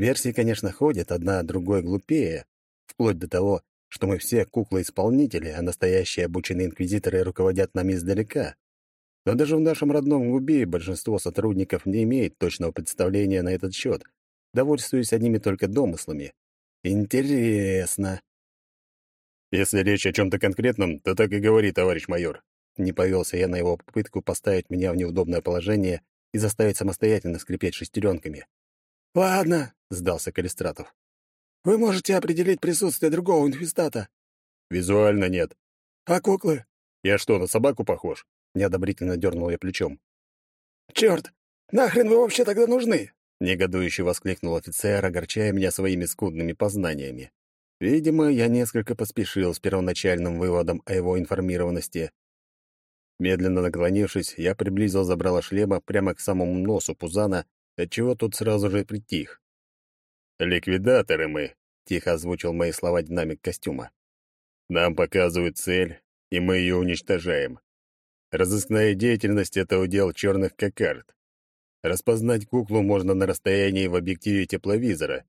версии, конечно, ходят, одна другой глупее, вплоть до того, что мы все куклы-исполнители, а настоящие обученные инквизиторы руководят нами издалека. Но даже в нашем родном Губе большинство сотрудников не имеет точного представления на этот счет, довольствуясь одними только домыслами. Интересно. Если речь о чем-то конкретном, то так и говори, товарищ майор. Не повелся я на его попытку поставить меня в неудобное положение и заставить самостоятельно скрипеть шестеренками. «Ладно», — сдался Калистратов. «Вы можете определить присутствие другого инфестата». «Визуально нет». «А куклы?» «Я что, на собаку похож?» Неодобрительно дернул я плечом. «Черт! Нахрен вы вообще тогда нужны?» Негодующе воскликнул офицер, огорчая меня своими скудными познаниями. Видимо, я несколько поспешил с первоначальным выводом о его информированности. Медленно наклонившись, я приблизил забрало шлема прямо к самому носу Пузана, отчего тот сразу же притих. «Ликвидаторы мы», — тихо озвучил мои слова динамик костюма. «Нам показывают цель, и мы ее уничтожаем. Разыскная деятельность — это удел черных кокард. Распознать куклу можно на расстоянии в объективе тепловизора,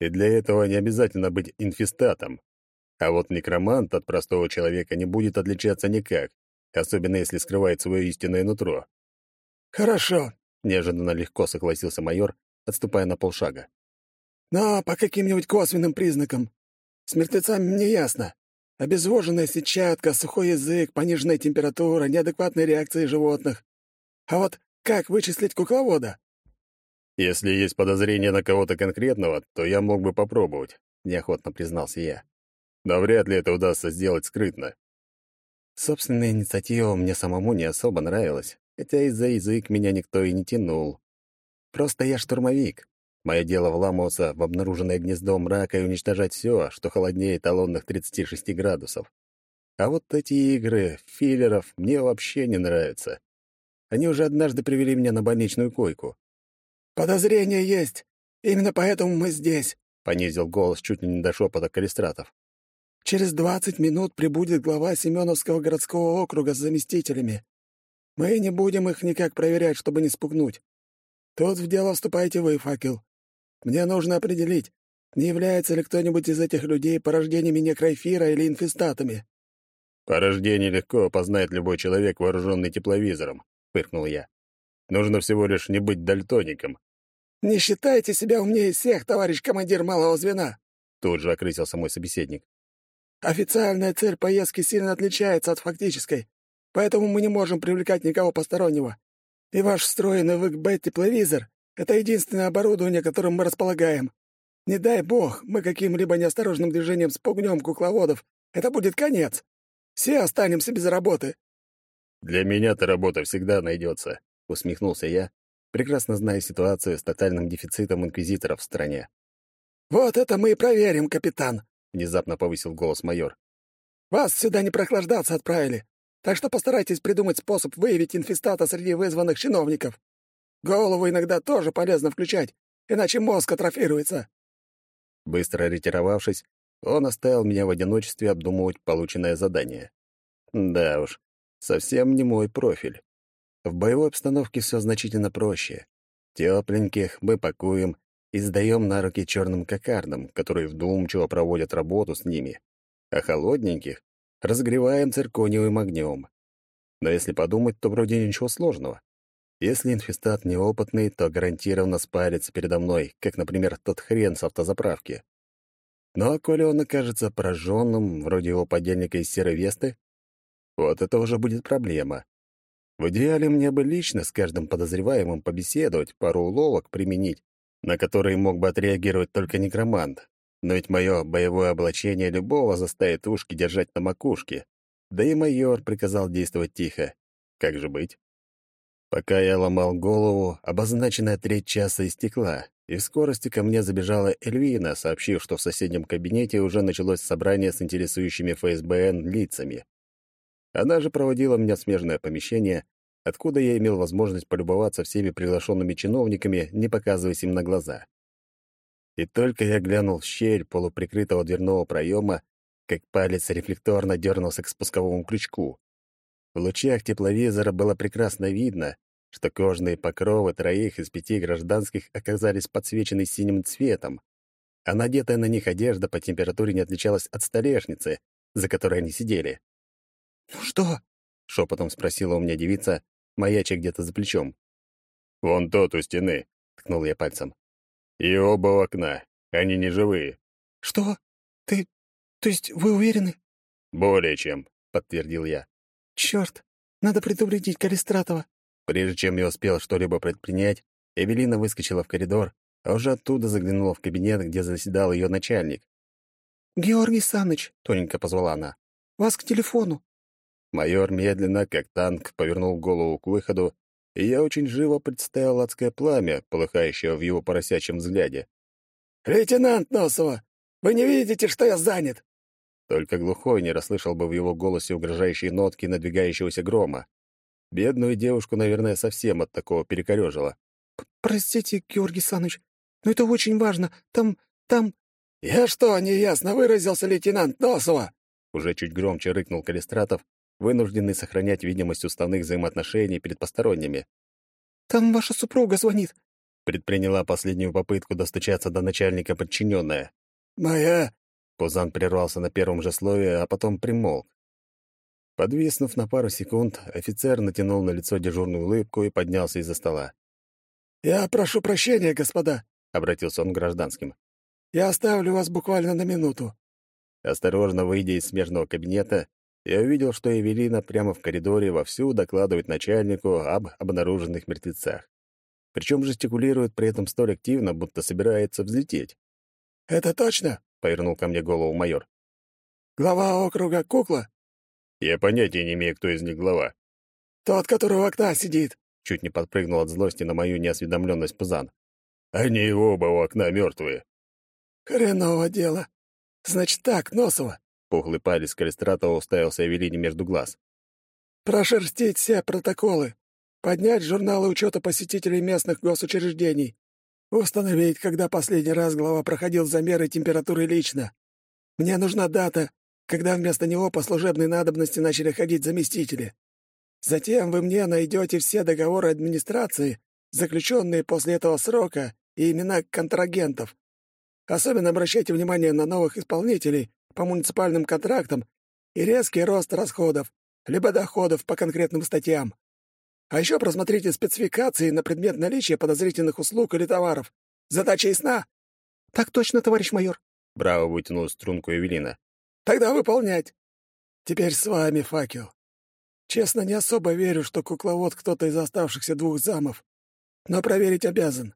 и для этого не обязательно быть инфестатом. А вот некромант от простого человека не будет отличаться никак, особенно если скрывает свое истинное нутро. «Хорошо», — неожиданно легко согласился майор, отступая на полшага. «Но по каким-нибудь косвенным признакам. С мертвецами мне ясно. Обезвоженная сетчатка, сухой язык, пониженная температура, неадекватные реакции животных. А вот как вычислить кукловода? Если есть подозрение на кого-то конкретного, то я мог бы попробовать, неохотно признался я. Но вряд ли это удастся сделать скрытно. Собственная инициатива мне самому не особо нравилась, хотя из-за язык меня никто и не тянул. Просто я штурмовик, Мое дело вламываться в обнаруженное гнездо мрака и уничтожать все, что холоднее талонных 36 градусов. А вот эти игры, филлеров, мне вообще не нравятся. Они уже однажды привели меня на больничную койку. «Подозрение есть. Именно поэтому мы здесь», — понизил голос чуть ли не до шепота Калистратов. «Через двадцать минут прибудет глава Семеновского городского округа с заместителями. Мы не будем их никак проверять, чтобы не спугнуть. Тут в дело вступаете вы, факел. Мне нужно определить, не является ли кто-нибудь из этих людей порождениями некроэфира или инфестатами». «Порождение легко опознает любой человек, вооруженный тепловизором», — фыркнул я. «Нужно всего лишь не быть дальтоником». «Не считайте себя умнее всех, товарищ командир малого звена!» Тут же окрысился мой собеседник. «Официальная цель поездки сильно отличается от фактической, поэтому мы не можем привлекать никого постороннего. И ваш встроенный в ИКБ тепловизор это единственное оборудование, которым мы располагаем. Не дай бог, мы каким-либо неосторожным движением спугнем кукловодов. Это будет конец. Все останемся без работы». «Для меня-то работа всегда найдется», — усмехнулся я, прекрасно зная ситуацию с тотальным дефицитом инквизиторов в стране. «Вот это мы и проверим, капитан», — внезапно повысил голос майор. «Вас сюда не прохлаждаться отправили, так что постарайтесь придумать способ выявить инфестата среди вызванных чиновников. Голову иногда тоже полезно включать, иначе мозг атрофируется». Быстро ретировавшись, он оставил меня в одиночестве обдумывать полученное задание. Да уж, совсем не мой профиль. В боевой обстановке все значительно проще. Тепленьких мы пакуем и сдаем на руки черным кокардам, которые вдумчиво проводят работу с ними, а холодненьких разогреваем циркониевым огнем. Но если подумать, то вроде ничего сложного. Если инфестат неопытный, то гарантированно спарится передо мной, как, например, тот хрен с автозаправки. Но ну, а коли он окажется пораженным, вроде его подельника из серой весты, вот это уже будет проблема. В идеале мне бы лично с каждым подозреваемым побеседовать, пару уловок применить, на которые мог бы отреагировать только некромант. Но ведь мое боевое облачение любого заставит ушки держать на макушке. Да и майор приказал действовать тихо. Как же быть? Пока я ломал голову, обозначенная треть часа истекла, и в скорости ко мне забежала Эльвина, сообщив, что в соседнем кабинете уже началось собрание с интересующими ФСБН лицами. Она же проводила меня в смежное помещение, откуда я имел возможность полюбоваться всеми приглашенными чиновниками, не показываясь им на глаза. И только я глянул в щель полуприкрытого дверного проема, как палец рефлекторно дернулся к спусковому крючку. В лучах тепловизора было прекрасно видно, что кожные покровы троих из пяти гражданских оказались подсвечены синим цветом, а надетая на них одежда по температуре не отличалась от столешницы, за которой они сидели. «Ну что?» — шепотом спросила у меня девица, маяча где-то за плечом. «Вон тот у стены», — ткнул я пальцем. «И оба у окна. Они не живые». «Что? Ты... То есть вы уверены?» «Более чем», — подтвердил я. «Чёрт! Надо предупредить Калистратова!» Прежде чем я успел что-либо предпринять, Эвелина выскочила в коридор, а уже оттуда заглянула в кабинет, где заседал ее начальник. «Георгий Саныч», — тоненько позвала она, — «вас к телефону». Майор медленно, как танк, повернул голову к выходу, и я очень живо представил адское пламя, полыхающее в его поросячьем взгляде. «Лейтенант Носова, вы не видите, что я занят?» Только глухой не расслышал бы в его голосе угрожающие нотки надвигающегося грома. Бедную девушку, наверное, совсем от такого перекорёжило. «Простите, Георгий Саныч, но это очень важно. Там... там...» «Я что, неясно выразился, лейтенант Носова?» Уже чуть громче рыкнул Калистратов, вынужденный сохранять видимость уставных взаимоотношений перед посторонними. «Там ваша супруга звонит», — предприняла последнюю попытку достучаться до начальника подчиненная. «Моя...» — Пузан прервался на первом же слове, а потом примолк. Подвиснув на пару секунд, офицер натянул на лицо дежурную улыбку и поднялся из-за стола. «Я прошу прощения, господа», — обратился он к гражданским. «Я оставлю вас буквально на минуту». Осторожно выйдя из смежного кабинета, я увидел, что Эвелина прямо в коридоре вовсю докладывает начальнику об обнаруженных мертвецах. Причем жестикулирует при этом столь активно, будто собирается взлететь. «Это точно?» — повернул ко мне голову майор. «Глава округа Кукла?» «Я понятия не имею, кто из них глава». «Тот, который у окна сидит», — чуть не подпрыгнул от злости на мою неосведомленность Пузан. «Они оба у окна мертвые». «Хреново дело. Значит так, Носова, Пухлый палец Калистратова уставился Эвелине между глаз. «Прошерстить все протоколы, поднять журналы учета посетителей местных госучреждений, установить, когда последний раз глава проходил замеры температуры лично. Мне нужна дата, когда вместо него по служебной надобности начали ходить заместители. Затем вы мне найдете все договоры администрации, заключенные после этого срока, и имена контрагентов. Особенно обращайте внимание на новых исполнителей, по муниципальным контрактам и резкий рост расходов, либо доходов по конкретным статьям. А еще просмотрите спецификации на предмет наличия подозрительных услуг или товаров. Задача ясна? Так точно, товарищ майор. Браво вытянул струнку Эвелина. Тогда выполнять. Теперь с вами факел. Честно, не особо верю, что кукловод кто-то из оставшихся двух замов. Но проверить обязан.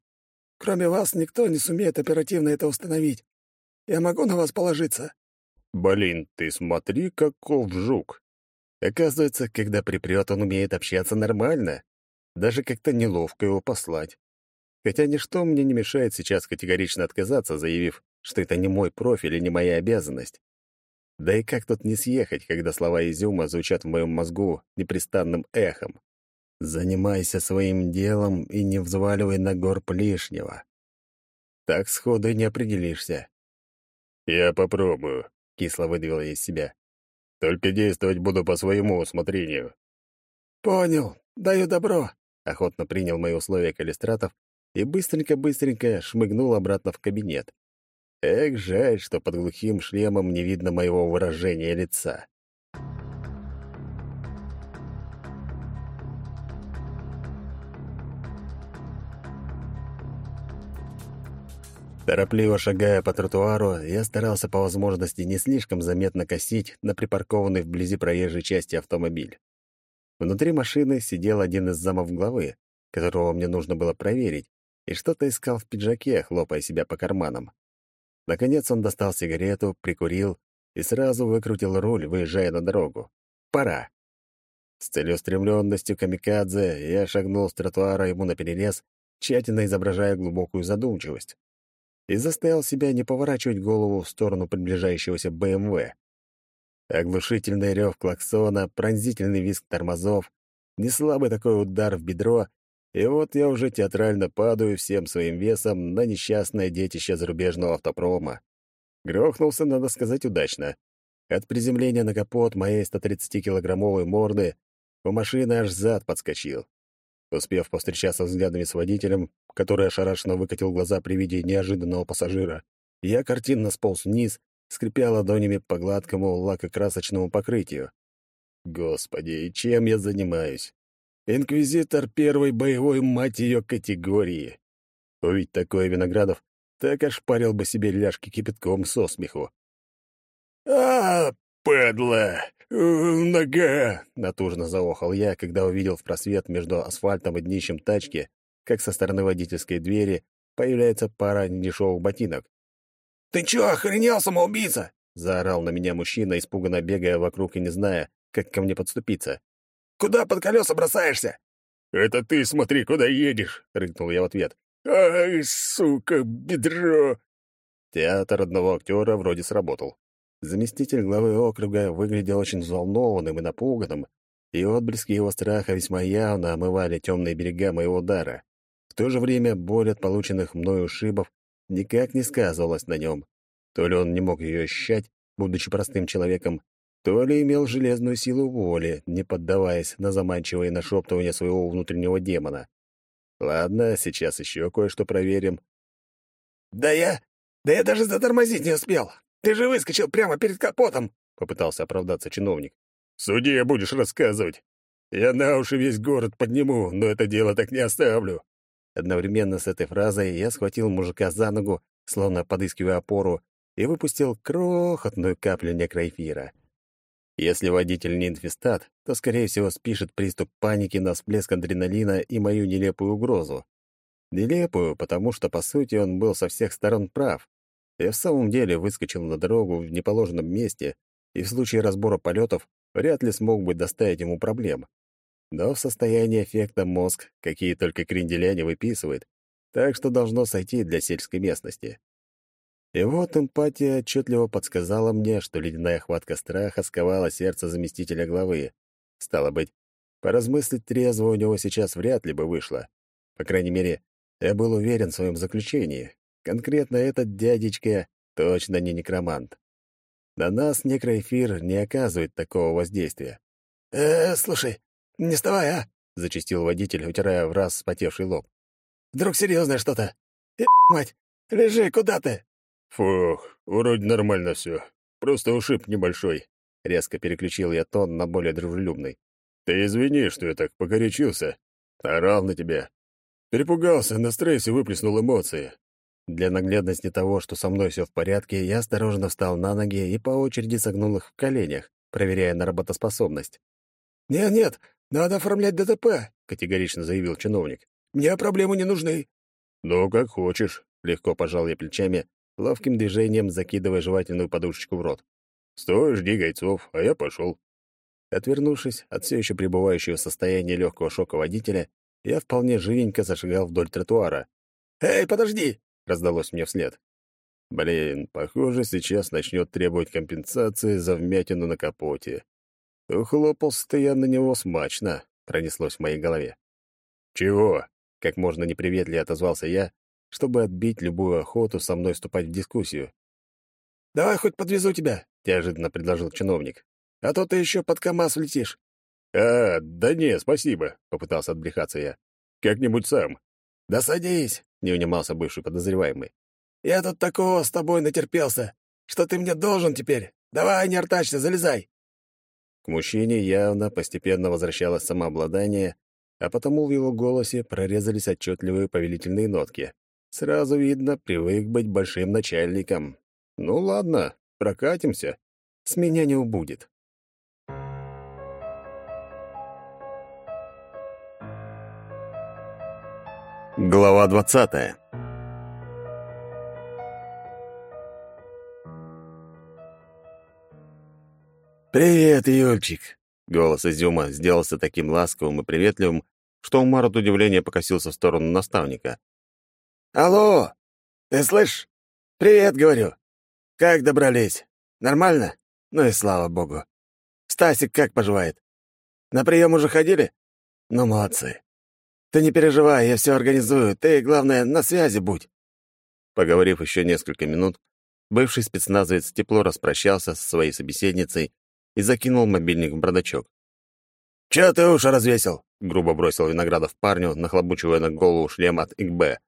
Кроме вас никто не сумеет оперативно это установить. Я могу на вас положиться. Блин, ты смотри, каков жук. Оказывается, когда припрет, он умеет общаться нормально. Даже как-то неловко его послать. Хотя ничто мне не мешает сейчас категорично отказаться, заявив, что это не мой профиль и не моя обязанность. Да и как тут не съехать, когда слова Изюма звучат в моем мозгу непрестанным эхом? Занимайся своим делом и не взваливай на горб лишнего. Так сходу и не определишься. Я попробую кисло выдавила из себя. Только действовать буду по своему усмотрению. Понял. Даю добро. Охотно принял мои условия Калистратов и быстренько-быстренько шмыгнул обратно в кабинет. Эх, жаль, что под глухим шлемом не видно моего выражения лица. Торопливо шагая по тротуару, я старался по возможности не слишком заметно косить на припаркованный вблизи проезжей части автомобиль. Внутри машины сидел один из замов главы, которого мне нужно было проверить, и что-то искал в пиджаке, хлопая себя по карманам. Наконец он достал сигарету, прикурил и сразу выкрутил руль, выезжая на дорогу. Пора. С целеустремленностью камикадзе я шагнул с тротуара ему на перерез, тщательно изображая глубокую задумчивость и заставил себя не поворачивать голову в сторону приближающегося БМВ. Оглушительный рев клаксона, пронзительный визг тормозов, неслабый такой удар в бедро, и вот я уже театрально падаю всем своим весом на несчастное детище зарубежного автопрома. Грохнулся, надо сказать, удачно. От приземления на капот моей 130-килограммовой морды у машины аж зад подскочил. Успев повстречаться взглядами с водителем, который ошарашенно выкатил глаза при виде неожиданного пассажира, я картинно сполз вниз, скрипя ладонями по гладкому лакокрасочному покрытию. Господи, и чем я занимаюсь? Инквизитор первой боевой, мать ее, категории. Увидеть такое Виноградов, так ошпарил бы себе ляжки кипятком со смеху. а «Падла! Нога!» — натужно заохал я, когда увидел в просвет между асфальтом и днищем тачки, как со стороны водительской двери появляется пара недешевых ботинок. «Ты чё, охренел, самоубийца?» — заорал на меня мужчина, испуганно бегая вокруг и не зная, как ко мне подступиться. «Куда под колеса бросаешься?» «Это ты смотри, куда едешь!» — рыкнул я в ответ. «Ай, сука, бедро!» Театр одного актера вроде сработал. Заместитель главы округа выглядел очень взволнованным и напуганным, и отблески его страха весьма явно омывали темные берега моего удара. В то же время боль от полученных мною ушибов никак не сказывалась на нем. То ли он не мог ее ощущать, будучи простым человеком, то ли имел железную силу воли, не поддаваясь на заманчивые нашептывания своего внутреннего демона. Ладно, сейчас еще кое-что проверим. «Да я... да я даже затормозить не успел. Ты же выскочил прямо перед капотом!» — попытался оправдаться чиновник. «Суде будешь рассказывать. Я на уши весь город подниму, но это дело так не оставлю». Одновременно с этой фразой я схватил мужика за ногу, словно подыскивая опору, и выпустил крохотную каплю некроэфира. Если водитель не инфестат, то, скорее всего, спишет приступ паники на всплеск адреналина и мою нелепую угрозу. Нелепую, потому что, по сути, он был со всех сторон прав. Я в самом деле выскочил на дорогу в неположенном месте и в случае разбора полетов вряд ли смог бы доставить ему проблем. Но в состоянии эффекта мозг какие только кренделя не выписывает, так что должно сойти для сельской местности. И вот эмпатия отчетливо подсказала мне, что ледяная хватка страха сковала сердце заместителя главы. Стало быть, поразмыслить трезво у него сейчас вряд ли бы вышло. По крайней мере, я был уверен в своем заключении. Конкретно этот дядечка точно не некромант. На нас некроэфир не оказывает такого воздействия. «Э, слушай, не вставай, а!» — зачистил водитель, утирая в раз спотевший лоб. «Вдруг серьезное что-то? И, мать, лежи, куда ты?» «Фух, вроде нормально все. Просто ушиб небольшой». Резко переключил я тон на более дружелюбный. «Ты извини, что я так погорячился. Орал на тебя. Перепугался, на стрессе выплеснул эмоции. Для наглядности того, что со мной все в порядке, я осторожно встал на ноги и по очереди согнул их в коленях, проверяя на работоспособность. «Нет-нет, надо оформлять ДТП», — категорично заявил чиновник. «Мне проблемы не нужны». «Ну, как хочешь», — легко пожал я плечами, ловким движением закидывая жевательную подушечку в рот. «Стой, жди гайцов, а я пошел». Отвернувшись от все еще пребывающего в состоянии легкого шока водителя, я вполне живенько зашагал вдоль тротуара. «Эй, подожди!» — раздалось мне вслед. Блин, похоже, сейчас начнет требовать компенсации за вмятину на капоте. Ухлопался-то я на него смачно, пронеслось в моей голове. «Чего?» — как можно неприветливее отозвался я, чтобы отбить любую охоту со мной вступать в дискуссию. «Давай хоть подвезу тебя», — неожиданно предложил чиновник. «А то ты еще под КамАЗ влетишь». «А, да не, спасибо», — попытался отбрехаться я. «Как-нибудь сам». «Да садись», — не унимался бывший подозреваемый. «Я тут такого с тобой натерпелся, что ты мне должен теперь. Давай, не артачься, залезай». К мужчине явно постепенно возвращалось самообладание, а потому в его голосе прорезались отчетливые повелительные нотки. Сразу видно, привык быть большим начальником. Ну ладно, прокатимся. С меня не убудет. Глава двадцатая. «Привет, Юльчик!» Голос Изюма сделался таким ласковым и приветливым, что Умар от удивления покосился в сторону наставника. «Алло! Ты слышишь? Привет, говорю. Как добрались? Нормально? Ну и слава богу. Стасик как поживает? На прием уже ходили? Ну, молодцы. Ты не переживай, я все организую. Ты, главное, на связи будь». Поговорив еще несколько минут, бывший спецназовец тепло распрощался со своей собеседницей и закинул мобильник в бардачок. «Чё ты уши развесил?» — грубо бросил Виноградов парню, нахлобучивая на голову шлем от ИКБ.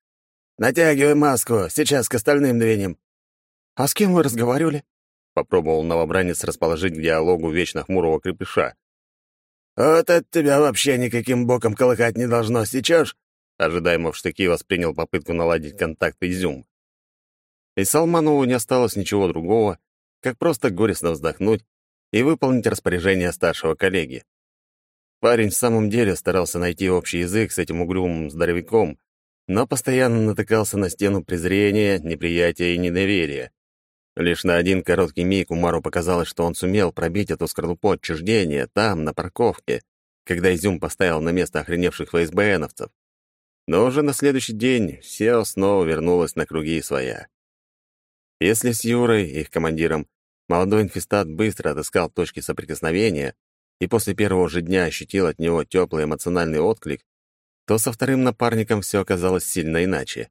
Натягивай маску, сейчас к остальным двинем». «А с кем вы разговаривали?» — попробовал новобранец расположить к диалогу вечно хмурого крепыша. «Вот от тебя вообще никаким боком колыхать не должно, сечешь?» Ожидаемо в штыки воспринял попытку наладить контакт изюм. И Салманову не осталось ничего другого, как просто горестно вздохнуть и выполнить распоряжение старшего коллеги. Парень в самом деле старался найти общий язык с этим угрюмым здоровяком, но постоянно натыкался на стену презрения, неприятия и недоверия. Лишь на один короткий миг Умару показалось, что он сумел пробить эту скорлупу отчуждения там, на парковке, когда Изюм поставил на место охреневших ФСБНовцев. Но уже на следующий день все снова вернулось на круги своя. Если с Юрой, их командиром, молодой инфестат быстро отыскал точки соприкосновения и после первого же дня ощутил от него теплый эмоциональный отклик, то со вторым напарником все оказалось сильно иначе.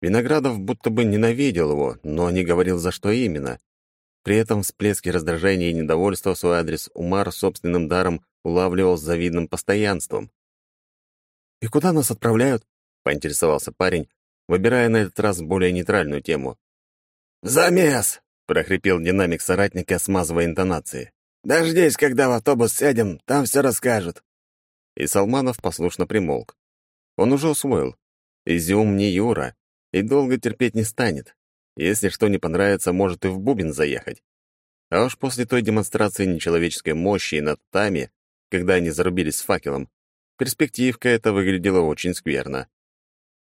Виноградов будто бы ненавидел его, но не говорил, за что именно. При этом всплески раздражения и недовольства в свой адрес Умар собственным даром улавливал с завидным постоянством. «И куда нас отправляют?» — поинтересовался парень, выбирая на этот раз более нейтральную тему. «Замес!» — прохрипел динамик соратника, смазывая интонации. «Дождись, когда в автобус сядем, там все расскажут». И Салманов послушно примолк. Он уже усвоил. Изюм не Юра, и долго терпеть не станет. Если что не понравится, может и в бубен заехать. А уж после той демонстрации нечеловеческой мощи на татами, когда они зарубились с факелом, перспективка эта выглядела очень скверно.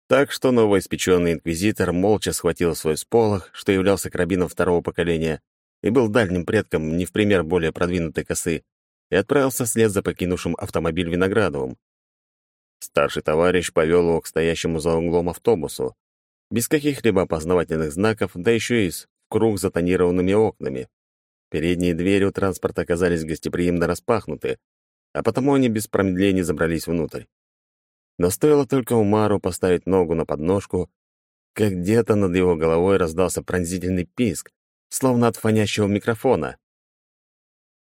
Так что новоиспеченный инквизитор молча схватил свой сполох, что являлся карабином второго поколения, и был дальним предком не в пример более продвинутой косы, и отправился вслед за покинувшим автомобиль Виноградовым. Старший товарищ повел его к стоящему за углом автобусу, без каких-либо опознавательных знаков, да еще и с круг затонированными окнами. Передние двери у транспорта оказались гостеприимно распахнуты, а потому они без промедлений забрались внутрь. Но стоило только Умару поставить ногу на подножку, как где-то над его головой раздался пронзительный писк, словно от фонящего микрофона.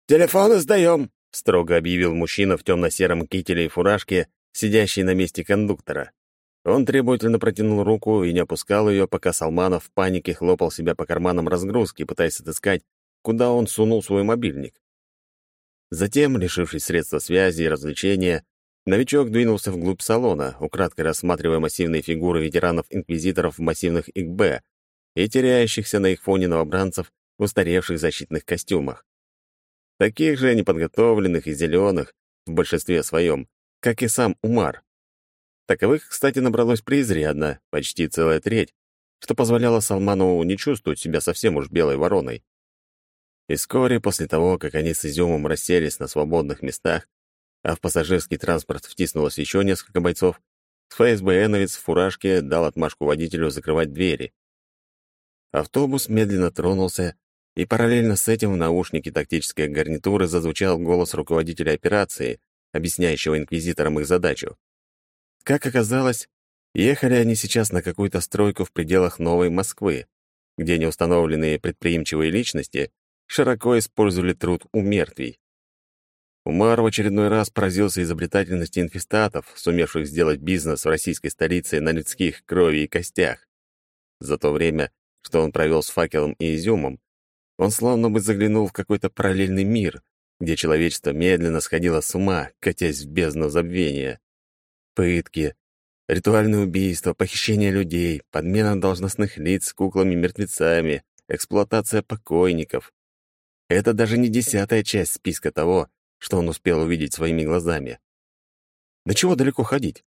«Телефоны сдаем!» — строго объявил мужчина в темно-сером кителе и фуражке, сидящий на месте кондуктора. Он требовательно протянул руку и не опускал ее, пока Салманов в панике хлопал себя по карманам разгрузки, пытаясь отыскать, куда он сунул свой мобильник. Затем, лишившись средства связи и развлечения, новичок двинулся вглубь салона, украдкой рассматривая массивные фигуры ветеранов-инквизиторов в массивных ИКБ и теряющихся на их фоне новобранцев в устаревших защитных костюмах. Таких же неподготовленных и зеленых, в большинстве своем, как и сам Умар. Таковых, кстати, набралось преизрядно, почти целая треть, что позволяло Салманову не чувствовать себя совсем уж белой вороной. И вскоре после того, как они с Изюмом расселись на свободных местах, а в пассажирский транспорт втиснулось еще несколько бойцов, ФСБНовец в фуражке дал отмашку водителю закрывать двери. Автобус медленно тронулся, и параллельно с этим в наушнике тактической гарнитуры зазвучал голос руководителя операции, объясняющего инквизиторам их задачу. Как оказалось, ехали они сейчас на какую-то стройку в пределах Новой Москвы, где неустановленные предприимчивые личности широко использовали труд у мертвей. Умар в очередной раз поразился изобретательности инфестатов, сумевших сделать бизнес в российской столице на людских крови и костях. За то время, что он провел с факелом и изюмом, он словно бы заглянул в какой-то параллельный мир, где человечество медленно сходило с ума, катясь в бездну забвения. Пытки, ритуальные убийства, похищение людей, подмена должностных лиц куклами-мертвецами, эксплуатация покойников. Это даже не десятая часть списка того, что он успел увидеть своими глазами. Да чего далеко ходить?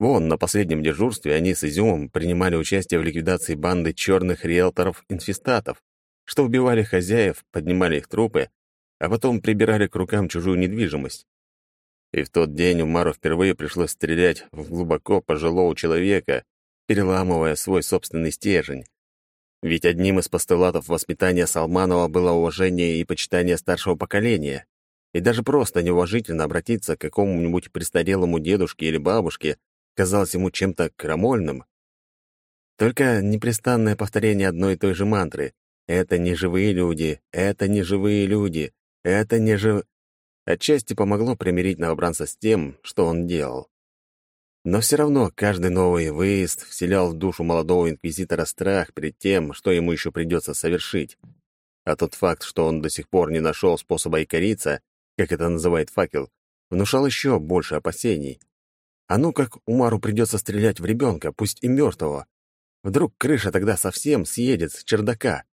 Вон, на последнем дежурстве они с Изюмом принимали участие в ликвидации банды черных риэлторов-инфестатов, что убивали хозяев, поднимали их трупы, а потом прибирали к рукам чужую недвижимость. И в тот день Умару впервые пришлось стрелять в глубоко пожилого человека, переламывая свой собственный стержень. Ведь одним из постулатов воспитания Салманова было уважение и почитание старшего поколения. И даже просто неуважительно обратиться к какому-нибудь престарелому дедушке или бабушке казалось ему чем-то крамольным. Только непрестанное повторение одной и той же мантры «Это не живые люди, это не живые люди, это не жив...» Отчасти помогло примирить новобранца с тем, что он делал. Но все равно каждый новый выезд вселял в душу молодого инквизитора страх перед тем, что ему еще придется совершить. А тот факт, что он до сих пор не нашел способа икориться, как это называет факел, внушал еще больше опасений. А ну как Умару придется стрелять в ребенка, пусть и мертвого. Вдруг крыша тогда совсем съедет с чердака.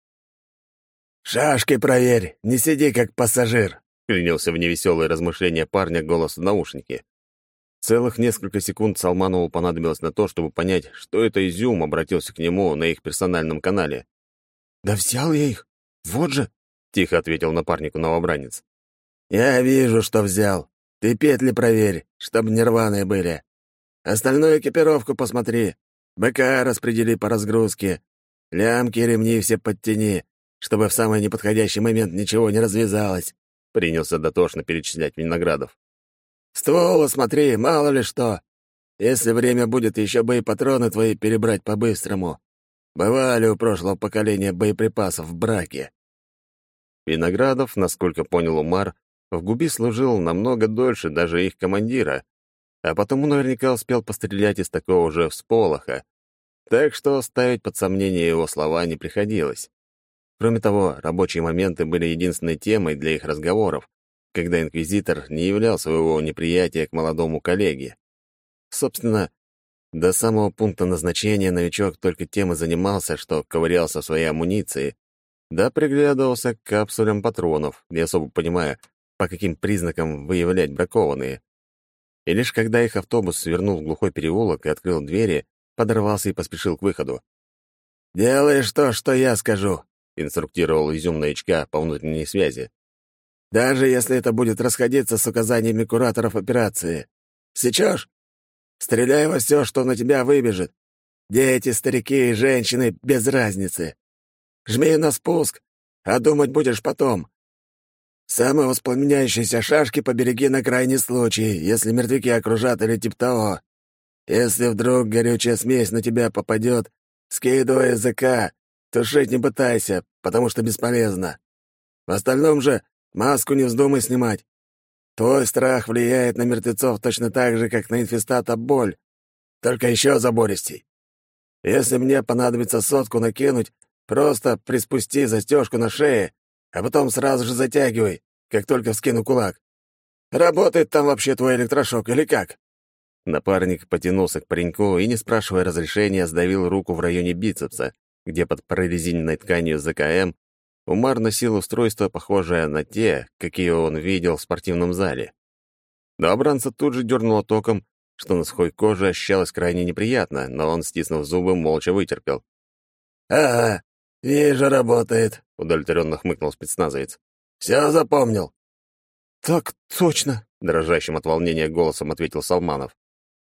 «Шашки проверь, не сиди как пассажир», — принялся в невеселые размышления парня голос в наушнике. Целых несколько секунд Салманову понадобилось на то, чтобы понять, что это Изюм обратился к нему на их персональном канале. «Да взял я их. Вот же», — тихо ответил напарнику новобранец. «Я вижу, что взял. Ты петли проверь, чтобы не рваные были. Остальную экипировку посмотри. БК распредели по разгрузке. Лямки ремни все подтяни чтобы в самый неподходящий момент ничего не развязалось», — принялся дотошно перечислять Виноградов. «Ствол смотри, мало ли что. Если время будет, еще боепатроны твои перебрать по-быстрому. Бывали у прошлого поколения боеприпасов в браке». Виноградов, насколько понял Умар, в Губи служил намного дольше даже их командира, а потому наверняка успел пострелять из такого же всполоха, так что ставить под сомнение его слова не приходилось. Кроме того, рабочие моменты были единственной темой для их разговоров, когда инквизитор не являл своего неприятия к молодому коллеге. Собственно, до самого пункта назначения новичок только тем и занимался, что ковырялся в своей амуниции, да приглядывался к капсулям патронов, не особо понимая, по каким признакам выявлять бракованные. И лишь когда их автобус свернул в глухой переулок и открыл двери, подорвался и поспешил к выходу. «Делаешь то, что я скажу», — инструктировал изюм новичка по внутренней связи. «Даже если это будет расходиться с указаниями кураторов операции. Сечешь? Стреляй во все, что на тебя выбежит. Дети, старики и женщины — без разницы. Жми на спуск, а думать будешь потом. Самые воспламеняющиеся шашки побереги на крайний случай, если мертвяки окружат или типа того. Если вдруг горючая смесь на тебя попадет, скидывай языка Тушить не пытайся, потому что бесполезно. В остальном же маску не вздумай снимать. Твой страх влияет на мертвецов точно так же, как на инфестата боль, только еще забористей. Если мне понадобится сотку накинуть, просто приспусти застежку на шее, а потом сразу же затягивай, как только вскину кулак. Работает там вообще твой электрошок или как?» Напарник потянулся к пареньку и, не спрашивая разрешения, сдавил руку в районе бицепса, где под прорезиненной тканью ЗКМ Умар носил устройство, похожее на те, какие он видел в спортивном зале. Но обранца тут же дернуло током, что на сухой коже ощущалось крайне неприятно, но он, стиснув зубы, молча вытерпел. «Ага, вижу, работает», — удовлетворенно хмыкнул спецназовец. «Все запомнил?» «Так точно», — дрожащим от волнения голосом ответил Салманов.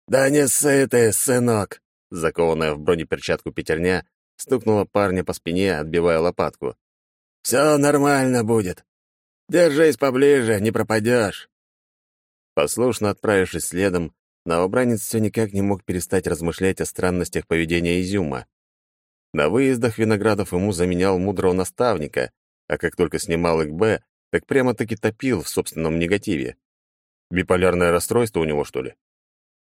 «Да не ссы ты, сынок!» Закованная в бронеперчатку пятерня стукнула парня по спине, отбивая лопатку. «Все нормально будет. Держись поближе, не пропадешь». Послушно отправившись следом, новобранец все никак не мог перестать размышлять о странностях поведения Изюма. На выездах Виноградов ему заменял мудрого наставника, а как только снимал ИКБ, так прямо-таки топил в собственном негативе. Биполярное расстройство у него, что ли?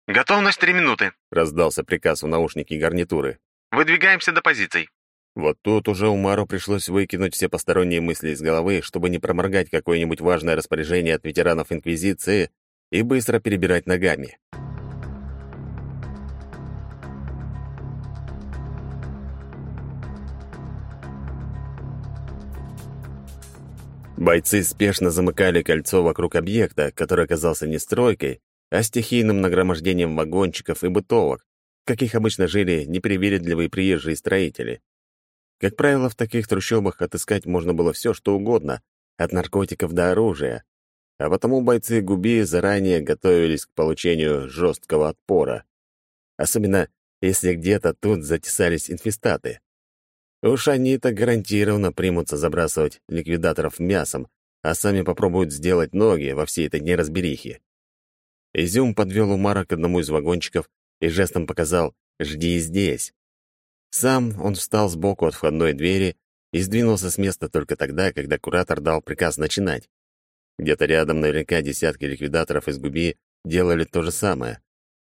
«Готовность три минуты», — раздался приказ в наушнике гарнитуры. Выдвигаемся до позиций». Вот тут уже Умару пришлось выкинуть все посторонние мысли из головы, чтобы не проморгать какое-нибудь важное распоряжение от ветеранов Инквизиции и быстро перебирать ногами. Бойцы спешно замыкали кольцо вокруг объекта, который оказался не стройкой, а стихийным нагромождением вагончиков и бытовок, каких обычно жили непривередливые приезжие строители. Как правило, в таких трущобах отыскать можно было все, что угодно, от наркотиков до оружия, а потому бойцы Губи заранее готовились к получению жесткого отпора. Особенно, если где-то тут затесались инфестаты. Уж они-то гарантированно примутся забрасывать ликвидаторов мясом, а сами попробуют сделать ноги во всей этой неразберихе. Изюм подвел Умара к одному из вагончиков и жестом показал «Жди здесь». Сам он встал сбоку от входной двери и сдвинулся с места только тогда, когда куратор дал приказ начинать. Где-то рядом наверняка десятки ликвидаторов из Губи делали то же самое.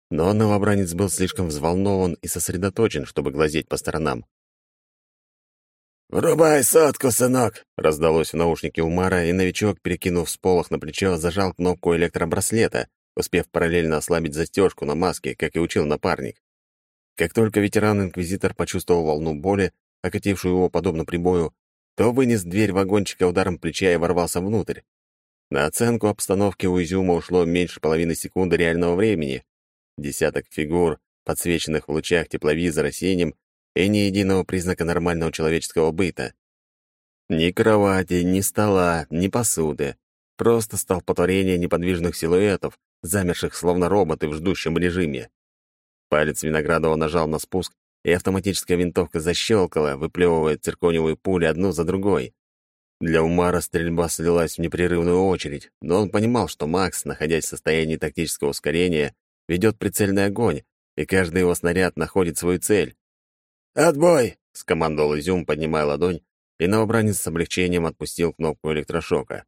Но новобранец был слишком взволнован и сосредоточен, чтобы глазеть по сторонам. «Врубай сотку, сынок!» — раздалось в наушнике Умара, и новичок, перекинув с полох на плечо, зажал кнопку электробраслета, успев параллельно ослабить застежку на маске, как и учил напарник. Как только ветеран-инквизитор почувствовал волну боли, окатившую его подобно прибою, то вынес дверь вагончика ударом плеча и ворвался внутрь. На оценку обстановки у Изюма ушло меньше половины секунды реального времени. Десяток фигур, подсвеченных в лучах тепловизора синим, и ни единого признака нормального человеческого быта. Ни кровати, ни стола, ни посуды. Просто столпотворение неподвижных силуэтов, замерших словно роботы в ждущем режиме. Палец Виноградова нажал на спуск, и автоматическая винтовка защелкала, выплевывая циркониевые пули одну за другой. Для Умара стрельба слилась в непрерывную очередь, но он понимал, что Макс, находясь в состоянии тактического ускорения, ведет прицельный огонь, и каждый его снаряд находит свою цель. «Отбой!» — скомандовал Изюм, поднимая ладонь, и новобранец с облегчением отпустил кнопку электрошока.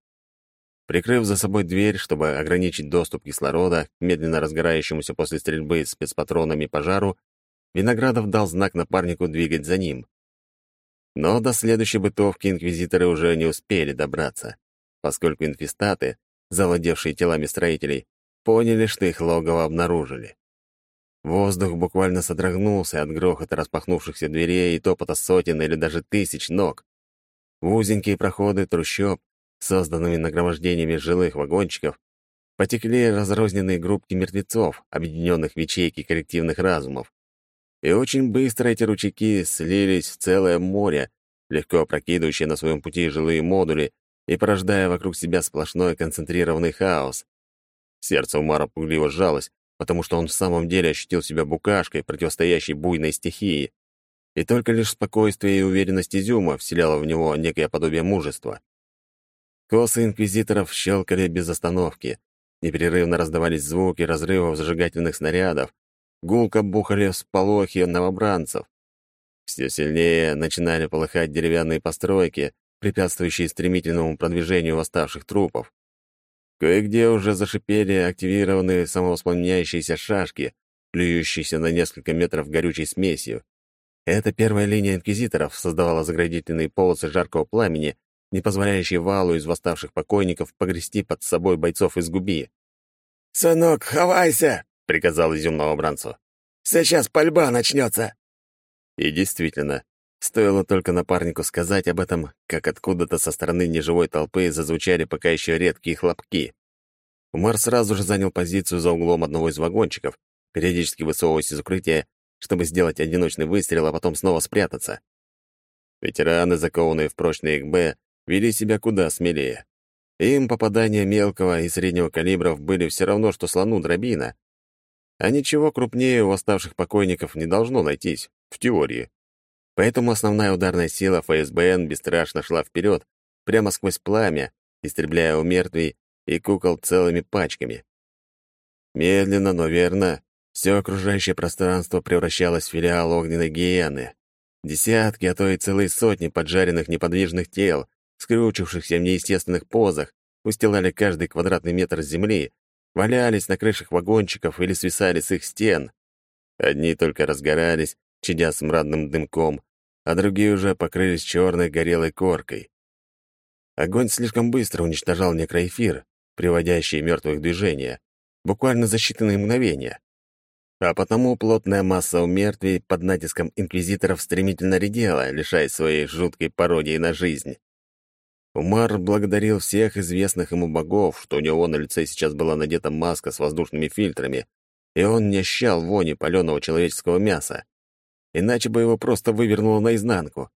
Прикрыв за собой дверь, чтобы ограничить доступ кислорода медленно разгорающемуся после стрельбы спецпатронами пожару, Виноградов дал знак напарнику двигать за ним. Но до следующей бытовки инквизиторы уже не успели добраться, поскольку инфестаты, завладевшие телами строителей, поняли, что их логово обнаружили. Воздух буквально содрогнулся от грохота распахнувшихся дверей и топота сотен или даже тысяч ног. В узенькие проходы трущоб, созданными нагромождениями жилых вагончиков, потекли разрозненные группки мертвецов, объединенных в ячейки коллективных разумов. И очень быстро эти ручейки слились в целое море, легко опрокидывающее на своем пути жилые модули и порождая вокруг себя сплошной концентрированный хаос. Сердце Умара пугливо сжалось, потому что он в самом деле ощутил себя букашкой, противостоящей буйной стихии. И только лишь спокойствие и уверенность Изюма вселяло в него некое подобие мужества. Косы инквизиторов щелкали без остановки. Непрерывно раздавались звуки разрывов зажигательных снарядов. Гулко бухали всполохи новобранцев. Все сильнее начинали полыхать деревянные постройки, препятствующие стремительному продвижению восставших трупов. Кое-где уже зашипели активированные самовоспламеняющиеся шашки, плюющиеся на несколько метров горючей смесью. Эта первая линия инквизиторов создавала заградительные полосы жаркого пламени, не позволяющие валу из восставших покойников погрести под собой бойцов из губи. «Сынок, хавайся!» — приказал изюмного бранцу. «Сейчас пальба начнется!» И действительно, Стоило только напарнику сказать об этом, как откуда-то со стороны неживой толпы зазвучали пока еще редкие хлопки. Умар сразу же занял позицию за углом одного из вагончиков, периодически высовываясь из укрытия, чтобы сделать одиночный выстрел, а потом снова спрятаться. Ветераны, закованные в прочные ИКБ, вели себя куда смелее. Им попадания мелкого и среднего калибров были все равно, что слону дробина. А ничего крупнее у оставших покойников не должно найтись, в теории. Поэтому основная ударная сила ФСБН бесстрашно шла вперед, прямо сквозь пламя, истребляя у мертвей и кукол целыми пачками. Медленно, но верно, все окружающее пространство превращалось в филиал огненной гиены. Десятки, а то и целые сотни поджаренных неподвижных тел, скрючившихся в неестественных позах, устилали каждый квадратный метр земли, валялись на крышах вагончиков или свисали с их стен. Одни только разгорались, чадя смрадным дымком, а другие уже покрылись черной горелой коркой. Огонь слишком быстро уничтожал некроэфир, приводящий мертвых в движение, буквально за считанные мгновения. А потому плотная масса у мертвей под натиском инквизиторов стремительно редела, лишаясь своей жуткой пародии на жизнь. Умар благодарил всех известных ему богов, что у него на лице сейчас была надета маска с воздушными фильтрами, и он не ощущал вони паленого человеческого мяса иначе бы его просто вывернуло наизнанку.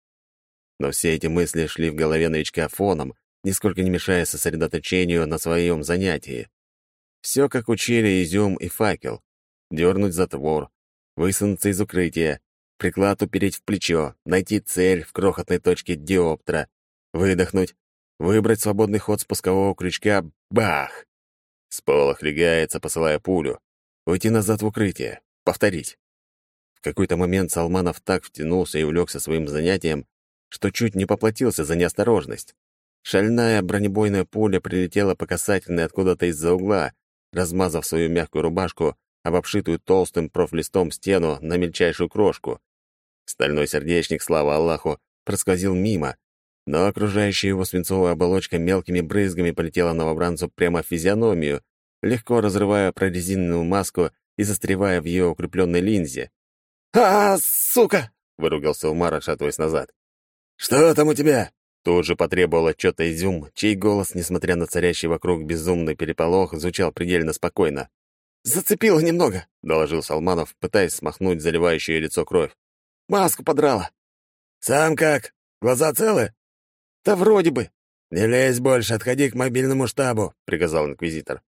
Но все эти мысли шли в голове новичка фоном, нисколько не мешая сосредоточению на своем занятии. Все, как учили изюм и факел. Дернуть затвор, высунуться из укрытия, приклад упереть в плечо, найти цель в крохотной точке диоптера, выдохнуть, выбрать свободный ход спускового крючка — бах! Сполох легается, посылая пулю. Уйти назад в укрытие. Повторить. В какой-то момент Салманов так втянулся и увлекся своим занятием, что чуть не поплатился за неосторожность. Шальная бронебойная пуля прилетела по касательной откуда-то из-за угла, размазав свою мягкую рубашку об обшитую толстым профлистом стену на мельчайшую крошку. Стальной сердечник, слава Аллаху, проскользил мимо, но окружающая его свинцовая оболочка мелкими брызгами полетела новобранцу прямо в физиономию, легко разрывая прорезиненную маску и застревая в ее укрепленной линзе. «А, сука!» — выругался Умар, отшатываясь назад. «Что там у тебя?» Тут же потребовал отчета Изюм, чей голос, несмотря на царящий вокруг безумный переполох, звучал предельно спокойно. «Зацепило немного», — доложил Салманов, пытаясь смахнуть заливающее лицо кровь. «Маску подрала». «Сам как? Глаза целы?» «Да вроде бы». «Не лезь больше, отходи к мобильному штабу», — приказал инквизитор.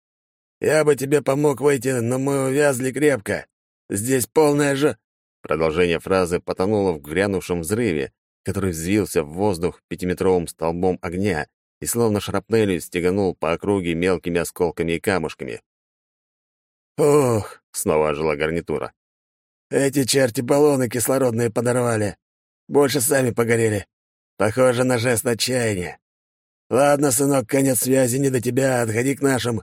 «Я бы тебе помог выйти, но мы увязли крепко. Здесь полная же...» Продолжение фразы потонуло в грянувшем взрыве, который взвился в воздух пятиметровым столбом огня и словно шрапнелью стеганул по округе мелкими осколками и камушками. «Ух!» — снова ожила гарнитура. «Эти черти баллоны кислородные подорвали. Больше сами погорели. Похоже на жест отчаяния. Ладно, сынок, конец связи не до тебя, отходи к нашим».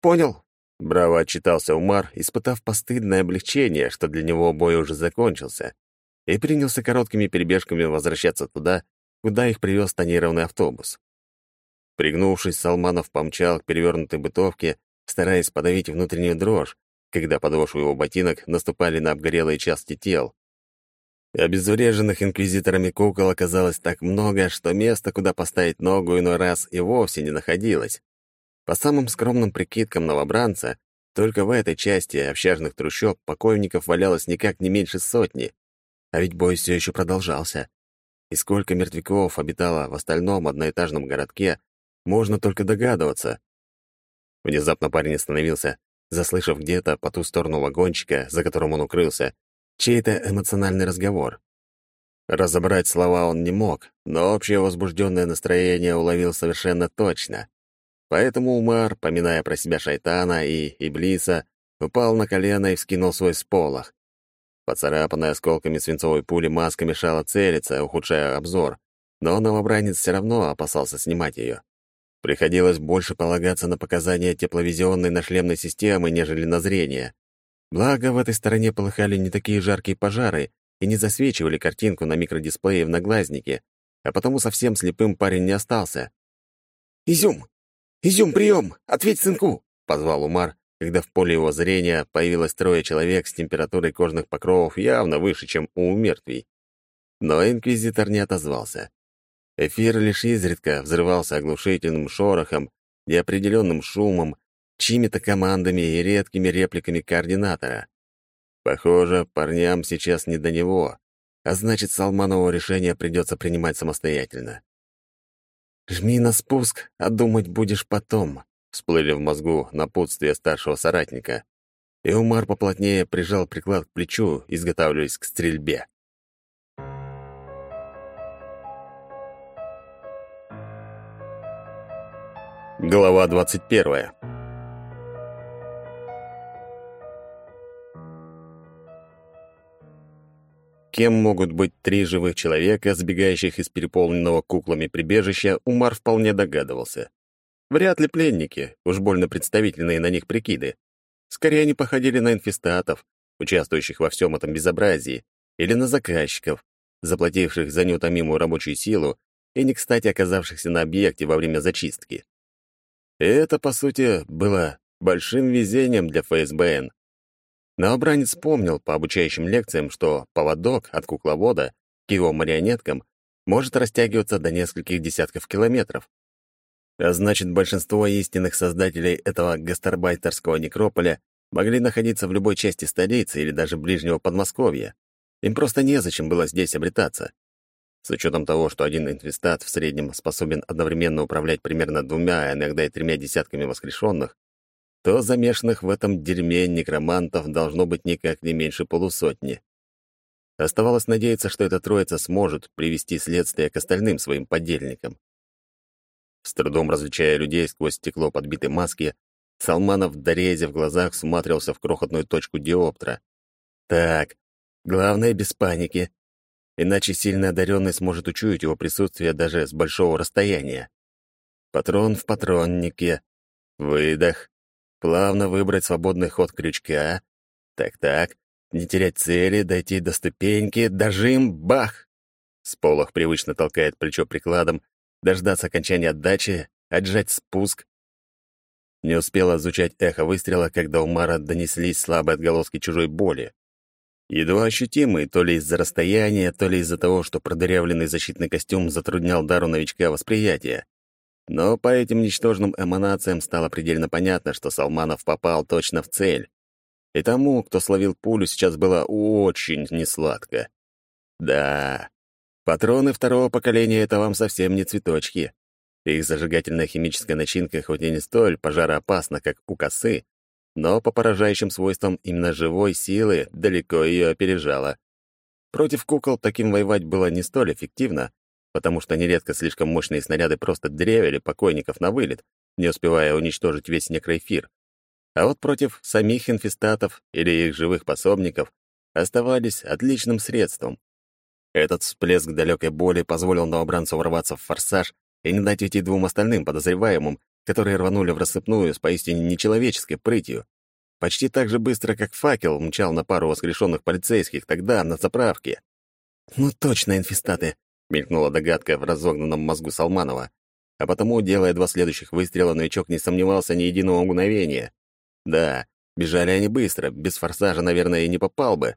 «Понял». Браво отчитался Умар, испытав постыдное облегчение, что для него бой уже закончился и принялся короткими перебежками возвращаться туда, куда их привез тонированный автобус. Пригнувшись, Салманов помчал к перевернутой бытовке, стараясь подавить внутреннюю дрожь, когда подошвы его ботинок наступали на обгорелые части тел. Обезвреженных инквизиторами кукол оказалось так много, что места, куда поставить ногу иной раз, и вовсе не находилось. По самым скромным прикидкам новобранца, только в этой части общажных трущоб покойников валялось никак не меньше сотни. А ведь бой все еще продолжался. И сколько мертвяков обитало в остальном одноэтажном городке, можно только догадываться. Внезапно парень остановился, заслышав где-то по ту сторону вагончика, за которым он укрылся, чей-то эмоциональный разговор. Разобрать слова он не мог, но общее возбужденное настроение уловил совершенно точно. Поэтому Умар, поминая про себя шайтана и Иблиса, упал на колено и вскинул свой сполох. Поцарапанная осколками свинцовой пули маска мешала целиться, ухудшая обзор, но новобранец все равно опасался снимать ее. Приходилось больше полагаться на показания тепловизионной нашлемной системы, нежели на зрение. Благо, в этой стороне полыхали не такие жаркие пожары и не засвечивали картинку на микродисплее в наглазнике, а потому совсем слепым парень не остался. «Изюм! Изюм, прием! Ответь сынку!» — позвал Умар, когда в поле его зрения появилось трое человек с температурой кожных покровов явно выше, чем у мертвей. Но инквизитор не отозвался. Эфир лишь изредка взрывался оглушительным шорохом, неопределенным шумом, чьими-то командами и редкими репликами координатора. Похоже, парням сейчас не до него, а значит, Салманову решение придется принимать самостоятельно. «Жми на спуск, а думать будешь потом», — всплыли в мозгу напутствие старшего соратника. И Умар поплотнее прижал приклад к плечу, изготавливаясь к стрельбе. Глава 21. Кем могут быть три живых человека, сбегающих из переполненного куклами прибежища, Умар вполне догадывался. Вряд ли пленники, уж больно представительные на них прикиды. Скорее, они походили на инфестатов, участвующих во всем этом безобразии, или на заказчиков, заплативших за неутомимую рабочую силу и не кстати оказавшихся на объекте во время зачистки. И это, по сути, было большим везением для ФСБН. Новобранец помнил по обучающим лекциям, что поводок от кукловода к его марионеткам может растягиваться до нескольких десятков километров. А значит, большинство истинных создателей этого гастарбайтерского некрополя могли находиться в любой части столицы или даже ближнего Подмосковья. Им просто незачем было здесь обретаться. С учетом того, что один инвестат в среднем способен одновременно управлять примерно двумя, а иногда и тремя десятками воскрешенных, то замешанных в этом дерьме некромантов должно быть никак не меньше полусотни. Оставалось надеяться, что эта троица сможет привести следствие к остальным своим подельникам. С трудом различая людей сквозь стекло подбитой маски, Салманов, дорезя в глазах, всматривался в крохотную точку диоптра. Так, главное без паники, иначе сильно одаренный сможет учуять его присутствие даже с большого расстояния. Патрон в патроннике. Выдох. Плавно выбрать свободный ход крючка. Так-так. Не терять цели, дойти до ступеньки, дожим, бах! Сполох привычно толкает плечо прикладом, дождаться окончания отдачи, отжать спуск. Не успела звучать эхо выстрела, когда у Мара донеслись слабые отголоски чужой боли. Едва ощутимый то ли из-за расстояния, то ли из-за того, что продырявленный защитный костюм затруднял дару новичка восприятия. Но по этим ничтожным эманациям стало предельно понятно, что Салманов попал точно в цель. И тому, кто словил пулю, сейчас было очень несладко. Да, патроны второго поколения — это вам совсем не цветочки. Их зажигательная химическая начинка хоть и не столь пожароопасна, как у косы, но по поражающим свойствам именно живой силы далеко ее опережала. Против кукол таким воевать было не столь эффективно, потому что нередко слишком мощные снаряды просто древили покойников на вылет, не успевая уничтожить весь некроэфир. А вот против самих инфестатов или их живых пособников оставались отличным средством. Этот всплеск далекой боли позволил новобранцу ворваться в форсаж и не дать уйти двум остальным подозреваемым, которые рванули в рассыпную с поистине нечеловеческой прытью. Почти так же быстро, как факел мчал на пару воскрешенных полицейских тогда на заправке. «Ну точно, инфестаты!» — мелькнула догадка в разогнанном мозгу Салманова. А потому, делая два следующих выстрела, новичок не сомневался ни единого мгновения. Да, бежали они быстро, без форсажа, наверное, и не попал бы.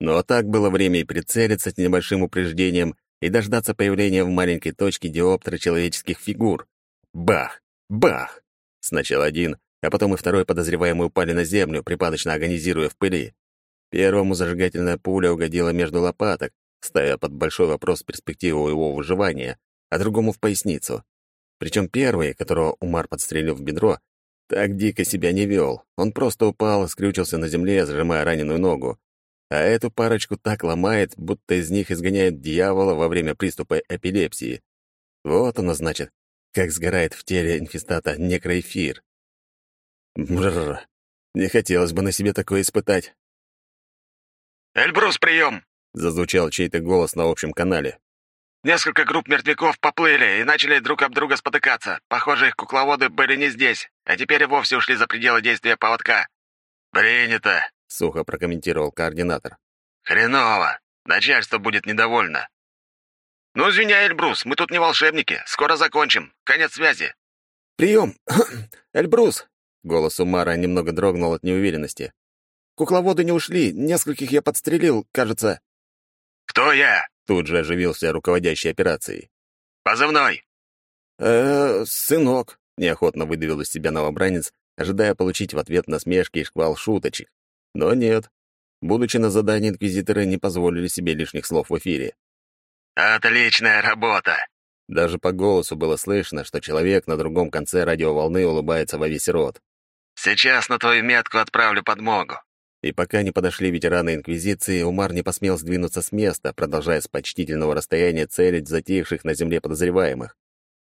Но так было время и прицелиться с небольшим упреждением и дождаться появления в маленькой точке диоптера человеческих фигур. Бах! Бах! Сначала один, а потом и второй подозреваемый упали на землю, припадочно агонизируя в пыли. Первому зажигательная пуля угодила между лопаток, ставя под большой вопрос перспективу его выживания, а другому в поясницу. Причем первый, которого Умар подстрелил в бедро, так дико себя не вел. Он просто упал и скрючился на земле, зажимая раненую ногу. А эту парочку так ломает, будто из них изгоняет дьявола во время приступа эпилепсии. Вот оно значит, как сгорает в теле инфестата некроэфир. Бррр, не хотелось бы на себе такое испытать. «Эльбрус, прием!» — зазвучал чей-то голос на общем канале. «Несколько групп мертвяков поплыли и начали друг об друга спотыкаться. Похоже, их кукловоды были не здесь, а теперь и вовсе ушли за пределы действия поводка». «Принято», — сухо прокомментировал координатор. «Хреново. Начальство будет недовольно. «Ну, извиняй, Эльбрус, мы тут не волшебники. Скоро закончим. Конец связи». «Прием! [CLEARS THROAT] Эльбрус!» Голос Умара немного дрогнул от неуверенности. «Кукловоды не ушли. Нескольких я подстрелил, кажется». «Кто я?» Тут же оживился руководящий операцией. «Позывной?» «Э, сынок», — неохотно выдавил из себя новобранец, ожидая получить в ответ насмешки и шквал шуточек. Но нет. Будучи на задании, инквизиторы не позволили себе лишних слов в эфире. «Отличная работа!» Даже по голосу было слышно, что человек на другом конце радиоволны улыбается во весь рот. «Сейчас на твою метку отправлю подмогу». И пока не подошли ветераны Инквизиции, Умар не посмел сдвинуться с места, продолжая с почтительного расстояния целить затихших на земле подозреваемых.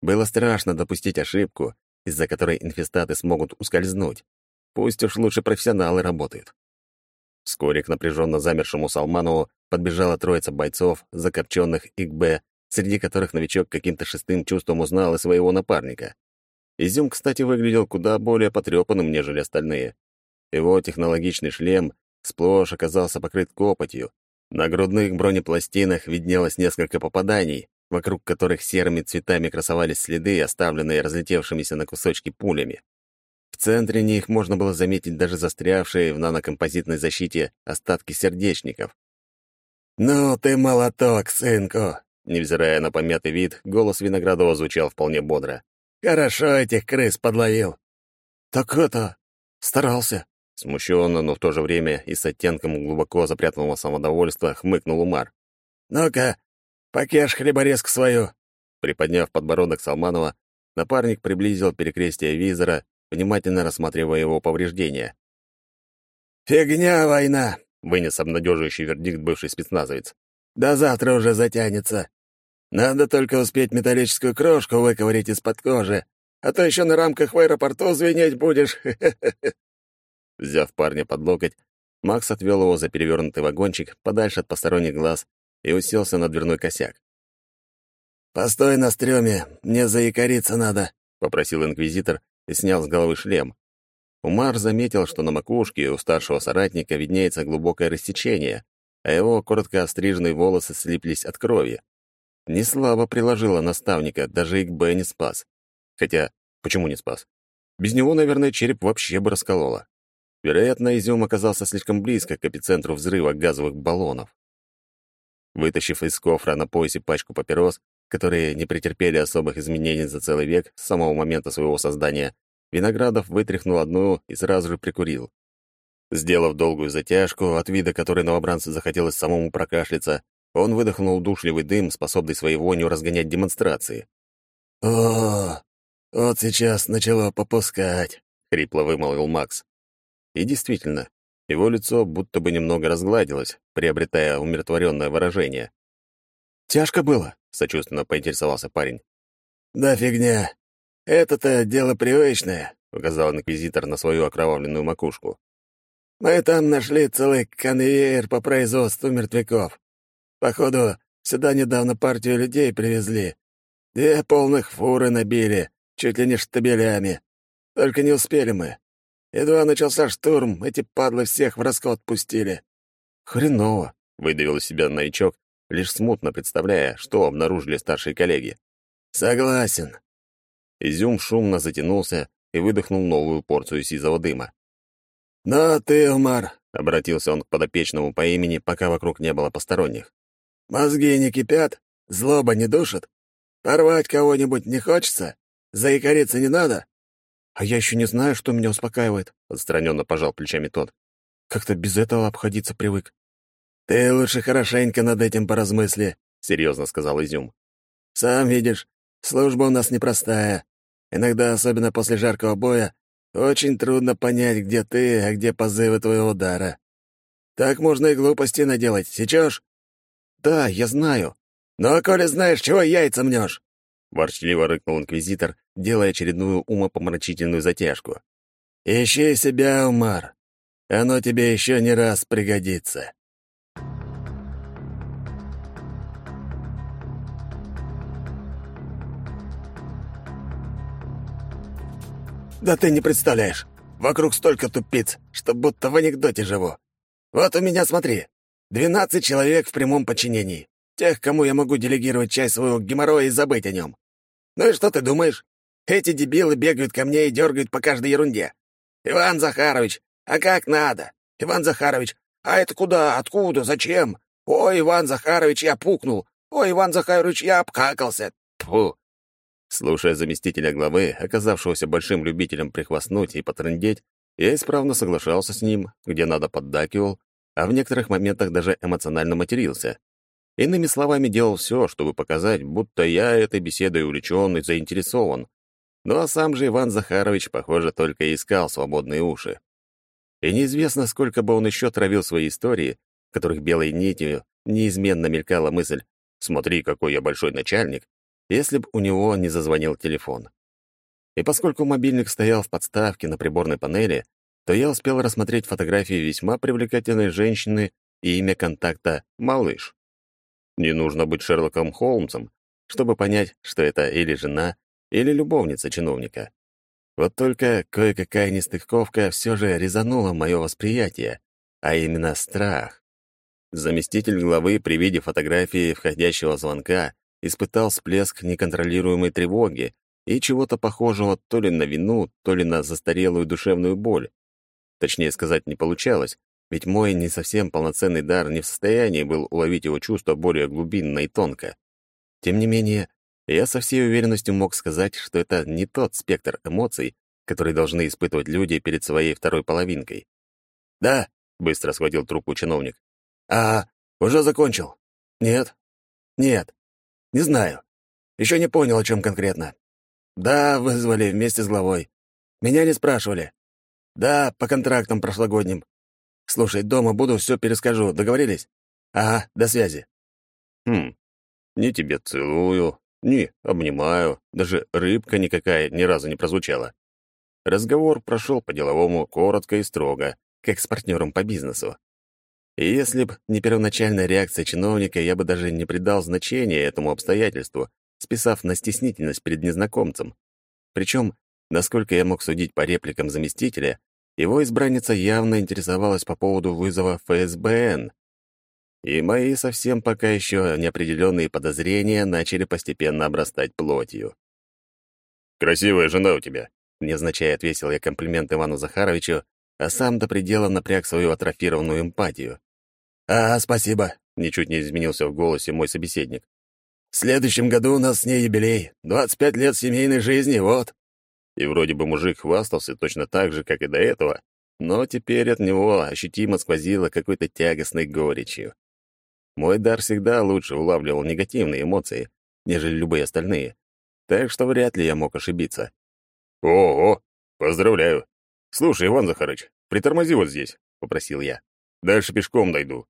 Было страшно допустить ошибку, из-за которой инфестаты смогут ускользнуть. Пусть уж лучше профессионалы работают. Вскоре к напряженно замершему Салманову подбежала троица бойцов, закопченных ИКБ, среди которых новичок каким-то шестым чувством узнал и своего напарника. Изюм, кстати, выглядел куда более потрепанным, нежели остальные. Его технологичный шлем сплошь оказался покрыт копотью. На грудных бронепластинах виднелось несколько попаданий, вокруг которых серыми цветами красовались следы, оставленные разлетевшимися на кусочки пулями. В центре них можно было заметить даже застрявшие в нанокомпозитной защите остатки сердечников. «Ну ты молоток, сынку!» Невзирая на помятый вид, голос Виноградова звучал вполне бодро. «Хорошо этих крыс подловил». «Так это... старался». Смущенно, но в то же время и с оттенком глубоко запрятанного самодовольства хмыкнул Умар. «Ну-ка, покеш хлеборезку свою». Приподняв подбородок Салманова, напарник приблизил перекрестие визора внимательно рассматривая его повреждения. «Фигня война!» — вынес обнадеживающий вердикт бывший спецназовец. «До завтра уже затянется. Надо только успеть металлическую крошку выковырить из-под кожи, а то еще на рамках в аэропорту звенеть будешь. [LAUGHS] Взяв парня под локоть, Макс отвел его за перевернутый вагончик подальше от посторонних глаз и уселся на дверной косяк. «Постой на стреме, мне заикариться надо», — попросил инквизитор, и снял с головы шлем. Умар заметил, что на макушке у старшего соратника виднеется глубокое рассечение, а его коротко остриженные волосы слиплись от крови. Не слабо приложила наставника, даже Игб не спас. Хотя, почему не спас? Без него, наверное, череп вообще бы раскололо. Вероятно, изюм оказался слишком близко к эпицентру взрыва газовых баллонов. Вытащив из кофра на поясе пачку папирос, которые не претерпели особых изменений за целый век с самого момента своего создания, Виноградов вытряхнул одну и сразу же прикурил. Сделав долгую затяжку, от вида которой новобранцу захотелось самому прокашляться, он выдохнул удушливый дым, способный своей вонью разгонять демонстрации. «О, вот сейчас начало попускать», — хрипло вымолвил Макс. И действительно, его лицо будто бы немного разгладилось, приобретая умиротворенное выражение. «Тяжко было?» — сочувственно поинтересовался парень. «Да фигня. Это-то дело привычное», — указал инквизитор на свою окровавленную макушку. «Мы там нашли целый конвейер по производству мертвяков. Походу, сюда недавно партию людей привезли. Две полных фуры набили, чуть ли не штабелями. Только не успели мы. Едва начался штурм, эти падлы всех в расход пустили. «Хреново», — выдавил из себя новичок, лишь смутно представляя, что обнаружили старшие коллеги. «Согласен». Изюм шумно затянулся и выдохнул новую порцию сизого дыма. «Но ты, Умар», — обратился он к подопечному по имени, пока вокруг не было посторонних. «Мозги не кипят? Злоба не душит? Порвать кого-нибудь не хочется? Заикариться не надо?» «А я еще не знаю, что меня успокаивает», — отстраненно пожал плечами тот. «Как-то без этого обходиться привык». «Ты лучше хорошенько над этим поразмысли», — серьезно сказал Изюм. «Сам видишь, служба у нас непростая. Иногда, особенно после жаркого боя, очень трудно понять, где ты, а где позывы твоего удара. Так можно и глупости наделать, сечешь?» «Да, я знаю». «Ну, а коли знаешь, чего яйца мнешь?» Ворчливо рыкнул инквизитор, делая очередную умопомрачительную затяжку. «Ищи себя, Умар. Оно тебе еще не раз пригодится». «Да ты не представляешь. Вокруг столько тупиц, что будто в анекдоте живу. Вот у меня, смотри, двенадцать человек в прямом подчинении. Тех, кому я могу делегировать часть своего геморроя и забыть о нем. Ну и что ты думаешь? Эти дебилы бегают ко мне и дергают по каждой ерунде. Иван Захарович, а как надо? Иван Захарович, а это куда, откуда, зачем? Ой, Иван Захарович, я пукнул. Ой, Иван Захарович, я обкакался. Фу. Слушая заместителя главы, оказавшегося большим любителем прихвастнуть и потрындеть, я исправно соглашался с ним, где надо поддакивал, а в некоторых моментах даже эмоционально матерился. Иными словами, делал все, чтобы показать, будто я этой беседой увлечен и заинтересован, ну а сам же Иван Захарович, похоже, только и искал свободные уши. И неизвестно, сколько бы он еще травил свои истории, в которых белой нитью неизменно мелькала мысль «Смотри, какой я большой начальник», если бы у него не зазвонил телефон. И поскольку мобильник стоял в подставке на приборной панели, то я успел рассмотреть фотографии весьма привлекательной женщины и имя контакта «Малыш». Не нужно быть Шерлоком Холмсом, чтобы понять, что это или жена, или любовница чиновника. Вот только кое-какая нестыковка все же резанула мое восприятие, а именно страх. Заместитель главы при виде фотографии входящего звонка испытал всплеск неконтролируемой тревоги и чего-то похожего то ли на вину, то ли на застарелую душевную боль. Точнее сказать не получалось, ведь мой не совсем полноценный дар не в состоянии был уловить его чувство более глубинно и тонко. Тем не менее, я со всей уверенностью мог сказать, что это не тот спектр эмоций, который должны испытывать люди перед своей второй половинкой. «Да», — быстро схватил трубку чиновник. «А, уже закончил?» «Нет». «Нет. Не знаю. Еще не понял, о чем конкретно. Да, вызвали вместе с главой. Меня не спрашивали. Да, по контрактам прошлогодним. Слушай, дома буду, все перескажу. Договорились? Ага, до связи. Хм, не тебе целую, не, обнимаю, даже рыбка никакая ни разу не прозвучала. Разговор прошел по-деловому коротко и строго, как с партнером по бизнесу. И если б не первоначальная реакция чиновника, я бы даже не придал значения этому обстоятельству, списав на стеснительность перед незнакомцем. Причем, насколько я мог судить по репликам заместителя, его избранница явно интересовалась по поводу вызова ФСБН, и мои совсем пока еще неопределенные подозрения начали постепенно обрастать плотью. «Красивая жена у тебя», — незначай отвесил я комплимент Ивану Захаровичу а сам до предела напряг свою атрофированную эмпатию. «А, спасибо», — ничуть не изменился в голосе мой собеседник. «В следующем году у нас с ней юбилей. 25 лет семейной жизни, вот». И вроде бы мужик хвастался точно так же, как и до этого, но теперь от него ощутимо сквозило какой-то тягостной горечью. Мой дар всегда лучше улавливал негативные эмоции, нежели любые остальные, так что вряд ли я мог ошибиться. «О-о, поздравляю! Слушай, Иван Захарыч, притормози вот здесь», — попросил я. «Дальше пешком дойду».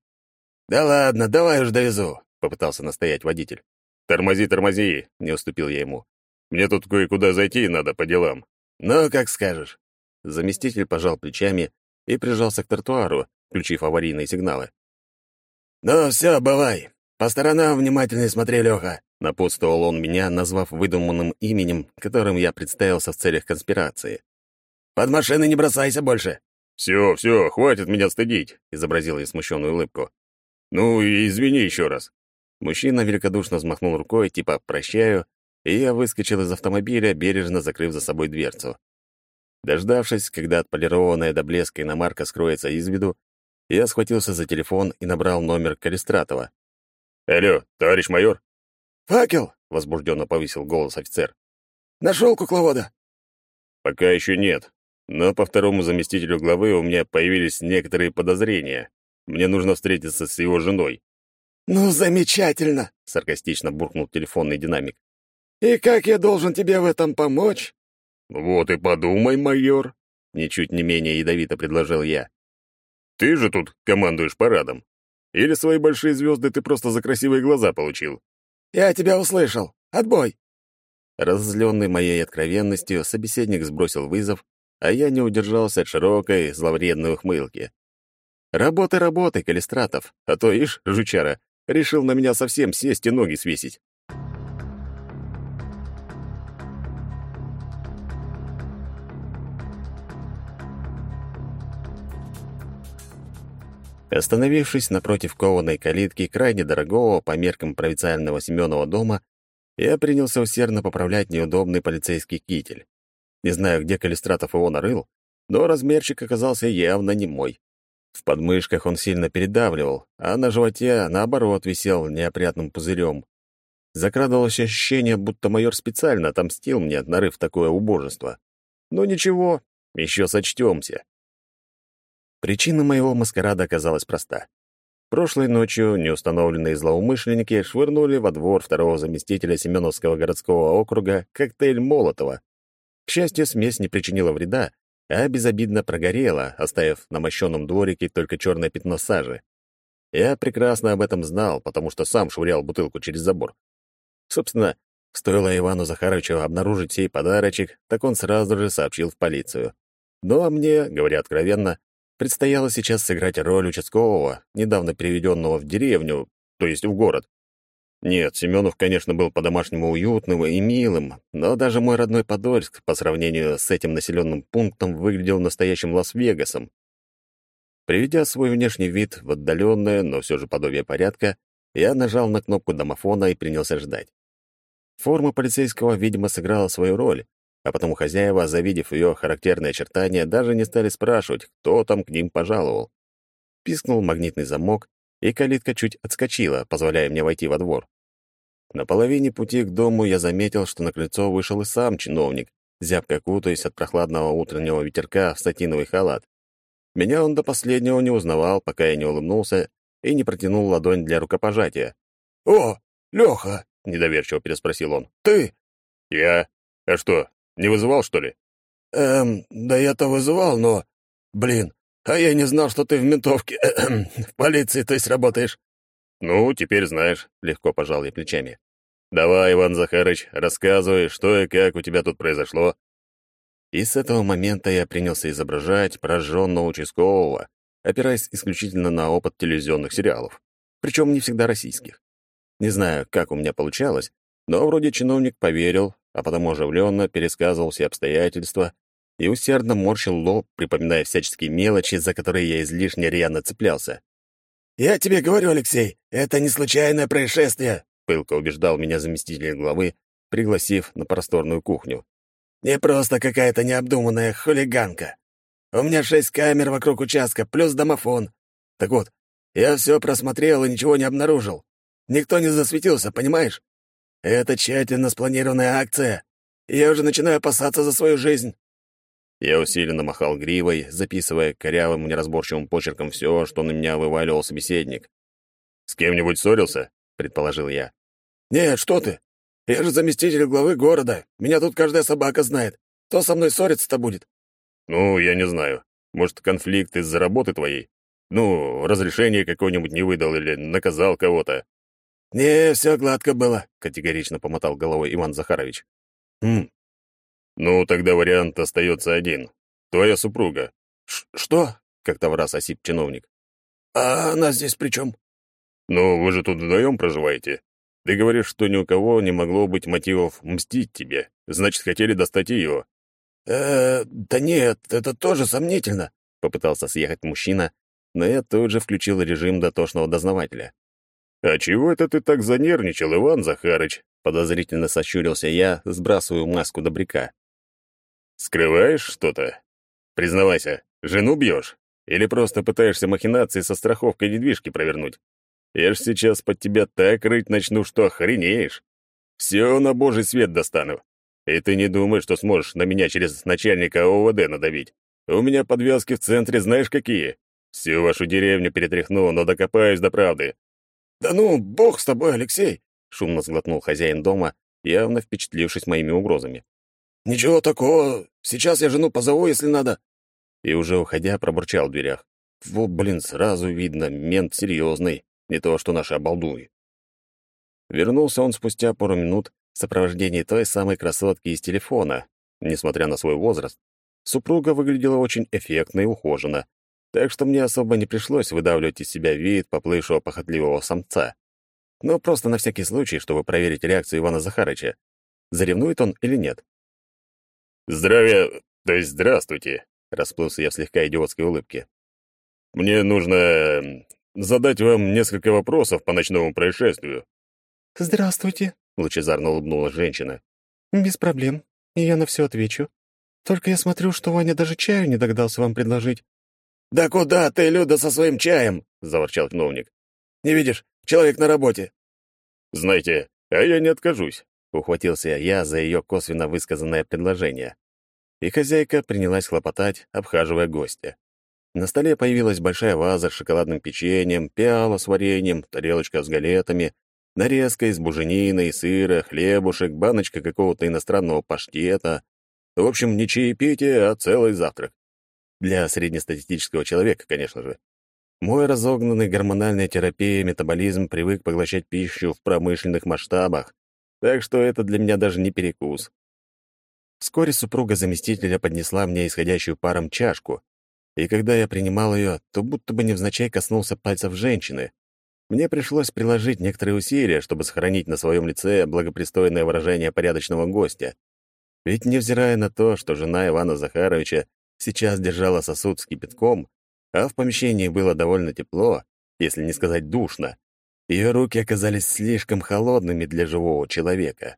«Да ладно, давай уж довезу», — попытался настоять водитель. «Тормози, тормози», — не уступил я ему. «Мне тут кое-куда зайти надо по делам». «Ну, как скажешь». Заместитель пожал плечами и прижался к тротуару, включив аварийные сигналы. «Ну все, бывай. По сторонам внимательно смотри, Леха», — напутствовал он меня, назвав выдуманным именем, которым я представился в целях конспирации. «Под машины не бросайся больше». «Все, все, хватит меня стыдить», — изобразил я смущенную улыбку. «Ну и извини еще раз». Мужчина великодушно взмахнул рукой, типа «прощаю», и я выскочил из автомобиля, бережно закрыв за собой дверцу. Дождавшись, когда отполированная до блеска иномарка скроется из виду, я схватился за телефон и набрал номер Калистратова. «Алло, товарищ майор?» «Факел!» — возбужденно повысил голос офицер. «Нашел кукловода?» «Пока еще нет, но по второму заместителю главы у меня появились некоторые подозрения. Мне нужно встретиться с его женой». «Ну, замечательно!» — саркастично буркнул телефонный динамик. «И как я должен тебе в этом помочь?» «Вот и подумай, майор», — ничуть не менее ядовито предложил я. «Ты же тут командуешь парадом. Или свои большие звезды ты просто за красивые глаза получил?» «Я тебя услышал. Отбой!» Разозленный моей откровенностью, собеседник сбросил вызов, а я не удержался от широкой, зловредной ухмылки. «Работай, работай, Калистратов, а то, ишь, жучара, решил на меня совсем сесть и ноги свесить». Остановившись напротив кованой калитки крайне дорогого по меркам провинциального Семенова дома, я принялся усердно поправлять неудобный полицейский китель. Не знаю, где Калистратов его нарыл, но размерчик оказался явно не мой. В подмышках он сильно передавливал, а на животе, наоборот, висел неопрятным пузырем. Закрадывалось ощущение, будто майор специально отомстил мне, нарыв такое убожество. Но ничего, еще сочтемся. Причина моего маскарада оказалась проста. Прошлой ночью неустановленные злоумышленники швырнули во двор второго заместителя Семеновского городского округа коктейль Молотова. К счастью, смесь не причинила вреда, а безобидно прогорела, оставив на мощенном дворике только черное пятно сажи. Я прекрасно об этом знал, потому что сам швырял бутылку через забор. Собственно, стоило Ивану Захаровичу обнаружить сей подарочек, так он сразу же сообщил в полицию. Ну а мне, говоря откровенно, Предстояло сейчас сыграть роль участкового, недавно переведенного в деревню, то есть в город. Нет, Семенов, конечно, был по-домашнему уютным и милым, но даже мой родной Подольск по сравнению с этим населенным пунктом выглядел настоящим Лас-Вегасом. Приведя свой внешний вид в отдаленное, но все же подобие порядка, я нажал на кнопку домофона и принялся ждать. Форма полицейского, видимо, сыграла свою роль, а потому хозяева, завидев ее характерные очертания, даже не стали спрашивать, кто там к ним пожаловал. Пискнул магнитный замок, и калитка чуть отскочила, позволяя мне войти во двор. На половине пути к дому я заметил, что на крыльцо вышел и сам чиновник, зябко кутаясь от прохладного утреннего ветерка в сатиновый халат. Меня он до последнего не узнавал, пока я не улыбнулся и не протянул ладонь для рукопожатия. «О, Леха!» — недоверчиво переспросил он. «Ты?» «Я? А что, не вызывал, что ли? Эм, да я-то вызывал, но... Блин, а я не знал, что ты в ментовке... [CLEARS THROAT] в полиции, то есть, работаешь. Ну, теперь знаешь, легко пожал я плечами. Давай, Иван Захарыч, рассказывай, что и как у тебя тут произошло. И с этого момента я принялся изображать пораженного участкового, опираясь исключительно на опыт телевизионных сериалов, причем не всегда российских. Не знаю, как у меня получалось, но вроде чиновник поверил, а потому оживленно пересказывал все обстоятельства и усердно морщил лоб, припоминая всяческие мелочи, за которые я излишне рьяно цеплялся. «Я тебе говорю, Алексей, это не случайное происшествие», — пылко убеждал меня заместитель главы, пригласив на просторную кухню. «Не просто какая-то необдуманная хулиганка. У меня шесть камер вокруг участка, плюс домофон. Так вот, я все просмотрел и ничего не обнаружил. Никто не засветился, понимаешь? Это тщательно спланированная акция. Я уже начинаю опасаться за свою жизнь. Я усиленно махал гривой, записывая корявым неразборчивым почерком все, что на меня вываливал собеседник. «С кем-нибудь ссорился?» — предположил я. «Нет, что ты? Я же заместитель главы города. Меня тут каждая собака знает. Кто со мной ссориться-то будет?» «Ну, я не знаю. Может, конфликт из-за работы твоей? Ну, разрешение какое-нибудь не выдал или наказал кого-то?» «Не, все гладко было», — категорично помотал головой Иван Захарович. «Хм, «Ну, тогда вариант остается один. Твоя супруга». Ш «Что?» — как-то в раз осип чиновник. «А она здесь при чем?» «Ну, вы же тут вдвоем проживаете. Ты говоришь, что ни у кого не могло быть мотивов мстить тебе. Значит, хотели достать ее». «Э, да нет, это тоже сомнительно», — попытался съехать мужчина, но я тут же включил режим дотошного дознавателя. «А чего это ты так занервничал, Иван Захарыч?» — подозрительно сощурился я, сбрасываю маску добряка. Скрываешь что-то? Признавайся, жену бьешь? Или просто пытаешься махинации со страховкой недвижки провернуть? Я ж сейчас под тебя так рыть начну, что охренеешь. Все на божий свет достану. И ты не думаешь, что сможешь на меня через начальника ОВД надавить. У меня подвязки в центре знаешь какие? Всю вашу деревню перетряхну, но докопаюсь до правды». «Да ну, бог с тобой, Алексей!» — шумно сглотнул хозяин дома, явно впечатлившись моими угрозами. «Ничего такого. Сейчас я жену позову, если надо». И уже уходя, пробурчал в дверях. Вот, блин, сразу видно, мент серьезный, не то что наши обалдуи. Вернулся он спустя пару минут в сопровождении той самой красотки из телефона. Несмотря на свой возраст, супруга выглядела очень эффектно и ухоженно, так что мне особо не пришлось выдавливать из себя вид поплывшего похотливого самца. Но просто на всякий случай, чтобы проверить реакцию Ивана Захарыча, заревнует он или нет. «Здравия, то есть здравствуйте», — расплылся я в слегка идиотской улыбке. «Мне нужно задать вам несколько вопросов по ночному происшествию». «Здравствуйте», — лучезарно улыбнулась женщина. «Без проблем, я на все отвечу. Только я смотрю, что Ваня даже чаю не догадался вам предложить». «Да куда ты, Люда, со своим чаем?» — заворчал чиновник. «Не видишь, человек на работе». «Знаете, а я не откажусь. Ухватился я за ее косвенно высказанное предложение. И хозяйка принялась хлопотать, обхаживая гостя. На столе появилась большая ваза с шоколадным печеньем, пиала с вареньем, тарелочка с галетами, нарезка из буженины, сыра, хлебушек, баночка какого-то иностранного паштета. В общем, не чаепитие, а целый завтрак. Для среднестатистического человека, конечно же. Мой разогнанный гормональной терапией метаболизм привык поглощать пищу в промышленных масштабах, так что это для меня даже не перекус. Вскоре супруга заместителя поднесла мне исходящую паром чашку, и когда я принимал ее, то будто бы невзначай коснулся пальцев женщины. Мне пришлось приложить некоторые усилия, чтобы сохранить на своем лице благопристойное выражение порядочного гостя. Ведь, невзирая на то, что жена Ивана Захаровича сейчас держала сосуд с кипятком, а в помещении было довольно тепло, если не сказать душно, ее руки оказались слишком холодными для живого человека.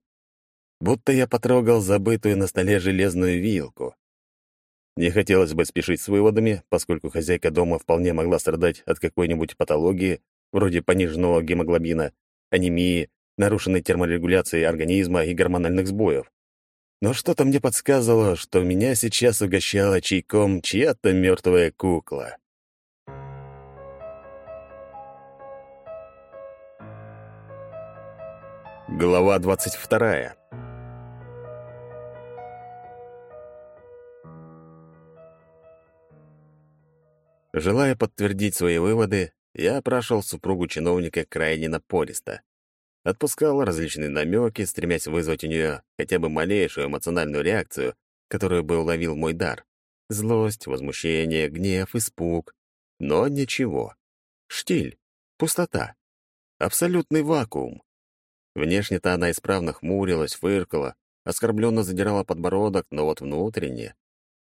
Будто я потрогал забытую на столе железную вилку. Не хотелось бы спешить с выводами, поскольку хозяйка дома вполне могла страдать от какой-нибудь патологии, вроде пониженного гемоглобина, анемии, нарушенной терморегуляции организма и гормональных сбоев. Но что-то мне подсказывало, что меня сейчас угощала чайком чья-то мертвая кукла. Глава 22. Желая подтвердить свои выводы, я опрашивал супругу чиновника крайне напористо. Отпускал различные намеки, стремясь вызвать у нее хотя бы малейшую эмоциональную реакцию, которую бы уловил мой дар. Злость, возмущение, гнев, испуг. Но ничего. Штиль. Пустота. Абсолютный вакуум. Внешне-то она исправно хмурилась, фыркала, оскорбленно задирала подбородок, но вот внутренне...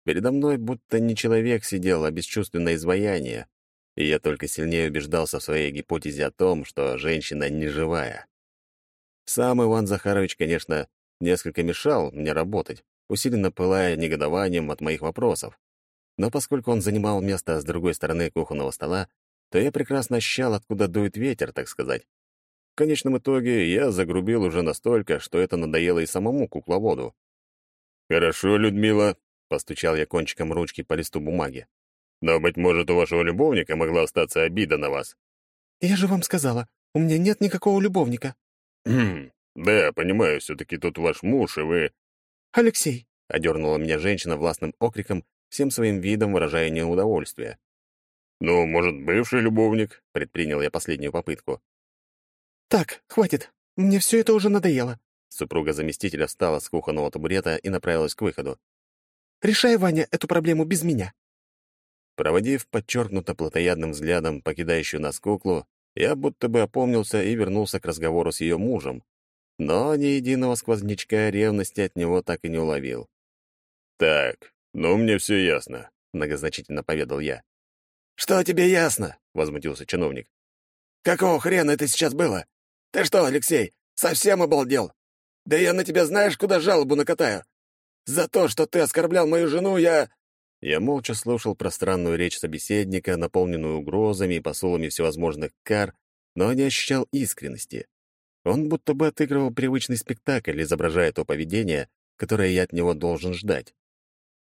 Передо мной будто не человек сидел, а бесчувственное изваяние, и я только сильнее убеждался в своей гипотезе о том, что женщина не живая. Сам Иван Захарович, конечно, несколько мешал мне работать, усиленно пылая негодованием от моих вопросов. Но поскольку он занимал место с другой стороны кухонного стола, то я прекрасно ощущал, откуда дует ветер, так сказать. В конечном итоге я загрубил уже настолько, что это надоело и самому кукловоду. «Хорошо, Людмила», — постучал я кончиком ручки по листу бумаги. «Но, быть может, у вашего любовника могла остаться обида на вас». «Я же вам сказала, у меня нет никакого любовника». «Хм, да, понимаю, все-таки тут ваш муж, и вы...» «Алексей», — одернула меня женщина властным окриком, всем своим видом выражая неудовольствие. «Ну, может, бывший любовник?» — предпринял я последнюю попытку. «Так, хватит. Мне все это уже надоело». Супруга заместителя встала с кухонного табурета и направилась к выходу. «Решай, Ваня, эту проблему без меня». Проводив подчеркнуто плотоядным взглядом покидающую нас куклу, я будто бы опомнился и вернулся к разговору с ее мужем, но ни единого сквознячка ревности от него так и не уловил. «Так, ну мне все ясно», — многозначительно поведал я. «Что тебе ясно?» — возмутился чиновник. «Какого хрена это сейчас было? Ты что, Алексей, совсем обалдел? Да я на тебя знаешь, куда жалобу накатаю? За то, что ты оскорблял мою жену, я...» Я молча слушал пространную речь собеседника, наполненную угрозами и посулами всевозможных кар, но не ощущал искренности. Он будто бы отыгрывал привычный спектакль, изображая то поведение, которое я от него должен ждать.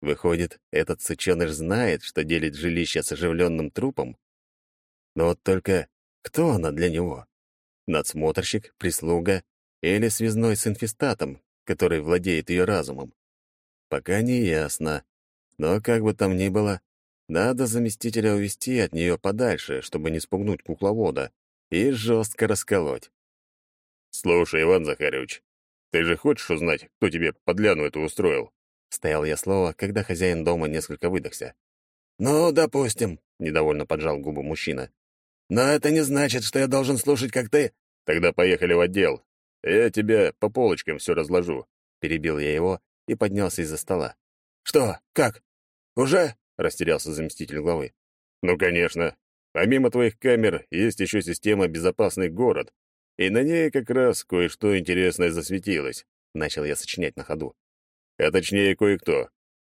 Выходит, этот сыченыш знает, что делит жилище с оживленным трупом? Но вот только кто она для него? Надсмотрщик, прислуга или связной с инфестатом, который владеет ее разумом? Пока не ясно. Но как бы там ни было, надо заместителя увести от нее подальше, чтобы не спугнуть кукловода, и жестко расколоть. «Слушай, Иван Захарович, ты же хочешь узнать, кто тебе подляну эту устроил?» Стоял я слово, когда хозяин дома несколько выдохся. «Ну, допустим», — недовольно поджал губы мужчина. «Но это не значит, что я должен слушать, как ты...» «Тогда поехали в отдел. Я тебе по полочкам все разложу». Перебил я его и поднялся из-за стола. «Что? Как? Уже?» — растерялся заместитель главы. «Ну, конечно. Помимо твоих камер есть еще система «Безопасный город», и на ней как раз кое-что интересное засветилось», — начал я сочинять на ходу а точнее кое-кто.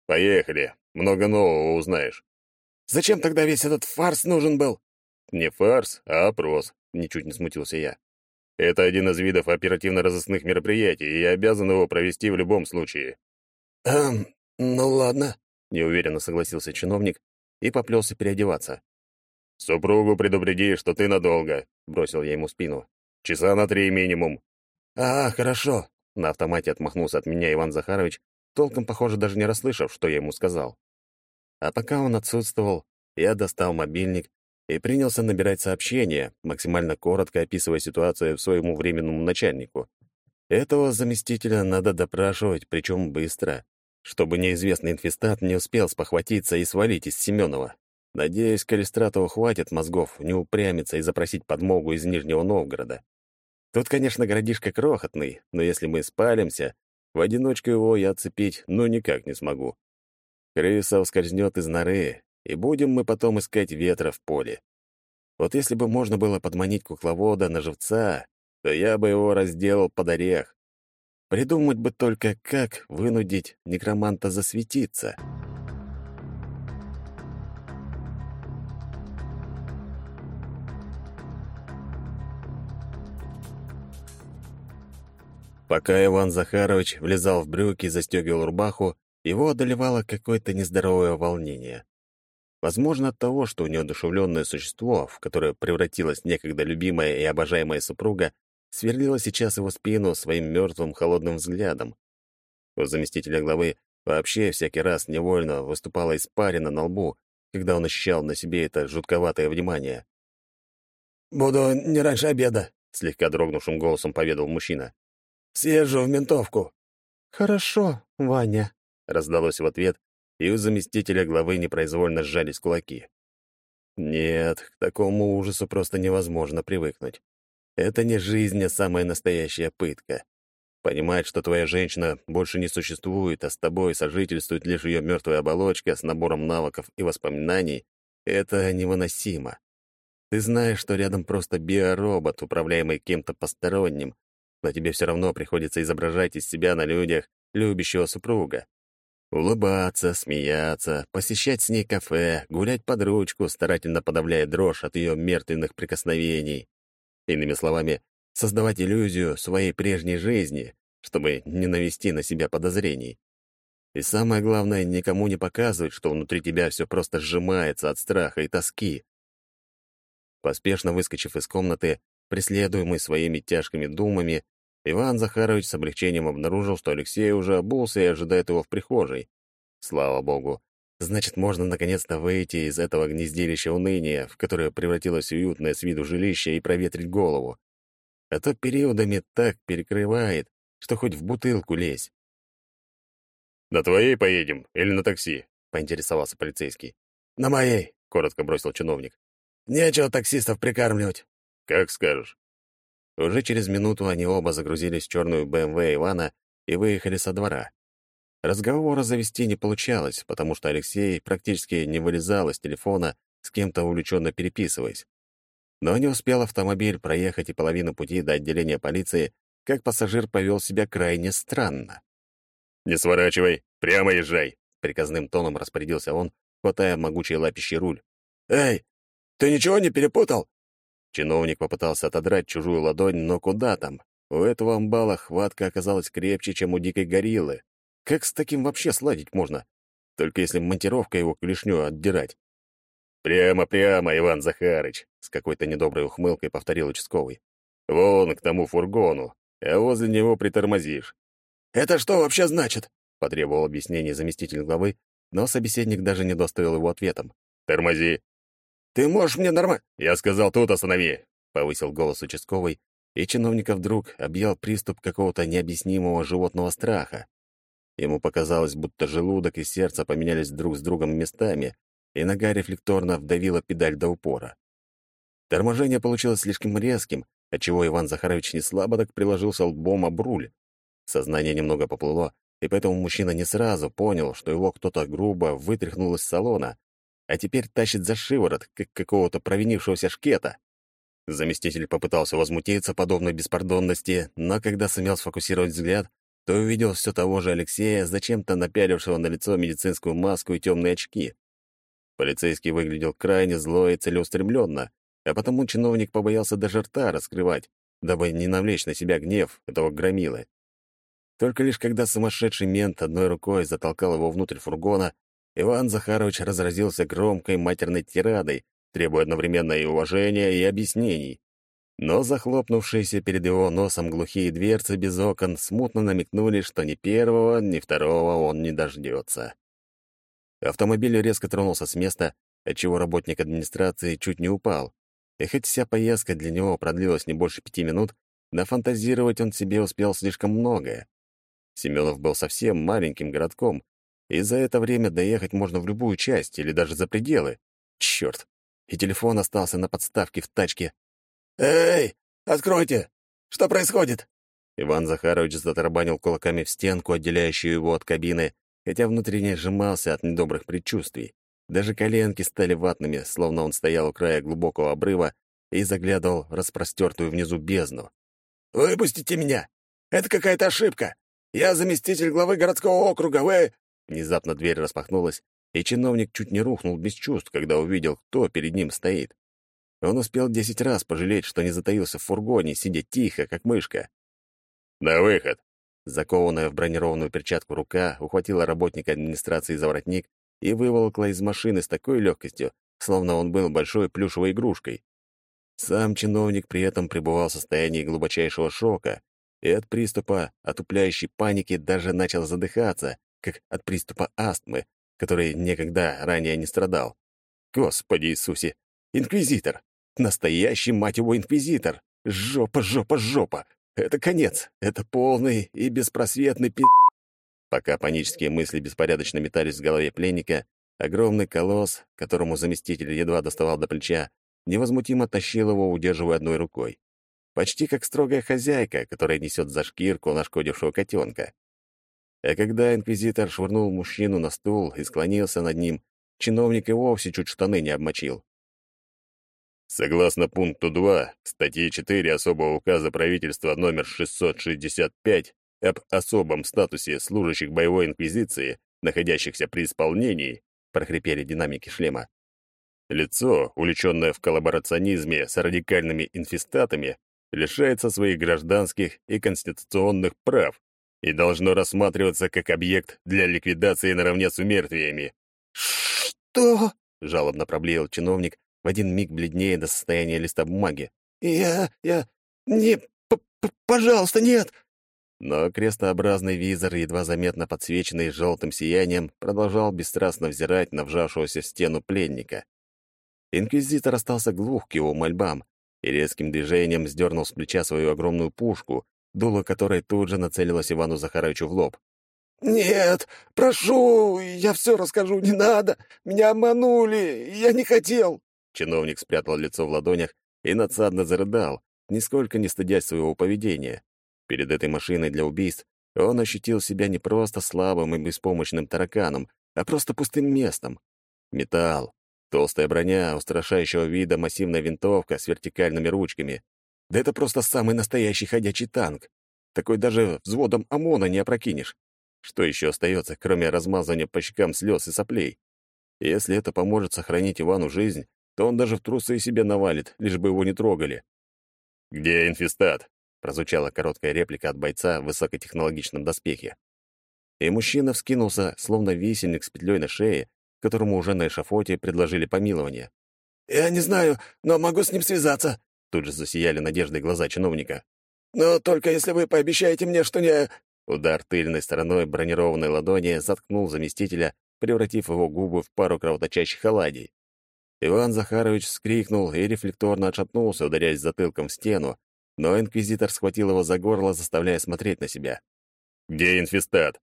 Поехали, много нового узнаешь. Зачем тогда весь этот фарс нужен был? Не фарс, а опрос, ничуть не смутился я. Это один из видов оперативно-розыскных мероприятий, и я обязан его провести в любом случае. Эм, ну ладно, неуверенно согласился чиновник и поплелся переодеваться. Супругу предупреди, что ты надолго, бросил я ему спину. Часа на три минимум. А, хорошо, на автомате отмахнулся от меня Иван Захарович толком, похоже, даже не расслышав, что я ему сказал. А пока он отсутствовал, я достал мобильник и принялся набирать сообщения, максимально коротко описывая ситуацию своему временному начальнику. Этого заместителя надо допрашивать, причем быстро, чтобы неизвестный инфестат не успел спохватиться и свалить из Семенова. Надеюсь, Калистратову хватит мозгов не упрямиться и запросить подмогу из Нижнего Новгорода. Тут, конечно, городишко крохотный, но если мы спалимся, в одиночку его я отцепить ну никак не смогу. Крыса ускользнет из норы, и будем мы потом искать ветра в поле. Вот если бы можно было подманить кукловода на живца, то я бы его разделал под орех. Придумать бы только, как вынудить некроманта засветиться. Пока Иван Захарович влезал в брюки и застегивал рубаху, его одолевало какое-то нездоровое волнение. Возможно, от того, что неодушевленное существо, в которое превратилась некогда любимая и обожаемая супруга, сверлило сейчас его спину своим мертвым холодным взглядом. У заместителя главы вообще всякий раз невольно выступала испарина на лбу, когда он ощущал на себе это жутковатое внимание. «Буду не раньше обеда», — слегка дрогнувшим голосом поведал мужчина. Съезжу в ментовку». «Хорошо, Ваня», — раздалось в ответ, и у заместителя главы непроизвольно сжались кулаки. Нет, к такому ужасу просто невозможно привыкнуть. Это не жизнь, а самая настоящая пытка. Понимать, что твоя женщина больше не существует, а с тобой сожительствует лишь ее мертвая оболочка с набором навыков и воспоминаний, это невыносимо. Ты знаешь, что рядом просто биоробот, управляемый кем-то посторонним, но тебе все равно приходится изображать из себя на людях любящего супруга. Улыбаться, смеяться, посещать с ней кафе, гулять под ручку, старательно подавляя дрожь от ее мертвенных прикосновений. Иными словами, создавать иллюзию своей прежней жизни, чтобы не навести на себя подозрений. И самое главное, никому не показывать, что внутри тебя все просто сжимается от страха и тоски. Поспешно выскочив из комнаты, преследуемый своими тяжкими думами, Иван Захарович с облегчением обнаружил, что Алексей уже обулся и ожидает его в прихожей. Слава богу. Значит, можно наконец-то выйти из этого гнездилища уныния, в которое превратилось уютное с виду жилище, и проветрить голову. А то периодами так перекрывает, что хоть в бутылку лезь. «На твоей поедем или на такси?» — поинтересовался полицейский. «На моей», — коротко бросил чиновник. «Нечего таксистов прикармливать». «Как скажешь». Уже через минуту они оба загрузились в черную БМВ Ивана и выехали со двора. Разговора завести не получалось, потому что Алексей практически не вылезал из телефона, с кем-то увлеченно переписываясь. Но не успел автомобиль проехать и половину пути до отделения полиции, как пассажир повел себя крайне странно. «Не сворачивай, прямо езжай», — приказным тоном распорядился он, хватая могучий лапищий руль. «Эй, ты ничего не перепутал?» Чиновник попытался отодрать чужую ладонь, но куда там? У этого амбала хватка оказалась крепче, чем у дикой гориллы. Как с таким вообще сладить можно? Только если монтировка его клешню отдирать. «Прямо-прямо, Иван Захарыч!» — с какой-то недоброй ухмылкой повторил участковый. «Вон к тому фургону, а возле него притормозишь. «Это что вообще значит?» — потребовал объяснений заместитель главы, но собеседник даже не доставил его ответом. «Тормози!» «Ты можешь мне нормально...» «Я сказал, тут останови!» — повысил голос участковый, и чиновника вдруг объял приступ какого-то необъяснимого животного страха. Ему показалось, будто желудок и сердце поменялись друг с другом местами, и нога рефлекторно вдавила педаль до упора. Торможение получилось слишком резким, отчего Иван Захарович не слабо так приложился лбом об руль. Сознание немного поплыло, и поэтому мужчина не сразу понял, что его кто-то грубо вытряхнул из салона, а теперь тащит за шиворот, как какого-то провинившегося шкета. Заместитель попытался возмутиться подобной беспардонности, но когда сумел сфокусировать взгляд, то увидел все того же Алексея, зачем-то напялившего на лицо медицинскую маску и темные очки. Полицейский выглядел крайне зло и целеустремленно, а потому чиновник побоялся даже рта раскрывать, дабы не навлечь на себя гнев этого громилы. Только лишь когда сумасшедший мент одной рукой затолкал его внутрь фургона, Иван Захарович разразился громкой матерной тирадой, требуя одновременно и уважения, и объяснений. Но захлопнувшиеся перед его носом глухие дверцы без окон смутно намекнули, что ни первого, ни второго он не дождется. Автомобиль резко тронулся с места, отчего работник администрации чуть не упал. И хоть вся поездка для него продлилась не больше пяти минут, нафантазировать он себе успел слишком многое. Семенов был совсем маленьким городком, и за это время доехать можно в любую часть или даже за пределы. Черт! И телефон остался на подставке в тачке. «Эй, откройте! Что происходит?» Иван Захарович затарабанил кулаками в стенку, отделяющую его от кабины, хотя внутренне сжимался от недобрых предчувствий. Даже коленки стали ватными, словно он стоял у края глубокого обрыва и заглядывал в распростертую внизу бездну. «Выпустите меня! Это какая-то ошибка! Я заместитель главы городского округа, вы...» Внезапно дверь распахнулась, и чиновник чуть не рухнул без чувств, когда увидел, кто перед ним стоит. Он успел десять раз пожалеть, что не затаился в фургоне, сидя тихо, как мышка. «На выход!» Закованная в бронированную перчатку рука ухватила работника администрации за воротник и выволокла из машины с такой легкостью, словно он был большой плюшевой игрушкой. Сам чиновник при этом пребывал в состоянии глубочайшего шока, и от приступа отупляющей паники даже начал задыхаться, как от приступа астмы, который никогда ранее не страдал. Господи Иисусе! Инквизитор! Настоящий, мать его, инквизитор! Жопа, жопа, жопа! Это конец! Это полный и беспросветный пи... Пока панические мысли беспорядочно метались в голове пленника, огромный колосс, которому заместитель едва доставал до плеча, невозмутимо тащил его, удерживая одной рукой почти как строгая хозяйка, которая несет за шкирку нашкодившего котенка. А когда инквизитор швырнул мужчину на стул и склонился над ним, чиновник и вовсе чуть штаны не обмочил. Согласно пункту 2 статьи 4 особого указа правительства номер 665 об особом статусе служащих боевой инквизиции, находящихся при исполнении, прохрипели динамики шлема. Лицо, увлеченное в коллаборационизме с радикальными инфестатами, лишается своих гражданских и конституционных прав и должно рассматриваться как объект для ликвидации наравне с умертвиями. «Что?» — жалобно проблеял чиновник, в один миг бледнее до состояния листа бумаги. «Я... я... не... П -п пожалуйста, нет!» Но крестообразный визор, едва заметно подсвеченный желтым сиянием, продолжал бесстрастно взирать на вжавшегося в стену пленника. Инквизитор остался глух к его мольбам и резким движением сдернул с плеча свою огромную пушку, дуло которой тут же нацелилось Ивану Захаровичу в лоб. «Нет, прошу, я все расскажу, не надо. Меня обманули, я не хотел». Чиновник спрятал лицо в ладонях и надсадно зарыдал, нисколько не стыдясь своего поведения. Перед этой машиной для убийств он ощутил себя не просто слабым и беспомощным тараканом, а просто пустым местом. Металл, толстая броня, устрашающего вида массивная винтовка с вертикальными ручками. Да это просто самый настоящий ходячий танк. Такой даже взводом ОМОНа не опрокинешь. Что еще остается, кроме размазывания по щекам слез и соплей? Если это поможет сохранить Ивану жизнь, то он даже в трусы себе навалит, лишь бы его не трогали. «Где инфестат?» — прозвучала короткая реплика от бойца в высокотехнологичном доспехе. И мужчина вскинулся, словно висельник с петлей на шее, которому уже на эшафоте предложили помилование. «Я не знаю, но могу с ним связаться», — тут же засияли надеждой глаза чиновника. «Но только если вы пообещаете мне, что не...» Удар тыльной стороной бронированной ладони заткнул заместителя, превратив его губы в пару кровоточащих оладий. Иван Захарович вскрикнул и рефлекторно отшатнулся, ударяясь затылком в стену, но инквизитор схватил его за горло, заставляя смотреть на себя. «Где инфестат?»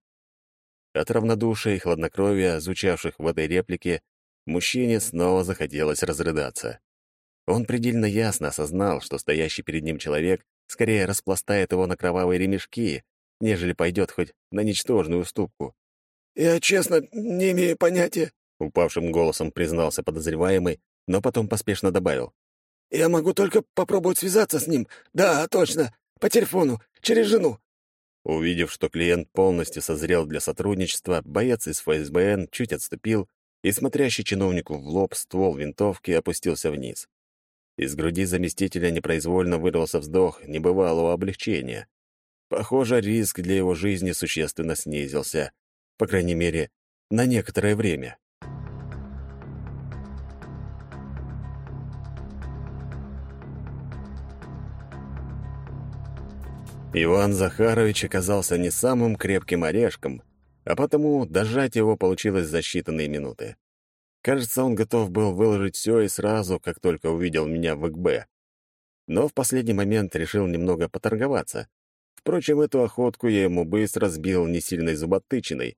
От равнодушия и хладнокровия, звучавших в этой реплике, мужчине снова захотелось разрыдаться. Он предельно ясно осознал, что стоящий перед ним человек скорее распластает его на кровавые ремешки, нежели пойдет хоть на ничтожную уступку. «Я, честно, не имею понятия», — упавшим голосом признался подозреваемый, но потом поспешно добавил. «Я могу только попробовать связаться с ним. Да, точно, по телефону, через жену». Увидев, что клиент полностью созрел для сотрудничества, боец из ФСБН чуть отступил и, смотрящий чиновнику в лоб, ствол винтовки опустился вниз. Из груди заместителя непроизвольно вырвался вздох небывалого облегчения. Похоже, риск для его жизни существенно снизился. По крайней мере, на некоторое время. Иван Захарович оказался не самым крепким орешком, а потому дожать его получилось за считанные минуты. Кажется, он готов был выложить все и сразу, как только увидел меня в ИКБ. Но в последний момент решил немного поторговаться, Впрочем, эту охотку я ему быстро сбил не сильной зуботычиной.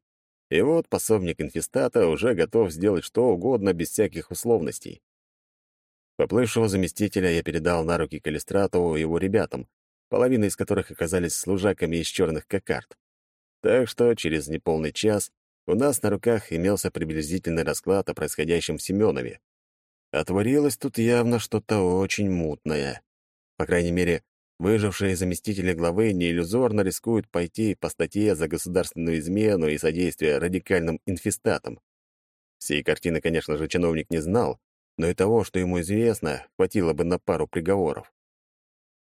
И вот пособник инфестата уже готов сделать что угодно без всяких условностей. Поплывшего заместителя я передал на руки Калистратову и его ребятам, половина из которых оказались служаками из черных кокард. Так что через неполный час у нас на руках имелся приблизительный расклад о происходящем в Семенове. Отворилось тут явно что-то очень мутное. По крайней мере, Выжившие заместители главы неиллюзорно рискуют пойти по статье за государственную измену и содействие радикальным инфестатам. Всей картины, конечно же, чиновник не знал, но и того, что ему известно, хватило бы на пару приговоров.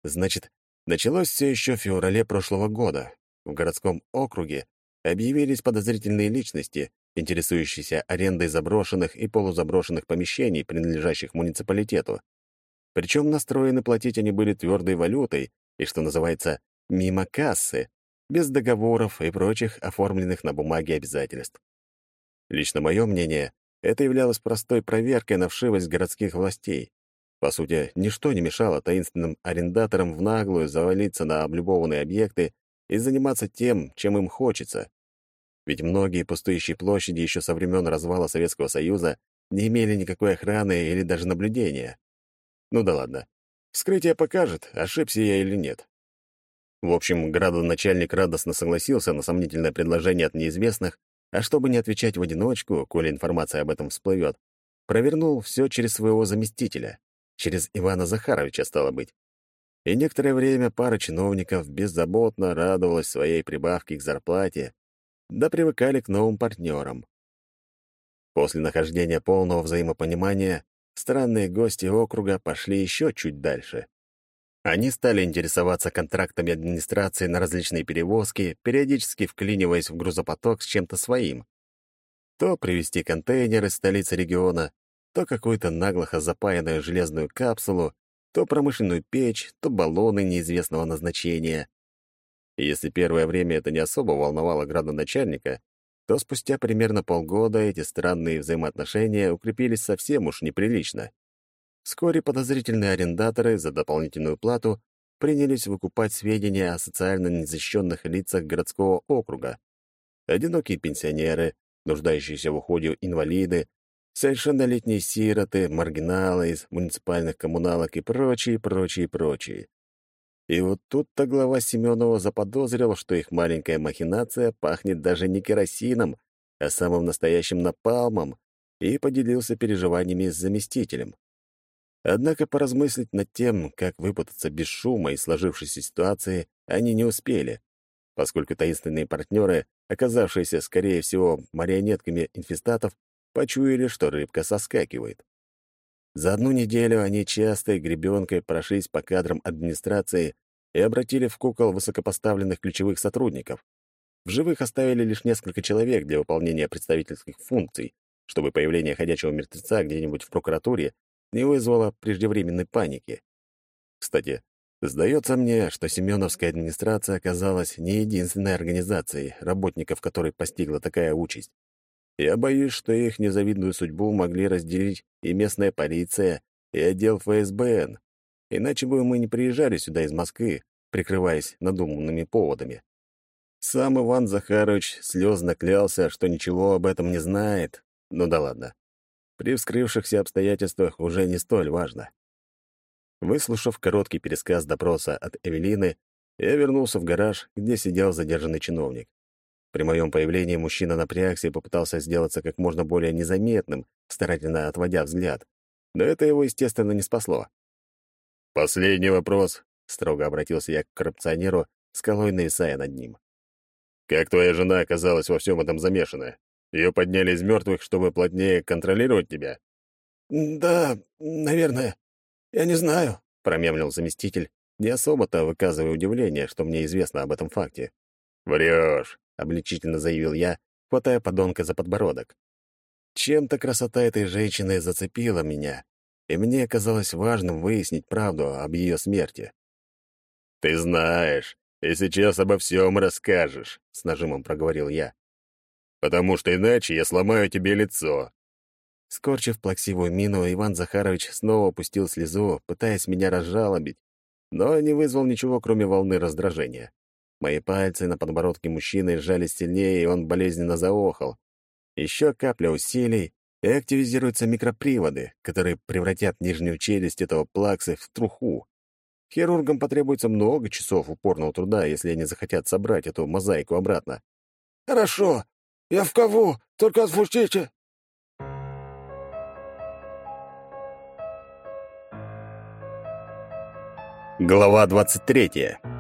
Значит, началось все еще в феврале прошлого года. В городском округе объявились подозрительные личности, интересующиеся арендой заброшенных и полузаброшенных помещений, принадлежащих муниципалитету. Причем настроены платить они были твердой валютой и, что называется, мимо кассы, без договоров и прочих оформленных на бумаге обязательств. Лично мое мнение, это являлось простой проверкой на вшивость городских властей. По сути, ничто не мешало таинственным арендаторам в наглую завалиться на облюбованные объекты и заниматься тем, чем им хочется. Ведь многие пустующие площади еще со времен развала Советского Союза не имели никакой охраны или даже наблюдения. Ну да ладно. Вскрытие покажет, ошибся я или нет. В общем, градоначальник радостно согласился на сомнительное предложение от неизвестных, а чтобы не отвечать в одиночку, коли информация об этом всплывет, провернул все через своего заместителя, через Ивана Захаровича, стало быть. И некоторое время пара чиновников беззаботно радовалась своей прибавке к зарплате, да привыкали к новым партнерам. После нахождения полного взаимопонимания странные гости округа пошли еще чуть дальше. Они стали интересоваться контрактами администрации на различные перевозки, периодически вклиниваясь в грузопоток с чем-то своим. То привезти контейнер из столицы региона, то какую-то наглохо запаянную железную капсулу, то промышленную печь, то баллоны неизвестного назначения. И если первое время это не особо волновало градоначальника, то спустя примерно полгода эти странные взаимоотношения укрепились совсем уж неприлично. Вскоре подозрительные арендаторы за дополнительную плату принялись выкупать сведения о социально незащищенных лицах городского округа. Одинокие пенсионеры, нуждающиеся в уходе инвалиды, совершеннолетние сироты, маргиналы из муниципальных коммуналок и прочие, прочие, прочие. И вот тут-то глава Семенова заподозрил, что их маленькая махинация пахнет даже не керосином, а самым настоящим напалмом, и поделился переживаниями с заместителем. Однако поразмыслить над тем, как выпутаться без шума из сложившейся ситуации, они не успели, поскольку таинственные партнеры, оказавшиеся, скорее всего, марионетками инфестатов, почуяли, что рыбка соскакивает. За одну неделю они частой гребенкой прошлись по кадрам администрации и обратили в кукол высокопоставленных ключевых сотрудников. В живых оставили лишь несколько человек для выполнения представительских функций, чтобы появление ходячего мертвеца где-нибудь в прокуратуре не вызвало преждевременной паники. Кстати, сдается мне, что Семеновская администрация оказалась не единственной организацией, работников которой постигла такая участь. Я боюсь, что их незавидную судьбу могли разделить и местная полиция, и отдел ФСБН, иначе бы мы не приезжали сюда из Москвы, прикрываясь надуманными поводами. Сам Иван Захарович слезно клялся, что ничего об этом не знает. Ну да ладно при вскрывшихся обстоятельствах уже не столь важно. Выслушав короткий пересказ допроса от Эвелины, я вернулся в гараж, где сидел задержанный чиновник. При моем появлении мужчина напрягся и попытался сделаться как можно более незаметным, старательно отводя взгляд. Но это его, естественно, не спасло. «Последний вопрос», — строго обратился я к коррупционеру, скалой нависая над ним. «Как твоя жена оказалась во всем этом замешана? Ее подняли из мертвых, чтобы плотнее контролировать тебя?» «Да, наверное. Я не знаю», — промямлил заместитель, не особо-то выказывая удивление, что мне известно об этом факте. «Врешь», — обличительно заявил я, хватая подонка за подбородок. Чем-то красота этой женщины зацепила меня, и мне казалось важным выяснить правду об ее смерти. «Ты знаешь, и сейчас обо всем расскажешь», — с нажимом проговорил я потому что иначе я сломаю тебе лицо». Скорчив плаксивую мину, Иван Захарович снова опустил слезу, пытаясь меня разжалобить, но не вызвал ничего, кроме волны раздражения. Мои пальцы на подбородке мужчины сжались сильнее, и он болезненно заохал. Еще капля усилий, и активизируются микроприводы, которые превратят нижнюю челюсть этого плаксы в труху. Хирургам потребуется много часов упорного труда, если они захотят собрать эту мозаику обратно. «Хорошо! Я в кого? Только отпустите!» Глава 23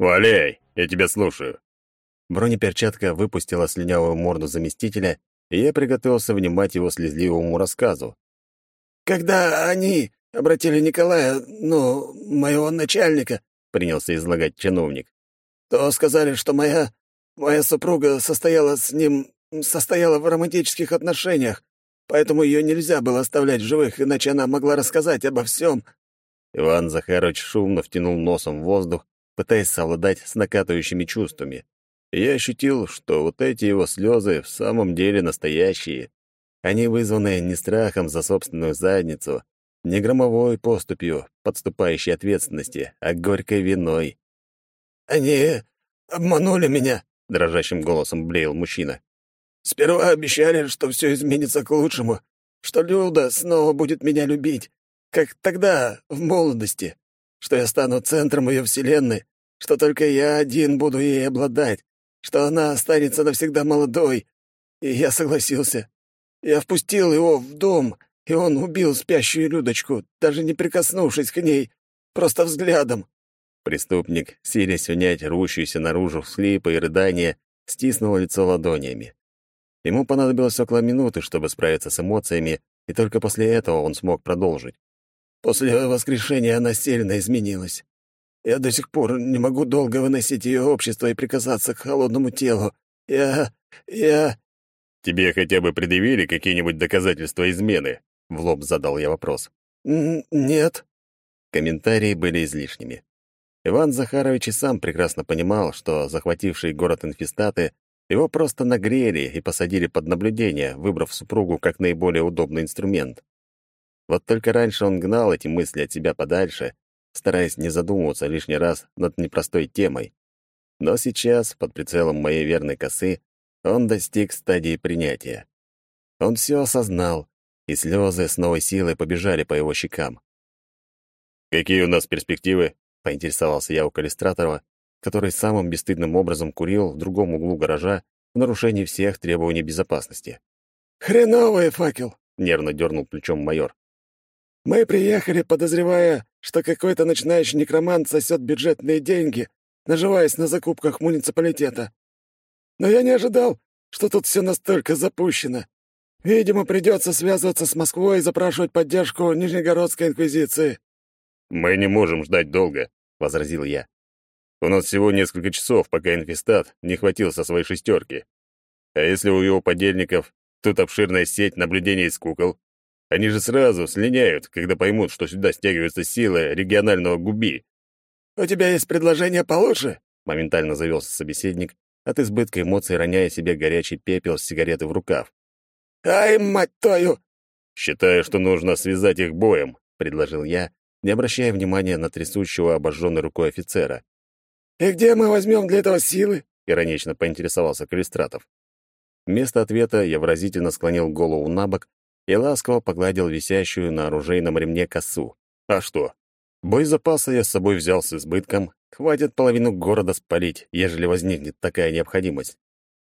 «Валяй, я тебя слушаю». Бронеперчатка выпустила слюнявую морду заместителя, и я приготовился внимать его слезливому рассказу. «Когда они обратили Николая, ну, моего начальника, принялся излагать чиновник, то сказали, что моя моя супруга состояла с ним состояла в романтических отношениях, поэтому ее нельзя было оставлять в живых, иначе она могла рассказать обо всем. Иван Захарович шумно втянул носом в воздух, пытаясь совладать с накатывающими чувствами. Я ощутил, что вот эти его слезы в самом деле настоящие. Они вызваны не страхом за собственную задницу, не громовой поступью, подступающей ответственности, а горькой виной. «Они обманули меня», — дрожащим голосом блеял мужчина. «Сперва обещали, что все изменится к лучшему, что Люда снова будет меня любить, как тогда, в молодости, что я стану центром ее вселенной, что только я один буду ей обладать, что она останется навсегда молодой. И я согласился. Я впустил его в дом, и он убил спящую Людочку, даже не прикоснувшись к ней. Просто взглядом!» Преступник, силясь унять рвущуюся наружу слипы и рыдания, стиснул лицо ладонями. Ему понадобилось около минуты, чтобы справиться с эмоциями, и только после этого он смог продолжить. «После воскрешения она сильно изменилась. Я до сих пор не могу долго выносить ее общество и прикасаться к холодному телу. Я... я...» «Тебе хотя бы предъявили какие-нибудь доказательства измены?» — в лоб задал я вопрос. «Нет». Комментарии были излишними. Иван Захарович и сам прекрасно понимал, что захватившие город инфестаты его просто нагрели и посадили под наблюдение, выбрав супругу как наиболее удобный инструмент. Вот только раньше он гнал эти мысли от себя подальше, стараясь не задумываться лишний раз над непростой темой. Но сейчас, под прицелом моей верной косы, он достиг стадии принятия. Он все осознал, и слезы с новой силой побежали по его щекам. «Какие у нас перспективы?» — поинтересовался я у Калистратора, который самым бесстыдным образом курил в другом углу гаража в нарушении всех требований безопасности. «Хреновый факел!» — нервно дернул плечом майор. «Мы приехали, подозревая, что какой-то начинающий некромант сосет бюджетные деньги, наживаясь на закупках муниципалитета. Но я не ожидал, что тут все настолько запущено. Видимо, придется связываться с Москвой и запрашивать поддержку Нижегородской инквизиции». «Мы не можем ждать долго», — возразил я. «У нас всего несколько часов, пока инфестат не хватил со своей шестерки. А если у его подельников тут обширная сеть наблюдений из кукол, они же сразу слиняют, когда поймут, что сюда стягиваются силы регионального губи». «У тебя есть предложение получше?» — моментально завелся собеседник, от избытка эмоций роняя себе горячий пепел с сигареты в рукав. «Ай, мать твою!» «Считаю, что нужно связать их боем», — предложил я, не обращая внимания на трясущего обожженной рукой офицера. «И где мы возьмем для этого силы?» — иронично поинтересовался Калистратов. Вместо ответа я выразительно склонил голову на бок и ласково погладил висящую на оружейном ремне косу. А что? Боезапаса я с собой взял с избытком, хватит половину города спалить, ежели возникнет такая необходимость.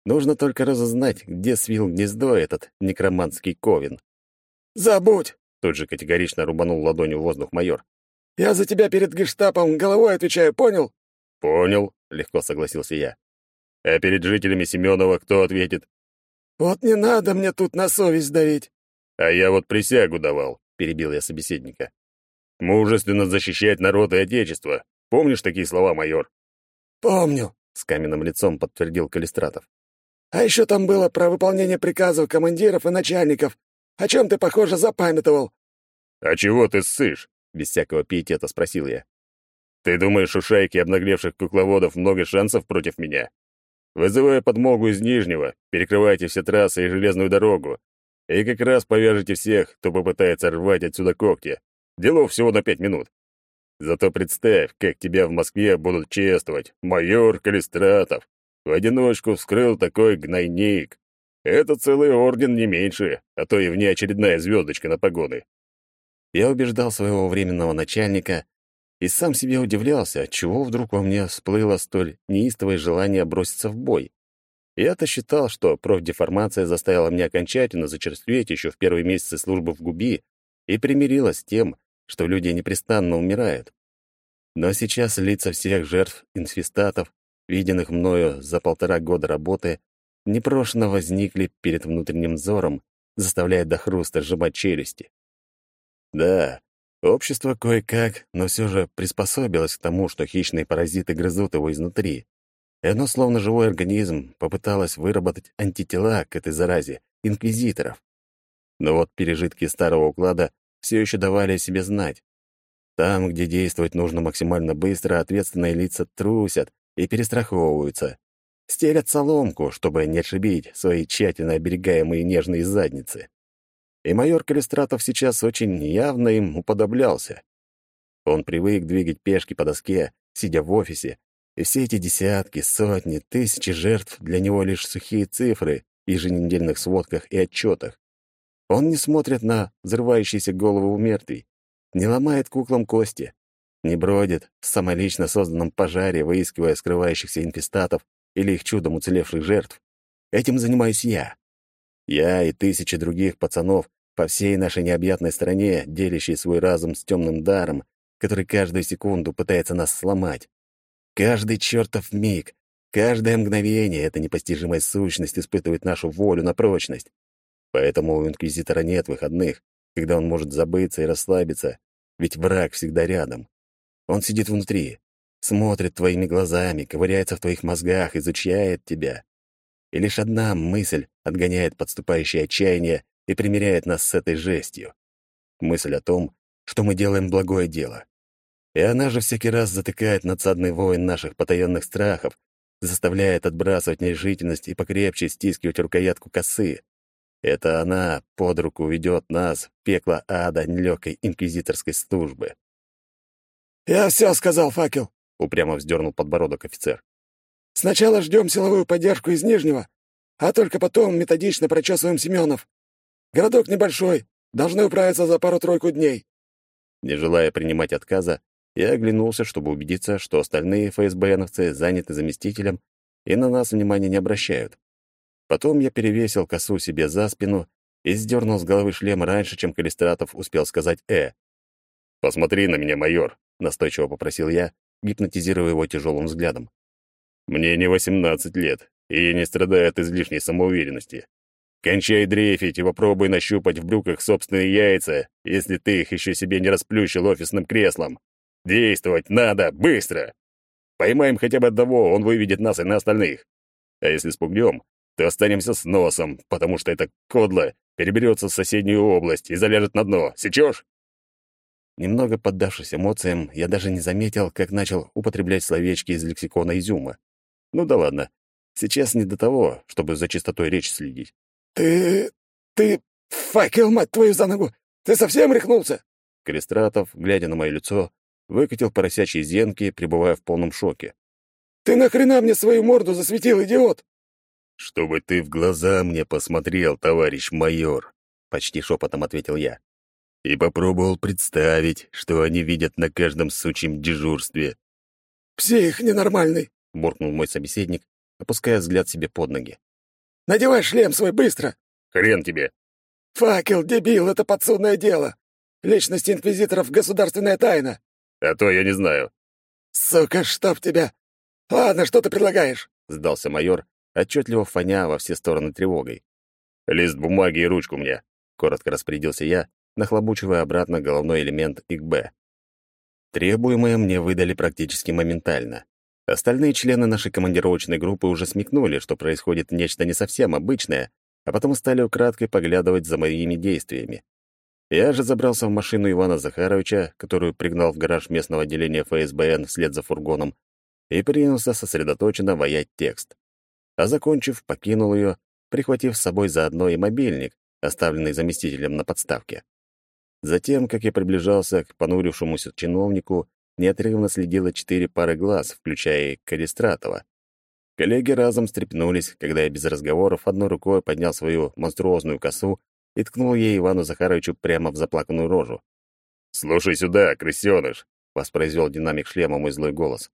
Нужно только разузнать, где свил гнездо этот некроманский ковен. «Забудь!» Тут же категорично рубанул ладонью в воздух майор. «Я за тебя перед гештапом головой отвечаю, понял?» «Понял», — легко согласился я. «А перед жителями Семенова кто ответит?» «Вот не надо мне тут на совесть давить». «А я вот присягу давал», — перебил я собеседника. «Мужественно защищать народ и отечество. Помнишь такие слова, майор?» «Помню», — с каменным лицом подтвердил Калистратов. «А еще там было про выполнение приказов командиров и начальников, о чем ты, похоже, запамятовал?» «А чего ты ссышь?» — без всякого пиетета спросил я. «Ты думаешь, у шайки обнаглевших кукловодов много шансов против меня? Вызывая подмогу из Нижнего, перекрывайте все трассы и железную дорогу, и как раз повяжете всех, кто попытается рвать отсюда когти. Делов всего на пять минут. Зато представь, как тебя в Москве будут чествовать. Майор Калистратов в одиночку вскрыл такой гнойник. Это целый орден не меньше, а то и внеочередная звездочка на погоны. Я убеждал своего временного начальника и сам себе удивлялся, отчего вдруг во мне всплыло столь неистовое желание броситься в бой. Я-то считал, что профдеформация заставила меня окончательно зачерстветь еще в первые месяцы службы в ГУБИ и примирилась с тем, что люди непрестанно умирают. Но сейчас лица всех жертв инфестатов, виденных мною за полтора года работы, непрошено возникли перед внутренним взором, заставляя до хруста сжимать челюсти. Да, общество кое-как, но все же приспособилось к тому, что хищные паразиты грызут его изнутри. И оно, словно живой организм, попыталось выработать антитела к этой заразе, инквизиторов. Но вот пережитки старого уклада все еще давали о себе знать. Там, где действовать нужно максимально быстро, ответственные лица трусят и перестраховываются стелят соломку, чтобы не отшибить свои тщательно оберегаемые нежные задницы. И майор Калистратов сейчас очень явно им уподоблялся. Он привык двигать пешки по доске, сидя в офисе, и все эти десятки, сотни, тысячи жертв для него лишь сухие цифры в еженедельных сводках и отчетах. Он не смотрит на взрывающиеся головы у мертвей, не ломает куклам кости, не бродит в самолично созданном пожаре, выискивая скрывающихся инфестатов или их чудом уцелевших жертв. Этим занимаюсь я. Я и тысячи других пацанов по всей нашей необъятной стране, делящие свой разум с темным даром, который каждую секунду пытается нас сломать. Каждый чертов миг, каждое мгновение эта непостижимая сущность испытывает нашу волю на прочность. Поэтому у Инквизитора нет выходных, когда он может забыться и расслабиться, ведь враг всегда рядом. Он сидит внутри, смотрит твоими глазами, ковыряется в твоих мозгах, изучает тебя. И лишь одна мысль отгоняет подступающее отчаяние и примиряет нас с этой жестью. Мысль о том, что мы делаем благое дело. И она же всякий раз затыкает надсадный воин наших потаенных страхов, заставляет отбрасывать нерешительность и покрепче стискивать рукоятку косы. Это она под руку ведет нас в пекло ада нелегкой инквизиторской службы. «Я все сказал, факел», — упрямо вздернул подбородок офицер. «Сначала ждем силовую поддержку из Нижнего, а только потом методично прочесываем Семенов. Городок небольшой, должны управиться за пару-тройку дней». Не желая принимать отказа, я оглянулся, чтобы убедиться, что остальные ФСБНовцы заняты заместителем и на нас внимания не обращают. Потом я перевесил косу себе за спину и сдернул с головы шлем раньше, чем Калистратов успел сказать «э». «Посмотри на меня, майор», — настойчиво попросил я, гипнотизируя его тяжелым взглядом. «Мне не восемнадцать лет, и я не страдаю от излишней самоуверенности. Кончай дрейфить и попробуй нащупать в брюках собственные яйца, если ты их еще себе не расплющил офисным креслом. Действовать надо, быстро! Поймаем хотя бы одного, он выведет нас и на остальных. А если спугнем, то останемся с носом, потому что это кодло переберется в соседнюю область и заляжет на дно. Сечешь? Немного поддавшись эмоциям, я даже не заметил, как начал употреблять словечки из лексикона изюма. Ну да ладно, сейчас не до того, чтобы за чистотой речи следить. «Ты... ты... факел, мать твою, за ногу! Ты совсем рехнулся?» Калистратов, глядя на мое лицо, выкатил поросячьи зенки, пребывая в полном шоке. «Ты нахрена мне свою морду засветил, идиот?» «Чтобы ты в глаза мне посмотрел, товарищ майор», — почти шепотом ответил я и попробовал представить, что они видят на каждом сучьем дежурстве. «Псих ненормальный!» — буркнул мой собеседник, опуская взгляд себе под ноги. «Надевай шлем свой быстро!» «Хрен тебе!» «Факел, дебил, это подсудное дело! Личность инквизиторов — государственная тайна!» «А то я не знаю!» «Сука, чтоб тебя! Ладно, что ты предлагаешь?» — сдался майор, отчетливо фоня во все стороны тревогой. «Лист бумаги и ручку мне!» — коротко распорядился я, нахлобучивая обратно головной элемент ИКБ. Требуемое мне выдали практически моментально. Остальные члены нашей командировочной группы уже смекнули, что происходит нечто не совсем обычное, а потом стали украдкой поглядывать за моими действиями. Я же забрался в машину Ивана Захаровича, которую пригнал в гараж местного отделения ФСБН вслед за фургоном, и принялся сосредоточенно воять текст. А закончив, покинул ее, прихватив с собой заодно и мобильник, оставленный заместителем на подставке. Затем, как я приближался к понурившемуся чиновнику, неотрывно следило четыре пары глаз, включая и Калистратова. Коллеги разом стрепнулись, когда я без разговоров одной рукой поднял свою монструозную косу и ткнул ей Ивану Захаровичу прямо в заплаканную рожу. «Слушай сюда, крысёныш!» — воспроизвел динамик шлема мой злой голос.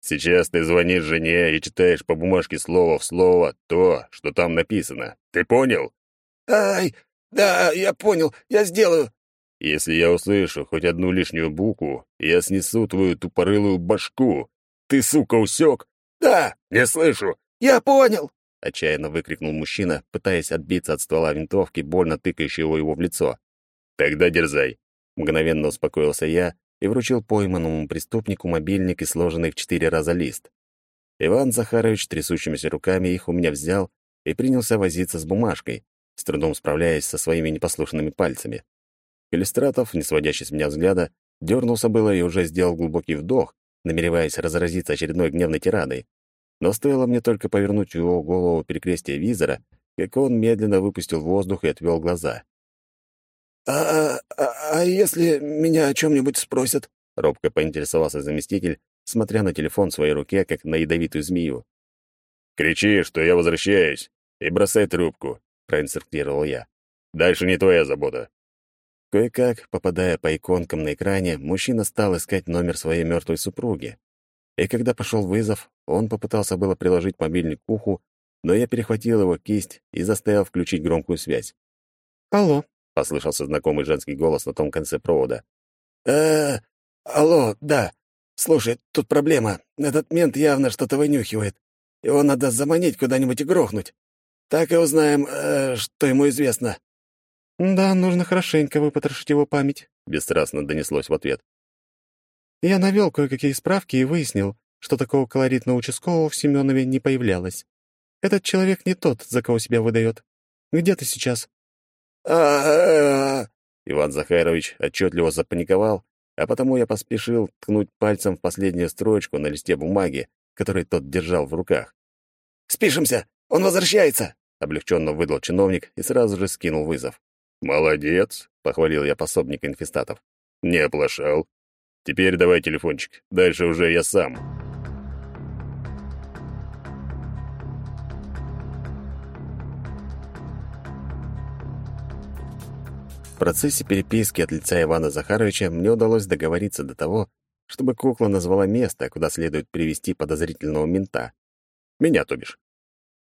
«Сейчас ты звонишь жене и читаешь по бумажке слово в слово то, что там написано. Ты понял?» «Ай, да, я понял, я сделаю!» Если я услышу хоть одну лишнюю букву, я снесу твою тупорылую башку. Ты, сука, усек? Да, не слышу. Я понял. Отчаянно выкрикнул мужчина, пытаясь отбиться от ствола винтовки, больно тыкающего его в лицо. Тогда дерзай. Мгновенно успокоился я и вручил пойманному преступнику мобильник и сложенный в четыре раза лист. Иван Захарович трясущимися руками их у меня взял и принялся возиться с бумажкой, с трудом справляясь со своими непослушными пальцами. Иллюстратов, не сводящий с меня взгляда, дернулся было и уже сделал глубокий вдох, намереваясь разразиться очередной гневной тирадой. Но стоило мне только повернуть его голову перекрестия визора, как он медленно выпустил воздух и отвел глаза. «А, а, а если меня о чем-нибудь спросят?» — робко поинтересовался заместитель, смотря на телефон в своей руке, как на ядовитую змею. «Кричи, что я возвращаюсь, и бросай трубку», — проинструктировал я. «Дальше не твоя забота». Кое-как, попадая по иконкам на экране, мужчина стал искать номер своей мертвой супруги. И когда пошел вызов, он попытался было приложить мобильник к уху, но я перехватил его кисть и заставил включить громкую связь. «Алло», — послышался знакомый женский голос на том конце провода. э Алло, да. Слушай, тут проблема. Этот мент явно что-то вынюхивает. Его надо заманить куда-нибудь и грохнуть. Так и узнаем, э, что ему известно». «Да, нужно хорошенько выпотрошить его память», — бесстрастно донеслось в ответ. «Я навел кое-какие справки и выяснил, что такого колоритного участкового в Семенове не появлялось. Этот человек не тот, за кого себя выдает. Где ты сейчас?» а Иван Захарович отчетливо запаниковал, а потому я поспешил ткнуть пальцем в последнюю строчку на листе бумаги, который тот держал в руках. «Спишемся! Он возвращается!» — облегченно выдал чиновник и сразу же скинул вызов. «Молодец!» — похвалил я пособника инфестатов. «Не оплошал. Теперь давай телефончик. Дальше уже я сам». В процессе переписки от лица Ивана Захаровича мне удалось договориться до того, чтобы кукла назвала место, куда следует привести подозрительного мента. Меня, то бишь.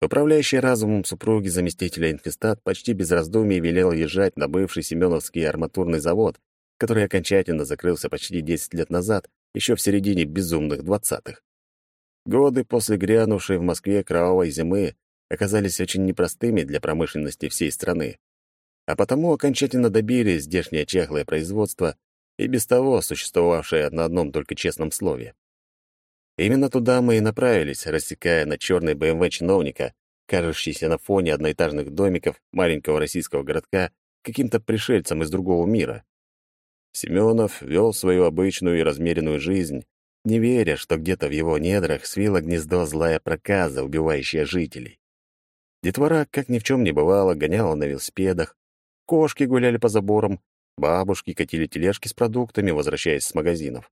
Управляющий разумом супруги заместителя инфестат почти без раздумий велел езжать на бывший Семеновский арматурный завод, который окончательно закрылся почти 10 лет назад, еще в середине безумных двадцатых. Годы после грянувшей в Москве кровавой зимы оказались очень непростыми для промышленности всей страны. А потому окончательно добили здешнее чахлое производство и без того существовавшее на одном только честном слове. Именно туда мы и направились, рассекая на черный БМВ чиновника, кажущийся на фоне одноэтажных домиков маленького российского городка каким-то пришельцем из другого мира. Семенов вел свою обычную и размеренную жизнь, не веря, что где-то в его недрах свила гнездо злая проказа, убивающая жителей. Детвора, как ни в чем не бывало, гоняла на велосипедах, кошки гуляли по заборам, бабушки катили тележки с продуктами, возвращаясь с магазинов.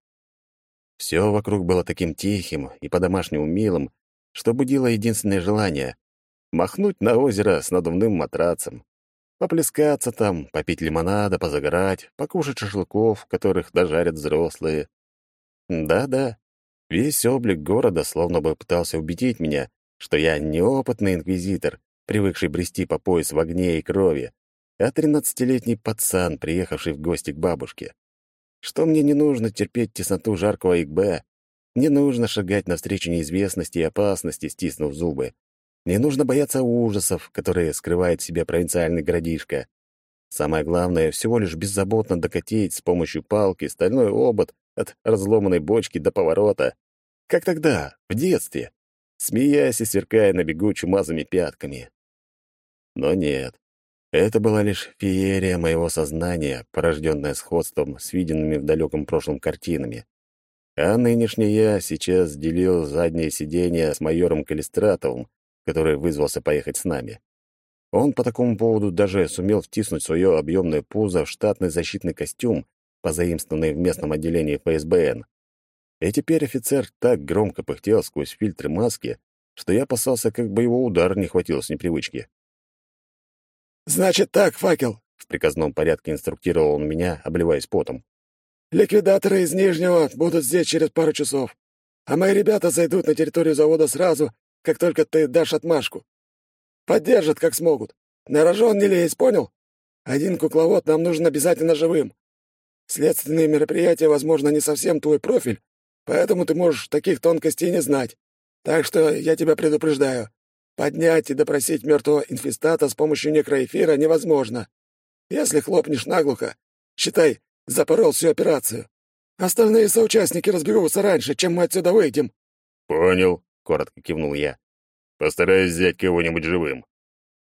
Все вокруг было таким тихим и по-домашнему милым, что будило единственное желание — махнуть на озеро с надувным матрацем, поплескаться там, попить лимонада, позагорать, покушать шашлыков, которых дожарят взрослые. Да-да, весь облик города словно бы пытался убедить меня, что я неопытный инквизитор, привыкший брести по пояс в огне и крови, а тринадцатилетний пацан, приехавший в гости к бабушке что мне не нужно терпеть тесноту жаркого ИКБ, не нужно шагать навстречу неизвестности и опасности, стиснув зубы. Не нужно бояться ужасов, которые скрывает в себе провинциальный городишко. Самое главное — всего лишь беззаботно докатить с помощью палки стальной обод от разломанной бочки до поворота. Как тогда, в детстве, смеясь и сверкая на бегу чумазыми пятками. Но нет, это была лишь феерия моего сознания, порожденная сходством с виденными в далеком прошлом картинами. А нынешний я сейчас делил заднее сиденье с майором Калистратовым, который вызвался поехать с нами. Он по такому поводу даже сумел втиснуть свое объемное пузо в штатный защитный костюм, позаимствованный в местном отделении ФСБН. И теперь офицер так громко пыхтел сквозь фильтры маски, что я опасался, как бы его удар не хватило с непривычки. «Значит так, факел», — в приказном порядке инструктировал он меня, обливаясь потом. «Ликвидаторы из Нижнего будут здесь через пару часов, а мои ребята зайдут на территорию завода сразу, как только ты дашь отмашку. Поддержат, как смогут. На рожон не лезь, понял? Один кукловод нам нужен обязательно живым. Следственные мероприятия, возможно, не совсем твой профиль, поэтому ты можешь таких тонкостей не знать. Так что я тебя предупреждаю. Поднять и допросить мертвого инфестата с помощью некроэфира невозможно. Если хлопнешь наглухо, считай, запорол всю операцию. Остальные соучастники разбегутся раньше, чем мы отсюда выйдем». «Понял», — коротко кивнул я. «Постараюсь взять кого-нибудь живым».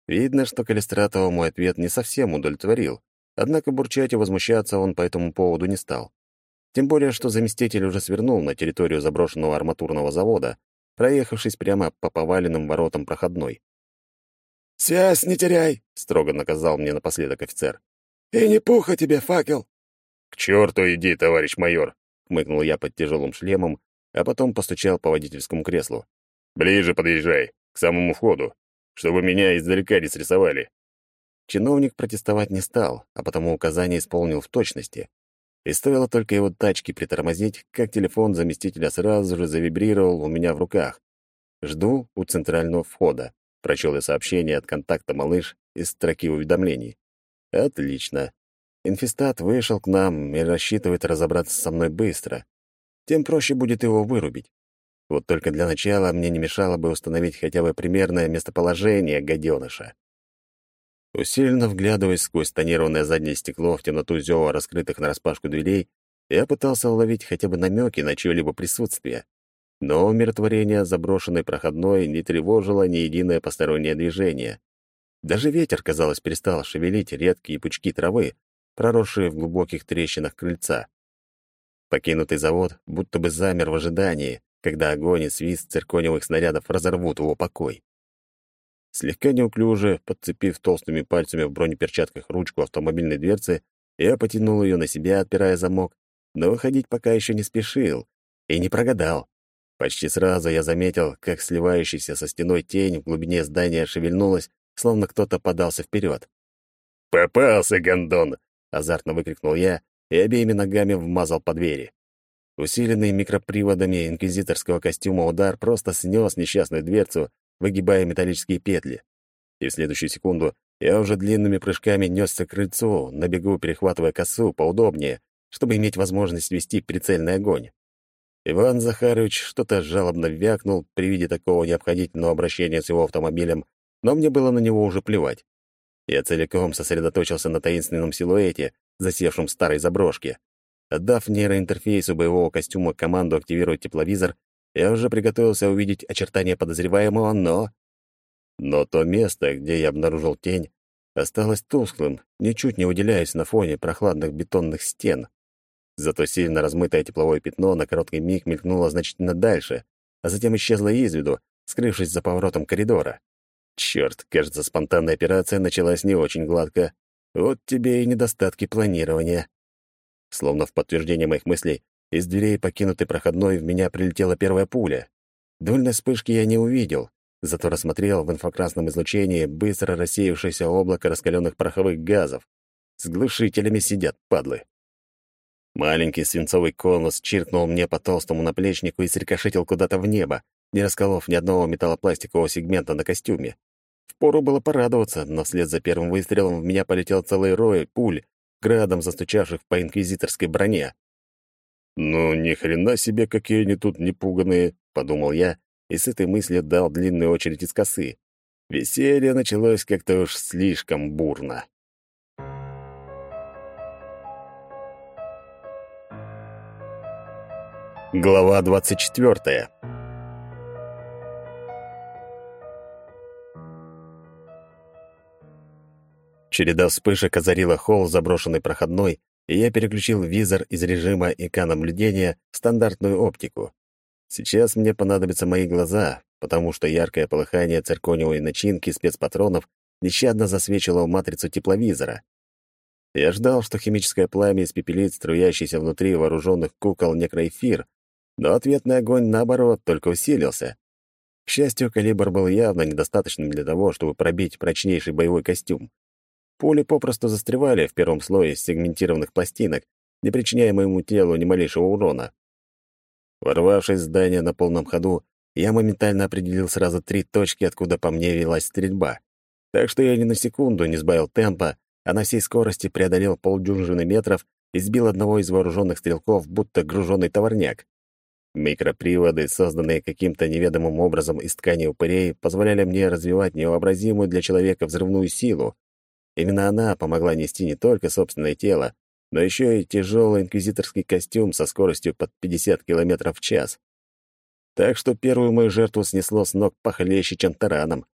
Видно, что Калистратова мой ответ не совсем удовлетворил, однако бурчать и возмущаться он по этому поводу не стал. Тем более, что заместитель уже свернул на территорию заброшенного арматурного завода, проехавшись прямо по поваленным воротам проходной. «Связь не теряй!» — строго наказал мне напоследок офицер. «И не пуха тебе, факел!» «К черту иди, товарищ майор!» — хмыкнул я под тяжелым шлемом, а потом постучал по водительскому креслу. «Ближе подъезжай, к самому входу, чтобы меня издалека не срисовали». Чиновник протестовать не стал, а потому указание исполнил в точности. И стоило только его тачке притормозить, как телефон заместителя сразу же завибрировал у меня в руках. «Жду у центрального входа», — прочел я сообщение от контакта «Малыш» из строки уведомлений. «Отлично. Инфестат вышел к нам и рассчитывает разобраться со мной быстро. Тем проще будет его вырубить. Вот только для начала мне не мешало бы установить хотя бы примерное местоположение гаденыша. Усиленно вглядываясь сквозь тонированное заднее стекло в темноту зева раскрытых нараспашку дверей, я пытался уловить хотя бы намеки на чье-либо присутствие. Но умиротворение заброшенной проходной не тревожило ни единое постороннее движение. Даже ветер, казалось, перестал шевелить редкие пучки травы, проросшие в глубоких трещинах крыльца. Покинутый завод будто бы замер в ожидании, когда огонь и свист цирконевых снарядов разорвут его покой. Слегка неуклюже, подцепив толстыми пальцами в бронеперчатках ручку автомобильной дверцы, я потянул ее на себя, отпирая замок, но выходить пока еще не спешил и не прогадал. Почти сразу я заметил, как сливающаяся со стеной тень в глубине здания шевельнулась, словно кто-то подался вперед. «Попался, гондон!» — азартно выкрикнул я и обеими ногами вмазал по двери. Усиленный микроприводами инквизиторского костюма удар просто снес несчастную дверцу, выгибая металлические петли. И в следующую секунду я уже длинными прыжками несся к крыльцу, на бегу перехватывая косу поудобнее, чтобы иметь возможность вести прицельный огонь. Иван Захарович что-то жалобно вякнул при виде такого необходительного обращения с его автомобилем, но мне было на него уже плевать. Я целиком сосредоточился на таинственном силуэте, засевшем в старой заброшке. Отдав нейроинтерфейсу боевого костюма команду активировать тепловизор, я уже приготовился увидеть очертания подозреваемого, но... Но то место, где я обнаружил тень, осталось тусклым, ничуть не выделяясь на фоне прохладных бетонных стен. Зато сильно размытое тепловое пятно на короткий миг мелькнуло значительно дальше, а затем исчезло из виду, скрывшись за поворотом коридора. Черт, кажется, спонтанная операция началась не очень гладко. Вот тебе и недостатки планирования. Словно в подтверждение моих мыслей, из дверей покинутой проходной в меня прилетела первая пуля. Дульной вспышки я не увидел, зато рассмотрел в инфракрасном излучении быстро рассеявшееся облако раскаленных пороховых газов. С глушителями сидят, падлы. Маленький свинцовый конус чиркнул мне по толстому наплечнику и срикошетил куда-то в небо, не расколов ни одного металлопластикового сегмента на костюме. Впору было порадоваться, но вслед за первым выстрелом в меня полетел целый рой пуль, градом застучавших по инквизиторской броне. «Ну, ни хрена себе, какие они тут непуганные!» — подумал я, и с этой мыслью дал длинную очередь из косы. Веселье началось как-то уж слишком бурно. Глава 24 Череда вспышек озарила холл заброшенной проходной, и я переключил визор из режима ИК-наблюдения в стандартную оптику. Сейчас мне понадобятся мои глаза, потому что яркое полыхание циркониевой начинки спецпатронов нещадно засвечило матрицу тепловизора. Я ждал, что химическое пламя испепелит струящийся внутри вооруженных кукол некроэфир, но ответный огонь, наоборот, только усилился. К счастью, калибр был явно недостаточным для того, чтобы пробить прочнейший боевой костюм. Пули попросту застревали в первом слое сегментированных пластинок, не причиняя моему телу ни малейшего урона. Ворвавшись в здание на полном ходу, я моментально определил сразу три точки, откуда по мне велась стрельба. Так что я ни на секунду не сбавил темпа, а на всей скорости преодолел полдюжины метров и сбил одного из вооруженных стрелков, будто груженный товарняк. Микроприводы, созданные каким-то неведомым образом из ткани упырей, позволяли мне развивать невообразимую для человека взрывную силу, Именно она помогла нести не только собственное тело, но еще и тяжелый инквизиторский костюм со скоростью под 50 км в час. Так что первую мою жертву снесло с ног похлеще, чем тараном.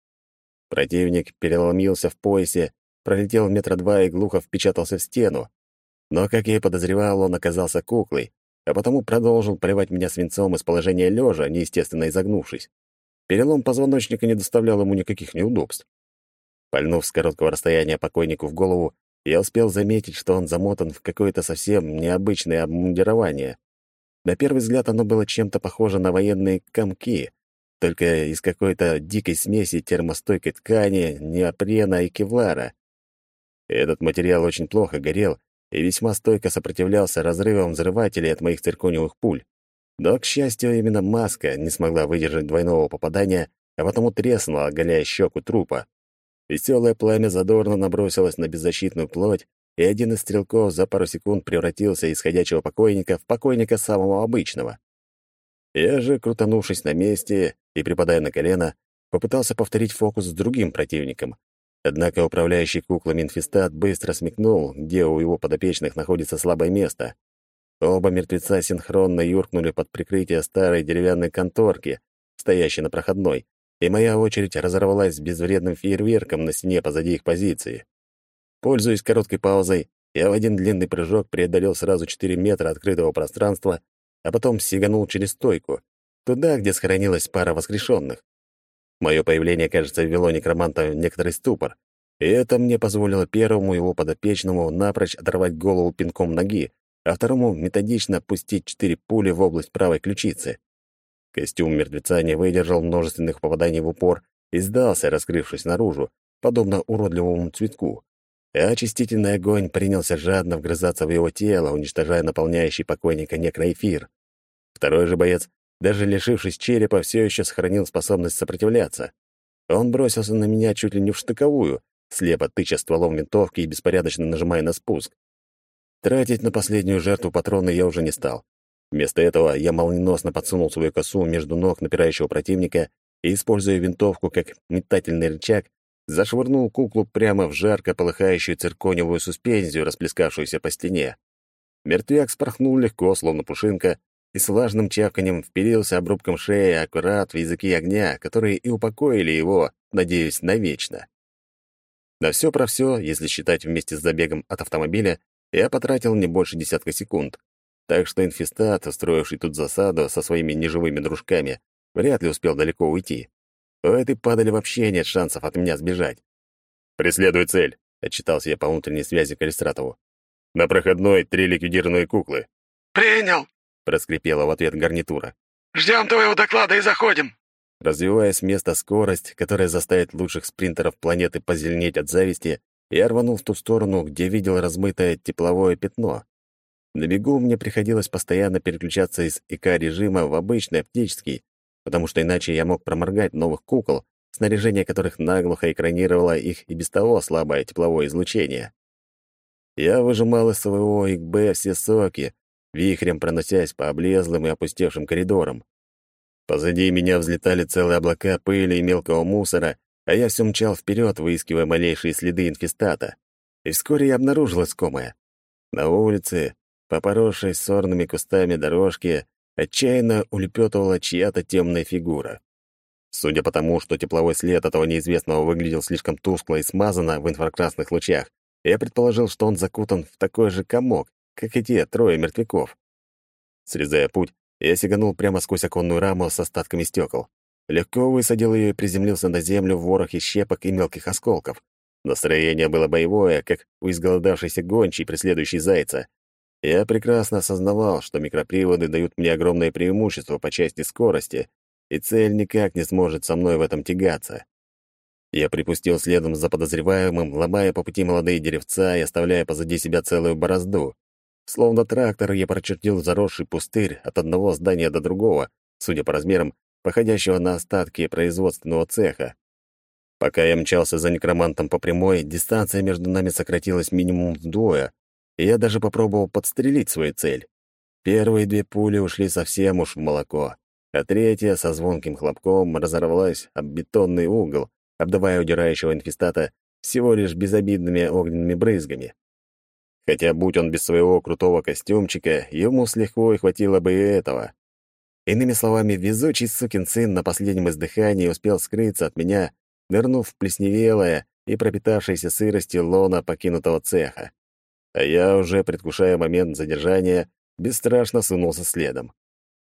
Противник переломился в поясе, пролетел метра два и глухо впечатался в стену. Но, как я и подозревал, он оказался куклой, а потому продолжил поливать меня свинцом из положения лежа, неестественно изогнувшись. Перелом позвоночника не доставлял ему никаких неудобств. Пальнув с короткого расстояния покойнику в голову, я успел заметить, что он замотан в какое-то совсем необычное обмундирование. На первый взгляд оно было чем-то похоже на военные комки, только из какой-то дикой смеси термостойкой ткани, неопрена и кевлара. Этот материал очень плохо горел и весьма стойко сопротивлялся разрывам взрывателей от моих циркониевых пуль. Но, к счастью, именно маска не смогла выдержать двойного попадания, а потому треснула, оголяя щеку трупа. Веселое пламя задорно набросилось на беззащитную плоть, и один из стрелков за пару секунд превратился из ходячего покойника в покойника самого обычного. Я же, крутанувшись на месте и припадая на колено, попытался повторить фокус с другим противником. Однако управляющий куклами инфестат быстро смекнул, где у его подопечных находится слабое место. Оба мертвеца синхронно юркнули под прикрытие старой деревянной конторки, стоящей на проходной, и моя очередь разорвалась безвредным фейерверком на стене позади их позиции. Пользуясь короткой паузой, я в один длинный прыжок преодолел сразу 4 метра открытого пространства, а потом сиганул через стойку, туда, где сохранилась пара воскрешенных. Мое появление, кажется, ввело некроманта в некоторый ступор, и это мне позволило первому его подопечному напрочь оторвать голову пинком ноги, а второму методично пустить четыре пули в область правой ключицы. Костюм мертвеца не выдержал множественных попаданий в упор и сдался, раскрывшись наружу, подобно уродливому цветку. А очистительный огонь принялся жадно вгрызаться в его тело, уничтожая наполняющий покойника некроэфир. Второй же боец, даже лишившись черепа, все еще сохранил способность сопротивляться. Он бросился на меня чуть ли не в штыковую, слепо тыча стволом винтовки и беспорядочно нажимая на спуск. Тратить на последнюю жертву патроны я уже не стал. Вместо этого я молниеносно подсунул свою косу между ног напирающего противника и, используя винтовку как метательный рычаг, зашвырнул куклу прямо в жарко полыхающую цирконевую суспензию, расплескавшуюся по стене. Мертвяк спорхнул легко, словно пушинка, и с влажным чавканем впилился обрубком шеи аккурат в языки огня, которые и упокоили его, надеюсь, навечно. На все про все, если считать вместе с забегом от автомобиля, я потратил не больше десятка секунд. Так что инфестат, устроивший тут засаду со своими неживыми дружками, вряд ли успел далеко уйти. У этой падали вообще нет шансов от меня сбежать. «Преследуй цель», — отчитался я по внутренней связи Калистратову. «На проходной три ликвидированные куклы». «Принял», — проскрипела в ответ гарнитура. «Ждем твоего доклада и заходим». Развивая с места скорость, которая заставит лучших спринтеров планеты позеленеть от зависти, я рванул в ту сторону, где видел размытое тепловое пятно. На бегу мне приходилось постоянно переключаться из ИК-режима в обычный оптический, потому что иначе я мог проморгать новых кукол, снаряжение которых наглухо экранировало их и без того слабое тепловое излучение. Я выжимал из своего ИКБ все соки, вихрем проносясь по облезлым и опустевшим коридорам. Позади меня взлетали целые облака пыли и мелкого мусора, а я все мчал вперед, выискивая малейшие следы инфестата. И вскоре я обнаружил искомое. На улице, по поросшей сорными кустами дорожке, отчаянно улепетывала чья-то темная фигура. Судя по тому, что тепловой след этого неизвестного выглядел слишком тускло и смазанно в инфракрасных лучах, я предположил, что он закутан в такой же комок, как и те трое мертвяков. Срезая путь, я сиганул прямо сквозь оконную раму с остатками стекол. Легко высадил ее и приземлился на землю в ворохе щепок и мелких осколков. Настроение было боевое, как у изголодавшейся гончей, преследующей зайца. Я прекрасно осознавал, что микроприводы дают мне огромное преимущество по части скорости, и цель никак не сможет со мной в этом тягаться. Я припустил следом за подозреваемым, ломая по пути молодые деревца и оставляя позади себя целую борозду. Словно трактор я прочертил заросший пустырь от одного здания до другого, судя по размерам, походящего на остатки производственного цеха. Пока я мчался за некромантом по прямой, дистанция между нами сократилась минимум вдвое, я даже попробовал подстрелить свою цель. Первые две пули ушли совсем уж в молоко, а третья со звонким хлопком разорвалась об бетонный угол, обдавая удирающего инфестата всего лишь безобидными огненными брызгами. Хотя, будь он без своего крутого костюмчика, ему с лихвой хватило бы и этого. Иными словами, везучий сукин сын на последнем издыхании успел скрыться от меня, нырнув в плесневелое и пропитавшееся сыростью лона покинутого цеха. А я, уже предвкушая момент задержания, бесстрашно сунулся следом.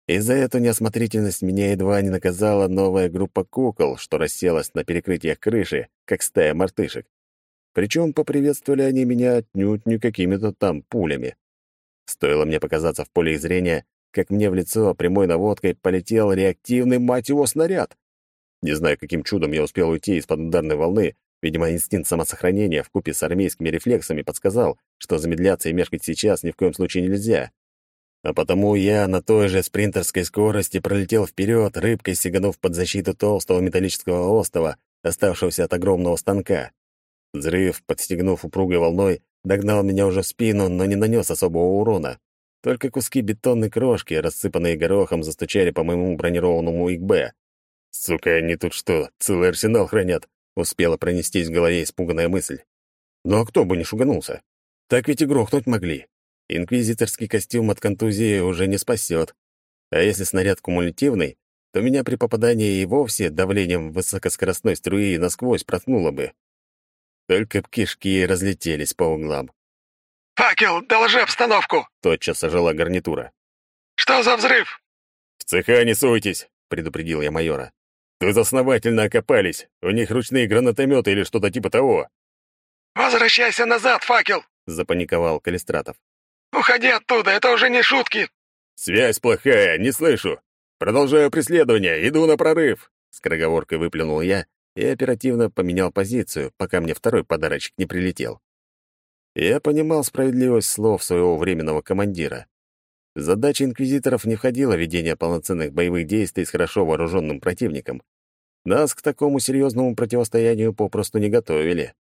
И за эту неосмотрительность меня едва не наказала новая группа кукол, что расселась на перекрытиях крыши, как стая мартышек. Причем поприветствовали они меня отнюдь не какими-то там пулями. Стоило мне показаться в поле зрения, как мне в лицо прямой наводкой полетел реактивный, мать его, снаряд. Не знаю, каким чудом я успел уйти из-под ударной волны, видимо, инстинкт самосохранения вкупе с армейскими рефлексами подсказал, что замедляться и мешкать сейчас ни в коем случае нельзя. А потому я на той же спринтерской скорости пролетел вперед, рыбкой сиганув под защиту толстого металлического остова, оставшегося от огромного станка. Взрыв, подстегнув упругой волной, догнал меня уже в спину, но не нанес особого урона. Только куски бетонной крошки, рассыпанные горохом, застучали по моему бронированному ИКБ. «Сука, они тут что, целый арсенал хранят?» — успела пронестись в голове испуганная мысль. «Ну а кто бы не шуганулся? Так ведь и грохнуть могли. Инквизиторский костюм от контузии уже не спасет. А если снаряд кумулятивный, то меня при попадании и вовсе давлением высокоскоростной струи насквозь проткнуло бы. Только кишки разлетелись по углам. «Факел, доложи обстановку!» — тотчас ожила гарнитура. «Что за взрыв?» «В цеха не суйтесь!» — предупредил я майора. «Тут основательно окопались. У них ручные гранатометы или что-то типа того». «Возвращайся назад, факел!» — запаниковал Калистратов. «Уходи оттуда, это уже не шутки!» «Связь плохая, не слышу. Продолжаю преследование, иду на прорыв!» С кроговоркой выплюнул я и оперативно поменял позицию, пока мне второй подарочек не прилетел. Я понимал справедливость слов своего временного командира. Задача инквизиторов не входила ведение полноценных боевых действий с хорошо вооруженным противником. Нас к такому серьезному противостоянию попросту не готовили.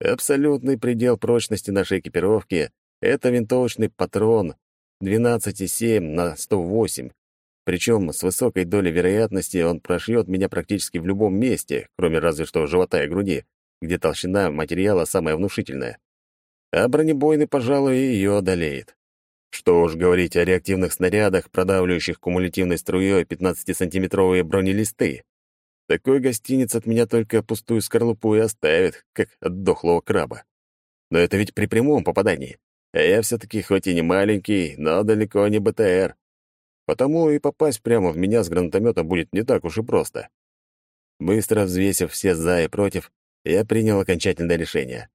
Абсолютный предел прочности нашей экипировки — это винтовочный патрон 12,7 на 108. Причем с высокой долей вероятности он прошьет меня практически в любом месте, кроме разве что живота и груди, где толщина материала самая внушительная. А бронебойный, пожалуй, ее одолеет. Что уж говорить о реактивных снарядах, продавливающих кумулятивной струей 15-сантиметровые бронелисты. Такой гостиниц от меня только пустую скорлупу и оставит, как от дохлого краба. Но это ведь при прямом попадании. А я все-таки хоть и не маленький, но далеко не БТР. Потому и попасть прямо в меня с гранатомета будет не так уж и просто. Быстро взвесив все «за» и «против», я принял окончательное решение.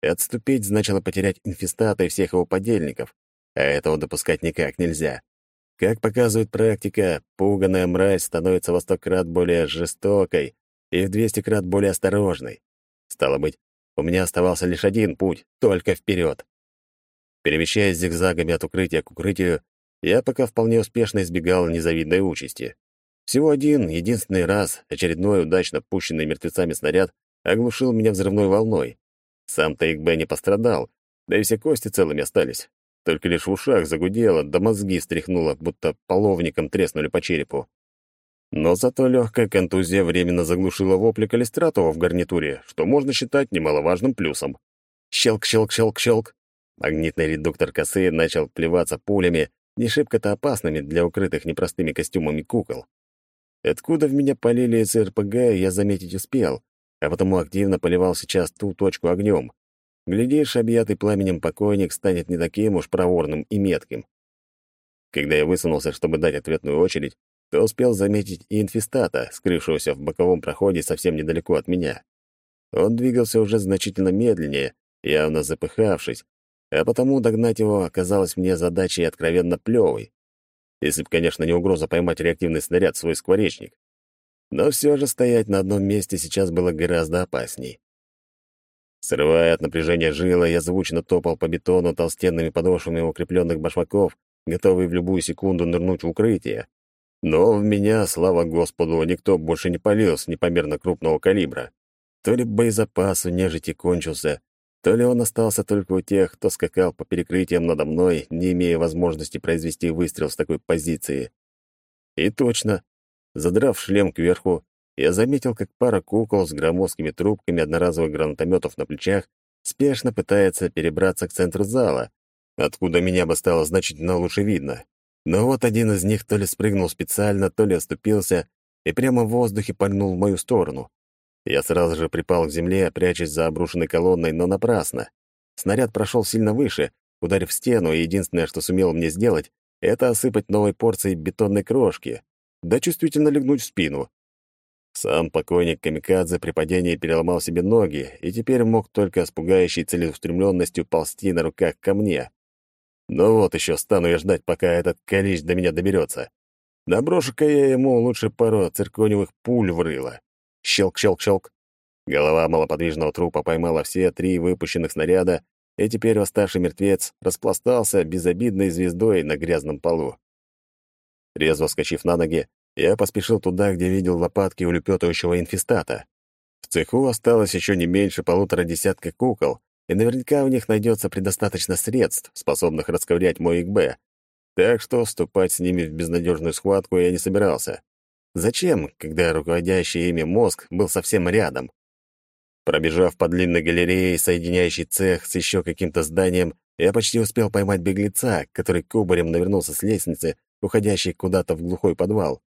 Отступить значило потерять инфестата и всех его подельников, а этого допускать никак нельзя. Как показывает практика, пуганая мразь становится во сто крат более жестокой и в двести крат более осторожной. Стало быть, у меня оставался лишь один путь — только вперед. Перемещаясь зигзагами от укрытия к укрытию, я пока вполне успешно избегал незавидной участи. Всего один, единственный раз очередной удачно пущенный мертвецами снаряд оглушил меня взрывной волной. Сам-то Игбе не пострадал, да и все кости целыми остались. Только лишь в ушах загудело, да мозги стряхнуло, будто половником треснули по черепу. Но зато легкая контузия временно заглушила вопли Калистратова в гарнитуре, что можно считать немаловажным плюсом. Щелк-щелк-щелк-щелк. Магнитный редуктор косы начал плеваться пулями, не шибко-то опасными для укрытых непростыми костюмами кукол. Откуда в меня полили из РПГ, я заметить успел, а потому активно поливал сейчас ту точку огнем. Глядишь, объятый пламенем покойник станет не таким уж проворным и метким. Когда я высунулся, чтобы дать ответную очередь, то успел заметить и инфестата, скрывшегося в боковом проходе совсем недалеко от меня. Он двигался уже значительно медленнее, явно запыхавшись, а потому догнать его оказалось мне задачей откровенно плевой. Если б, конечно, не угроза поймать реактивный снаряд в свой скворечник. Но все же стоять на одном месте сейчас было гораздо опасней. Срывая от напряжения жила, я звучно топал по бетону толстенными подошвами укрепленных башмаков, готовый в любую секунду нырнуть в укрытие. Но в меня, слава Господу, никто больше не полил с непомерно крупного калибра. То ли боезапас у нежити кончился, то ли он остался только у тех, кто скакал по перекрытиям надо мной, не имея возможности произвести выстрел с такой позиции. И точно, задрав шлем кверху, я заметил, как пара кукол с громоздкими трубками одноразовых гранатометов на плечах спешно пытается перебраться к центру зала, откуда меня бы стало значительно лучше видно. Но вот один из них то ли спрыгнул специально, то ли оступился и прямо в воздухе пальнул в мою сторону. Я сразу же припал к земле, прячась за обрушенной колонной, но напрасно. Снаряд прошел сильно выше, ударив в стену, и единственное, что сумел мне сделать, это осыпать новой порцией бетонной крошки, да чувствительно легнуть в спину. Сам покойник Камикадзе при падении переломал себе ноги и теперь мог только с пугающей целеустремленностью ползти на руках ко мне. Ну вот еще стану я ждать, пока этот колич до меня доберется. Наброшу-ка я ему лучше пару цирконевых пуль в рыло. Щелк-щелк-щелк. Голова малоподвижного трупа поймала все три выпущенных снаряда, и теперь восставший мертвец распластался безобидной звездой на грязном полу. Резво вскочив на ноги, я поспешил туда, где видел лопатки улепетывающего инфестата. В цеху осталось еще не меньше полутора десятка кукол, и наверняка у них найдется предостаточно средств, способных расковырять мой ИКБ. Так что вступать с ними в безнадежную схватку я не собирался. Зачем, когда руководящий ими мозг был совсем рядом? Пробежав по длинной галерее, соединяющей цех с еще каким-то зданием, я почти успел поймать беглеца, который кубарем навернулся с лестницы, уходящей куда-то в глухой подвал.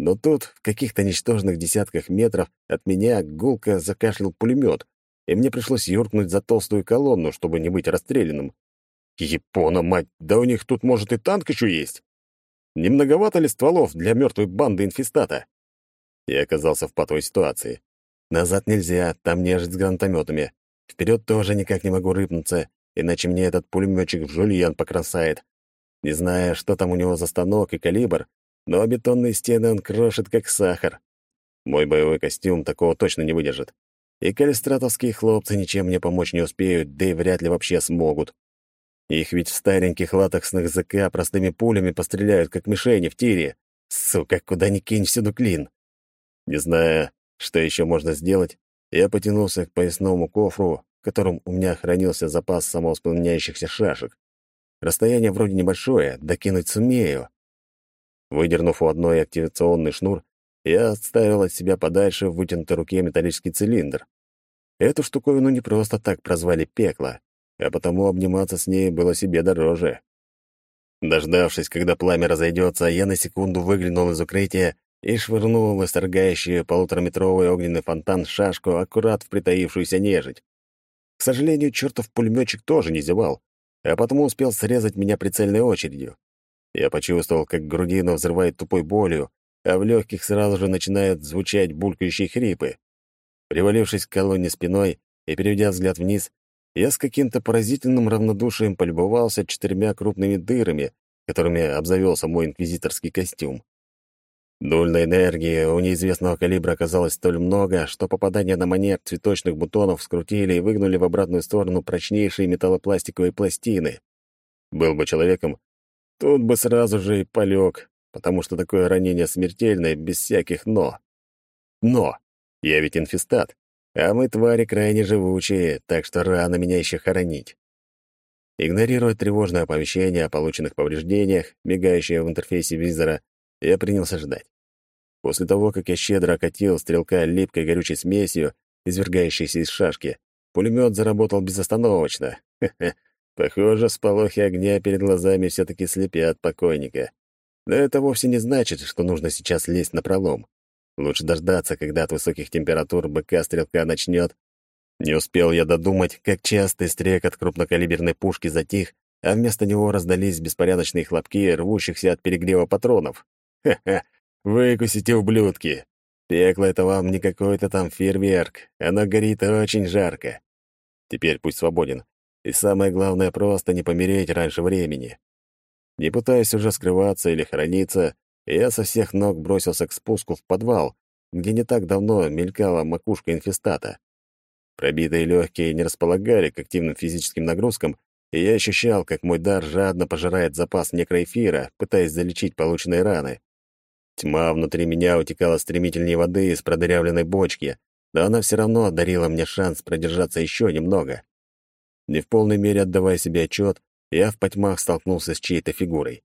Но тут, в каких-то ничтожных десятках метров от меня, гулко закашлял пулемет, и мне пришлось юркнуть за толстую колонну, чтобы не быть расстрелянным. Япона, мать, да у них тут, может, и танк еще есть. Не многовато ли стволов для мертвой банды инфестата? Я оказался в патовой ситуации. Назад нельзя, там нежить с гранатометами. Вперед тоже никак не могу рыпнуться, иначе мне этот пулеметчик в жульен покрасает. Не зная, что там у него за станок и калибр, но бетонные стены он крошит, как сахар. Мой боевой костюм такого точно не выдержит. И калистратовские хлопцы ничем мне помочь не успеют, да и вряд ли вообще смогут. Их ведь в стареньких латексных ЗК простыми пулями постреляют, как мишени в тире. Сука, куда ни кинь, всюду клин. Не зная, что еще можно сделать, я потянулся к поясному кофру, в котором у меня хранился запас самовоспламеняющихся шашек. Расстояние вроде небольшое, докинуть сумею. Выдернув у одной активационный шнур, я отставил от себя подальше в вытянутой руке металлический цилиндр. Эту штуковину не просто так прозвали «пекло», а потому обниматься с ней было себе дороже. Дождавшись, когда пламя разойдется, я на секунду выглянул из укрытия и швырнул исторгающую полутораметровый огненный фонтан шашку аккурат в притаившуюся нежить. К сожалению, чертов пулеметчик тоже не зевал, а потому успел срезать меня прицельной очередью. Я почувствовал, как грудину взрывает тупой болью, а в легких сразу же начинают звучать булькающие хрипы. Привалившись к колонне спиной и переведя взгляд вниз, я с каким-то поразительным равнодушием полюбовался четырьмя крупными дырами, которыми обзавелся мой инквизиторский костюм. Дульной энергии у неизвестного калибра оказалось столь много, что попадание на манер цветочных бутонов скрутили и выгнули в обратную сторону прочнейшие металлопластиковые пластины. Был бы человеком, тут бы сразу же и полег, потому что такое ранение смертельное, без всяких «но». Но! Я ведь инфестат, а мы твари крайне живучие, так что рано меня еще хоронить. Игнорируя тревожное оповещение о полученных повреждениях, мигающее в интерфейсе визора, я принялся ждать. После того, как я щедро окатил стрелка липкой горючей смесью, извергающейся из шашки, пулемет заработал безостановочно. Похоже, сполохи огня перед глазами все-таки слепят покойника. Но это вовсе не значит, что нужно сейчас лезть на пролом. Лучше дождаться, когда от высоких температур быка-стрелка начнет. Не успел я додумать, как частый стрекот крупнокалиберной пушки затих, а вместо него раздались беспорядочные хлопки, рвущихся от перегрева патронов. Ха-ха, выкусите, ублюдки! Пекло — это вам не какой-то там фейерверк, оно горит очень жарко. Теперь пусть свободен. И самое главное, просто не помереть раньше времени. Не пытаясь уже скрываться или храниться, я со всех ног бросился к спуску в подвал, где не так давно мелькала макушка инфестата. Пробитые легкие не располагали к активным физическим нагрузкам, и я ощущал, как мой дар жадно пожирает запас некроэфира, пытаясь залечить полученные раны. Тьма внутри меня утекала стремительнее воды из продырявленной бочки, но она все равно дарила мне шанс продержаться еще немного. Не в полной мере отдавая себе отчет, я в потьмах столкнулся с чьей-то фигурой.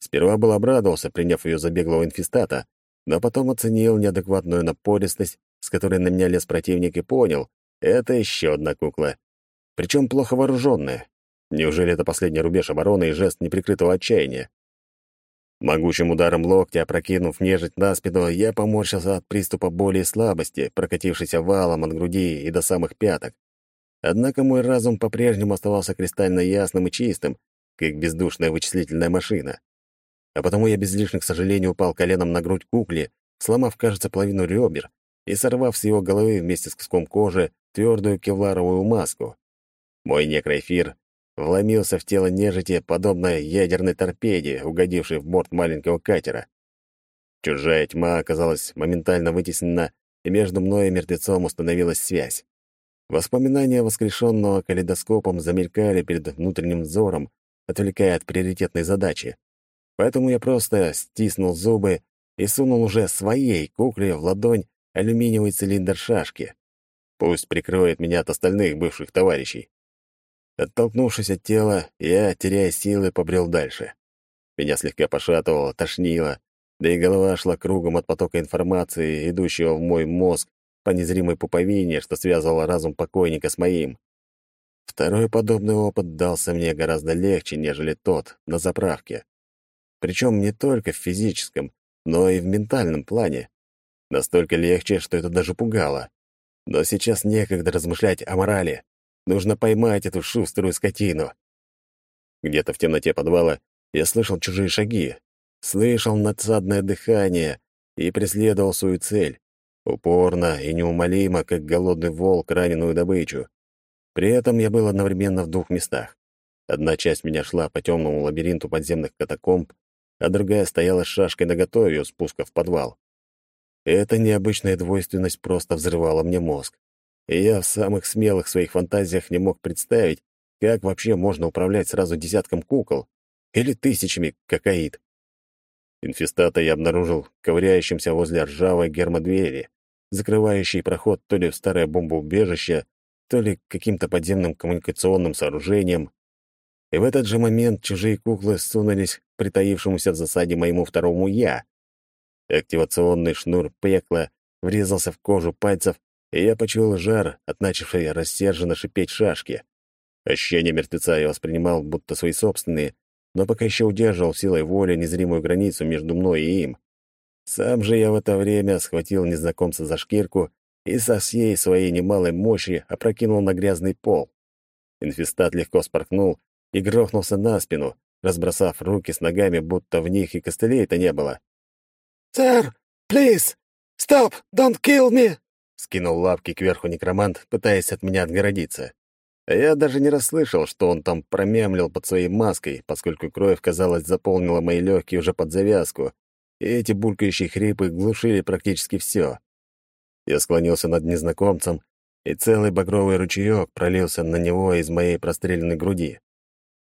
Сперва был обрадовался, приняв ее за беглого инфестата, но потом оценил неадекватную напористость, с которой на меня лез противник, и понял — это еще одна кукла. Причем плохо вооруженная. Неужели это последний рубеж обороны и жест неприкрытого отчаяния? Могучим ударом локтя, опрокинув нежить на спину, я поморщился от приступа боли и слабости, прокатившейся валом от груди и до самых пяток. Однако мой разум по-прежнему оставался кристально ясным и чистым, как бездушная вычислительная машина. А потому я без лишних сожалений упал коленом на грудь кукле, сломав, кажется, половину ребер и сорвав с его головы вместе с куском кожи твердую кевларовую маску. Мой некроэфир вломился в тело нежити, подобно ядерной торпеде, угодившей в борт маленького катера. Чужая тьма оказалась моментально вытеснена, и между мной и мертвецом установилась связь. Воспоминания воскрешенного калейдоскопом замелькали перед внутренним взором, отвлекая от приоритетной задачи. Поэтому я просто стиснул зубы и сунул уже своей кукле в ладонь алюминиевый цилиндр шашки. Пусть прикроет меня от остальных бывших товарищей. Оттолкнувшись от тела, я, теряя силы, побрел дальше. Меня слегка пошатывало, тошнило, да и голова шла кругом от потока информации, идущего в мой мозг по незримой пуповине, что связывало разум покойника с моим. Второй подобный опыт дался мне гораздо легче, нежели тот на заправке. Причем не только в физическом, но и в ментальном плане. Настолько легче, что это даже пугало. Но сейчас некогда размышлять о морали. Нужно поймать эту шуструю скотину. Где-то в темноте подвала я слышал чужие шаги, слышал надсадное дыхание и преследовал свою цель. Упорно и неумолимо, как голодный волк, раненую добычу. При этом я был одновременно в двух местах. Одна часть меня шла по темному лабиринту подземных катакомб, а другая стояла с шашкой наготове у спуска в подвал. Эта необычная двойственность просто взрывала мне мозг. И я в самых смелых своих фантазиях не мог представить, как вообще можно управлять сразу десятком кукол или тысячами, как Аид. Инфестата я обнаружил ковыряющимся возле ржавой гермодвери, закрывающей проход то ли в старое бомбоубежище, то ли каким-то подземным коммуникационным сооружением. И в этот же момент чужие куклы сунулись к притаившемуся в засаде моему второму «я». Активационный шнур пекла врезался в кожу пальцев, и я почуял жар от начавшей рассерженно шипеть шашки. Ощущения мертвеца я воспринимал будто свои собственные, но пока еще удерживал силой воли незримую границу между мной и им. Сам же я в это время схватил незнакомца за шкирку и со всей своей немалой мощи опрокинул на грязный пол. Инфестат легко спорхнул и грохнулся на спину, разбросав руки с ногами, будто в них и костылей-то не было. «Сэр, please, stop, don't kill me!» Скинул лапки кверху некромант, пытаясь от меня отгородиться. Я даже не расслышал, что он там промямлил под своей маской, поскольку кровь, казалось, заполнила мои легкие уже под завязку, и эти булькающие хрипы глушили практически все. Я склонился над незнакомцем, и целый багровый ручеек пролился на него из моей простреленной груди.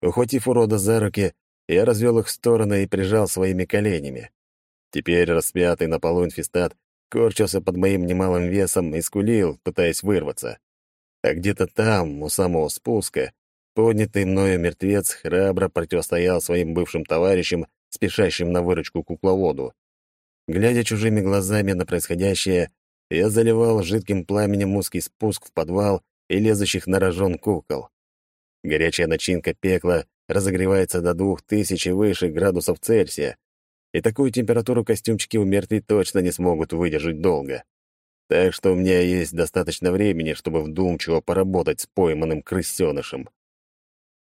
Ухватив урода за руки, я развел их в стороны и прижал своими коленями. Теперь распятый на полу инфестат корчился под моим немалым весом и скулил, пытаясь вырваться. А где-то там, у самого спуска, поднятый мною мертвец храбро противостоял своим бывшим товарищам, спешащим на выручку кукловоду. Глядя чужими глазами на происходящее, я заливал жидким пламенем узкий спуск в подвал и лезущих на рожон кукол. Горячая начинка пекла разогревается до двух тысяч и выше градусов Цельсия, и такую температуру костюмчики у мертвей точно не смогут выдержать долго. Так что у меня есть достаточно времени, чтобы вдумчиво поработать с пойманным крысёнышем.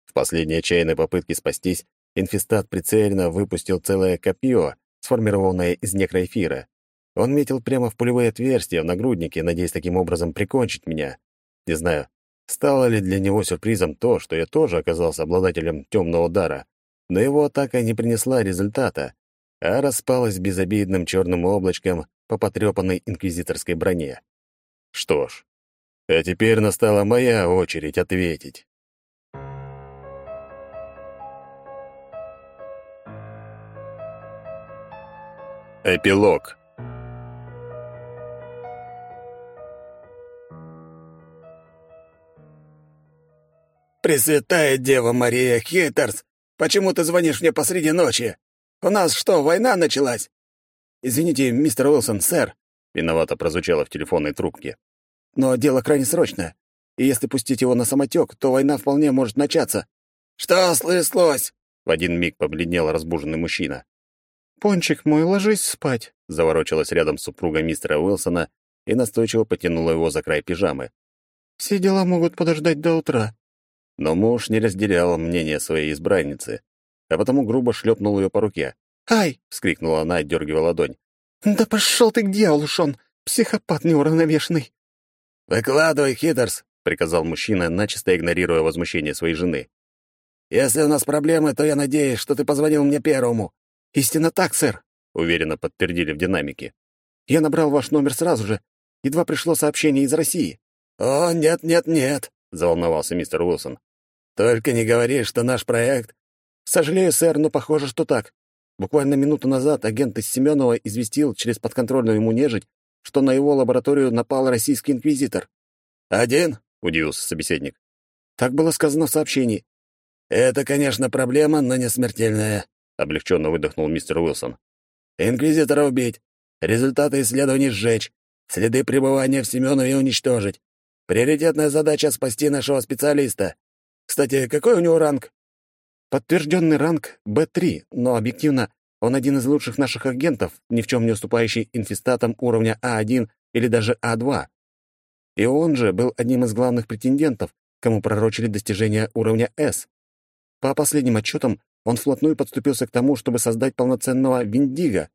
В последней отчаянной попытке спастись, инфестат прицельно выпустил целое копье, сформированное из некроэфира. Он метил прямо в пулевые отверстия в нагруднике, надеясь таким образом прикончить меня. Не знаю, стало ли для него сюрпризом то, что я тоже оказался обладателем темного дара, но его атака не принесла результата, а распалась безобидным черным облачком по потрепанной инквизиторской броне. Что ж, а теперь настала моя очередь ответить. Эпилог «Пресвятая Дева Мария Хиттерс, почему ты звонишь мне посреди ночи? У нас что, война началась?» «Извините, мистер Уилсон, сэр», — виновато прозвучало в телефонной трубке. «Но дело крайне срочное, и если пустить его на самотек, то война вполне может начаться». «Что слыслось?» — в один миг побледнел разбуженный мужчина. «Пончик мой, ложись спать», — заворочилась рядом супруга мистера Уилсона и настойчиво потянула его за край пижамы. «Все дела могут подождать до утра». Но муж не разделял мнение своей избранницы а потому грубо шлепнул ее по руке. «Ай!» — вскрикнула она, дергивая ладонь. «Да пошел ты к дьяволу, Шон! Психопат неуравновешенный!» «Выкладывай, Хиттерс!» — приказал мужчина, начисто игнорируя возмущение своей жены. «Если у нас проблемы, то я надеюсь, что ты позвонил мне первому». «Истинно так, сэр», — уверенно подтвердили в динамике. «Я набрал ваш номер сразу же. Едва пришло сообщение из России». «О, нет, нет, нет», — заволновался мистер Уилсон. «Только не говори, что наш проект «Сожалею, сэр, но похоже, что так. Буквально минуту назад агент из Семенова известил через подконтрольную ему нежить, что на его лабораторию напал российский инквизитор». «Один?» — удивился собеседник. Так было сказано в сообщении. «Это, конечно, проблема, но не смертельная», — облегченно выдохнул мистер Уилсон. «Инквизитора убить, результаты исследований сжечь, следы пребывания в Семенове уничтожить. Приоритетная задача — спасти нашего специалиста. Кстати, какой у него ранг?» «Подтвержденный ранг Б3, но объективно он один из лучших наших агентов, ни в чем не уступающий инфестатам уровня А1 или даже А2. И он же был одним из главных претендентов, кому пророчили достижение уровня С. По последним отчетам, он вплотную подступился к тому, чтобы создать полноценного Виндиго.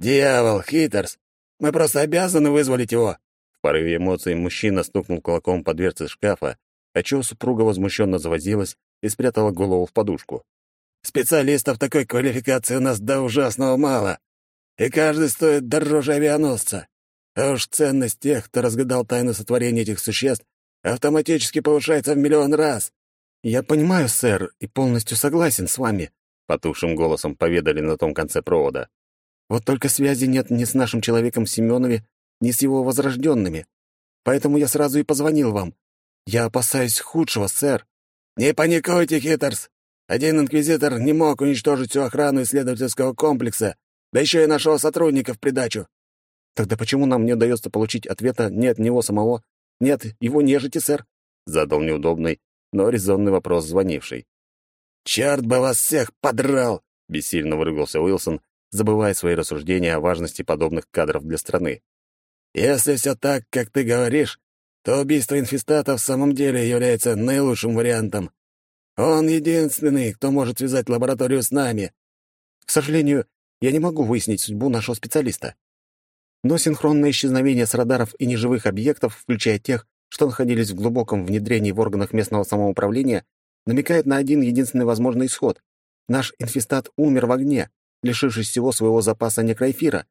«Дьявол, Хитерс! Мы просто обязаны вызволить его!» В порыве эмоций мужчина стукнул кулаком по дверце шкафа, отчего супруга возмущенно завозилась и спрятала голову в подушку. «Специалистов такой квалификации у нас до ужасного мало, и каждый стоит дороже авианосца. А уж ценность тех, кто разгадал тайну сотворения этих существ, автоматически повышается в миллион раз. «Я понимаю, сэр, и полностью согласен с вами», — потухшим голосом поведали на том конце провода. «Вот только связи нет ни с нашим человеком Семенове, ни с его возрожденными. Поэтому я сразу и позвонил вам. Я опасаюсь худшего, сэр». «Не паникуйте, Хиттерс. Один инквизитор не мог уничтожить всю охрану исследовательского комплекса, да еще и нашего сотрудника в придачу». «Тогда почему нам не удается получить ответа ни от него самого, ни от его нежити, сэр?» — задал неудобный, но резонный вопрос звонивший. «Черт бы вас всех подрал!» — бессильно выругался Уилсон, забывая свои рассуждения о важности подобных кадров для страны. «Если все так, как ты говоришь, то убийство инфестата в самом деле является наилучшим вариантом. Он единственный, кто может связать лабораторию с нами. К сожалению, я не могу выяснить судьбу нашего специалиста. Но синхронное исчезновение с радаров и неживых объектов, включая тех, что находились в глубоком внедрении в органах местного самоуправления, намекает на один единственный возможный исход. Наш инфестат умер в огне, лишившись всего своего запаса некроэфира.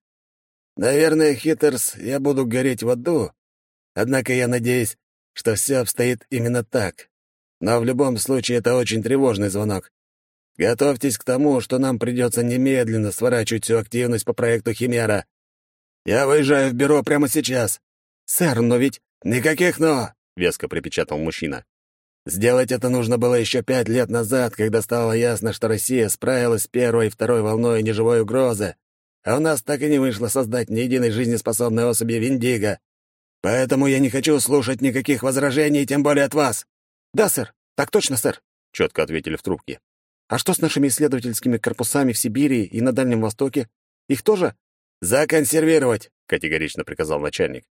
Наверное, Хиттерс, я буду гореть в аду. Однако я надеюсь, что все обстоит именно так. Но в любом случае это очень тревожный звонок. Готовьтесь к тому, что нам придется немедленно сворачивать всю активность по проекту Химера. Я выезжаю в бюро прямо сейчас. Сэр, но ведь... «Никаких «но», — веско припечатал мужчина. «Сделать это нужно было еще пять лет назад, когда стало ясно, что Россия справилась с первой и второй волной неживой угрозы, а у нас так и не вышло создать ни единой жизнеспособной особи Виндиго. Поэтому я не хочу слушать никаких возражений, тем более от вас». «Да, сэр. Так точно, сэр», — четко ответили в трубке. «А что с нашими исследовательскими корпусами в Сибири и на Дальнем Востоке? Их тоже?» «Законсервировать», — категорично приказал начальник.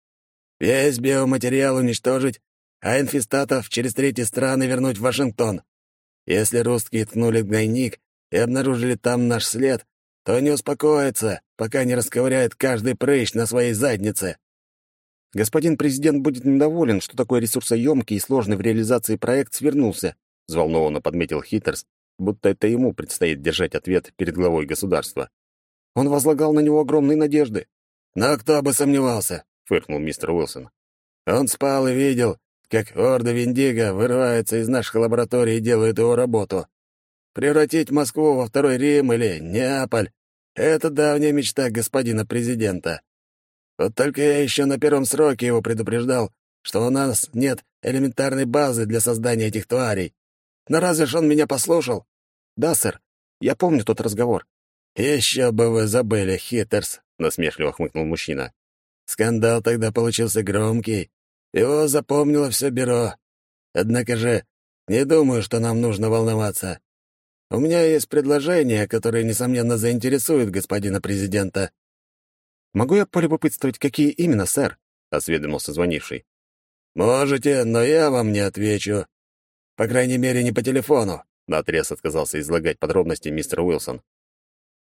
Весь биоматериал уничтожить, а инфестатов через третьи страны вернуть в Вашингтон. Если русские ткнули в гнойник и обнаружили там наш след, то не успокоятся, пока не расковыряют каждый прыщ на своей заднице. Господин президент будет недоволен, что такой ресурсоемкий и сложный в реализации проект свернулся, взволнованно подметил Хиттерс, будто это ему предстоит держать ответ перед главой государства. Он возлагал на него огромные надежды. Но кто бы сомневался, — фыркнул мистер Уилсон. «Он спал и видел, как орда Виндиго вырывается из наших лабораторий и делает его работу. Превратить Москву во второй Рим или Неаполь — это давняя мечта господина президента. Вот только я еще на первом сроке его предупреждал, что у нас нет элементарной базы для создания этих тварей. Но разве ж он меня послушал? Да, сэр, я помню тот разговор. Еще бы вы забыли, Хиттерс, насмешливо хмыкнул мужчина. Скандал тогда получился громкий. Его запомнило все бюро. Однако же, не думаю, что нам нужно волноваться. У меня есть предложение, которое, несомненно, заинтересует господина президента». «Могу я полюбопытствовать, какие именно, сэр?» — осведомился звонивший. «Можете, но я вам не отвечу. По крайней мере, не по телефону», — наотрез отказался излагать подробности мистер Уилсон.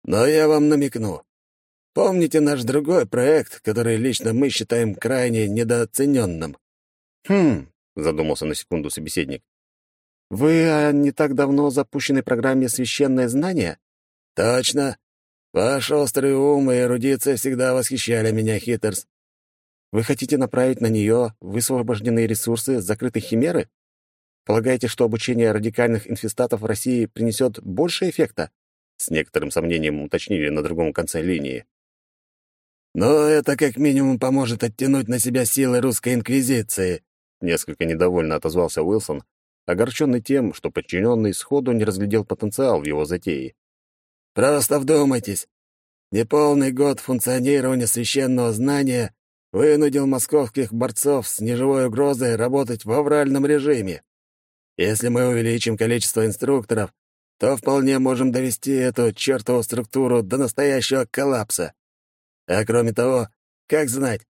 «Но я вам намекну. Помните наш другой проект, который лично мы считаем крайне недооцененным?» «Хм», — задумался на секунду собеседник. «Вы о не так давно запущенной программе «Священное знание»?» «Точно. Ваш острый ум и эрудиция всегда восхищали меня, Хиттерс. Вы хотите направить на нее высвобожденные ресурсы закрытой химеры? Полагаете, что обучение радикальных инфестатов в России принесет больше эффекта?» С некоторым сомнением уточнили на другом конце линии. Но это как минимум поможет оттянуть на себя силы русской инквизиции, несколько недовольно отозвался Уилсон, огорченный тем, что подчиненный сходу не разглядел потенциал в его затее. «Просто вдумайтесь. Неполный год функционирования священного знания вынудил московских борцов с неживой угрозой работать в авральном режиме. Если мы увеличим количество инструкторов, то вполне можем довести эту чертову структуру до настоящего коллапса. А кроме того, как знать,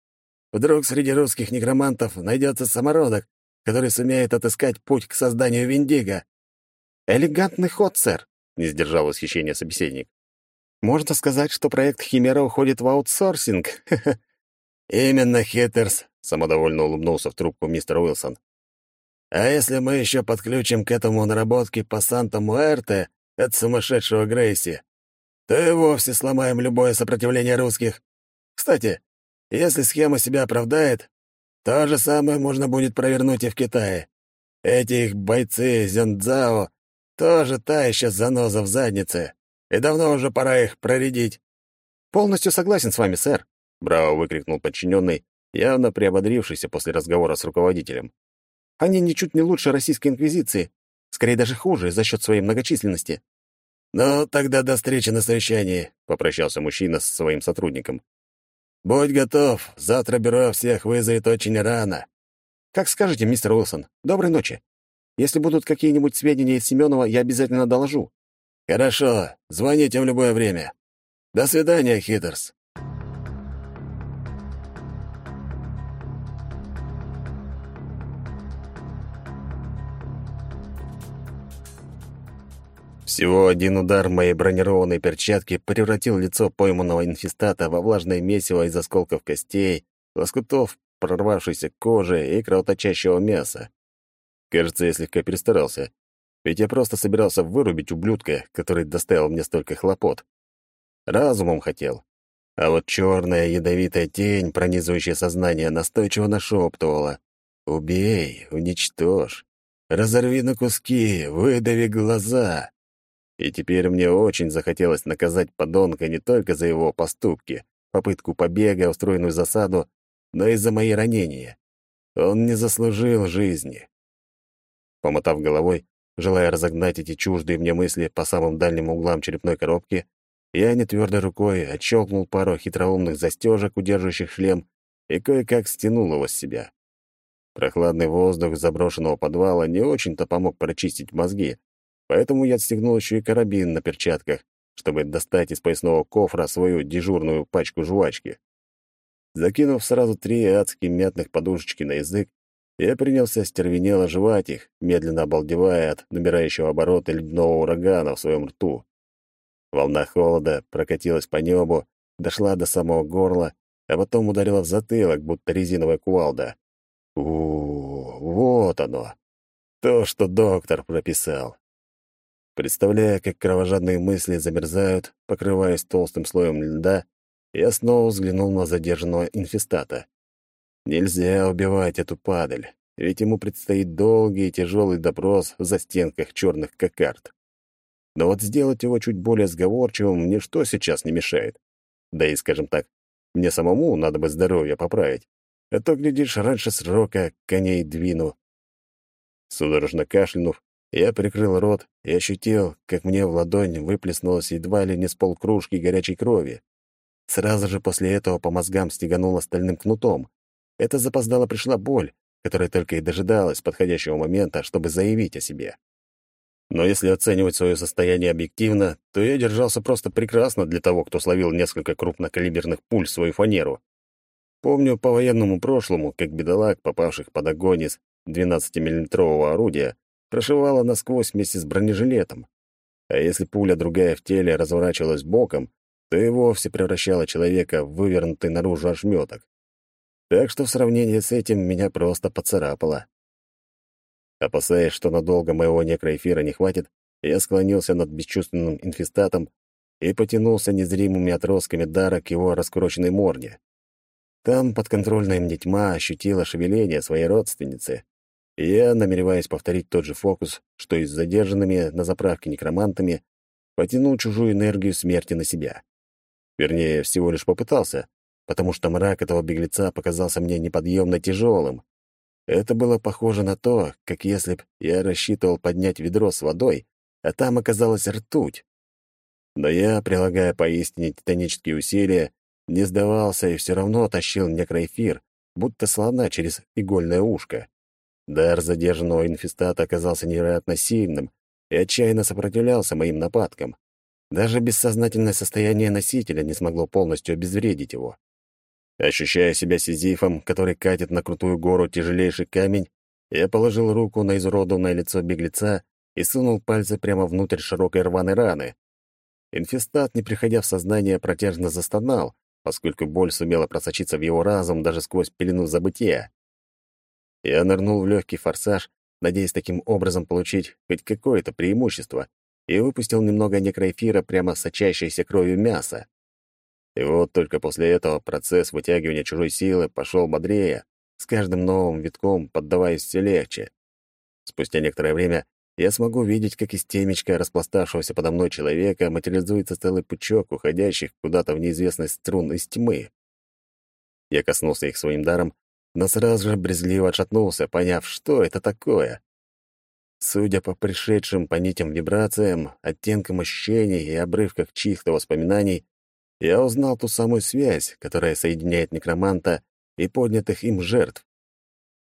вдруг среди русских некромантов найдется самородок, который сумеет отыскать путь к созданию Виндиго. «Элегантный ход, сэр», — не сдержал восхищения собеседник. «Можно сказать, что проект Химера уходит в аутсорсинг». [LAUGHS] «Именно, Хиттерс», — самодовольно улыбнулся в трубку мистер Уилсон. «А если мы еще подключим к этому наработки по Санта-Муэрте от сумасшедшего Грейси, то и вовсе сломаем любое сопротивление русских. Кстати, если схема себя оправдает, то же самое можно будет провернуть и в Китае. Эти их бойцы Зендзао тоже та еще заноза в заднице, и давно уже пора их проредить. «Полностью согласен с вами, сэр», — браво выкрикнул подчиненный, явно приободрившийся после разговора с руководителем. «Они ничуть не лучше российской инквизиции, скорее даже хуже за счет своей многочисленности». «Ну, тогда до встречи на совещании», — попрощался мужчина с своим сотрудником. «Будь готов, завтра бюро всех вызовет очень рано». «Как скажете, мистер Уилсон. Доброй ночи. Если будут какие-нибудь сведения из Семенова, я обязательно доложу». «Хорошо. Звоните в любое время. До свидания, Хитерс». Всего один удар моей бронированной перчатки превратил лицо пойманного инфестата во влажное месиво из осколков костей, лоскутов прорвавшейся кожи и кровоточащего мяса. Кажется, я слегка перестарался, ведь я просто собирался вырубить ублюдка, который доставил мне столько хлопот. Разумом хотел. А вот черная ядовитая тень, пронизывающая сознание, настойчиво нашептывала. «Убей, уничтожь, разорви на куски, выдави глаза». И теперь мне очень захотелось наказать подонка не только за его поступки, попытку побега, устроенную засаду, но и за мои ранения. Он не заслужил жизни. Помотав головой, желая разогнать эти чуждые мне мысли по самым дальним углам черепной коробки, я нетвердой рукой отщелкнул пару хитроумных застежек, удерживающих шлем, и кое-как стянул его с себя. Прохладный воздух заброшенного подвала не очень-то помог прочистить мозги, Поэтому я отстегнул еще и карабин на перчатках, чтобы достать из поясного кофра свою дежурную пачку жвачки. Закинув сразу три адские мятных подушечки на язык, я принялся стервенело жевать их, медленно обалдевая от набирающего обороты ледяного урагана в своем рту. Волна холода прокатилась по небу, дошла до самого горла, а потом ударила в затылок, будто резиновая кувалда. у, -у вот оно. То, что доктор прописал. Представляя, как кровожадные мысли замерзают, покрываясь толстым слоем льда, я снова взглянул на задержанного инфестата. Нельзя убивать эту падаль, ведь ему предстоит долгий и тяжелый допрос в застенках черных кокард. Но вот сделать его чуть более сговорчивым что сейчас не мешает. Да и, скажем так, мне самому надо бы здоровье поправить, а то, глядишь, раньше срока коней двину. Судорожно кашлянув, я прикрыл рот и ощутил, как мне в ладонь выплеснулось едва ли не с полкружки горячей крови. Сразу же после этого по мозгам стегануло стальным кнутом. Это запоздало пришла боль, которая только и дожидалась подходящего момента, чтобы заявить о себе. Но если оценивать свое состояние объективно, то я держался просто прекрасно для того, кто словил несколько крупнокалиберных пуль в свою фанеру. Помню по военному прошлому, как бедолаг, попавших под огонь из 12-миллиметрового орудия, прошивала насквозь вместе с бронежилетом. А если пуля другая в теле разворачивалась боком, то и вовсе превращала человека в вывернутый наружу ошметок. Так что в сравнении с этим меня просто поцарапало. Опасаясь, что надолго моего некроэфира не хватит, я склонился над бесчувственным инфестатом и потянулся незримыми отростками дара к его раскуроченной морде. Там подконтрольная мне тьма ощутила шевеление своей родственницы, я, намереваясь повторить тот же фокус, что и с задержанными на заправке некромантами, потянул чужую энергию смерти на себя. Вернее, всего лишь попытался, потому что мрак этого беглеца показался мне неподъемно тяжелым. Это было похоже на то, как если б я рассчитывал поднять ведро с водой, а там оказалась ртуть. Но я, прилагая поистине титанические усилия, не сдавался и все равно тащил некроэфир, будто слона через игольное ушко. Дар задержанного инфестата оказался невероятно сильным и отчаянно сопротивлялся моим нападкам. Даже бессознательное состояние носителя не смогло полностью обезвредить его. Ощущая себя сизифом, который катит на крутую гору тяжелейший камень, я положил руку на изуродованное лицо беглеца и сунул пальцы прямо внутрь широкой рваной раны. Инфестат, не приходя в сознание, протяжно застонал, поскольку боль сумела просочиться в его разум даже сквозь пелену забытия. Я нырнул в легкий форсаж, надеясь таким образом получить хоть какое-то преимущество, и выпустил немного некроэфира прямо сочащейся кровью мяса. И вот только после этого процесс вытягивания чужой силы пошел бодрее, с каждым новым витком поддаваясь все легче. Спустя некоторое время я смогу видеть, как из темечка распластавшегося подо мной человека материализуется целый пучок уходящих куда-то в неизвестность струн из тьмы. Я коснулся их своим даром, но сразу же брезгливо отшатнулся, поняв, что это такое. Судя по пришедшим по нитям вибрациям, оттенкам ощущений и обрывках чьих-то воспоминаний, я узнал ту самую связь, которая соединяет некроманта и поднятых им жертв.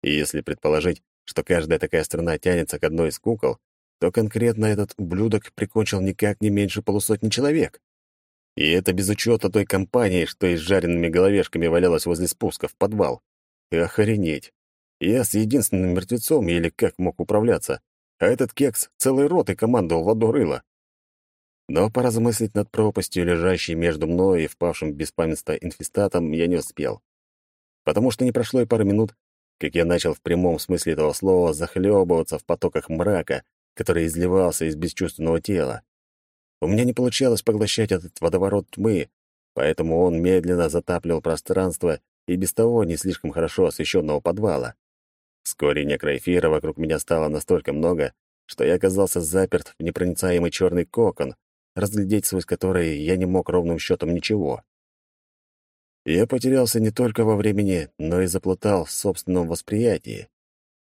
И если предположить, что каждая такая струна тянется к одной из кукол, то конкретно этот ублюдок прикончил никак не меньше полусотни человек. И это без учета той компании, что и с жареными головешками валялась возле спуска в подвал. И охренеть. Я с единственным мертвецом или как мог управляться, а этот кекс целый рот и командовал в одно рыло. Но поразмыслить над пропастью, лежащей между мной и впавшим в беспамятство инфестатом, я не успел. Потому что не прошло и пары минут, как я начал в прямом смысле этого слова захлебываться в потоках мрака, который изливался из бесчувственного тела. У меня не получалось поглощать этот водоворот тьмы, поэтому он медленно затапливал пространство и без того не слишком хорошо освещенного подвала. Вскоре некроэфира вокруг меня стало настолько много, что я оказался заперт в непроницаемый черный кокон, разглядеть сквозь который я не мог ровным счетом ничего. Я потерялся не только во времени, но и заплутал в собственном восприятии.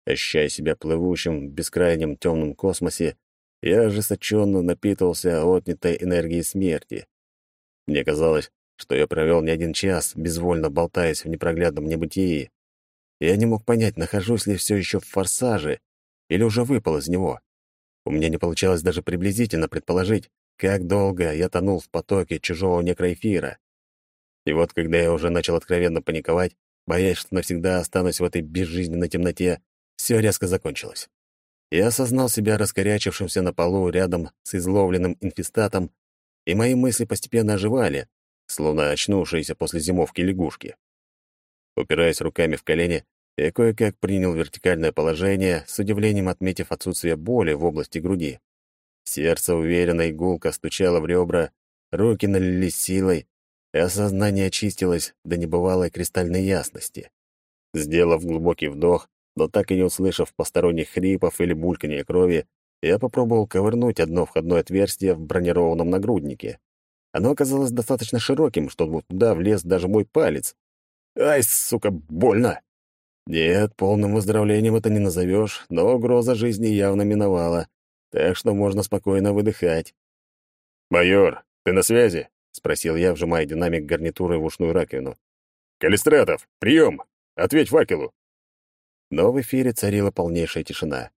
Ощущая себя плывущим в бескрайнем темном космосе, я ожесточенно напитывался отнятой энергией смерти. Мне казалось, что я провел не один час, безвольно болтаясь в непроглядном небытии. Я не мог понять, нахожусь ли все еще в форсаже или уже выпал из него. У меня не получалось даже приблизительно предположить, как долго я тонул в потоке чужого некроэфира. И вот когда я уже начал откровенно паниковать, боясь, что навсегда останусь в этой безжизненной темноте, все резко закончилось. Я осознал себя раскорячившимся на полу рядом с изловленным инфестатом, и мои мысли постепенно оживали, словно очнувшиеся после зимовки лягушки. Упираясь руками в колени, я кое-как принял вертикальное положение, с удивлением отметив отсутствие боли в области груди. Сердце уверенно и гулко стучало в ребра, руки налились силой, и осознание очистилось до небывалой кристальной ясности. Сделав глубокий вдох, но так и не услышав посторонних хрипов или бульканья крови, я попробовал ковырнуть одно входное отверстие в бронированном нагруднике. Оно оказалось достаточно широким, чтобы туда влез даже мой палец. Ай, сука, больно! Нет, полным выздоровлением это не назовешь, но угроза жизни явно миновала, так что можно спокойно выдыхать. «Майор, ты на связи?» — спросил я, вжимая динамик гарнитуры в ушную раковину. «Калистратов, прием! Ответь факелу!» Но в эфире царила полнейшая тишина.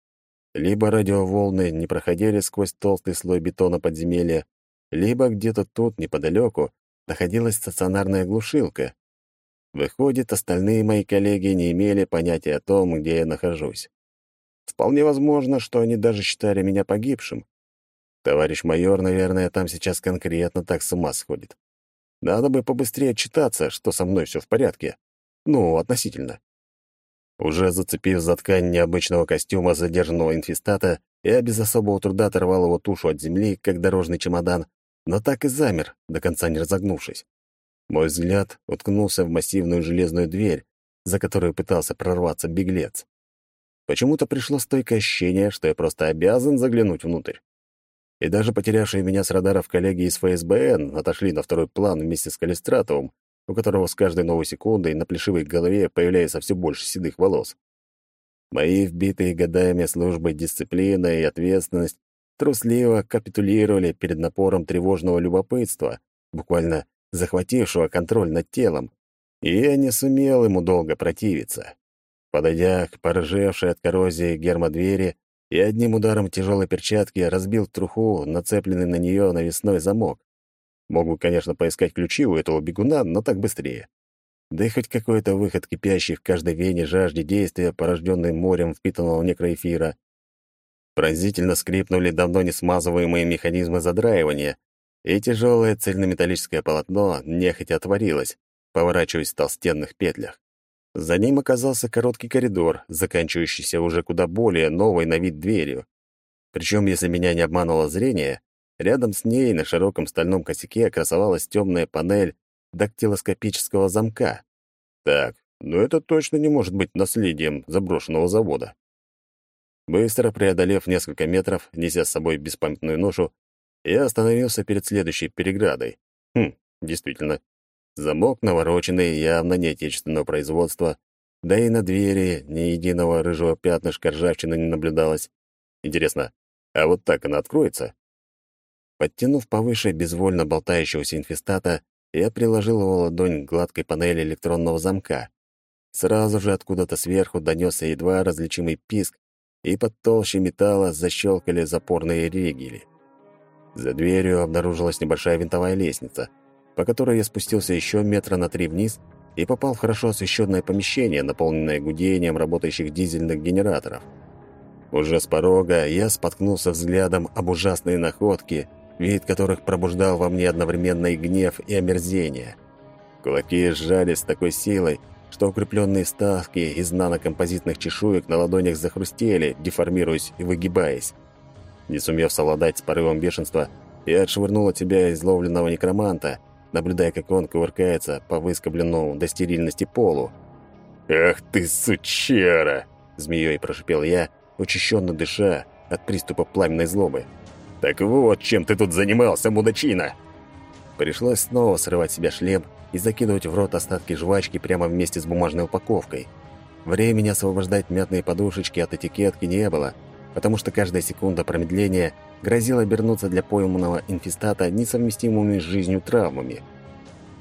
Либо радиоволны не проходили сквозь толстый слой бетона подземелья, либо где-то тут, неподалеку, находилась стационарная глушилка. Выходит, остальные мои коллеги не имели понятия о том, где я нахожусь. Вполне возможно, что они даже считали меня погибшим, Товарищ майор, наверное, там сейчас конкретно так с ума сходит. Надо бы побыстрее отчитаться, что со мной все в порядке. Ну, относительно. Уже зацепив за ткань необычного костюма задержанного инфестата, я без особого труда оторвал его тушу от земли, как дорожный чемодан, но так и замер, до конца не разогнувшись. Мой взгляд уткнулся в массивную железную дверь, за которую пытался прорваться беглец. Почему-то пришло стойкое ощущение, что я просто обязан заглянуть внутрь и даже потерявшие меня с радаров коллеги из ФСБН отошли на второй план вместе с Калистратовым, у которого с каждой новой секундой на плешивой голове появляется все больше седых волос. Мои вбитые годами службы дисциплина и ответственность трусливо капитулировали перед напором тревожного любопытства, буквально захватившего контроль над телом, и я не сумел ему долго противиться. Подойдя к порыжевшей от коррозии гермодвери, я одним ударом тяжелой перчатки разбил труху, нацепленный на нее навесной замок. Могу, конечно, поискать ключи у этого бегуна, но так быстрее. Да и хоть какой-то выход кипящий в каждой вене жажде действия, порожденной морем впитанного некроэфира. Пронзительно скрипнули давно не смазываемые механизмы задраивания, и тяжелое цельнометаллическое полотно нехотя отворилось, поворачиваясь в толстенных петлях. За ним оказался короткий коридор, заканчивающийся уже куда более новой на вид дверью. Причем, если меня не обманывало зрение, рядом с ней на широком стальном косяке красовалась темная панель дактилоскопического замка. Так, ну это точно не может быть наследием заброшенного завода. Быстро преодолев несколько метров, неся с собой беспамятную ношу, я остановился перед следующей переградой. Хм, действительно, Замок навороченный, явно не отечественного производства, да и на двери ни единого рыжего пятнышка ржавчины не наблюдалось. Интересно, а вот так она откроется? Подтянув повыше безвольно болтающегося инфестата, я приложил его ладонь к гладкой панели электронного замка. Сразу же откуда-то сверху донесся едва различимый писк, и под толщей металла защелкали запорные ригели. За дверью обнаружилась небольшая винтовая лестница — по которой я спустился еще метра на три вниз и попал в хорошо освещенное помещение, наполненное гудением работающих дизельных генераторов. Уже с порога я споткнулся взглядом об ужасные находки, вид которых пробуждал во мне одновременно и гнев, и омерзение. Кулаки сжались с такой силой, что укрепленные ставки из нанокомпозитных чешуек на ладонях захрустели, деформируясь и выгибаясь. Не сумев совладать с порывом бешенства, я отшвырнул от себя изловленного некроманта наблюдая, как он кувыркается по выскобленному до стерильности полу. «Ах ты, сучара!» — змеей прошипел я, учащенно дыша от приступа пламенной злобы. «Так вот, чем ты тут занимался, мудачина!» Пришлось снова срывать себя шлем и закидывать в рот остатки жвачки прямо вместе с бумажной упаковкой. Времени освобождать мятные подушечки от этикетки не было, потому что каждая секунда промедления грозила обернуться для пойманного инфестата несовместимыми с жизнью травмами.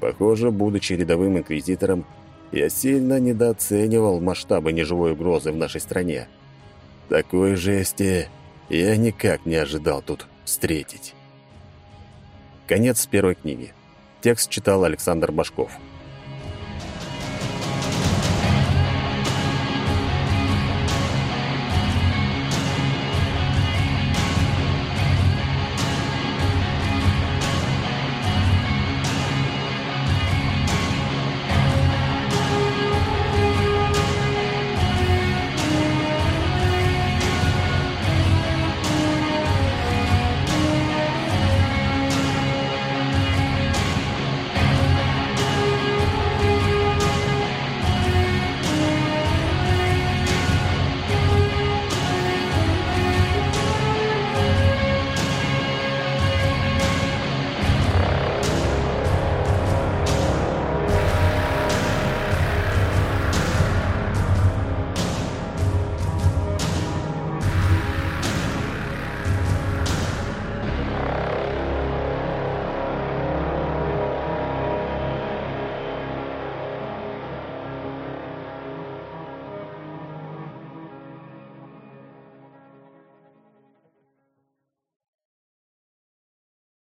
Похоже, будучи рядовым инквизитором, я сильно недооценивал масштабы неживой угрозы в нашей стране. Такой жести я никак не ожидал тут встретить. Конец первой книги. Текст читал Александр Башков.